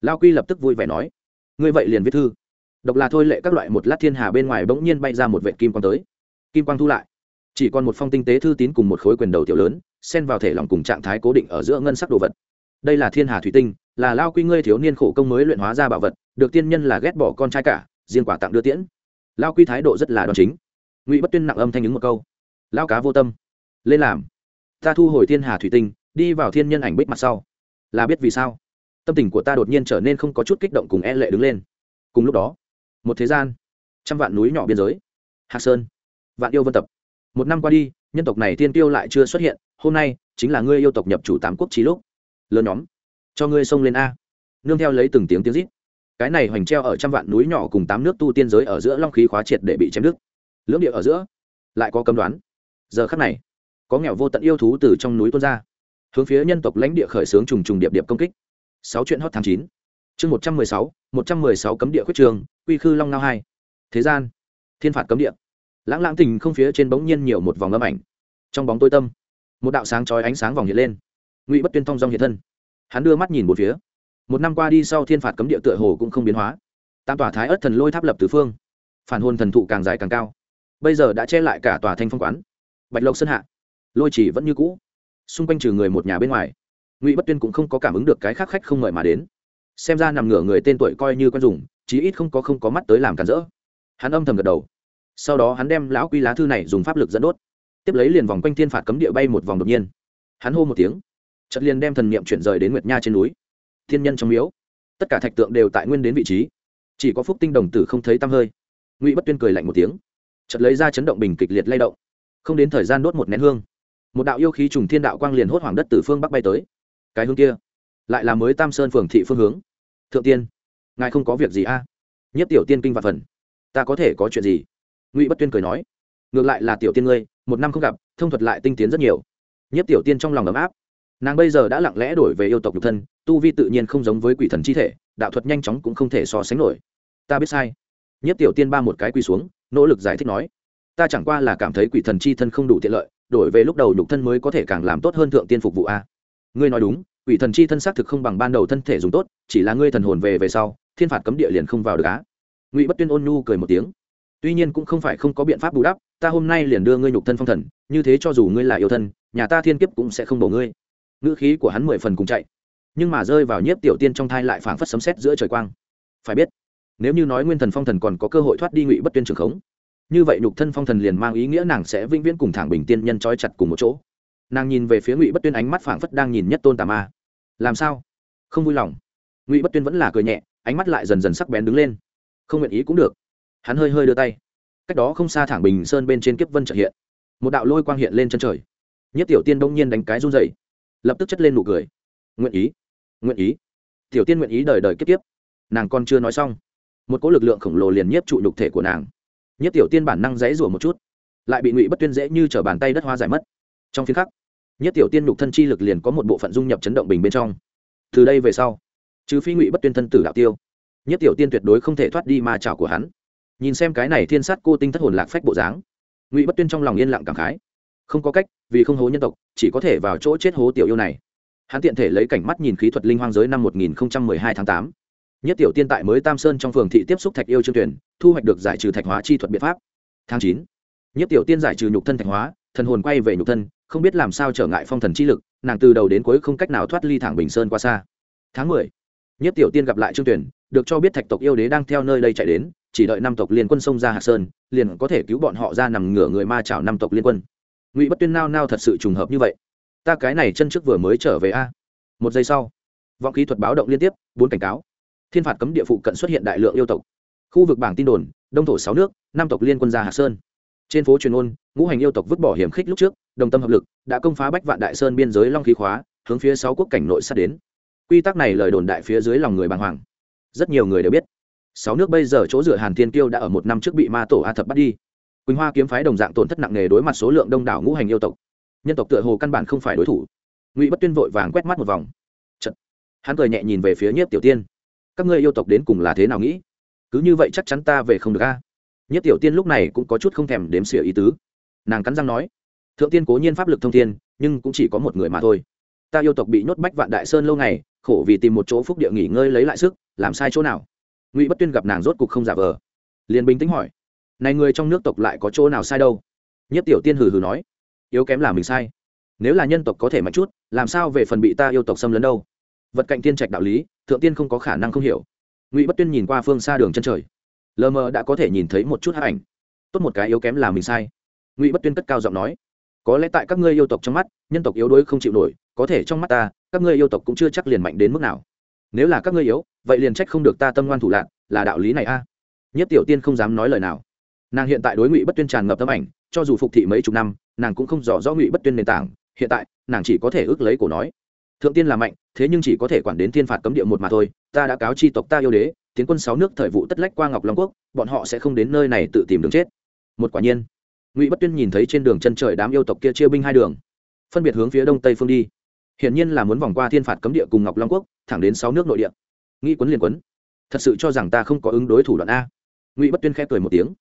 Lão quy lập tức vui vẻ nói, ngươi vậy liền viết thư. Độc là thôi lệ các loại một lát thiên hà bên ngoài bỗng nhiên bay ra một vệ kim quang tới. Kim quang thu lại. Chỉ còn một phong tinh tế thư tín cùng một khối quyền đầu tiểu lớn, xen vào thể lòng cùng trạng thái cố định ở giữa ngân sắc đồ vật. Đây là thiên hà thủy tinh, là lao quy ngươi thiếu niên khổ công mới luyện hóa ra bảo vật, được tiên nhân là ghét bỏ con trai cả, riêng quả tặng đưa tiễn. Lao quy thái độ rất là đoan chính. Ngụy bất tuyên nặng âm thanh ứng một câu lao cá vô tâm, lên làm ta thu hồi thiên hà thủy tinh, đi vào thiên nhân ảnh bích mặt sau. Là biết vì sao? Tâm tình của ta đột nhiên trở nên không có chút kích động cùng e lệ đứng lên. Cùng lúc đó, một thế gian, trăm vạn núi nhỏ biên giới. Hạc sơn, vạn yêu vân tập. Một năm qua đi, nhân tộc này tiên tiêu lại chưa xuất hiện, hôm nay chính là ngươi yêu tộc nhập chủ tám quốc trí lúc. Lớn nhóm, cho ngươi xông lên a. Nương theo lấy từng tiếng tiếng rít. Cái này hoành treo ở trăm vạn núi nhỏ cùng tám nước tu tiên giới ở giữa long khí khóa triệt để bị chém đứt. Lưỡng địa ở giữa, lại có cấm đoán. Giờ khắc này có nghèo vô tận yêu thú từ trong núi tuôn ra. Hướng phía nhân tộc lãnh địa khởi xướng trùng trùng điệp điệp công kích. Sáu chuyện hot tháng chín. Chương một trăm mười sáu, một trăm mười sáu cấm địa khuyết trường, quy khư long ngao hai. Thế gian. Thiên phạt cấm địa. Lãng lãng tình không phía trên bỗng nhiên nhiều một vòng âm ảnh. Trong bóng tối tâm, một đạo sáng chói ánh sáng vòng hiện lên. Ngụy bất tuyên thong dong hiện thân. Hắn đưa mắt nhìn một phía. Một năm qua đi sau thiên phạt cấm địa tựa hồ cũng không biến hóa. Tam tòa thái ất thần lôi tháp lập từ phương. Phản hồn thần thụ càng dài càng cao. Bây giờ đã che lại cả tòa thanh phong quán. Bạch lộc sơn hạ lôi chỉ vẫn như cũ. Xung quanh trừ người một nhà bên ngoài, ngụy bất tuyên cũng không có cảm ứng được cái khác khách không mời mà đến. Xem ra nằm ngửa người tên tuổi coi như quen dùng, chí ít không có không có mắt tới làm cản rỡ. Hắn âm thầm gật đầu. Sau đó hắn đem lão quy lá thư này dùng pháp lực dẫn đốt. Tiếp lấy liền vòng quanh thiên phạt cấm địa bay một vòng đột nhiên. Hắn hô một tiếng. Chật liền đem thần niệm chuyển rời đến nguyệt nha trên núi. Thiên nhân trong miếu. Tất cả thạch tượng đều tại nguyên đến vị trí. Chỉ có phúc tinh đồng tử không thấy tăm hơi. Ngụy bất tuyên cười lạnh một tiếng. Chật lấy ra chấn động bình kịch liệt lay động. Không đến thời gian đốt một nén hương một đạo yêu khí trùng thiên đạo quang liền hốt hoảng đất từ phương bắc bay tới. Cái hướng kia, lại là mới tam sơn phường thị phương hướng. Thượng tiên, ngài không có việc gì a? À? nhất tiểu tiên kinh và phần. Ta có thể có chuyện gì? Ngụy bất tuyên cười nói. Ngược lại là tiểu tiên ngươi, một năm không gặp, thông thuật lại tinh tiến rất nhiều. Nhất tiểu tiên trong lòng ấm áp. Nàng bây giờ đã lặng lẽ đổi về yêu tộc nhục thân, tu vi tự nhiên không giống với quỷ thần chi thể, đạo thuật nhanh chóng cũng không thể so sánh nổi. Ta biết sai. Nhất tiểu tiên ba một cái quỳ xuống, nỗ lực giải thích nói. Ta chẳng qua là cảm thấy quỷ thần chi thân không đủ tiện lợi đổi về lúc đầu nhục thân mới có thể càng làm tốt hơn thượng tiên phục vụ a. Ngươi nói đúng, quỷ thần chi thân xác thực không bằng ban đầu thân thể dùng tốt, chỉ là ngươi thần hồn về về sau, thiên phạt cấm địa liền không vào được á. Ngụy bất tuyên ôn nhu cười một tiếng. Tuy nhiên cũng không phải không có biện pháp bù đắp, ta hôm nay liền đưa ngươi nhục thân phong thần, như thế cho dù ngươi là yêu thân, nhà ta thiên kiếp cũng sẽ không bổ ngươi. Ngữ khí của hắn mười phần cùng chạy. Nhưng mà rơi vào nhiếp tiểu tiên trong thai lại phảng phất sấm sét giữa trời quang. Phải biết, nếu như nói nguyên thần phong thần còn có cơ hội thoát đi ngụy bất tuyên trường khống như vậy nhục thân phong thần liền mang ý nghĩa nàng sẽ vĩnh viễn cùng thẳng bình tiên nhân trói chặt cùng một chỗ. Nàng nhìn về phía ngụy bất tuyên ánh mắt phảng phất đang nhìn nhất tôn tà ma. Làm sao? Không vui lòng. Ngụy bất tuyên vẫn là cười nhẹ, ánh mắt lại dần dần sắc bén đứng lên. Không nguyện ý cũng được. Hắn hơi hơi đưa tay. Cách đó không xa thẳng bình sơn bên trên kiếp vân trợ hiện. Một đạo lôi quang hiện lên chân trời. Nhất tiểu tiên đông nhiên đánh cái run dày lập tức chất lên nụ cười. Nguyện ý nguyện ý. Tiểu tiên nguyện ý đời đời kiếp tiếp nàng còn chưa nói xong, một cỗ lực lượng khổng lồ liền nhiếp trụ nhục thể của nàng nhất tiểu tiên bản năng dãy rủa một chút, lại bị ngụy bất tuyên dễ như t r ở bàn tay đất hoa giải mất. Trong phiên khắc, nhất tiểu tiên nhục thân chi lực liền có một bộ phận dung nhập chấn động bình bên trong. Từ đây về sau, trừ phi ngụy bất tuyên thân tử đạo tiêu, nhất tiểu tiên tuyệt đối không thể thoát đi ma trào của hắn. Nhìn xem cái này thiên sát cô tinh thất hồn lạc phách bộ dáng, ngụy bất tuyên trong lòng yên lặng cảm khái. Không có cách, vì không hố nhân tộc, chỉ có thể vào chỗ chết hố tiểu yêu này. Hắn tiện thể lấy cảnh mắt nhìn khí thuật linh hoang giới năm một nghìn hai tháng tám nhất tiểu tiên tại mới tam sơn trong phường thị tiếp xúc thạch yêu trương tuyển, thu hoạch được giải trừ thạch hóa chi thuật biện pháp. Tháng chín, nhất tiểu tiên giải trừ nhục thân thạch hóa, thần hồn quay về nhục thân, không biết làm sao trở ngại phong thần chi lực, nàng từ đầu đến cuối không cách nào thoát ly thẳng bình sơn qua xa. Tháng mười, nhất tiểu tiên gặp lại trương tuyển, được cho biết thạch tộc yêu đế đang theo nơi đây chạy đến, chỉ đợi năm tộc liên quân xông ra hạ sơn, liền có thể cứu bọn họ ra nằm ngửa người ma chảo năm tộc liên quân. Ngụy bất tuyên nao nao thật sự trùng hợp như vậy. Ta cái này chân trước vừa mới trở về a. Một giây sau, vọng khí thuật báo động liên tiếp, bốn cảnh cáo thiên phạt cấm địa phụ cận xuất hiện đại lượng yêu tộc. Khu vực bảng tin đồn, đông thổ sáu nước, năm tộc liên quân gia hạ sơn. Trên phố truyền ôn, ngũ hành yêu tộc vứt bỏ hiểm khích lúc trước, đồng tâm hợp lực, đã công phá bách vạn đại sơn biên giới long khí khóa, hướng phía sáu quốc cảnh nội sát đến. Quy tắc này lời đồn đại phía dưới lòng người bàng hoàng. Rất nhiều người đều biết, sáu nước bây giờ chỗ dựa hàn thiên kiêu đã ở một năm trước bị ma tổ a thập bắt đi. Quỳnh hoa kiếm phái đồng dạng tổn thất nặng nề đối mặt số lượng đông đảo ngũ hành yêu tộc. Nhân tộc tựa hồ căn bản không phải đối thủ. Ngụy bất tuyên vội vàng quét mắt một vòng. Chật. hắn cười nhẹ nhìn về phía nhiếp tiểu tiên các ngươi yêu tộc đến cùng là thế nào nghĩ? Cứ như vậy chắc chắn ta về không được a. Nhất tiểu tiên lúc này cũng có chút không thèm đếm xỉa ý tứ. Nàng cắn răng nói, thượng tiên cố nhiên pháp lực thông tiên nhưng cũng chỉ có một người mà thôi. Ta yêu tộc bị nhốt bách vạn đại sơn lâu ngày khổ vì tìm một chỗ phúc địa nghỉ ngơi lấy lại sức, làm sai chỗ nào? Ngụy bất tuyên gặp nàng rốt cục không giả vờ, liền bình tĩnh hỏi, này người trong nước tộc lại có chỗ nào sai đâu? Nhất tiểu tiên hừ hừ nói, yếu kém là mình sai. Nếu là nhân tộc có thể mạnh chút, làm sao về phần bị ta yêu tộc xâm lấn đâu? Vật cạnh tiên trạch đạo lý thượng tiên không có khả năng không hiểu. Ngụy bất tuyên nhìn qua phương xa đường chân trời. Lờ mờ đã có thể nhìn thấy một chút hát ảnh. Tốt một cái yếu kém là mình sai. Ngụy bất tuyên cất cao giọng nói. Có lẽ tại các ngươi yêu tộc trong mắt, nhân tộc yếu đuối không chịu nổi, có thể trong mắt ta, các ngươi yêu tộc cũng chưa chắc liền mạnh đến mức nào. Nếu là các ngươi yếu, vậy liền trách không được ta tâm ngoan thủ lạc là đạo lý này a. À? nhất tiểu tiên không dám nói lời nào. Nàng hiện tại đối ngụy bất tuyên tràn ngập tấm ảnh, cho dù phục thị mấy chục năm, nàng cũng không rõ rõ ngụy bất tuyên nền tảng, hiện tại, nàng chỉ có thể ước lấy cổ nói. Thượng tiên là mạnh thế nhưng chỉ có thể quản đến thiên phạt cấm địa một mà thôi, ta đã cáo chi tộc ta yêu đế, tiến quân sáu nước thời vụ tất lách qua ngọc long quốc, bọn họ sẽ không đến nơi này tự tìm đường chết. Một quả nhiên, ngụy bất tuyên nhìn thấy trên đường chân trời đám yêu tộc kia chia binh hai đường, phân biệt hướng phía đông tây phương đi. Hiển nhiên là muốn vòng qua thiên phạt cấm địa cùng ngọc long quốc, thẳng đến sáu nước nội địa. Nghĩ quấn liền quấn. Thật sự cho rằng ta không có ứng đối thủ đoạn a. Ngụy bất tuyên khẽ cười một tiếng.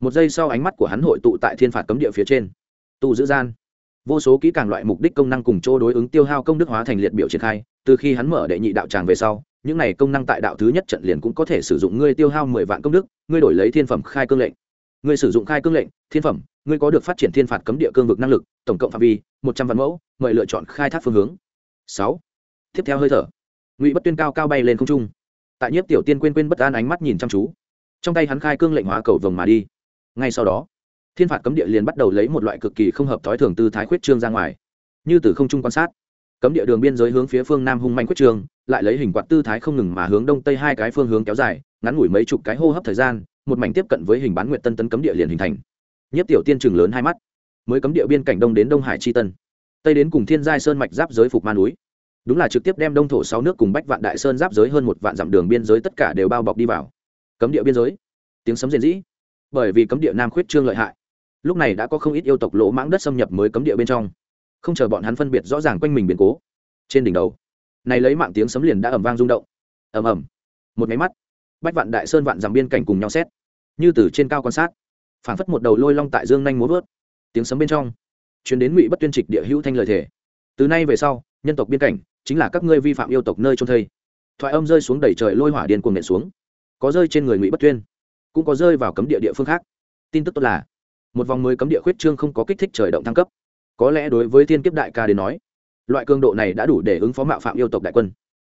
Một giây sau ánh mắt của hắn hội tụ tại thiên phạt cấm địa phía trên. Tù giữ gian vô số kỹ càng loại mục đích công năng cùng chỗ đối ứng tiêu hao công đức hóa thành liệt biểu triển khai, từ khi hắn mở đệ nhị đạo tràng về sau, những này công năng tại đạo thứ nhất trận liền cũng có thể sử dụng ngươi tiêu hao mười vạn công đức, ngươi đổi lấy thiên phẩm khai cương lệnh. Ngươi sử dụng khai cương lệnh, thiên phẩm, ngươi có được phát triển thiên phạt cấm địa cương vực năng lực, tổng cộng phạm vi, một trăm vạn mẫu, mời lựa chọn khai thác phương hướng. Sáu. Tiếp theo hơi thở. Ngụy bất tuyên cao cao bay lên không trung. Tại nhiếp tiểu tiên quên quên bất an ánh mắt nhìn chăm chú. Trong tay hắn khai cương lệnh hóa cầu vồng mà đi. Ngay sau đó thiên phạt cấm địa liền bắt đầu lấy một loại cực kỳ không hợp thói thường tư thái khuyết trương ra ngoài. Như từ không trung quan sát, cấm địa đường biên giới hướng phía phương nam hung manh khuyết trương, lại lấy hình quạt tư thái không ngừng mà hướng đông tây hai cái phương hướng kéo dài, ngắn ngủi mấy chục cái hô hấp thời gian, một mảnh tiếp cận với hình bán nguyện tân tấn cấm địa liền hình thành. Nhất tiểu tiên trường lớn hai mắt, mới cấm địa biên cảnh đông đến đông hải chi tân, tây đến cùng thiên giai sơn mạch giáp giới phục ma núi. Đúng là trực tiếp đem đông thổ sáu nước cùng bách vạn đại sơn giáp giới hơn một vạn dặm đường biên giới tất cả đều bao bọc đi vào. Cấm địa biên giới, tiếng sấm diện dĩ bởi vì cấm địa nam khuyết trương lợi hại lúc này đã có không ít yêu tộc lỗ mãng đất xâm nhập mới cấm địa bên trong. Không chờ bọn hắn phân biệt rõ ràng quanh mình biến cố, trên đỉnh đầu, này lấy mạng tiếng sấm liền đã ầm vang rung động. Ầm ầm. Một máy mắt, bách vạn đại sơn vạn dặm biên cảnh cùng nhau xét. Như từ trên cao quan sát, phảng phất một đầu lôi long tại dương nhanh múa vớt. Tiếng sấm bên trong chuyến đến ngụy bất tuyên trịch địa hữu thanh lời thể từ nay về sau, nhân tộc biên cảnh chính là các ngươi vi phạm yêu tộc nơi trôn thây. Thoại âm rơi xuống đẩy trời lôi hỏa điên cuồng nện xuống. Có rơi trên người ngụy bất tuyên, cũng có rơi vào cấm địa địa phương khác. Tin tức tốt là một vòng mới cấm địa khuyết trương không có kích thích trời động thăng cấp. Có lẽ đối với thiên kiếp đại ca đến nói, loại cường độ này đã đủ để ứng phó mạo phạm yêu tộc đại quân.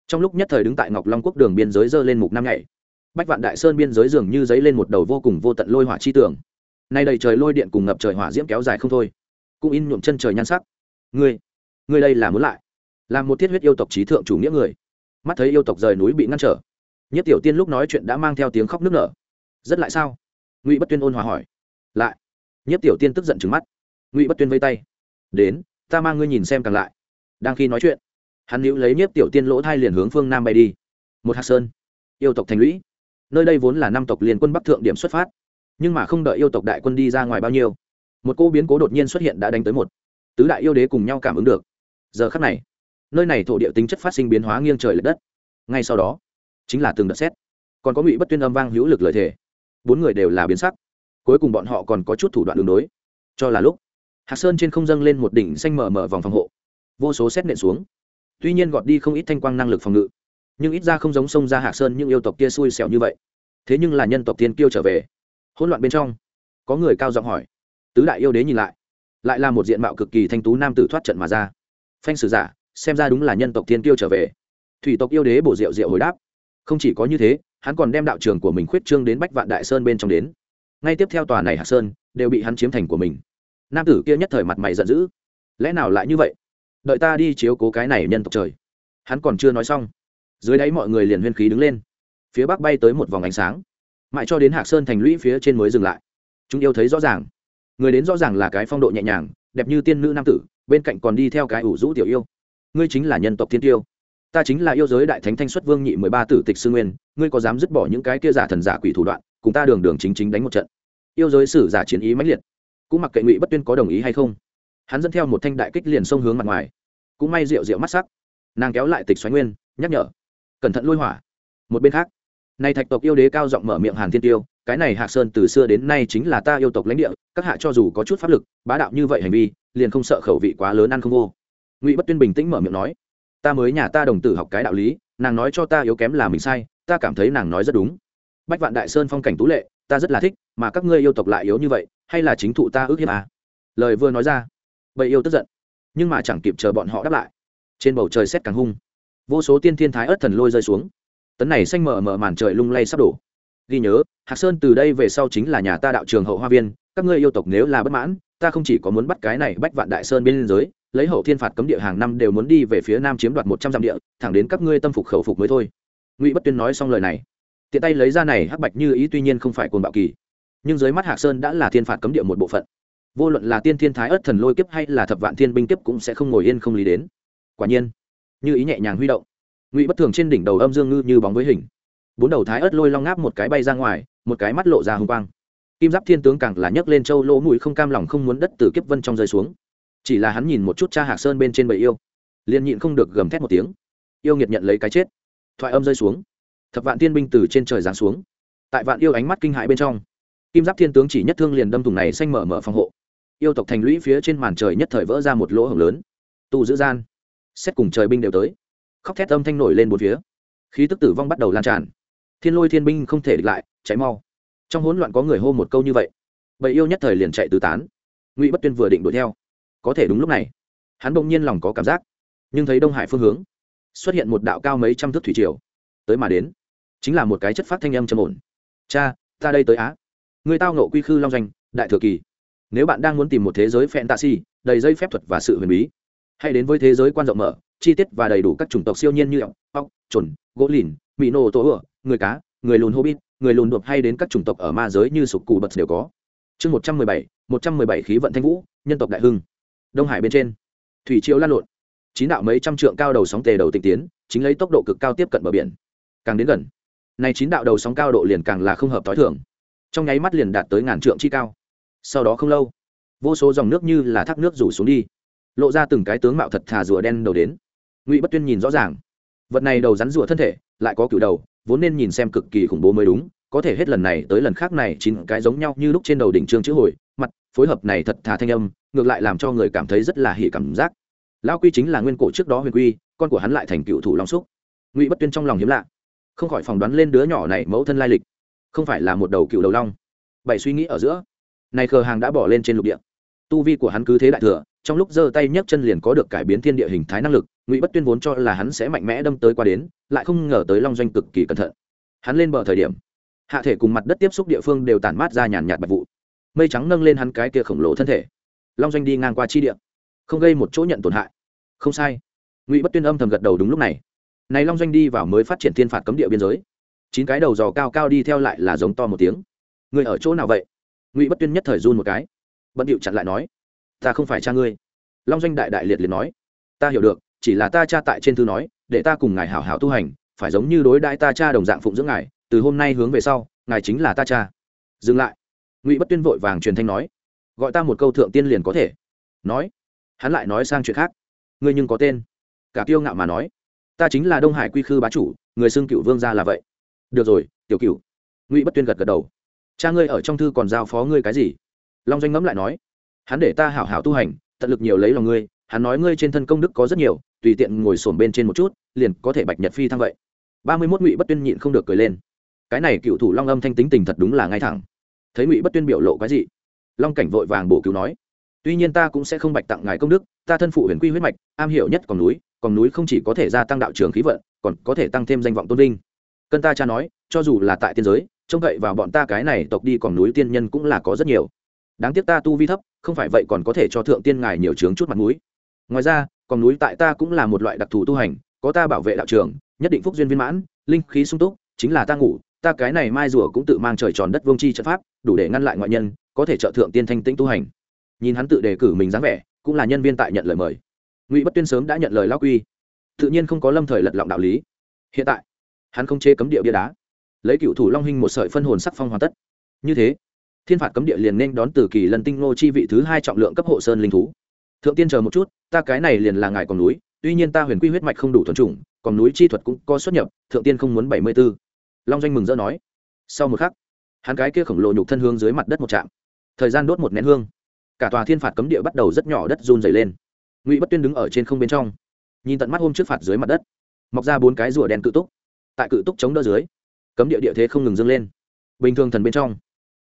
Trong lúc nhất thời đứng tại ngọc long quốc đường biên giới dơ lên mục năm ngày, bách vạn đại sơn biên giới dường như dấy lên một đầu vô cùng vô tận lôi hỏa chi tường. Nay đầy trời lôi điện cùng ngập trời hỏa diễm kéo dài không thôi, cũng in nhuộm chân trời nhan sắc. Ngươi ngươi đây là muốn lại làm một thiết huyết yêu tộc trí thượng chủ nghĩa người. Mắt thấy yêu tộc rời núi bị ngăn trở, nhất tiểu tiên lúc nói chuyện đã mang theo tiếng khóc nức nở. Rất lại sao? Ngụy bất tuyên ôn hòa hỏi. Lại nhất tiểu tiên tức giận trừng mắt. Ngụy bất tuyên vây tay. Đến, ta mang ngươi nhìn xem càng lại. Đang khi nói chuyện, hắn níu lấy nhiếp tiểu tiên lỗ thai liền hướng phương nam bay đi. Một hạt sơn, yêu tộc thành lũy. Nơi đây vốn là năm tộc liên quân bắc thượng điểm xuất phát, nhưng mà không đợi yêu tộc đại quân đi ra ngoài bao nhiêu, một cô biến cố đột nhiên xuất hiện đã đánh tới một. Tứ đại yêu đế cùng nhau cảm ứng được. Giờ khắc này, nơi này thổ địa tính chất phát sinh biến hóa nghiêng trời l ệ đất. Ngay sau đó, chính là từng đợt xét còn có ngụy bất tuyên âm vang hữu lực lợi thể bốn người đều là biến sắc cuối cùng bọn họ còn có chút thủ đoạn đường đối. Cho là lúc, hạc sơn trên không dâng lên một đỉnh xanh mở mở vòng phòng hộ. Vô số xét nện xuống. Tuy nhiên gọt đi không ít thanh quang năng lực phòng ngự, nhưng ít ra không giống sông ra hạc sơn những yêu tộc kia xui xẻo như vậy. Thế nhưng là nhân tộc tiên kiêu trở về. Hỗn loạn bên trong, có người cao giọng hỏi. Tứ đại yêu đế nhìn lại lại là một diện mạo cực kỳ thanh tú nam tử thoát trận mà ra. Phanh sử giả, xem ra đúng là nhân tộc tiên kiêu trở về. Thủy tộc yêu đế bổ diệu diệu hồi đáp. Không chỉ có như thế, hắn còn đem đạo trường của mình khuyết trương đến bách vạn đại sơn bên trong đến ngay tiếp theo tòa này hạc sơn đều bị hắn chiếm thành của mình. Nam tử kia nhất thời mặt mày giận dữ. Lẽ nào lại như vậy? Đợi ta đi chiếu cố cái này nhân tộc trời. Hắn còn chưa nói xong, dưới đáy mọi người liền huyên khí đứng lên. Phía bắc bay tới một vòng ánh sáng. Mãi cho đến hạc sơn thành lũy phía trên mới dừng lại. Chúng yêu thấy rõ ràng. Người đến rõ ràng là cái phong độ nhẹ nhàng, đẹp như tiên nữ nam tử, bên cạnh còn đi theo cái ủ rũ tiểu yêu. Ngươi chính là nhân tộc thiên tiêu. Ta chính là yêu giới đại thánh thanh xuất vương nhị mười ba tử tịch sư nguyên, ngươi có dám dứt bỏ những cái kia giả thần giả quỷ thủ đoạn cùng ta đường đường chính chính đánh một trận. Yêu giới sử giả chiến ý mãnh liệt, cũng mặc kệ ngụy bất tuyên có đồng ý hay không, hắn dẫn theo một thanh đại kích liền xông hướng mặt ngoài. Cũng may rượu rượu mắt sắc, nàng kéo lại tịch xoáy nguyên, nhắc nhở, cẩn thận lôi hỏa. Một bên khác, nay thạch tộc yêu đế cao giọng mở miệng hàn thiên tiêu, cái này hạc sơn từ xưa đến nay chính là ta yêu tộc lãnh địa, các hạ cho dù có chút pháp lực, bá đạo như vậy hành vi, liền không sợ khẩu vị quá lớn ăn không vô. Ngụy bất tuyên bình tĩnh mở miệng nói, ta mới nhà ta đồng tử học cái đạo lý, nàng nói cho ta yếu kém là mình sai, ta cảm thấy nàng nói rất đúng bách vạn đại sơn phong cảnh tú lệ, ta rất là thích, mà các ngươi yêu tộc lại yếu như vậy, hay là chính thụ ta ước hiếp à? lời vừa nói ra, bầy yêu tức giận, nhưng mà chẳng kịp chờ bọn họ đáp lại. Trên bầu trời xét càng hung. Vô số tiên thiên thái ớt thần lôi rơi xuống. Tấn này xanh mờ mờ màn trời lung lay sắp đổ. Ghi nhớ, hạc sơn từ đây về sau chính là nhà ta đạo trường hậu hoa viên, các ngươi yêu tộc nếu là bất mãn, ta không chỉ có muốn bắt cái này bách vạn đại sơn bên liên giới, lấy hậu thiên phạt cấm địa hàng năm đều muốn đi về phía nam chiếm đoạt một trăm dặm địa, thẳng đến các ngươi tâm phục khẩu phục mới thôi. Ngụy bất tuyên nói xong lời này tiện tay lấy ra này hắc bạch như ý tuy nhiên không phải cồn bạo kỳ, nhưng dưới mắt hạc sơn đã là thiên phạt cấm địa một bộ phận. Vô luận là tiên thiên thái ớt thần lôi kiếp hay là thập vạn thiên binh kiếp cũng sẽ không ngồi yên không lý đến. Quả nhiên, như ý nhẹ nhàng huy động, ngụy bất thường trên đỉnh đầu âm dương ngư như bóng với hình. Bốn đầu thái ớt lôi long ngáp một cái bay ra ngoài, một cái mắt lộ ra hùng quang. Kim giáp thiên tướng càng là nhấc lên châu lỗ mũi không cam lòng không muốn đất từ kiếp vân trong rơi xuống. Chỉ là hắn nhìn một chút cha hạc sơn bên trên bầy yêu, liền nhịn không được gầm thét một tiếng. Yêu nghiệt nhận lấy cái chết, thoại âm rơi xuống thập vạn thiên binh từ trên trời giáng xuống. Tại vạn yêu ánh mắt kinh hại bên trong, kim giáp thiên tướng chỉ nhất thương liền đâm thùng này xanh mở mở phòng hộ. Yêu tộc thành lũy phía trên màn trời nhất thời vỡ ra một lỗ hổng lớn. Tu giữ gian, xét cùng trời binh đều tới. Khóc thét âm thanh nổi lên một phía. Khí tức tử vong bắt đầu lan tràn. Thiên lôi thiên binh không thể địch lại cháy mau. Trong hỗn loạn có người hô một câu như vậy, bầy yêu nhất thời liền chạy tứ tán. Ngụy bất tuyên vừa định đuổi theo. Có thể đúng lúc này, hắn bỗng nhiên lòng có cảm giác, nhưng thấy đông hải phương hướng, xuất hiện một đạo cao mấy trăm thước thủy triều tới mà đến. Chính là một cái chất phát thanh âm trầm ổn. Cha, ta đây tới á. Người tao nộ quy khư long doanh, đại thừa kỳ. Nếu bạn đang muốn tìm một thế giới phẹn tạ si đầy dây phép thuật và sự huyền bí, hãy đến với thế giới quan rộng mở, chi tiết và đầy đủ các chủng tộc siêu nhiên như ọc ọc trồn gỗ lìn mỹ nô tố ựa người cá, người lùn hobbit, người lùn đột hay đến các chủng tộc ở ma giới như sục cù bật đều có. Chương một trăm mười bảy, một trăm mười bảy khí vận thanh vũ, nhân tộc đại hưng. Đông hải bên trên. Thủy triều lan lộn. Chín đạo mấy trăm trượng cao đầu sóng tề đầu tịch tiến, chính lấy tốc độ cực cao tiếp cận bờ biển càng đến gần. Này chín đạo đầu sóng cao độ liền càng là không hợp t h i thường. Trong nháy mắt liền đạt tới ngàn trượng chi cao. Sau đó không lâu, vô số dòng nước như là thác nước rủ xuống đi, lộ ra từng cái tướng mạo thật thà rùa đen đầu đến. Ngụy bất tuyên nhìn rõ ràng, vật này đầu rắn rùa thân thể, lại có cựu đầu, vốn nên nhìn xem cực kỳ khủng bố mới đúng, có thể hết lần này tới lần khác này chín cái giống nhau như lúc trên đầu đỉnh trương chữ hồi, mặt, phối hợp này thật thà thanh âm, ngược lại làm cho người cảm thấy rất là hỉ cảm giác. Lão quy chính là nguyên cổ trước đó huyền quy, con của hắn lại thành cựu thủ long xúc. Ngụy bất tuyên trong lòng hiếm lạ không khỏi phỏng đoán lên đứa nhỏ này mẫu thân lai lịch. Không phải là một đầu cựu đầu long. Bảy suy nghĩ ở giữa. Này khờ hàng đã bỏ lên trên lục địa. Tu vi của hắn cứ thế đại thừa, trong lúc giơ tay nhấc chân liền có được cải biến thiên địa hình thái năng lực, ngụy bất tuyên vốn cho là hắn sẽ mạnh mẽ đâm tới qua đến, lại không ngờ tới long doanh cực kỳ cẩn thận. Hắn lên bờ thời điểm, hạ thể cùng mặt đất tiếp xúc địa phương đều tản mát ra nhàn nhạt bạch vụ. Mây trắng nâng lên hắn cái kia khổng lồ thân thể. Long doanh đi ngang qua chi địa, không gây một chỗ nhận tổn hại. Không sai. Ngụy bất tuyên âm thầm gật đầu đúng lúc này này long doanh đi vào mới phát triển thiên phạt cấm địa biên giới. Chín cái đầu dò cao cao đi theo lại là giống to một tiếng. Người ở chỗ nào vậy? Ngụy bất tuyên nhất thời run một cái. Bận điệu chặn lại nói, ta không phải cha ngươi. Long doanh đại đại liệt liệt nói, ta hiểu được, chỉ là ta cha tại trên thư nói, để ta cùng ngài hảo hảo tu hành, phải giống như đối đãi ta cha đồng dạng phụng dưỡng ngài, từ hôm nay hướng về sau, ngài chính là ta cha. Dừng lại. Ngụy bất tuyên vội vàng truyền thanh nói, gọi ta một câu thượng tiên liền có thể. Nói, hắn lại nói sang chuyện khác. Ngươi nhưng có tên? Cả kiêu ngạo mà nói ta chính là đông hải quy khư bá chủ, người xưng cựu vương gia là vậy. Được rồi, tiểu cựu. Ngụy bất tuyên gật gật đầu. Cha ngươi ở trong thư còn giao phó ngươi cái gì? Long doanh ngẫm lại nói. Hắn để ta hảo hảo tu hành, tận lực nhiều lấy lòng ngươi, hắn nói ngươi trên thân công đức có rất nhiều, tùy tiện ngồi sổm bên trên một chút, liền có thể bạch nhật phi thăng vậy. Ba mươi mốt ngụy bất tuyên nhịn không được cười lên. Cái này cựu thủ long âm thanh tính tình thật đúng là ngay thẳng. Thấy ngụy bất tuyên biểu lộ cái gì long cảnh vội vàng bổ cứu nói. Tuy nhiên ta cũng sẽ không bạch tặng ngài công đức, ta thân phụ huyền quy huyết mạch, am hiểu nhất còn núi còn núi không chỉ có thể gia tăng đạo trường khí vận, còn có thể tăng thêm danh vọng tôn vinh. Cân ta cha nói, cho dù là tại tiên giới, trông cậy vào bọn ta cái này tộc đi còn núi tiên nhân cũng là có rất nhiều. Đáng tiếc ta tu vi thấp, không phải vậy còn có thể cho thượng tiên ngài nhiều trướng chút mặt mũi. Ngoài ra, còn núi tại ta cũng là một loại đặc thù tu hành, có ta bảo vệ đạo trường, nhất định phúc duyên viên mãn, linh khí sung túc, chính là ta ngủ, ta cái này mai rùa cũng tự mang trời tròn đất vương chi trận pháp, đủ để ngăn lại ngoại nhân, có thể trợ thượng tiên thanh tĩnh tu hành. Nhìn hắn tự đề cử mình dáng vẻ, cũng là nhân viên tại nhận lời mời ngụy bất tuyên sớm đã nhận lời lao quy tự nhiên không có lâm thời lật lọng đạo lý hiện tại hắn không chế cấm địa bia đá lấy cựu thủ long hình một sợi phân hồn sắc phong hoàn tất như thế thiên phạt cấm địa liền nên đón từ kỳ lần tinh nô chi vị thứ hai trọng lượng cấp hộ sơn linh thú thượng tiên chờ một chút ta cái này liền là ngài còn núi tuy nhiên ta huyền quy huyết mạch không đủ thuần chủng còn núi chi thuật cũng có xuất nhập thượng tiên không muốn bảy mươi b ố long doanh mừng rỡ nói sau một khắc hắn cái kia khổng lồ nhục thân hương dưới mặt đất một trạm thời gian đốt một nén hương cả tòa thiên phạt cấm địa bắt đầu rất nhỏ đất run dày lên ngụy bất tuyên đứng ở trên không bên trong nhìn tận mắt hôm trước phạt dưới mặt đất mọc ra bốn cái rùa đen cự túc tại cự túc chống đỡ dưới cấm địa địa thế không ngừng dâng lên bình thường thần bên trong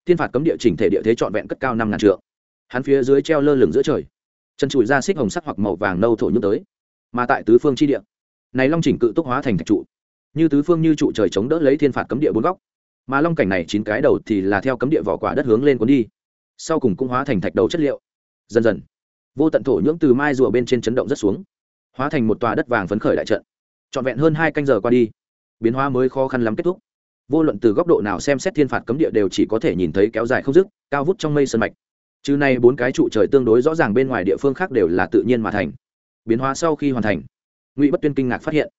thiên phạt cấm địa chỉnh thể địa thế trọn vẹn cất cao năm ngàn trượng hắn phía dưới treo lơ lửng giữa trời chân trụi ra xích hồng sắc hoặc màu vàng nâu thổ nhưỡng tới mà tại tứ phương chi địa này long chỉnh cự túc hóa thành thạch trụ như tứ phương như trụ trời chống đỡ lấy thiên phạt cấm địa bốn góc mà long cảnh này chín cái đầu thì là theo cấm địa vỏ quả đất hướng lên cuốn đi sau cùng cũng hóa thành thạch đầu chất liệu dần dần vô tận thổ nhưỡng từ mai rùa bên trên chấn động rất xuống, hóa thành một tòa đất vàng phấn khởi đại trận, trọn vẹn hơn hai canh giờ qua đi, biến hóa mới khó khăn lắm kết thúc. Vô luận từ góc độ nào xem xét thiên phạt cấm địa đều chỉ có thể nhìn thấy kéo dài không dứt, cao vút trong mây sơn mạch. Chứ nay bốn cái trụ trời tương đối rõ ràng bên ngoài địa phương khác đều là tự nhiên mà thành. Biến hóa sau khi hoàn thành, ngụy bất tuyên kinh ngạc phát hiện,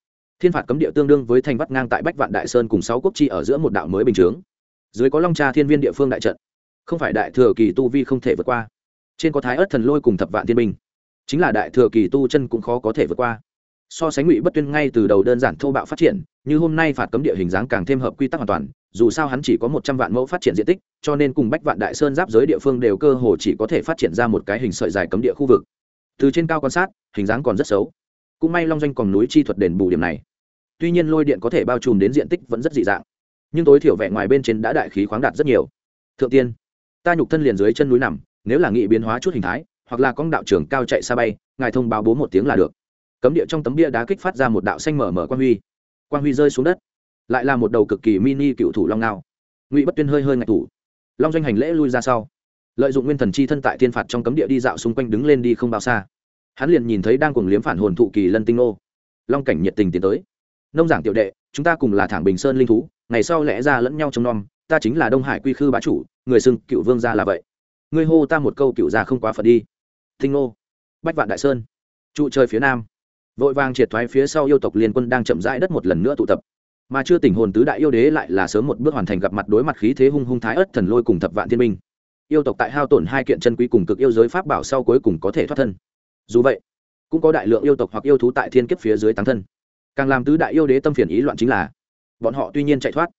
thiên phạt cấm địa tương đương với thành vắt ngang tại bách vạn đại sơn cùng sáu quốc chi ở giữa một đạo mới bình chướng. Dưới có long cha thiên viên địa phương đại trận, không phải đại thừa kỳ tu vi không thể vượt qua trên có thái ớt thần lôi cùng thập vạn thiên binh. Chính là đại thừa kỳ tu chân cũng khó có thể vượt qua. So sánh ngụy bất tuyên ngay từ đầu đơn giản thô bạo phát triển, như hôm nay phạt cấm địa hình dáng càng thêm hợp quy tắc hoàn toàn, dù sao hắn chỉ có một trăm vạn mẫu phát triển diện tích, cho nên cùng bách vạn đại sơn giáp giới địa phương đều cơ hồ chỉ có thể phát triển ra một cái hình sợi dài cấm địa khu vực. Từ trên cao quan sát, hình dáng còn rất xấu. Cũng may long doanh còn núi chi thuật đền bù điểm này. Tuy nhiên lôi điện có thể bao trùm đến diện tích vẫn rất dị dạng. Nhưng tối thiểu vẻ ngoài bên trên đã đại khí khoáng đạt rất nhiều. Thượng tiên, ta nhục thân liền dưới chân núi nằm nếu là nghị biến hóa chút hình thái, hoặc là con đạo trưởng cao chạy xa bay, ngài thông báo bố một tiếng là được. Cấm địa trong tấm bia đá kích phát ra một đạo xanh mở mở quan huy. Quan huy rơi xuống đất, lại là một đầu cực kỳ mini cựu thủ long nào ngụy bất tuyên hơi hơi ngạch thủ. Long doanh hành lễ lui ra sau. Lợi dụng nguyên thần chi thân tại thiên phạt trong cấm địa đi dạo xung quanh đứng lên đi không bao xa. Hắn liền nhìn thấy đang cùng liếm phản hồn thụ kỳ lân tinh nô long cảnh nhiệt tình tiến tới. Nông giảng tiểu đệ, chúng ta cùng là thẳng bình sơn linh thú, ngày sau lẽ ra lẫn nhau trông nom, ta chính là đông hải quy khư bá chủ, người xưng cựu vương gia là vậy ngươi hô ta một câu cựu già không quá phật đi. Tinh nô. Bách vạn đại sơn. Trụ trời phía nam. Vội vàng triệt thoái phía sau yêu tộc liên quân đang chậm rãi đất một lần nữa tụ tập. Mà chưa tỉnh hồn tứ đại yêu đế lại là sớm một bước hoàn thành gặp mặt đối mặt khí thế hung hung thái ất thần lôi cùng thập vạn thiên minh yêu tộc tại hao tổn hai kiện chân quý cùng cực yêu giới pháp bảo sau cuối cùng có thể thoát thân. Dù vậy, cũng có đại lượng yêu tộc hoặc yêu thú tại thiên kiếp phía dưới táng thân. Càng làm tứ đại yêu đế tâm phiền ý loạn chính là, bọn họ tuy nhiên chạy thoát,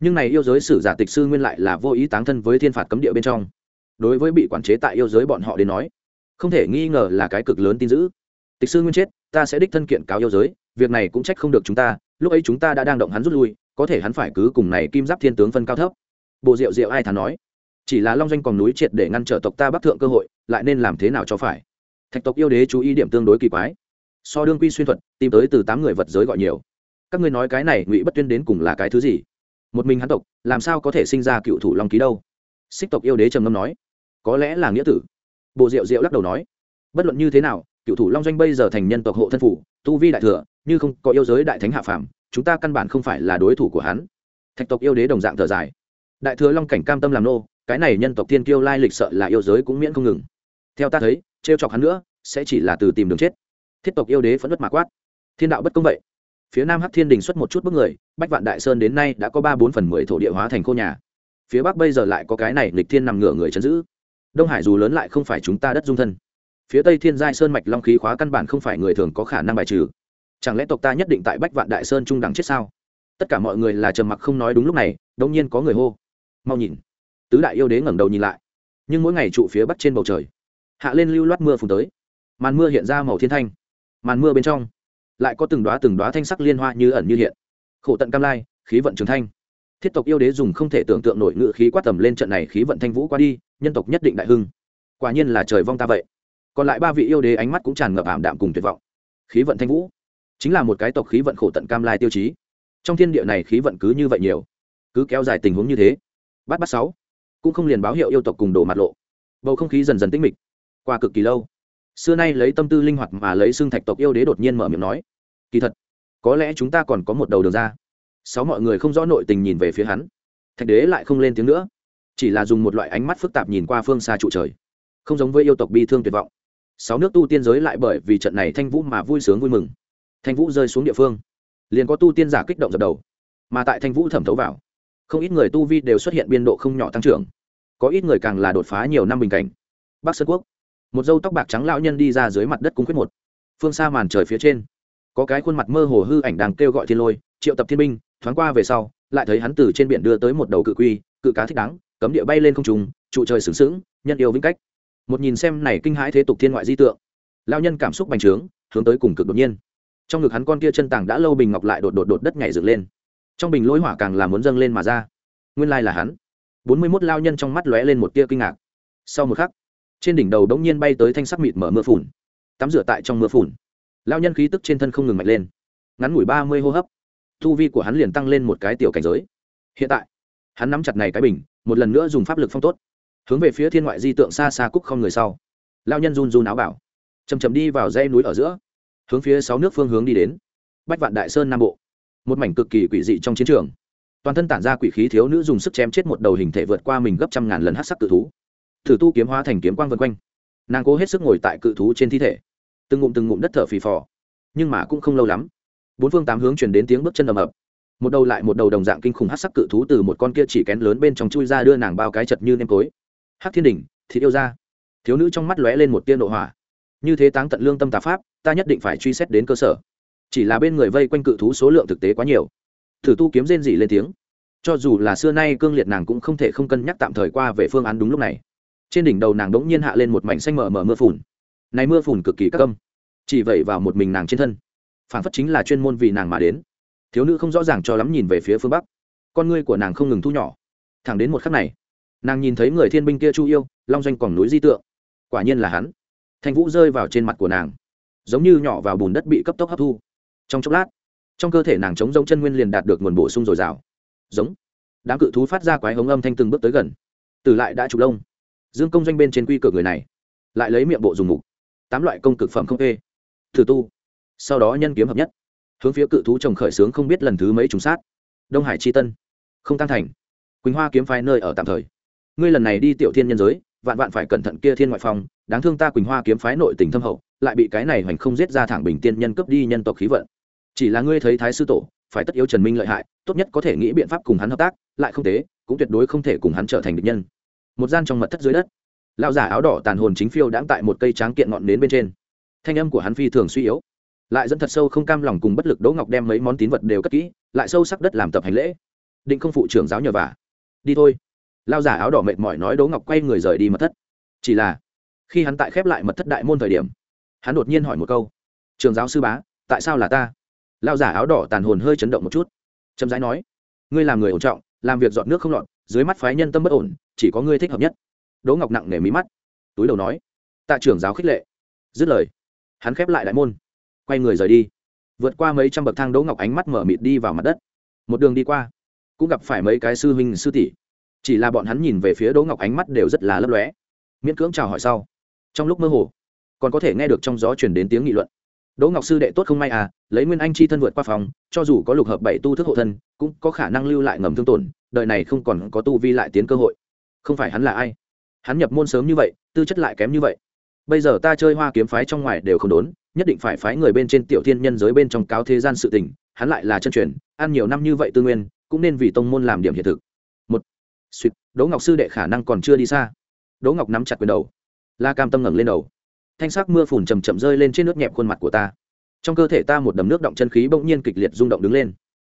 nhưng này yêu giới sử giả tịch sư nguyên lại là vô ý tán thân với thiên phạt cấm địa bên trong đối với bị quản chế tại yêu giới bọn họ đến nói, không thể nghi ngờ là cái cực lớn tin dữ. Tịch sư nguyên chết, ta sẽ đích thân kiện cáo yêu giới, việc này cũng trách không được chúng ta, lúc ấy chúng ta đã đang động hắn rút lui, có thể hắn phải cứ cùng này kim giáp thiên tướng phân cao thấp. Bộ diệu diệu ai thà nói, chỉ là long doanh còn núi triệt để ngăn trở tộc ta bắc thượng cơ hội, lại nên làm thế nào cho phải? Thạch tộc yêu đế chú ý điểm tương đối kỳ quái. So đương quy xuyên thuật, tìm tới từ tám người vật giới gọi nhiều. Các ngươi nói cái này ngụy bất tuyên đến cùng là cái thứ gì? Một mình hắn tộc, làm sao có thể sinh ra cựu thủ long ký đâu? Xích tộc yêu đế trầm ngâm nói có lẽ là nghĩa tử. Bộ diệu diệu lắc đầu nói, bất luận như thế nào, cựu thủ long doanh bây giờ thành nhân tộc hộ thân phủ, tu vi đại thừa, như không có yêu giới đại thánh hạ phàm, chúng ta căn bản không phải là đối thủ của hắn. Thạch tộc yêu đế đồng dạng thở dài. Đại thừa long cảnh cam tâm làm nô, cái này nhân tộc thiên kiêu lai lịch sợ là yêu giới cũng miễn không ngừng. Theo ta thấy, trêu chọc hắn nữa, sẽ chỉ là từ tìm đường chết. Thiết tộc yêu đế phẫn nứt mà quát. Thiên đạo bất công vậy. Phía nam hắc thiên đình xuất một chút bức người, bách vạn đại sơn đến nay đã có ba bốn phần mười thổ địa hóa thành khô nhà. Phía bắc bây giờ lại có cái này lịch thiên nằm ngửa người chấn giữ đông hải dù lớn lại không phải chúng ta đất dung thân. Phía tây thiên giai sơn mạch long khí khóa căn bản không phải người thường có khả năng bài trừ. Chẳng lẽ tộc ta nhất định tại bách vạn đại sơn trung đẳng chết sao? Tất cả mọi người là trầm mặc không nói đúng lúc này đông nhiên có người hô. Mau nhìn. Tứ đại yêu đế ngẩng đầu nhìn lại. Nhưng mỗi ngày trụ phía bắc trên bầu trời, hạ lên lưu loát mưa phùng tới. Màn mưa hiện ra màu thiên thanh. Màn mưa bên trong lại có từng đoá từng đoá thanh sắc liên hoa như ẩn như hiện. Khổ tận cam lai, khí vận trường thanh. Thiết tộc yêu đế dùng không thể tưởng tượng nổi ngự khí quát tầm lên trận này khí vận thanh vũ qua đi nhân tộc nhất định đại hưng. Quả nhiên là trời vong ta vậy. Còn lại ba vị yêu đế ánh mắt cũng tràn ngập ảm đạm cùng tuyệt vọng. Khí vận thanh vũ chính là một cái tộc khí vận khổ tận cam lai tiêu chí. Trong thiên địa này khí vận cứ như vậy nhiều, cứ kéo dài tình huống như thế bát bát sáu, cũng không liền báo hiệu yêu tộc cùng đổ mặt lộ. Bầu không khí dần dần tĩnh mịch, qua cực kỳ lâu, xưa nay lấy tâm tư linh hoạt mà lấy xương thạch tộc yêu đế đột nhiên mở miệng nói, kỳ thật, có lẽ chúng ta còn có một đầu đường ra. Sáu mọi người không rõ nội tình nhìn về phía hắn. Thạch đế lại không lên tiếng nữa chỉ là dùng một loại ánh mắt phức tạp nhìn qua phương xa trụ trời. Không giống với yêu tộc bi thương tuyệt vọng. Sáu nước tu tiên giới lại bởi vì trận này thanh vũ mà vui sướng vui mừng. Thanh vũ rơi xuống địa phương. Liền có tu tiên giả kích động dập đầu. Mà tại thanh vũ thẩm thấu vào, không ít người tu vi đều xuất hiện biên độ không nhỏ tăng trưởng. Có ít người càng là đột phá nhiều năm bình cảnh. Bắc sơn quốc. Một dâu tóc bạc trắng lão nhân đi ra dưới mặt đất cung quyết một. Phương xa màn trời phía trên, có cái khuôn mặt mơ hồ hư ảnh đang kêu gọi thiên lôi, triệu tập thiên binh, thoáng qua về sau, lại thấy hắn từ trên biển đưa tới một đầu cự quy, cự cá thích đáng cấm địa bay lên không trùng trụ trời sướng sướng, nhân yêu vĩnh cách. Một nhìn xem này kinh hãi thế tục thiên ngoại di tượng lao nhân cảm xúc bành trướng hướng tới cùng cực đột nhiên. Trong ngực hắn con kia chân tàng đã lâu bình ngọc lại đột đột đột đất nhảy dựng lên. Trong bình lối hỏa càng là muốn dâng lên mà ra. Nguyên lai là hắn. Bốn mươi mốt lao nhân trong mắt lóe lên một tia kinh ngạc. Sau một khắc trên đỉnh đầu đống nhiên bay tới thanh sắc mịt mở mưa phùn. Tắm rửa tại trong mưa phùn. Lao nhân khí tức trên thân không ngừng mạnh lên. Ngắn ngủi ba mươi hô hấp. Thu vi của hắn liền tăng lên một cái tiểu cảnh giới. Hiện tại hắn nắm chặt này cái bình một lần nữa dùng pháp lực phong tốt, hướng về phía thiên ngoại di tượng xa xa cúc không người sau. Lao nhân run run áo bảo chầm chầm đi vào dây núi ở giữa, hướng phía sáu nước phương hướng đi đến. Bách vạn đại sơn nam bộ, một mảnh cực kỳ quỷ dị trong chiến trường. Toàn thân tản ra quỷ khí thiếu nữ dùng sức chém chết một đầu hình thể vượt qua mình gấp trăm ngàn lần hát sắc cự thú. Thử tu kiếm hóa thành kiếm quang vân quanh. Nàng cố hết sức ngồi tại cự thú trên thi thể, từng ngụm từng ngụm đất thở phì phò, nhưng mà cũng không lâu lắm. Bốn phương tám hướng chuyển đến tiếng bước chân ầm ập một đầu lại một đầu đồng dạng kinh khủng hát sắc cự thú từ một con kia chỉ kén lớn bên trong chui ra đưa nàng bao cái chật như nêm tối. Hát thiên đình thì yêu ra. Thiếu nữ trong mắt lóe lên một tiên độ hỏa. Như thế táng tận lương tâm tà pháp, ta nhất định phải truy xét đến cơ sở. Chỉ là bên người vây quanh cự thú số lượng thực tế quá nhiều. Thử tu kiếm rên dị lên tiếng. Cho dù là xưa nay cương liệt nàng cũng không thể không cân nhắc tạm thời qua về phương án đúng lúc này. Trên đỉnh đầu nàng đ ỗ n g nhiên hạ lên một mảnh xanh mờ mờ mưa phùn. Này mưa phùn cực kỳ các âm. Chỉ vậy vào một mình nàng trên thân. Phản phất chính là chuyên môn vì nàng mà đến thiếu nữ không rõ ràng cho lắm nhìn về phía phương bắc. Con ngươi của nàng không ngừng thu nhỏ. Thẳng đến một khắc này, nàng nhìn thấy người thiên binh kia chu yêu, long doanh còn núi di tượng. Quả nhiên là hắn. Thanh vũ rơi vào trên mặt của nàng, giống như nhỏ vào bùn đất bị cấp tốc hấp thu. Trong chốc lát, trong cơ thể nàng chống giống chân nguyên liền đạt được nguồn bổ sung dồi dào. Giống, đám cự thú phát ra quái hống âm thanh từng bước tới gần. Từ lại đã trục lông. Dương công doanh bên trên quy cửa người này, lại lấy miệng bộ dùng mục. Tám loại công cực phẩm không ê thử tu. Sau đó nhân kiếm hợp nhất hướng phía cự thú trồng khởi sướng không biết lần thứ mấy trùng sát. Đông hải c tân. Không tăng thành. Quỳnh hoa kiếm phái nơi ở tạm thời. Ngươi lần này đi tiểu thiên nhân giới, vạn vạn phải cẩn thận kia thiên ngoại phong đáng thương ta quỳnh hoa kiếm phái nội tình thâm hậu, lại bị cái này hoành không giết ra thẳng bình tiên nhân cấp đi nhân tộc khí vận. Chỉ là ngươi thấy thái sư tổ, phải tất yếu trần minh lợi hại, tốt nhất có thể nghĩ biện pháp cùng hắn hợp tác, lại không thế, cũng tuyệt đối không thể cùng hắn trở thành địch nhân. Một gian trong mật thất dưới đất, lão giả áo đỏ tàn hồn chính phiêu đãng tại một cây tráng kiện ngọn nến bên trên. Thanh âm của hắn phi thường suy yếu lại dẫn thật sâu không cam lòng cùng bất lực đỗ ngọc đem mấy món tín vật đều cất kỹ, lại sâu sắc đất làm tập hành lễ. Định không phụ trưởng giáo nhờ vả. Đi thôi. Lao giả áo đỏ mệt mỏi nói đỗ ngọc quay người rời đi mật thất. Chỉ là, khi hắn tại khép lại mật thất đại môn thời điểm, hắn đột nhiên hỏi một câu. Trường giáo sư bá, tại sao là ta? Lao giả áo đỏ tàn hồn hơi chấn động một chút. Chậm rãi nói, ngươi làm người ổn trọng, làm việc dọn nước không lọt, dưới mắt phái nhân tâm bất ổn, chỉ có ngươi thích hợp nhất. Đỗ ngọc nặng nề mí mắt, túi đầu nói, tạ trưởng giáo khích lệ. Dứt lời, hắn khép lại đại môn quay người rời đi. Vượt qua mấy trăm bậc thang đỗ ngọc ánh mắt mở mịt đi vào mặt đất. Một đường đi qua, cũng gặp phải mấy cái sư huynh, sư tỷ. Chỉ là bọn hắn nhìn về phía đỗ ngọc ánh mắt đều rất là lấp lóe. Miễn cưỡng chào hỏi sau, trong lúc mơ hồ, còn có thể nghe được trong gió chuyển đến tiếng nghị luận. Đỗ ngọc sư đệ tốt không may à lấy nguyên anh chi thân vượt qua phòng, cho dù có lục hợp bảy tu thức hộ thân, cũng có khả năng lưu lại ngầm thương tổn, đời này không còn có tu vi lại tiến cơ hội. Không phải hắn là ai? Hắn nhập môn sớm như vậy, tư chất lại kém như vậy. Bây giờ ta chơi hoa kiếm phái trong ngoài đều không đốn nhất định phải phái người bên trên tiểu thiên nhân giới bên trong cáo thế gian sự tình, hắn lại là chân truyền, ăn nhiều năm như vậy tư nguyên, cũng nên vì tông môn làm điểm hiện thực. Một, suýt, đỗ ngọc sư đệ khả năng còn chưa đi xa. Đỗ ngọc nắm chặt quyền đầu. La cam tâm ngẩng lên đầu. Thanh sắc mưa phùn chầm chậm rơi lên trên nước nhẹp khuôn mặt của ta. Trong cơ thể ta một đầm nước động chân khí bỗng nhiên kịch liệt rung động đứng lên.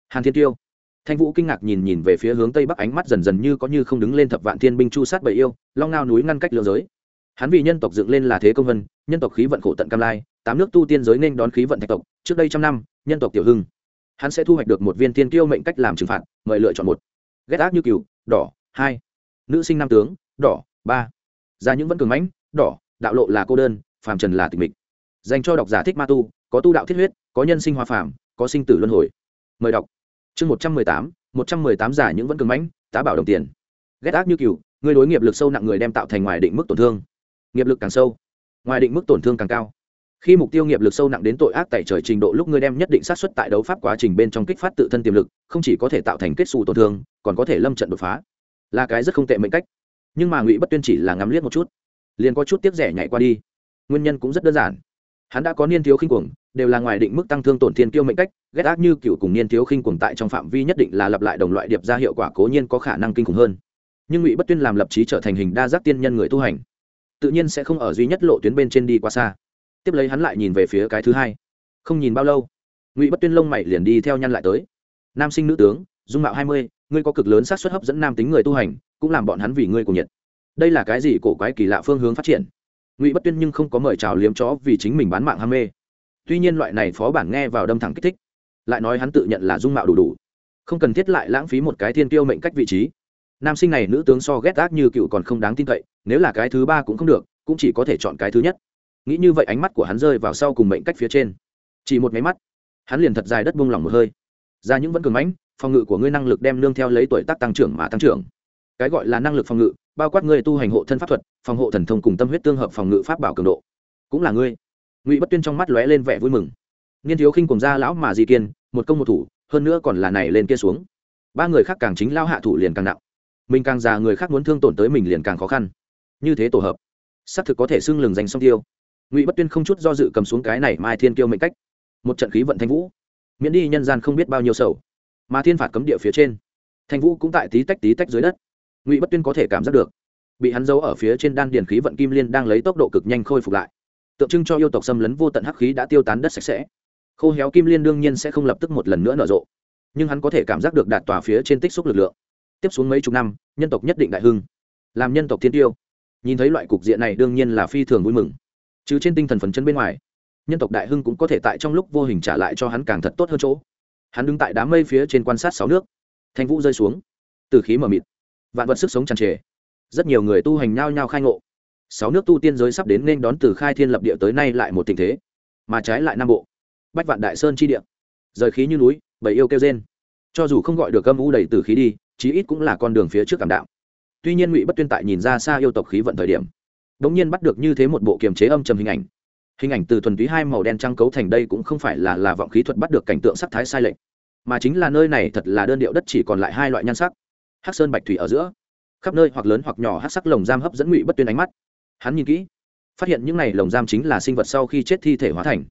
Hàn thiên tiêu. Thanh vũ kinh ngạc nhìn nhìn về phía hướng tây bắc ánh mắt dần dần như có như không đứng lên thập vạn thiên binh chu sát bầy yêu, long ngao núi ngăn cách lưỡng giới. Hắn vì nhân tộc dựng lên là thế công vân, nhân tộc khí vận khổ tận cam lai tám nước tu tiên giới nên đón khí vận thạch tộc, trước đây trăm năm, nhân tộc tiểu hưng. Hắn sẽ thu hoạch được một viên tiên kiêu mệnh cách làm trừng phạt, mời lựa chọn một. Ghét ác như cừu, đỏ, hai. Nữ sinh nam tướng, đỏ, ba. Ra những vẫn cường mãnh, đỏ, đạo lộ là cô đơn, phàm trần là tịch mịch. Dành cho độc giả thích ma tu, có tu đạo thiết huyết, có nhân sinh hoa phàm, có sinh tử luân hồi. Mời đọc. Chương một trăm mười tám, một trăm mười tám giả những vẫn cường mãnh, tá bảo đồng tiền. Ghét ác như cừu ngươi đối nghiệp lực sâu nặng người đem tạo thành ngoài định mức tổn thương. Nghiệp lực càng sâu, ngoài định mức tổn thương càng cao khi mục tiêu nghiệp lực sâu nặng đến tội ác tại trời trình độ lúc ngươi đem nhất định sát xuất tại đấu pháp quá trình bên trong kích phát tự thân tiềm lực, không chỉ có thể tạo thành kết xù tổn thương, còn có thể lâm trận đột phá. Là cái rất không tệ mệnh cách. Nhưng mà ngụy bất tuyên chỉ là ngắm liếc một chút, liền có chút tiếc rẻ nhảy qua đi. Nguyên nhân cũng rất đơn giản. Hắn đã có niên thiếu khinh cuồng, đều là ngoài định mức tăng thương tổn thiên tiêu mệnh cách, ghét ác như cựu cùng niên thiếu khinh cuồng tại trong phạm vi nhất định là lặp lại đồng loại điệp ra hiệu quả cố nhiên có khả năng kinh khủng hơn. Nhưng ngụy bất tuyên làm lập trí trở thành hình đa giác tiên nhân người tu hành, tự nhiên sẽ không ở duy nhất lộ tuyến bên trên đi quá xa tiếp lấy hắn lại nhìn về phía cái thứ hai. Không nhìn bao lâu, ngụy bất tuyên lông mày liền đi theo nhăn lại tới. Nam sinh nữ tướng, dung mạo hai mươi, ngươi có cực lớn xác suất hấp dẫn nam tính người tu hành, cũng làm bọn hắn vì ngươi cùng nhiệt. Đây là cái gì cổ quái kỳ lạ phương hướng phát triển? Ngụy bất tuyên nhưng không có mời chào liếm chó vì chính mình bán mạng ham mê. Tuy nhiên loại này phó bản nghe vào đâm thẳng kích thích, lại nói hắn tự nhận là dung mạo đủ đủ. Không cần thiết lại lãng phí một cái thiên tiêu mệnh cách vị trí. Nam sinh này nữ tướng so ghét ác như cựu còn không đáng tin cậy, nếu là cái thứ ba cũng không được, cũng chỉ có thể chọn cái thứ nhất nghĩ như vậy ánh mắt của hắn rơi vào sau cùng mệnh cách phía trên. Chỉ một máy mắt, hắn liền thật dài đất buông lỏng một hơi. Ra những vẫn cường mãnh, phòng ngự của ngươi năng lực đem nương theo lấy tuổi tác tăng trưởng mà tăng trưởng. Cái gọi là năng lực phòng ngự, bao quát ngươi tu hành hộ thân pháp thuật, phòng hộ thần thông cùng tâm huyết tương hợp phòng ngự pháp bảo cường độ. Cũng là ngươi. Ngụy bất tuyên trong mắt lóe lên vẻ vui mừng. Niên thiếu khinh cùng ra lão mà di kiên, một công một thủ, hơn nữa còn là này lên kia xuống. Ba người khác càng chính lao hạ thủ liền càng nặng. Mình càng già người khác muốn thương tổn tới mình liền càng khó khăn. Như thế tổ hợp, xác thực có thể xưng lừng danh song tiêu ngụy bất tuyên không chút do dự cầm xuống cái này mai thiên kiêu mệnh cách một trận khí vận thanh vũ miễn đi nhân gian không biết bao nhiêu sầu mà thiên phạt cấm địa phía trên thanh vũ cũng tại tí tách tí tách dưới đất ngụy bất tuyên có thể cảm giác được bị hắn giấu ở phía trên đan điền khí vận kim liên đang lấy tốc độ cực nhanh khôi phục lại tượng trưng cho yêu tộc xâm lấn vô tận hắc khí đã tiêu tán đất sạch sẽ khô héo kim liên đương nhiên sẽ không lập tức một lần nữa nở rộ nhưng hắn có thể cảm giác được đạt tòa phía trên tích xúc lực lượng tiếp xuống mấy chục năm nhân tộc nhất định đại hưng làm nhân tộc thiên tiêu nhìn thấy loại cục diện này đương nhiên là phi thường vui mừng chứ trên tinh thần phần chân bên ngoài, nhân tộc đại hưng cũng có thể tại trong lúc vô hình trả lại cho hắn càng thật tốt hơn chỗ. Hắn đứng tại đám mây phía trên quan sát sáu nước. Thanh vũ rơi xuống. Từ khí mờ mịt. Vạn vật sức sống tràn trề. Rất nhiều người tu hành nhao nhao khai ngộ. Sáu nước tu tiên giới sắp đến nên đón từ khai thiên lập địa tới nay lại một tình thế. Mà trái lại nam bộ. Bách vạn đại sơn chi địa. Rời khí như núi, bầy yêu kêu rên. Cho dù không gọi được âm u đầy từ khí đi, chí ít cũng là con đường phía trước cảm đạo. Tuy nhiên ngụy bất tuyên tại nhìn ra xa yêu tộc khí vận thời điểm đ nhiên bắt được như thế một bộ kiềm chế âm trầm hình ảnh. Hình ảnh từ thuần túy hai màu đen trăng cấu thành đây cũng không phải là là vọng khí thuật bắt được cảnh tượng sắc thái sai lệch, mà chính là nơi này thật là đơn điệu đất chỉ còn lại hai loại nhan sắc. Hắc sơn bạch thủy ở giữa, khắp nơi hoặc lớn hoặc nhỏ hắc sắc lồng giam hấp dẫn ngụy bất tuyên ánh mắt. Hắn nhìn kỹ, phát hiện những này lồng giam chính là sinh vật sau khi chết thi thể hóa thành.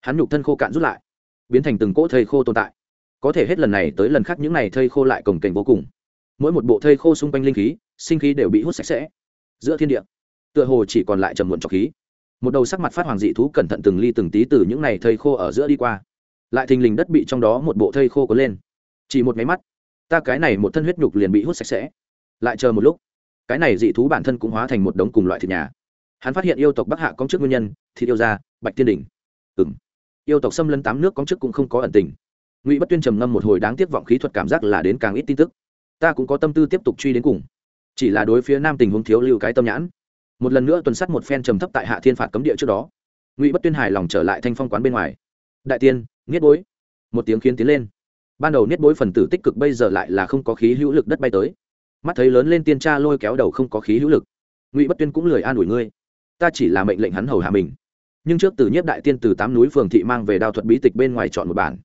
Hắn nhục thân khô cạn rút lại, biến thành từng cỗ thây khô tồn tại. Có thể hết lần này tới lần khác những này thây khô lại cồng kềnh vô cùng. Mỗi một bộ thây khô xung quanh linh khí, sinh khí đều bị hút sạch sẽ. Giữa thiên địa tựa hồ chỉ còn lại trầm muộn trọc khí. Một đầu sắc mặt phát hoàng dị thú cẩn thận từng ly từng tí từ những n à y thây khô ở giữa đi qua. Lại thình lình đất bị trong đó một bộ thây khô có lên. Chỉ một máy mắt, ta cái này một thân huyết nhục liền bị hút sạch sẽ. Lại chờ một lúc, cái này dị thú bản thân cũng hóa thành một đống cùng loại thịt nhà. Hắn phát hiện yêu tộc bắc hạ có chức nguyên nhân, thịt yêu gia, bạch thiên đình ừ m yêu tộc xâm lấn tám nước có chức cũng không có ẩn tình. Ngụy bất tuyên trầm ngâm một hồi đáng tiếc vọng khí thuật cảm giác là đến càng ít tin tức. Ta cũng có tâm tư tiếp tục truy đến cùng. Chỉ là đối phía nam tình huống thiếu lưu cái tâm nhãn một lần nữa tuần sát một phen trầm thấp tại hạ thiên phạt cấm địa trước đó. Ngụy bất tuyên hài lòng trở lại thanh phong quán bên ngoài. Đại tiên, niết bối. Một tiếng khiến tiến lên. Ban đầu niết bối phần tử tích cực bây giờ lại là không có khí hữu lực đất bay tới. Mắt thấy lớn lên tiên cha lôi kéo đầu không có khí hữu lực. Ngụy bất tuyên cũng lười an ủi ngươi. Ta chỉ là mệnh lệnh hắn hầu hạ mình. Nhưng trước từ nhiếp đại tiên từ tám núi phường thị mang về đao thuật bí tịch bên ngoài chọn một bản.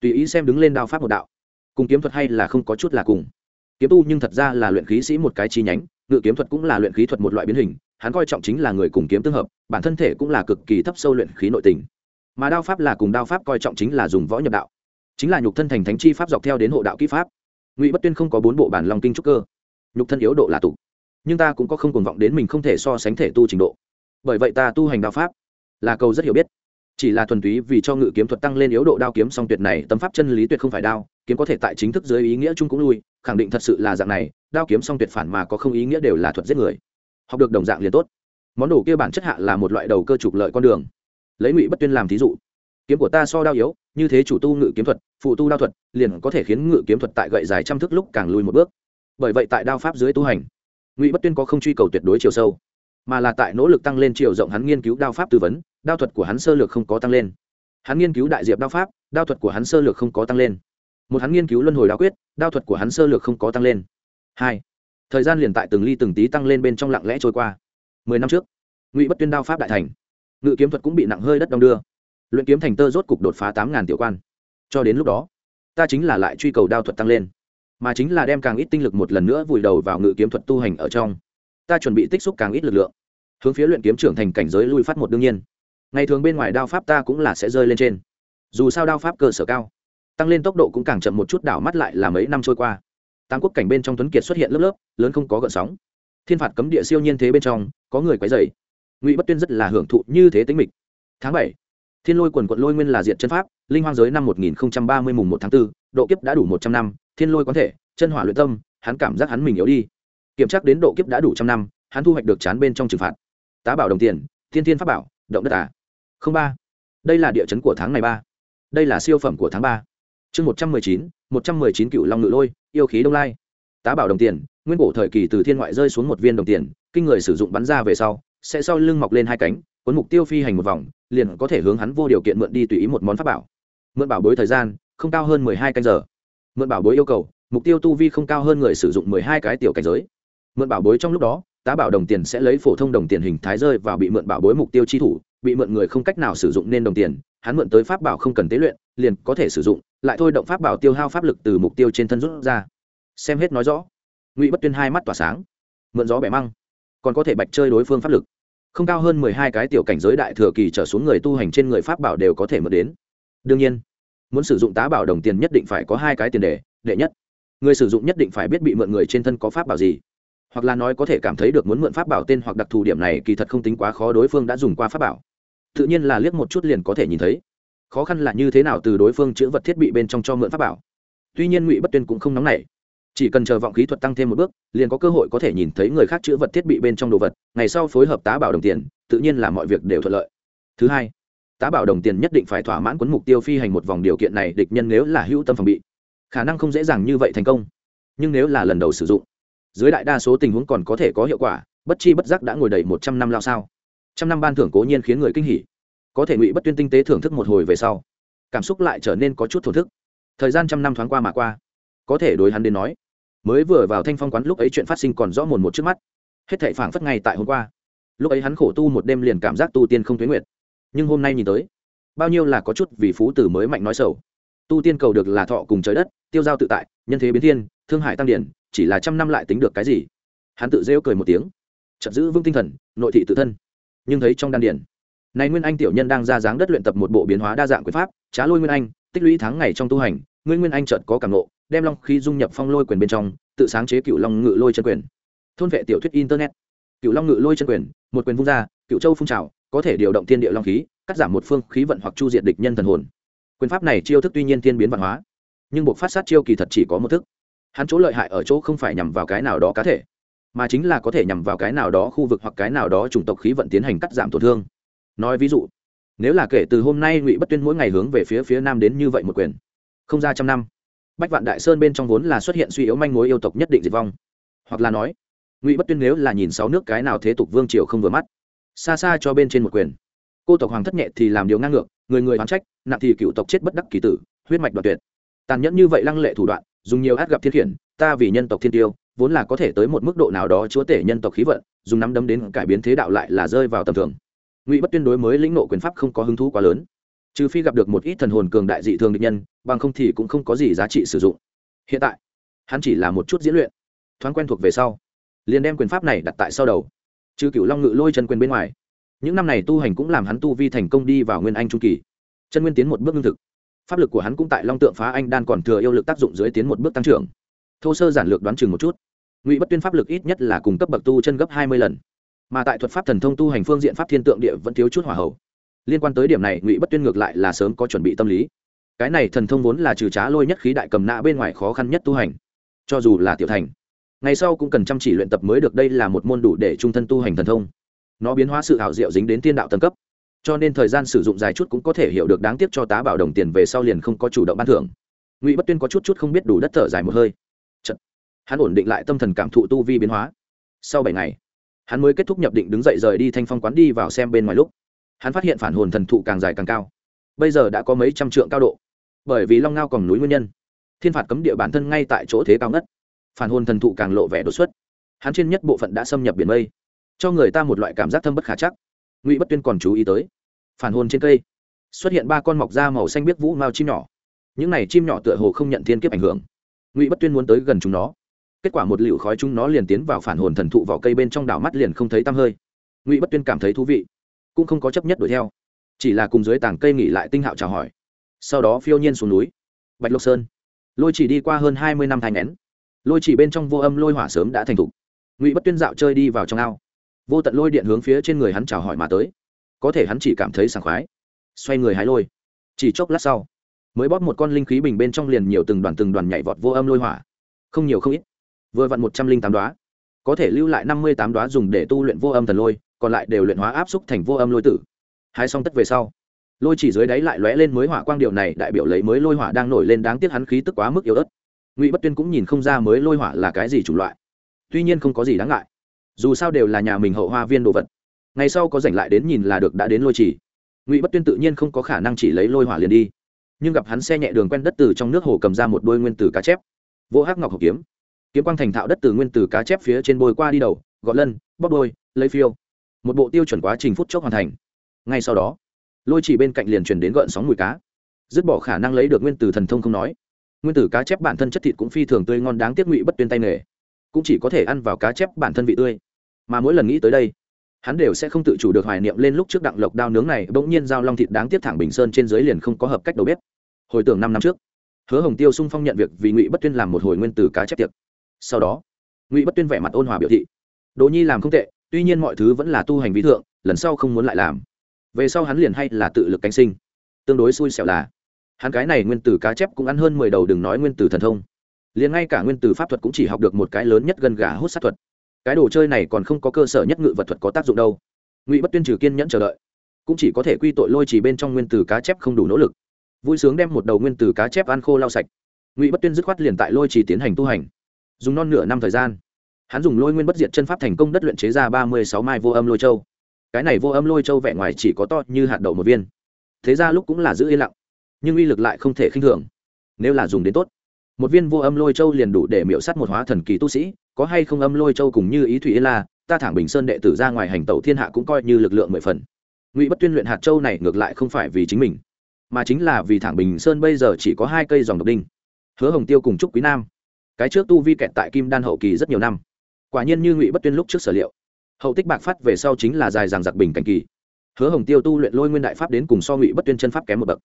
Tùy ý xem đứng lên đao pháp một đạo. Cùng kiếm thuật hay là không có chút là cùng. Kiếm tu nhưng thật ra là luyện khí sĩ một cái chi nhánh, ngự kiếm thuật cũng là luyện khí thuật một loại biến hình hắn coi trọng chính là người cùng kiếm tương hợp, bản thân thể cũng là cực kỳ thấp sâu luyện khí nội tình. Mà đao pháp là cùng đao pháp coi trọng chính là dùng võ nhập đạo. Chính là nhục thân thành thánh chi pháp dọc theo đến hộ đạo kỹ pháp. Ngụy bất tuyên không có bốn bộ bản lòng kinh trúc cơ. Nhục thân yếu độ là tục nhưng ta cũng có không cuồng vọng đến mình không thể so sánh thể tu trình độ. Bởi vậy ta tu hành đao pháp là câu rất hiểu biết. Chỉ là thuần túy vì cho ngự kiếm thuật tăng lên yếu độ đao kiếm, song tuyệt này tâm pháp chân lý tuyệt không phải đao, kiếm có thể tại chính thức dưới ý nghĩa chung cũng lui, khẳng định thật sự là dạng này, đao kiếm song tuyệt phản mà có không ý nghĩa đều là thuật giết người học được đồng dạng liền tốt. Món đồ kia bản chất hạ là một loại đầu cơ trục lợi con đường. Lấy ngụy bất tuyên làm thí dụ. Kiếm của ta so đao yếu, như thế chủ tu ngự kiếm thuật, phụ tu đao thuật, liền có thể khiến ngự kiếm thuật tại gậy dài trăm thước lúc càng lùi một bước. Bởi vậy tại đao pháp dưới tu hành, ngụy bất tuyên có không truy cầu tuyệt đối chiều sâu, mà là tại nỗ lực tăng lên chiều rộng hắn nghiên cứu đao pháp tư vấn, đao thuật của hắn sơ lược không có tăng lên. Hắn nghiên cứu đại diệp đao pháp, đao thuật của hắn sơ lược không có tăng lên. Một hắn nghiên cứu luân hồi đao quyết, đao thuật của hắn sơ lược không có tăng lên. Hai thời gian liền tại từng ly từng tí tăng lên bên trong lặng lẽ trôi qua. Mười năm trước, ngụy bất tuyên đao pháp đại thành, ngự kiếm thuật cũng bị nặng hơi đất đong đưa. Luyện kiếm thành tơ rốt cục đột phá tám ngàn tiểu quan. Cho đến lúc đó, ta chính là lại truy cầu đao thuật tăng lên, mà chính là đem càng ít tinh lực một lần nữa vùi đầu vào ngự kiếm thuật tu hành ở trong. Ta chuẩn bị tích xúc càng ít lực lượng, hướng phía luyện kiếm trưởng thành cảnh giới lui phát một đương nhiên. Ngày thường bên ngoài đao pháp ta cũng là sẽ rơi lên trên. Dù sao đao pháp cơ sở cao, tăng lên tốc độ cũng càng chậm một chút, đảo mắt lại là mấy năm trôi qua tám quốc cảnh bên trong tuấn kiệt xuất hiện lớp lớp lớn không có gợn sóng. Thiên phạt cấm địa siêu nhiên thế bên trong có người quấy dày ngụy bất tuyên rất là hưởng thụ như thế tính mịch. Tháng bảy thiên lôi quần quận lôi nguyên là diện chân pháp linh hoang giới năm một nghìn ba mươi mùng một tháng 4, độ kiếp đã đủ một trăm năm thiên lôi quán thể chân hỏa luyện tâm hắn cảm giác hắn mình yếu đi. Kiểm tra đến độ kiếp đã đủ trăm năm hắn thu hoạch được chán bên trong trừng phạt. Tá bảo đồng tiền thiên thiên pháp bảo động đất à. không ba đây là địa chấn của tháng này ba. Đây là siêu phẩm của tháng ba chương một trăm mười chín, một trăm mười chín cựu long ngự lôi, yêu khí đông lai. Tá bảo đồng tiền, nguyên cổ thời kỳ từ thiên ngoại rơi xuống một viên đồng tiền, kinh người sử dụng bắn ra về sau, sẽ sau lưng mọc lên hai cánh, cuốn mục tiêu phi hành một vòng, liền có thể hướng hắn vô điều kiện mượn đi tùy ý một món pháp bảo. Mượn bảo bối thời gian, không cao hơn mười hai canh giờ. Mượn bảo bối yêu cầu, mục tiêu tu vi không cao hơn người sử dụng mười hai cái tiểu cảnh giới. Mượn bảo bối trong lúc đó, tá bảo đồng tiền sẽ lấy phổ thông đồng tiền hình thái rơi vào bị mượn bảo bối mục tiêu chi thủ, bị mượn người không cách nào sử dụng nên đồng tiền, hắn mượn tới pháp bảo không cần tế luyện, liền có thể sử dụng lại thôi động pháp bảo tiêu hao pháp lực từ mục tiêu trên thân rút ra. Xem hết nói rõ. Ngụy bất tuyên hai mắt tỏa sáng. Mượn gió bẻ măng. Còn có thể bạch chơi đối phương pháp lực. Không cao hơn mười hai cái tiểu cảnh giới đại thừa kỳ trở xuống người tu hành trên người pháp bảo đều có thể mượn đến. Đương nhiên, muốn sử dụng tá bảo đồng tiền nhất định phải có hai cái tiền đề, đệ nhất, người sử dụng nhất định phải biết bị mượn người trên thân có pháp bảo gì. Hoặc là nói có thể cảm thấy được muốn mượn pháp bảo tên hoặc đặc thù điểm này kỳ thật không tính quá khó đối phương đã dùng qua pháp bảo. Tự nhiên là liếc một chút liền có thể nhìn thấy khó khăn là như thế nào từ đối phương chữ vật thiết bị bên trong cho mượn pháp bảo. Tuy nhiên ngụy bất tuyên cũng không nóng nảy. Chỉ cần chờ vọng khí thuật tăng thêm một bước, liền có cơ hội có thể nhìn thấy người khác chữ vật thiết bị bên trong đồ vật, ngày sau phối hợp tá bảo đồng tiền, tự nhiên là mọi việc đều thuận lợi. Thứ hai, tá bảo đồng tiền nhất định phải thỏa mãn quấn mục tiêu phi hành một vòng điều kiện này, địch nhân nếu là hữu tâm phòng bị, khả năng không dễ dàng như vậy thành công. Nhưng nếu là lần đầu sử dụng, dưới đại đa số tình huống còn có thể có hiệu quả, bất chi bất giác đã ngồi đầy một trăm năm lao sao. Trăm năm ban thưởng cố nhiên khiến người kinh hỉ có thể ngụy bất tuyên tinh tế thưởng thức một hồi về sau cảm xúc lại trở nên có chút thổn thức thời gian trăm năm thoáng qua mà qua có thể đối hắn đến nói mới vừa vào thanh phong quán lúc ấy chuyện phát sinh còn rõ mồn một trước mắt hết thệ phảng phất ngay tại hôm qua lúc ấy hắn khổ tu một đêm liền cảm giác tu tiên không tuyến nguyệt nhưng hôm nay nhìn tới bao nhiêu là có chút vì phú tử mới mạnh nói sầu tu tiên cầu được là thọ cùng trời đất tiêu giao tự tại nhân thế biến thiên thương hải tăng điển chỉ là trăm năm lại tính được cái gì hắn tự rêu cười một tiếng chợt giữ vững tinh thần nội thị tự thân nhưng thấy trong đan điển này nguyên anh tiểu nhân đang ra dáng đất luyện tập một bộ biến hóa đa dạng quyền pháp, trá lôi nguyên anh, tích lũy tháng ngày trong tu hành nguyên nguyên anh chợt có cảm nộ đem long khí dung nhập phong lôi quyền bên trong, tự sáng chế cựu long ngự lôi chân quyền. Thôn vệ tiểu thuyết internet. Cựu long ngự lôi chân quyền, một quyền vung ra, cựu châu phun trào, có thể điều động thiên địa long khí, cắt giảm một phương khí vận hoặc chu diệt địch nhân thần hồn. Quyền pháp này chiêu thức tuy nhiên thiên biến văn hóa, nhưng buộc phát sát chiêu kỳ thật chỉ có một thức. Hắn chỗ lợi hại ở chỗ không phải nhằm vào cái nào đó cá thể, mà chính là có thể nhằm vào cái nào đó khu vực hoặc cái nào đó chủng tộc khí vận tiến hành cắt giảm tổn thương nói ví dụ, nếu là kể từ hôm nay ngụy bất tuyên mỗi ngày hướng về phía phía nam đến như vậy một quyền, không ra trăm năm, bách vạn đại sơn bên trong vốn là xuất hiện suy yếu manh mối yêu tộc nhất định diệt vong. Hoặc là nói, ngụy bất tuyên nếu là nhìn sáu nước cái nào thế tục vương triều không vừa mắt, xa xa cho bên trên một quyền, cô tộc hoàng thất nhẹ thì làm điều ngang ngược, người người oán trách, nặng thì cựu tộc chết bất đắc kỳ tử, huyết mạch đoạt tuyệt. Tàn nhẫn như vậy lăng lệ thủ đoạn, dùng nhiều át gặp thiên khiển, ta vì nhân tộc thiên tiêu, vốn là có thể tới một mức độ nào đó chúa tể nhân tộc khí vận, dùng nắm đấm đến cải biến thế đạo lại là rơi vào tầm thường ngụy bất tuyên đối mới lĩnh nộ quyền pháp không có hứng thú quá lớn. Trừ phi gặp được một ít thần hồn cường đại dị thường địch nhân, bằng không thì cũng không có gì giá trị sử dụng. Hiện tại, hắn chỉ là một chút diễn luyện. Thoáng quen thuộc về sau, liền đem quyền pháp này đặt tại sau đầu. Trừ cựu long ngự lôi chân quyền bên ngoài, những năm này tu hành cũng làm hắn tu vi thành công đi vào nguyên anh trung kỳ. Chân nguyên tiến một bước lương thực. Pháp lực của hắn cũng tại long tượng phá anh đan còn thừa yêu lực tác dụng dưới tiến một bước tăng trưởng. Thô sơ giản lược đoán chừng một chút. Ngụy bất tuyên pháp lực ít nhất là cùng cấp bậc tu chân gấp hai mươi lần mà tại thuật pháp thần thông tu hành phương diện pháp thiên tượng địa vẫn thiếu chút hỏa hậu liên quan tới điểm này, ngụy bất tuyên ngược lại là sớm có chuẩn bị tâm lý. Cái này thần thông vốn là trừ trá lôi nhất khí đại cầm nã bên ngoài khó khăn nhất tu hành, cho dù là tiểu thành, ngày sau cũng cần chăm chỉ luyện tập mới được đây là một môn đủ để trung thân tu hành thần thông. Nó biến hóa sự ảo diệu dính đến tiên đạo tầng cấp, cho nên thời gian sử dụng dài chút cũng có thể hiểu được đáng tiếc cho tá bảo đồng tiền về sau liền không có chủ động ban thưởng. Ngụy bất tuyên có chút chút không biết đủ đất thở dài một hơi. Chật. hắn ổn định lại tâm thần cảm thụ tu vi biến hóa. Sau bảy ngày hắn mới kết thúc nhập định đứng dậy rời đi thanh phong quán đi vào xem bên ngoài lúc. Hắn phát hiện phản hồn thần thụ càng dài càng cao. Bây giờ đã có mấy trăm trượng cao độ. Bởi vì long ngao còn núi nguyên nhân. Thiên phạt cấm địa bản thân ngay tại chỗ thế cao ngất. Phản hồn thần thụ càng lộ vẻ đột xuất. Hắn trên nhất bộ phận đã xâm nhập biển mây. Cho người ta một loại cảm giác thâm bất khả chắc. Ngụy bất tuyên còn chú ý tới. Phản hồn trên cây. Xuất hiện ba con mọc da màu xanh biết vũ mao chim nhỏ. Những này chim nhỏ tựa hồ không nhận thiên kiếp ảnh hưởng. Ngụy bất tuyên muốn tới gần chúng nó kết quả một liệu khói chúng nó liền tiến vào phản hồn thần thụ vào cây bên trong đảo mắt liền không thấy tăm hơi. Ngụy bất tuyên cảm thấy thú vị, cũng không có chấp nhất đuổi theo, chỉ là cùng dưới tảng cây nghỉ lại tinh hạo chào hỏi. Sau đó phiêu nhiên xuống núi, bạch lộc sơn. Lôi chỉ đi qua hơn hai mươi năm thành nén lôi chỉ bên trong vô âm lôi hỏa sớm đã thành thục. Ngụy bất tuyên dạo chơi đi vào trong ao. Vô tận lôi điện hướng phía trên người hắn chào hỏi mà tới. Có thể hắn chỉ cảm thấy sảng khoái. Xoay người hái lôi. Chỉ chốc lát sau, mới bóp một con linh khí bình bên trong liền nhiều từng đoàn từng đoàn nhảy vọt vô âm lôi hỏa. Không nhiều không ít vừa vặn một trăm linh tám đoá. Có thể lưu lại năm mươi tám đoá dùng để tu luyện vô âm thần lôi, còn lại đều luyện hóa áp xúc thành vô âm lôi tử. Hai xong tất về sau, lôi chỉ dưới đáy lại lóe lên mới hỏa quang điều này đại biểu lấy mới lôi hỏa đang nổi lên đáng tiếc hắn khí tức quá mức yếu ớt. Ngụy bất tuyên cũng nhìn không ra mới lôi hỏa là cái gì chủng loại. Tuy nhiên không có gì đáng ngại. Dù sao đều là nhà mình hậu hoa viên đồ vật. Ngày sau có dành lại đến nhìn là được đã đến lôi chỉ. Ngụy bất tuyên tự nhiên không có khả năng chỉ lấy lôi hỏa liền đi. Nhưng gặp hắn xe nhẹ đường quen đất từ trong nước hồ cầm ra một đôi nguyên tử cá chép. Vô hắc ngọc hộp kiếm kiếm quang thành thạo đất từ nguyên tử cá chép phía trên bôi qua đi đầu, gọt lân, bóp đôi, lấy phiêu. Một bộ tiêu chuẩn quá trình phút chốc hoàn thành. Ngay sau đó, lôi chỉ bên cạnh liền truyền đến gợn sóng mùi cá. Dứt bỏ khả năng lấy được nguyên tử thần thông không nói. Nguyên tử cá chép bản thân chất thịt cũng phi thường tươi ngon đáng tiếc ngụy bất tuyên tay nghề. Cũng chỉ có thể ăn vào cá chép bản thân vị tươi. Mà mỗi lần nghĩ tới đây, hắn đều sẽ không tự chủ được hoài niệm lên lúc trước đặng lộc đao nướng này bỗng nhiên giao long thịt đáng tiếc thẳng bình sơn trên dưới liền không có hợp cách đầu bếp. Hồi tưởng năm năm trước, hứa hồng tiêu sung phong nhận việc vì ngụy bất tuyên làm một hồi nguyên tử cá chép tiệc sau đó, ngụy bất tuyên vẻ mặt ôn hòa biểu thị, đỗ nhi làm không tệ, tuy nhiên mọi thứ vẫn là tu hành vi thượng, lần sau không muốn lại làm. Về sau hắn liền hay là tự lực cánh sinh. Tương đối xui xẻo là, hắn cái này nguyên tử cá chép cũng ăn hơn mười đầu đừng nói nguyên tử thần thông. Liền ngay cả nguyên tử pháp thuật cũng chỉ học được một cái lớn nhất gần gà hút sát thuật. Cái đồ chơi này còn không có cơ sở nhất ngự vật thuật có tác dụng đâu. Ngụy bất tuyên trừ kiên nhẫn chờ đợi, cũng chỉ có thể quy tội lôi chỉ bên trong nguyên tử cá chép không đủ nỗ lực. Vui sướng đem một đầu nguyên tử cá chép ăn khô lau sạch. Ngụy bất tuyên dứt khoát liền tại lôi chỉ tiến hành tu hành dùng non nửa năm thời gian. Hắn dùng lôi nguyên bất diệt chân pháp thành công đất luyện chế ra ba mươi sáu mai vô âm lôi châu. Cái này vô âm lôi châu vẻ ngoài chỉ có to như hạt đậu một viên. Thế ra lúc cũng là giữ yên lặng, nhưng uy lực lại không thể khinh thường. Nếu là dùng đến tốt, một viên vô âm lôi châu liền đủ để miễu s á t một hóa thần kỳ tu sĩ, có hay không âm lôi châu cùng như ý thủy yên la, ta thẳng bình sơn đệ tử ra ngoài hành tẩu thiên hạ cũng coi như lực lượng mười phần. Ngụy bất tuyên luyện hạt châu này ngược lại không phải vì chính mình, mà chính là vì thẳng bình sơn bây giờ chỉ có hai cây dòng độc đinh. Hứa hồng tiêu cùng trúc quý nam cái trước tu vi kẹt tại kim đan hậu kỳ rất nhiều năm. Quả nhiên như ngụy bất tuyên lúc trước sở liệu, hậu tích bạc phát về sau chính là dài dàng giặc bình cảnh kỳ. Hứa hồng tiêu tu luyện lôi nguyên đại pháp đến cùng so ngụy bất tuyên chân pháp kém một bậc.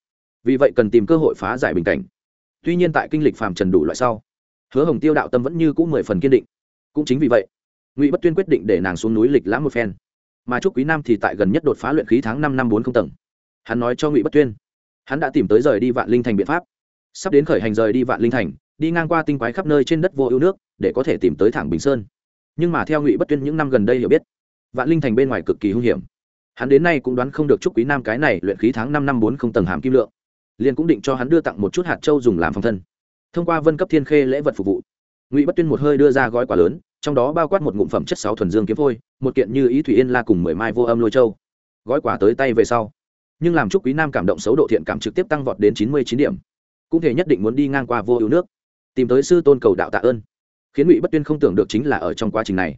Vì vậy cần tìm cơ hội phá giải bình cảnh. Tuy nhiên tại kinh lịch phàm trần đủ loại sau, hứa hồng tiêu đạo tâm vẫn như c ũ mười phần kiên định. Cũng chính vì vậy, ngụy bất tuyên quyết định để nàng xuống núi lịch lãm một phen. Mà chúc quý nam thì tại gần nhất đột phá luyện khí tháng năm năm bốn không tầng. Hắn nói cho ngụy bất tuyên, hắn đã tìm tới rời đi vạn linh thành biện pháp. Sắp đến khởi hành rời đi vạn linh thành đi ngang qua tinh quái khắp nơi trên đất vô ưu nước, để có thể tìm tới thẳng bình sơn. Nhưng mà theo ngụy bất tuyên những năm gần đây hiểu biết, vạn linh thành bên ngoài cực kỳ hung hiểm. Hắn đến nay cũng đoán không được trúc quý nam cái này luyện khí tháng năm năm bốn không tầng hàm kim lượng. Liền cũng định cho hắn đưa tặng một chút hạt châu dùng làm phòng thân. Thông qua vân cấp thiên khê lễ vật phục vụ, ngụy bất tuyên một hơi đưa ra gói quà lớn, trong đó bao quát một ngụm phẩm chất sáu thuần dương kiếm phôi, một kiện như ý thủy yên la cùng mười mai vô âm lôi châu. Gói quà tới tay về sau, nhưng làm chúc quý nam cảm động xấu độ thiện cảm trực tiếp tăng vọt đến chín mươi chín điểm. Cũng thể nhất định muốn đi ngang qua vô ưu nước tìm tới sư tôn cầu đạo tạ ơn. Khiến ngụy bất tuyên không tưởng được chính là ở trong quá trình này.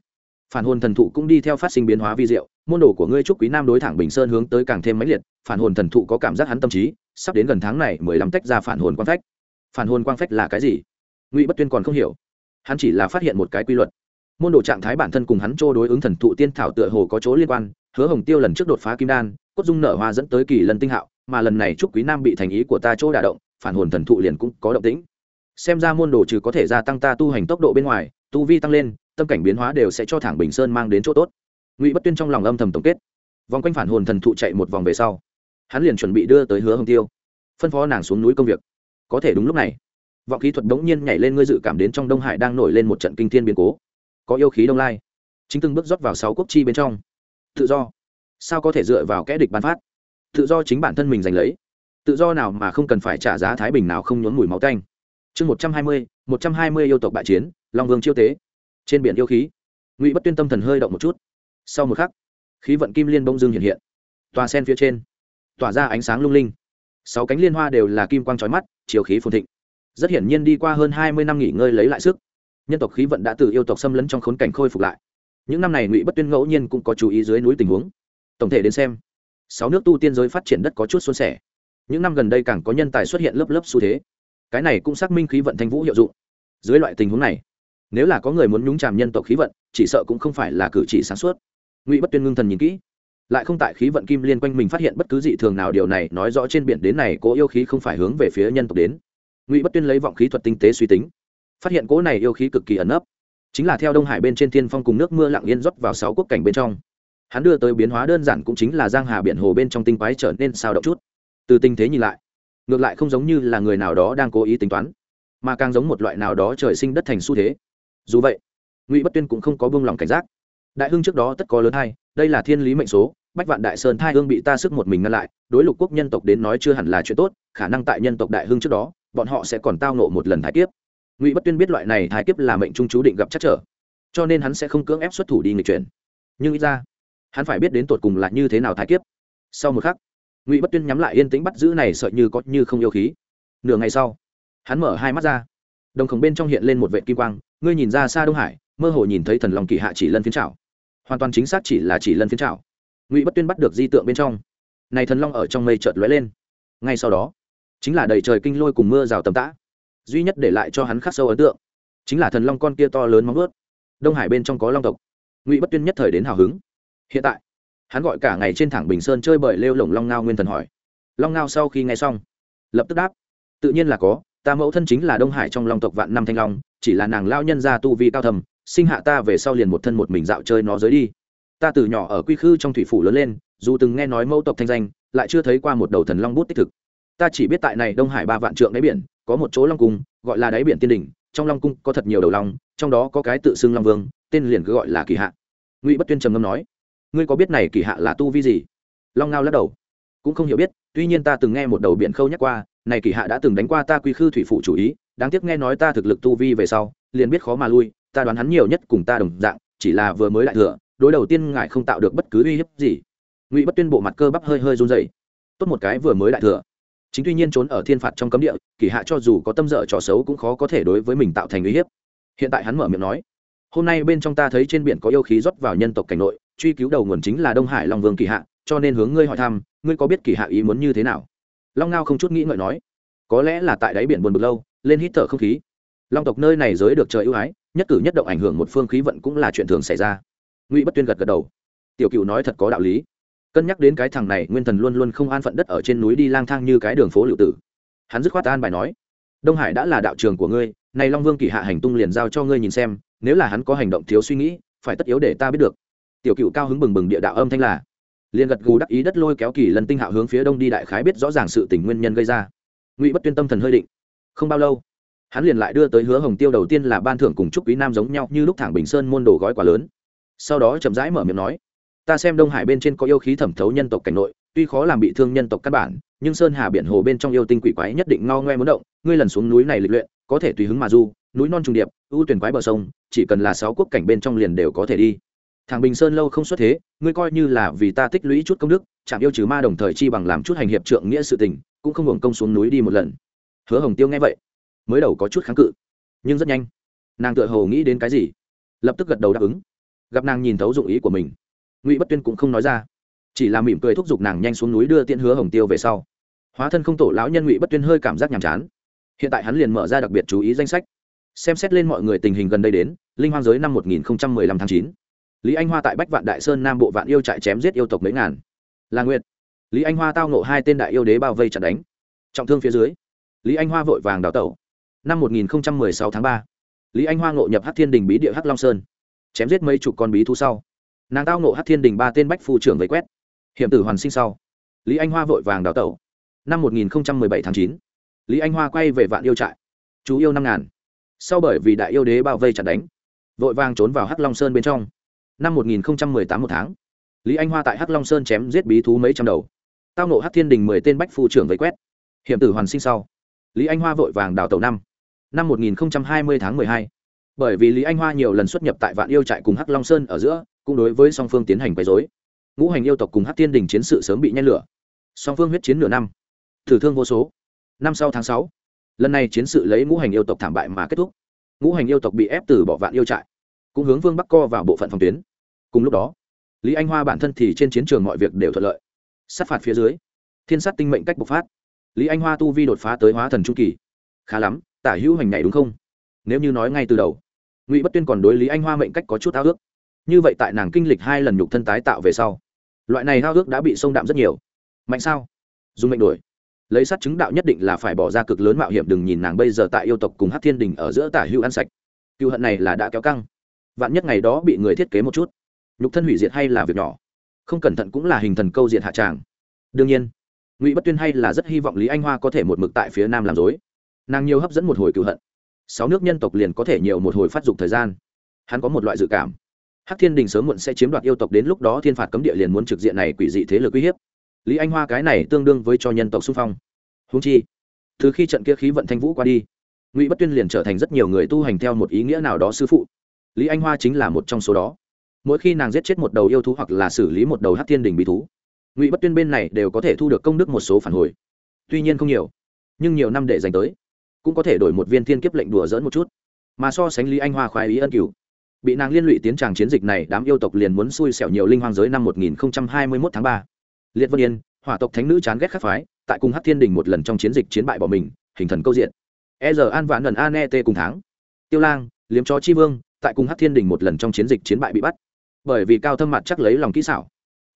Phản hồn thần thụ cũng đi theo phát sinh biến hóa vi diệu, môn đồ của ngươi trúc quý nam đối thẳng bình sơn hướng tới càng thêm mãnh liệt, phản hồn thần thụ có cảm giác hắn tâm trí, sắp đến gần tháng này mười lăm tách ra phản hồn quang phách. Phản hồn quang phách là cái gì? Ngụy bất tuyên còn không hiểu. Hắn chỉ là phát hiện một cái quy luật. Môn đồ trạng thái bản thân cùng hắn trô đối ứng thần thụ tiên thảo tựa hồ có chỗ liên quan, hứa hồng tiêu lần trước đột phá kim đan, cốt dung nở hoa dẫn tới kỳ lần tinh hạo, mà lần này trúc quý nam bị thành ý của ta chỗ đả động, phản hồn thần thụ liền cũng có động tĩnh xem ra môn đồ trừ có thể gia tăng ta tu hành tốc độ bên ngoài, tu vi tăng lên, tâm cảnh biến hóa đều sẽ cho thẳng bình sơn mang đến chỗ tốt. Ngụy bất tuyên trong lòng âm thầm tổng kết. Vòng quanh phản hồn thần thụ chạy một vòng về sau, hắn liền chuẩn bị đưa tới hứa hồng tiêu, phân phó nàng xuống núi công việc. Có thể đúng lúc này, vọng khí thuật đ ố n g nhiên nhảy lên, ngươi dự cảm đến trong đông hải đang nổi lên một trận kinh thiên biến cố. Có yêu khí đông lai. Chính từng bước rót vào sáu quốc chi bên trong. Tự do. Sao có thể dựa vào kẽ địch bán phát? Tự do chính bản thân mình giành lấy. Tự do nào mà không cần phải trả giá thái bình nào không nhốn mùi máu canh chương một trăm hai mươi, một trăm hai mươi yêu tộc bại chiến, long vương chiêu tế. Trên biển yêu khí, ngụy bất tuyên tâm thần hơi động một chút. Sau một khắc, khí vận kim liên bông dương hiện hiện. Tòa sen phía trên, tỏa ra ánh sáng lung linh. Sáu cánh liên hoa đều là kim quang trói mắt, chiều khí phồn thịnh. Rất hiển nhiên đi qua hơn hai mươi năm nghỉ ngơi lấy lại sức. Nhân tộc khí vận đã từ yêu tộc xâm lấn trong khốn cảnh khôi phục lại. Những năm này ngụy bất tuyên ngẫu nhiên cũng có chú ý dưới núi tình huống. Tổng thể đến xem, sáu nước tu tiên giới phát triển đất có chút xuân sẻ. Những năm gần đây càng có nhân tài xuất hiện lớp lớp xu thế cái này cũng xác minh khí vận thanh vũ hiệu dụng. Dưới loại tình huống này, nếu là có người muốn nhúng chàm nhân tộc khí vận, chỉ sợ cũng không phải là cử chỉ sáng suốt. Ngụy bất tuyên ngưng thần nhìn kỹ, lại không tại khí vận kim liên quanh mình phát hiện bất cứ dị thường nào, điều này nói rõ trên biển đến này cố yêu khí không phải hướng về phía nhân tộc đến. Ngụy bất tuyên lấy vọng khí thuật tinh tế suy tính, phát hiện cố này yêu khí cực kỳ ẩn ấp chính là theo đông hải bên trên thiên phong cùng nước mưa lặng yên rót vào sáu quốc cảnh bên trong. Hắn đưa tới biến hóa đơn giản cũng chính là giang hà biển hồ bên trong tinh quái trở nên sao động chút. Từ tình thế nhìn lại ngược lại không giống như là người nào đó đang cố ý tính toán, mà càng giống một loại nào đó trời sinh đất thành xu thế. Dù vậy, ngụy bất tuyên cũng không có buông lòng cảnh giác. Đại hưng trước đó tất có lớn hai đây là thiên lý mệnh số, bách vạn đại sơn thai hương bị ta sức một mình ngăn lại, đối lục quốc nhân tộc đến nói chưa hẳn là chuyện tốt, khả năng tại nhân tộc đại hưng trước đó, bọn họ sẽ còn tao nộ một lần thái kiếp. Ngụy bất tuyên biết loại này thái kiếp là mệnh trung chú định gặp chắc trở, cho nên hắn sẽ không cưỡng ép xuất thủ đi nghịch chuyển. Nhưng ít ra, hắn phải biết đến tột cùng là như thế nào thái kiếp. Sau một khắc ngụy bất tuyên nhắm lại yên tĩnh bắt giữ này sợi như có như không yêu khí nửa ngày sau hắn mở hai mắt ra đồng khổng bên trong hiện lên một vệ kim quang ngươi nhìn ra xa đông hải mơ hồ nhìn thấy thần lòng kỳ hạ chỉ lân phiến trào hoàn toàn chính xác chỉ là chỉ lân phiến trào ngụy bất tuyên bắt được di tượng bên trong này thần long ở trong mây chợt lóe lên ngay sau đó chính là đầy trời kinh lôi cùng mưa rào tầm tã duy nhất để lại cho hắn khắc sâu ấn tượng chính là thần long con kia to lớn móng ướt đông hải bên trong có long tộc ngụy bất tuyên nhất thời đến hào hứng hiện tại hắn gọi cả ngày trên thẳng bình sơn chơi bời lêu lồng long ngao nguyên thần hỏi. Long ngao sau khi nghe xong, lập tức đáp. Tự nhiên là có, ta mẫu thân chính là đông hải trong long tộc vạn năm thanh long, chỉ là nàng lao nhân ra tu vi cao thầm, sinh hạ ta về sau liền một thân một mình dạo chơi nó giới đi. Ta từ nhỏ ở quy khư trong thủy phủ lớn lên, dù từng nghe nói mẫu tộc thanh danh, lại chưa thấy qua một đầu thần long bút tích thực. Ta chỉ biết tại này đông hải ba vạn trượng đáy biển, có một chỗ long cung, gọi là đáy biển tiên đỉnh, trong long cung có thật nhiều đầu long, trong đó có cái tự xưng long vương, tên liền cứ gọi là kỳ hạ. Ngụy bất tuyên trầm ngâm nói ngươi có biết này kỳ hạ là tu vi gì? Long ngao lắc đầu. Cũng không hiểu biết, tuy nhiên ta từng nghe một đầu biển khâu nhắc qua, này kỳ hạ đã từng đánh qua ta quy khư thủy phủ chủ ý, đáng tiếc nghe nói ta thực lực tu vi về sau, liền biết khó mà lui, ta đoán hắn nhiều nhất cùng ta đồng dạng, chỉ là vừa mới lại thừa, đối đầu tiên ngại không tạo được bất cứ uy hiếp gì. Ngụy bất tuyên bộ mặt cơ bắp hơi hơi run dày tốt một cái vừa mới lại thừa. Chính tuy nhiên trốn ở thiên phạt trong cấm địa, kỳ hạ cho dù có tâm dở trò xấu cũng khó có thể đối với mình tạo thành uy hiếp. Hiện tại hắn mở miệng nói, hôm nay bên trong ta thấy trên biển có yêu khí rót vào nhân tộc cảnh nội truy cứu đầu nguồn chính là đông hải long vương kỳ hạ, cho nên hướng ngươi hỏi thăm, ngươi có biết kỳ hạ ý muốn như thế nào? Long ngao không chút nghĩ ngợi nói. Có lẽ là tại đáy biển buồn bực lâu, lên hít thở không khí. Long tộc nơi này giới được trời ưu ái, nhất cử nhất động ảnh hưởng một phương khí vận cũng là chuyện thường xảy ra. Ngụy bất tuyên gật gật đầu. Tiểu cựu nói thật có đạo lý. Cân nhắc đến cái thằng này, nguyên thần luôn luôn không an phận đất ở trên núi đi lang thang như cái đường phố lựu tử. Hắn dứt khoát an bài nói, đông hải đã là đạo trường của ngươi, này long vương kỳ hạ hành tung liền giao cho ngươi nhìn xem, nếu là hắn có hành động thiếu suy nghĩ, phải tất yếu để ta biết được tiểu cựu cao hứng bừng bừng địa đạo âm thanh là, liền gật gù đắc ý đất lôi kéo kỳ lần tinh hạo hướng phía đông đi đại khái biết rõ ràng sự tình nguyên nhân gây ra. Ngụy bất tuyên tâm thần hơi định. Không bao lâu, hắn liền lại đưa tới hứa hồng tiêu đầu tiên là ban thưởng cùng chúc quý nam giống nhau như lúc thẳng bình sơn môn đồ gói quả lớn. Sau đó chậm rãi mở miệng nói, ta xem đông hải bên trên có yêu khí thẩm thấu nhân tộc cảnh nội, tuy khó làm bị thương nhân tộc căn bản, nhưng sơn hà biển hồ bên trong yêu tinh quỷ quái nhất định ngao ngoe muốn động, ngươi lần xuống núi này lịch luyện, có thể tùy hứng mà du, núi non trùng điệp, ưu tuyển quái bờ sông, chỉ cần là sáu quốc cảnh bên trong liền đều có thể đi thằng bình sơn lâu không xuất thế, ngươi coi như là vì ta tích lũy chút công đức, chạm yêu trừ ma đồng thời chi bằng làm chút hành hiệp trượng nghĩa sự tình, cũng không hưởng công xuống núi đi một lần. Hứa hồng tiêu nghe vậy, mới đầu có chút kháng cự, nhưng rất nhanh, nàng tựa hồ nghĩ đến cái gì, lập tức gật đầu đáp ứng. Gặp nàng nhìn thấu dụng ý của mình, ngụy bất tuyên cũng không nói ra, chỉ là mỉm cười thúc giục nàng nhanh xuống núi đưa tiễn hứa hồng tiêu về sau. Hóa thân không tổ lão nhân ngụy bất tuyên hơi cảm giác nhàm chán. Hiện tại hắn liền mở ra đặc biệt chú ý danh sách, xem xét lên mọi người tình hình gần đây đến, linh hoang giới năm một nghìn lăm tháng chín lý anh hoa tại bách vạn đại sơn nam bộ vạn yêu trại chém giết yêu tộc mấy ngàn. Là nguyệt. Lý anh hoa tao nộ hai tên đại yêu đế bao vây chặt đánh. Trọng thương phía dưới, lý anh hoa vội vàng đào tẩu. Năm một nghìn sáu tháng ba, lý anh hoa ngộ nhập hát thiên đình bí địa hắc long sơn, chém giết mấy chục con bí thú sau. Nàng tao ngộ hát thiên đình ba tên bách phu trưởng vây quét. Hiểm tử hoàn sinh sau, lý anh hoa vội vàng đào tẩu. Năm một nghìn bảy tháng chín, lý anh hoa quay về vạn yêu trại. Chú yêu năm ngàn. Sau bởi vì đại yêu đế bao vây chặt đánh, vội vàng trốn vào hắc long sơn bên trong năm một nghìn tám một tháng, lý anh hoa tại hắc long sơn chém giết bí thú mấy trăm đầu. Tao nộ hắc thiên đình mười tên bách phu trưởng vây quét. Hiểm tử hoàn sinh sau, lý anh hoa vội vàng đào tàu năm. Năm một nghìn hai mươi tháng mười hai, bởi vì lý anh hoa nhiều lần xuất nhập tại vạn yêu trại cùng hắc long sơn ở giữa, cũng đối với song phương tiến hành quấy dối ngũ hành yêu tộc cùng hắc thiên đình chiến sự sớm bị nhen lửa. Song phương huyết chiến nửa năm, thử thương vô số. Năm sau tháng sáu, lần này chiến sự lấy ngũ hành yêu tộc thảm bại mà kết thúc. Ngũ hành yêu tộc bị ép từ bỏ vạn yêu trại cũng hướng vương bắc co vào bộ phận phòng tuyến cùng lúc đó lý anh hoa bản thân thì trên chiến trường mọi việc đều thuận lợi sát phạt phía dưới thiên sát tinh mệnh cách bộc phát lý anh hoa tu vi đột phá tới hóa thần trung kỳ khá lắm tả hữu hành này đúng không nếu như nói ngay từ đầu ngụy bất tuyên còn đối lý anh hoa mệnh cách có chút ao ước như vậy tại nàng kinh lịch hai lần nhục thân tái tạo về sau loại này ao ước đã bị sông đạm rất nhiều mạnh sao dùng mệnh đuổi, lấy sát chứng đạo nhất định là phải bỏ ra cực lớn mạo hiểm đừng nhìn nàng bây giờ tại yêu tộc cùng hát thiên đình ở giữa tả hữu ăn sạch cựu hận này là đã kéo căng vạn nhất ngày đó bị người thiết kế một chút. Nhục thân hủy diệt hay là việc nhỏ? Không cẩn thận cũng là hình thần câu diệt hạ tràng. Đương nhiên, ngụy bất tuyên hay là rất hy vọng lý anh hoa có thể một mực tại phía nam làm dối. Nàng nhiều hấp dẫn một hồi cựu hận. Sáu nước nhân tộc liền có thể nhiều một hồi phát dục thời gian. Hắn có một loại dự cảm. Hắc thiên đình sớm muộn sẽ chiếm đoạt yêu tộc đến lúc đó thiên phạt cấm địa liền muốn trực diện này quỷ dị thế lực uy hiếp. Lý anh hoa cái này tương đương với cho nhân tộc xung phong. Húng chi, từ khi trận kia khí vận thanh vũ qua đi, ngụy bất tuyên liền trở thành rất nhiều người tu hành theo một ý nghĩa nào đó sư phụ lý anh hoa chính là một trong số đó. Mỗi khi nàng giết chết một đầu yêu thú hoặc là xử lý một đầu hát thiên đình bị thú, ngụy bất tuyên bên này đều có thể thu được công đức một số phản hồi. Tuy nhiên không nhiều, nhưng nhiều năm để dành tới, cũng có thể đổi một viên thiên kiếp lệnh đùa dỡn một chút. Mà so sánh lý anh hoa khoái ý ân cửu, bị nàng liên lụy tiến tràng chiến dịch này, đám yêu tộc liền muốn xui xẻo nhiều linh hoang giới năm 1021 tháng 3. liệt vân yên, hỏa tộc thánh nữ chán ghét khắc phái, tại cùng hát thiên đình một lần trong chiến dịch chiến bại bỏ mình, hình thần câu diện. E giờ an vạn lần an e t cùng tháng. Tiêu lang, liếm chó chi vương tại cùng hát thiên đình một lần trong chiến dịch chiến bại bị bắt. Bởi vì cao thâm mặt chắc lấy lòng kỹ xảo,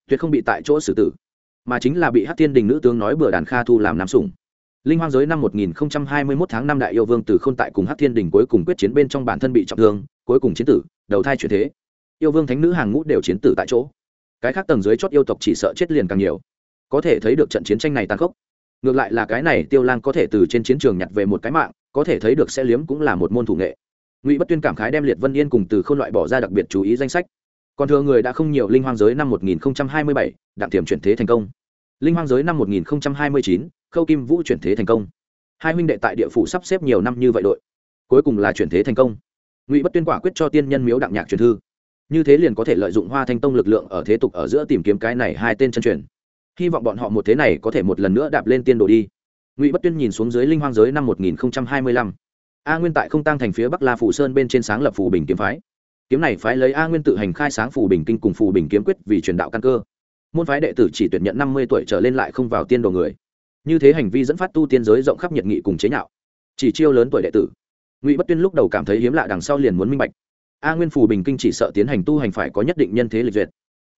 tuyệt không bị tại chỗ xử tử, mà chính là bị hát thiên đình nữ tướng nói bừa đàn kha thu làm nam sủng. Linh hoang giới năm 1021 tháng năm đại yêu vương từ khôn tại cùng hát thiên đình cuối cùng quyết chiến bên trong bản thân bị trọng thương, cuối cùng chiến tử, đầu thai chuyển thế. Yêu vương thánh nữ hàng ngũ đều chiến tử tại chỗ. Cái khác tầng dưới chót yêu tộc chỉ sợ chết liền càng nhiều. Có thể thấy được trận chiến tranh này tàn khốc. Ngược lại là cái này tiêu lang có thể từ trên chiến trường nhặt về một cái mạng, có thể thấy được sẽ liếm cũng là một môn thủ nghệ ngụy bất tuyên cảm khái đem liệt vân yên cùng từ k h ô n loại bỏ ra đặc biệt chú ý danh sách còn thừa người đã không nhiều linh hoang giới năm 1027, đặng tiềm chuyển thế thành công linh hoang giới năm 1029, khâu kim vũ chuyển thế thành công hai huynh đệ tại địa phủ sắp xếp nhiều năm như vậy đội cuối cùng là chuyển thế thành công ngụy bất tuyên quả quyết cho tiên nhân miếu đặng nhạc truyền thư như thế liền có thể lợi dụng hoa thanh tông lực lượng ở thế tục ở giữa tìm kiếm cái này hai tên chân truyền hy vọng bọn họ một thế này có thể một lần nữa đạp lên tiên đồ đi ngụy bất tuyên nhìn xuống dưới linh hoang giới năm 1025 a nguyên tại không tăng thành phía bắc la phủ sơn bên trên sáng lập phủ bình kiếm phái. Kiếm này phái lấy a nguyên tự hành khai sáng phủ bình kinh cùng phủ bình kiếm quyết vì truyền đạo căn cơ. Môn phái đệ tử chỉ tuyển nhận năm mươi tuổi trở lên lại không vào tiên đồ người. Như thế hành vi dẫn phát tu tiên giới rộng khắp nhiệt nghị cùng chế nhạo. Chỉ chiêu lớn tuổi đệ tử. Ngụy bất tuyên lúc đầu cảm thấy hiếm lạ đằng sau liền muốn minh bạch. A nguyên phủ bình kinh chỉ sợ tiến hành tu hành phải có nhất định nhân thế lịch duyệt.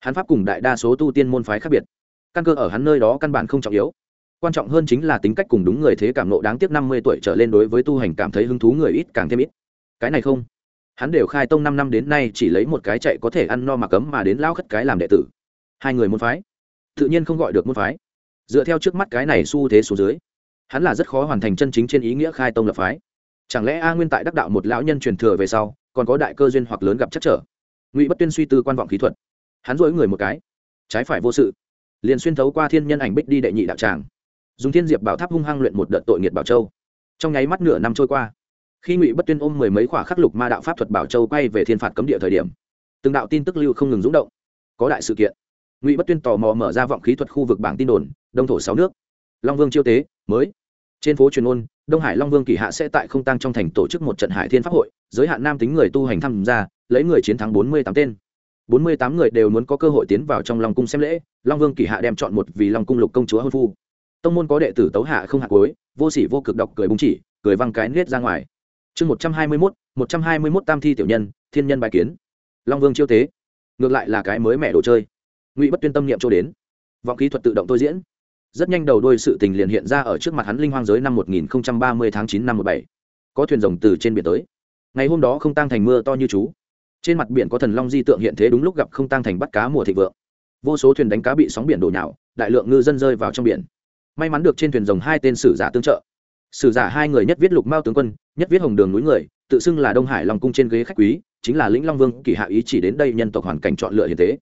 Hắn pháp cùng đại đa số tu tiên môn phái khác biệt. Căn cơ ở hắn nơi đó căn bản không trọng yếu quan trọng hơn chính là tính cách cùng đúng người thế cảm nộ đáng tiếc năm mươi tuổi trở lên đối với tu hành cảm thấy hứng thú người ít càng thêm ít. Cái này không. Hắn đều khai tông năm năm đến nay chỉ lấy một cái chạy có thể ăn no mà cấm mà đến lao khất cái làm đệ tử. Hai người môn phái. Tự nhiên không gọi được môn phái. Dựa theo trước mắt cái này xu thế số dưới, hắn là rất khó hoàn thành chân chính trên ý nghĩa khai tông lập phái. Chẳng lẽ a nguyên tại đắc đạo một lão nhân truyền thừa về sau, còn có đại cơ duyên hoặc lớn gặp chắc trở? Ngụy bất tuyên suy tư quan vọng khí thuật. Hắn dỗi người một cái. Trái phải vô sự. Liền xuyên thấu qua thiên nhân ảnh bích đi đệ nhị đạo tràng dùng thiên diệp bảo tháp hung hăng luyện một đợt tội nghiệt bảo châu. Trong nháy mắt nửa năm trôi qua, khi ngụy bất tuyên ôm mười mấy khỏa khắc lục ma đạo pháp thuật bảo châu quay về thiên phạt cấm địa thời điểm, từng đạo tin tức lưu không ngừng rúng động. Có đại sự kiện, ngụy bất tuyên tò mò mở ra vọng khí thuật khu vực bảng tin đồn, đông thổ sáu nước, long vương chiêu tế, mới. Trên phố truyền ôn, đông hải long vương kỳ hạ sẽ tại không tăng trong thành tổ chức một trận hải thiên pháp hội, giới hạn nam tính người tu hành tham gia, lấy người chiến thắng bốn mươi tám tên. Bốn mươi tám người đều muốn có cơ hội tiến vào trong long cung xem lễ, long vương kỳ hạ đem chọn một vì long cung lục công chúa hôn phu tông môn có đệ tử tấu hạ không hạ cuối, vô sỉ vô cực đọc cười búng chỉ, cười văng cái nết ra ngoài. Chương một trăm hai mươi mốt, một trăm hai mươi mốt tam thi tiểu nhân, thiên nhân bài kiến. Long vương chiêu tế. Ngược lại là cái mới mẹ đồ chơi. Ngụy bất tuyên tâm niệm cho đến. Vọng kỹ thuật tự động tôi diễn. Rất nhanh đầu đôi sự tình liền hiện ra ở trước mặt hắn linh hoang giới năm một nghìn ba mươi tháng chín năm một bảy. Có thuyền rồng từ trên biển tới. Ngày hôm đó không tăng thành mưa to như chú. Trên mặt biển có thần long di tượng hiện thế đúng lúc gặp không tăng thành bắt cá mùa thịnh vượng. Vô số thuyền đánh cá bị sóng biển đổ nhào, đại lượng ngư dân rơi vào trong biển may mắn được trên thuyền rồng hai tên sử giả tương trợ. Sử giả hai người nhất viết lục mao tướng quân, nhất viết hồng đường núi người, tự xưng là đông hải long cung trên ghế khách quý, chính là lĩnh long vương kỳ hạ ý chỉ đến đây nhân tộc hoàn cảnh chọn lựa hiện thế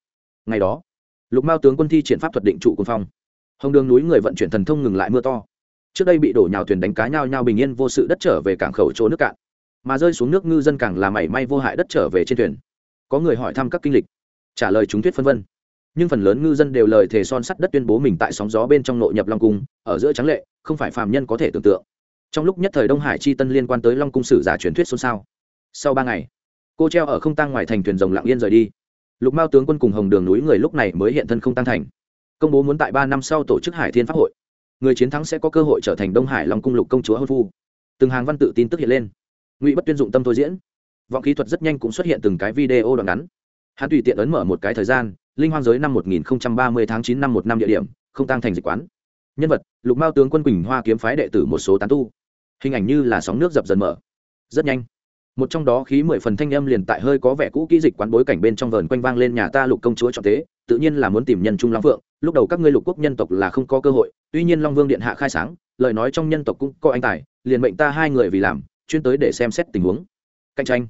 ngày đó, lục mao tướng quân thi triển pháp thuật định trụ quân phong. Hồng đường núi người vận chuyển thần thông ngừng lại mưa to. Trước đây bị đổ nhào thuyền đánh cá nhau nhau bình yên vô sự đất trở về cảng khẩu chỗ nước cạn. Mà rơi xuống nước ngư dân càng là mảy may vô hại đất trở về trên thuyền. Có người hỏi thăm các kinh lịch. Trả lời chúng thuyết phân vân nhưng phần lớn ngư dân đều lời thề son sắt đất tuyên bố mình tại sóng gió bên trong nội nhập long cung, ở giữa trắng lệ, không phải phàm nhân có thể tưởng tượng. Trong lúc nhất thời đông hải chi tân liên quan tới long cung sử giả truyền thuyết xôn xao. Sau ba ngày, cô treo ở không tăng ngoài thành thuyền rồng lặng yên rời đi. Lục mao tướng quân cùng hồng đường núi người lúc này mới hiện thân không tăng thành. Công bố muốn tại ba năm sau tổ chức hải thiên pháp hội. Người chiến thắng sẽ có cơ hội trở thành đông hải long cung lục công chúa hôn phu. Từng hàng văn tự tin tức hiện lên. Ngụy bất tuyên dụng tâm thôi diễn. Vọng kỹ thuật rất nhanh cũng xuất hiện từng cái video đoạn ngắn. Hắn tùy tiện ấn mở một cái thời gian linh hoang giới năm 1030 tháng 9 năm một năm địa điểm, không tăng thành dịch quán. Nhân vật, lục mao tướng quân quỳnh hoa kiếm phái đệ tử một số tán tu. Hình ảnh như là sóng nước dập dần mở. Rất nhanh. Một trong đó khí mười phần thanh âm liền tại hơi có vẻ cũ kỹ dịch quán bối cảnh bên trong vờn quanh vang lên nhà ta lục công chúa trọng thế, tự nhiên là muốn tìm nhân trung long phượng. Lúc đầu các ngươi lục quốc nhân tộc là không có cơ hội, tuy nhiên long vương điện hạ khai sáng, lời nói trong nhân tộc cũng có anh tài, liền mệnh ta hai người vì làm, chuyên tới để xem xét tình huống. Cạnh tranh.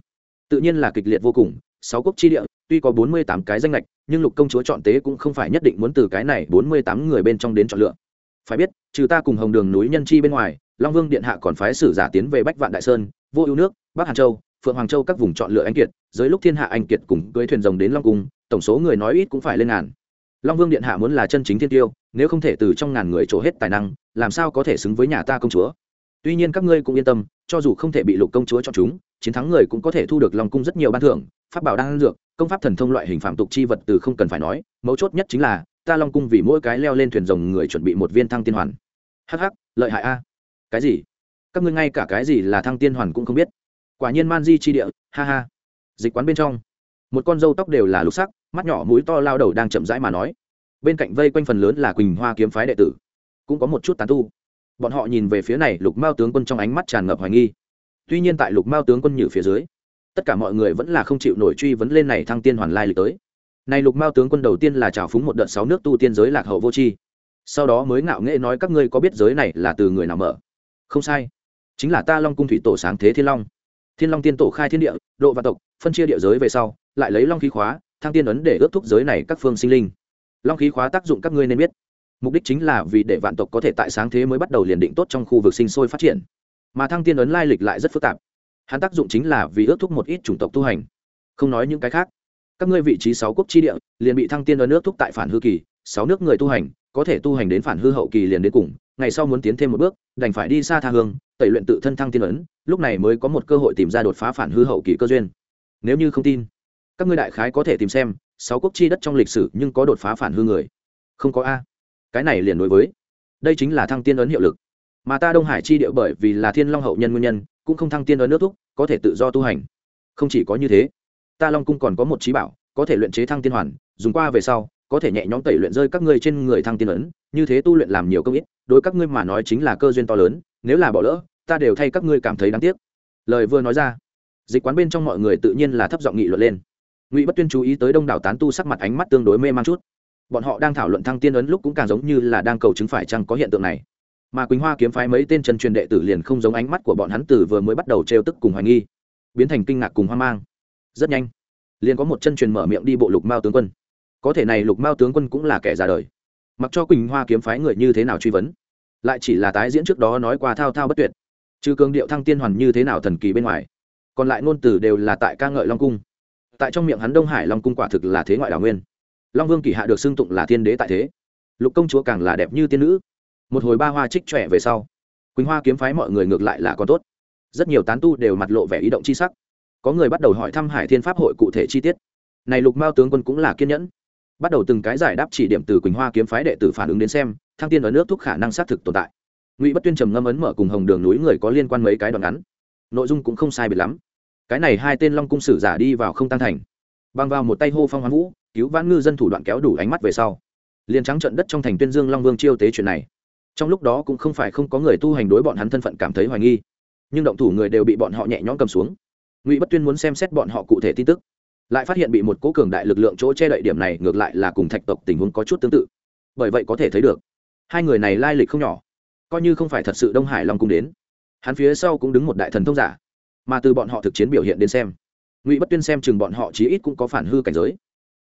Tự nhiên là kịch liệt vô cùng, sáu quốc chi địa tuy có bốn mươi tám cái danh lệch nhưng lục công chúa chọn tế cũng không phải nhất định muốn từ cái này bốn mươi tám người bên trong đến chọn lựa. Phải biết, trừ ta cùng hồng đường núi nhân chi bên ngoài, long vương điện hạ còn phái sử giả tiến về bách vạn đại sơn, vô ưu nước, bắc hàn châu, phượng hoàng châu các vùng chọn lựa anh kiệt, dưới lúc thiên hạ anh kiệt cùng cưới thuyền rồng đến long cung, tổng số người nói ít cũng phải lên ngàn. Long vương điện hạ muốn là chân chính thiên tiêu, nếu không thể từ trong ngàn người trổ hết tài năng, làm sao có thể xứng với nhà ta công chúa? Tuy nhiên các ngươi cũng yên tâm, cho dù không thể bị lục công chúa chọn chúng, chiến thắng người cũng có thể thu được long cung rất nhiều ban thưởng pháp bảo đang dược, công pháp thần thông loại hình phạm tục chi vật từ không cần phải nói, mấu chốt nhất chính là, ta long cung vì mỗi cái leo lên thuyền rồng người chuẩn bị một viên thăng tiên hoàn. Hh lợi hại a. Cái gì? Các ngươi ngay cả cái gì là thăng tiên hoàn cũng không biết. Quả nhiên man di chi địa, ha ha. Dịch quán bên trong, một con dâu tóc đều là lục sắc, mắt nhỏ mũi to lao đầu đang chậm rãi mà nói. Bên cạnh vây quanh phần lớn là quỳnh hoa kiếm phái đệ tử. Cũng có một chút tán tu. Bọn họ nhìn về phía này lục mao tướng quân trong ánh mắt tràn ngập hoài nghi. Tuy nhiên tại lục mao tướng quân nhử phía dưới tất cả mọi người vẫn là không chịu nổi truy vấn lên này thăng tiên hoàn lai lịch tới. Này lục mao tướng quân đầu tiên là trào phúng một đợt sáu nước tu tiên giới lạc hậu vô tri. Sau đó mới ngạo nghễ nói các ngươi có biết giới này là từ người nào mở? Không sai. Chính là ta long cung thủy tổ sáng thế thiên long. Thiên long tiên tổ khai thiên địa, độ vạn tộc, phân chia địa giới về sau, lại lấy long khí khóa, thăng tiên ấn để ước thúc giới này các phương sinh linh. Long khí khóa tác dụng các ngươi nên biết. Mục đích chính là vì để vạn tộc có thể tại sáng thế mới bắt đầu liền định tốt trong khu vực sinh sôi phát triển. Mà thăng tiên ấn lai lịch lại rất phức tạp hắn tác dụng chính là vì ước thúc một ít chủng tộc tu hành. Không nói những cái khác. Các ngươi vị trí sáu quốc chi địa, liền bị thăng tiên ở nước thúc tại phản hư kỳ, sáu nước người tu hành, có thể tu hành đến phản hư hậu kỳ liền đến cùng, ngày sau muốn tiến thêm một bước, đành phải đi xa tha hương, tẩy luyện tự thân thăng tiên ấn, lúc này mới có một cơ hội tìm ra đột phá phản hư hậu kỳ cơ duyên. Nếu như không tin, các ngươi đại khái có thể tìm xem, sáu quốc chi đất trong lịch sử nhưng có đột phá phản hư người. Không có a. Cái này liền đối với, đây chính là thăng tiên ấn hiệu lực. Mà ta đông hải chi địa bởi vì là thiên long hậu nhân nguyên nhân cũng không thăng tiên ở nước thúc có thể tự do tu hành. Không chỉ có như thế, ta long cung còn có một trí bảo, có thể luyện chế thăng tiên hoàn, dùng qua về sau, có thể nhẹ nhõm tẩy luyện rơi các ngươi trên người thăng tiên ấn, như thế tu luyện làm nhiều công ít, đối các ngươi mà nói chính là cơ duyên to lớn, nếu là bỏ lỡ, ta đều thay các ngươi cảm thấy đáng tiếc. Lời vừa nói ra, dịch quán bên trong mọi người tự nhiên là thấp giọng nghị luận lên. Ngụy bất tuyên chú ý tới đông đảo tán tu sắc mặt ánh mắt tương đối mê man chút. Bọn họ đang thảo luận thăng tiên ấn lúc cũng càng giống như là đang cầu chứng phải chăng có hiện tượng này mà quỳnh hoa kiếm phái mấy tên chân truyền đệ tử liền không giống ánh mắt của bọn hắn từ vừa mới bắt đầu trêu tức cùng hoài nghi, biến thành kinh ngạc cùng hoang mang. Rất nhanh, liền có một chân truyền mở miệng đi bộ lục mao tướng quân. Có thể này lục mao tướng quân cũng là kẻ già đời. Mặc cho quỳnh hoa kiếm phái người như thế nào truy vấn, lại chỉ là tái diễn trước đó nói qua thao thao bất tuyệt. Trừ cường điệu thăng tiên hoàn như thế nào thần kỳ bên ngoài, còn lại ngôn từ đều là tại ca ngợi long cung. Tại trong miệng hắn đông hải long cung quả thực là thế ngoại đảo nguyên. Long vương kỷ hạ được xưng tụng là thiên đế tại thế. Lục công chúa càng là đẹp như tiên nữ một hồi ba hoa trích trẻ về sau, quỳnh hoa kiếm phái mọi người ngược lại là có tốt. Rất nhiều tán tu đều mặt lộ vẻ ý động c h i sắc. Có người bắt đầu hỏi thăm hải thiên pháp hội cụ thể chi tiết. Này lục mao tướng quân cũng là kiên nhẫn. Bắt đầu từng cái giải đáp chỉ điểm từ quỳnh hoa kiếm phái đệ tử phản ứng đến xem, thăng tiên ở nước thúc khả năng xác thực tồn tại. Ngụy bất tuyên trầm ngâm ấn mở cùng hồng đường núi người có liên quan mấy cái đoạn ngắn. Nội dung cũng không sai biệt lắm. Cái này hai tên long cung sử giả đi vào không tăng thành. Băng vào một tay hô phong hoán vũ, cứu vãn ngư dân thủ đoạn kéo đủ ánh mắt về sau. Liền trắng trận đất trong thành tuyên dương long vương chiêu tế chuyện này trong lúc đó cũng không phải không có người tu hành đối bọn hắn thân phận cảm thấy hoài nghi, nhưng động thủ người đều bị bọn họ nhẹ nhõm cầm xuống. Ngụy bất tuyên muốn xem xét bọn họ cụ thể tin tức, lại phát hiện bị một cố cường đại lực lượng chỗ che đậy điểm này ngược lại là cùng thạch tộc tình huống có chút tương tự. Bởi vậy có thể thấy được, hai người này lai lịch không nhỏ, coi như không phải thật sự đông hải long cung đến, hắn phía sau cũng đứng một đại thần thông giả, mà từ bọn họ thực chiến biểu hiện đến xem, ngụy bất tuyên xem chừng bọn họ chí ít cũng có phản hư cảnh giới,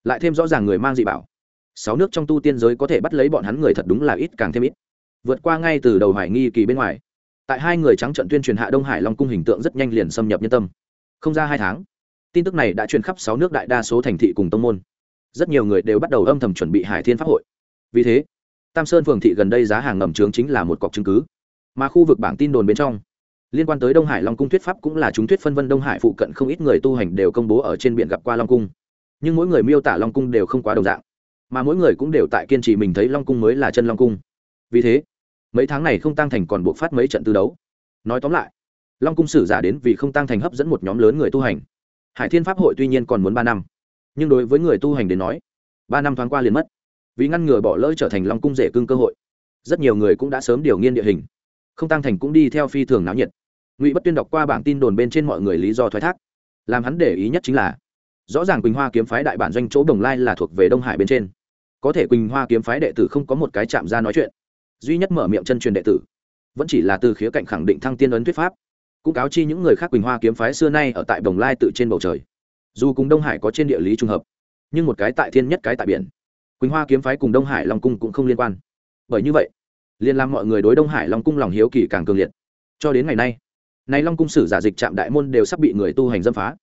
lại thêm rõ ràng người mang dị bảo, sáu nước trong tu tiên giới có thể bắt lấy bọn hắn người thật đúng là ít càng thêm ít vượt qua ngay từ đầu hải nghi kỳ bên ngoài. Tại hai người trắng trận tuyên truyền hạ đông hải long cung hình tượng rất nhanh liền xâm nhập nhân tâm. Không ra hai tháng, tin tức này đã truyền khắp sáu nước đại đa số thành thị cùng tông môn. Rất nhiều người đều bắt đầu âm thầm chuẩn bị hải thiên pháp hội. Vì thế, tam sơn phường thị gần đây giá hàng ngầm trướng chính là một cọc chứng cứ. Mà khu vực bảng tin đồn bên trong, liên quan tới đông hải long cung thuyết pháp cũng là chúng thuyết phân vân đông hải phụ cận không ít người tu hành đều công bố ở trên biển gặp qua long cung. Nhưng mỗi người miêu tả long cung đều không quá đồng dạng, mà mỗi người cũng đều tại kiên trì mình thấy long cung mới là chân long cung vì thế, mấy tháng này không tăng thành còn buộc phát mấy trận tư đấu. Nói tóm lại, long cung sử giả đến vì không tăng thành hấp dẫn một nhóm lớn người tu hành. Hải thiên pháp hội tuy nhiên còn muốn ba năm, nhưng đối với người tu hành đến nói, ba năm thoáng qua liền mất. Vì ngăn ngừa bỏ lỡ trở thành long cung rể cưng cơ hội, rất nhiều người cũng đã sớm điều nghiên địa hình. Không tăng thành cũng đi theo phi thường náo nhiệt. Ngụy bất tuyên đọc qua bảng tin đồn bên trên mọi người lý do thoái thác. Làm hắn để ý nhất chính là, rõ ràng quỳnh hoa kiếm phái đại bản doanh chỗ đồng lai là thuộc về đông hải bên trên. Có thể quỳnh hoa kiếm phái đệ tử không có một cái chạm ra nói chuyện duy nhất mở miệng chân truyền đệ tử, vẫn chỉ là từ khía cạnh khẳng định thăng tiên ấn thuyết pháp, cũng cáo chi những người khác quỳnh hoa kiếm phái xưa nay ở tại đồng lai tự trên bầu trời, dù cùng đông hải có trên địa lý trùng hợp, nhưng một cái tại thiên nhất cái tại biển, quỳnh hoa kiếm phái cùng đông hải long cung cũng không liên quan. Bởi như vậy liên làm mọi người đối đông hải long cung lòng hiếu kỳ càng cường liệt. Cho đến ngày nay nay long cung sử giả dịch trạm đại môn đều sắp bị người tu hành dâm phá.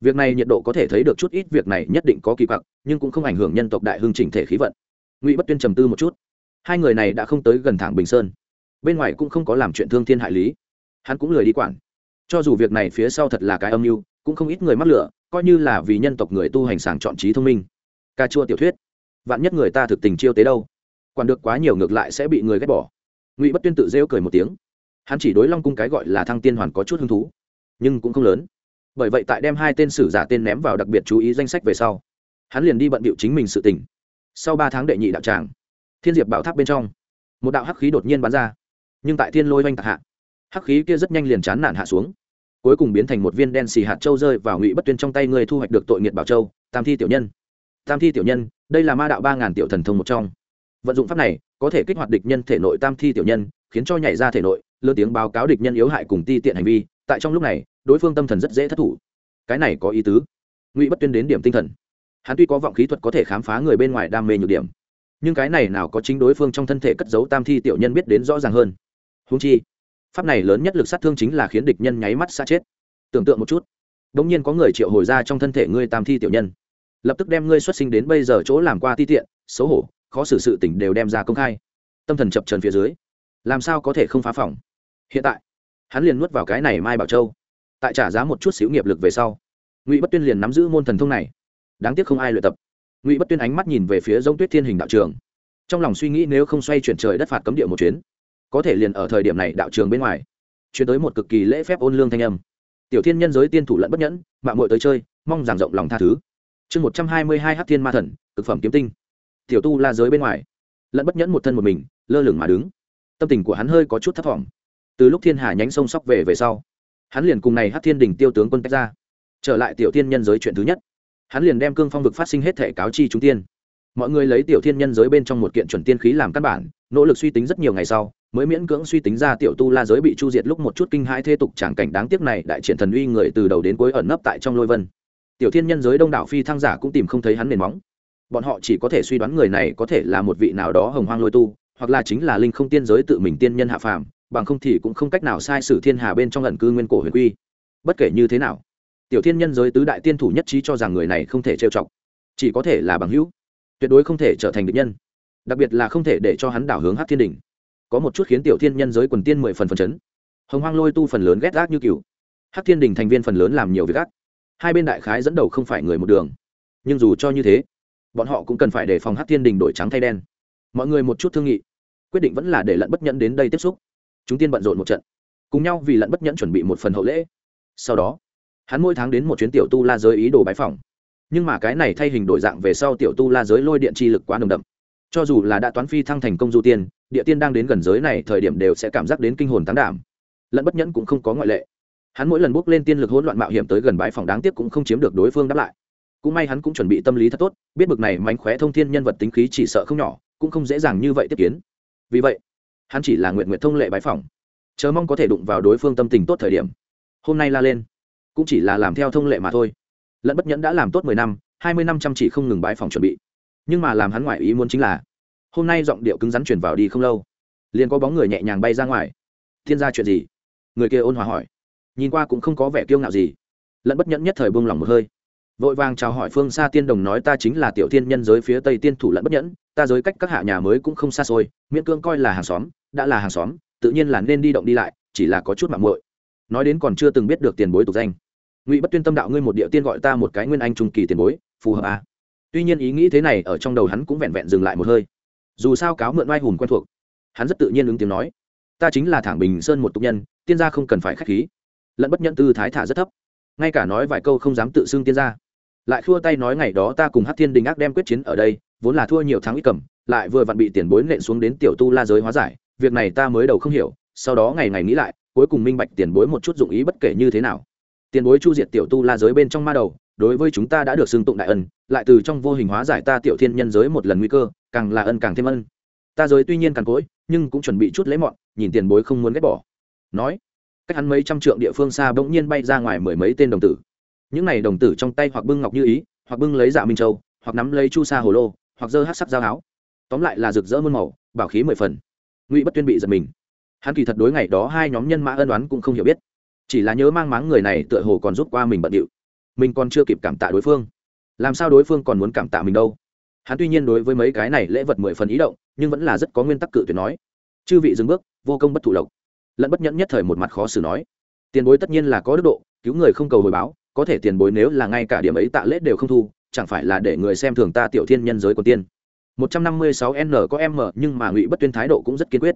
Việc này nhiệt độ có thể thấy được chút ít, việc này nhất định có kỳ quặc, nhưng cũng không ảnh hưởng nhân tộc đại hương chỉnh thể khí vận. Ngụy bất tuyên trầm tư một chút hai người này đã không tới gần thẳng bình sơn. Bên ngoài cũng không có làm chuyện thương thiên hại lý. Hắn cũng lười đi quản. Cho dù việc này phía sau thật là cái âm mưu, cũng không ít người mắc lửa, coi như là vì nhân tộc người tu hành sàng chọn trí thông minh. Ca chua tiểu thuyết. Vạn nhất người ta thực tình chiêu tế đâu? Quản được quá nhiều ngược lại sẽ bị người ghét bỏ. Ngụy bất tuyên tự rêu cười một tiếng. Hắn chỉ đối long cung cái gọi là thăng tiên hoàn có chút hứng thú, nhưng cũng không lớn. Bởi vậy tại đem hai tên sử giả tên ném vào đặc biệt chú ý danh sách về sau, hắn liền đi bận bịu chính mình sự tỉnh sau ba tháng đệ nhị đạo tràng thiên diệp bảo tháp bên trong. Một đạo hắc khí đột nhiên bắn ra, nhưng tại thiên lôi oanh tạc hạ, hắc khí kia rất nhanh liền chán nản hạ xuống, cuối cùng biến thành một viên đen xì hạt châu rơi vào ngụy bất tuyên trong tay người thu hoạch được tội nghiệt bảo châu, tam thi tiểu nhân. Tam thi tiểu nhân, đây là ma đạo ba ngàn tiểu thần thông một trong. Vận dụng pháp này, có thể kích hoạt địch nhân thể nội tam thi tiểu nhân, khiến cho nhảy ra thể nội lơ tiếng báo cáo địch nhân yếu hại cùng ti tiện hành vi, tại trong lúc này, đối phương tâm thần rất dễ thất thủ. Cái này có ý tứ. Ngụy bất tuyên đến điểm tinh thần. Hắn tuy có vọng khí thuật có thể khám phá người bên ngoài đam mê nhược điểm nhưng cái này nào có chính đối phương trong thân thể cất giấu tam thi tiểu nhân biết đến rõ ràng hơn. Húng chi, pháp này lớn nhất lực sát thương chính là khiến địch nhân nháy mắt xa chết. Tưởng tượng một chút đ ỗ n g nhiên có người triệu hồi ra trong thân thể ngươi tam thi tiểu nhân. Lập tức đem ngươi xuất sinh đến bây giờ chỗ làm qua ti tiện, xấu hổ, khó xử sự tỉnh đều đem ra công khai. Tâm thần chập trần phía dưới, làm sao có thể không phá phòng? Hiện tại, hắn liền nuốt vào cái này mai bảo châu. Tại trả giá một chút xíu nghiệp lực về sau, ngụy bất tuyên liền nắm giữ môn thần thông này. Đáng tiếc không ai luyện tập ngụy bất tuyên ánh mắt nhìn về phía g tuyết thiên hình đạo trường trong lòng suy nghĩ nếu không xoay chuyển trời đất phạt cấm địa một chuyến có thể liền ở thời điểm này đạo trường bên ngoài chuyển tới một cực kỳ lễ phép ôn lương thanh âm tiểu thiên nhân giới tiên thủ lẫn bất nhẫn mạng mội tới chơi mong giảng rộng lòng tha thứ chương một trăm hai mươi hai hát thiên ma thần cực phẩm kiếm tinh tiểu tu la giới bên ngoài lẫn bất nhẫn một thân một mình lơ lửng mà đứng tâm tình của hắn hơi có chút thấp t từ lúc thiên hà nhánh sông sóc về về sau hắn liền cùng này hát thiên đình tiêu tướng quân tách ra trở lại tiểu thiên nhân giới chuyện thứ nhất hắn liền đem cương phong vực phát sinh hết thể cáo chi chúng tiên. Mọi người lấy tiểu thiên nhân giới bên trong một kiện chuẩn tiên khí làm căn bản, nỗ lực suy tính rất nhiều ngày sau, mới miễn cưỡng suy tính ra tiểu tu la giới bị chu diệt lúc một chút kinh hãi thê tục tràng cảnh đáng tiếc này đại triển thần uy người từ đầu đến cuối ẩn nấp tại trong lôi vân. Tiểu thiên nhân giới đông đảo phi thăng giả cũng tìm không thấy hắn nền móng. Bọn họ chỉ có thể suy đoán người này có thể là một vị nào đó hồng hoang lôi tu, hoặc là chính là linh không tiên giới tự mình tiên nhân hạ phàm, bằng không thì cũng không cách nào sai sử thiên hà bên trong lần cư nguyên cổ huyền quy. Bất kể như thế nào tiểu thiên nhân giới tứ đại tiên thủ nhất trí cho rằng người này không thể trêu chọc, chỉ có thể là bằng hữu, tuyệt đối không thể trở thành địch nhân. Đặc biệt là không thể để cho hắn đảo hướng hát thiên đình có một chút khiến tiểu thiên nhân giới quần tiên mười phần phần chấn. Hồng hoang lôi tu phần lớn ghét gác như cựu hát thiên đình thành viên phần lớn làm nhiều việc gác hai bên đại khái dẫn đầu không phải người một đường. Nhưng dù cho như thế, bọn họ cũng cần phải đề phòng hát thiên đình đổi trắng thay đen. Mọi người một chút thương nghị, quyết định vẫn là để lận bất nhẫn đến đây tiếp xúc. Chúng tiên bận rộn một trận, cùng nhau vì lận bất nhẫn chuẩn bị một phần hậu lễ. Sau đó hắn mỗi tháng đến một chuyến tiểu tu la giới ý đồ bái phỏng, nhưng mà cái này thay hình đổi dạng về sau tiểu tu la giới lôi điện chi lực quá nồng đậm. Cho dù là đã toán phi thăng thành công du tiên địa tiên đang đến gần giới này thời điểm đều sẽ cảm giác đến kinh hồn tán đảm. Lẫn bất nhẫn cũng không có ngoại lệ. Hắn mỗi lần bước lên tiên lực hỗn loạn mạo hiểm tới gần bãi phòng đáng tiếc cũng không chiếm được đối phương đáp lại. Cũng may hắn cũng chuẩn bị tâm lý thật tốt biết bực này mánh khóe thông thiên nhân vật tính khí chỉ sợ không nhỏ cũng không dễ dàng như vậy tiếp kiến. Vì vậy hắn chỉ là nguyện nguyện thông lệ bãi phòng chờ mong có thể đụng vào đối phương tâm tình tốt thời điểm. Hôm nay la lên cũng chỉ là làm theo thông lệ mà thôi. Lẫn bất nhẫn đã làm tốt mười năm, hai mươi năm chăm chỉ không ngừng bái phòng chuẩn bị. Nhưng mà làm hắn ngoại ý muốn chính là, hôm nay giọng điệu cứng rắn chuyển vào đi không lâu, liền có bóng người nhẹ nhàng bay ra ngoài. Thiên gia chuyện gì? Người kia ôn hòa hỏi. Nhìn qua cũng không có vẻ kiêu ngạo gì. Lẫn bất nhẫn nhất thời buông lỏng một hơi. Vội vàng chào hỏi phương xa tiên đồng nói, ta chính là tiểu thiên nhân giới phía tây tiên thủ lẫn bất nhẫn, ta giới cách các hạ nhà mới cũng không xa xôi, miễn cương coi là hàng xóm, đã là hàng xóm, tự nhiên là nên đi động đi lại, chỉ là có chút mạng muội. Nói đến còn chưa từng biết được tiền bối tục danh ngụy bất tuyên tâm đạo ngươi một địa tiên gọi ta một cái nguyên anh trung kỳ tiền bối, phù hợp à. tuy nhiên ý nghĩ thế này ở trong đầu hắn cũng vẹn vẹn dừng lại một hơi. Dù sao cáo mượn oai hùng quen thuộc, hắn rất tự nhiên ứng tiếng nói, ta chính là thảng bình sơn một tục nhân, tiên gia không cần phải k h á c h khí. Lẫn bất nhận tư thái thả rất thấp. Ngay cả nói vài câu không dám tự xưng tiên gia. Lại khua tay nói ngày đó ta cùng hát thiên đình ác đem quyết chiến ở đây, vốn là thua nhiều tháng ít cầm, lại vừa vặn bị tiền bối nện xuống đến tiểu tu la giới hóa giải, việc này ta mới đầu không hiểu, sau đó ngày ngày nghĩ lại, cuối cùng minh bạch tiền bối một chút dụng ý bất kể như thế nào tiền bối chu diệt tiểu tu la giới bên trong ma đầu, đối với chúng ta đã được xưng tụng đại ân, lại từ trong vô hình hóa giải ta tiểu thiên nhân giới một lần nguy cơ, càng là ân càng thêm ân. Ta giới tuy nhiên càng cối nhưng cũng chuẩn bị chút lấy mọn, nhìn tiền bối không muốn ghét bỏ. Nói, cách hắn mấy trăm trượng địa phương xa bỗng nhiên bay ra ngoài mười mấy tên đồng tử. Những này đồng tử trong tay hoặc bưng ngọc như ý, hoặc bưng lấy dạ minh châu, hoặc nắm lấy chu sa hồ lô, hoặc dơ hát sắc dao áo. Tóm lại là rực rỡ muôn màu, bảo khí mười phần. Ngụy bất tuyên bị giật mình. Hắn kỳ thật đối ngày đó hai nhóm nhân mã ân đoán cũng không hiểu biết chỉ là nhớ mang máng người này tựa hồ còn rút qua mình bận điệu. Mình còn chưa kịp cảm tạ đối phương. Làm sao đối phương còn muốn cảm tạ mình đâu? Hắn tuy nhiên đối với mấy cái này lễ vật mười phần ý động, nhưng vẫn là rất có nguyên tắc cự tuyệt nói. Chư vị dừng bước, vô công bất thụ lộc. Lẫn bất nhẫn nhất thời một mặt khó xử nói. Tiền bối tất nhiên là có đức độ, cứu người không cầu hồi báo, có thể tiền bối nếu là ngay cả điểm ấy tạ lễ đều không thu, chẳng phải là để người xem thường ta tiểu thiên nhân giới của tiên. 156 n có m, nhưng mà ngụy bất tuyên thái độ cũng rất kiên quyết.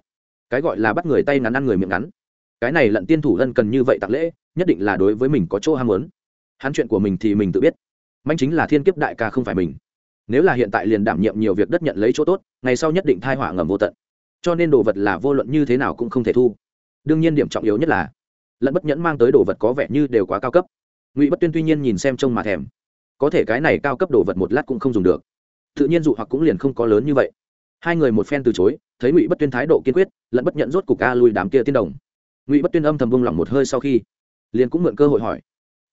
Cái gọi là bắt người tay ngắn ăn người miệng ngắn cái này lận tiên thủ ân cần như vậy tặng lễ, nhất định là đối với mình có chỗ ham muốn. Hắn chuyện của mình thì mình tự biết. Manh chính là thiên kiếp đại ca không phải mình. Nếu là hiện tại liền đảm nhiệm nhiều việc đất nhận lấy chỗ tốt, ngày sau nhất định thai họa ngầm vô tận. Cho nên đồ vật là vô luận như thế nào cũng không thể thu. Đương nhiên điểm trọng yếu nhất là lẫn bất nhẫn mang tới đồ vật có vẻ như đều quá cao cấp. Ngụy bất tuyên tuy nhiên nhìn xem trông mà thèm. Có thể cái này cao cấp đồ vật một lát cũng không dùng được. Tự nhiên dụ hoặc cũng liền không có lớn như vậy. Hai người một phen từ chối, thấy ngụy bất tuyên thái độ kiên quyết lẫn bất nhận rốt cục ca lui đám kia tiên đồng ngụy bất tuyên âm thầm vung lòng một hơi sau khi liền cũng mượn cơ hội hỏi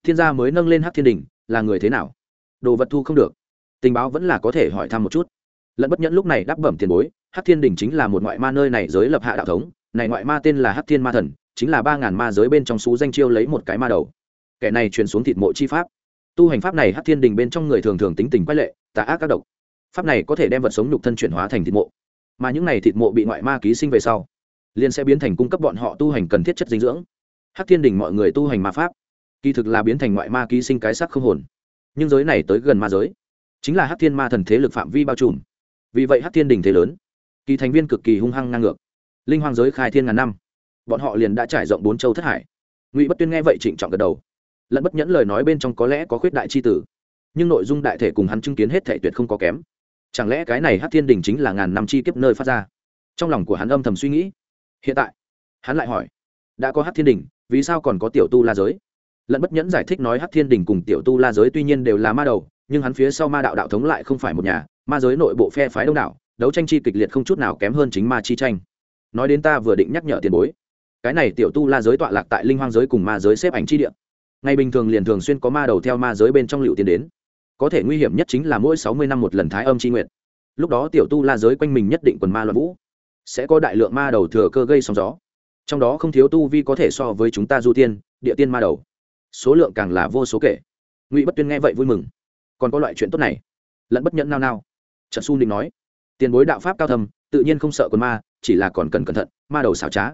thiên gia mới nâng lên hát thiên đình là người thế nào đồ vật thu không được tình báo vẫn là có thể hỏi thăm một chút lẫn bất nhẫn lúc này đáp bẩm tiền bối hát thiên đình chính là một ngoại ma nơi này giới lập hạ đạo thống này ngoại ma tên là hát thiên ma thần chính là ba ngàn ma giới bên trong xú danh chiêu lấy một cái ma đầu kẻ này truyền xuống thịt mộ chi pháp tu hành pháp này hát thiên đình bên trong người thường thường tính tình quái lệ tà ác các độc pháp này có thể đem vật sống nhục thân chuyển hóa thành thịt mộ mà những này thịt mộ bị ngoại ma ký sinh về sau liền sẽ biến thành cung cấp bọn họ tu hành cần thiết chất dinh dưỡng. Hắc thiên đình mọi người tu hành ma pháp, kỳ thực là biến thành ngoại ma ký sinh cái sắc không hồn. Nhưng giới này tới gần ma giới, chính là hắc thiên ma thần thế lực phạm vi bao trùm. Vì vậy hắc thiên đình thế lớn, kỳ thành viên cực kỳ hung hăng ngang ngược. Linh hoàng giới khai thiên ngàn năm, bọn họ liền đã trải rộng bốn châu thất hải. Ngụy bất tuyên nghe vậy trịnh trọng gật đầu. Lẫn bất nhẫn lời nói bên trong có lẽ có khuyết đại c h i tử, nhưng nội dung đại thể cùng hắn chứng kiến hết thể tuyệt không có kém. Chẳng lẽ cái này hát thiên đình chính là ngàn năm chi kiếp nơi phát ra? Trong lòng của hắn âm thầm suy nghĩ hiện tại, hắn lại hỏi, đã có hát thiên đình, vì sao còn có tiểu tu la giới? Lẫn bất nhẫn giải thích nói hát thiên đình cùng tiểu tu la giới tuy nhiên đều là ma đầu, nhưng hắn phía sau ma đạo đạo thống lại không phải một nhà, ma giới nội bộ phe phái đông đảo, đấu tranh chi kịch liệt không chút nào kém hơn chính ma chi tranh. Nói đến ta vừa định nhắc nhở tiền bối, cái này tiểu tu la giới tọa lạc tại linh hoang giới cùng ma giới xếp ảnh chi địa. Ngày bình thường liền thường xuyên có ma đầu theo ma giới bên trong liệu tiền đến. Có thể nguy hiểm nhất chính là mỗi sáu mươi năm một lần thái âm chi nguyện lúc đó tiểu tu la giới quanh mình nhất định quần ma loạn vũ sẽ có đại lượng ma đầu thừa cơ gây sóng gió. Trong đó không thiếu tu vi có thể so với chúng ta du tiên, địa tiên ma đầu. Số lượng càng là vô số kể. Ngụy bất tuyên nghe vậy vui mừng. Còn có loại chuyện tốt này. Lẫn bất nhẫn nao nao. Trận su định nói, tiền bối đạo pháp cao thầm tự nhiên không sợ quần ma, chỉ là còn cần cẩn thận, ma đầu xảo trá.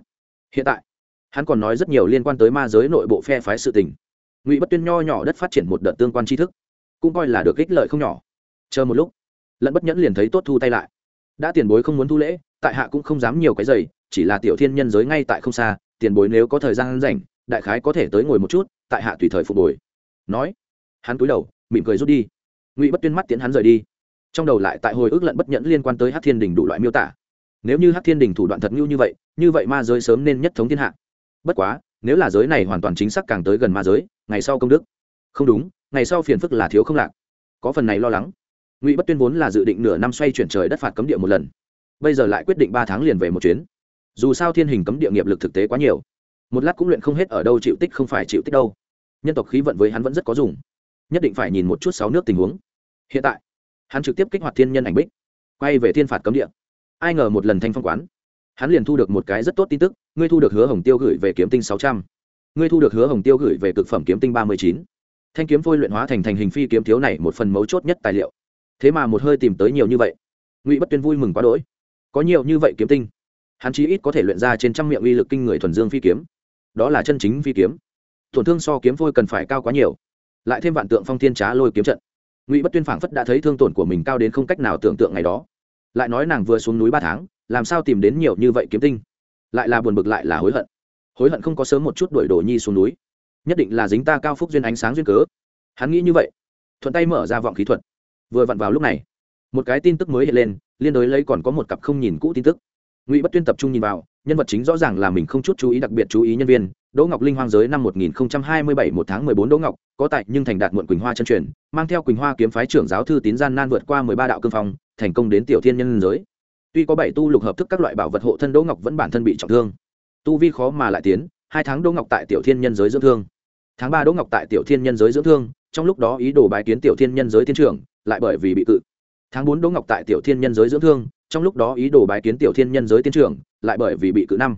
Hiện tại, hắn còn nói rất nhiều liên quan tới ma giới nội bộ phe phái sự tình. Ngụy bất tuyên nho nhỏ đất phát triển một đợt tương quan tri thức, cũng coi là được ích lợi không nhỏ. Chờ một lúc lẫn bất nhẫn liền thấy tốt thu tay lại. Đã tiền bối không muốn thu lễ tại hạ cũng không dám nhiều cái giày, chỉ là tiểu thiên nhân giới ngay tại không xa, tiền bối nếu có thời gian rảnh, đại khái có thể tới ngồi một chút, tại hạ tùy thời phục bồi nói, hắn cúi đầu, mỉm cười rút đi. Ngụy bất tuyên mắt tiến hắn rời đi. Trong đầu lại tại hồi ức lận bất nhẫn liên quan tới hát thiên đình đủ loại miêu tả. Nếu như hát thiên đình thủ đoạn thật ngưu như vậy như vậy ma giới sớm nên nhất thống thiên hạ. Bất quá, nếu là giới này hoàn toàn chính xác càng tới gần ma giới, ngày sau công đức. Không đúng, ngày sau phiền phức là thiếu không lạc. Có phần này lo lắng. Ngụy bất tuyên vốn là dự định nửa năm xoay chuyển trời đất phạt cấm địa một lần bây giờ lại quyết định ba tháng liền về một chuyến. Dù sao thiên hình cấm địa nghiệp lực thực tế quá nhiều. Một lát cũng luyện không hết ở đâu chịu tích không phải chịu tích đâu. Nhân tộc khí vận với hắn vẫn rất có dùng. Nhất định phải nhìn một chút sáu nước tình huống. Hiện tại, hắn trực tiếp kích hoạt thiên nhân ảnh bích, quay về thiên phạt cấm địa. Ai ngờ một lần thanh phong quán, hắn liền thu được một cái rất tốt tin tức, ngươi thu được hứa hồng tiêu gửi về kiếm tinh sáu trăm. Ngươi thu được hứa hồng tiêu gửi về cực phẩm kiếm tinh ba mươi chín. Thanh kiếm phôi luyện hóa thành thành hình phi kiếm thiếu này một phần mấu chốt nhất tài liệu. Thế mà một hơi tìm tới nhiều như vậy. Ngụy bất tuyên vui mừng quá đỗi có nhiều như vậy kiếm tinh. Hắn chí ít có thể luyện ra trên trăm miệng uy lực kinh người thuần dương phi kiếm. Đó là chân chính phi kiếm. Tổn thương so kiếm phôi cần phải cao quá nhiều. Lại thêm vạn tượng phong thiên trá lôi kiếm trận. Ngụy bất tuyên phảng phất đã thấy thương tổn của mình cao đến không cách nào tưởng tượng ngày đó. Lại nói nàng vừa xuống núi ba tháng, làm sao tìm đến nhiều như vậy kiếm tinh? Lại là buồn bực lại là hối hận. Hối hận không có sớm một chút đuổi đồ nhi xuống núi. Nhất định là dính ta cao phúc duyên ánh sáng duyên cớ. Hắn nghĩ như vậy. Thuận tay mở ra vọng khí thuật. Vừa vặn vào lúc này, một cái tin tức mới hiện lên liên đối lấy còn có một cặp không nhìn cũ tin tức. Ngụy bất tuyên tập trung nhìn vào, nhân vật chính rõ ràng là mình không chút chú ý đặc biệt chú ý nhân viên, đỗ ngọc linh hoang giới năm 1027 một tháng 14 đỗ ngọc, có tại nhưng thành đạt muộn quỳnh hoa chân truyền, mang theo quỳnh hoa kiếm phái trưởng giáo thư tín gian nan vượt qua 13 đạo cương phong, thành công đến tiểu thiên nhân giới. Tuy có bảy tu lục hợp thức các loại bảo vật hộ thân đỗ ngọc vẫn bản thân bị trọng thương. Tu vi khó mà lại tiến, hai tháng đỗ ngọc tại tiểu thiên nhân giới dưỡng thương. Tháng ba đỗ ngọc tại tiểu thiên nhân giới dưỡng thương, trong lúc đó ý đồ bài kiến tiểu thiên nhân giới thiên trưởng, lại bởi vì bị cự tháng bốn đỗ ngọc tại tiểu thiên nhân giới dưỡng thương, trong lúc đó ý đồ bái kiến tiểu thiên nhân giới tiến trưởng, lại bởi vì bị cự năm.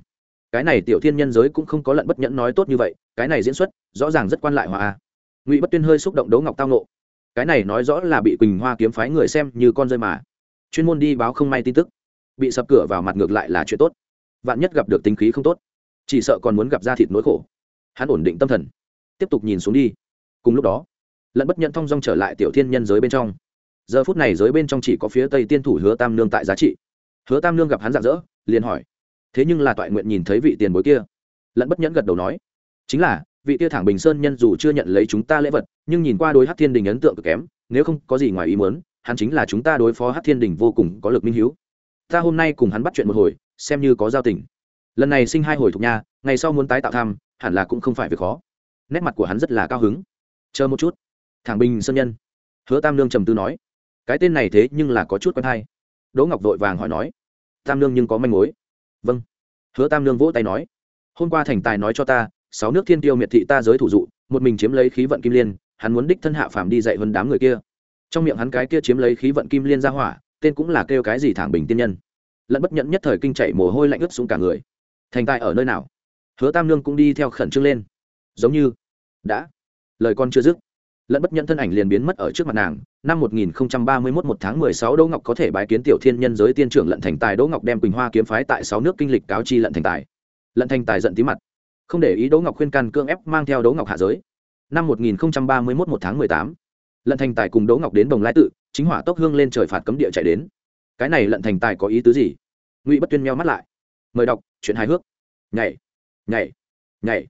Cái này tiểu thiên nhân giới cũng không có lận bất nhẫn nói tốt như vậy, cái này diễn xuất, rõ ràng rất quan lại hòa ngụy bất tuyên hơi xúc động Đỗ ngọc tao nộ cái này nói rõ là bị quỳnh hoa kiếm phái người xem như con rơi mà. Chuyên môn đi báo không may tin tức. Bị sập cửa vào mặt ngược lại là chuyện tốt. Vạn nhất gặp được tính khí không tốt. Chỉ sợ còn muốn gặp ra thịt nỗi khổ. Hắn ổn định tâm thần. Tiếp tục nhìn xuống đi. Cùng lúc đó, lận bất nhận thong dong trở lại tiểu thiên nhân giới bên trong giờ phút này giới bên trong chỉ có phía tây tiên thủ hứa tam nương tại giá trị. Hứa tam nương gặp hắn dạng dỡ, liền hỏi, thế nhưng là toại nguyện nhìn thấy vị tiền bối kia? Lẫn bất nhẫn gật đầu nói, chính là, vị kia thẳng bình sơn nhân dù chưa nhận lấy chúng ta lễ vật, nhưng nhìn qua đối hát thiên đình ấn tượng cực kém, nếu không có gì ngoài ý muốn, hắn chính là chúng ta đối phó hát thiên đình vô cùng có lực minh hiếu. Ta hôm nay cùng hắn bắt chuyện một hồi, xem như có giao tình. Lần này sinh hai hồi thuộc nhà ngày sau muốn tái tạo tham hẳn là cũng không phải việc khó. Nét mặt của hắn rất là cao hứng. Chờ một chút, thẳng bình sơn nhân. Hứa tam lương trầm tư nói cái tên này thế nhưng là có chút quen hay. Đỗ ngọc vội vàng hỏi nói, tam lương nhưng có manh mối. Vâng. Hứa tam lương vỗ tay nói, hôm qua thành tài nói cho ta, sáu nước thiên tiêu miệt thị ta giới thủ dụ, một mình chiếm lấy khí vận kim liên, hắn muốn đích thân hạ phàm đi dạy hơn đám người kia. Trong miệng hắn cái kia chiếm lấy khí vận kim liên ra hỏa, tên cũng là kêu cái gì thẳng bình tiên nhân. Lẫn bất nhận nhất thời kinh chạy mồ hôi lạnh ướt xuống cả người. Thành tài ở nơi nào? Hứa tam lương cũng đi theo khẩn trương lên. Giống như, đã, lời con chưa dứt lẫn bất nhận thân ảnh liền biến mất ở trước mặt nàng năm 1031 một tháng 16 Đỗ Ngọc có thể bái kiến tiểu thiên nhân giới tiên trưởng lận thành tài Đỗ Ngọc đem Quỳnh Hoa kiếm phái tại sáu nước kinh lịch cáo chi lận thành tài. Lận thành tài giận tí mặt, không để ý Đỗ Ngọc khuyên can cương ép mang theo Đỗ Ngọc hạ giới. Năm 1031 một tháng 18, Lận thành tài cùng Đỗ Ngọc đến Đồng Lai tự, chính hỏa tốc hương lên trời phạt cấm địa chạy đến. Cái này Lận thành tài có ý tứ gì? Ngụy Bất Tuyên meo mắt lại. Mời đọc, chuyện hài hước. Nhảy, nhảy, nhảy.